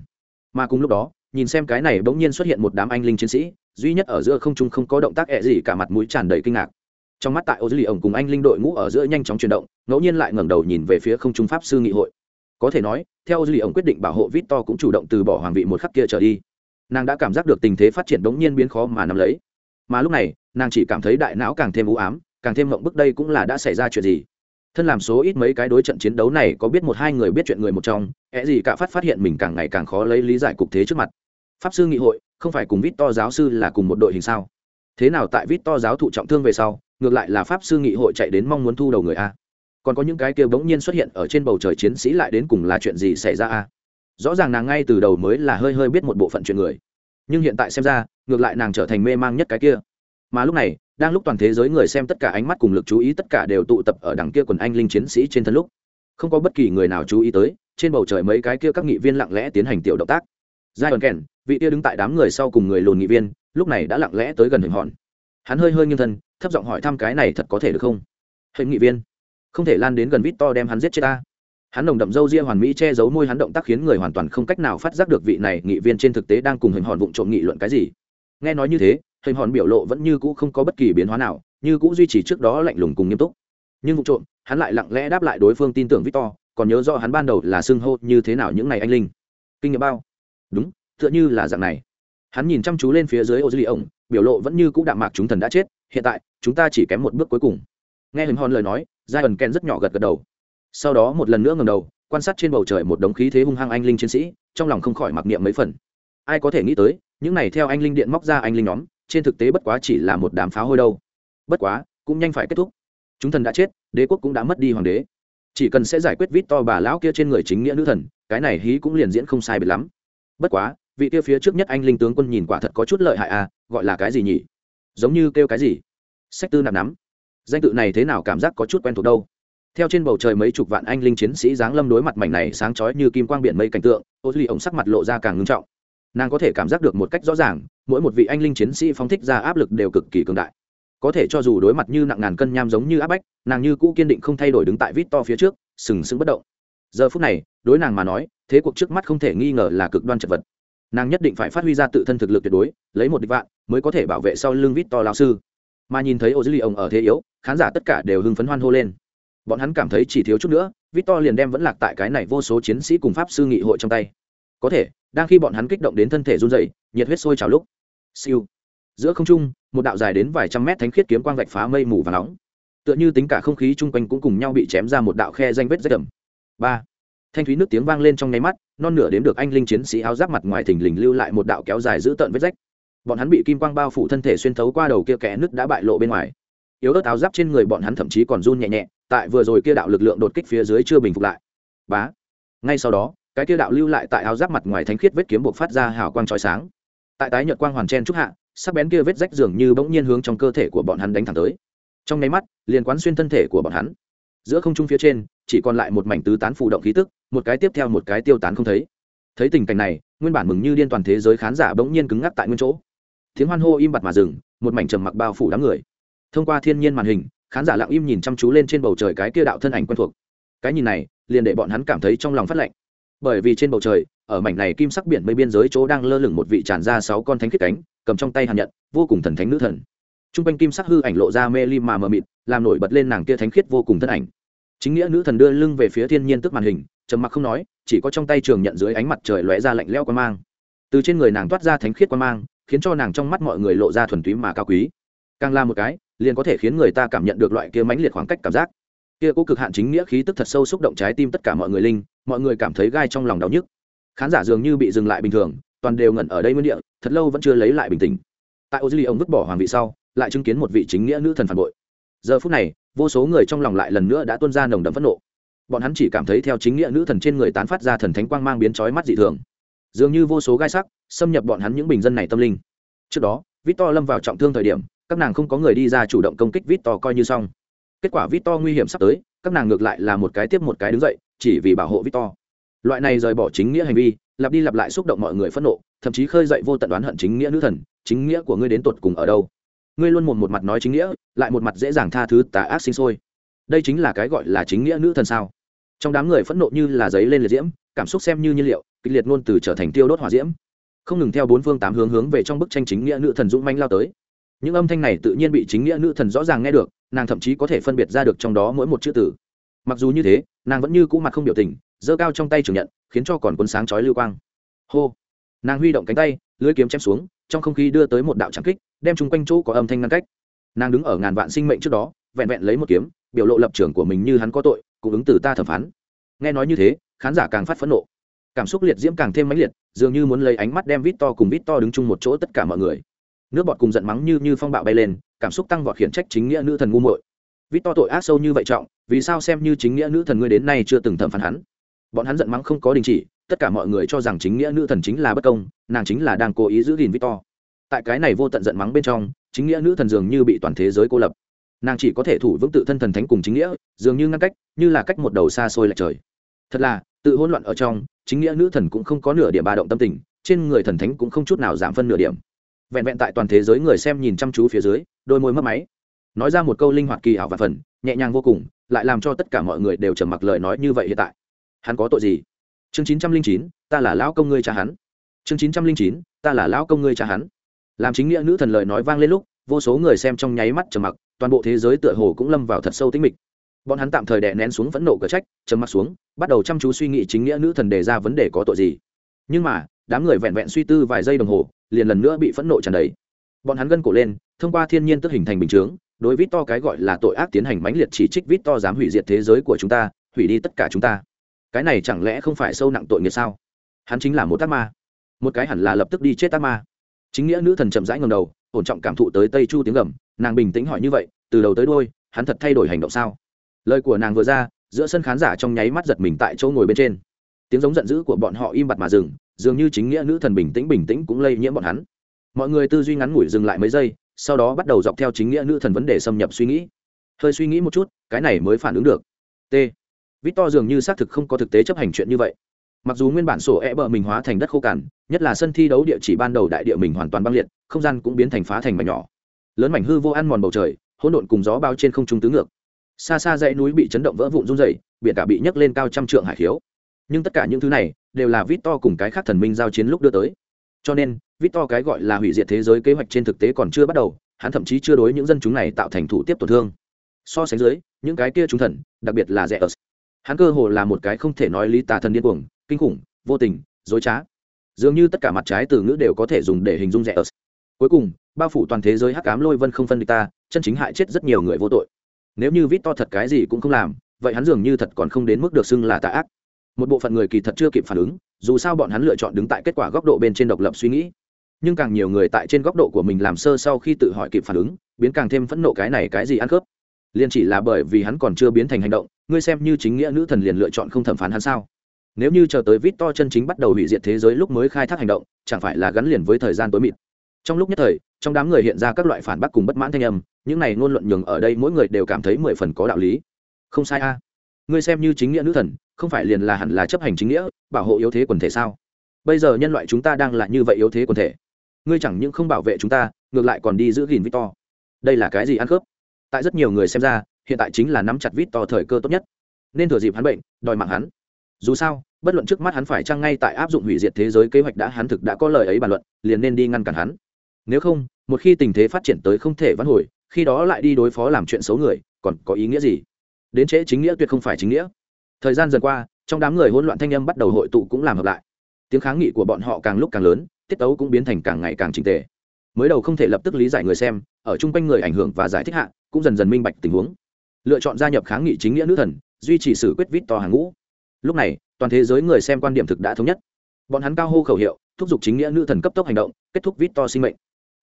Mà cùng lúc đó, nhìn xem cái này bỗng nhiên xuất hiện một đám anh linh chiến sĩ duy nhất ở giữa không trung không có động tác ẹ gì cả mặt mũi tràn đầy kinh ngạc. Trong mắt tại ô dư lì ổng cùng anh linh đội ngũ ở giữa nhanh chóng chuyển động, ngẫu nhiên lại ngẩng đầu nhìn về phía không trung pháp sư nghị hội. Có thể nói, theo ô dư lì ổng quyết định bảo hộ vít to cũng chủ động từ bỏ hoàng vị một khắc kia trở đi. Nàng đã cảm giác được tình thế phát triển bỗng nhiên biến khó mà nắm lấy. Mà lúc này, nàng chỉ cảm thấy đại não càng thêm u ám, càng thêm mộng bức đây cũng là đã xảy ra chuyện gì. Thân làm số ít mấy cái đối trận chiến đấu này có biết một hai người biết chuyện người một trong, ẹ gì cả phát phát hiện mình càng ngày càng khó lấy lý giải cục thế trước mặt pháp sư nghị hội, không phải cùng vít to giáo sư là cùng một đội hình sao? Thế nào tại vít to giáo thụ trọng thương về sau, ngược lại là pháp sư nghị hội chạy đến mong muốn thu đầu người a? Còn có những cái kia bỗng nhiên xuất hiện ở trên bầu trời chiến sĩ lại đến cùng là chuyện gì xảy ra a? Rõ ràng nàng ngay từ đầu mới là hơi hơi biết một bộ phận chuyện người. Nhưng hiện tại xem ra, ngược lại nàng trở thành mê mang nhất cái kia. Mà lúc này, đang lúc toàn thế giới người xem tất cả ánh mắt cùng lực chú ý tất cả đều tụ tập ở đằng kia quần anh linh chiến sĩ trên thân lúc, không có bất kỳ người nào chú ý tới, trên bầu trời mấy cái kia các nghị viên lặng lẽ tiến hành tiểu động tác giai đoạn kèn, vị tia đứng tại đám người sau cùng người lồn nghị viên, lúc này đã lặng lẽ tới gần hình hòn. Hắn hơi hơi nghiêng thân, thấp giọng hỏi thăm cái này thật có thể được không? Hình nghị viên, không thể lan đến gần vít to đem hắn giết chết ta. Hắn nồng đậm râu ria hoàn mỹ che giấu môi hắn động tác khiến người hoàn toàn không cách nào phát giác được vị này nghị viên trên thực tế đang cùng hình hòn vụng trộm nghị luận cái gì. Nghe nói như thế, hình hòn biểu lộ vẫn như cũ không có bất kỳ biến hóa nào, như cũ duy trì trước đó lạnh lùng cùng nghiêm túc. Nhưng vụng trộm, hắn lại lặng lẽ đáp lại đối phương tin tưởng victor còn nhớ rõ hắn ban đầu là xưng hô như thế nào những ngày anh linh. Kinh nghiệm bao? Đúng, tựa như là dạng này. Hắn nhìn chăm chú lên phía dưới ô dư li ổng biểu lộ vẫn như cũ đạm mạc chúng thần đã chết, hiện tại, chúng ta chỉ kém một bước cuối cùng. Nghe hình hòn lời nói giai ẩn ken rất nhỏ gật gật đầu. Sau đó một lần nữa ngầm đầu, quan sát trên bầu trời một đống khí thế hung hăng anh linh chiến sĩ, trong lòng không khỏi mặc niệm mấy phần. Ai có thể nghĩ tới, những này theo anh linh điện móc ra anh linh nhóm, trên thực tế bất quá chỉ là một đám pháo hôi đâu. Bất quá, cũng nhanh phải kết thúc. Chúng thần đã chết, đế quốc cũng đã mất đi hoàng đế. Chỉ cần sẽ giải quyết vít to bà lão kia trên người chính nghĩa nữ thần, cái này hí cũng liền diễn không sai biệt lắm bất quá, vị kia phía trước nhất anh linh tướng quân nhìn quả thật có chút lợi hại à gọi là cái gì nhỉ? Giống như kêu cái gì? Sách tư nạp nắm. Danh tự này thế nào cảm giác có chút quen thuộc đâu. Theo trên bầu trời mấy chục vạn anh linh chiến sĩ giáng lâm đối mặt mảnh này sáng chói như kim quang biển mây cảnh tượng, ô duy ổng sắc mặt lộ ra càng ngưng trọng. Nàng có thể cảm giác được một cách rõ ràng, mỗi một vị anh linh chiến sĩ phóng thích ra áp lực đều cực kỳ cường đại. Có thể cho dù đối mặt như nặng ngàn cân nham giống như áp bách, nàng như cũ kiên định không thay đổi đứng tại vít to phía trước, sừng sững bất động giờ phút này, đối nàng mà nói, thế cuộc trước mắt không thể nghi ngờ là cực đoan chật vật. Nàng nhất định phải phát huy ra tự thân thực lực tuyệt đối, lấy một địch vạn, mới có thể bảo vệ sau lưng vít to lao sư. Mà nhìn thấy ô dư ly ông ở thế yếu, khán giả tất cả đều hưng phấn hoan hô lên. Bọn hắn cảm thấy chỉ thiếu chút nữa, vít to liền đem vẫn lạc tại cái này vô số chiến sĩ cùng pháp sư nghị hội trong tay. Có thể, đang khi bọn hắn kích động đến thân thể run dậy nhiệt huyết sôi trào lúc. Siêu. Giữa không trung, một đạo dài đến vài trăm mét thánh khiết kiếm quang vạch phá mây mù và nóng. Tựa như tính cả không khí chung quanh cũng cùng nhau bị chém ra một đạo khe danh vết rách đầm ba. Thanh thúy nước tiếng vang lên trong nháy mắt, non nửa đếm được anh linh chiến sĩ áo giáp mặt ngoài thình lình lưu lại một đạo kéo dài giữ tợn vết rách. Bọn hắn bị kim quang bao phủ thân thể xuyên thấu qua đầu kia kẽ nước đã bại lộ bên ngoài. Yếu ớt áo giáp trên người bọn hắn thậm chí còn run nhẹ nhẹ, tại vừa rồi kia đạo lực lượng đột kích phía dưới chưa bình phục lại. Bá. Ngay sau đó, cái kia đạo lưu lại tại áo giáp mặt ngoài thánh khiết vết kiếm buộc phát ra hào quang chói sáng. Tại tái nhợt quang hoàn chen trúc hạ, sắc bén kia vết rách dường như bỗng nhiên hướng trong cơ thể của bọn hắn đánh thẳng tới. Trong nháy mắt, liền quán xuyên thân thể của bọn hắn. Giữa không trung phía trên chỉ còn lại một mảnh tứ tán phụ động khí tức, một cái tiếp theo một cái tiêu tán không thấy. Thấy tình cảnh này, nguyên bản mừng như điên toàn thế giới khán giả bỗng nhiên cứng ngắc tại nguyên chỗ. Tiếng hoan hô im bặt mà dừng, một mảnh trầm mặc bao phủ đám người. Thông qua thiên nhiên màn hình, khán giả lặng im nhìn chăm chú lên trên bầu trời cái kia đạo thân ảnh quen thuộc. Cái nhìn này, liền để bọn hắn cảm thấy trong lòng phát lạnh. Bởi vì trên bầu trời, ở mảnh này kim sắc biển mây biên giới chỗ đang lơ lửng một vị tràn ra sáu con thánh khiết cánh, cầm trong tay hàn nhận, vô cùng thần thánh nữ thần. T r u n g quanh kim sắc hư ảnh lộ ra mê lim mà mờ mịt, làm nổi bật lên nàng kia thánh khiết vô cùng thân ảnh chính nghĩa nữ thần đưa lưng về phía thiên nhiên tức màn hình, trầm mặc không nói, chỉ có trong tay trường nhận dưới ánh mặt trời lóe ra lạnh leo quan mang. Từ trên người nàng toát ra thánh khiết quan mang, khiến cho nàng trong mắt mọi người lộ ra thuần túy mà cao quý. Càng la một cái, liền có thể khiến người ta cảm nhận được loại kia mãnh liệt khoảng cách cảm giác. Kia cố cực hạn chính nghĩa khí tức thật sâu xúc động trái tim tất cả mọi người linh, mọi người cảm thấy gai trong lòng đau nhức. Khán giả dường như bị dừng lại bình thường, toàn đều ngẩn ở đây nguyên địa, thật lâu vẫn chưa lấy lại bình tĩnh. Tại ô dư ông vứt bỏ hoàng vị sau, lại chứng kiến một vị chính nghĩa nữ thần phản bội. Giờ phút này vô số người trong lòng lại lần nữa đã tuôn ra nồng đậm phẫn nộ. Bọn hắn chỉ cảm thấy theo chính nghĩa nữ thần trên người tán phát ra thần thánh quang mang biến chói mắt dị thường. Dường như vô số gai sắc xâm nhập bọn hắn những bình dân này tâm linh. Trước đó, victor lâm vào trọng thương thời điểm, các nàng không có người đi ra chủ động công kích victor coi như xong. Kết quả victor nguy hiểm sắp tới, các nàng ngược lại là một cái tiếp một cái đứng dậy, chỉ vì bảo hộ victor. Loại này rời bỏ chính nghĩa hành vi, lặp đi lặp lại xúc động mọi người phẫn nộ, thậm chí khơi dậy vô tận đoán hận chính nghĩa nữ thần, chính nghĩa của ngươi đến tột cùng ở đâu? Ngươi luôn một một mặt nói chính nghĩa, lại một mặt dễ dàng tha thứ tà ác sinh sôi. Đây chính là cái gọi là chính nghĩa nữ thần sao? Trong đám người phẫn nộ như là giấy lên liệt diễm, cảm xúc xem như nhiên liệu, kịch liệt ngôn từ trở thành tiêu đốt hỏa diễm. Không ngừng theo bốn phương tám hướng hướng về trong bức tranh chính nghĩa nữ thần dũng manh lao tới. Những âm thanh này tự nhiên bị chính nghĩa nữ thần rõ ràng nghe được, nàng thậm chí có thể phân biệt ra được trong đó mỗi một chữ từ. Mặc dù như thế, nàng vẫn như cũ mặt không biểu tình, giơ cao trong tay trường nhận, khiến cho còn quân sáng chói lưu quang. Hô! Nàng huy động cánh tay, lưới kiếm chém xuống, trong không khí đưa tới một đạo trắng kích đem chung quanh chỗ có âm thanh ngăn cách. Nàng đứng ở ngàn vạn sinh mệnh trước đó, vẹn vẹn lấy một kiếm, biểu lộ lập trường của mình như hắn có tội, cũng ứng từ ta thẩm phán. Nghe nói như thế, khán giả càng phát phẫn nộ. Cảm xúc liệt diễm càng thêm mãnh liệt, dường như muốn lấy ánh mắt đem vít to cùng vít to đứng chung một chỗ tất cả mọi người. Nước bọt cùng giận mắng như như phong bạo bay lên, cảm xúc tăng vọt khiển trách chính nghĩa nữ thần ngu muội. Vít to tội ác sâu như vậy trọng, vì sao xem như chính nghĩa nữ thần ngươi đến nay chưa từng thẩm phán hắn? Bọn hắn giận mắng không có đình chỉ, tất cả mọi người cho rằng chính nghĩa nữ thần chính là bất công, nàng chính là đang cố ý giữ gìn vít to tại cái này vô tận giận mắng bên trong, chính nghĩa nữ thần dường như bị toàn thế giới cô lập. Nàng chỉ có thể thủ vững tự thân thần thánh cùng chính nghĩa, dường như ngăn cách, như là cách một đầu xa xôi lệch trời. Thật là, tự hỗn loạn ở trong, chính nghĩa nữ thần cũng không có nửa điểm ba động tâm tình, trên người thần thánh cũng không chút nào giảm phân nửa điểm. Vẹn vẹn tại toàn thế giới người xem nhìn chăm chú phía dưới, đôi môi mất máy. Nói ra một câu linh hoạt kỳ ảo và phần, nhẹ nhàng vô cùng, lại làm cho tất cả mọi người đều trầm mặc lời nói như vậy hiện tại. Hắn có tội gì? Chương chín trăm linh chín, ta là lão công ngươi cha hắn. Chương chín trăm linh chín, ta là lão công ngươi cha hắn làm chính nghĩa nữ thần lời nói vang lên lúc, vô số người xem trong nháy mắt trầm mặc, toàn bộ thế giới tựa hồ cũng lâm vào thật sâu tĩnh mịch. Bọn hắn tạm thời đè nén xuống phẫn nộ cờ trách, trầm mặc xuống, bắt đầu chăm chú suy nghĩ chính nghĩa nữ thần đề ra vấn đề có tội gì. Nhưng mà, đám người vẹn vẹn suy tư vài giây đồng hồ, liền lần nữa bị phẫn nộ tràn đầy. Bọn hắn gân cổ lên, thông qua thiên nhiên tức hình thành bình chướng, đối vít to cái gọi là tội ác tiến hành mãnh liệt chỉ trích vít to dám hủy diệt thế giới của chúng ta, hủy đi tất cả chúng ta. Cái này chẳng lẽ không phải sâu nặng tội nghiệp sao? Hắn chính là một tác ma. Một cái hẳn là lập tức đi chết tác ma chính nghĩa nữ thần chậm rãi ngầm đầu, ổn trọng cảm thụ tới tây chu tiếng gầm, nàng bình tĩnh hỏi như vậy, từ đầu tới đôi hắn thật thay đổi hành động sao? Lời của nàng vừa ra, giữa sân khán giả trong nháy mắt giật mình tại chỗ ngồi bên trên. Tiếng giống giận dữ của bọn họ im bặt mà dừng, dường như chính nghĩa nữ thần bình tĩnh bình tĩnh cũng lây nhiễm bọn hắn. Mọi người tư duy ngắn ngủi dừng lại mấy giây, sau đó bắt đầu dọc theo chính nghĩa nữ thần vấn đề xâm nhập suy nghĩ. Hơi suy nghĩ một chút, cái này mới phản ứng được. T. Vít to dường như xác thực không có thực tế chấp hành chuyện như vậy mặc dù nguyên bản sổ e bờ mình hóa thành đất khô cằn, nhất là sân thi đấu địa chỉ ban đầu đại địa mình hoàn toàn băng liệt, không gian cũng biến thành phá thành mảnh nhỏ. Lớn mảnh hư vô ăn mòn bầu trời, hỗn độn cùng gió bao trên không trung tứ ngược. Xa xa dãy núi bị chấn động vỡ vụn run dày biển cả bị nhấc lên cao trăm trượng hải khiếu. Nhưng tất cả những thứ này đều là vít to cùng cái khác thần minh giao chiến lúc đưa tới. Cho nên vít to cái gọi là hủy diệt thế giới kế hoạch trên thực tế còn chưa bắt đầu, hắn thậm chí chưa đối những dân chúng này tạo thành thủ tiếp tổn thương. So sánh dưới, những cái kia chúng thần, đặc biệt là rẻ ớt hắn cơ hồ là một cái không thể nói lý tà thần điên cuồng kinh khủng, vô tình, dối trá. Dường như tất cả mặt trái từ ngữ đều có thể dùng để hình dung rẻ ớt. Cuối cùng, bao phủ toàn thế giới hắc cám lôi vân không phân địch ta, chân chính hại chết rất nhiều người vô tội. Nếu như vít to thật cái gì cũng không làm, vậy hắn dường như thật còn không đến mức được xưng là tà ác. Một bộ phận người kỳ thật chưa kịp phản ứng, dù sao bọn hắn lựa chọn đứng tại kết quả góc độ bên trên độc lập suy nghĩ. Nhưng càng nhiều người tại trên góc độ của mình làm sơ sau khi tự hỏi kịp phản ứng, biến càng thêm phẫn nộ cái này cái gì ăn khớp liền chỉ là bởi vì hắn còn chưa biến thành hành động, ngươi xem như chính nghĩa nữ thần liền lựa chọn không thẩm phán hắn sao? Nếu như chờ tới vít to chân chính bắt đầu hủy diệt thế giới lúc mới khai thác hành động, chẳng phải là gắn liền với thời gian tối mịt. Trong lúc nhất thời, trong đám người hiện ra các loại phản bác cùng bất mãn thanh âm, những này ngôn luận nhường ở đây mỗi người đều cảm thấy mười phần có đạo lý. Không sai a. Ngươi xem như chính nghĩa nữ thần, không phải liền là hẳn là chấp hành chính nghĩa, bảo hộ yếu thế quần thể sao? Bây giờ nhân loại chúng ta đang là như vậy yếu thế quần thể. Ngươi chẳng những không bảo vệ chúng ta, ngược lại còn đi giữ gìn victor đây là cái gì ăn khớp? Tại rất nhiều người xem ra, hiện tại chính là nắm chặt victor thời cơ tốt nhất. Nên thừa dịp hắn bệnh, đòi mạng hắn dù sao, bất luận trước mắt hắn phải chăng ngay tại áp dụng hủy diệt thế giới kế hoạch đã, hắn thực đã có lời ấy bàn luận, liền nên đi ngăn cản hắn. Nếu không, một khi tình thế phát triển tới không thể vãn hồi, khi đó lại đi đối phó làm chuyện xấu người, còn có ý nghĩa gì? Đến trễ chính nghĩa tuyệt không phải chính nghĩa. Thời gian dần qua, trong đám người hỗn loạn thanh âm bắt đầu hội tụ cũng làm hợp lại. Tiếng kháng nghị của bọn họ càng lúc càng lớn, tiết tấu cũng biến thành càng ngày càng trình tề. Mới đầu không thể lập tức lý giải người xem, ở chung quanh người ảnh hưởng và giải thích hạ, cũng dần dần minh bạch tình huống. Lựa chọn gia nhập kháng nghị chính nghĩa nữ thần, duy trì sự quyết vít to hàng ngũ lúc này, toàn thế giới người xem quan điểm thực đã thống nhất. Bọn hắn cao hô khẩu hiệu, thúc giục chính nghĩa nữ thần cấp tốc hành động, kết thúc vít to sinh mệnh.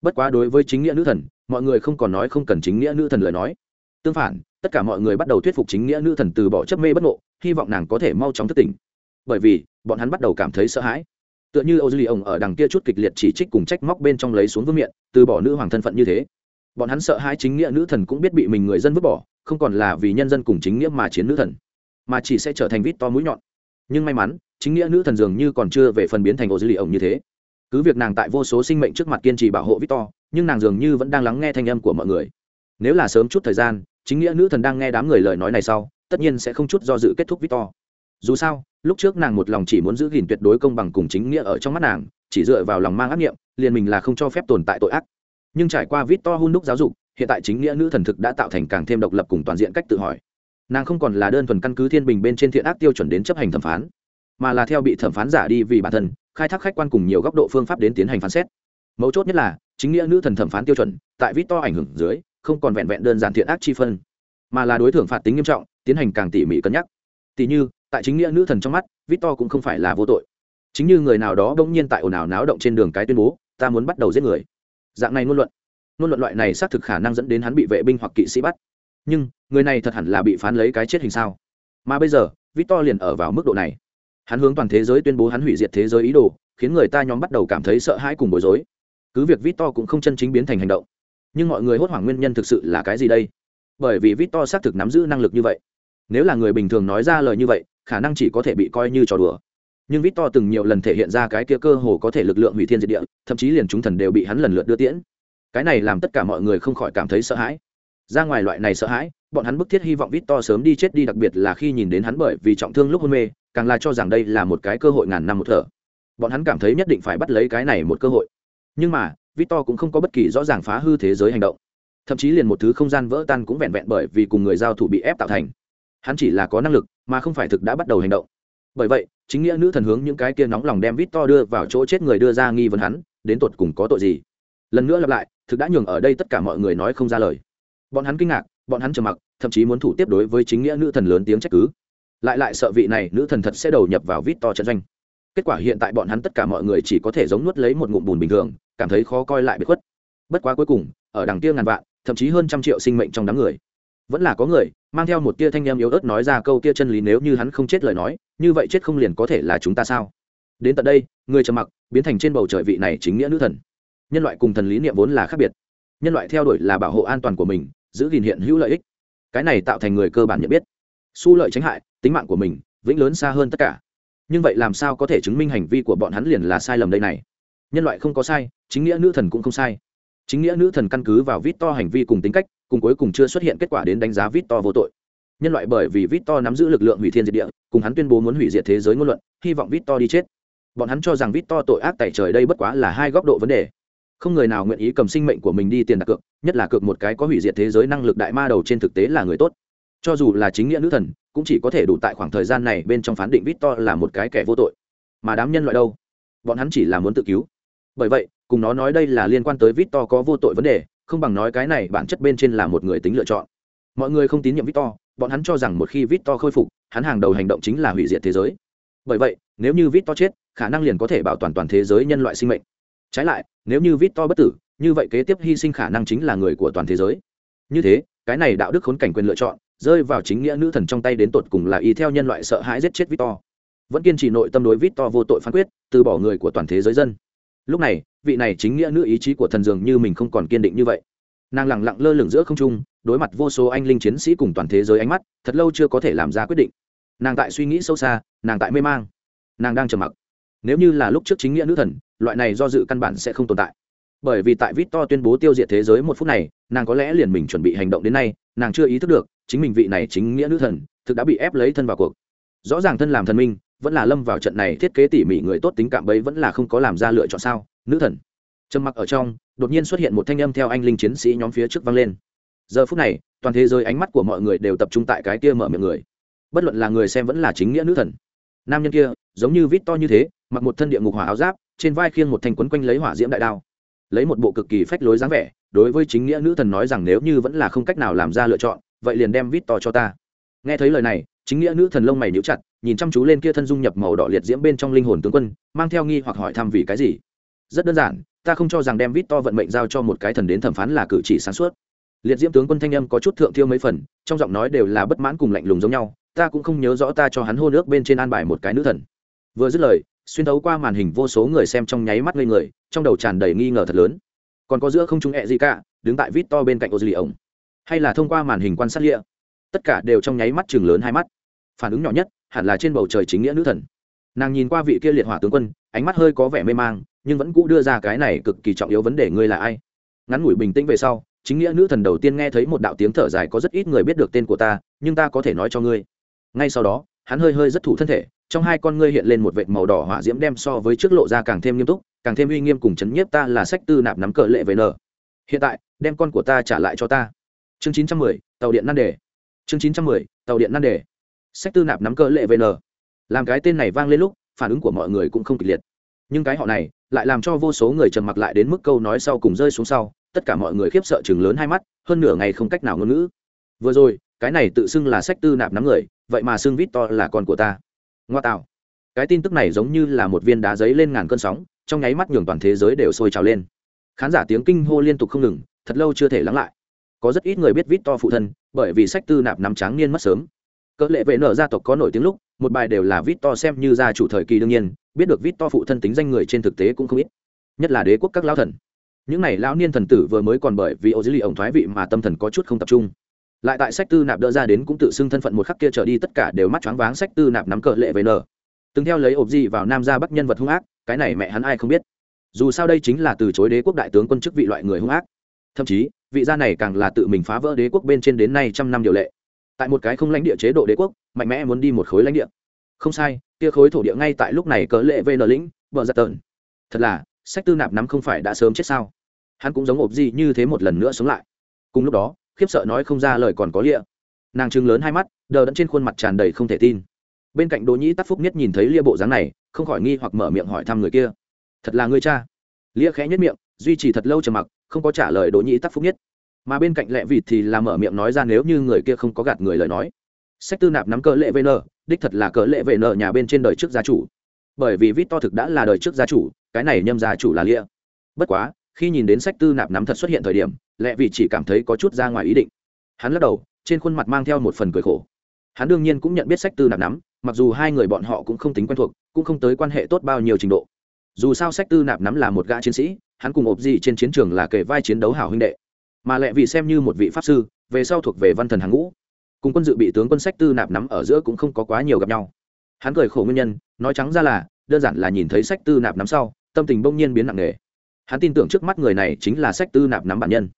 Bất quá đối với chính nghĩa nữ thần, mọi người không còn nói không cần chính nghĩa nữ thần lời nói. Tương phản, tất cả mọi người bắt đầu thuyết phục chính nghĩa nữ thần từ bỏ chấp mê bất ngộ, hy vọng nàng có thể mau chóng thức tỉnh. Bởi vì, bọn hắn bắt đầu cảm thấy sợ hãi. Tựa như âu duy ông ở đằng kia chút kịch liệt chỉ trích cùng trách móc bên trong lấy xuống vương miện, từ bỏ nữ hoàng thân phận như thế. Bọn hắn sợ hãi chính nghĩa nữ thần cũng biết bị mình người dân vứt bỏ, không còn là vì nhân dân cùng chính nghĩa mà chiến nữ thần mà chỉ sẽ trở thành vít to mũi nhọn. Nhưng may mắn chính nghĩa nữ thần dường như còn chưa về phần biến thành ô dư ông như thế. Cứ việc nàng tại vô số sinh mệnh trước mặt kiên trì bảo hộ vít to, nhưng nàng dường như vẫn đang lắng nghe thanh âm của mọi người. Nếu là sớm chút thời gian chính nghĩa nữ thần đang nghe đám người lời nói này sau tất nhiên sẽ không chút do dự kết thúc vít to. dù sao lúc trước nàng một lòng chỉ muốn giữ gìn tuyệt đối công bằng cùng chính nghĩa ở trong mắt nàng chỉ dựa vào lòng mang ác nghiệm liền mình là không cho phép tồn tại tội ác. Nhưng trải qua vít to hun đúc giáo dục hiện tại chính nghĩa nữ thần thực đã tạo thành càng thêm độc lập cùng toàn diện cách tự hỏi nàng không còn là đơn thuần căn cứ thiên bình bên trên thiện ác tiêu chuẩn đến chấp hành thẩm phán, mà là theo bị thẩm phán giả đi vì bản thân, khai thác khách quan cùng nhiều góc độ phương pháp đến tiến hành phán xét. Mấu chốt nhất là, chính nghĩa nữ thần thẩm phán tiêu chuẩn, tại vít to ảnh hưởng dưới, không còn vẹn vẹn đơn giản thiện ác chi phân, mà là đối tượng phạt tính nghiêm trọng, tiến hành càng tỉ mỉ cân nhắc. Tỉ như, tại chính nghĩa nữ thần trong mắt, vít to cũng không phải là vô tội. Chính như người nào đó bỗng nhiên tại ồn ào náo động trên đường cái tuyên bố, ta muốn bắt đầu giết người. Dạng này ngôn luận. Ngôn luận loại này xác thực khả năng dẫn đến hắn bị vệ binh hoặc kỵ sĩ bắt nhưng người này thật hẳn là bị phán lấy cái chết hình sao? Mà bây giờ, victor liền ở vào mức độ này. Hắn hướng toàn thế giới tuyên bố hắn hủy diệt thế giới ý đồ, khiến người ta nhóm bắt đầu cảm thấy sợ hãi cùng bối rối. Cứ việc victor cũng không chân chính biến thành hành động. Nhưng mọi người hốt hoảng nguyên nhân thực sự là cái gì đây? Bởi vì victor xác thực nắm giữ năng lực như vậy. Nếu là người bình thường nói ra lời như vậy, khả năng chỉ có thể bị coi như trò đùa. Nhưng victor từng nhiều lần thể hiện ra cái kia cơ hồ có thể lực lượng hủy thiên diệt địa, thậm chí liền chúng thần đều bị hắn lần lượt đưa tiễn. Cái này làm tất cả mọi người không khỏi cảm thấy sợ hãi ra ngoài loại này sợ hãi, bọn hắn bức thiết hy vọng vít to sớm đi chết đi, đặc biệt là khi nhìn đến hắn bởi vì trọng thương lúc hôn mê, càng là cho rằng đây là một cái cơ hội ngàn năm một thở. Bọn hắn cảm thấy nhất định phải bắt lấy cái này một cơ hội. Nhưng mà vít to cũng không có bất kỳ rõ ràng phá hư thế giới hành động. Thậm chí liền một thứ không gian vỡ tan cũng vẹn vẹn bởi vì cùng người giao thủ bị ép tạo thành. Hắn chỉ là có năng lực, mà không phải thực đã bắt đầu hành động. Bởi vậy, chính nghĩa nữ thần hướng những cái kia nóng lòng đem vít to đưa vào chỗ chết người đưa ra nghi vấn hắn, đến tột cùng có tội gì? Lần nữa lặp lại, thực đã nhường ở đây tất cả mọi người nói không ra lời bọn hắn kinh ngạc, bọn hắn trầm mặc, thậm chí muốn thủ tiếp đối với chính nghĩa nữ thần lớn tiếng trách cứ. Lại lại sợ vị này nữ thần thật sẽ đầu nhập vào vít to trận doanh. Kết quả hiện tại bọn hắn tất cả mọi người chỉ có thể giống nuốt lấy một ngụm bùn bình thường, cảm thấy khó coi lại bị khuất. Bất quá cuối cùng, ở đằng kia ngàn vạn, thậm chí hơn trăm triệu sinh mệnh trong đám người, vẫn là có người mang theo một tia thanh em yếu ớt nói ra câu tia chân lý nếu như hắn không chết lời nói, như vậy chết không liền có thể là chúng ta sao? Đến tận đây, người trầm mặc, biến thành trên bầu trời vị này chính nghĩa nữ thần. Nhân loại cùng thần lý niệm vốn là khác biệt. Nhân loại theo đuổi là bảo hộ an toàn của mình giữ gìn hiện hữu lợi ích. Cái này tạo thành người cơ bản nhận biết. Su lợi tránh hại, tính mạng của mình, vĩnh lớn xa hơn tất cả. Nhưng vậy làm sao có thể chứng minh hành vi của bọn hắn liền là sai lầm đây này? Nhân loại không có sai, chính nghĩa nữ thần cũng không sai. Chính nghĩa nữ thần căn cứ vào vít to hành vi cùng tính cách, cùng cuối cùng chưa xuất hiện kết quả đến đánh giá vít to vô tội. Nhân loại bởi vì vít to nắm giữ lực lượng hủy thiên diệt địa, cùng hắn tuyên bố muốn hủy diệt thế giới ngôn luận, hy vọng vít to đi chết. Bọn hắn cho rằng vít to tội ác tại trời đây bất quá là hai góc độ vấn đề không người nào nguyện ý cầm sinh mệnh của mình đi tiền đặt cược, nhất là cược một cái có hủy diệt thế giới năng lực đại ma đầu trên thực tế là người tốt. Cho dù là chính nghĩa nữ thần, cũng chỉ có thể đủ tại khoảng thời gian này bên trong phán định vít to là một cái kẻ vô tội. Mà đám nhân loại đâu? Bọn hắn chỉ là muốn tự cứu. Bởi vậy, cùng nó nói đây là liên quan tới vít to có vô tội vấn đề, không bằng nói cái này bản chất bên trên là một người tính lựa chọn. Mọi người không tín nhiệm vít to bọn hắn cho rằng một khi vít to khôi phục, hắn hàng đầu hành động chính là hủy diệt thế giới. Bởi vậy, nếu như vít to chết, khả năng liền có thể bảo toàn toàn thế giới nhân loại sinh mệnh trái lại, nếu như vít to bất tử, như vậy kế tiếp hy sinh khả năng chính là người của toàn thế giới. Như thế, cái này đạo đức khốn cảnh quyền lựa chọn, rơi vào chính nghĩa nữ thần trong tay đến tột cùng là y theo nhân loại sợ hãi giết chết vít to vẫn kiên trì nội tâm đối vít to vô tội phán quyết, từ bỏ người của toàn thế giới dân. Lúc này, vị này chính nghĩa nữ ý chí của thần dường như mình không còn kiên định như vậy. Nàng lẳng lặng lơ lửng giữa không trung, đối mặt vô số anh linh chiến sĩ cùng toàn thế giới ánh mắt, thật lâu chưa có thể làm ra quyết định. Nàng tại suy nghĩ sâu xa, nàng tại mê mang. Nàng đang trầm mặc. Nếu như là lúc trước chính nghĩa nữ thần loại này do dự căn bản sẽ không tồn tại. Bởi vì tại victor tuyên bố tiêu diệt thế giới một phút này, nàng có lẽ liền mình chuẩn bị hành động đến nay, nàng chưa ý thức được, chính mình vị này chính nghĩa nữ thần, thực đã bị ép lấy thân vào cuộc. Rõ ràng thân làm thần minh, vẫn là lâm vào trận này thiết kế tỉ mỉ người tốt tính cảm bấy vẫn là không có làm ra lựa chọn sao, nữ thần. Trầm mặc ở trong, đột nhiên xuất hiện một thanh âm theo anh linh chiến sĩ nhóm phía trước vang lên. Giờ phút này, toàn thế giới ánh mắt của mọi người đều tập trung tại cái kia mở miệng người. Bất luận là người xem vẫn là chính nghĩa nữ thần. Nam nhân kia, giống như vít to như thế, mặc một thân địa ngục hỏa áo giáp trên vai khiêng một thanh quấn quanh lấy hỏa diễm đại đao. Lấy một bộ cực kỳ phách lối dáng vẻ, đối với chính nghĩa nữ thần nói rằng nếu như vẫn là không cách nào làm ra lựa chọn, vậy liền đem vít to cho ta. Nghe thấy lời này, chính nghĩa nữ thần lông mày níu chặt, nhìn chăm chú lên kia thân dung nhập màu đỏ liệt diễm bên trong linh hồn tướng quân, mang theo nghi hoặc hỏi thăm vì cái gì. Rất đơn giản, ta không cho rằng đem vít to vận mệnh giao cho một cái thần đến thẩm phán là cử chỉ sáng suốt. Liệt diễm tướng quân thanh âm có chút thượng thiêu mấy phần, trong giọng nói đều là bất mãn cùng lạnh lùng giống nhau, ta cũng không nhớ rõ ta cho hắn hô nước bên trên an bài một cái nữ thần. Vừa dứt lời xuyên thấu qua màn hình vô số người xem trong nháy mắt ngây người, trong đầu tràn đầy nghi ngờ thật lớn. Còn có giữa không trung ẹ gì cả, đứng tại vít to bên cạnh ô dì ổng hay là thông qua màn hình quan sát lịa. Tất cả đều trong nháy mắt chừng lớn hai mắt. Phản ứng nhỏ nhất, hẳn là trên bầu trời chính nghĩa nữ thần. Nàng nhìn qua vị kia liệt hỏa tướng quân, ánh mắt hơi có vẻ mê mang, nhưng vẫn cũ đưa ra cái này cực kỳ trọng yếu vấn đề, ngươi là ai? Ngắn ngủi bình tĩnh về sau, chính nghĩa nữ thần đầu tiên nghe thấy một đạo tiếng thở dài, có rất ít người biết được tên của ta, nhưng ta có thể nói cho ngươi. Ngay sau đó hắn hơi hơi rất thủ thân thể, trong hai con ngươi hiện lên một vệt màu đỏ hỏa diễm đem so với trước lộ ra càng thêm nghiêm túc, càng thêm uy nghiêm cùng chấn nhiếp ta là sách tư nạp nắm cờ lệ về nở hiện tại, đem con của ta trả lại cho ta. Chương chín trăm mười, tàu điện nan đề. Chương chín trăm mười, tàu điện nan đề. Sách tư nạp nắm cờ lệ về nở làm cái tên này vang lên lúc, phản ứng của mọi người cũng không kịch liệt. Nhưng cái họ này, lại làm cho vô số người trầm mặc lại đến mức câu nói sau cùng rơi xuống sau, tất cả mọi người khiếp sợ chừng lớn hai mắt, hơn nửa ngày không cách nào ngôn ngữ. Vừa rồi cái này tự xưng là sách tư nạp nắm người, vậy mà xưng vít to là con của ta. Ngoa tạo. Cái tin tức này giống như là một viên đá giấy lên ngàn cơn sóng, trong nháy mắt nhường toàn thế giới đều sôi trào lên. Khán giả tiếng kinh hô liên tục không ngừng, thật lâu chưa thể lắng lại. Có rất ít người biết vít to phụ thân, bởi vì sách tư nạp nắm tráng niên mất sớm. Cỡ lệ vệ nở gia tộc có nổi tiếng lúc, một bài đều là vít to xem như gia chủ thời kỳ đương nhiên, biết được vít to phụ thân tính danh người trên thực tế cũng không ít. Nhất là đế quốc các lao thần. Những n à y lão niên thần tử vừa mới còn bởi vì ô dữ lì ổng thoái vị mà tâm thần có chút không tập trung lại tại sách tư nạp đỡ ra đến cũng tự xưng thân phận một khắc kia trở đi, tất cả đều mắt choáng váng sách tư nạp nắm cờ lệ về nở từng theo lấy ộp gì vào nam ra bắc nhân vật hung ác, cái này mẹ hắn ai không biết. Dù sao đây chính là từ chối đế quốc đại tướng quân chức vị loại người hung ác. Thậm chí, vị gia này càng là tự mình phá vỡ đế quốc bên trên đến nay trăm năm điều lệ. Tại một cái không lãnh địa chế độ đế quốc, mạnh mẽ muốn đi một khối lãnh địa. Không sai, kia khối thổ địa ngay tại lúc này cờ lệ vn lĩnh vợ giật tợn thật là, sách tư nạp nắm không phải đã sớm chết sao? Hắn cũng giống ộp gì như thế một lần nữa sống lại. Cùng lúc đó khiếp sợ nói không ra lời còn có lịa. Nàng trừng lớn hai mắt, đờ đẫn trên khuôn mặt tràn đầy không thể tin. Bên cạnh đỗ nhĩ tắc phúc nhất nhìn thấy lia bộ dáng này, không khỏi nghi hoặc mở miệng hỏi thăm người kia. Thật là người cha? Lia khẽ nhất miệng, duy trì thật lâu trầm mặc, không có trả lời đỗ nhĩ tắc phúc nhất. Mà bên cạnh lẹ vịt thì là mở miệng nói ra nếu như người kia không có gạt người lời nói. Sách tư nạp nắm cỡ lệ vn đích thật là cỡ lệ vn nhà bên trên đời trước gia chủ. Bởi vì vít to thực đã là đời trước gia chủ, cái này nhâm gia chủ là lia bất quá khi nhìn đến sách tư nạp nắm thật xuất hiện thời điểm lẹ vì chỉ cảm thấy có chút ra ngoài ý định. Hắn lắc đầu, trên khuôn mặt mang theo một phần cười khổ. Hắn đương nhiên cũng nhận biết sách tư nạp nắm, mặc dù hai người bọn họ cũng không tính quen thuộc, cũng không tới quan hệ tốt bao nhiêu trình độ. Dù sao sách tư nạp nắm là một gã chiến sĩ, hắn cùng ộp gì trên chiến trường là kể vai chiến đấu hảo huynh đệ. Mà lẽ vì xem như một vị pháp sư, về sau thuộc về văn thần hàng ngũ. Cùng quân dự bị tướng quân sách tư nạp nắm ở giữa cũng không có quá nhiều gặp nhau. Hắn cười khổ nguyên nhân, nói trắng ra là, đơn giản là nhìn thấy sách tư nạp nắm sau, tâm tình bỗng nhiên biến nặng nề hắn tin tưởng trước mắt người này chính là sách tư nạp nắm bản nhân.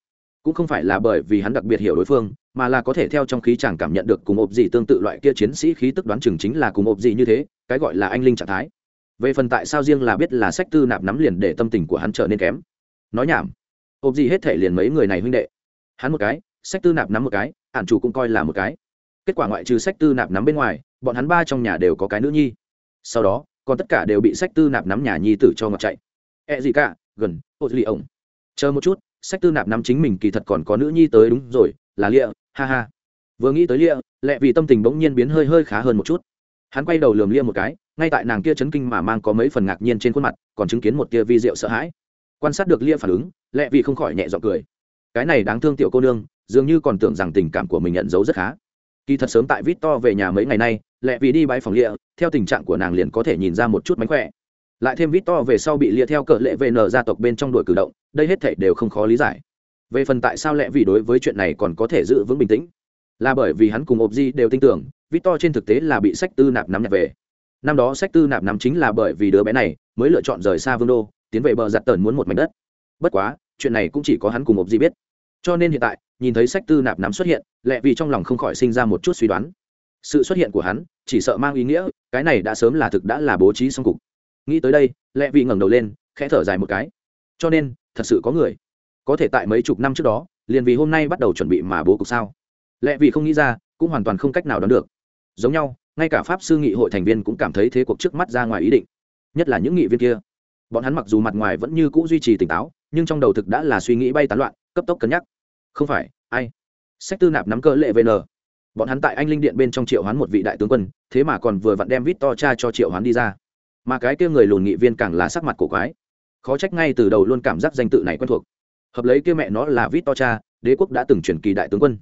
Cũng không phải là bởi vì hắn đặc biệt hiểu đối phương, mà là có thể theo trong khí chàng cảm nhận được cùng ộp gì tương tự loại kia chiến sĩ khí tức đoán chừng chính là cùng ộp gì như thế, cái gọi là anh linh trạng thái. Về phần tại sao riêng là biết là sách tư nạp nắm liền để tâm tình của hắn trở nên kém. Nói nhảm. Ộp gì hết thể liền mấy người này huynh đệ. Hắn một cái, sách tư nạp nắm một cái, ản chủ cũng coi là một cái. Kết quả ngoại trừ sách tư nạp nắm bên ngoài, bọn hắn ba trong nhà đều có cái nữ nhi. Sau đó, còn tất cả đều bị sách tư nạp nắm nhà nhi tử cho ngọc chạy. Ẹ、e、gì gì cả gần ô lì ổng. Chờ một chút, sách tư nạp nắm chính mình kỳ thật còn có nữ nhi tới đúng rồi, là lia ha ha. Vừa nghĩ tới lia lẹ vì tâm tình bỗng nhiên biến hơi hơi khá hơn một chút. Hắn quay đầu lườm lia một cái, ngay tại nàng kia chấn kinh mà mang có mấy phần ngạc nhiên trên khuôn mặt, còn chứng kiến một tia vi rượu sợ hãi. Quan sát được lia phản ứng, lẹ vì không khỏi nhẹ g cười. Cái này đáng thương tiểu cô nương, dường như còn tưởng rằng tình cảm của mình nhận dấu rất khá. Kỳ thật sớm tại vít to về nhà mấy ngày nay, lẹ vì đi bãi phòng lia theo tình trạng của nàng liền có thể nhìn ra một chút mánh khỏe lại thêm vít to về sau bị lia theo cỡ lệ vn gia tộc bên trong đội cử động, đây hết thể đều không khó lý giải. Về phần tại sao lẽ vì đối với chuyện này còn có thể giữ vững bình tĩnh? Là bởi vì hắn cùng ộp di đều tin tưởng victor trên thực tế là bị sách tư nạp nắm nhặt về. Năm đó sách tư nạp nắm chính là bởi vì đứa bé này mới lựa chọn rời xa vương đô, tiến về bờ giặt tờn muốn một mảnh đất. Bất quá, chuyện này cũng chỉ có hắn cùng ộp di biết. Cho nên hiện tại, nhìn thấy sách tư nạp nắm xuất hiện, lẽ vì trong lòng không khỏi sinh ra một chút suy đoán. Sự xuất hiện của hắn, chỉ sợ mang ý nghĩa, cái này đã sớm là thực đã là bố trí xong cục nghĩ tới đây lẹ vị ngẩng đầu lên, khẽ thở dài một cái. Cho nên, thật sự có người. Có thể tại mấy chục năm trước đó, liền vì hôm nay bắt đầu chuẩn bị mà bố cục sao? Lẽ vì không nghĩ ra, cũng hoàn toàn không cách nào đoán được. Giống nhau, ngay cả pháp sư nghị hội thành viên cũng cảm thấy thế cuộc trước mắt ra ngoài ý định. Nhất là những nghị viên kia. Bọn hắn mặc dù mặt ngoài vẫn như c ũ duy trì tỉnh táo, nhưng trong đầu thực đã là suy nghĩ bay tán loạn, cấp tốc cân nhắc. Không phải, ai? Sách tư nạp nắm cơ lệ vn. Bọn hắn tại anh linh điện bên trong triệu hoán một vị đại tướng quân, thế mà còn vừa vặn đem vít to cha cho triệu hoán đi ra mà cái kia người lùn nghị viên càng là sắc mặt cổ quái. Khó trách ngay từ đầu luôn cảm giác danh tự này quen thuộc. Hợp lấy kia mẹ nó là vít to cha, đế quốc đã từng chuyển kỳ đại tướng quân.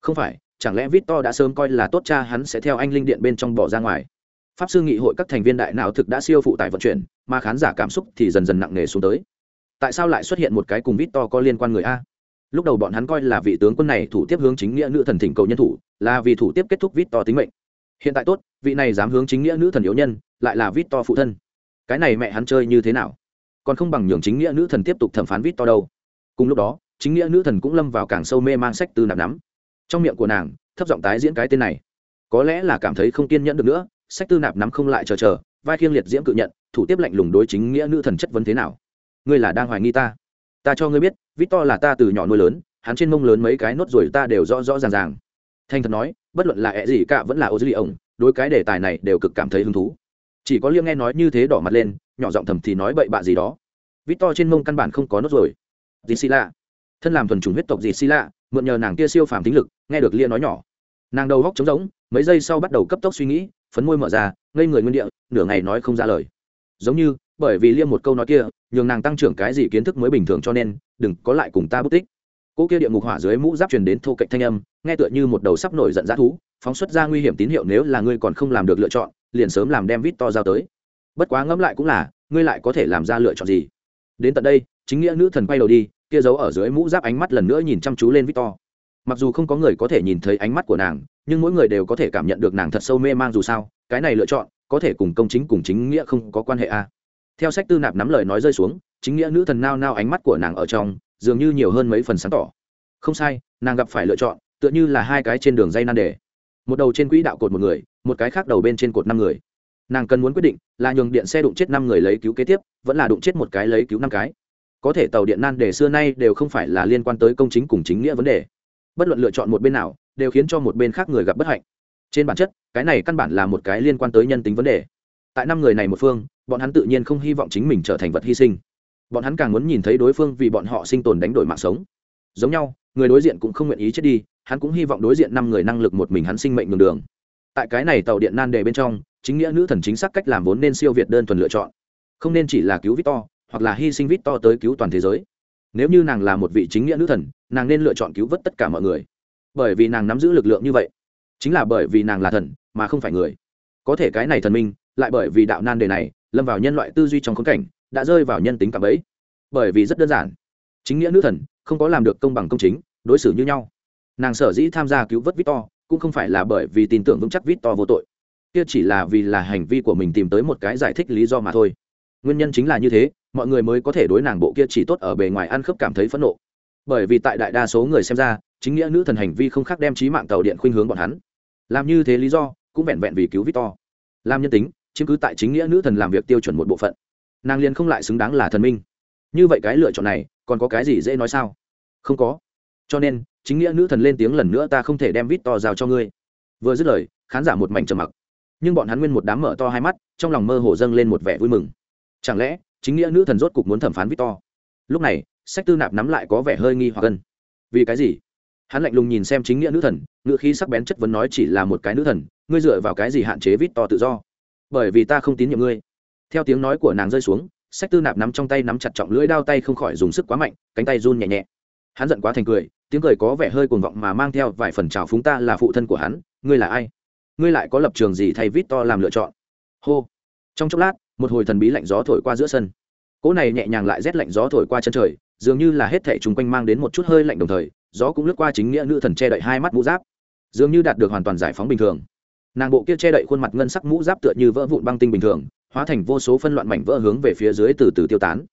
Không phải, chẳng lẽ vít to đã sớm coi là tốt cha hắn sẽ theo anh linh điện bên trong bỏ ra ngoài. Pháp sư nghị hội các thành viên đại não thực đã siêu phụ tải vận chuyển, mà khán giả cảm xúc thì dần dần nặng nề xuống tới. Tại sao lại xuất hiện một cái cùng vít to có liên quan người a? Lúc đầu bọn hắn coi là vị tướng quân này thủ tiếp hướng chính nghĩa nữ thần thỉnh cầu nhân thủ, là vì thủ tiếp kết thúc vít to tính mệnh. Hiện tại tốt, vị này dám hướng chính nghĩa nữ thần yếu nhân lại là vít to phụ thân. Cái này mẹ hắn chơi như thế nào? Còn không bằng nhường chính nghĩa nữ thần tiếp tục thẩm phán vít to đâu. Cùng lúc đó, chính nghĩa nữ thần cũng lâm vào càng sâu mê mang sách tư nạp nắm. Trong miệng của nàng, thấp giọng tái diễn cái tên này. Có lẽ là cảm thấy không kiên nhẫn được nữa, sách tư nạp nắm không lại chờ chờ, vai khiêng liệt diễm cự nhận, thủ tiếp lạnh lùng đối chính nghĩa nữ thần chất vấn thế nào. Ngươi là đang hoài nghi ta. Ta cho ngươi biết vít to là ta từ nhỏ nuôi lớn, hắn trên mông lớn mấy cái nốt rồi ta đều rõ rõ ràng ràng. Thanh thật nói, bất luận là ẹ gì cả vẫn là ô dư lì ổng, đối cái đề tài này đều cực cảm thấy hứng thú chỉ có liêm nghe nói như thế đỏ mặt lên, nhỏ giọng thầm thì nói bậy bạ gì đó. Vít to trên mông căn bản không có nốt rồi dì xì lạ thân làm thuần chủng huyết tộc dì xì lạ mượn nhờ nàng kia siêu phàm tính lực, nghe được lia nói nhỏ. Nàng đầu góc trống rỗng, mấy giây sau bắt đầu cấp tốc suy nghĩ, phấn môi mở ra, ngây người nguyên địa, nửa ngày nói không ra lời. Giống như, bởi vì liêm một câu nói kia, nhường nàng tăng trưởng cái gì kiến thức mới bình thường cho nên, đừng có lại cùng ta bút tích. Cỗ kia địa ngục hỏa dưới mũ giáp truyền đến thô cạnh thanh âm, nghe tựa như một đầu sắp nổi giận dã thú, phóng xuất ra nguy hiểm tín hiệu nếu là ngươi còn không làm được lựa chọn liền sớm làm đem vít to giao tới. Bất quá ngẫm lại cũng là, ngươi lại có thể làm ra lựa chọn gì? Đến tận đây, chính nghĩa nữ thần quay đầu đi, kia giấu ở dưới mũ giáp ánh mắt lần nữa nhìn chăm chú lên victor mặc dù không có người có thể nhìn thấy ánh mắt của nàng, nhưng mỗi người đều có thể cảm nhận được nàng thật sâu mê mang dù sao, cái này lựa chọn, có thể cùng công chính cùng chính nghĩa không có quan hệ a theo sách tư nạp nắm lời nói rơi xuống, chính nghĩa nữ thần nao nao ánh mắt của nàng ở trong, dường như nhiều hơn mấy phần sáng tỏ. Không sai, nàng gặp phải lựa chọn, tựa như là hai cái trên đường dây nan đề một đầu trên quỹ đạo cột một người, một cái khác đầu bên trên cột năm người. Nàng cần muốn quyết định là nhường điện xe đụng chết năm người lấy cứu kế tiếp, vẫn là đụng chết một cái lấy cứu năm cái. Có thể tàu điện nan đề xưa nay đều không phải là liên quan tới công chính cùng chính nghĩa vấn đề. Bất luận lựa chọn một bên nào, đều khiến cho một bên khác người gặp bất hạnh. Trên bản chất, cái này căn bản là một cái liên quan tới nhân tính vấn đề. Tại năm người này một phương, bọn hắn tự nhiên không hy vọng chính mình trở thành vật hy sinh. Bọn hắn càng muốn nhìn thấy đối phương vì bọn họ sinh tồn đánh đổi mạng sống. Giống nhau, người đối diện cũng không nguyện ý chết đi hắn cũng hy vọng đối diện năm người năng lực một mình hắn sinh mệnh đường đường. Tại cái này tàu điện nan đề bên trong, chính nghĩa nữ thần chính xác cách làm vốn nên siêu việt đơn thuần lựa chọn. Không nên chỉ là cứu victor, hoặc là hy sinh victor tới cứu toàn thế giới. Nếu như nàng là một vị chính nghĩa nữ thần, nàng nên lựa chọn cứu vớt tất cả mọi người. Bởi vì nàng nắm giữ lực lượng như vậy. Chính là bởi vì nàng là thần, mà không phải người. Có thể cái này thần minh, lại bởi vì đạo nan đề này, lâm vào nhân loại tư duy trong khốn cảnh, đã rơi vào nhân tính cảm ấy bởi vì rất đơn giản. Chính nghĩa nữ thần, không có làm được công bằng công chính, đối xử như nhau nàng sở dĩ tham gia cứu vớt victor cũng không phải là bởi vì tin tưởng vững chắc victor vô tội. Kia chỉ là vì là hành vi của mình tìm tới một cái giải thích lý do mà thôi. Nguyên nhân chính là như thế, mọi người mới có thể đối nàng bộ kia chỉ tốt ở bề ngoài ăn khớp cảm thấy phẫn nộ. Bởi vì tại đại đa số người xem ra, chính nghĩa nữ thần hành vi không khác đem trí mạng tàu điện khuynh hướng bọn hắn. Làm như thế lý do, cũng vẹn vẹn vì cứu victor. Làm nhân tính chứng cứ tại chính nghĩa nữ thần làm việc tiêu chuẩn một bộ phận. Nàng liền không lại xứng đáng là thần minh. Như vậy cái lựa chọn này, còn có cái gì dễ nói sao? Không có cho nên, chính nghĩa nữ thần lên tiếng lần nữa ta không thể đem vít to giao cho ngươi. Vừa dứt lời, khán giả một mảnh trầm mặc. Nhưng bọn hắn nguyên một đám mở to hai mắt, trong lòng mơ hồ dâng lên một vẻ vui mừng. Chẳng lẽ, chính nghĩa nữ thần rốt cục muốn thẩm phán vít to? Lúc này, sách tư nạp nắm lại có vẻ hơi nghi hoặc gân vì cái gì? Hắn lạnh lùng nhìn xem chính nghĩa nữ thần ngựa khí sắc bén chất vấn nói chỉ là một cái nữ thần, ngươi dựa vào cái gì hạn chế vít to tự do? Bởi vì ta không tín nhiệm ngươi. Theo tiếng nói của nàng rơi xuống, sách tư nạp nắm trong tay nắm chặt trọng lưỡi đao tay không khỏi dùng sức quá mạnh, cánh tay run nhẹ nhẹ hắn giận quá thành cười, tiếng cười có vẻ hơi cuồng vọng mà mang theo vài phần trào phúng ta là phụ thân của hắn, ngươi là ai? Ngươi lại có lập trường gì thay vít to làm lựa chọn? Hô. Trong chốc lát, một hồi thần bí lạnh gió thổi qua giữa sân. Cỗ này nhẹ nhàng lại rét lạnh gió thổi qua chân trời, dường như là hết thảy chung quanh mang đến một chút hơi lạnh đồng thời, gió cũng lướt qua chính nghĩa nữ thần che đậy hai mắt mũ giáp. Dường như đạt được hoàn toàn giải phóng bình thường. Nàng bộ kia che đậy khuôn mặt ngân sắc mũ giáp tựa như vỡ vụn băng tinh bình thường, hóa thành vô số phân loạn mảnh vỡ hướng về phía dưới từ từ tiêu tán.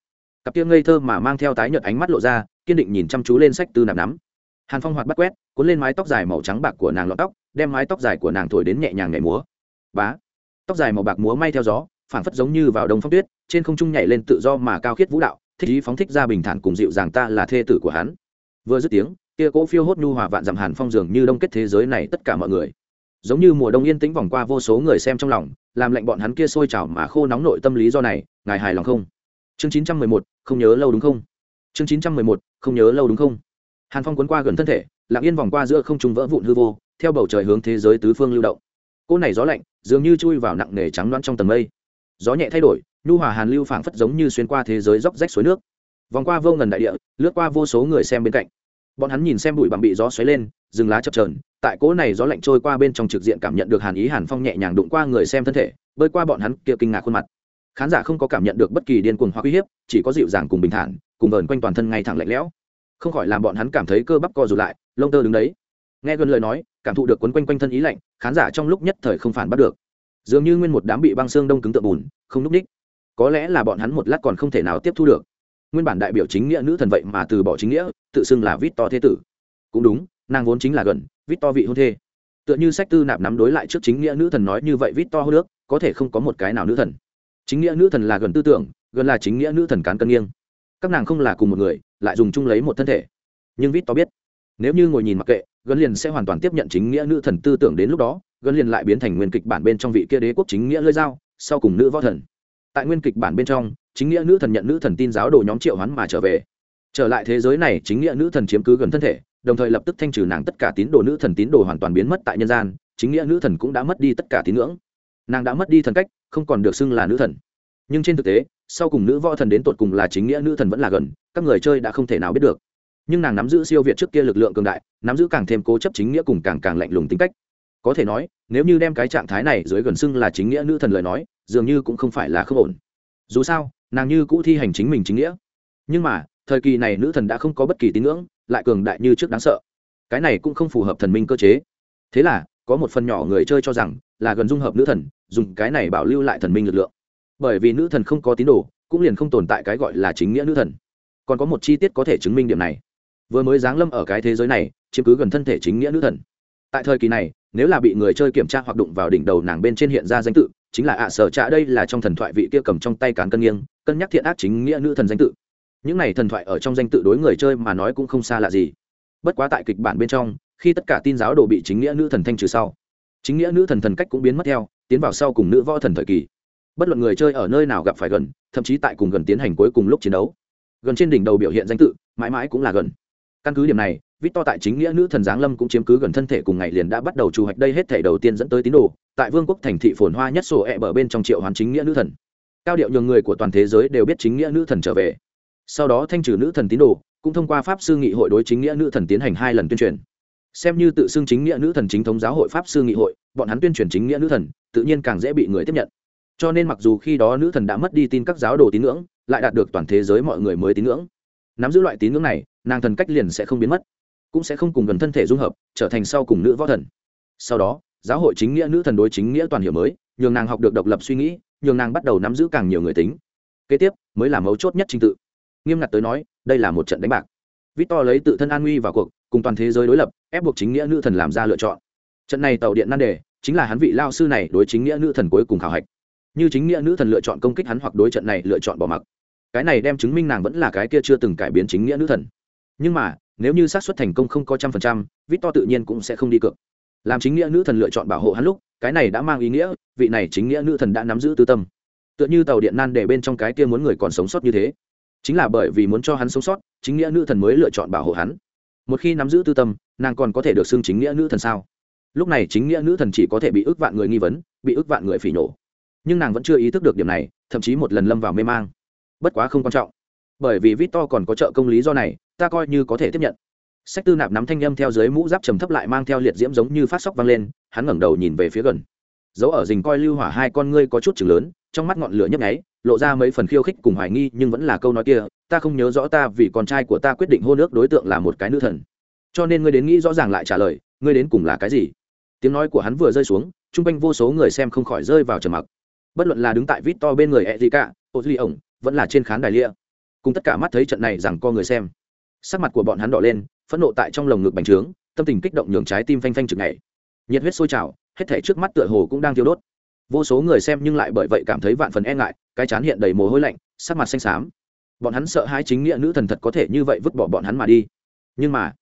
Cặp kia ngây thơ mà mang theo tái nhợt ánh mắt lộ ra kiên định nhìn chăm chú lên sách tư nạp nắm. Hàn phong hoạt bắt quét, cuốn lên mái tóc dài màu trắng bạc của nàng lọt tóc, đem mái tóc dài của nàng thổi đến nhẹ nhàng nhảy múa. Bá! Tóc dài màu bạc múa may theo gió, phảng phất giống như vào đông phong tuyết, trên không trung nhảy lên tự do mà cao khiết vũ đạo, thích ý phóng thích ra bình thản cùng dịu dàng ta là thê tử của hắn. Vừa dứt tiếng, kia cỗ phiêu hốt nhu hòa vạn dặm hàn phong dường như đông kết thế giới này tất cả mọi người. Giống như mùa đông yên tĩnh vòng qua vô số người xem trong lòng, làm lệnh bọn hắn kia sôi trào mà khô nóng nội tâm lý do này, ngài hài lòng không? Chương chín trăm mười một, không nhớ lâu đúng không? Chương chín trăm mười một không nhớ lâu đúng không? Hàn phong cuốn qua gần thân thể, lặng yên vòng qua giữa không trung vỡ vụn hư vô, theo bầu trời hướng thế giới tứ phương lưu động. Cỗ này gió lạnh dường như chui vào nặng nề trắng loãng trong tầng mây. Gió nhẹ thay đổi, nhu hòa hàn lưu phảng phất giống như xuyên qua thế giới róc rách suối nước. Vòng qua vô ngần đại địa, lướt qua vô số người xem bên cạnh. Bọn hắn nhìn xem bụi bằng bị gió xoáy lên, rừng lá chập trờn tại cỗ này gió lạnh trôi qua bên trong trực diện cảm nhận được hàn ý, hàn phong nhẹ nhàng đụng qua người xem thân thể, bơi qua bọn hắn kia kinh ngạc khuôn mặt. Khán giả không có cảm nhận được bất kỳ điên cuồng hoặc uy hiếp, chỉ có dịu dàng cùng bình thản cùng vờn quanh toàn thân ngay thẳng lạnh lẽo. Không khỏi làm bọn hắn cảm thấy cơ bắp co rụt lại, lông tơ đứng đấy. Nghe gần lời nói, cảm thụ được quấn quanh quanh thân ý lạnh, khán giả trong lúc nhất thời không phản bắt được. Dường như nguyên một đám bị băng xương đông cứng tượng bùn, không núp ních có lẽ là bọn hắn một lát còn không thể nào tiếp thu được. Nguyên bản đại biểu chính nghĩa nữ thần vậy mà từ bỏ chính nghĩa, tự xưng là vít to thế tử. Cũng đúng, nàng vốn chính là gần vít to vị hôn thê. Tựa như sách tư nạp nắm đối lại trước chính nghĩa nữ thần nói như vậy vít to hô nước, có thể không có một cái nào nữ thần. Chính nghĩa nữ thần là gần tư tưởng, gần là chính nghĩa nữ thần cán cân nghiêng các nàng không là cùng một người, lại dùng chung lấy một thân thể. Nhưng vít to biết, nếu như ngồi nhìn mặc kệ gần liền sẽ hoàn toàn tiếp nhận chính nghĩa nữ thần tư tưởng đến lúc đó gần liền lại biến thành nguyên kịch bản bên trong vị kia đế quốc chính nghĩa lơi dao, sau cùng nữ võ thần. Tại nguyên kịch bản bên trong, chính nghĩa nữ thần nhận nữ thần tin giáo đồ nhóm triệu hắn mà trở về. Trở lại thế giới này, chính nghĩa nữ thần chiếm cứ gần thân thể, đồng thời lập tức thanh trừ nàng tất cả tín đồ, nữ thần tín đồ hoàn toàn biến mất tại nhân gian, chính nghĩa nữ thần cũng đã mất đi tất cả tín ngưỡng. Nàng đã mất đi thần cách, không còn được xưng là nữ thần. Nhưng trên thực tế sau cùng nữ võ thần đến tột cùng là chính nghĩa nữ thần vẫn là gần, các người chơi đã không thể nào biết được. Nhưng nàng nắm giữ siêu việt trước kia lực lượng cường đại, nắm giữ càng thêm cố chấp chính nghĩa cùng càng càng lạnh lùng tính cách. Có thể nói, nếu như đem cái trạng thái này dưới gần xưng là chính nghĩa nữ thần lời nói, dường như cũng không phải là không ổn. Dù sao, nàng như cũ thi hành chính mình chính nghĩa. Nhưng mà, thời kỳ này nữ thần đã không có bất kỳ tín ngưỡng, lại cường đại như trước đáng sợ. Cái này cũng không phù hợp thần minh cơ chế. Thế là, có một phần nhỏ người chơi cho rằng là gần dung hợp nữ thần, dùng cái này bảo lưu lại thần minh lực lượng bởi vì nữ thần không có tín đồ, cũng liền không tồn tại cái gọi là chính nghĩa nữ thần. Còn có một chi tiết có thể chứng minh điểm này. Vừa mới giáng lâm ở cái thế giới này, chiếm cứ gần thân thể chính nghĩa nữ thần. Tại thời kỳ này, nếu là bị người chơi kiểm tra hoặc đụng vào đỉnh đầu nàng bên trên hiện ra danh tự, chính là ạ sở trạ đây là trong thần thoại vị kia cầm trong tay cán cân nghiêng, cân nhắc thiện ác chính nghĩa nữ thần danh tự. Những này thần thoại ở trong danh tự đối người chơi mà nói cũng không xa lạ gì. Bất quá tại kịch bản bên trong, khi tất cả tin giáo đồ bị chính nghĩa nữ thần thanh trừ sau, chính nghĩa nữ thần thần cách cũng biến mất theo, tiến vào sau cùng nữ võ thần thời kỳ bất luận người chơi ở nơi nào gặp phải gần, thậm chí tại cùng gần tiến hành cuối cùng lúc chiến đấu. Gần trên đỉnh đầu biểu hiện danh tự, mãi mãi cũng là gần. Căn cứ điểm này vít to tại chính nghĩa nữ thần giáng lâm cũng chiếm cứ gần thân thể cùng ngày liền đã bắt đầu trù hoạch đây hết thể đầu tiên dẫn tới tín đồ, tại vương quốc thành thị phồn hoa nhất sổ ẹ bờ bên trong triệu hoàn chính nghĩa nữ thần. Cao điệu nhường người của toàn thế giới đều biết chính nghĩa nữ thần trở về. Sau đó thanh trừ nữ thần tín đồ, cũng thông qua pháp sư nghị hội đối chính nghĩa nữ thần tiến hành hai lần tuyên truyền. Xem như tự xưng chính nghĩa nữ thần chính thống giáo hội pháp sư nghị hội, bọn hắn tuyên truyền chính nghĩa nữ thần, tự nhiên càng dễ bị người tiếp nhận cho nên mặc dù khi đó nữ thần đã mất đi tin các giáo đồ tín ngưỡng, lại đạt được toàn thế giới mọi người mới tín ngưỡng. Nắm giữ loại tín ngưỡng này, nàng thần cách liền sẽ không biến mất, cũng sẽ không cùng gần thân thể dung hợp, trở thành sau cùng nữ võ thần. Sau đó, giáo hội chính nghĩa nữ thần đối chính nghĩa toàn hiểu mới, nhường nàng học được độc lập suy nghĩ, nhường nàng bắt đầu nắm giữ càng nhiều người tính. Kế tiếp, mới là mấu chốt nhất trình tự. Nghiêm ngặt tới nói, đây là một trận đánh bạc. Victor lấy tự thân an nguy vào cuộc, cùng toàn thế giới đối lập, ép buộc chính nghĩa nữ thần làm ra lựa chọn. Trận này tàu điện nan đề, chính là hắn vị lao sư này đối chính nghĩa nữ thần cuối cùng khảo hạch như chính nghĩa nữ thần lựa chọn công kích hắn hoặc đối trận này lựa chọn bỏ mặc. Cái này đem chứng minh nàng vẫn là cái kia chưa từng cải biến chính nghĩa nữ thần. Nhưng mà, nếu như xác suất thành công không có trăm phần trăm vít to tự nhiên cũng sẽ không đi cược. Làm chính nghĩa nữ thần lựa chọn bảo hộ hắn lúc, cái này đã mang ý nghĩa, vị này chính nghĩa nữ thần đã nắm giữ tư tâm. Tựa như tàu điện nan để bên trong cái kia muốn người còn sống sót như thế. Chính là bởi vì muốn cho hắn sống sót, chính nghĩa nữ thần mới lựa chọn bảo hộ hắn. Một khi nắm giữ tư tâm, nàng còn có thể được xưng chính nghĩa nữ thần sao? Lúc này chính nghĩa nữ thần chỉ có thể bị ước vạn người nghi vấn, bị ước vạn người phỉ nổ nhưng nàng vẫn chưa ý thức được điểm này, thậm chí một lần lâm vào mê mang. Bất quá không quan trọng. Bởi vì vít to còn có trợ công lý do này, ta coi như có thể tiếp nhận. Sách tư nạp nắm thanh â m theo dưới mũ giáp trầm thấp lại mang theo liệt diễm giống như phát sóc vang lên, hắn ngẩng đầu nhìn về phía gần. Dấu ở rình coi lưu hỏa hai con ngươi có chút chừng lớn, trong mắt ngọn lửa nhấp nháy, lộ ra mấy phần khiêu khích cùng hoài nghi, nhưng vẫn là câu nói kia, ta không nhớ rõ ta vì con trai của ta quyết định hô nước đối tượng là một cái nữ thần. Cho nên ngươi đến nghĩ rõ ràng lại trả lời, ngươi đến cùng là cái gì? Tiếng nói của hắn vừa rơi xuống chung quanh vô số người xem không khỏi rơi vào trầm mặc bất luận là đứng tại vít to bên người e gì cả, ô duy ổng, vẫn là trên khán đài lia. Cùng tất cả mắt thấy trận này rằng co người xem. Sắc mặt của bọn hắn đỏ lên, phẫn nộ tại trong lồng ngực bành trướng, tâm tình kích động nhường trái tim phanh phanh chừng này nhiệt huyết sôi trào, hết thể trước mắt tựa hồ cũng đang thiêu đốt. Vô số người xem nhưng lại bởi vậy cảm thấy vạn phần e ngại, cái chán hiện đầy mồ hôi lạnh, sắc mặt xanh xám. Bọn hắn sợ hai chính nghĩa nữ thần thật có thể như vậy vứt bỏ bọn hắn mà đi. Nhưng mà,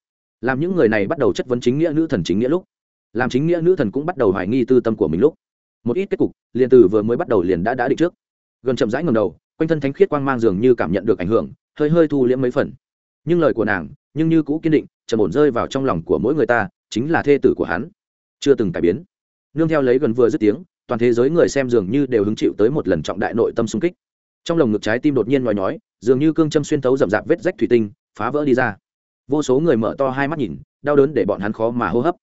làm những người này bắt đầu chất vấn chính nghĩa nữ thần chính nghĩa lúc, làm chính nghĩa nữ thần cũng bắt đầu hoài nghi tư tâm của mình lúc một ít kết cục, liền từ vừa mới bắt đầu liền đã đã định trước. Gần chậm rãi ngầm đầu, quanh thân thánh khiết quang mang dường như cảm nhận được ảnh hưởng, hơi hơi thu liễm mấy phần. Nhưng lời của nàng, nhưng như cũ kiên định, trầm ổn rơi vào trong lòng của mỗi người ta, chính là thê tử của hắn. Chưa từng cải biến. Nương theo lấy gần vừa dứt tiếng, toàn thế giới người xem dường như đều hứng chịu tới một lần trọng đại nội tâm xung kích. Trong lồng ngực trái tim đột nhiên nói nhói, dường như cương châm xuyên thấu rậm rạp vết rách thủy tinh, phá vỡ đi ra. Vô số người mở to hai mắt nhìn, đau đớn để bọn hắn khó mà hô hấp.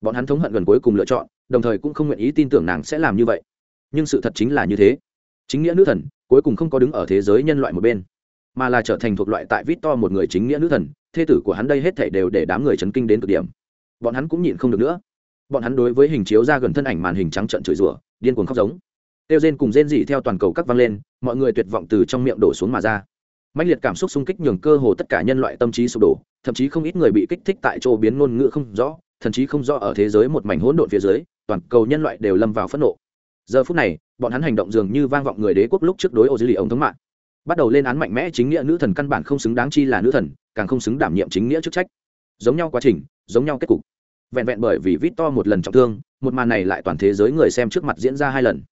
Bọn hắn thống hận gần cuối cùng lựa chọn đồng thời cũng không nguyện ý tin tưởng nàng sẽ làm như vậy. Nhưng sự thật chính là như thế. Chính nghĩa nữ thần cuối cùng không có đứng ở thế giới nhân loại một bên, mà là trở thành thuộc loại tại vít to một người chính nghĩa nữ thần. Thê tử của hắn đây hết thể đều để đám người chấn kinh đến cực điểm. Bọn hắn cũng nhịn không được nữa. Bọn hắn đối với hình chiếu ra gần thân ảnh màn hình trắng trận chửi rủa, điên cuồng khóc giống. Tiêu rên cùng rên dị theo toàn cầu các vang lên, mọi người tuyệt vọng từ trong miệng đổ xuống mà ra. Mạnh liệt cảm xúc xung kích nhường cơ hồ tất cả nhân loại tâm trí sụp đổ, thậm chí không ít người bị kích thích tại chỗ biến ngôn ngữ không rõ. Thần chí không rõ ở thế giới một mảnh hỗn độn phía dưới, toàn cầu nhân loại đều lâm vào phẫn nộ. Giờ phút này, bọn hắn hành động dường như vang vọng người đế quốc lúc trước đối ô dư lì ông thống mạng. Bắt đầu lên án mạnh mẽ chính nghĩa nữ thần căn bản không xứng đáng chi là nữ thần, càng không xứng đảm nhiệm chính nghĩa chức trách. Giống nhau quá trình, giống nhau kết cục. Vẹn vẹn bởi vì vít to một lần trọng thương, một màn này lại toàn thế giới người xem trước mặt diễn ra hai lần.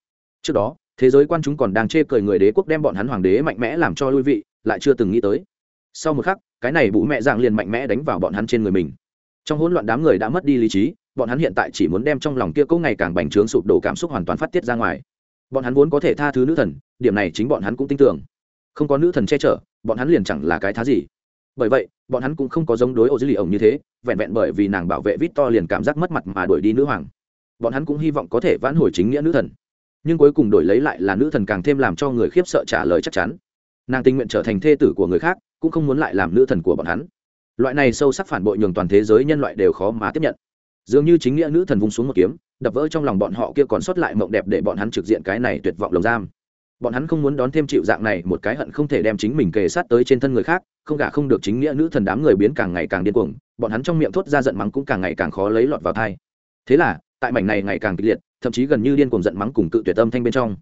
Trước đó, thế giới quan chúng còn đang chê cười người đế quốc đem bọn hắn hoàng đế mạnh mẽ làm cho lui vị, lại chưa từng nghĩ tới. Sau một khắc, cái này bụ mẹ dạng liền mạnh mẽ đánh vào bọn hắn trên người mình trong hỗn loạn đám người đã mất đi lý trí, bọn hắn hiện tại chỉ muốn đem trong lòng kia cỗ ngày càng bành trướng sụp đổ cảm xúc hoàn toàn phát tiết ra ngoài. Bọn hắn vốn có thể tha thứ nữ thần, điểm này chính bọn hắn cũng tin tưởng. Không có nữ thần che chở, bọn hắn liền chẳng là cái thá gì. Bởi vậy, bọn hắn cũng không có giống đối ô dữ lì ổng như thế, vẹn vẹn bởi vì nàng bảo vệ vít to liền cảm giác mất mặt mà đuổi đi nữ hoàng. Bọn hắn cũng hy vọng có thể vãn hồi chính nghĩa nữ thần. Nhưng cuối cùng đổi lấy lại là nữ thần càng thêm làm cho người khiếp sợ trả lời chắc chắn. Nàng tình nguyện trở thành thê tử của người khác, cũng không muốn lại làm nữ thần của bọn hắn loại này sâu sắc phản bội nhường toàn thế giới nhân loại đều khó mà tiếp nhận. Dường như chính nghĩa nữ thần vung xuống một kiếm, đập vỡ trong lòng bọn họ kia còn sót lại mộng đẹp để bọn hắn trực diện cái này tuyệt vọng lồng giam. Bọn hắn không muốn đón thêm chịu dạng này, một cái hận không thể đem chính mình kề sát tới trên thân người khác, không gả không được chính nghĩa nữ thần đám người biến càng ngày càng điên cuồng, bọn hắn trong miệng thốt ra giận mắng cũng càng ngày càng khó lấy lọt vào thai thế là, tại mảnh này ngày càng kịch liệt, thậm chí gần như điên cuồng giận mắng cùng cự tuyệt âm thanh bên trong.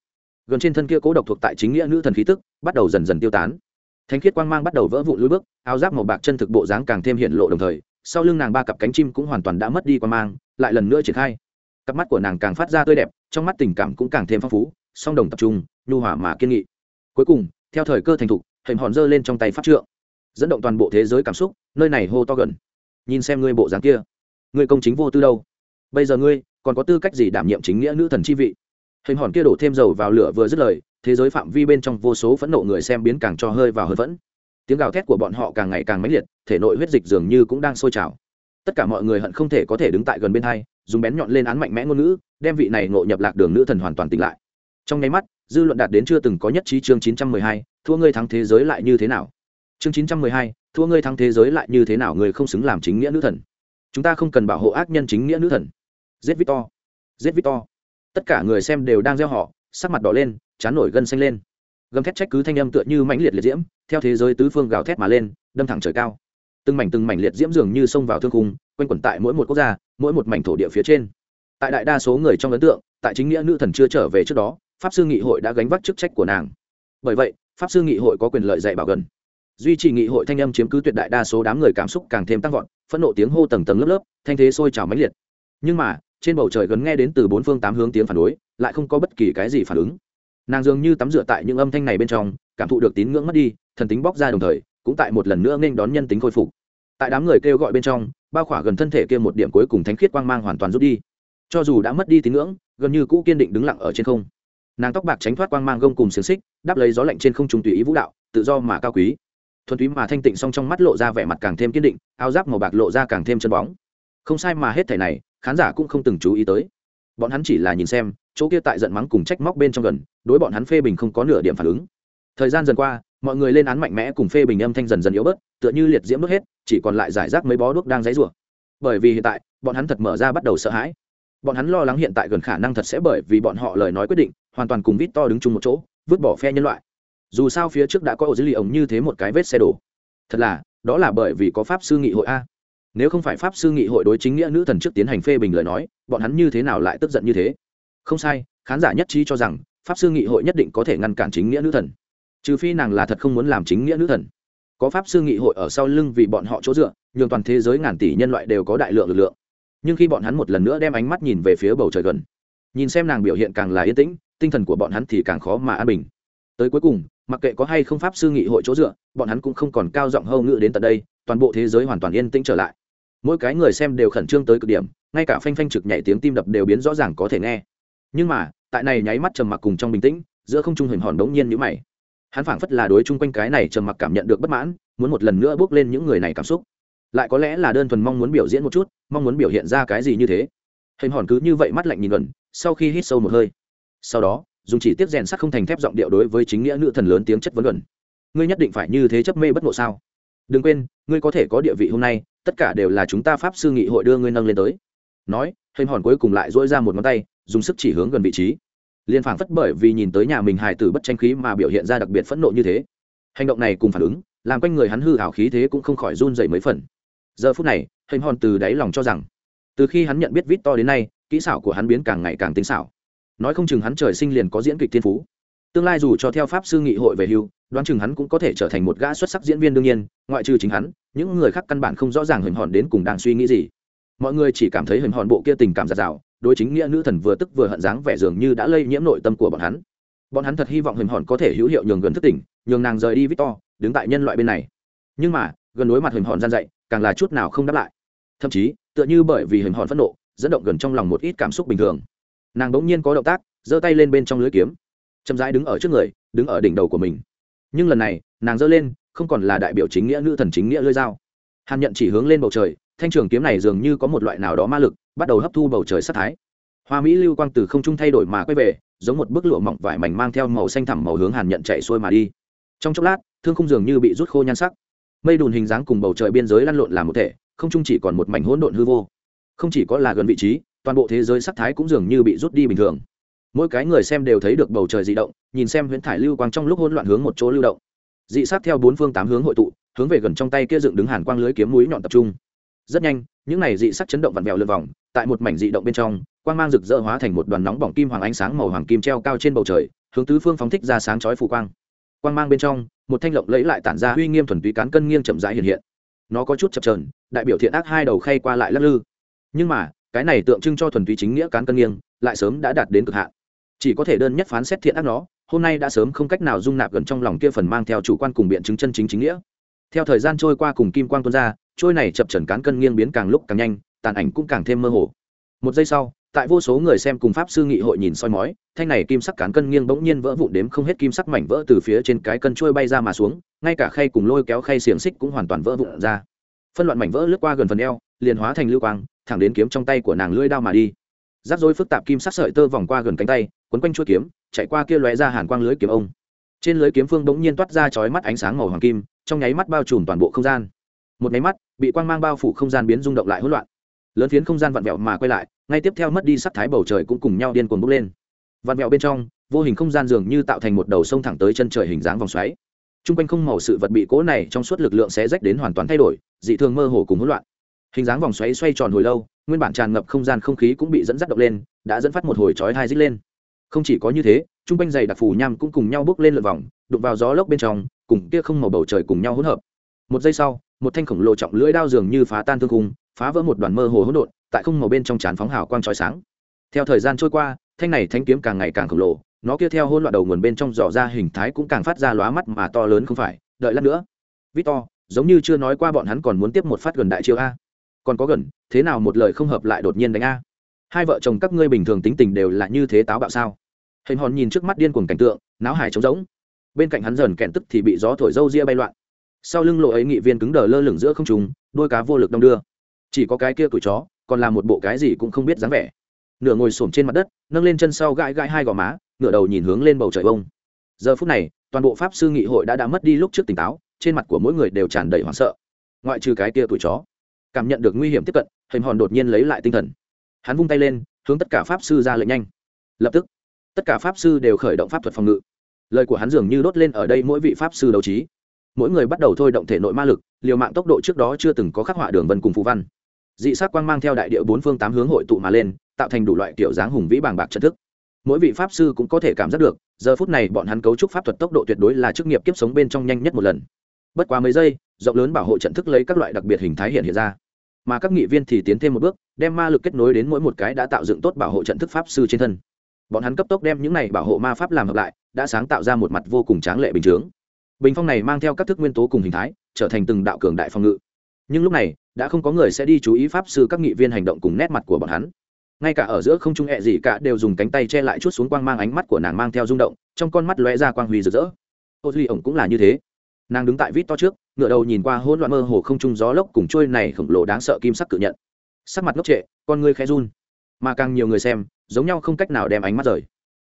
Gần trên thân kia cố độc thuộc tại chính nghĩa nữ thần khí tức, bắt đầu dần dần tiêu tán thánh khiết quang mang bắt đầu vỡ vụn lưới bước, áo giáp màu bạc chân thực bộ dáng càng thêm hiện lộ đồng thời, sau lưng nàng ba cặp cánh chim cũng hoàn toàn đã mất đi quang mang, lại lần nữa triển khai. Cặp mắt của nàng càng phát ra tươi đẹp, trong mắt tình cảm cũng càng thêm phong phú, song đồng tập trung, nhu hòa mà kiên nghị. Cuối cùng, theo thời cơ thành thục, hình hòn dơ lên trong tay pháp trượng, dẫn động toàn bộ thế giới cảm xúc, nơi này hô to gần. Nhìn xem ngươi bộ dáng kia, ngươi công chính vô tư đâu? Bây giờ ngươi còn có tư cách gì đảm nhiệm chính nghĩa nữ thần chi vị? Hình hòn kia đổ thêm dầu vào lửa vừa dứt lời thế giới phạm vi bên trong vô số phẫn nộ người xem biến càng cho hơi vào hơn vẫn tiếng gào thét của bọn họ càng ngày càng mãnh liệt thể nội huyết dịch dường như cũng đang sôi trào. Tất cả mọi người hận không thể có thể đứng tại gần bên hai dùng bén nhọn lên án mạnh mẽ ngôn ngữ đem vị này ngộ nhập lạc đường nữ thần hoàn toàn tỉnh lại. Trong nháy mắt dư luận đạt đến chưa từng có nhất trí chương 912, thua ngươi thắng thế giới lại như thế nào? Chương 912, thua ngươi thắng thế giới lại như thế nào người không xứng làm chính nghĩa nữ thần? Chúng ta không cần bảo hộ ác nhân chính nghĩa nữ thần. Giết victor. Giết victor. Tất cả người xem đều đang gieo họ sắc mặt đỏ lên chán nổi gân xanh lên. Gầm thét trách cứ thanh âm tựa như mãnh liệt liệt diễm, theo thế giới tứ phương gào thét mà lên, đâm thẳng trời cao. Từng mảnh từng mảnh liệt diễm dường như xông vào thương khung, quanh quẩn tại mỗi một quốc gia, mỗi một mảnh thổ địa phía trên. Tại đại đa số người trong ấn tượng, tại chính nghĩa nữ thần chưa trở về trước đó, pháp sư nghị hội đã gánh vác chức trách của nàng. Bởi vậy, pháp sư nghị hội có quyền lợi dạy bảo gần. Duy trì nghị hội thanh âm chiếm cứ tuyệt đại đa số đám người cảm xúc càng thêm tăng vọt, phẫn nộ tiếng hô tầng tầng lớp lớp, thanh thế sôi trào mãnh liệt. Nhưng mà, trên bầu trời gần nghe đến từ bốn phương tám hướng tiếng phản đối, lại không có bất kỳ cái gì phản ứng nàng dường như tắm rửa tại những âm thanh này bên trong, cảm thụ được tín ngưỡng mất đi, thần tính bóc ra đồng thời, cũng tại một lần nữa nên đón nhân tính khôi phục. Tại đám người kêu gọi bên trong bao khỏa gần thân thể kia một điểm cuối cùng thánh khiết quang mang hoàn toàn rút đi. Cho dù đã mất đi tín ngưỡng, gần như cũ kiên định đứng lặng ở trên không. Nàng tóc bạc tránh thoát quang mang gông cùng xiềng xích, đáp lấy gió lạnh trên không trùng tùy ý vũ đạo, tự do mà cao quý. Thuần túy mà thanh tịnh song trong mắt lộ ra vẻ mặt càng thêm kiên định, áo giáp màu bạc lộ ra càng thêm chân bóng. Không sai mà hết thể này, khán giả cũng không từng chú ý tới. Bọn hắn chỉ là nhìn xem chỗ kia tại giận mắng cùng trách móc bên trong gần, đối bọn hắn phê bình không có nửa điểm phản ứng. Thời gian dần qua, mọi người lên án mạnh mẽ cùng phê bình âm thanh dần dần yếu bớt, tựa như liệt diễm đốt hết, chỉ còn lại giải rác mấy bó đuốc đang dãy rủa. Bởi vì hiện tại, bọn hắn thật mở ra bắt đầu sợ hãi. Bọn hắn lo lắng hiện tại gần khả năng thật sẽ bởi vì bọn họ lời nói quyết định, hoàn toàn cùng vít to đứng chung một chỗ, vứt bỏ phe nhân loại. Dù sao phía trước đã có ổ dữ liệu như thế một cái vết xe đổ. Thật là, đó là bởi vì có pháp sư nghị hội a. Nếu không phải pháp sư nghị hội đối chính nghĩa nữ thần trước tiến hành phê bình lời nói, bọn hắn như thế nào lại tức giận như thế? Không sai, khán giả nhất trí cho rằng, pháp sư nghị hội nhất định có thể ngăn cản chính nghĩa nữ thần. Trừ phi nàng là thật không muốn làm chính nghĩa nữ thần. Có pháp sư nghị hội ở sau lưng vì bọn họ chỗ dựa, nhường toàn thế giới ngàn tỷ nhân loại đều có đại lượng lực lượng. Nhưng khi bọn hắn một lần nữa đem ánh mắt nhìn về phía bầu trời gần, nhìn xem nàng biểu hiện càng là yên tĩnh, tinh thần của bọn hắn thì càng khó mà an bình. Tới cuối cùng, mặc kệ có hay không pháp sư nghị hội chỗ dựa, bọn hắn cũng không còn cao giọng hâu ngự đến tận đây, toàn bộ thế giới hoàn toàn yên tĩnh trở lại. Mỗi cái người xem đều khẩn trương tới cực điểm, ngay cả phanh phanh trực nhảy tiếng tim đập đều biến rõ ràng có thể nghe nhưng mà, tại này nháy mắt trầm mặc cùng trong bình tĩnh, giữa không trung hình hòn đống nhiên nhữ mày. Hắn phảng phất là đối chung quanh cái này trầm mặc cảm nhận được bất mãn, muốn một lần nữa bước lên những người này cảm xúc. Lại có lẽ là đơn thuần mong muốn biểu diễn một chút, mong muốn biểu hiện ra cái gì như thế. Hình hòn cứ như vậy mắt lạnh nhìn gần, sau khi hít sâu một hơi. Sau đó, dùng chỉ tiếp rèn sắc không thành thép giọng điệu đối với chính nghĩa nữ thần lớn tiếng chất vấn gần. Ngươi nhất định phải như thế chấp mê bất ngộ sao? Đừng quên, ngươi có thể có địa vị hôm nay, tất cả đều là chúng ta pháp sư nghị hội đưa ngươi nâng lên tới nói, hình hòn cuối cùng lại dỗi ra một ngón tay, dùng sức chỉ hướng gần vị trí. Liên phản phất bởi vì nhìn tới nhà mình hài tử bất tranh khí mà biểu hiện ra đặc biệt phẫn nộ như thế. Hành động này cùng phản ứng, làm quanh người hắn hư hảo khí thế cũng không khỏi run dậy mấy phần. Giờ phút này, hình hòn từ đáy lòng cho rằng, từ khi hắn nhận biết vít to đến nay, kỹ xảo của hắn biến càng ngày càng tinh xảo. Nói không chừng hắn trời sinh liền có diễn kịch thiên phú. Tương lai dù cho theo pháp sư nghị hội về hưu, đoán chừng hắn cũng có thể trở thành một gã xuất sắc diễn viên đương nhiên, ngoại trừ chính hắn, những người khác căn bản không rõ ràng hình hòn đến cùng đang suy nghĩ gì mọi người chỉ cảm thấy hình hòn bộ kia tình cảm giạt rào, đối chính nghĩa nữ thần vừa tức vừa hận dáng vẻ dường như đã lây nhiễm nội tâm của bọn hắn. Bọn hắn thật hy vọng hình hòn có thể hữu hiệu nhường gần thức tỉnh, nhường nàng rời đi victor, đứng tại nhân loại bên này. Nhưng mà, gần đối mặt hình hòn gian dạy, càng là chút nào không đáp lại. Thậm chí, tựa như bởi vì hình hòn phẫn nộ, dẫn động gần trong lòng một ít cảm xúc bình thường. Nàng bỗng nhiên có động tác, giơ tay lên bên trong lưới kiếm. Chậm rãi đứng ở trước người, đứng ở đỉnh đầu của mình. Nhưng lần này, nàng giơ lên, không còn là đại biểu chính nghĩa nữ thần chính nghĩa lưỡi dao. Hàn nhận chỉ hướng lên bầu trời thanh trường kiếm này dường như có một loại nào đó ma lực, bắt đầu hấp thu bầu trời sắc thái. Hoa mỹ lưu quang từ không trung thay đổi mà quay về, giống một bức lụa mỏng vải mảnh mang theo màu xanh thẳm màu hướng hàn nhận chạy xuôi mà đi. Trong chốc lát, thương không dường như bị rút khô nhan sắc. Mây đùn hình dáng cùng bầu trời biên giới lăn lộn làm một thể, không trung chỉ còn một mảnh hỗn độn hư vô. Không chỉ có là gần vị trí, toàn bộ thế giới sắc thái cũng dường như bị rút đi bình thường. Mỗi cái người xem đều thấy được bầu trời dị động, nhìn xem huyễn thải lưu quang trong lúc hỗn loạn hướng một chỗ lưu động. Dị sát theo bốn phương tám hướng hội tụ, hướng về gần trong tay kia dựng đứng hàn quang lưới kiếm mũi nhọn tập trung rất nhanh, những này dị sắc chấn động vặn vẹo lượt vòng, tại một mảnh dị động bên trong, quang mang rực rỡ hóa thành một đoàn nóng bỏng kim hoàng ánh sáng màu hoàng kim treo cao trên bầu trời, hướng tứ phương phóng thích ra sáng chói phủ quang. Quang mang bên trong, một thanh lộng lẫy lại tản ra uy nghiêm thuần túy cán cân nghiêng chậm rãi hiện hiện. Nó có chút chập trờn đại biểu thiện ác hai đầu khay qua lại lắc lư. Nhưng mà, cái này tượng trưng cho thuần túy chính nghĩa cán cân nghiêng, lại sớm đã đạt đến cực hạn. Chỉ có thể đơn nhất phán xét thiện ác nó, hôm nay đã sớm không cách nào dung nạp gần trong lòng kia phần mang theo chủ quan cùng biện chứng chân chính chính nghĩa theo thời gian trôi qua cùng kim quang tuôn ra, trôi này chập trần cán cân nghiêng biến càng lúc càng nhanh, tàn ảnh cũng càng thêm mơ hồ. Một giây sau, tại vô số người xem cùng pháp sư nghị hội nhìn soi mói, thanh này kim sắc cán cân nghiêng bỗng nhiên vỡ vụn đếm không hết kim sắc mảnh vỡ từ phía trên cái cân trôi bay ra mà xuống, ngay cả khay cùng lôi kéo khay xiềng xích cũng hoàn toàn vỡ vụn ra. Phân loạn mảnh vỡ lướt qua gần phần eo, liền hóa thành lưu quang, thẳng đến kiếm trong tay của nàng lưỡi đao mà đi. Rắc rối phức tạp kim sắc sợi tơ vòng qua gần cánh tay, quấn quanh chuỗi kiếm, chạy qua kia lóe ra hàn quang lưới kiếm ông. Trên lưới kiếm phương bỗng nhiên toát ra chói mắt ánh sáng màu hoàng kim trong nháy mắt bao trùm toàn bộ không gian. Một nháy mắt, bị quang mang bao phủ không gian biến rung động lại hỗn loạn. Lớn phiến không gian vặn vẹo mà quay lại, ngay tiếp theo mất đi sắc thái bầu trời cũng cùng nhau điên cuồng bốc lên. Vặn vẹo bên trong, vô hình không gian dường như tạo thành một đầu sông thẳng tới chân trời hình dáng vòng xoáy. T r u n g quanh không màu sự vật bị cố này trong suốt lực lượng sẽ rách đến hoàn toàn thay đổi, dị thường mơ hồ cùng hỗn loạn. Hình dáng vòng xoáy xoay tròn hồi lâu, nguyên bản tràn ngập không gian không khí cũng bị dẫn dắt động lên, đã dẫn phát một hồi chói hai dích lên không chỉ có như thế t r u n g quanh dày đặc phù nham cũng cùng nhau bước lên lượt vòng, đụng vào gió lốc bên trong, cùng kia không màu bầu trời cùng nhau hỗn hợp. Một giây sau, một thanh khổng lồ trọng lưỡi đao dường như phá tan thương cung phá vỡ một đoàn mơ hồ hỗn độn, tại không màu bên trong trán phóng hào quang trói sáng. Theo thời gian trôi qua, thanh này thanh kiếm càng ngày càng khổng lồ, nó kia theo hôn loạn đầu nguồn bên trong dò ra hình thái cũng càng phát ra lóa mắt mà to lớn không phải, đợi lát nữa. Victor, giống như chưa nói qua bọn hắn còn muốn tiếp một phát gần đại chiêu a. Còn có gần, thế nào một lời không hợp lại đột nhiên đánh a? Hai vợ chồng các ngươi bình thường tính tình đều là như thế táo bạo sao? Hình hòn nhìn trước mắt điên cuồng cảnh tượng náo hải trống rỗng. Bên cạnh hắn dần kẹn tức thì bị gió thổi râu ria bay loạn. Sau lưng lộ ấy nghị viên cứng đờ lơ lửng giữa không trùng đôi cá vô lực đong đưa. Chỉ có cái kia tuổi chó, còn là một bộ cái gì cũng không biết dáng vẻ. Nửa ngồi xổm trên mặt đất, nâng lên chân sau gãi gãi hai gò má, ngửa đầu nhìn hướng lên bầu trời bông. Giờ phút này, toàn bộ pháp sư nghị hội đã đã mất đi lúc trước tỉnh táo, trên mặt của mỗi người đều tràn đầy hoảng sợ. Ngoại trừ cái kia tuổi chó, cảm nhận được nguy hiểm tiếp cận, hình hòn đột nhiên lấy lại tinh thần. Hắn vung tay lên, hướng tất cả pháp sư ra lệnh nhanh. Lập tức tất cả pháp sư đều khởi động pháp thuật phòng ngự. Lời của hắn dường như đốt lên ở đây mỗi vị pháp sư đấu trí. Mỗi người bắt đầu thôi động thể nội ma lực, liều mạng tốc độ trước đó chưa từng có khắc họa đường vân cùng phú văn. Dị sắc quang mang theo đại địa bốn phương tám hướng hội tụ mà lên, tạo thành đủ loại kiểu dáng hùng vĩ bàng bạc trận thức. Mỗi vị pháp sư cũng có thể cảm giác được, giờ phút này bọn hắn cấu trúc pháp thuật tốc độ tuyệt đối là chức nghiệp kiếp sống bên trong nhanh nhất một lần. Bất quá mấy giây, rộng lớn bảo hộ trận thức lấy các loại đặc biệt hình thái hiện hiện ra. Mà các nghị viên thì tiến thêm một bước, đem ma lực kết nối đến mỗi một cái đã tạo dựng tốt bảo hộ trận thức pháp sư trên thân bọn hắn cấp tốc đem những này bảo hộ ma pháp làm hợp lại, đã sáng tạo ra một mặt vô cùng tráng lệ bình chướng. Bình phong này mang theo các thức nguyên tố cùng hình thái, trở thành từng đạo cường đại phòng ngự. Nhưng lúc này, đã không có người sẽ đi chú ý pháp sư các nghị viên hành động cùng nét mặt của bọn hắn. Ngay cả ở giữa không trung hẹ gì cả đều dùng cánh tay che lại chút xuống quang mang ánh mắt của nàng mang theo rung động, trong con mắt lóe ra quang huy rực rỡ. Ô duy ổng cũng là như thế. Nàng đứng tại vít to trước ngựa đầu nhìn qua hỗn loạn mơ hồ không trung gió lốc cùng trôi này khổng lồ đáng sợ kim sắc cự nhận. Sắc mặt ngốc trệ, con ngươi khẽ run. Mà càng nhiều người xem giống nhau không cách nào đem ánh mắt rời.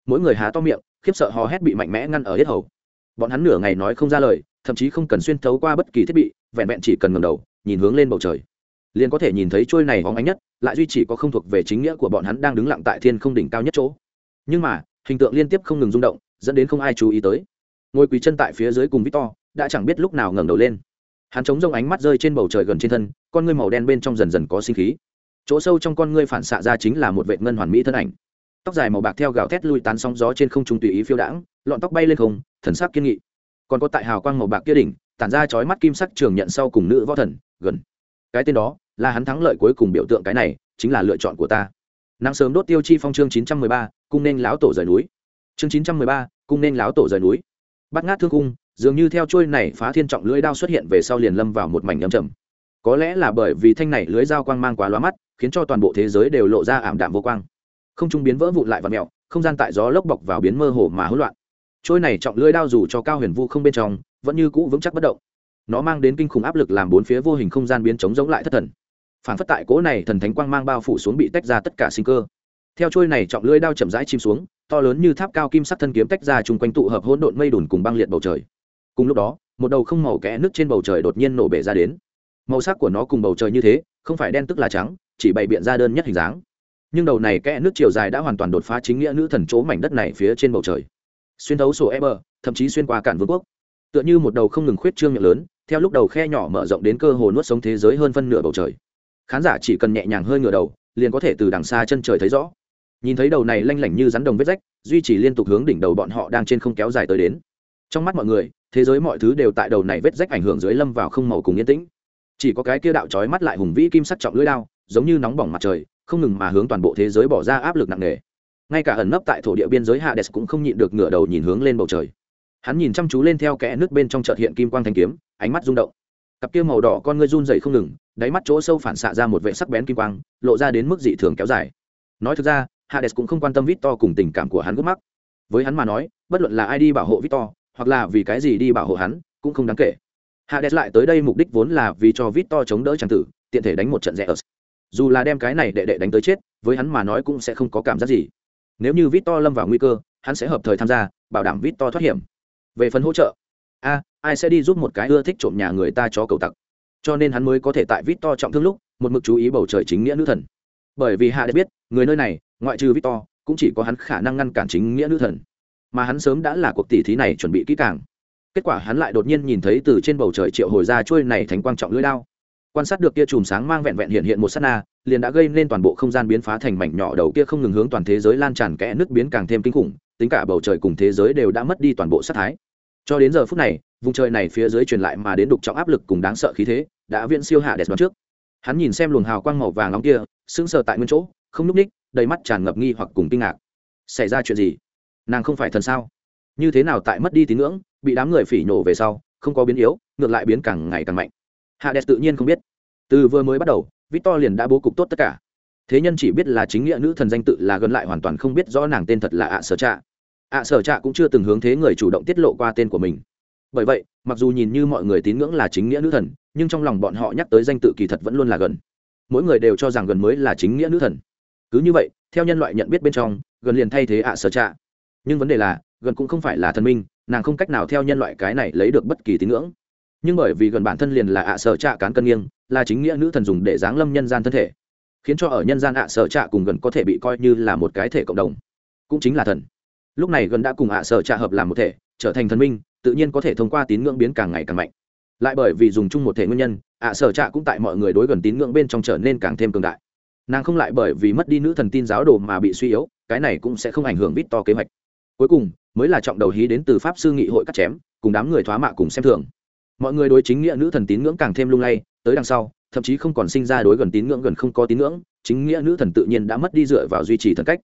Mỗi người há to miệng, khiếp sợ hò hét bị mạnh mẽ ngăn ở hết hầu. Bọn hắn nửa ngày nói không ra lời, thậm chí không cần xuyên thấu qua bất kỳ thiết bị, vẹn vẹn chỉ cần ngầm đầu, nhìn hướng lên bầu trời. Liền có thể nhìn thấy trôi này hóng ánh nhất, lại duy chỉ có không thuộc về chính nghĩa của bọn hắn đang đứng lặng tại thiên không đỉnh cao nhất chỗ. Nhưng mà, hình tượng liên tiếp không ngừng rung động, dẫn đến không ai chú ý tới. Ngồi quỳ chân tại phía dưới cùng victor, đã chẳng biết lúc nào ngẩng đầu lên. Hắn chống rông ánh mắt rơi trên bầu trời gần trên thân, con ngươi màu đen bên trong dần dần có sinh khí chỗ sâu trong con ngươi phản xạ ra chính là một vệ ngân hoàn mỹ thân ảnh. Tóc dài màu bạc theo gào thét lui tán sóng gió trên không trung tùy ý phiêu đãng, lọn tóc bay lên không, thần sắc kiên nghị. Còn có tại hào quang màu bạc kia đỉnh, tản ra chói mắt kim sắc trường nhận sau cùng nữ võ thần, gần. Cái tên đó, là hắn thắng lợi cuối cùng biểu tượng cái này, chính là lựa chọn của ta. Nắng sớm đốt tiêu chi phong chương chín trăm mười ba, cung nên láo tổ rời núi. Chương chín trăm mười ba, cung nên láo tổ rời núi. Bắt ngát thương cung, dường như theo chuôi này phá thiên trọng lưỡi đao xuất hiện về sau liền lâm vào một mảnh âm trầm. Có lẽ là bởi vì thanh này lưới dao quang mang quá lóa mắt khiến cho toàn bộ thế giới đều lộ ra ảm đạm vô quang. Không trung biến vỡ vụn lại và mẹo, không gian tại gió lốc bọc vào biến mơ hồ mà hỗn loạn. Trôi này trọng lưỡi đao dù cho cao huyền vu không bên trong, vẫn như cũ vững chắc bất động. Nó mang đến kinh khủng áp lực làm bốn phía vô hình không gian biến chống giống lại thất thần. Phản phất tại cố này thần thánh quang mang bao phủ xuống bị tách ra tất cả sinh cơ. Theo trôi này trọng lưỡi đao chậm rãi chìm xuống, to lớn như tháp cao kim sắc thân kiếm tách ra chung quanh tụ hợp hỗn độn mây đùn cùng băng liệt bầu trời. Cùng lúc đó, một đầu không màu kẽ nước trên bầu trời đột nhiên nổ bể ra đến. Màu sắc của nó cùng bầu trời như thế không phải đen tức là trắng, chỉ bày biện ra đơn nhất hình dáng. Nhưng đầu này kẽ nước chiều dài đã hoàn toàn đột phá chính nghĩa nữ thần chỗ mảnh đất này phía trên bầu trời. Xuyên thấu sổ e bờ thậm chí xuyên qua cản vương quốc. Tựa như một đầu không ngừng khuyết trương miệng lớn, theo lúc đầu khe nhỏ mở rộng đến cơ hồ nuốt sống thế giới hơn phân nửa bầu trời. Khán giả chỉ cần nhẹ nhàng hơi ngửa đầu, liền có thể từ đằng xa chân trời thấy rõ. Nhìn thấy đầu này lanh lảnh như rắn đồng vết rách, duy trì liên tục hướng đỉnh đầu bọn họ đang trên không kéo dài tới đến. Trong mắt mọi người, thế giới mọi thứ đều tại đầu này vết rách ảnh hưởng dưới lâm vào không màu cùng yên tĩnh chỉ có cái kia đạo trói mắt lại hùng vĩ kim sắc trọng lưỡi đao, giống như nóng bỏng mặt trời, không ngừng mà hướng toàn bộ thế giới bỏ ra áp lực nặng nề. Ngay cả ẩn nấp tại thổ địa biên giới hades cũng không nhịn được ngửa đầu nhìn hướng lên bầu trời. Hắn nhìn chăm chú lên theo kẽ nước bên trong chợt hiện kim quang thanh kiếm, ánh mắt rung động. Cặp kia màu đỏ con ngươi run dày không ngừng, đáy mắt chỗ sâu phản xạ ra một vệ sắc bén kim quang, lộ ra đến mức dị thường kéo dài. Nói thực ra, hades cũng không quan tâm victor cùng tình cảm của hắn gốc mắc. Với hắn mà nói, bất luận là ai đi bảo hộ victor, hoặc là vì cái gì đi bảo hộ hắn, cũng không đáng kể hades lại tới đây mục đích vốn là vì cho victor chống đỡ trang tử, tiện thể đánh một trận rẻ ở dù là đem cái này đệ đệ đánh tới chết, với hắn mà nói cũng sẽ không có cảm giác gì. Nếu như victor lâm vào nguy cơ, hắn sẽ hợp thời tham gia, bảo đảm victor thoát hiểm. Về phần hỗ trợ, a, ai sẽ đi giúp một cái ưa thích trộm nhà người ta cho cầu tặc? Cho nên hắn mới có thể tại victor trọng thương lúc, một mực chú ý bầu trời chính nghĩa nữ thần. Bởi vì hạ đã biết, người nơi này, ngoại trừ victor cũng chỉ có hắn khả năng ngăn cản chính nghĩa nữ thần. Mà hắn sớm đã là cuộc tỉ thí này chuẩn bị kỹ càng kết quả hắn lại đột nhiên nhìn thấy từ trên bầu trời triệu hồi ra trôi này thành quang trọng lưỡi đao. Quan sát được kia chùm sáng mang vẹn vẹn hiện hiện một sát na, liền đã gây nên toàn bộ không gian biến phá thành mảnh nhỏ đầu kia không ngừng hướng toàn thế giới lan tràn kẽ nước biến càng thêm kinh khủng, tính cả bầu trời cùng thế giới đều đã mất đi toàn bộ sát thái. Cho đến giờ phút này, vùng trời này phía dưới truyền lại mà đến đục trọng áp lực cùng đáng sợ khí thế, đã viễn siêu hạ đẹp đoán trước. Hắn nhìn xem luồng hào quang màu vàng nóng kia, sững sờ tại nguyên chỗ, không núp ních, đầy mắt tràn ngập nghi hoặc cùng kinh ngạc. Xảy ra chuyện gì? Nàng không phải thần sao? Như thế nào tại mất đi tín ngưỡng bị đám người phỉ nhổ về sau, không có biến yếu, ngược lại biến càng ngày càng mạnh. Hạ đẹp tự nhiên không biết. Từ vừa mới bắt đầu, victor liền đã bố cục tốt tất cả. Thế nhân chỉ biết là chính nghĩa nữ thần danh tự là gần lại hoàn toàn không biết rõ nàng tên thật là ạ sở trạ. Ạ sở trạ cũng chưa từng hướng thế người chủ động tiết lộ qua tên của mình. Bởi vậy, mặc dù nhìn như mọi người tín ngưỡng là chính nghĩa nữ thần, nhưng trong lòng bọn họ nhắc tới danh tự kỳ thật vẫn luôn là gần. Mỗi người đều cho rằng gần mới là chính nghĩa nữ thần. Cứ như vậy, theo nhân loại nhận biết bên trong, gần liền thay thế ạ sở trạ. Nhưng vấn đề là, gần cũng không phải là thần minh nàng không cách nào theo nhân loại cái này lấy được bất kỳ tín ngưỡng. Nhưng bởi vì gần bản thân liền là ạ sở trạ cán cân nghiêng, là chính nghĩa nữ thần dùng để giáng lâm nhân gian thân thể, khiến cho ở nhân gian ạ sở trạ cùng gần có thể bị coi như là một cái thể cộng đồng, cũng chính là thần. Lúc này gần đã cùng ạ sở trạ hợp làm một thể, trở thành thần minh, tự nhiên có thể thông qua tín ngưỡng biến càng ngày càng mạnh. Lại bởi vì dùng chung một thể nguyên nhân, ạ sở trạ cũng tại mọi người đối gần tín ngưỡng bên trong trở nên càng thêm cường đại. Nàng không lại bởi vì mất đi nữ thần tin giáo đồ mà bị suy yếu, cái này cũng sẽ không ảnh hưởng vít to kế hoạch. Cuối cùng mới là trọng đầu hí đến từ pháp sư nghị hội cắt chém, cùng đám người thoá mạ cùng xem thường. Mọi người đối chính nghĩa nữ thần tín ngưỡng càng thêm lung lay, tới đằng sau, thậm chí không còn sinh ra đối gần tín ngưỡng gần không có tín ngưỡng, chính nghĩa nữ thần tự nhiên đã mất đi dựa vào duy trì thần cách.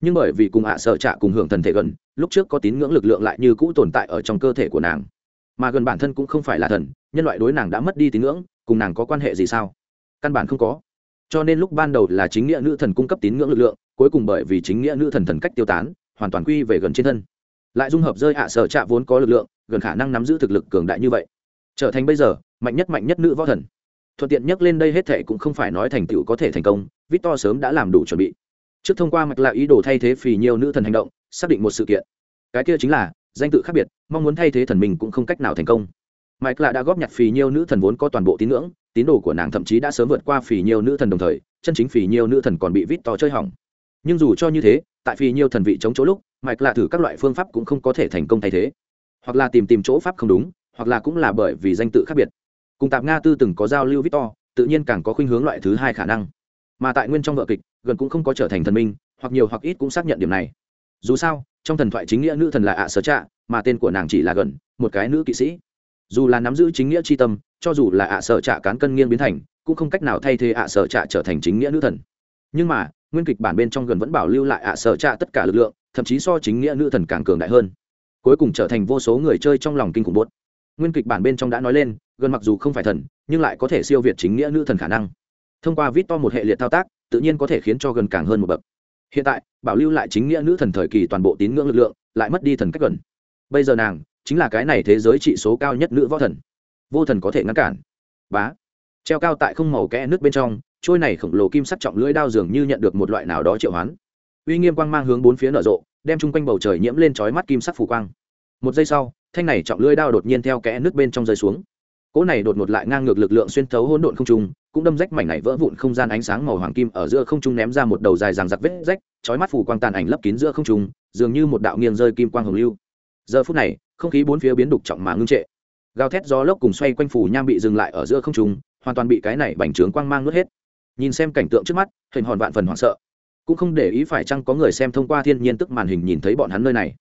Nhưng bởi vì cùng ạ sợ trạ cùng hưởng thần thể gần, lúc trước có tín ngưỡng lực lượng lại như cũ tồn tại ở trong cơ thể của nàng. Mà gần bản thân cũng không phải là thần, nhân loại đối nàng đã mất đi tín ngưỡng, cùng nàng có quan hệ gì sao? Căn bản không có. Cho nên lúc ban đầu là chính nghĩa nữ thần cung cấp tín ngưỡng lực lượng, cuối cùng bởi vì chính nghĩa nữ thần thần cách tiêu tán, hoàn toàn quy về gần trên thân lại dung hợp rơi ạ sở trạ vốn có lực lượng, gần khả năng nắm giữ thực lực cường đại như vậy. Trở thành bây giờ, mạnh nhất mạnh nhất nữ võ thần. Thuận tiện nhắc lên đây hết thệ cũng không phải nói thành tựu có thể thành công, victor sớm đã làm đủ chuẩn bị. Trước thông qua mạch là ý đồ thay thế phì nhiều nữ thần hành động, xác định một sự kiện. Cái kia chính là, danh tự khác biệt, mong muốn thay thế thần mình cũng không cách nào thành công. Mạch là đã góp nhặt phì nhiều nữ thần vốn có toàn bộ tín ngưỡng, tín đồ của nàng thậm chí đã sớm vượt qua phì nhiều nữ thần đồng thời, chân chính phì nhiều nữ thần còn bị victor chơi hỏng nhưng dù cho như thế, tại vì nhiều thần vị chống chỗ lúc, mạch lạ thử các loại phương pháp cũng không có thể thành công thay thế. Hoặc là tìm tìm chỗ pháp không đúng, hoặc là cũng là bởi vì danh tự khác biệt. Cùng tạp nga tư từng có giao lưu victor, tự nhiên càng có khuynh hướng loại thứ hai khả năng. Mà tại nguyên trong vợ kịch, gần cũng không có trở thành thần minh, hoặc nhiều hoặc ít cũng xác nhận điểm này. Dù sao, trong thần thoại chính nghĩa nữ thần là ạ sở trạ, mà tên của nàng chỉ là gần, một cái nữ kỵ sĩ. Dù là nắm giữ chính nghĩa tri tâm, cho dù là ạ sở trạ cán cân nghiêng biến thành, cũng không cách nào thay thế ạ sở trạ trở thành chính nghĩa nữ thần. Nhưng mà nguyên kịch bản bên trong gần vẫn bảo lưu lại ạ sở trạ tất cả lực lượng, thậm chí so chính nghĩa nữ thần càng cường đại hơn. Cuối cùng trở thành vô số người chơi trong lòng kinh khủng bốt nguyên kịch bản bên trong đã nói lên, gần mặc dù không phải thần, nhưng lại có thể siêu việt chính nghĩa nữ thần khả năng. Thông qua vít to một hệ liệt thao tác, tự nhiên có thể khiến cho gần càng hơn một bậc. Hiện tại, bảo lưu lại chính nghĩa nữ thần thời kỳ toàn bộ tín ngưỡng lực lượng, lại mất đi thần cách gần. Bây giờ nàng, chính là cái này thế giới trị số cao nhất nữ võ thần. Vô thần có thể ngăn cản. Bá. Treo cao tại không màu kẽ nước bên trong trôi này khổng lồ kim sắc trọng lưỡi đao dường như nhận được một loại nào đó triệu hoán. Uy nghiêm quang mang hướng bốn phía nở rộ, đem chung quanh bầu trời nhiễm lên trói mắt kim sắc phủ quang. Một giây sau, thanh này trọng lưỡi đao đột nhiên theo kẽ nước bên trong rơi xuống. Cỗ này đột ngột lại ngang ngược lực lượng xuyên thấu hỗn độn không trung, cũng đâm rách mảnh này vỡ vụn không gian ánh sáng màu hoàng kim ở giữa không trung ném ra một đầu dài ràng giặc vết rách trói mắt phủ quang tàn ảnh lấp kín giữa không trung, dường như một đạo nghiêng rơi kim quang hồng lưu. Giờ phút này, không khí bốn phía biến đục trọng mà ngưng trệ. Gào thét gió lốc cùng xoay quanh phủ nham bị dừng lại ở giữa không trung, hoàn toàn bị cái này bành trướng quang mang nuốt hết nhìn xem cảnh tượng trước mắt, hình hòn vạn phần hoảng sợ. Cũng không để ý phải chăng có người xem thông qua thiên nhiên tức màn hình nhìn thấy bọn hắn nơi này.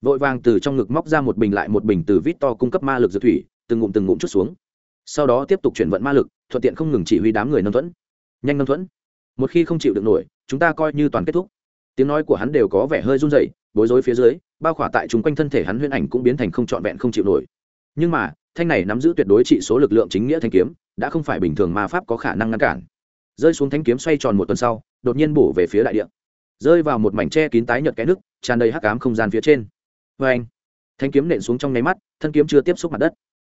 Vội vàng từ trong ngực móc ra một bình lại một bình từ vít to cung cấp ma lực dược thủy, từng ngụm từng ngụm chút xuống. Sau đó tiếp tục chuyển vận ma lực, thuận tiện không ngừng chỉ huy đám người nâng thuẫn. Nhanh nâng thuẫn. Một khi không chịu được nổi, chúng ta coi như toàn kết thúc. Tiếng nói của hắn đều có vẻ hơi run rẩy, bối rối phía dưới, bao khỏa tại chúng quanh thân thể hắn huyễn ảnh cũng biến thành không trọn vẹn không chịu nổi. Nhưng mà, thanh này nắm giữ tuyệt đối trị số lực lượng chính nghĩa thanh kiếm, đã không phải bình thường ma pháp có khả năng ngăn cản rơi xuống thanh kiếm xoay tròn một tuần sau, đột nhiên bổ về phía đại địa. Rơi vào một mảnh tre kín tái nhợt cái nước, tràn đầy hắc ám không gian phía trên. Vê anh, thanh kiếm nện xuống trong nháy mắt, thân kiếm chưa tiếp xúc mặt đất.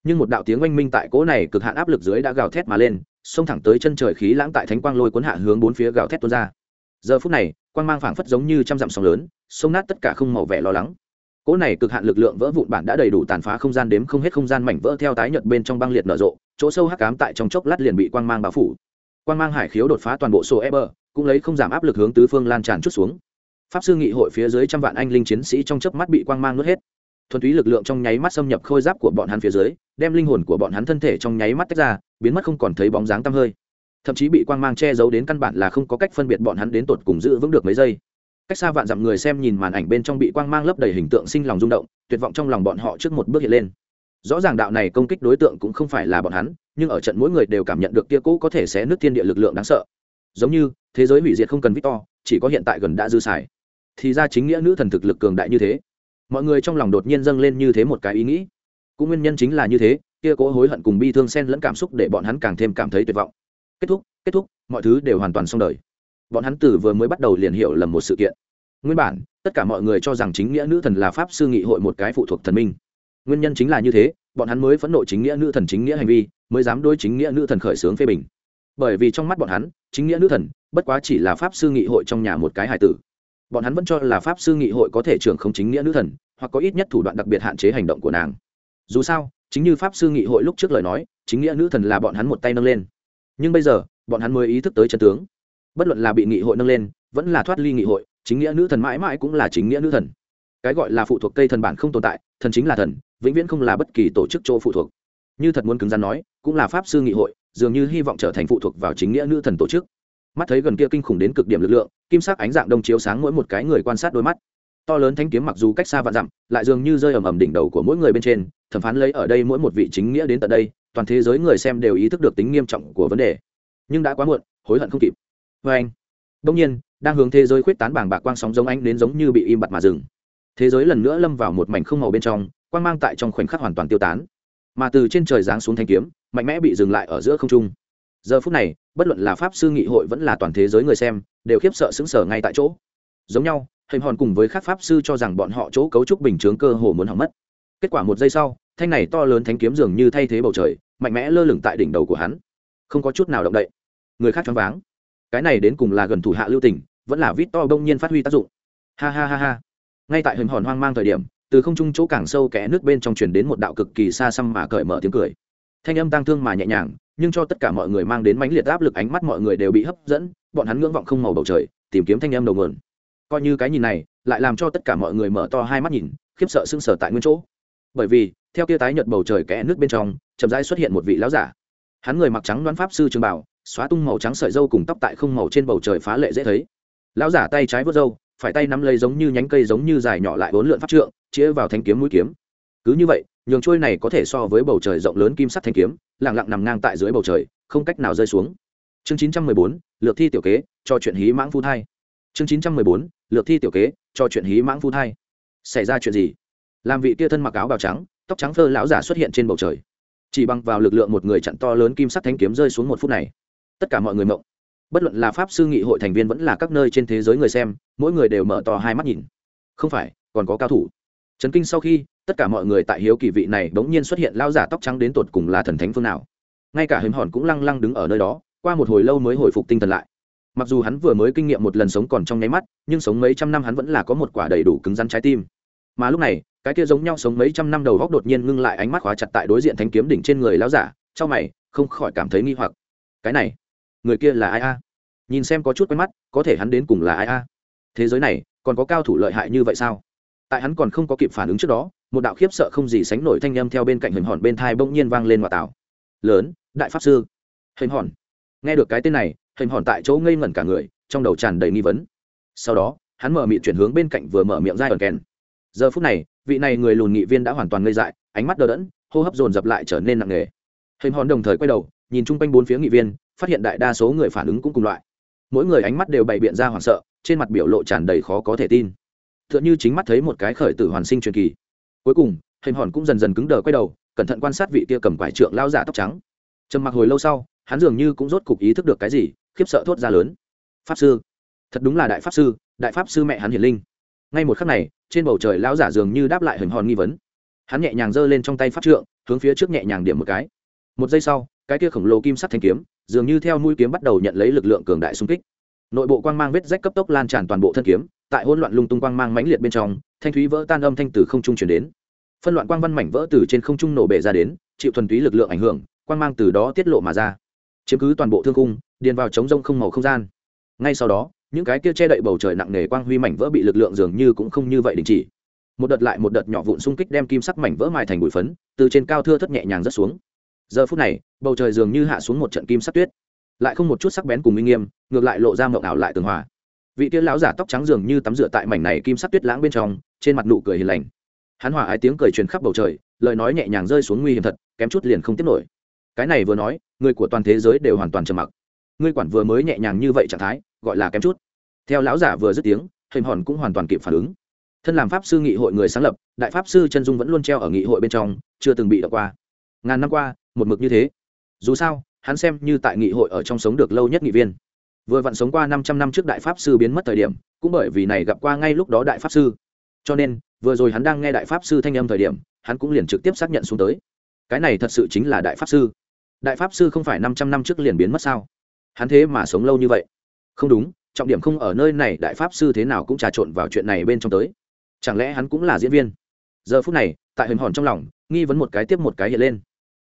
Nhưng một đạo tiếng oanh minh tại cỗ này cực hạn áp lực dưới đã gào thét mà lên, xông thẳng tới chân trời khí lãng tại thánh quang lôi cuốn hạ hướng bốn phía gào thét tuôn ra. Giờ phút này, quang mang phảng phất giống như trăm dặm sóng lớn sông nát tất cả không màu vẻ lo lắng. Cỗ này cực hạn lực lượng vỡ vụn bản đã đầy đủ tàn phá không gian đếm không hết không gian mảnh vỡ theo tái nhợt bên trong băng liệt nở rộ, chỗ sâu hắc ám tại trong chốc lát liền bị quang mang bao phủ quang mang hải khiếu đột phá toàn bộ sổ e bờ cũng lấy không giảm áp lực hướng tứ phương lan tràn chút xuống. Pháp sư nghị hội phía dưới trăm vạn anh linh chiến sĩ trong chớp mắt bị quang mang nuốt hết. Thuần túy lực lượng trong nháy mắt xâm nhập khôi giáp của bọn hắn phía dưới, đem linh hồn của bọn hắn thân thể trong nháy mắt tách ra, biến mất không còn thấy bóng dáng tăm hơi. Thậm chí bị quang mang che giấu đến căn bản là không có cách phân biệt bọn hắn đến tột cùng giữ vững được mấy giây. Cách xa vạn dặm người xem nhìn màn ảnh bên trong bị quang mang lấp đầy hình tượng sinh lòng rung động, tuyệt vọng trong lòng bọn họ trước một bước hiện lên rõ ràng đạo này công kích đối tượng cũng không phải là bọn hắn, nhưng ở trận mỗi người đều cảm nhận được kia cũ có thể sẽ nước thiên địa lực lượng đáng sợ. Giống như, thế giới hủy diệt không cần victor, chỉ có hiện tại gần đã dư xài. Thì ra chính nghĩa nữ thần thực lực cường đại như thế. Mọi người trong lòng đột nhiên dâng lên như thế một cái ý nghĩ. Cũng nguyên nhân chính là như thế, kia cố hối hận cùng bi thương xen lẫn cảm xúc để bọn hắn càng thêm cảm thấy tuyệt vọng. Kết thúc kết thúc, mọi thứ đều hoàn toàn xong đời. Bọn hắn từ vừa mới bắt đầu liền hiểu lầm một sự kiện. Nguyên bản, tất cả mọi người cho rằng chính nghĩa nữ thần là pháp sư nghị hội một cái phụ thuộc thần minh nguyên nhân chính là như thế, bọn hắn mới phẫn nộ chính nghĩa nữ thần chính nghĩa hành vi, mới dám đối chính nghĩa nữ thần khởi xướng phê bình. Bởi vì trong mắt bọn hắn, chính nghĩa nữ thần bất quá chỉ là pháp sư nghị hội trong nhà một cái hài tử. Bọn hắn vẫn cho là pháp sư nghị hội có thể trưởng không chính nghĩa nữ thần, hoặc có ít nhất thủ đoạn đặc biệt hạn chế hành động của nàng. Dù sao, chính như pháp sư nghị hội lúc trước lời nói, chính nghĩa nữ thần là bọn hắn một tay nâng lên. Nhưng bây giờ, bọn hắn mới ý thức tới chân tướng. Bất luận là bị nghị hội nâng lên, vẫn là thoát ly nghị hội, chính nghĩa nữ thần mãi mãi cũng là chính nghĩa nữ thần. Cái gọi là phụ thuộc cây thần bản không tồn tại, thần chính là thần vĩnh viễn không là bất kỳ tổ chức chỗ phụ thuộc. Như thật muốn cứng rắn nói, cũng là pháp sư nghị hội, dường như hy vọng trở thành phụ thuộc vào chính nghĩa nữ thần tổ chức. Mắt thấy gần kia kinh khủng đến cực điểm lực lượng, kim sắc ánh dạng đông chiếu sáng mỗi một cái người quan sát đôi mắt. To lớn thanh kiếm mặc dù cách xa vạn dặm, lại dường như rơi ầm ầm đỉnh đầu của mỗi người bên trên, thẩm phán lấy ở đây mỗi một vị chính nghĩa đến tận đây, toàn thế giới người xem đều ý thức được tính nghiêm trọng của vấn đề. Nhưng đã quá muộn, hối hận không kịp. Vê anh đông nhiên, đang hướng thế giới khuyết tán bảng bạc quang sóng giống anh đến giống như bị im bặt mà dừng. Thế giới lần nữa lâm vào một mảnh không màu bên trong quang mang tại trong khoảnh khắc hoàn toàn tiêu tán. Mà từ trên trời giáng xuống thanh kiếm, mạnh mẽ bị dừng lại ở giữa không trung. Giờ phút này, bất luận là pháp sư nghị hội vẫn là toàn thế giới người xem, đều khiếp sợ xứng sở ngay tại chỗ. Giống nhau, hình hòn cùng với các pháp sư cho rằng bọn họ chỗ cấu trúc bình chướng cơ hồ muốn hỏng mất. Kết quả một giây sau, thanh này to lớn thanh kiếm dường như thay thế bầu trời, mạnh mẽ lơ lửng tại đỉnh đầu của hắn. Không có chút nào động đậy. Người khác choáng váng. Cái này đến cùng là gần thủ hạ lưu tình, vẫn là vít to đông nhiên phát huy tác dụng. Ha ha ha ha. Ngay tại hình hòn hoang mang thời điểm từ không trung chỗ càng sâu kẽ nước bên trong truyền đến một đạo cực kỳ xa xăm mà cởi mở tiếng cười. Thanh âm tăng thương mà nhẹ nhàng, nhưng cho tất cả mọi người mang đến mãnh liệt áp lực ánh mắt mọi người đều bị hấp dẫn, bọn hắn ngưỡng vọng không màu bầu trời, tìm kiếm thanh âm đầu nguồn. Coi như cái nhìn này, lại làm cho tất cả mọi người mở to hai mắt nhìn, khiếp sợ sưng sở tại nguyên chỗ. Bởi vì, theo kia tái nhợt bầu trời kẽ nước bên trong, chậm rãi xuất hiện một vị lão giả. Hắn người mặc trắng đoán pháp sư trường bảo, xóa tung màu trắng sợi dâu cùng tóc tại không màu trên bầu trời phá lệ dễ thấy. Lão giả tay trái vớt dâu phải tay nắm lấy giống như nhánh cây giống như dài nhỏ lại bốn lượn pháp trượng chĩa vào thanh kiếm mũi kiếm. Cứ như vậy nhường trôi này có thể so với bầu trời rộng lớn kim sắt thanh kiếm lẳng lặng nằm ngang tại dưới bầu trời không cách nào rơi xuống. Chương 914, lược thi tiểu kế cho chuyện hí mãng phu thai. Chương 914, lược thi tiểu kế cho chuyện hí mãng phu thai. Xảy ra chuyện gì? Làm vị kia thân mặc áo bào trắng tóc trắng phơ lão giả xuất hiện trên bầu trời. Chỉ bằng vào lực lượng một người chặn to lớn kim sắt thanh kiếm rơi xuống một phút này. Tất cả mọi người mộng bất luận là pháp sư nghị hội thành viên vẫn là các nơi trên thế giới người xem, mỗi người đều mở to hai mắt nhìn. Không phải, còn có cao thủ. Trấn kinh sau khi, tất cả mọi người tại hiếu kỳ vị này bỗng nhiên xuất hiện lao giả tóc trắng đến tột cùng là thần thánh phương nào. Ngay cả hình hòn cũng lăng lăng đứng ở nơi đó, qua một hồi lâu mới hồi phục tinh thần lại. Mặc dù hắn vừa mới kinh nghiệm một lần sống còn trong nháy mắt, nhưng sống mấy trăm năm hắn vẫn là có một quả đầy đủ cứng rắn trái tim. Mà lúc này, cái kia giống nhau sống mấy trăm năm đầu góc đột nhiên ngưng lại ánh mắt khóa chặt tại đối diện thanh kiếm đỉnh trên người lão giả trong mày, không khỏi cảm thấy nghi hoặc. Cái này người kia là ai a? Nhìn xem có chút quen mắt, có thể hắn đến cùng là ai a? Thế giới này, còn có cao thủ lợi hại như vậy sao? Tại hắn còn không có kịp phản ứng trước đó, một đạo khiếp sợ không gì sánh nổi thanh â m theo bên cạnh hình hòn bên thai bỗng nhiên vang lên ngoại tảo. Lớn, đại pháp sư. Hình hòn. Nghe được cái tên này, hình hòn tại chỗ ngây ngẩn cả người, trong đầu tràn đầy nghi vấn. Sau đó, hắn mở miệng chuyển hướng bên cạnh vừa mở miệng ra ẩn kèn. Giờ phút này, vị này người lùn nghị viên đã hoàn toàn ngây dại, ánh mắt đờ đẫn, hô hấp dồn dập lại trở nên nặng nề. Hình hòn đồng thời quay đầu, nhìn chung quanh bốn phía nghị viên phát hiện đại đa số người phản ứng cũng cùng loại. Mỗi người ánh mắt đều bày biện ra hoảng sợ, trên mặt biểu lộ tràn đầy khó có thể tin. T h ư ợ n h ư chính mắt thấy một cái khởi tử hoàn sinh truyền kỳ. Cuối cùng hình hòn cũng dần dần cứng đờ quay đầu, cẩn thận quan sát vị kia cầm quải trượng lao giả tóc trắng. Trầm mặc hồi lâu sau, hắn dường như cũng rốt cục ý thức được cái gì, khiếp sợ thốt ra lớn. Pháp sư. Thật đúng là đại pháp sư, đại pháp sư mẹ hắn hiển linh. Ngay một khắc này, trên bầu trời lao giả dường như đáp lại hình hòn nghi vấn. Hắn nhẹ nhàng giơ lên trong tay pháp trượng, hướng phía trước nhẹ nhàng điểm một cái. Một giây sau, cái kia khổng lồ kim sắt thanh kiếm dường như theo mũi kiếm bắt đầu nhận lấy lực lượng cường đại xung kích. Nội bộ quang mang vết rách cấp tốc lan tràn toàn bộ thân kiếm, tại hỗn loạn lung tung quang mang mãnh liệt bên trong, thanh thúy vỡ tan âm thanh từ không trung chuyển đến. Phân loạn quang văn mảnh vỡ từ trên không trung nổ bể ra đến, chịu thuần túy lực lượng ảnh hưởng, quang mang từ đó tiết lộ mà ra. Chiếm cứ toàn bộ thương cung điền vào chống rông không màu không gian. Ngay sau đó, những cái kia che đậy bầu trời nặng nề quang huy mảnh vỡ bị lực lượng dường như cũng không như vậy đình chỉ. Một đợt lại một đợt nhỏ vụn xung kích đem kim sắc mảnh vỡ mài thành bụi phấn, từ trên cao thưa thất nhẹ nhàng rất xuống giờ phút này, bầu trời dường như hạ xuống một trận kim sắc tuyết. Lại không một chút sắc bén cùng minh nghiêm, ngược lại lộ ra mộng ảo lại tường hòa. Vị tiên lão giả tóc trắng dường như tắm rửa tại mảnh này kim sắc tuyết lãng bên trong, trên mặt nụ cười hiền lành. Hắn hòa ái tiếng cười truyền khắp bầu trời, lời nói nhẹ nhàng rơi xuống nguy hiểm thật, kém chút liền không tiếp nổi. Cái này vừa nói, người của toàn thế giới đều hoàn toàn trầm mặc. Ngươi quản vừa mới nhẹ nhàng như vậy trạng thái, gọi là kém chút. Theo lão giả vừa dứt tiếng, hình hòn cũng hoàn toàn kịp phản ứng. Thân làm pháp sư nghị hội người sáng lập, đại pháp sư chân dung vẫn luôn treo ở nghị hội bên trong, chưa từng bị đọc qua. Ngàn năm qua một mực như thế. Dù sao, hắn xem như tại nghị hội ở trong sống được lâu nhất nghị viên. Vừa vặn sống qua năm trăm năm trước đại pháp sư biến mất thời điểm, cũng bởi vì này gặp qua ngay lúc đó đại pháp sư. Cho nên, vừa rồi hắn đang nghe đại pháp sư thanh âm thời điểm, hắn cũng liền trực tiếp xác nhận xuống tới. Cái này thật sự chính là đại pháp sư. Đại pháp sư không phải năm trăm năm trước liền biến mất sao? Hắn thế mà sống lâu như vậy. Không đúng, trọng điểm không ở nơi này, đại pháp sư thế nào cũng trà trộn vào chuyện này bên trong tới. Chẳng lẽ hắn cũng là diễn viên? Giờ phút này, tại hình hòn trong lòng, nghi vấn một cái tiếp một cái hiện lên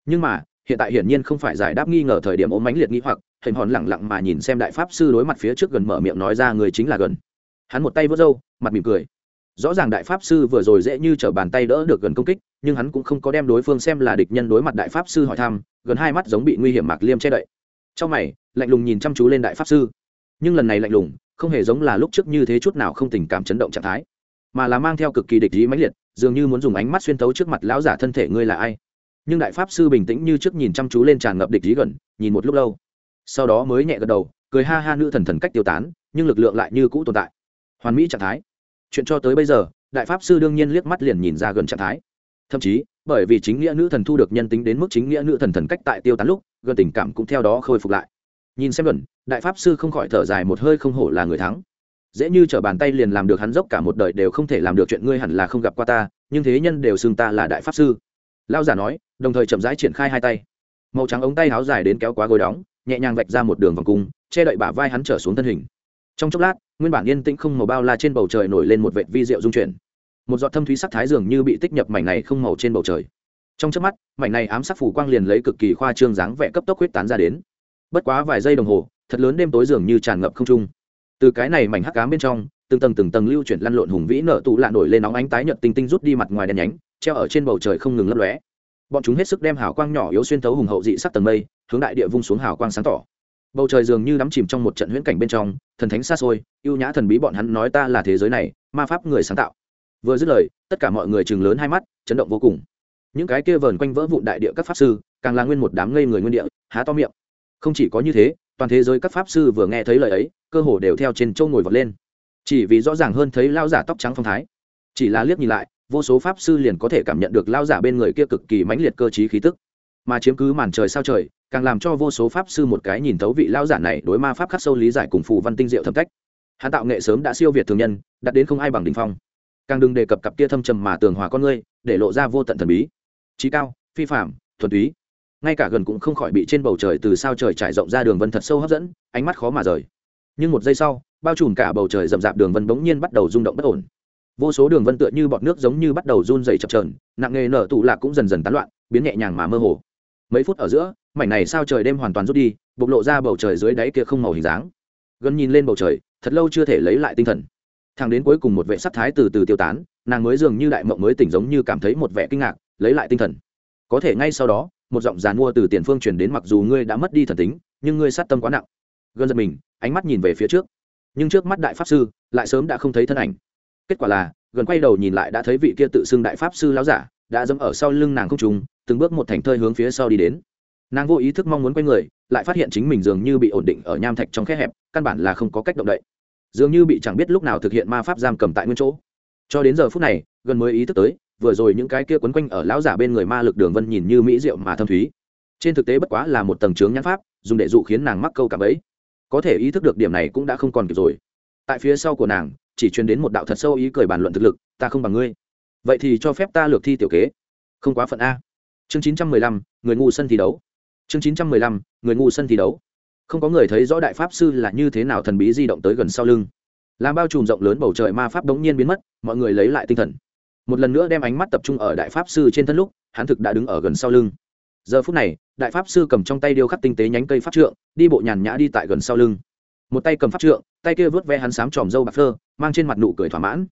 nhưng mà, hiện tại hiển nhiên không phải giải đáp nghi ngờ thời điểm ốm mánh liệt nghĩ hoặc, hình hòn lẳng lặng mà nhìn xem đại pháp sư đối mặt phía trước gần mở miệng nói ra người chính là gần. Hắn một tay vớt râu, mặt mỉm cười. Rõ ràng đại pháp sư vừa rồi dễ như t r ở bàn tay đỡ được gần công kích, nhưng hắn cũng không có đem đối phương xem là địch nhân đối mặt đại pháp sư hỏi thăm, gần hai mắt giống bị nguy hiểm mạc liêm che đậy. Trong mày, lạnh lùng nhìn chăm chú lên đại pháp sư. Nhưng lần này lạnh lùng, không hề giống là lúc trước như thế chút nào không tình cảm chấn động trạng thái, mà là mang theo cực kỳ địch ý mãnh liệt, dường như muốn dùng ánh mắt xuyên tấu trước mặt lão giả thân thể ngươi là ai nhưng đại pháp sư bình tĩnh như trước nhìn chăm chú lên tràn ngập địch dí gần, nhìn một lúc lâu. Sau đó mới nhẹ gật đầu, cười ha ha nữ thần thần cách tiêu tán, nhưng lực lượng lại như cũ tồn tại. Hoàn mỹ trạng thái. Chuyện cho tới bây giờ, đại pháp sư đương nhiên liếc mắt liền nhìn ra gần trạng thái. Thậm chí, bởi vì chính nghĩa nữ thần thu được nhân tính đến mức chính nghĩa nữ thần thần cách tại tiêu tán lúc, gần tình cảm cũng theo đó khôi phục lại. Nhìn xem gần, đại pháp sư không khỏi thở dài một hơi không hổ là người thắng. Dễ như t r ở bàn tay liền làm được hắn dốc cả một đời đều không thể làm được chuyện ngươi hẳn là không gặp qua ta, nhưng thế nhân đều xưng ta là đại pháp sư. Lao giả nói đồng thời chậm rãi triển khai hai tay. Màu trắng ống tay áo dài đến kéo quá gối đóng, nhẹ nhàng vạch ra một đường vòng cung, che đậy bả vai hắn trở xuống thân hình. Trong chốc lát, nguyên bản yên tĩnh không màu bao la trên bầu trời nổi lên một vệt vi rượu dung chuyển. Một giọt thâm thúy sắc thái dường như bị tích nhập mảnh này không màu trên bầu trời. Trong trước mắt, mảnh này ám sắc phủ quang liền lấy cực kỳ khoa trương dáng vẻ cấp tốc huyết tán ra đến. Bất quá vài giây đồng hồ, thật lớn đêm tối dường như tràn ngập không trung. Từ cái này mảnh hắc ám bên trong, từng tầng từng tầng lưu chuyển lăn lộn hùng vĩ nở tụ lạ nổi lên nóng ánh tái nhợt tinh tinh rút đi mặt ngoài đèn nhánh, treo ở trên bầu trời không ngừng lấp lóe bọn chúng hết sức đem hào quang nhỏ yếu xuyên thấu hùng hậu dị sắc tầng mây, hướng đại địa vung xuống hào quang sáng tỏ. Bầu trời dường như đắm chìm trong một trận huyễn cảnh bên trong, thần thánh xa xôi, ưu nhã thần bí bọn hắn nói ta là thế giới này, ma pháp người sáng tạo. Vừa dứt lời, tất cả mọi người chừng lớn hai mắt, chấn động vô cùng. Những cái kia vờn quanh vỡ vụn đại địa các pháp sư, càng là nguyên một đám ngây người nguyên địa, há to miệng. Không chỉ có như thế, toàn thế giới các pháp sư vừa nghe thấy lời ấy, cơ hồ đều theo trên châu ngồi vật lên. Chỉ vì rõ ràng hơn thấy lao giả tóc trắng phong thái. Chỉ là liếc nhìn lại vô số pháp sư liền có thể cảm nhận được lao giả bên người kia cực kỳ mãnh liệt cơ t khí tức. Mà chiếm cứ màn trời sao trời, càng làm cho vô số pháp sư một cái nhìn thấu vị lao giả này đối ma pháp khắc sâu lý giải cùng phù văn tinh diệu thâm cách. Hắn tạo nghệ sớm đã siêu việt thường nhân đặt đến không ai bằng đình phong. Càng đừng đề cập cặp kia thâm trầm mà tường hòa con ngươi, để lộ ra vô tận thần bí. Trí cao, phi phạm thuần túy. Ngay cả gần cũng không khỏi bị trên bầu trời từ sao trời trải rộng ra đường vân thật sâu hấp dẫn, ánh mắt khó mà rời. Nhưng một giây sau, bao trùm cả bầu trời rậm rạp đường vân bỗng nhiên bắt đầu rung động bất ổn vô số đường vân tựa như bọt nước giống như bắt đầu run dày chập trờn nặng nghề nở tụ lạc cũng dần dần tán loạn, biến nhẹ nhàng mà mơ hồ. Mấy phút ở giữa, mảnh này sao trời đêm hoàn toàn rút đi, bộc lộ ra bầu trời dưới đáy kia không màu hình dáng. Gần nhìn lên bầu trời, thật lâu chưa thể lấy lại tinh thần. Thằng đến cuối cùng một vệ sắc thái từ từ tiêu tán, nàng mới dường như đại mộng mới tỉnh giống như cảm thấy một vẻ kinh ngạc, lấy lại tinh thần. Có thể ngay sau đó, một giọng giàn mua từ tiền phương truyền đến mặc dù ngươi đã mất đi thần tính, nhưng ngươi sát tâm quá nặng. Gần giật mình, ánh mắt nhìn về phía trước. Nhưng trước mắt đại pháp sư, lại sớm đã không thấy thân ảnh kết quả là, gần quay đầu nhìn lại đã thấy vị kia tự xưng đại pháp sư lão giả, đã dẫm ở sau lưng nàng không trùng từng bước một thành thơi hướng phía sau đi đến. Nàng vô ý thức mong muốn quay người, lại phát hiện chính mình dường như bị ổn định ở nham thạch trong khe hẹp, căn bản là không có cách động đậy. Dường như bị chẳng biết lúc nào thực hiện ma pháp giam cầm tại nguyên chỗ. Cho đến giờ phút này, gần mới ý thức tới, vừa rồi những cái kia quấn quanh ở lão giả bên người ma lực đường vân nhìn như mỹ diệu mà thâm thúy. Trên thực tế bất quá là một tầng trướng nhãn pháp, dùng để dụ khiến nàng mắc câu cả bấy có thể ý thức được điểm này cũng đã không còn kịp rồi. Tại phía sau của nàng chỉ truyền đến một đạo thật sâu ý cười bàn luận thực lực, ta không bằng ngươi. Vậy thì cho phép ta lược thi tiểu kế. Không quá phận a. Chương chín trăm mười lăm, người ngu sân thi đấu. Chương chín trăm mười lăm, người ngu sân thi đấu. Không có người thấy rõ đại pháp sư là như thế nào thần bí di động tới gần sau lưng. Làm bao trùm rộng lớn bầu trời ma pháp đống nhiên biến mất, mọi người lấy lại tinh thần. Một lần nữa đem ánh mắt tập trung ở đại pháp sư trên thân lúc, hắn thực đã đứng ở gần sau lưng. Giờ phút này, đại pháp sư cầm trong tay điêu khắc tinh tế nhánh cây pháp trượng, đi bộ nhàn nhã đi tại gần sau lưng một tay cầm pháp trượng, tay kia vớt ve hắn sám tròm râu bạc phơ, mang trên mặt nụ cười thỏa mãn.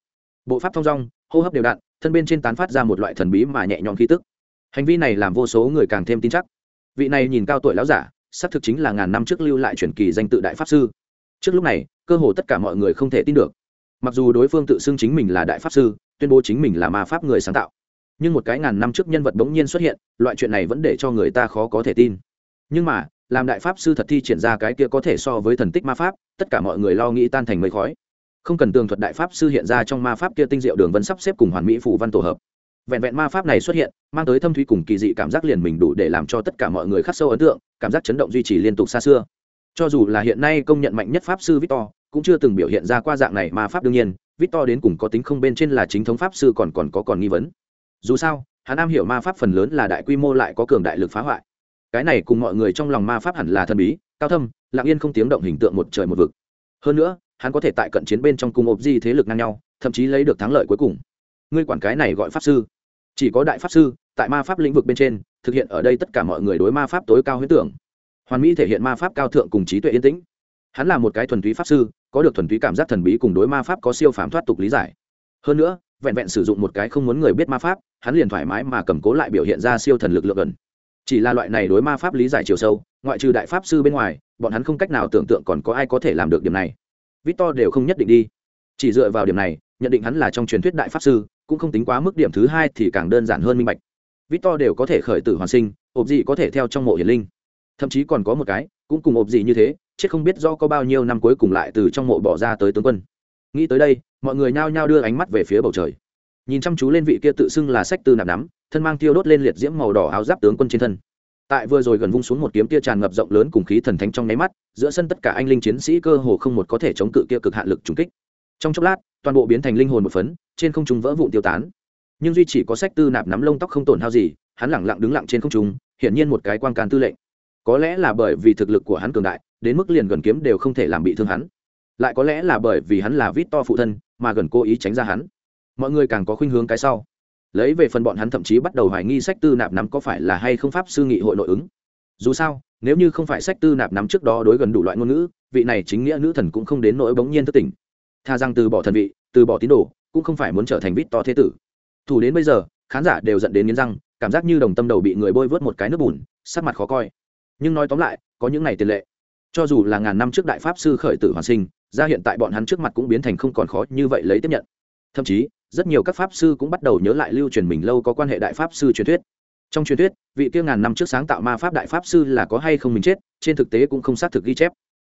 Bộ pháp thong dong, hô hấp đều đặn, thân bên trên tán phát ra một loại thần bí mà nhẹ nhõm khí tức. Hành vi này làm vô số người càng thêm tin chắc. Vị này nhìn cao tuổi lão giả, xác thực chính là ngàn năm trước lưu lại truyền kỳ danh tự đại pháp sư. Trước lúc này, cơ hồ tất cả mọi người không thể tin được. Mặc dù đối phương tự xưng chính mình là đại pháp sư, tuyên bố chính mình là ma pháp người sáng tạo, nhưng một cái ngàn năm trước nhân vật bỗng nhiên xuất hiện, loại chuyện này vẫn để cho người ta khó có thể tin. Nhưng mà làm đại pháp sư thật thi triển ra cái kia có thể so với thần tích ma pháp, tất cả mọi người lo nghĩ tan thành mây khói. Không cần tường thuật đại pháp sư hiện ra trong ma pháp kia tinh diệu đường vân sắp xếp cùng hoàn mỹ phủ văn tổ hợp. Vẹn vẹn ma pháp này xuất hiện, mang tới thâm thúy cùng kỳ dị cảm giác liền mình đủ để làm cho tất cả mọi người khắc sâu ấn tượng, cảm giác chấn động duy trì liên tục xa xưa. Cho dù là hiện nay công nhận mạnh nhất pháp sư victor, cũng chưa từng biểu hiện ra qua dạng này ma pháp đương nhiên, victor đến cùng có tính không bên trên là chính thống pháp sư còn còn có còn nghi vấn. Dù sao, hắn am hiểu ma pháp phần lớn là đại quy mô lại có cường đại lực phá hoại cái này cùng mọi người trong lòng ma pháp hẳn là thần bí, cao thâm, lặng yên không tiếng động hình tượng một trời một vực. Hơn nữa, hắn có thể tại cận chiến bên trong cùng ộp di thế lực ngang nhau, thậm chí lấy được thắng lợi cuối cùng. Ngươi quản cái này gọi pháp sư. Chỉ có đại pháp sư, tại ma pháp lĩnh vực bên trên, thực hiện ở đây tất cả mọi người đối ma pháp tối cao huyết tưởng. Hoàn mỹ thể hiện ma pháp cao thượng cùng trí tuệ yên tĩnh. Hắn là một cái thuần túy pháp sư, có được thuần túy cảm giác thần bí cùng đối ma pháp có siêu phàm thoát tục lý giải. Hơn nữa, vẹn vẹn sử dụng một cái không muốn người biết ma pháp, hắn liền thoải mái mà cầm cố lại biểu hiện ra siêu thần lực lượng gần chỉ là loại này đối ma pháp lý giải chiều sâu, ngoại trừ đại pháp sư bên ngoài, bọn hắn không cách nào tưởng tượng còn có ai có thể làm được điểm này. Victor đều không nhất định đi. Chỉ dựa vào điểm này, nhận định hắn là trong truyền thuyết đại pháp sư, cũng không tính quá mức điểm thứ hai thì càng đơn giản hơn minh bạch. Victor đều có thể khởi tử hoàn sinh, ộp dị có thể theo trong mộ hiển linh. Thậm chí còn có một cái, cũng cùng ộp dị như thế, chết không biết do có bao nhiêu năm cuối cùng lại từ trong mộ bỏ ra tới tướng quân. Nghĩ tới đây, mọi người nhao nhao đưa ánh mắt về phía bầu trời. Nhìn chăm chú lên vị kia tự xưng là sách tư nạp nắm thân mang tiêu đốt lên liệt diễm màu đỏ áo giáp tướng quân trên thân. Tại vừa rồi gần vung xuống một kiếm tia tràn ngập rộng lớn cùng khí thần thánh trong nháy mắt, giữa sân tất cả anh linh chiến sĩ cơ hồ không một có thể chống cự kia cực hạn lực trùng kích. Trong chốc lát, toàn bộ biến thành linh hồn một phấn, trên không trung vỡ vụn tiêu tán. Nhưng duy chỉ có sách tư nạp nắm lông tóc không tổn hao gì, hắn lẳng lặng đứng lặng trên không trung, hiển nhiên một cái quan can tư lệnh. Có lẽ là bởi vì thực lực của hắn cường đại, đến mức liền gần kiếm đều không thể làm bị thương hắn. Lại có lẽ là bởi vì hắn là vít to phụ thân, mà gần cố ý tránh ra hắn. Mọi người càng có khuynh hướng cái sau lấy về phần bọn hắn thậm chí bắt đầu hoài nghi sách tư nạp nắm có phải là hay không pháp sư nghị hội nội ứng. Dù sao, nếu như không phải sách tư nạp nắm trước đó đối gần đủ loại ngôn ngữ, vị này chính nghĩa nữ thần cũng không đến nỗi bỗng nhiên thất tình tha rằng từ bỏ thần vị, từ bỏ tín đồ, cũng không phải muốn trở thành vít to thế tử. Thủ đến bây giờ, khán giả đều dẫn đến nghiến răng, cảm giác như đồng tâm đầu bị người bôi vớt một cái nước bùn, sắc mặt khó coi. Nhưng nói tóm lại, có những này tiền lệ. Cho dù là ngàn năm trước đại pháp sư khởi tử hoàn sinh, ra hiện tại bọn hắn trước mặt cũng biến thành không còn khó như vậy lấy tiếp nhận. Thậm chí rất nhiều các pháp sư cũng bắt đầu nhớ lại lưu truyền mình lâu có quan hệ đại pháp sư truyền thuyết. Trong truyền thuyết, vị kia ngàn năm trước sáng tạo ma pháp đại pháp sư là có hay không mình chết, trên thực tế cũng không xác thực ghi chép.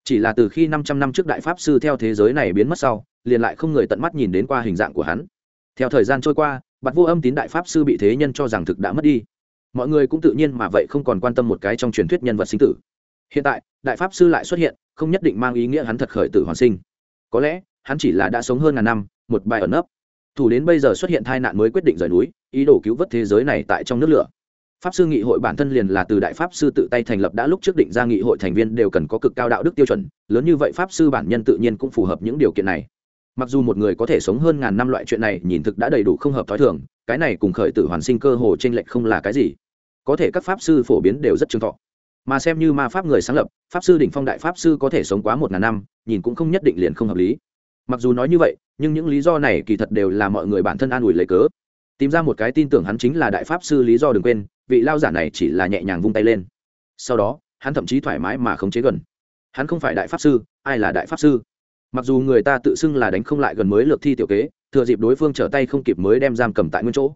Chỉ là từ khi 500 năm trước đại pháp sư theo thế giới này biến mất sau, liền lại không người tận mắt nhìn đến qua hình dạng của hắn. Theo thời gian trôi qua, bạt vô âm tín đại pháp sư bị thế nhân cho rằng thực đã mất đi. Mọi người cũng tự nhiên mà vậy không còn quan tâm một cái trong truyền thuyết nhân vật sinh tử. Hiện tại, đại pháp sư lại xuất hiện, không nhất định mang ý nghĩa hắn thật khởi tử hoàn sinh. Có lẽ, hắn chỉ là đã sống hơn ngàn năm, một bài ẩn nấp thủ đến bây giờ xuất hiện tai nạn mới quyết định rời núi, ý đồ cứu vớt thế giới này tại trong nước lửa. Pháp sư nghị hội bản thân liền là từ đại pháp sư tự tay thành lập đã lúc trước định ra nghị hội thành viên đều cần có cực cao đạo đức tiêu chuẩn, lớn như vậy pháp sư bản nhân tự nhiên cũng phù hợp những điều kiện này. Mặc dù một người có thể sống hơn ngàn năm loại chuyện này nhìn thực đã đầy đủ không hợp t h ó i thường, cái này cùng khởi tử hoàn sinh cơ hồ t r ê n lệch không là cái gì. Có thể các pháp sư phổ biến đều rất trường thọ. Mà xem như ma pháp người sáng lập, pháp sư đỉnh phong đại pháp sư có thể sống quá một ngàn năm, nhìn cũng không nhất định liền không hợp lý mặc dù nói như vậy, nhưng những lý do này kỳ thật đều là mọi người bản thân an ủi lấy cớ. Tìm ra một cái tin tưởng hắn chính là đại pháp sư lý do đừng quên, vị lao giả này chỉ là nhẹ nhàng vung tay lên. Sau đó, hắn thậm chí thoải mái mà khống chế gần. Hắn không phải đại pháp sư, ai là đại pháp sư? Mặc dù người ta tự xưng là đánh không lại gần mới lược thi tiểu kế, thừa dịp đối phương trở tay không kịp mới đem giam cầm tại nguyên chỗ.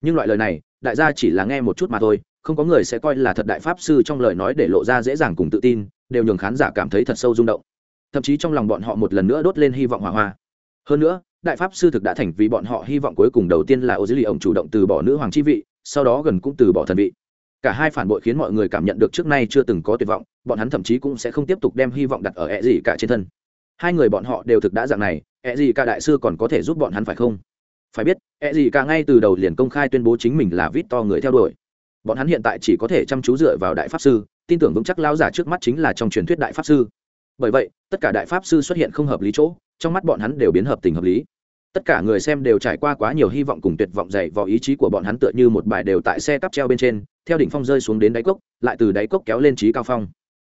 Nhưng loại lời này, đại gia chỉ là nghe một chút mà thôi, không có người sẽ coi là thật đại pháp sư trong lời nói để lộ ra dễ dàng cùng tự tin, đều nhường khán giả cảm thấy thật sâu rung động thậm chí trong lòng bọn họ một lần nữa đốt lên hy vọng hỏa hoa. Hơn nữa, đại pháp sư thực đã thành vì bọn họ hy vọng cuối cùng đầu tiên là ô dữ lì ông chủ động từ bỏ nữ hoàng chi vị, sau đó gần cũng từ bỏ thần vị. Cả hai phản bội khiến mọi người cảm nhận được trước nay chưa từng có tuyệt vọng, bọn hắn thậm chí cũng sẽ không tiếp tục đem hy vọng đặt ở ẹ gì cả trên thân. Hai người bọn họ đều thực đã dạng này ẹ gì cả đại sư còn có thể giúp bọn hắn phải không? Phải biết ẹ gì cả ngay từ đầu liền công khai tuyên bố chính mình là vít to người theo đuổi. Bọn hắn hiện tại chỉ có thể chăm chú dựa vào đại pháp sư, tin tưởng vững chắc lao giả trước mắt chính là trong truyền thuyết đại pháp sư bởi vậy, tất cả đại pháp sư xuất hiện không hợp lý chỗ, trong mắt bọn hắn đều biến hợp tình hợp lý. Tất cả người xem đều trải qua quá nhiều hy vọng cùng tuyệt vọng dày vào ý chí của bọn hắn tựa như một bài đều tại xe cắp treo bên trên, theo đỉnh phong rơi xuống đến đáy cốc, lại từ đáy cốc kéo lên trí cao phong.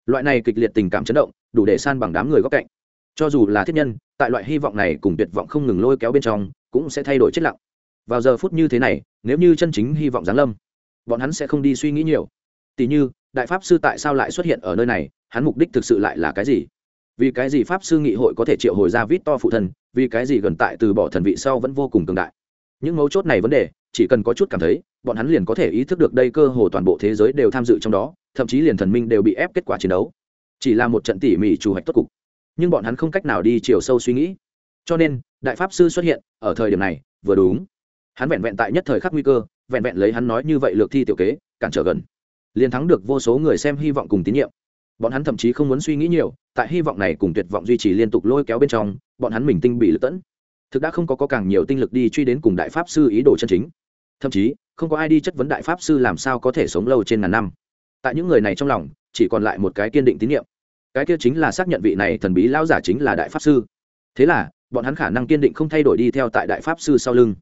Loại này kịch liệt tình cảm chấn động, đủ để san bằng đám người góc cạnh. Cho dù là thiết nhân, tại loại hy vọng này cùng tuyệt vọng không ngừng lôi kéo bên trong, cũng sẽ thay đổi chết lặng. Vào giờ phút như thế này, nếu như chân chính hy vọng giáng lâm, bọn hắn sẽ không đi suy nghĩ nhiều. Tỉ như, đại pháp sư tại sao lại xuất hiện ở nơi này? Hắn mục đích thực sự lại là cái gì? Vì cái gì pháp sư nghị hội có thể triệu hồi ra vít to phụ thân? Vì cái gì gần tại từ bỏ thần vị sau vẫn vô cùng cường đại? Những mấu chốt này vấn đề, chỉ cần có chút cảm thấy, bọn hắn liền có thể ý thức được đây cơ hồ toàn bộ thế giới đều tham dự trong đó, thậm chí liền thần minh đều bị ép kết quả chiến đấu. Chỉ là một trận tỉ mỉ chủ hoạch tốt cục. Nhưng bọn hắn không cách nào đi chiều sâu suy nghĩ. Cho nên, đại pháp sư xuất hiện, ở thời điểm này, vừa đúng. Hắn vẹn vẹn tại nhất thời khắc nguy cơ, vẹn vẹn lấy hắn nói như vậy lược thi tiểu kế, cản trở gần. Liền thắng được vô số người xem hy vọng cùng tín nhiệm bọn hắn thậm chí không muốn suy nghĩ nhiều tại hy vọng này cùng tuyệt vọng duy trì liên tục lôi kéo bên trong bọn hắn mình tinh bị lật tẫn. Thực đã không có, có càng nhiều tinh lực đi truy đến cùng đại pháp sư ý đồ chân chính. Thậm chí không có ai đi chất vấn đại pháp sư làm sao có thể sống lâu trên ngàn năm. Tại những người này trong lòng chỉ còn lại một cái kiên định tín nhiệm cái kia chính là xác nhận vị này thần bí lão giả chính là đại pháp sư. Thế là bọn hắn khả năng kiên định không thay đổi đi theo tại đại pháp sư sau lưng.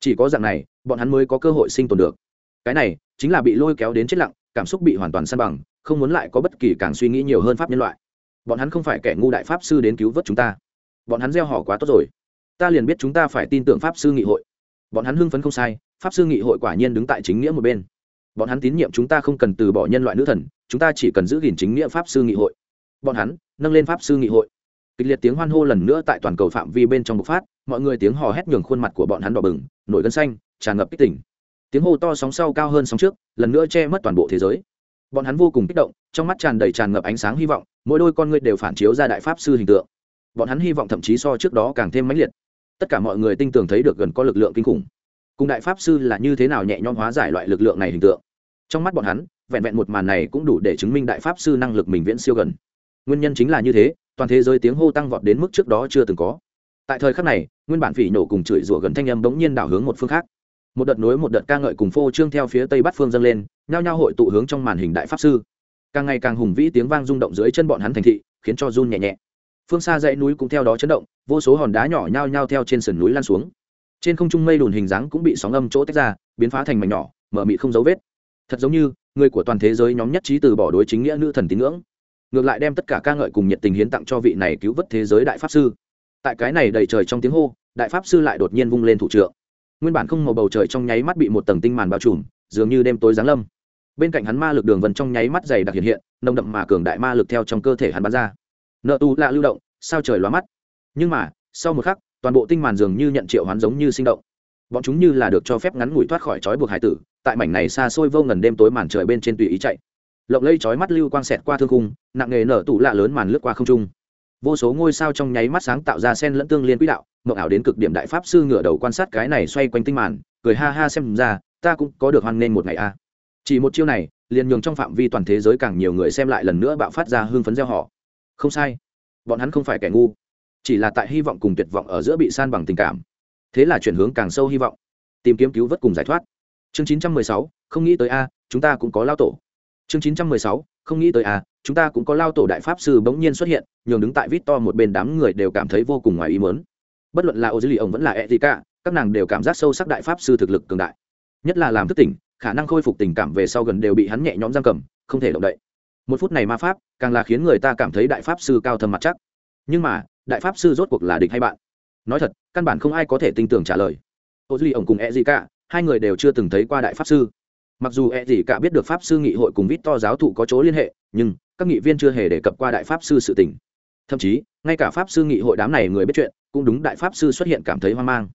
Chỉ có dạng này bọn hắn mới có cơ hội sinh tồn được. Cái này chính là bị lôi kéo đến chết lặng cảm xúc bị hoàn toàn san bằng, không muốn lại có bất kỳ càng suy nghĩ nhiều hơn pháp nhân loại. Bọn hắn không phải kẻ ngu đại pháp sư đến cứu vớt chúng ta. Bọn hắn gieo họ quá tốt rồi. Ta liền biết chúng ta phải tin tưởng pháp sư nghị hội. Bọn hắn hưng phấn không sai, pháp sư nghị hội quả nhiên đứng tại chính nghĩa một bên. Bọn hắn tín nhiệm chúng ta không cần từ bỏ nhân loại nữ thần, chúng ta chỉ cần giữ gìn chính nghĩa pháp sư nghị hội. Bọn hắn nâng lên pháp sư nghị hội. Kịch liệt tiếng hoan hô lần nữa tại toàn cầu phạm vi bên trong bộc phát, mọi người tiếng hò hét nhường khuôn mặt của bọn hắn đỏ bừng, nổi gân xanh, tràn ngập kích tỉnh tiếng hô to sóng sau cao hơn sóng trước, lần nữa che mất toàn bộ thế giới. Bọn hắn vô cùng kích động, trong mắt tràn đầy tràn ngập ánh sáng hy vọng, mỗi đôi con ngươi đều phản chiếu ra đại pháp sư hình tượng. Bọn hắn hy vọng thậm chí so trước đó càng thêm mãnh liệt. Tất cả mọi người tin tưởng thấy được gần có lực lượng kinh khủng. Cùng đại pháp sư là như thế nào nhẹ nhõm hóa giải loại lực lượng này hình tượng? Trong mắt bọn hắn, vẹn vẹn một màn này cũng đủ để chứng minh đại pháp sư năng lực mình viễn siêu gần. Nguyên nhân chính là như thế, toàn thế giới tiếng hô tăng vọt đến mức trước đó chưa từng có. Tại thời khắc này, nguyên bản phỉ nổ cùng chửi rủa gần thanh âm bỗng nhiên đảo hướng một phương khác một đợt nối một đợt ca ngợi cùng phô trương theo phía tây bắc phương dâng lên, nhao nhao hội tụ hướng trong màn hình đại pháp sư. Càng ngày càng hùng vĩ tiếng vang rung động dưới chân bọn hắn thành thị, khiến cho run nhẹ nhẹ. Phương xa dãy núi cũng theo đó chấn động, vô số hòn đá nhỏ nhao nhao theo trên sườn núi lan xuống. Trên không trung mây đùn hình dáng cũng bị sóng âm chỗ tách ra, biến phá thành mảnh nhỏ, mở mị không dấu vết. Thật giống như, người của toàn thế giới nhóm nhất trí từ bỏ đối chính nghĩa nữ thần tín ngưỡng. Ngược lại đem tất cả ca ngợi cùng nhiệt tình hiến tặng cho vị này cứu vớt thế giới đại pháp sư. Tại cái này đầy trời trong tiếng hô, đại pháp sư lại đột nhiên vung lên thủ trượng nguyên bản không màu bầu trời trong nháy mắt bị một tầng tinh màn bao trùm, dường như đêm tối giáng lâm. Bên cạnh hắn ma lực đường vần trong nháy mắt dày đặc hiện hiện, nồng đậm mà cường đại ma lực theo trong cơ thể hắn bắn ra. Nợ tu lạ lưu động, sao trời lóa mắt. Nhưng mà, sau một khắc, toàn bộ tinh màn dường như nhận triệu hoán giống như sinh động. Bọn chúng như là được cho phép ngắn ngủi thoát khỏi trói buộc hải tử, tại mảnh này xa xôi vô ngần đêm tối màn trời bên trên tùy ý chạy. Lộng lây chói mắt lưu quang xẹt qua thương khung, nặng nghề nở tủ lạ lớn màn lướt qua không trung vô số ngôi sao trong nháy mắt sáng tạo ra sen lẫn tương liên quỹ đạo mộng ảo đến cực điểm đại pháp sư ngửa đầu quan sát cái này xoay quanh tinh màn cười ha ha xem ra ta cũng có được hoan nghênh một ngày a. Chỉ một chiêu này liền nhường trong phạm vi toàn thế giới càng nhiều người xem lại lần nữa bạo phát ra hương phấn gieo họ không sai. Bọn hắn không phải kẻ ngu chỉ là tại hy vọng cùng tuyệt vọng ở giữa bị san bằng tình cảm. Thế là chuyển hướng càng sâu hy vọng tìm kiếm cứu vớt cùng giải thoát. Chương 916, không nghĩ tới a chúng ta cũng có lao tổ. Chương 916, không nghĩ tới a chúng ta cũng có lao tổ đại pháp sư bỗng nhiên xuất hiện, nhường đứng tại vít to một bên đám người đều cảm thấy vô cùng ngoài ý mớn bất luận là ô dư lì ông vẫn là e gì các nàng đều cảm giác sâu sắc đại pháp sư thực lực cường đại. Nhất là làm thức tỉnh, khả năng khôi phục tình cảm về sau gần đều bị hắn nhẹ nhõm giam cầm, không thể động đậy. Một phút này ma pháp, càng là khiến người ta cảm thấy đại pháp sư cao thâm mặt chắc. Nhưng mà, đại pháp sư rốt cuộc là địch hay bạn? Nói thật, căn bản không ai có thể tin tưởng trả lời. Ô duy ổng cùng e gì cả hai người đều chưa từng thấy qua đại pháp sư. Mặc dù e gì cả biết được pháp sư nghị hội cùng vít to giáo thụ có chỗ liên hệ, nhưng các nghị viên chưa hề đề cập qua đại pháp sư sự tình. Thậm chí, ngay cả pháp sư nghị hội đám này người biết chuyện, cũng đúng đại pháp sư xuất hiện cảm thấy hoang mang.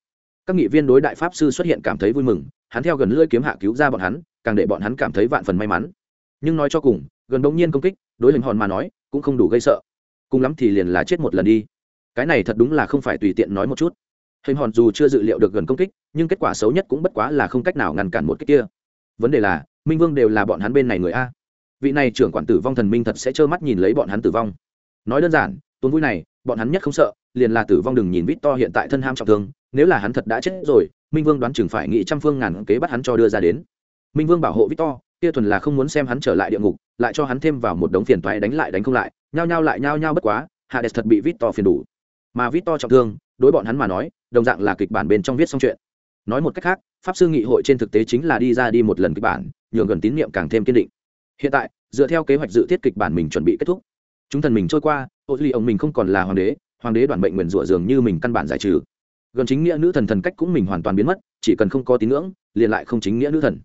Các nghị viên đối đại pháp sư xuất hiện cảm thấy vui mừng, hắn theo gần lưỡi kiếm hạ cứu ra bọn hắn, càng để bọn hắn cảm thấy vạn phần may mắn. Nhưng nói cho cùng, gần bỗng nhiên công kích, đối hình hòn mà nói, cũng không đủ gây sợ. Cùng lắm thì liền là chết một lần đi. Cái này thật đúng là không phải tùy tiện nói một chút. Hình hòn dù chưa dự liệu được gần công kích, nhưng kết quả xấu nhất cũng bất quá là không cách nào ngăn cản một cách kia. Vấn đề là, minh vương đều là bọn hắn bên này người a vị này trưởng quản tử vong thần minh thật sẽ trơ mắt nhìn lấy bọn hắn tử vong. Nói đơn giản tuôn vui này, bọn hắn nhất không sợ, liền là tử vong đừng nhìn vít to hiện tại thân ham trọng thương, nếu là hắn thật đã chết rồi, minh vương đoán chừng phải nghĩ trăm phương ngàn kế bắt hắn cho đưa ra đến. Minh vương bảo hộ vít to, kia thuần là không muốn xem hắn trở lại địa ngục, lại cho hắn thêm vào một đống phiền toái đánh lại đánh không lại, nhao nhao lại nhao nhao bất quá, hạ đẹp thật bị vít to phiền đủ. Mà vít to trọng thương, đối bọn hắn mà nói, đồng dạng là kịch bản bên trong viết xong chuyện. Nói một cách khác, pháp sư nghị hội trên thực tế chính là đi ra đi một lần kịch bản, nhường gần tín nhiệm càng thêm kiên định hiện tại, dựa theo kế hoạch dự thiết kịch bản mình chuẩn bị kết thúc. Chúng thần mình trôi qua, ô duy ông mình không còn là hoàng đế hoàng đế đoàn bệnh nguyền rủa dường như mình căn bản giải trừ. Gần chính nghĩa nữ thần thần cách cũng mình hoàn toàn biến mất, chỉ cần không có tín ngưỡng, liền lại không chính nghĩa nữ thần.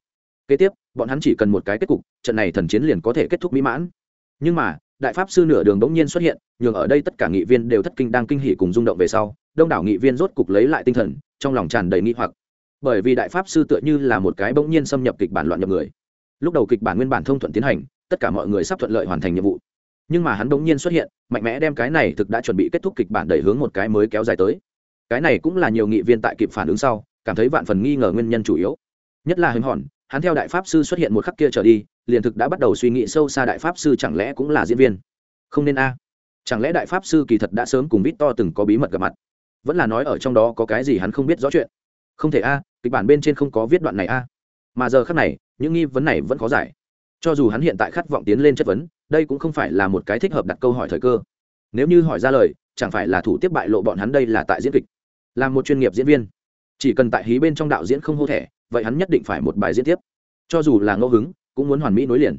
Kế tiếp, bọn hắn chỉ cần một cái kết cục, trận này thần chiến liền có thể kết thúc mỹ mãn. Nhưng mà, đại pháp sư nửa đường bỗng nhiên xuất hiện, nhường ở đây tất cả nghị viên đều thất kinh đang kinh hỉ cùng rung động về sau, đông đảo nghị viên rốt cục lấy lại tinh thần, trong lòng tràn đầy nghi hoặc. Bởi vì đại pháp sư tựa như là một cái bỗng nhiên xâm nhập kịch bản loạn nhập người lúc đầu kịch bản nguyên bản thông thuận tiến hành, tất cả mọi người sắp thuận lợi hoàn thành nhiệm vụ. Nhưng mà hắn bỗng nhiên xuất hiện, mạnh mẽ đem cái này thực đã chuẩn bị kết thúc kịch bản đẩy hướng một cái mới kéo dài tới. Cái này cũng là nhiều nghị viên tại kịp phản ứng sau, cảm thấy vạn phần nghi ngờ nguyên nhân chủ yếu. Nhất là hình hòn, hắn theo đại pháp sư xuất hiện một khắc kia trở đi, liền thực đã bắt đầu suy nghĩ sâu xa đại pháp sư chẳng lẽ cũng là diễn viên. Không nên a. À. Chẳng lẽ đại pháp sư kỳ thật đã sớm cùng vít to từng có bí mật gặp mặt? Vẫn là nói ở trong đó có cái gì hắn không biết rõ chuyện. Không thể a, kịch bản bên trên không có viết đoạn này a. Mà giờ khắc này những nghi vấn này vẫn khó giải. Cho dù hắn hiện tại khát vọng tiến lên chất vấn, đây cũng không phải là một cái thích hợp đặt câu hỏi thời cơ. Nếu như hỏi ra lời, chẳng phải là thủ tiếp bại lộ bọn hắn đây là tại diễn kịch, là một chuyên nghiệp diễn viên. Chỉ cần tại hí bên trong đạo diễn không hô thẻ, vậy hắn nhất định phải một bài diễn tiếp. Cho dù là ngẫu hứng, cũng muốn hoàn mỹ nối liền.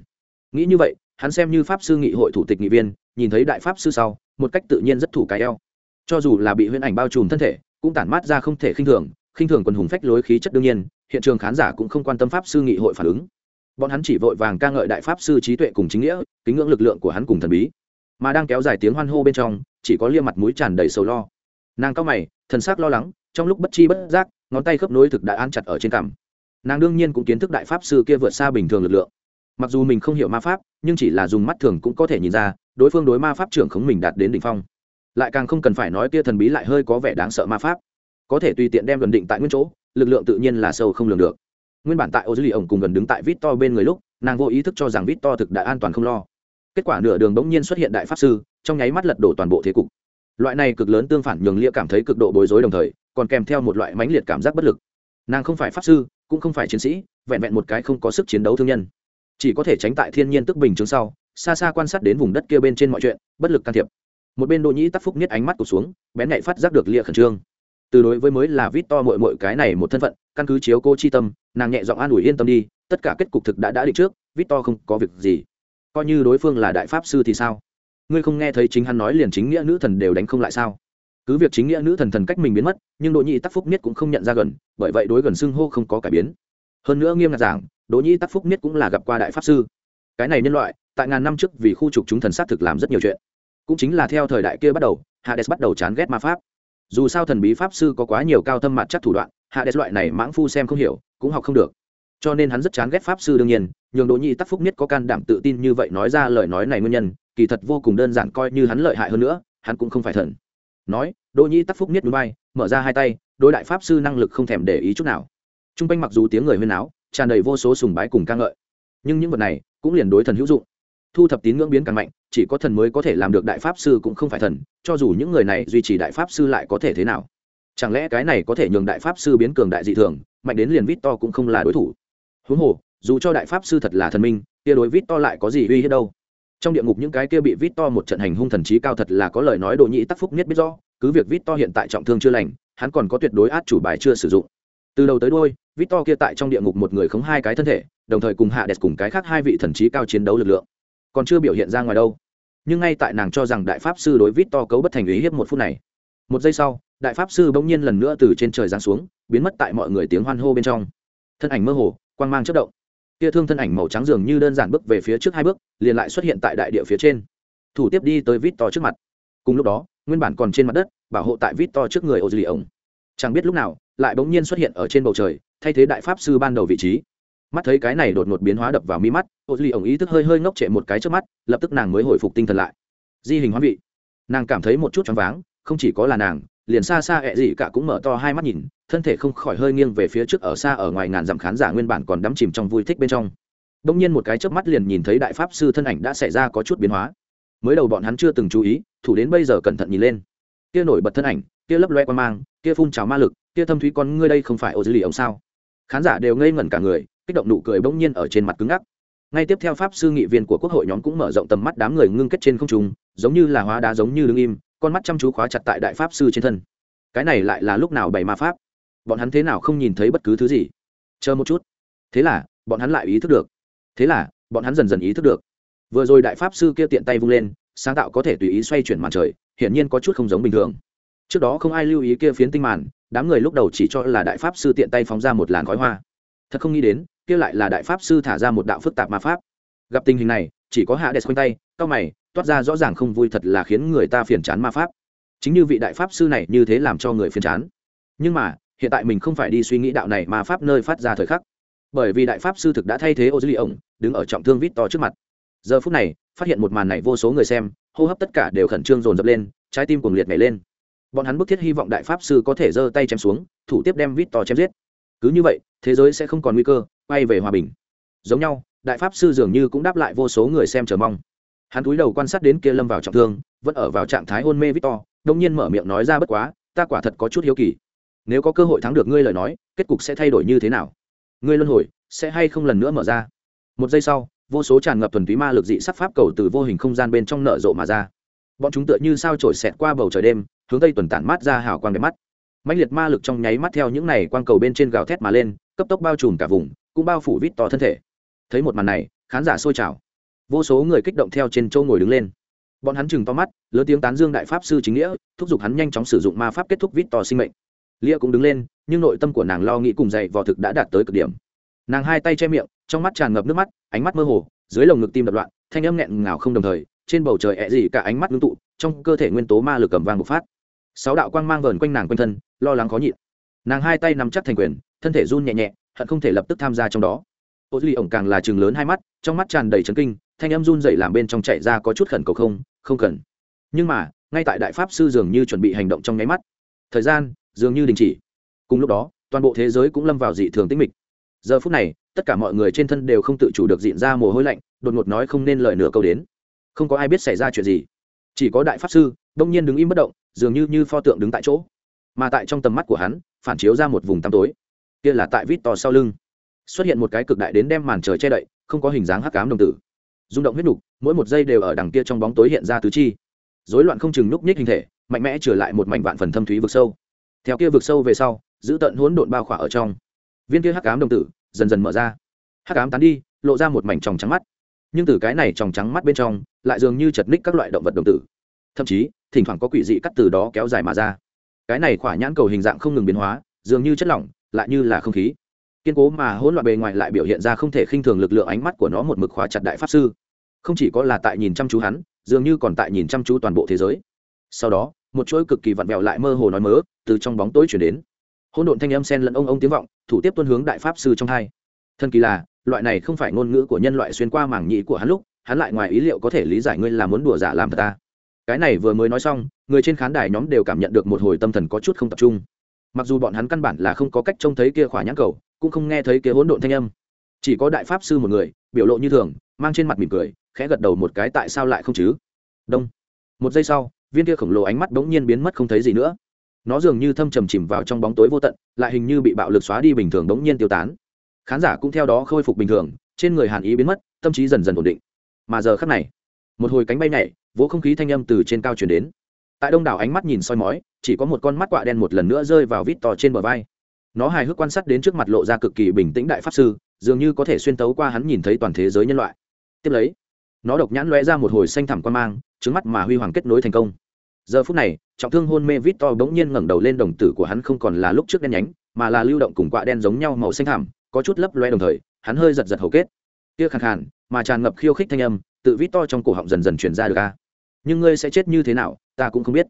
Nghĩ như vậy, hắn xem như pháp sư nghị hội thủ tịch nghị viên, nhìn thấy đại pháp sư sau, một cách tự nhiên rất thủ cái eo. Cho dù là bị huyễn ảnh bao trùm thân thể, cũng tản mát ra không thể khinh thường khinh thường quần hùng phách lối khí chất đương nhiên hiện trường khán giả cũng không quan tâm pháp sư nghị hội phản ứng. Bọn hắn chỉ vội vàng ca ngợi đại pháp sư trí tuệ cùng chính nghĩa, kính ngưỡng lực lượng của hắn cùng thần bí. Mà đang kéo dài tiếng hoan hô bên trong, chỉ có lia mặt mũi tràn đầy sầu lo. Nàng cao mày, thần sắc lo lắng, trong lúc bất chi bất giác, ngón tay khớp nối thực đã an chặt ở trên cằm. Nàng đương nhiên cũng kiến thức đại pháp sư kia vượt xa bình thường lực lượng. Mặc dù mình không hiểu ma pháp, nhưng chỉ là dùng mắt thường cũng có thể nhìn ra, đối phương đối ma pháp trưởng khống mình đạt đến đỉnh phong. Lại càng không cần phải nói kia thần bí lại hơi có vẻ đáng sợ ma pháp. Có thể tùy tiện đem luận định tại nguyên chỗ lực lượng tự nhiên là sâu không lường được. Nguyên bản tại ô dư lì ổng cùng gần đứng tại vít to bên người lúc, nàng vô ý thức cho rằng vít to thực đã an toàn không lo. Kết quả nửa đường bỗng nhiên xuất hiện đại pháp sư, trong nháy mắt lật đổ toàn bộ thế cục. Loại này cực lớn tương phản nhường lia cảm thấy cực độ bối rối đồng thời, còn kèm theo một loại mãnh liệt cảm giác bất lực. Nàng không phải pháp sư, cũng không phải chiến sĩ, vẹn vẹn một cái không có sức chiến đấu thương nhân. Chỉ có thể tránh tại thiên nhiên tức bình chứng sau, xa xa quan sát đến vùng đất kia bên trên mọi chuyện, bất lực can thiệp. Một bên đỗ nhĩ tắc phúc niết ánh mắt cụt xuống, bén nhạy phát giác được lia khẩn trương từ đối với mới là vít to mội mội cái này một thân phận, căn cứ chiếu cô chi tâm, nàng nhẹ giọng an ủi yên tâm đi, tất cả kết cục thực đã đã định trước, vít to không có việc gì. Coi như đối phương là đại pháp sư thì sao? Ngươi không nghe thấy chính hắn nói liền chính nghĩa nữ thần đều đánh không lại sao? Cứ việc chính nghĩa nữ thần thần cách mình biến mất, nhưng đỗ nhĩ tắc phúc niết cũng không nhận ra gần, bởi vậy đối gần xưng hô không có cải biến. Hơn nữa nghiêm ngặt giảng, đỗ nhĩ tắc phúc Niết cũng là gặp qua đại pháp sư. Cái này nhân loại, tại ngàn năm trước vì khu trục chúng thần sát thực làm rất nhiều chuyện. Cũng chính là theo thời đại kia bắt đầu, hades bắt đầu chán ghét ma pháp dù sao thần bí pháp sư có quá nhiều cao thâm mặt chắc thủ đoạn, hạ hades loại này mãng phu xem không hiểu, cũng học không được. Cho nên hắn rất chán ghét pháp sư đương nhiên, nhường đỗ Nhi tắc phúc nhất có can đảm tự tin như vậy nói ra lời nói này nguyên nhân, kỳ thật vô cùng đơn giản coi như hắn lợi hại hơn nữa, hắn cũng không phải thần. Nói, đỗ Nhi tắc phúc nhất núi bay mở ra hai tay, đối đại pháp sư năng lực không thèm để ý chút nào. T r u n g quanh mặc dù tiếng người huyên áo tràn đầy vô số sùng bái cùng ca ngợi, nhưng những vật này cũng liền đối thần hữu dụng thu thập tín ngưỡng biến càng mạnh, chỉ có thần mới có thể làm được đại pháp sư cũng không phải thần, cho dù những người này duy trì đại pháp sư lại có thể thế nào? Chẳng lẽ cái này có thể nhường đại pháp sư biến cường đại dị thường, mạnh đến liền vít to cũng không là đối thủ? Huống hồ, dù cho đại pháp sư thật là thần minh, kia đối vít to lại có gì uy hiếp đâu? Trong địa ngục những cái kia bị vít to một trận hành hung thần trí cao thật là có lời nói đồ nhĩ tắc phúc nhất biết rõ, cứ việc vít to hiện tại trọng thương chưa lành, hắn còn có tuyệt đối át chủ bài chưa sử dụng. Từ đầu tới đôi To kia tại trong địa ngục một người khống hai cái thân thể, đồng thời cùng hạ đẹp cùng cái khác hai vị thần trí cao chiến đấu lực lượng còn chưa biểu hiện ra ngoài đâu. Nhưng ngay tại nàng cho rằng đại pháp sư đối victor cấu bất thành ý hiếp một phút này, một giây sau, đại pháp sư bỗng nhiên lần nữa từ trên trời giáng xuống, biến mất tại mọi người tiếng hoan hô bên trong. Thân ảnh mơ hồ, quang mang chất động. Kia thương thân ảnh màu trắng dường như đơn giản bước về phía trước hai bước, liền lại xuất hiện tại đại địa phía trên. Thủ tiếp đi tới vít trước mặt. Cùng lúc đó, nguyên bản còn trên mặt đất, bảo hộ tại vít trước người ô dư lì ổng chẳng biết lúc nào, lại bỗng nhiên xuất hiện ở trên bầu trời, thay thế đại pháp sư ban đầu vị trí mắt thấy cái này đột ngột biến hóa đập vào mi mắt, ô duy ổng ý thức hơi hơi ngốc trệ một cái trước mắt, lập tức nàng mới hồi phục tinh thần lại. Di hình hoa vị. Nàng cảm thấy một chút choáng váng, không chỉ có là nàng, liền xa xa ẹ gì cả cũng mở to hai mắt nhìn, thân thể không khỏi hơi nghiêng về phía trước ở xa ở ngoài ngàn dặm khán giả nguyên bản còn đắm chìm trong vui thích bên trong. Đông nhiên một cái chớp mắt liền nhìn thấy đại pháp sư thân ảnh đã xảy ra có chút biến hóa. Mới đầu bọn hắn chưa từng chú ý, thủ đến bây giờ cẩn thận nhìn lên. Kia nổi bật thân ảnh, kia lấp loe quan mang, kia phun trào ma lực, kia thâm thúy con ngươi đây không phải ô dư lì ông sao? Khán giả đều ngây ngẩn cả người kích động nụ cười bỗng nhiên ở trên mặt cứng ngắc. Ngay tiếp theo pháp sư nghị viên của quốc hội nhóm cũng mở rộng tầm mắt đám người ngưng kết trên không trung, giống như là hóa đá giống như đứng im, con mắt chăm chú khóa chặt tại đại pháp sư trên thân. Cái này lại là lúc nào bày ma pháp? Bọn hắn thế nào không nhìn thấy bất cứ thứ gì? Chờ một chút. Thế là, bọn hắn lại ý thức được. Thế là, bọn hắn dần dần ý thức được. Vừa rồi đại pháp sư kia tiện tay vung lên, sáng tạo có thể tùy ý xoay chuyển màn trời, hiển nhiên có chút không giống bình thường. Trước đó không ai lưu ý kia phiến tinh màn, đám người lúc đầu chỉ cho là đại pháp sư tiện tay phóng ra một làn khói hoa. Thật không nghĩ đến kia lại là đại pháp sư thả ra một đạo phức tạp ma pháp. Gặp tình hình này, chỉ có hạ đẹp khoanh tay cao mày, toát ra rõ ràng không vui thật là khiến người ta phiền chán ma pháp. Chính như vị đại pháp sư này như thế làm cho người phiền chán. Nhưng mà, hiện tại mình không phải đi suy nghĩ đạo này mà pháp nơi phát ra thời khắc. Bởi vì đại pháp sư thực đã thay thế ô dư ly ổng, đứng ở trọng thương vít to trước mặt. Giờ phút này, phát hiện một màn này vô số người xem, hô hấp tất cả đều khẩn trương dồn dập lên, trái tim cuồng liệt nhảy lên. Bọn hắn bức thiết hy vọng đại pháp sư có thể giơ tay chém xuống, thủ tiếp đem vít to chém giết. Cứ như vậy, thế giới sẽ không còn nguy cơ quay về hòa bình. Giống nhau, đại pháp sư dường như cũng đáp lại vô số người xem chờ mong. Hắn cúi đầu quan sát đến kia lâm vào trọng thương, vẫn ở vào trạng thái hôn mê victor đông nhiên mở miệng nói ra bất quá, ta quả thật có chút hiếu kỳ. Nếu có cơ hội thắng được ngươi lời nói, kết cục sẽ thay đổi như thế nào? Ngươi luân hồi, sẽ hay không lần nữa mở ra? Một giây sau, vô số tràn ngập thuần túy ma lực dị sắc pháp cầu từ vô hình không gian bên trong nở rộ mà ra. Bọn chúng tựa như sao trổi xẹt qua bầu trời đêm, hướng tây tuần tản mát ra hào quang đẹp mắt. Mạnh liệt ma lực trong nháy mắt theo những này quang cầu bên trên gào thét mà lên, cấp tốc bao trùm cả vùng cũng bao phủ vít to thân thể. Thấy một màn này, khán giả sôi trào. Vô số người kích động theo trên châu ngồi đứng lên. Bọn hắn chừng to mắt, lớn tiếng tán dương đại pháp sư chính nghĩa, thúc giục hắn nhanh chóng sử dụng ma pháp kết thúc vít to sinh mệnh. Lia cũng đứng lên, nhưng nội tâm của nàng lo nghĩ cùng dậy vò thực đã đạt tới cực điểm. Nàng hai tay che miệng, trong mắt tràn ngập nước mắt, ánh mắt mơ hồ, dưới lồng ngực tim đập loạn, thanh âm nghẹn ngào không đồng thời, trên bầu trời ẹ gì cả ánh mắt ngưng tụ, trong cơ thể nguyên tố ma lực cầm vang bộc phát. Sáu đạo quang mang vờn quanh nàng quanh thân, lo lắng khó nhịn. Nàng hai tay nắm chắc thành quyền, thân thể run nhẹ nhẹ hận không thể lập tức tham gia trong đó. Ô duy ổng càng là chừng lớn hai mắt, trong mắt tràn đầy trấn kinh, thanh âm run dậy làm bên trong chạy ra có chút khẩn cầu không không cần nhưng mà, ngay tại đại pháp sư dường như chuẩn bị hành động trong nháy mắt. Thời gian, dường như đình chỉ. Cùng lúc đó, toàn bộ thế giới cũng lâm vào dị thường tĩnh mịch. Giờ phút này, tất cả mọi người trên thân đều không tự chủ được diện ra mồ hôi lạnh, đột ngột nói không nên lời nửa câu đến. Không có ai biết xảy ra chuyện gì. Chỉ có đại pháp sư, đông nhiên đứng im bất động, dường như như pho tượng đứng tại chỗ. Mà tại trong tầm mắt của hắn, phản chiếu ra một vùng tăm tối kia là tại vít to sau lưng. Xuất hiện một cái cực đại đến đem màn trời che đậy, không có hình dáng hắc cám đồng tử. Rung động huyết nục, mỗi một giây đều ở đằng kia trong bóng tối hiện ra tứ chi. Rối loạn không chừng núc nhích hình thể, mạnh mẽ trở lại một mảnh vạn phần thâm thúy vực sâu. Theo kia vực sâu về sau, giữ tận hỗn độn bao khỏa ở trong. Viên kia hắc cám đồng tử dần dần mở ra. Hắc cám tán đi, lộ ra một mảnh tròng trắng mắt. Nhưng từ cái này tròng trắng mắt bên trong, lại dường như chật ních các loại động vật đồng tử. Thậm chí, thỉnh thoảng có quỷ dị cắt từ đó kéo dài mà ra. Cái này khỏa nhãn cầu hình dạng không ngừng biến hóa, dường như chất lỏng lại như là không khí. Kiên cố mà hỗn loạn bề ngoài lại biểu hiện ra không thể khinh thường lực lượng ánh mắt của nó một mực khóa chặt đại pháp sư. Không chỉ có là tại nhìn chăm chú hắn, dường như còn tại nhìn chăm chú toàn bộ thế giới. Sau đó, một chuỗi cực kỳ vặn vẹo lại mơ hồ nói mớ, từ trong bóng tối chuyển đến. Hỗn độn thanh âm sen lẫn ông ông tiếng vọng, thủ tiếp tuân hướng đại pháp sư trong hai. Thần kỳ là, loại này không phải ngôn ngữ của nhân loại xuyên qua mảng nhĩ của hắn lúc, hắn lại ngoài ý liệu có thể lý giải ngươi là muốn đùa giả làm thật ta. Cái này vừa mới nói xong, người trên khán đài nhóm đều cảm nhận được một hồi tâm thần có chút không tập trung mặc dù bọn hắn căn bản là không có cách trông thấy kia khỏa nhãn cầu, cũng không nghe thấy kia hỗn độn thanh âm. Chỉ có đại pháp sư một người, biểu lộ như thường, mang trên mặt mỉm cười, khẽ gật đầu một cái tại sao lại không chứ? Đông. Một giây sau, viên kia khổng lồ ánh mắt bỗng nhiên biến mất không thấy gì nữa. Nó dường như thâm trầm chìm vào trong bóng tối vô tận, lại hình như bị bạo lực xóa đi bình thường bỗng nhiên tiêu tán. Khán giả cũng theo đó khôi phục bình thường, trên người hàn ý biến mất, tâm trí dần dần ổn định. Mà giờ khắc này, một hồi cánh bay nhảy, vỗ không khí thanh âm từ trên cao chuyển đến. Tại đông đảo ánh mắt nhìn soi mói chỉ có một con mắt quạ đen một lần nữa rơi vào vít to trên bờ vai. Nó hài hước quan sát đến trước mặt lộ ra cực kỳ bình tĩnh đại pháp sư, dường như có thể xuyên tấu qua hắn nhìn thấy toàn thế giới nhân loại. Tiếp lấy, nó độc nhãn lóe ra một hồi xanh thẳm quan mang, trứng mắt mà huy hoàng kết nối thành công. Giờ phút này, trọng thương hôn mê vít to bỗng nhiên ngẩng đầu lên đồng tử của hắn không còn là lúc trước đen nhánh, mà là lưu động cùng quạ đen giống nhau màu xanh thẳm, có chút lấp loe đồng thời, hắn hơi giật giật hầu kết. Kia khàn khàn, mà tràn ngập khiêu khích thanh âm, tự vít to trong cổ họng dần dần chuyển ra được a. Nhưng ngươi sẽ chết như thế nào, ta cũng không biết.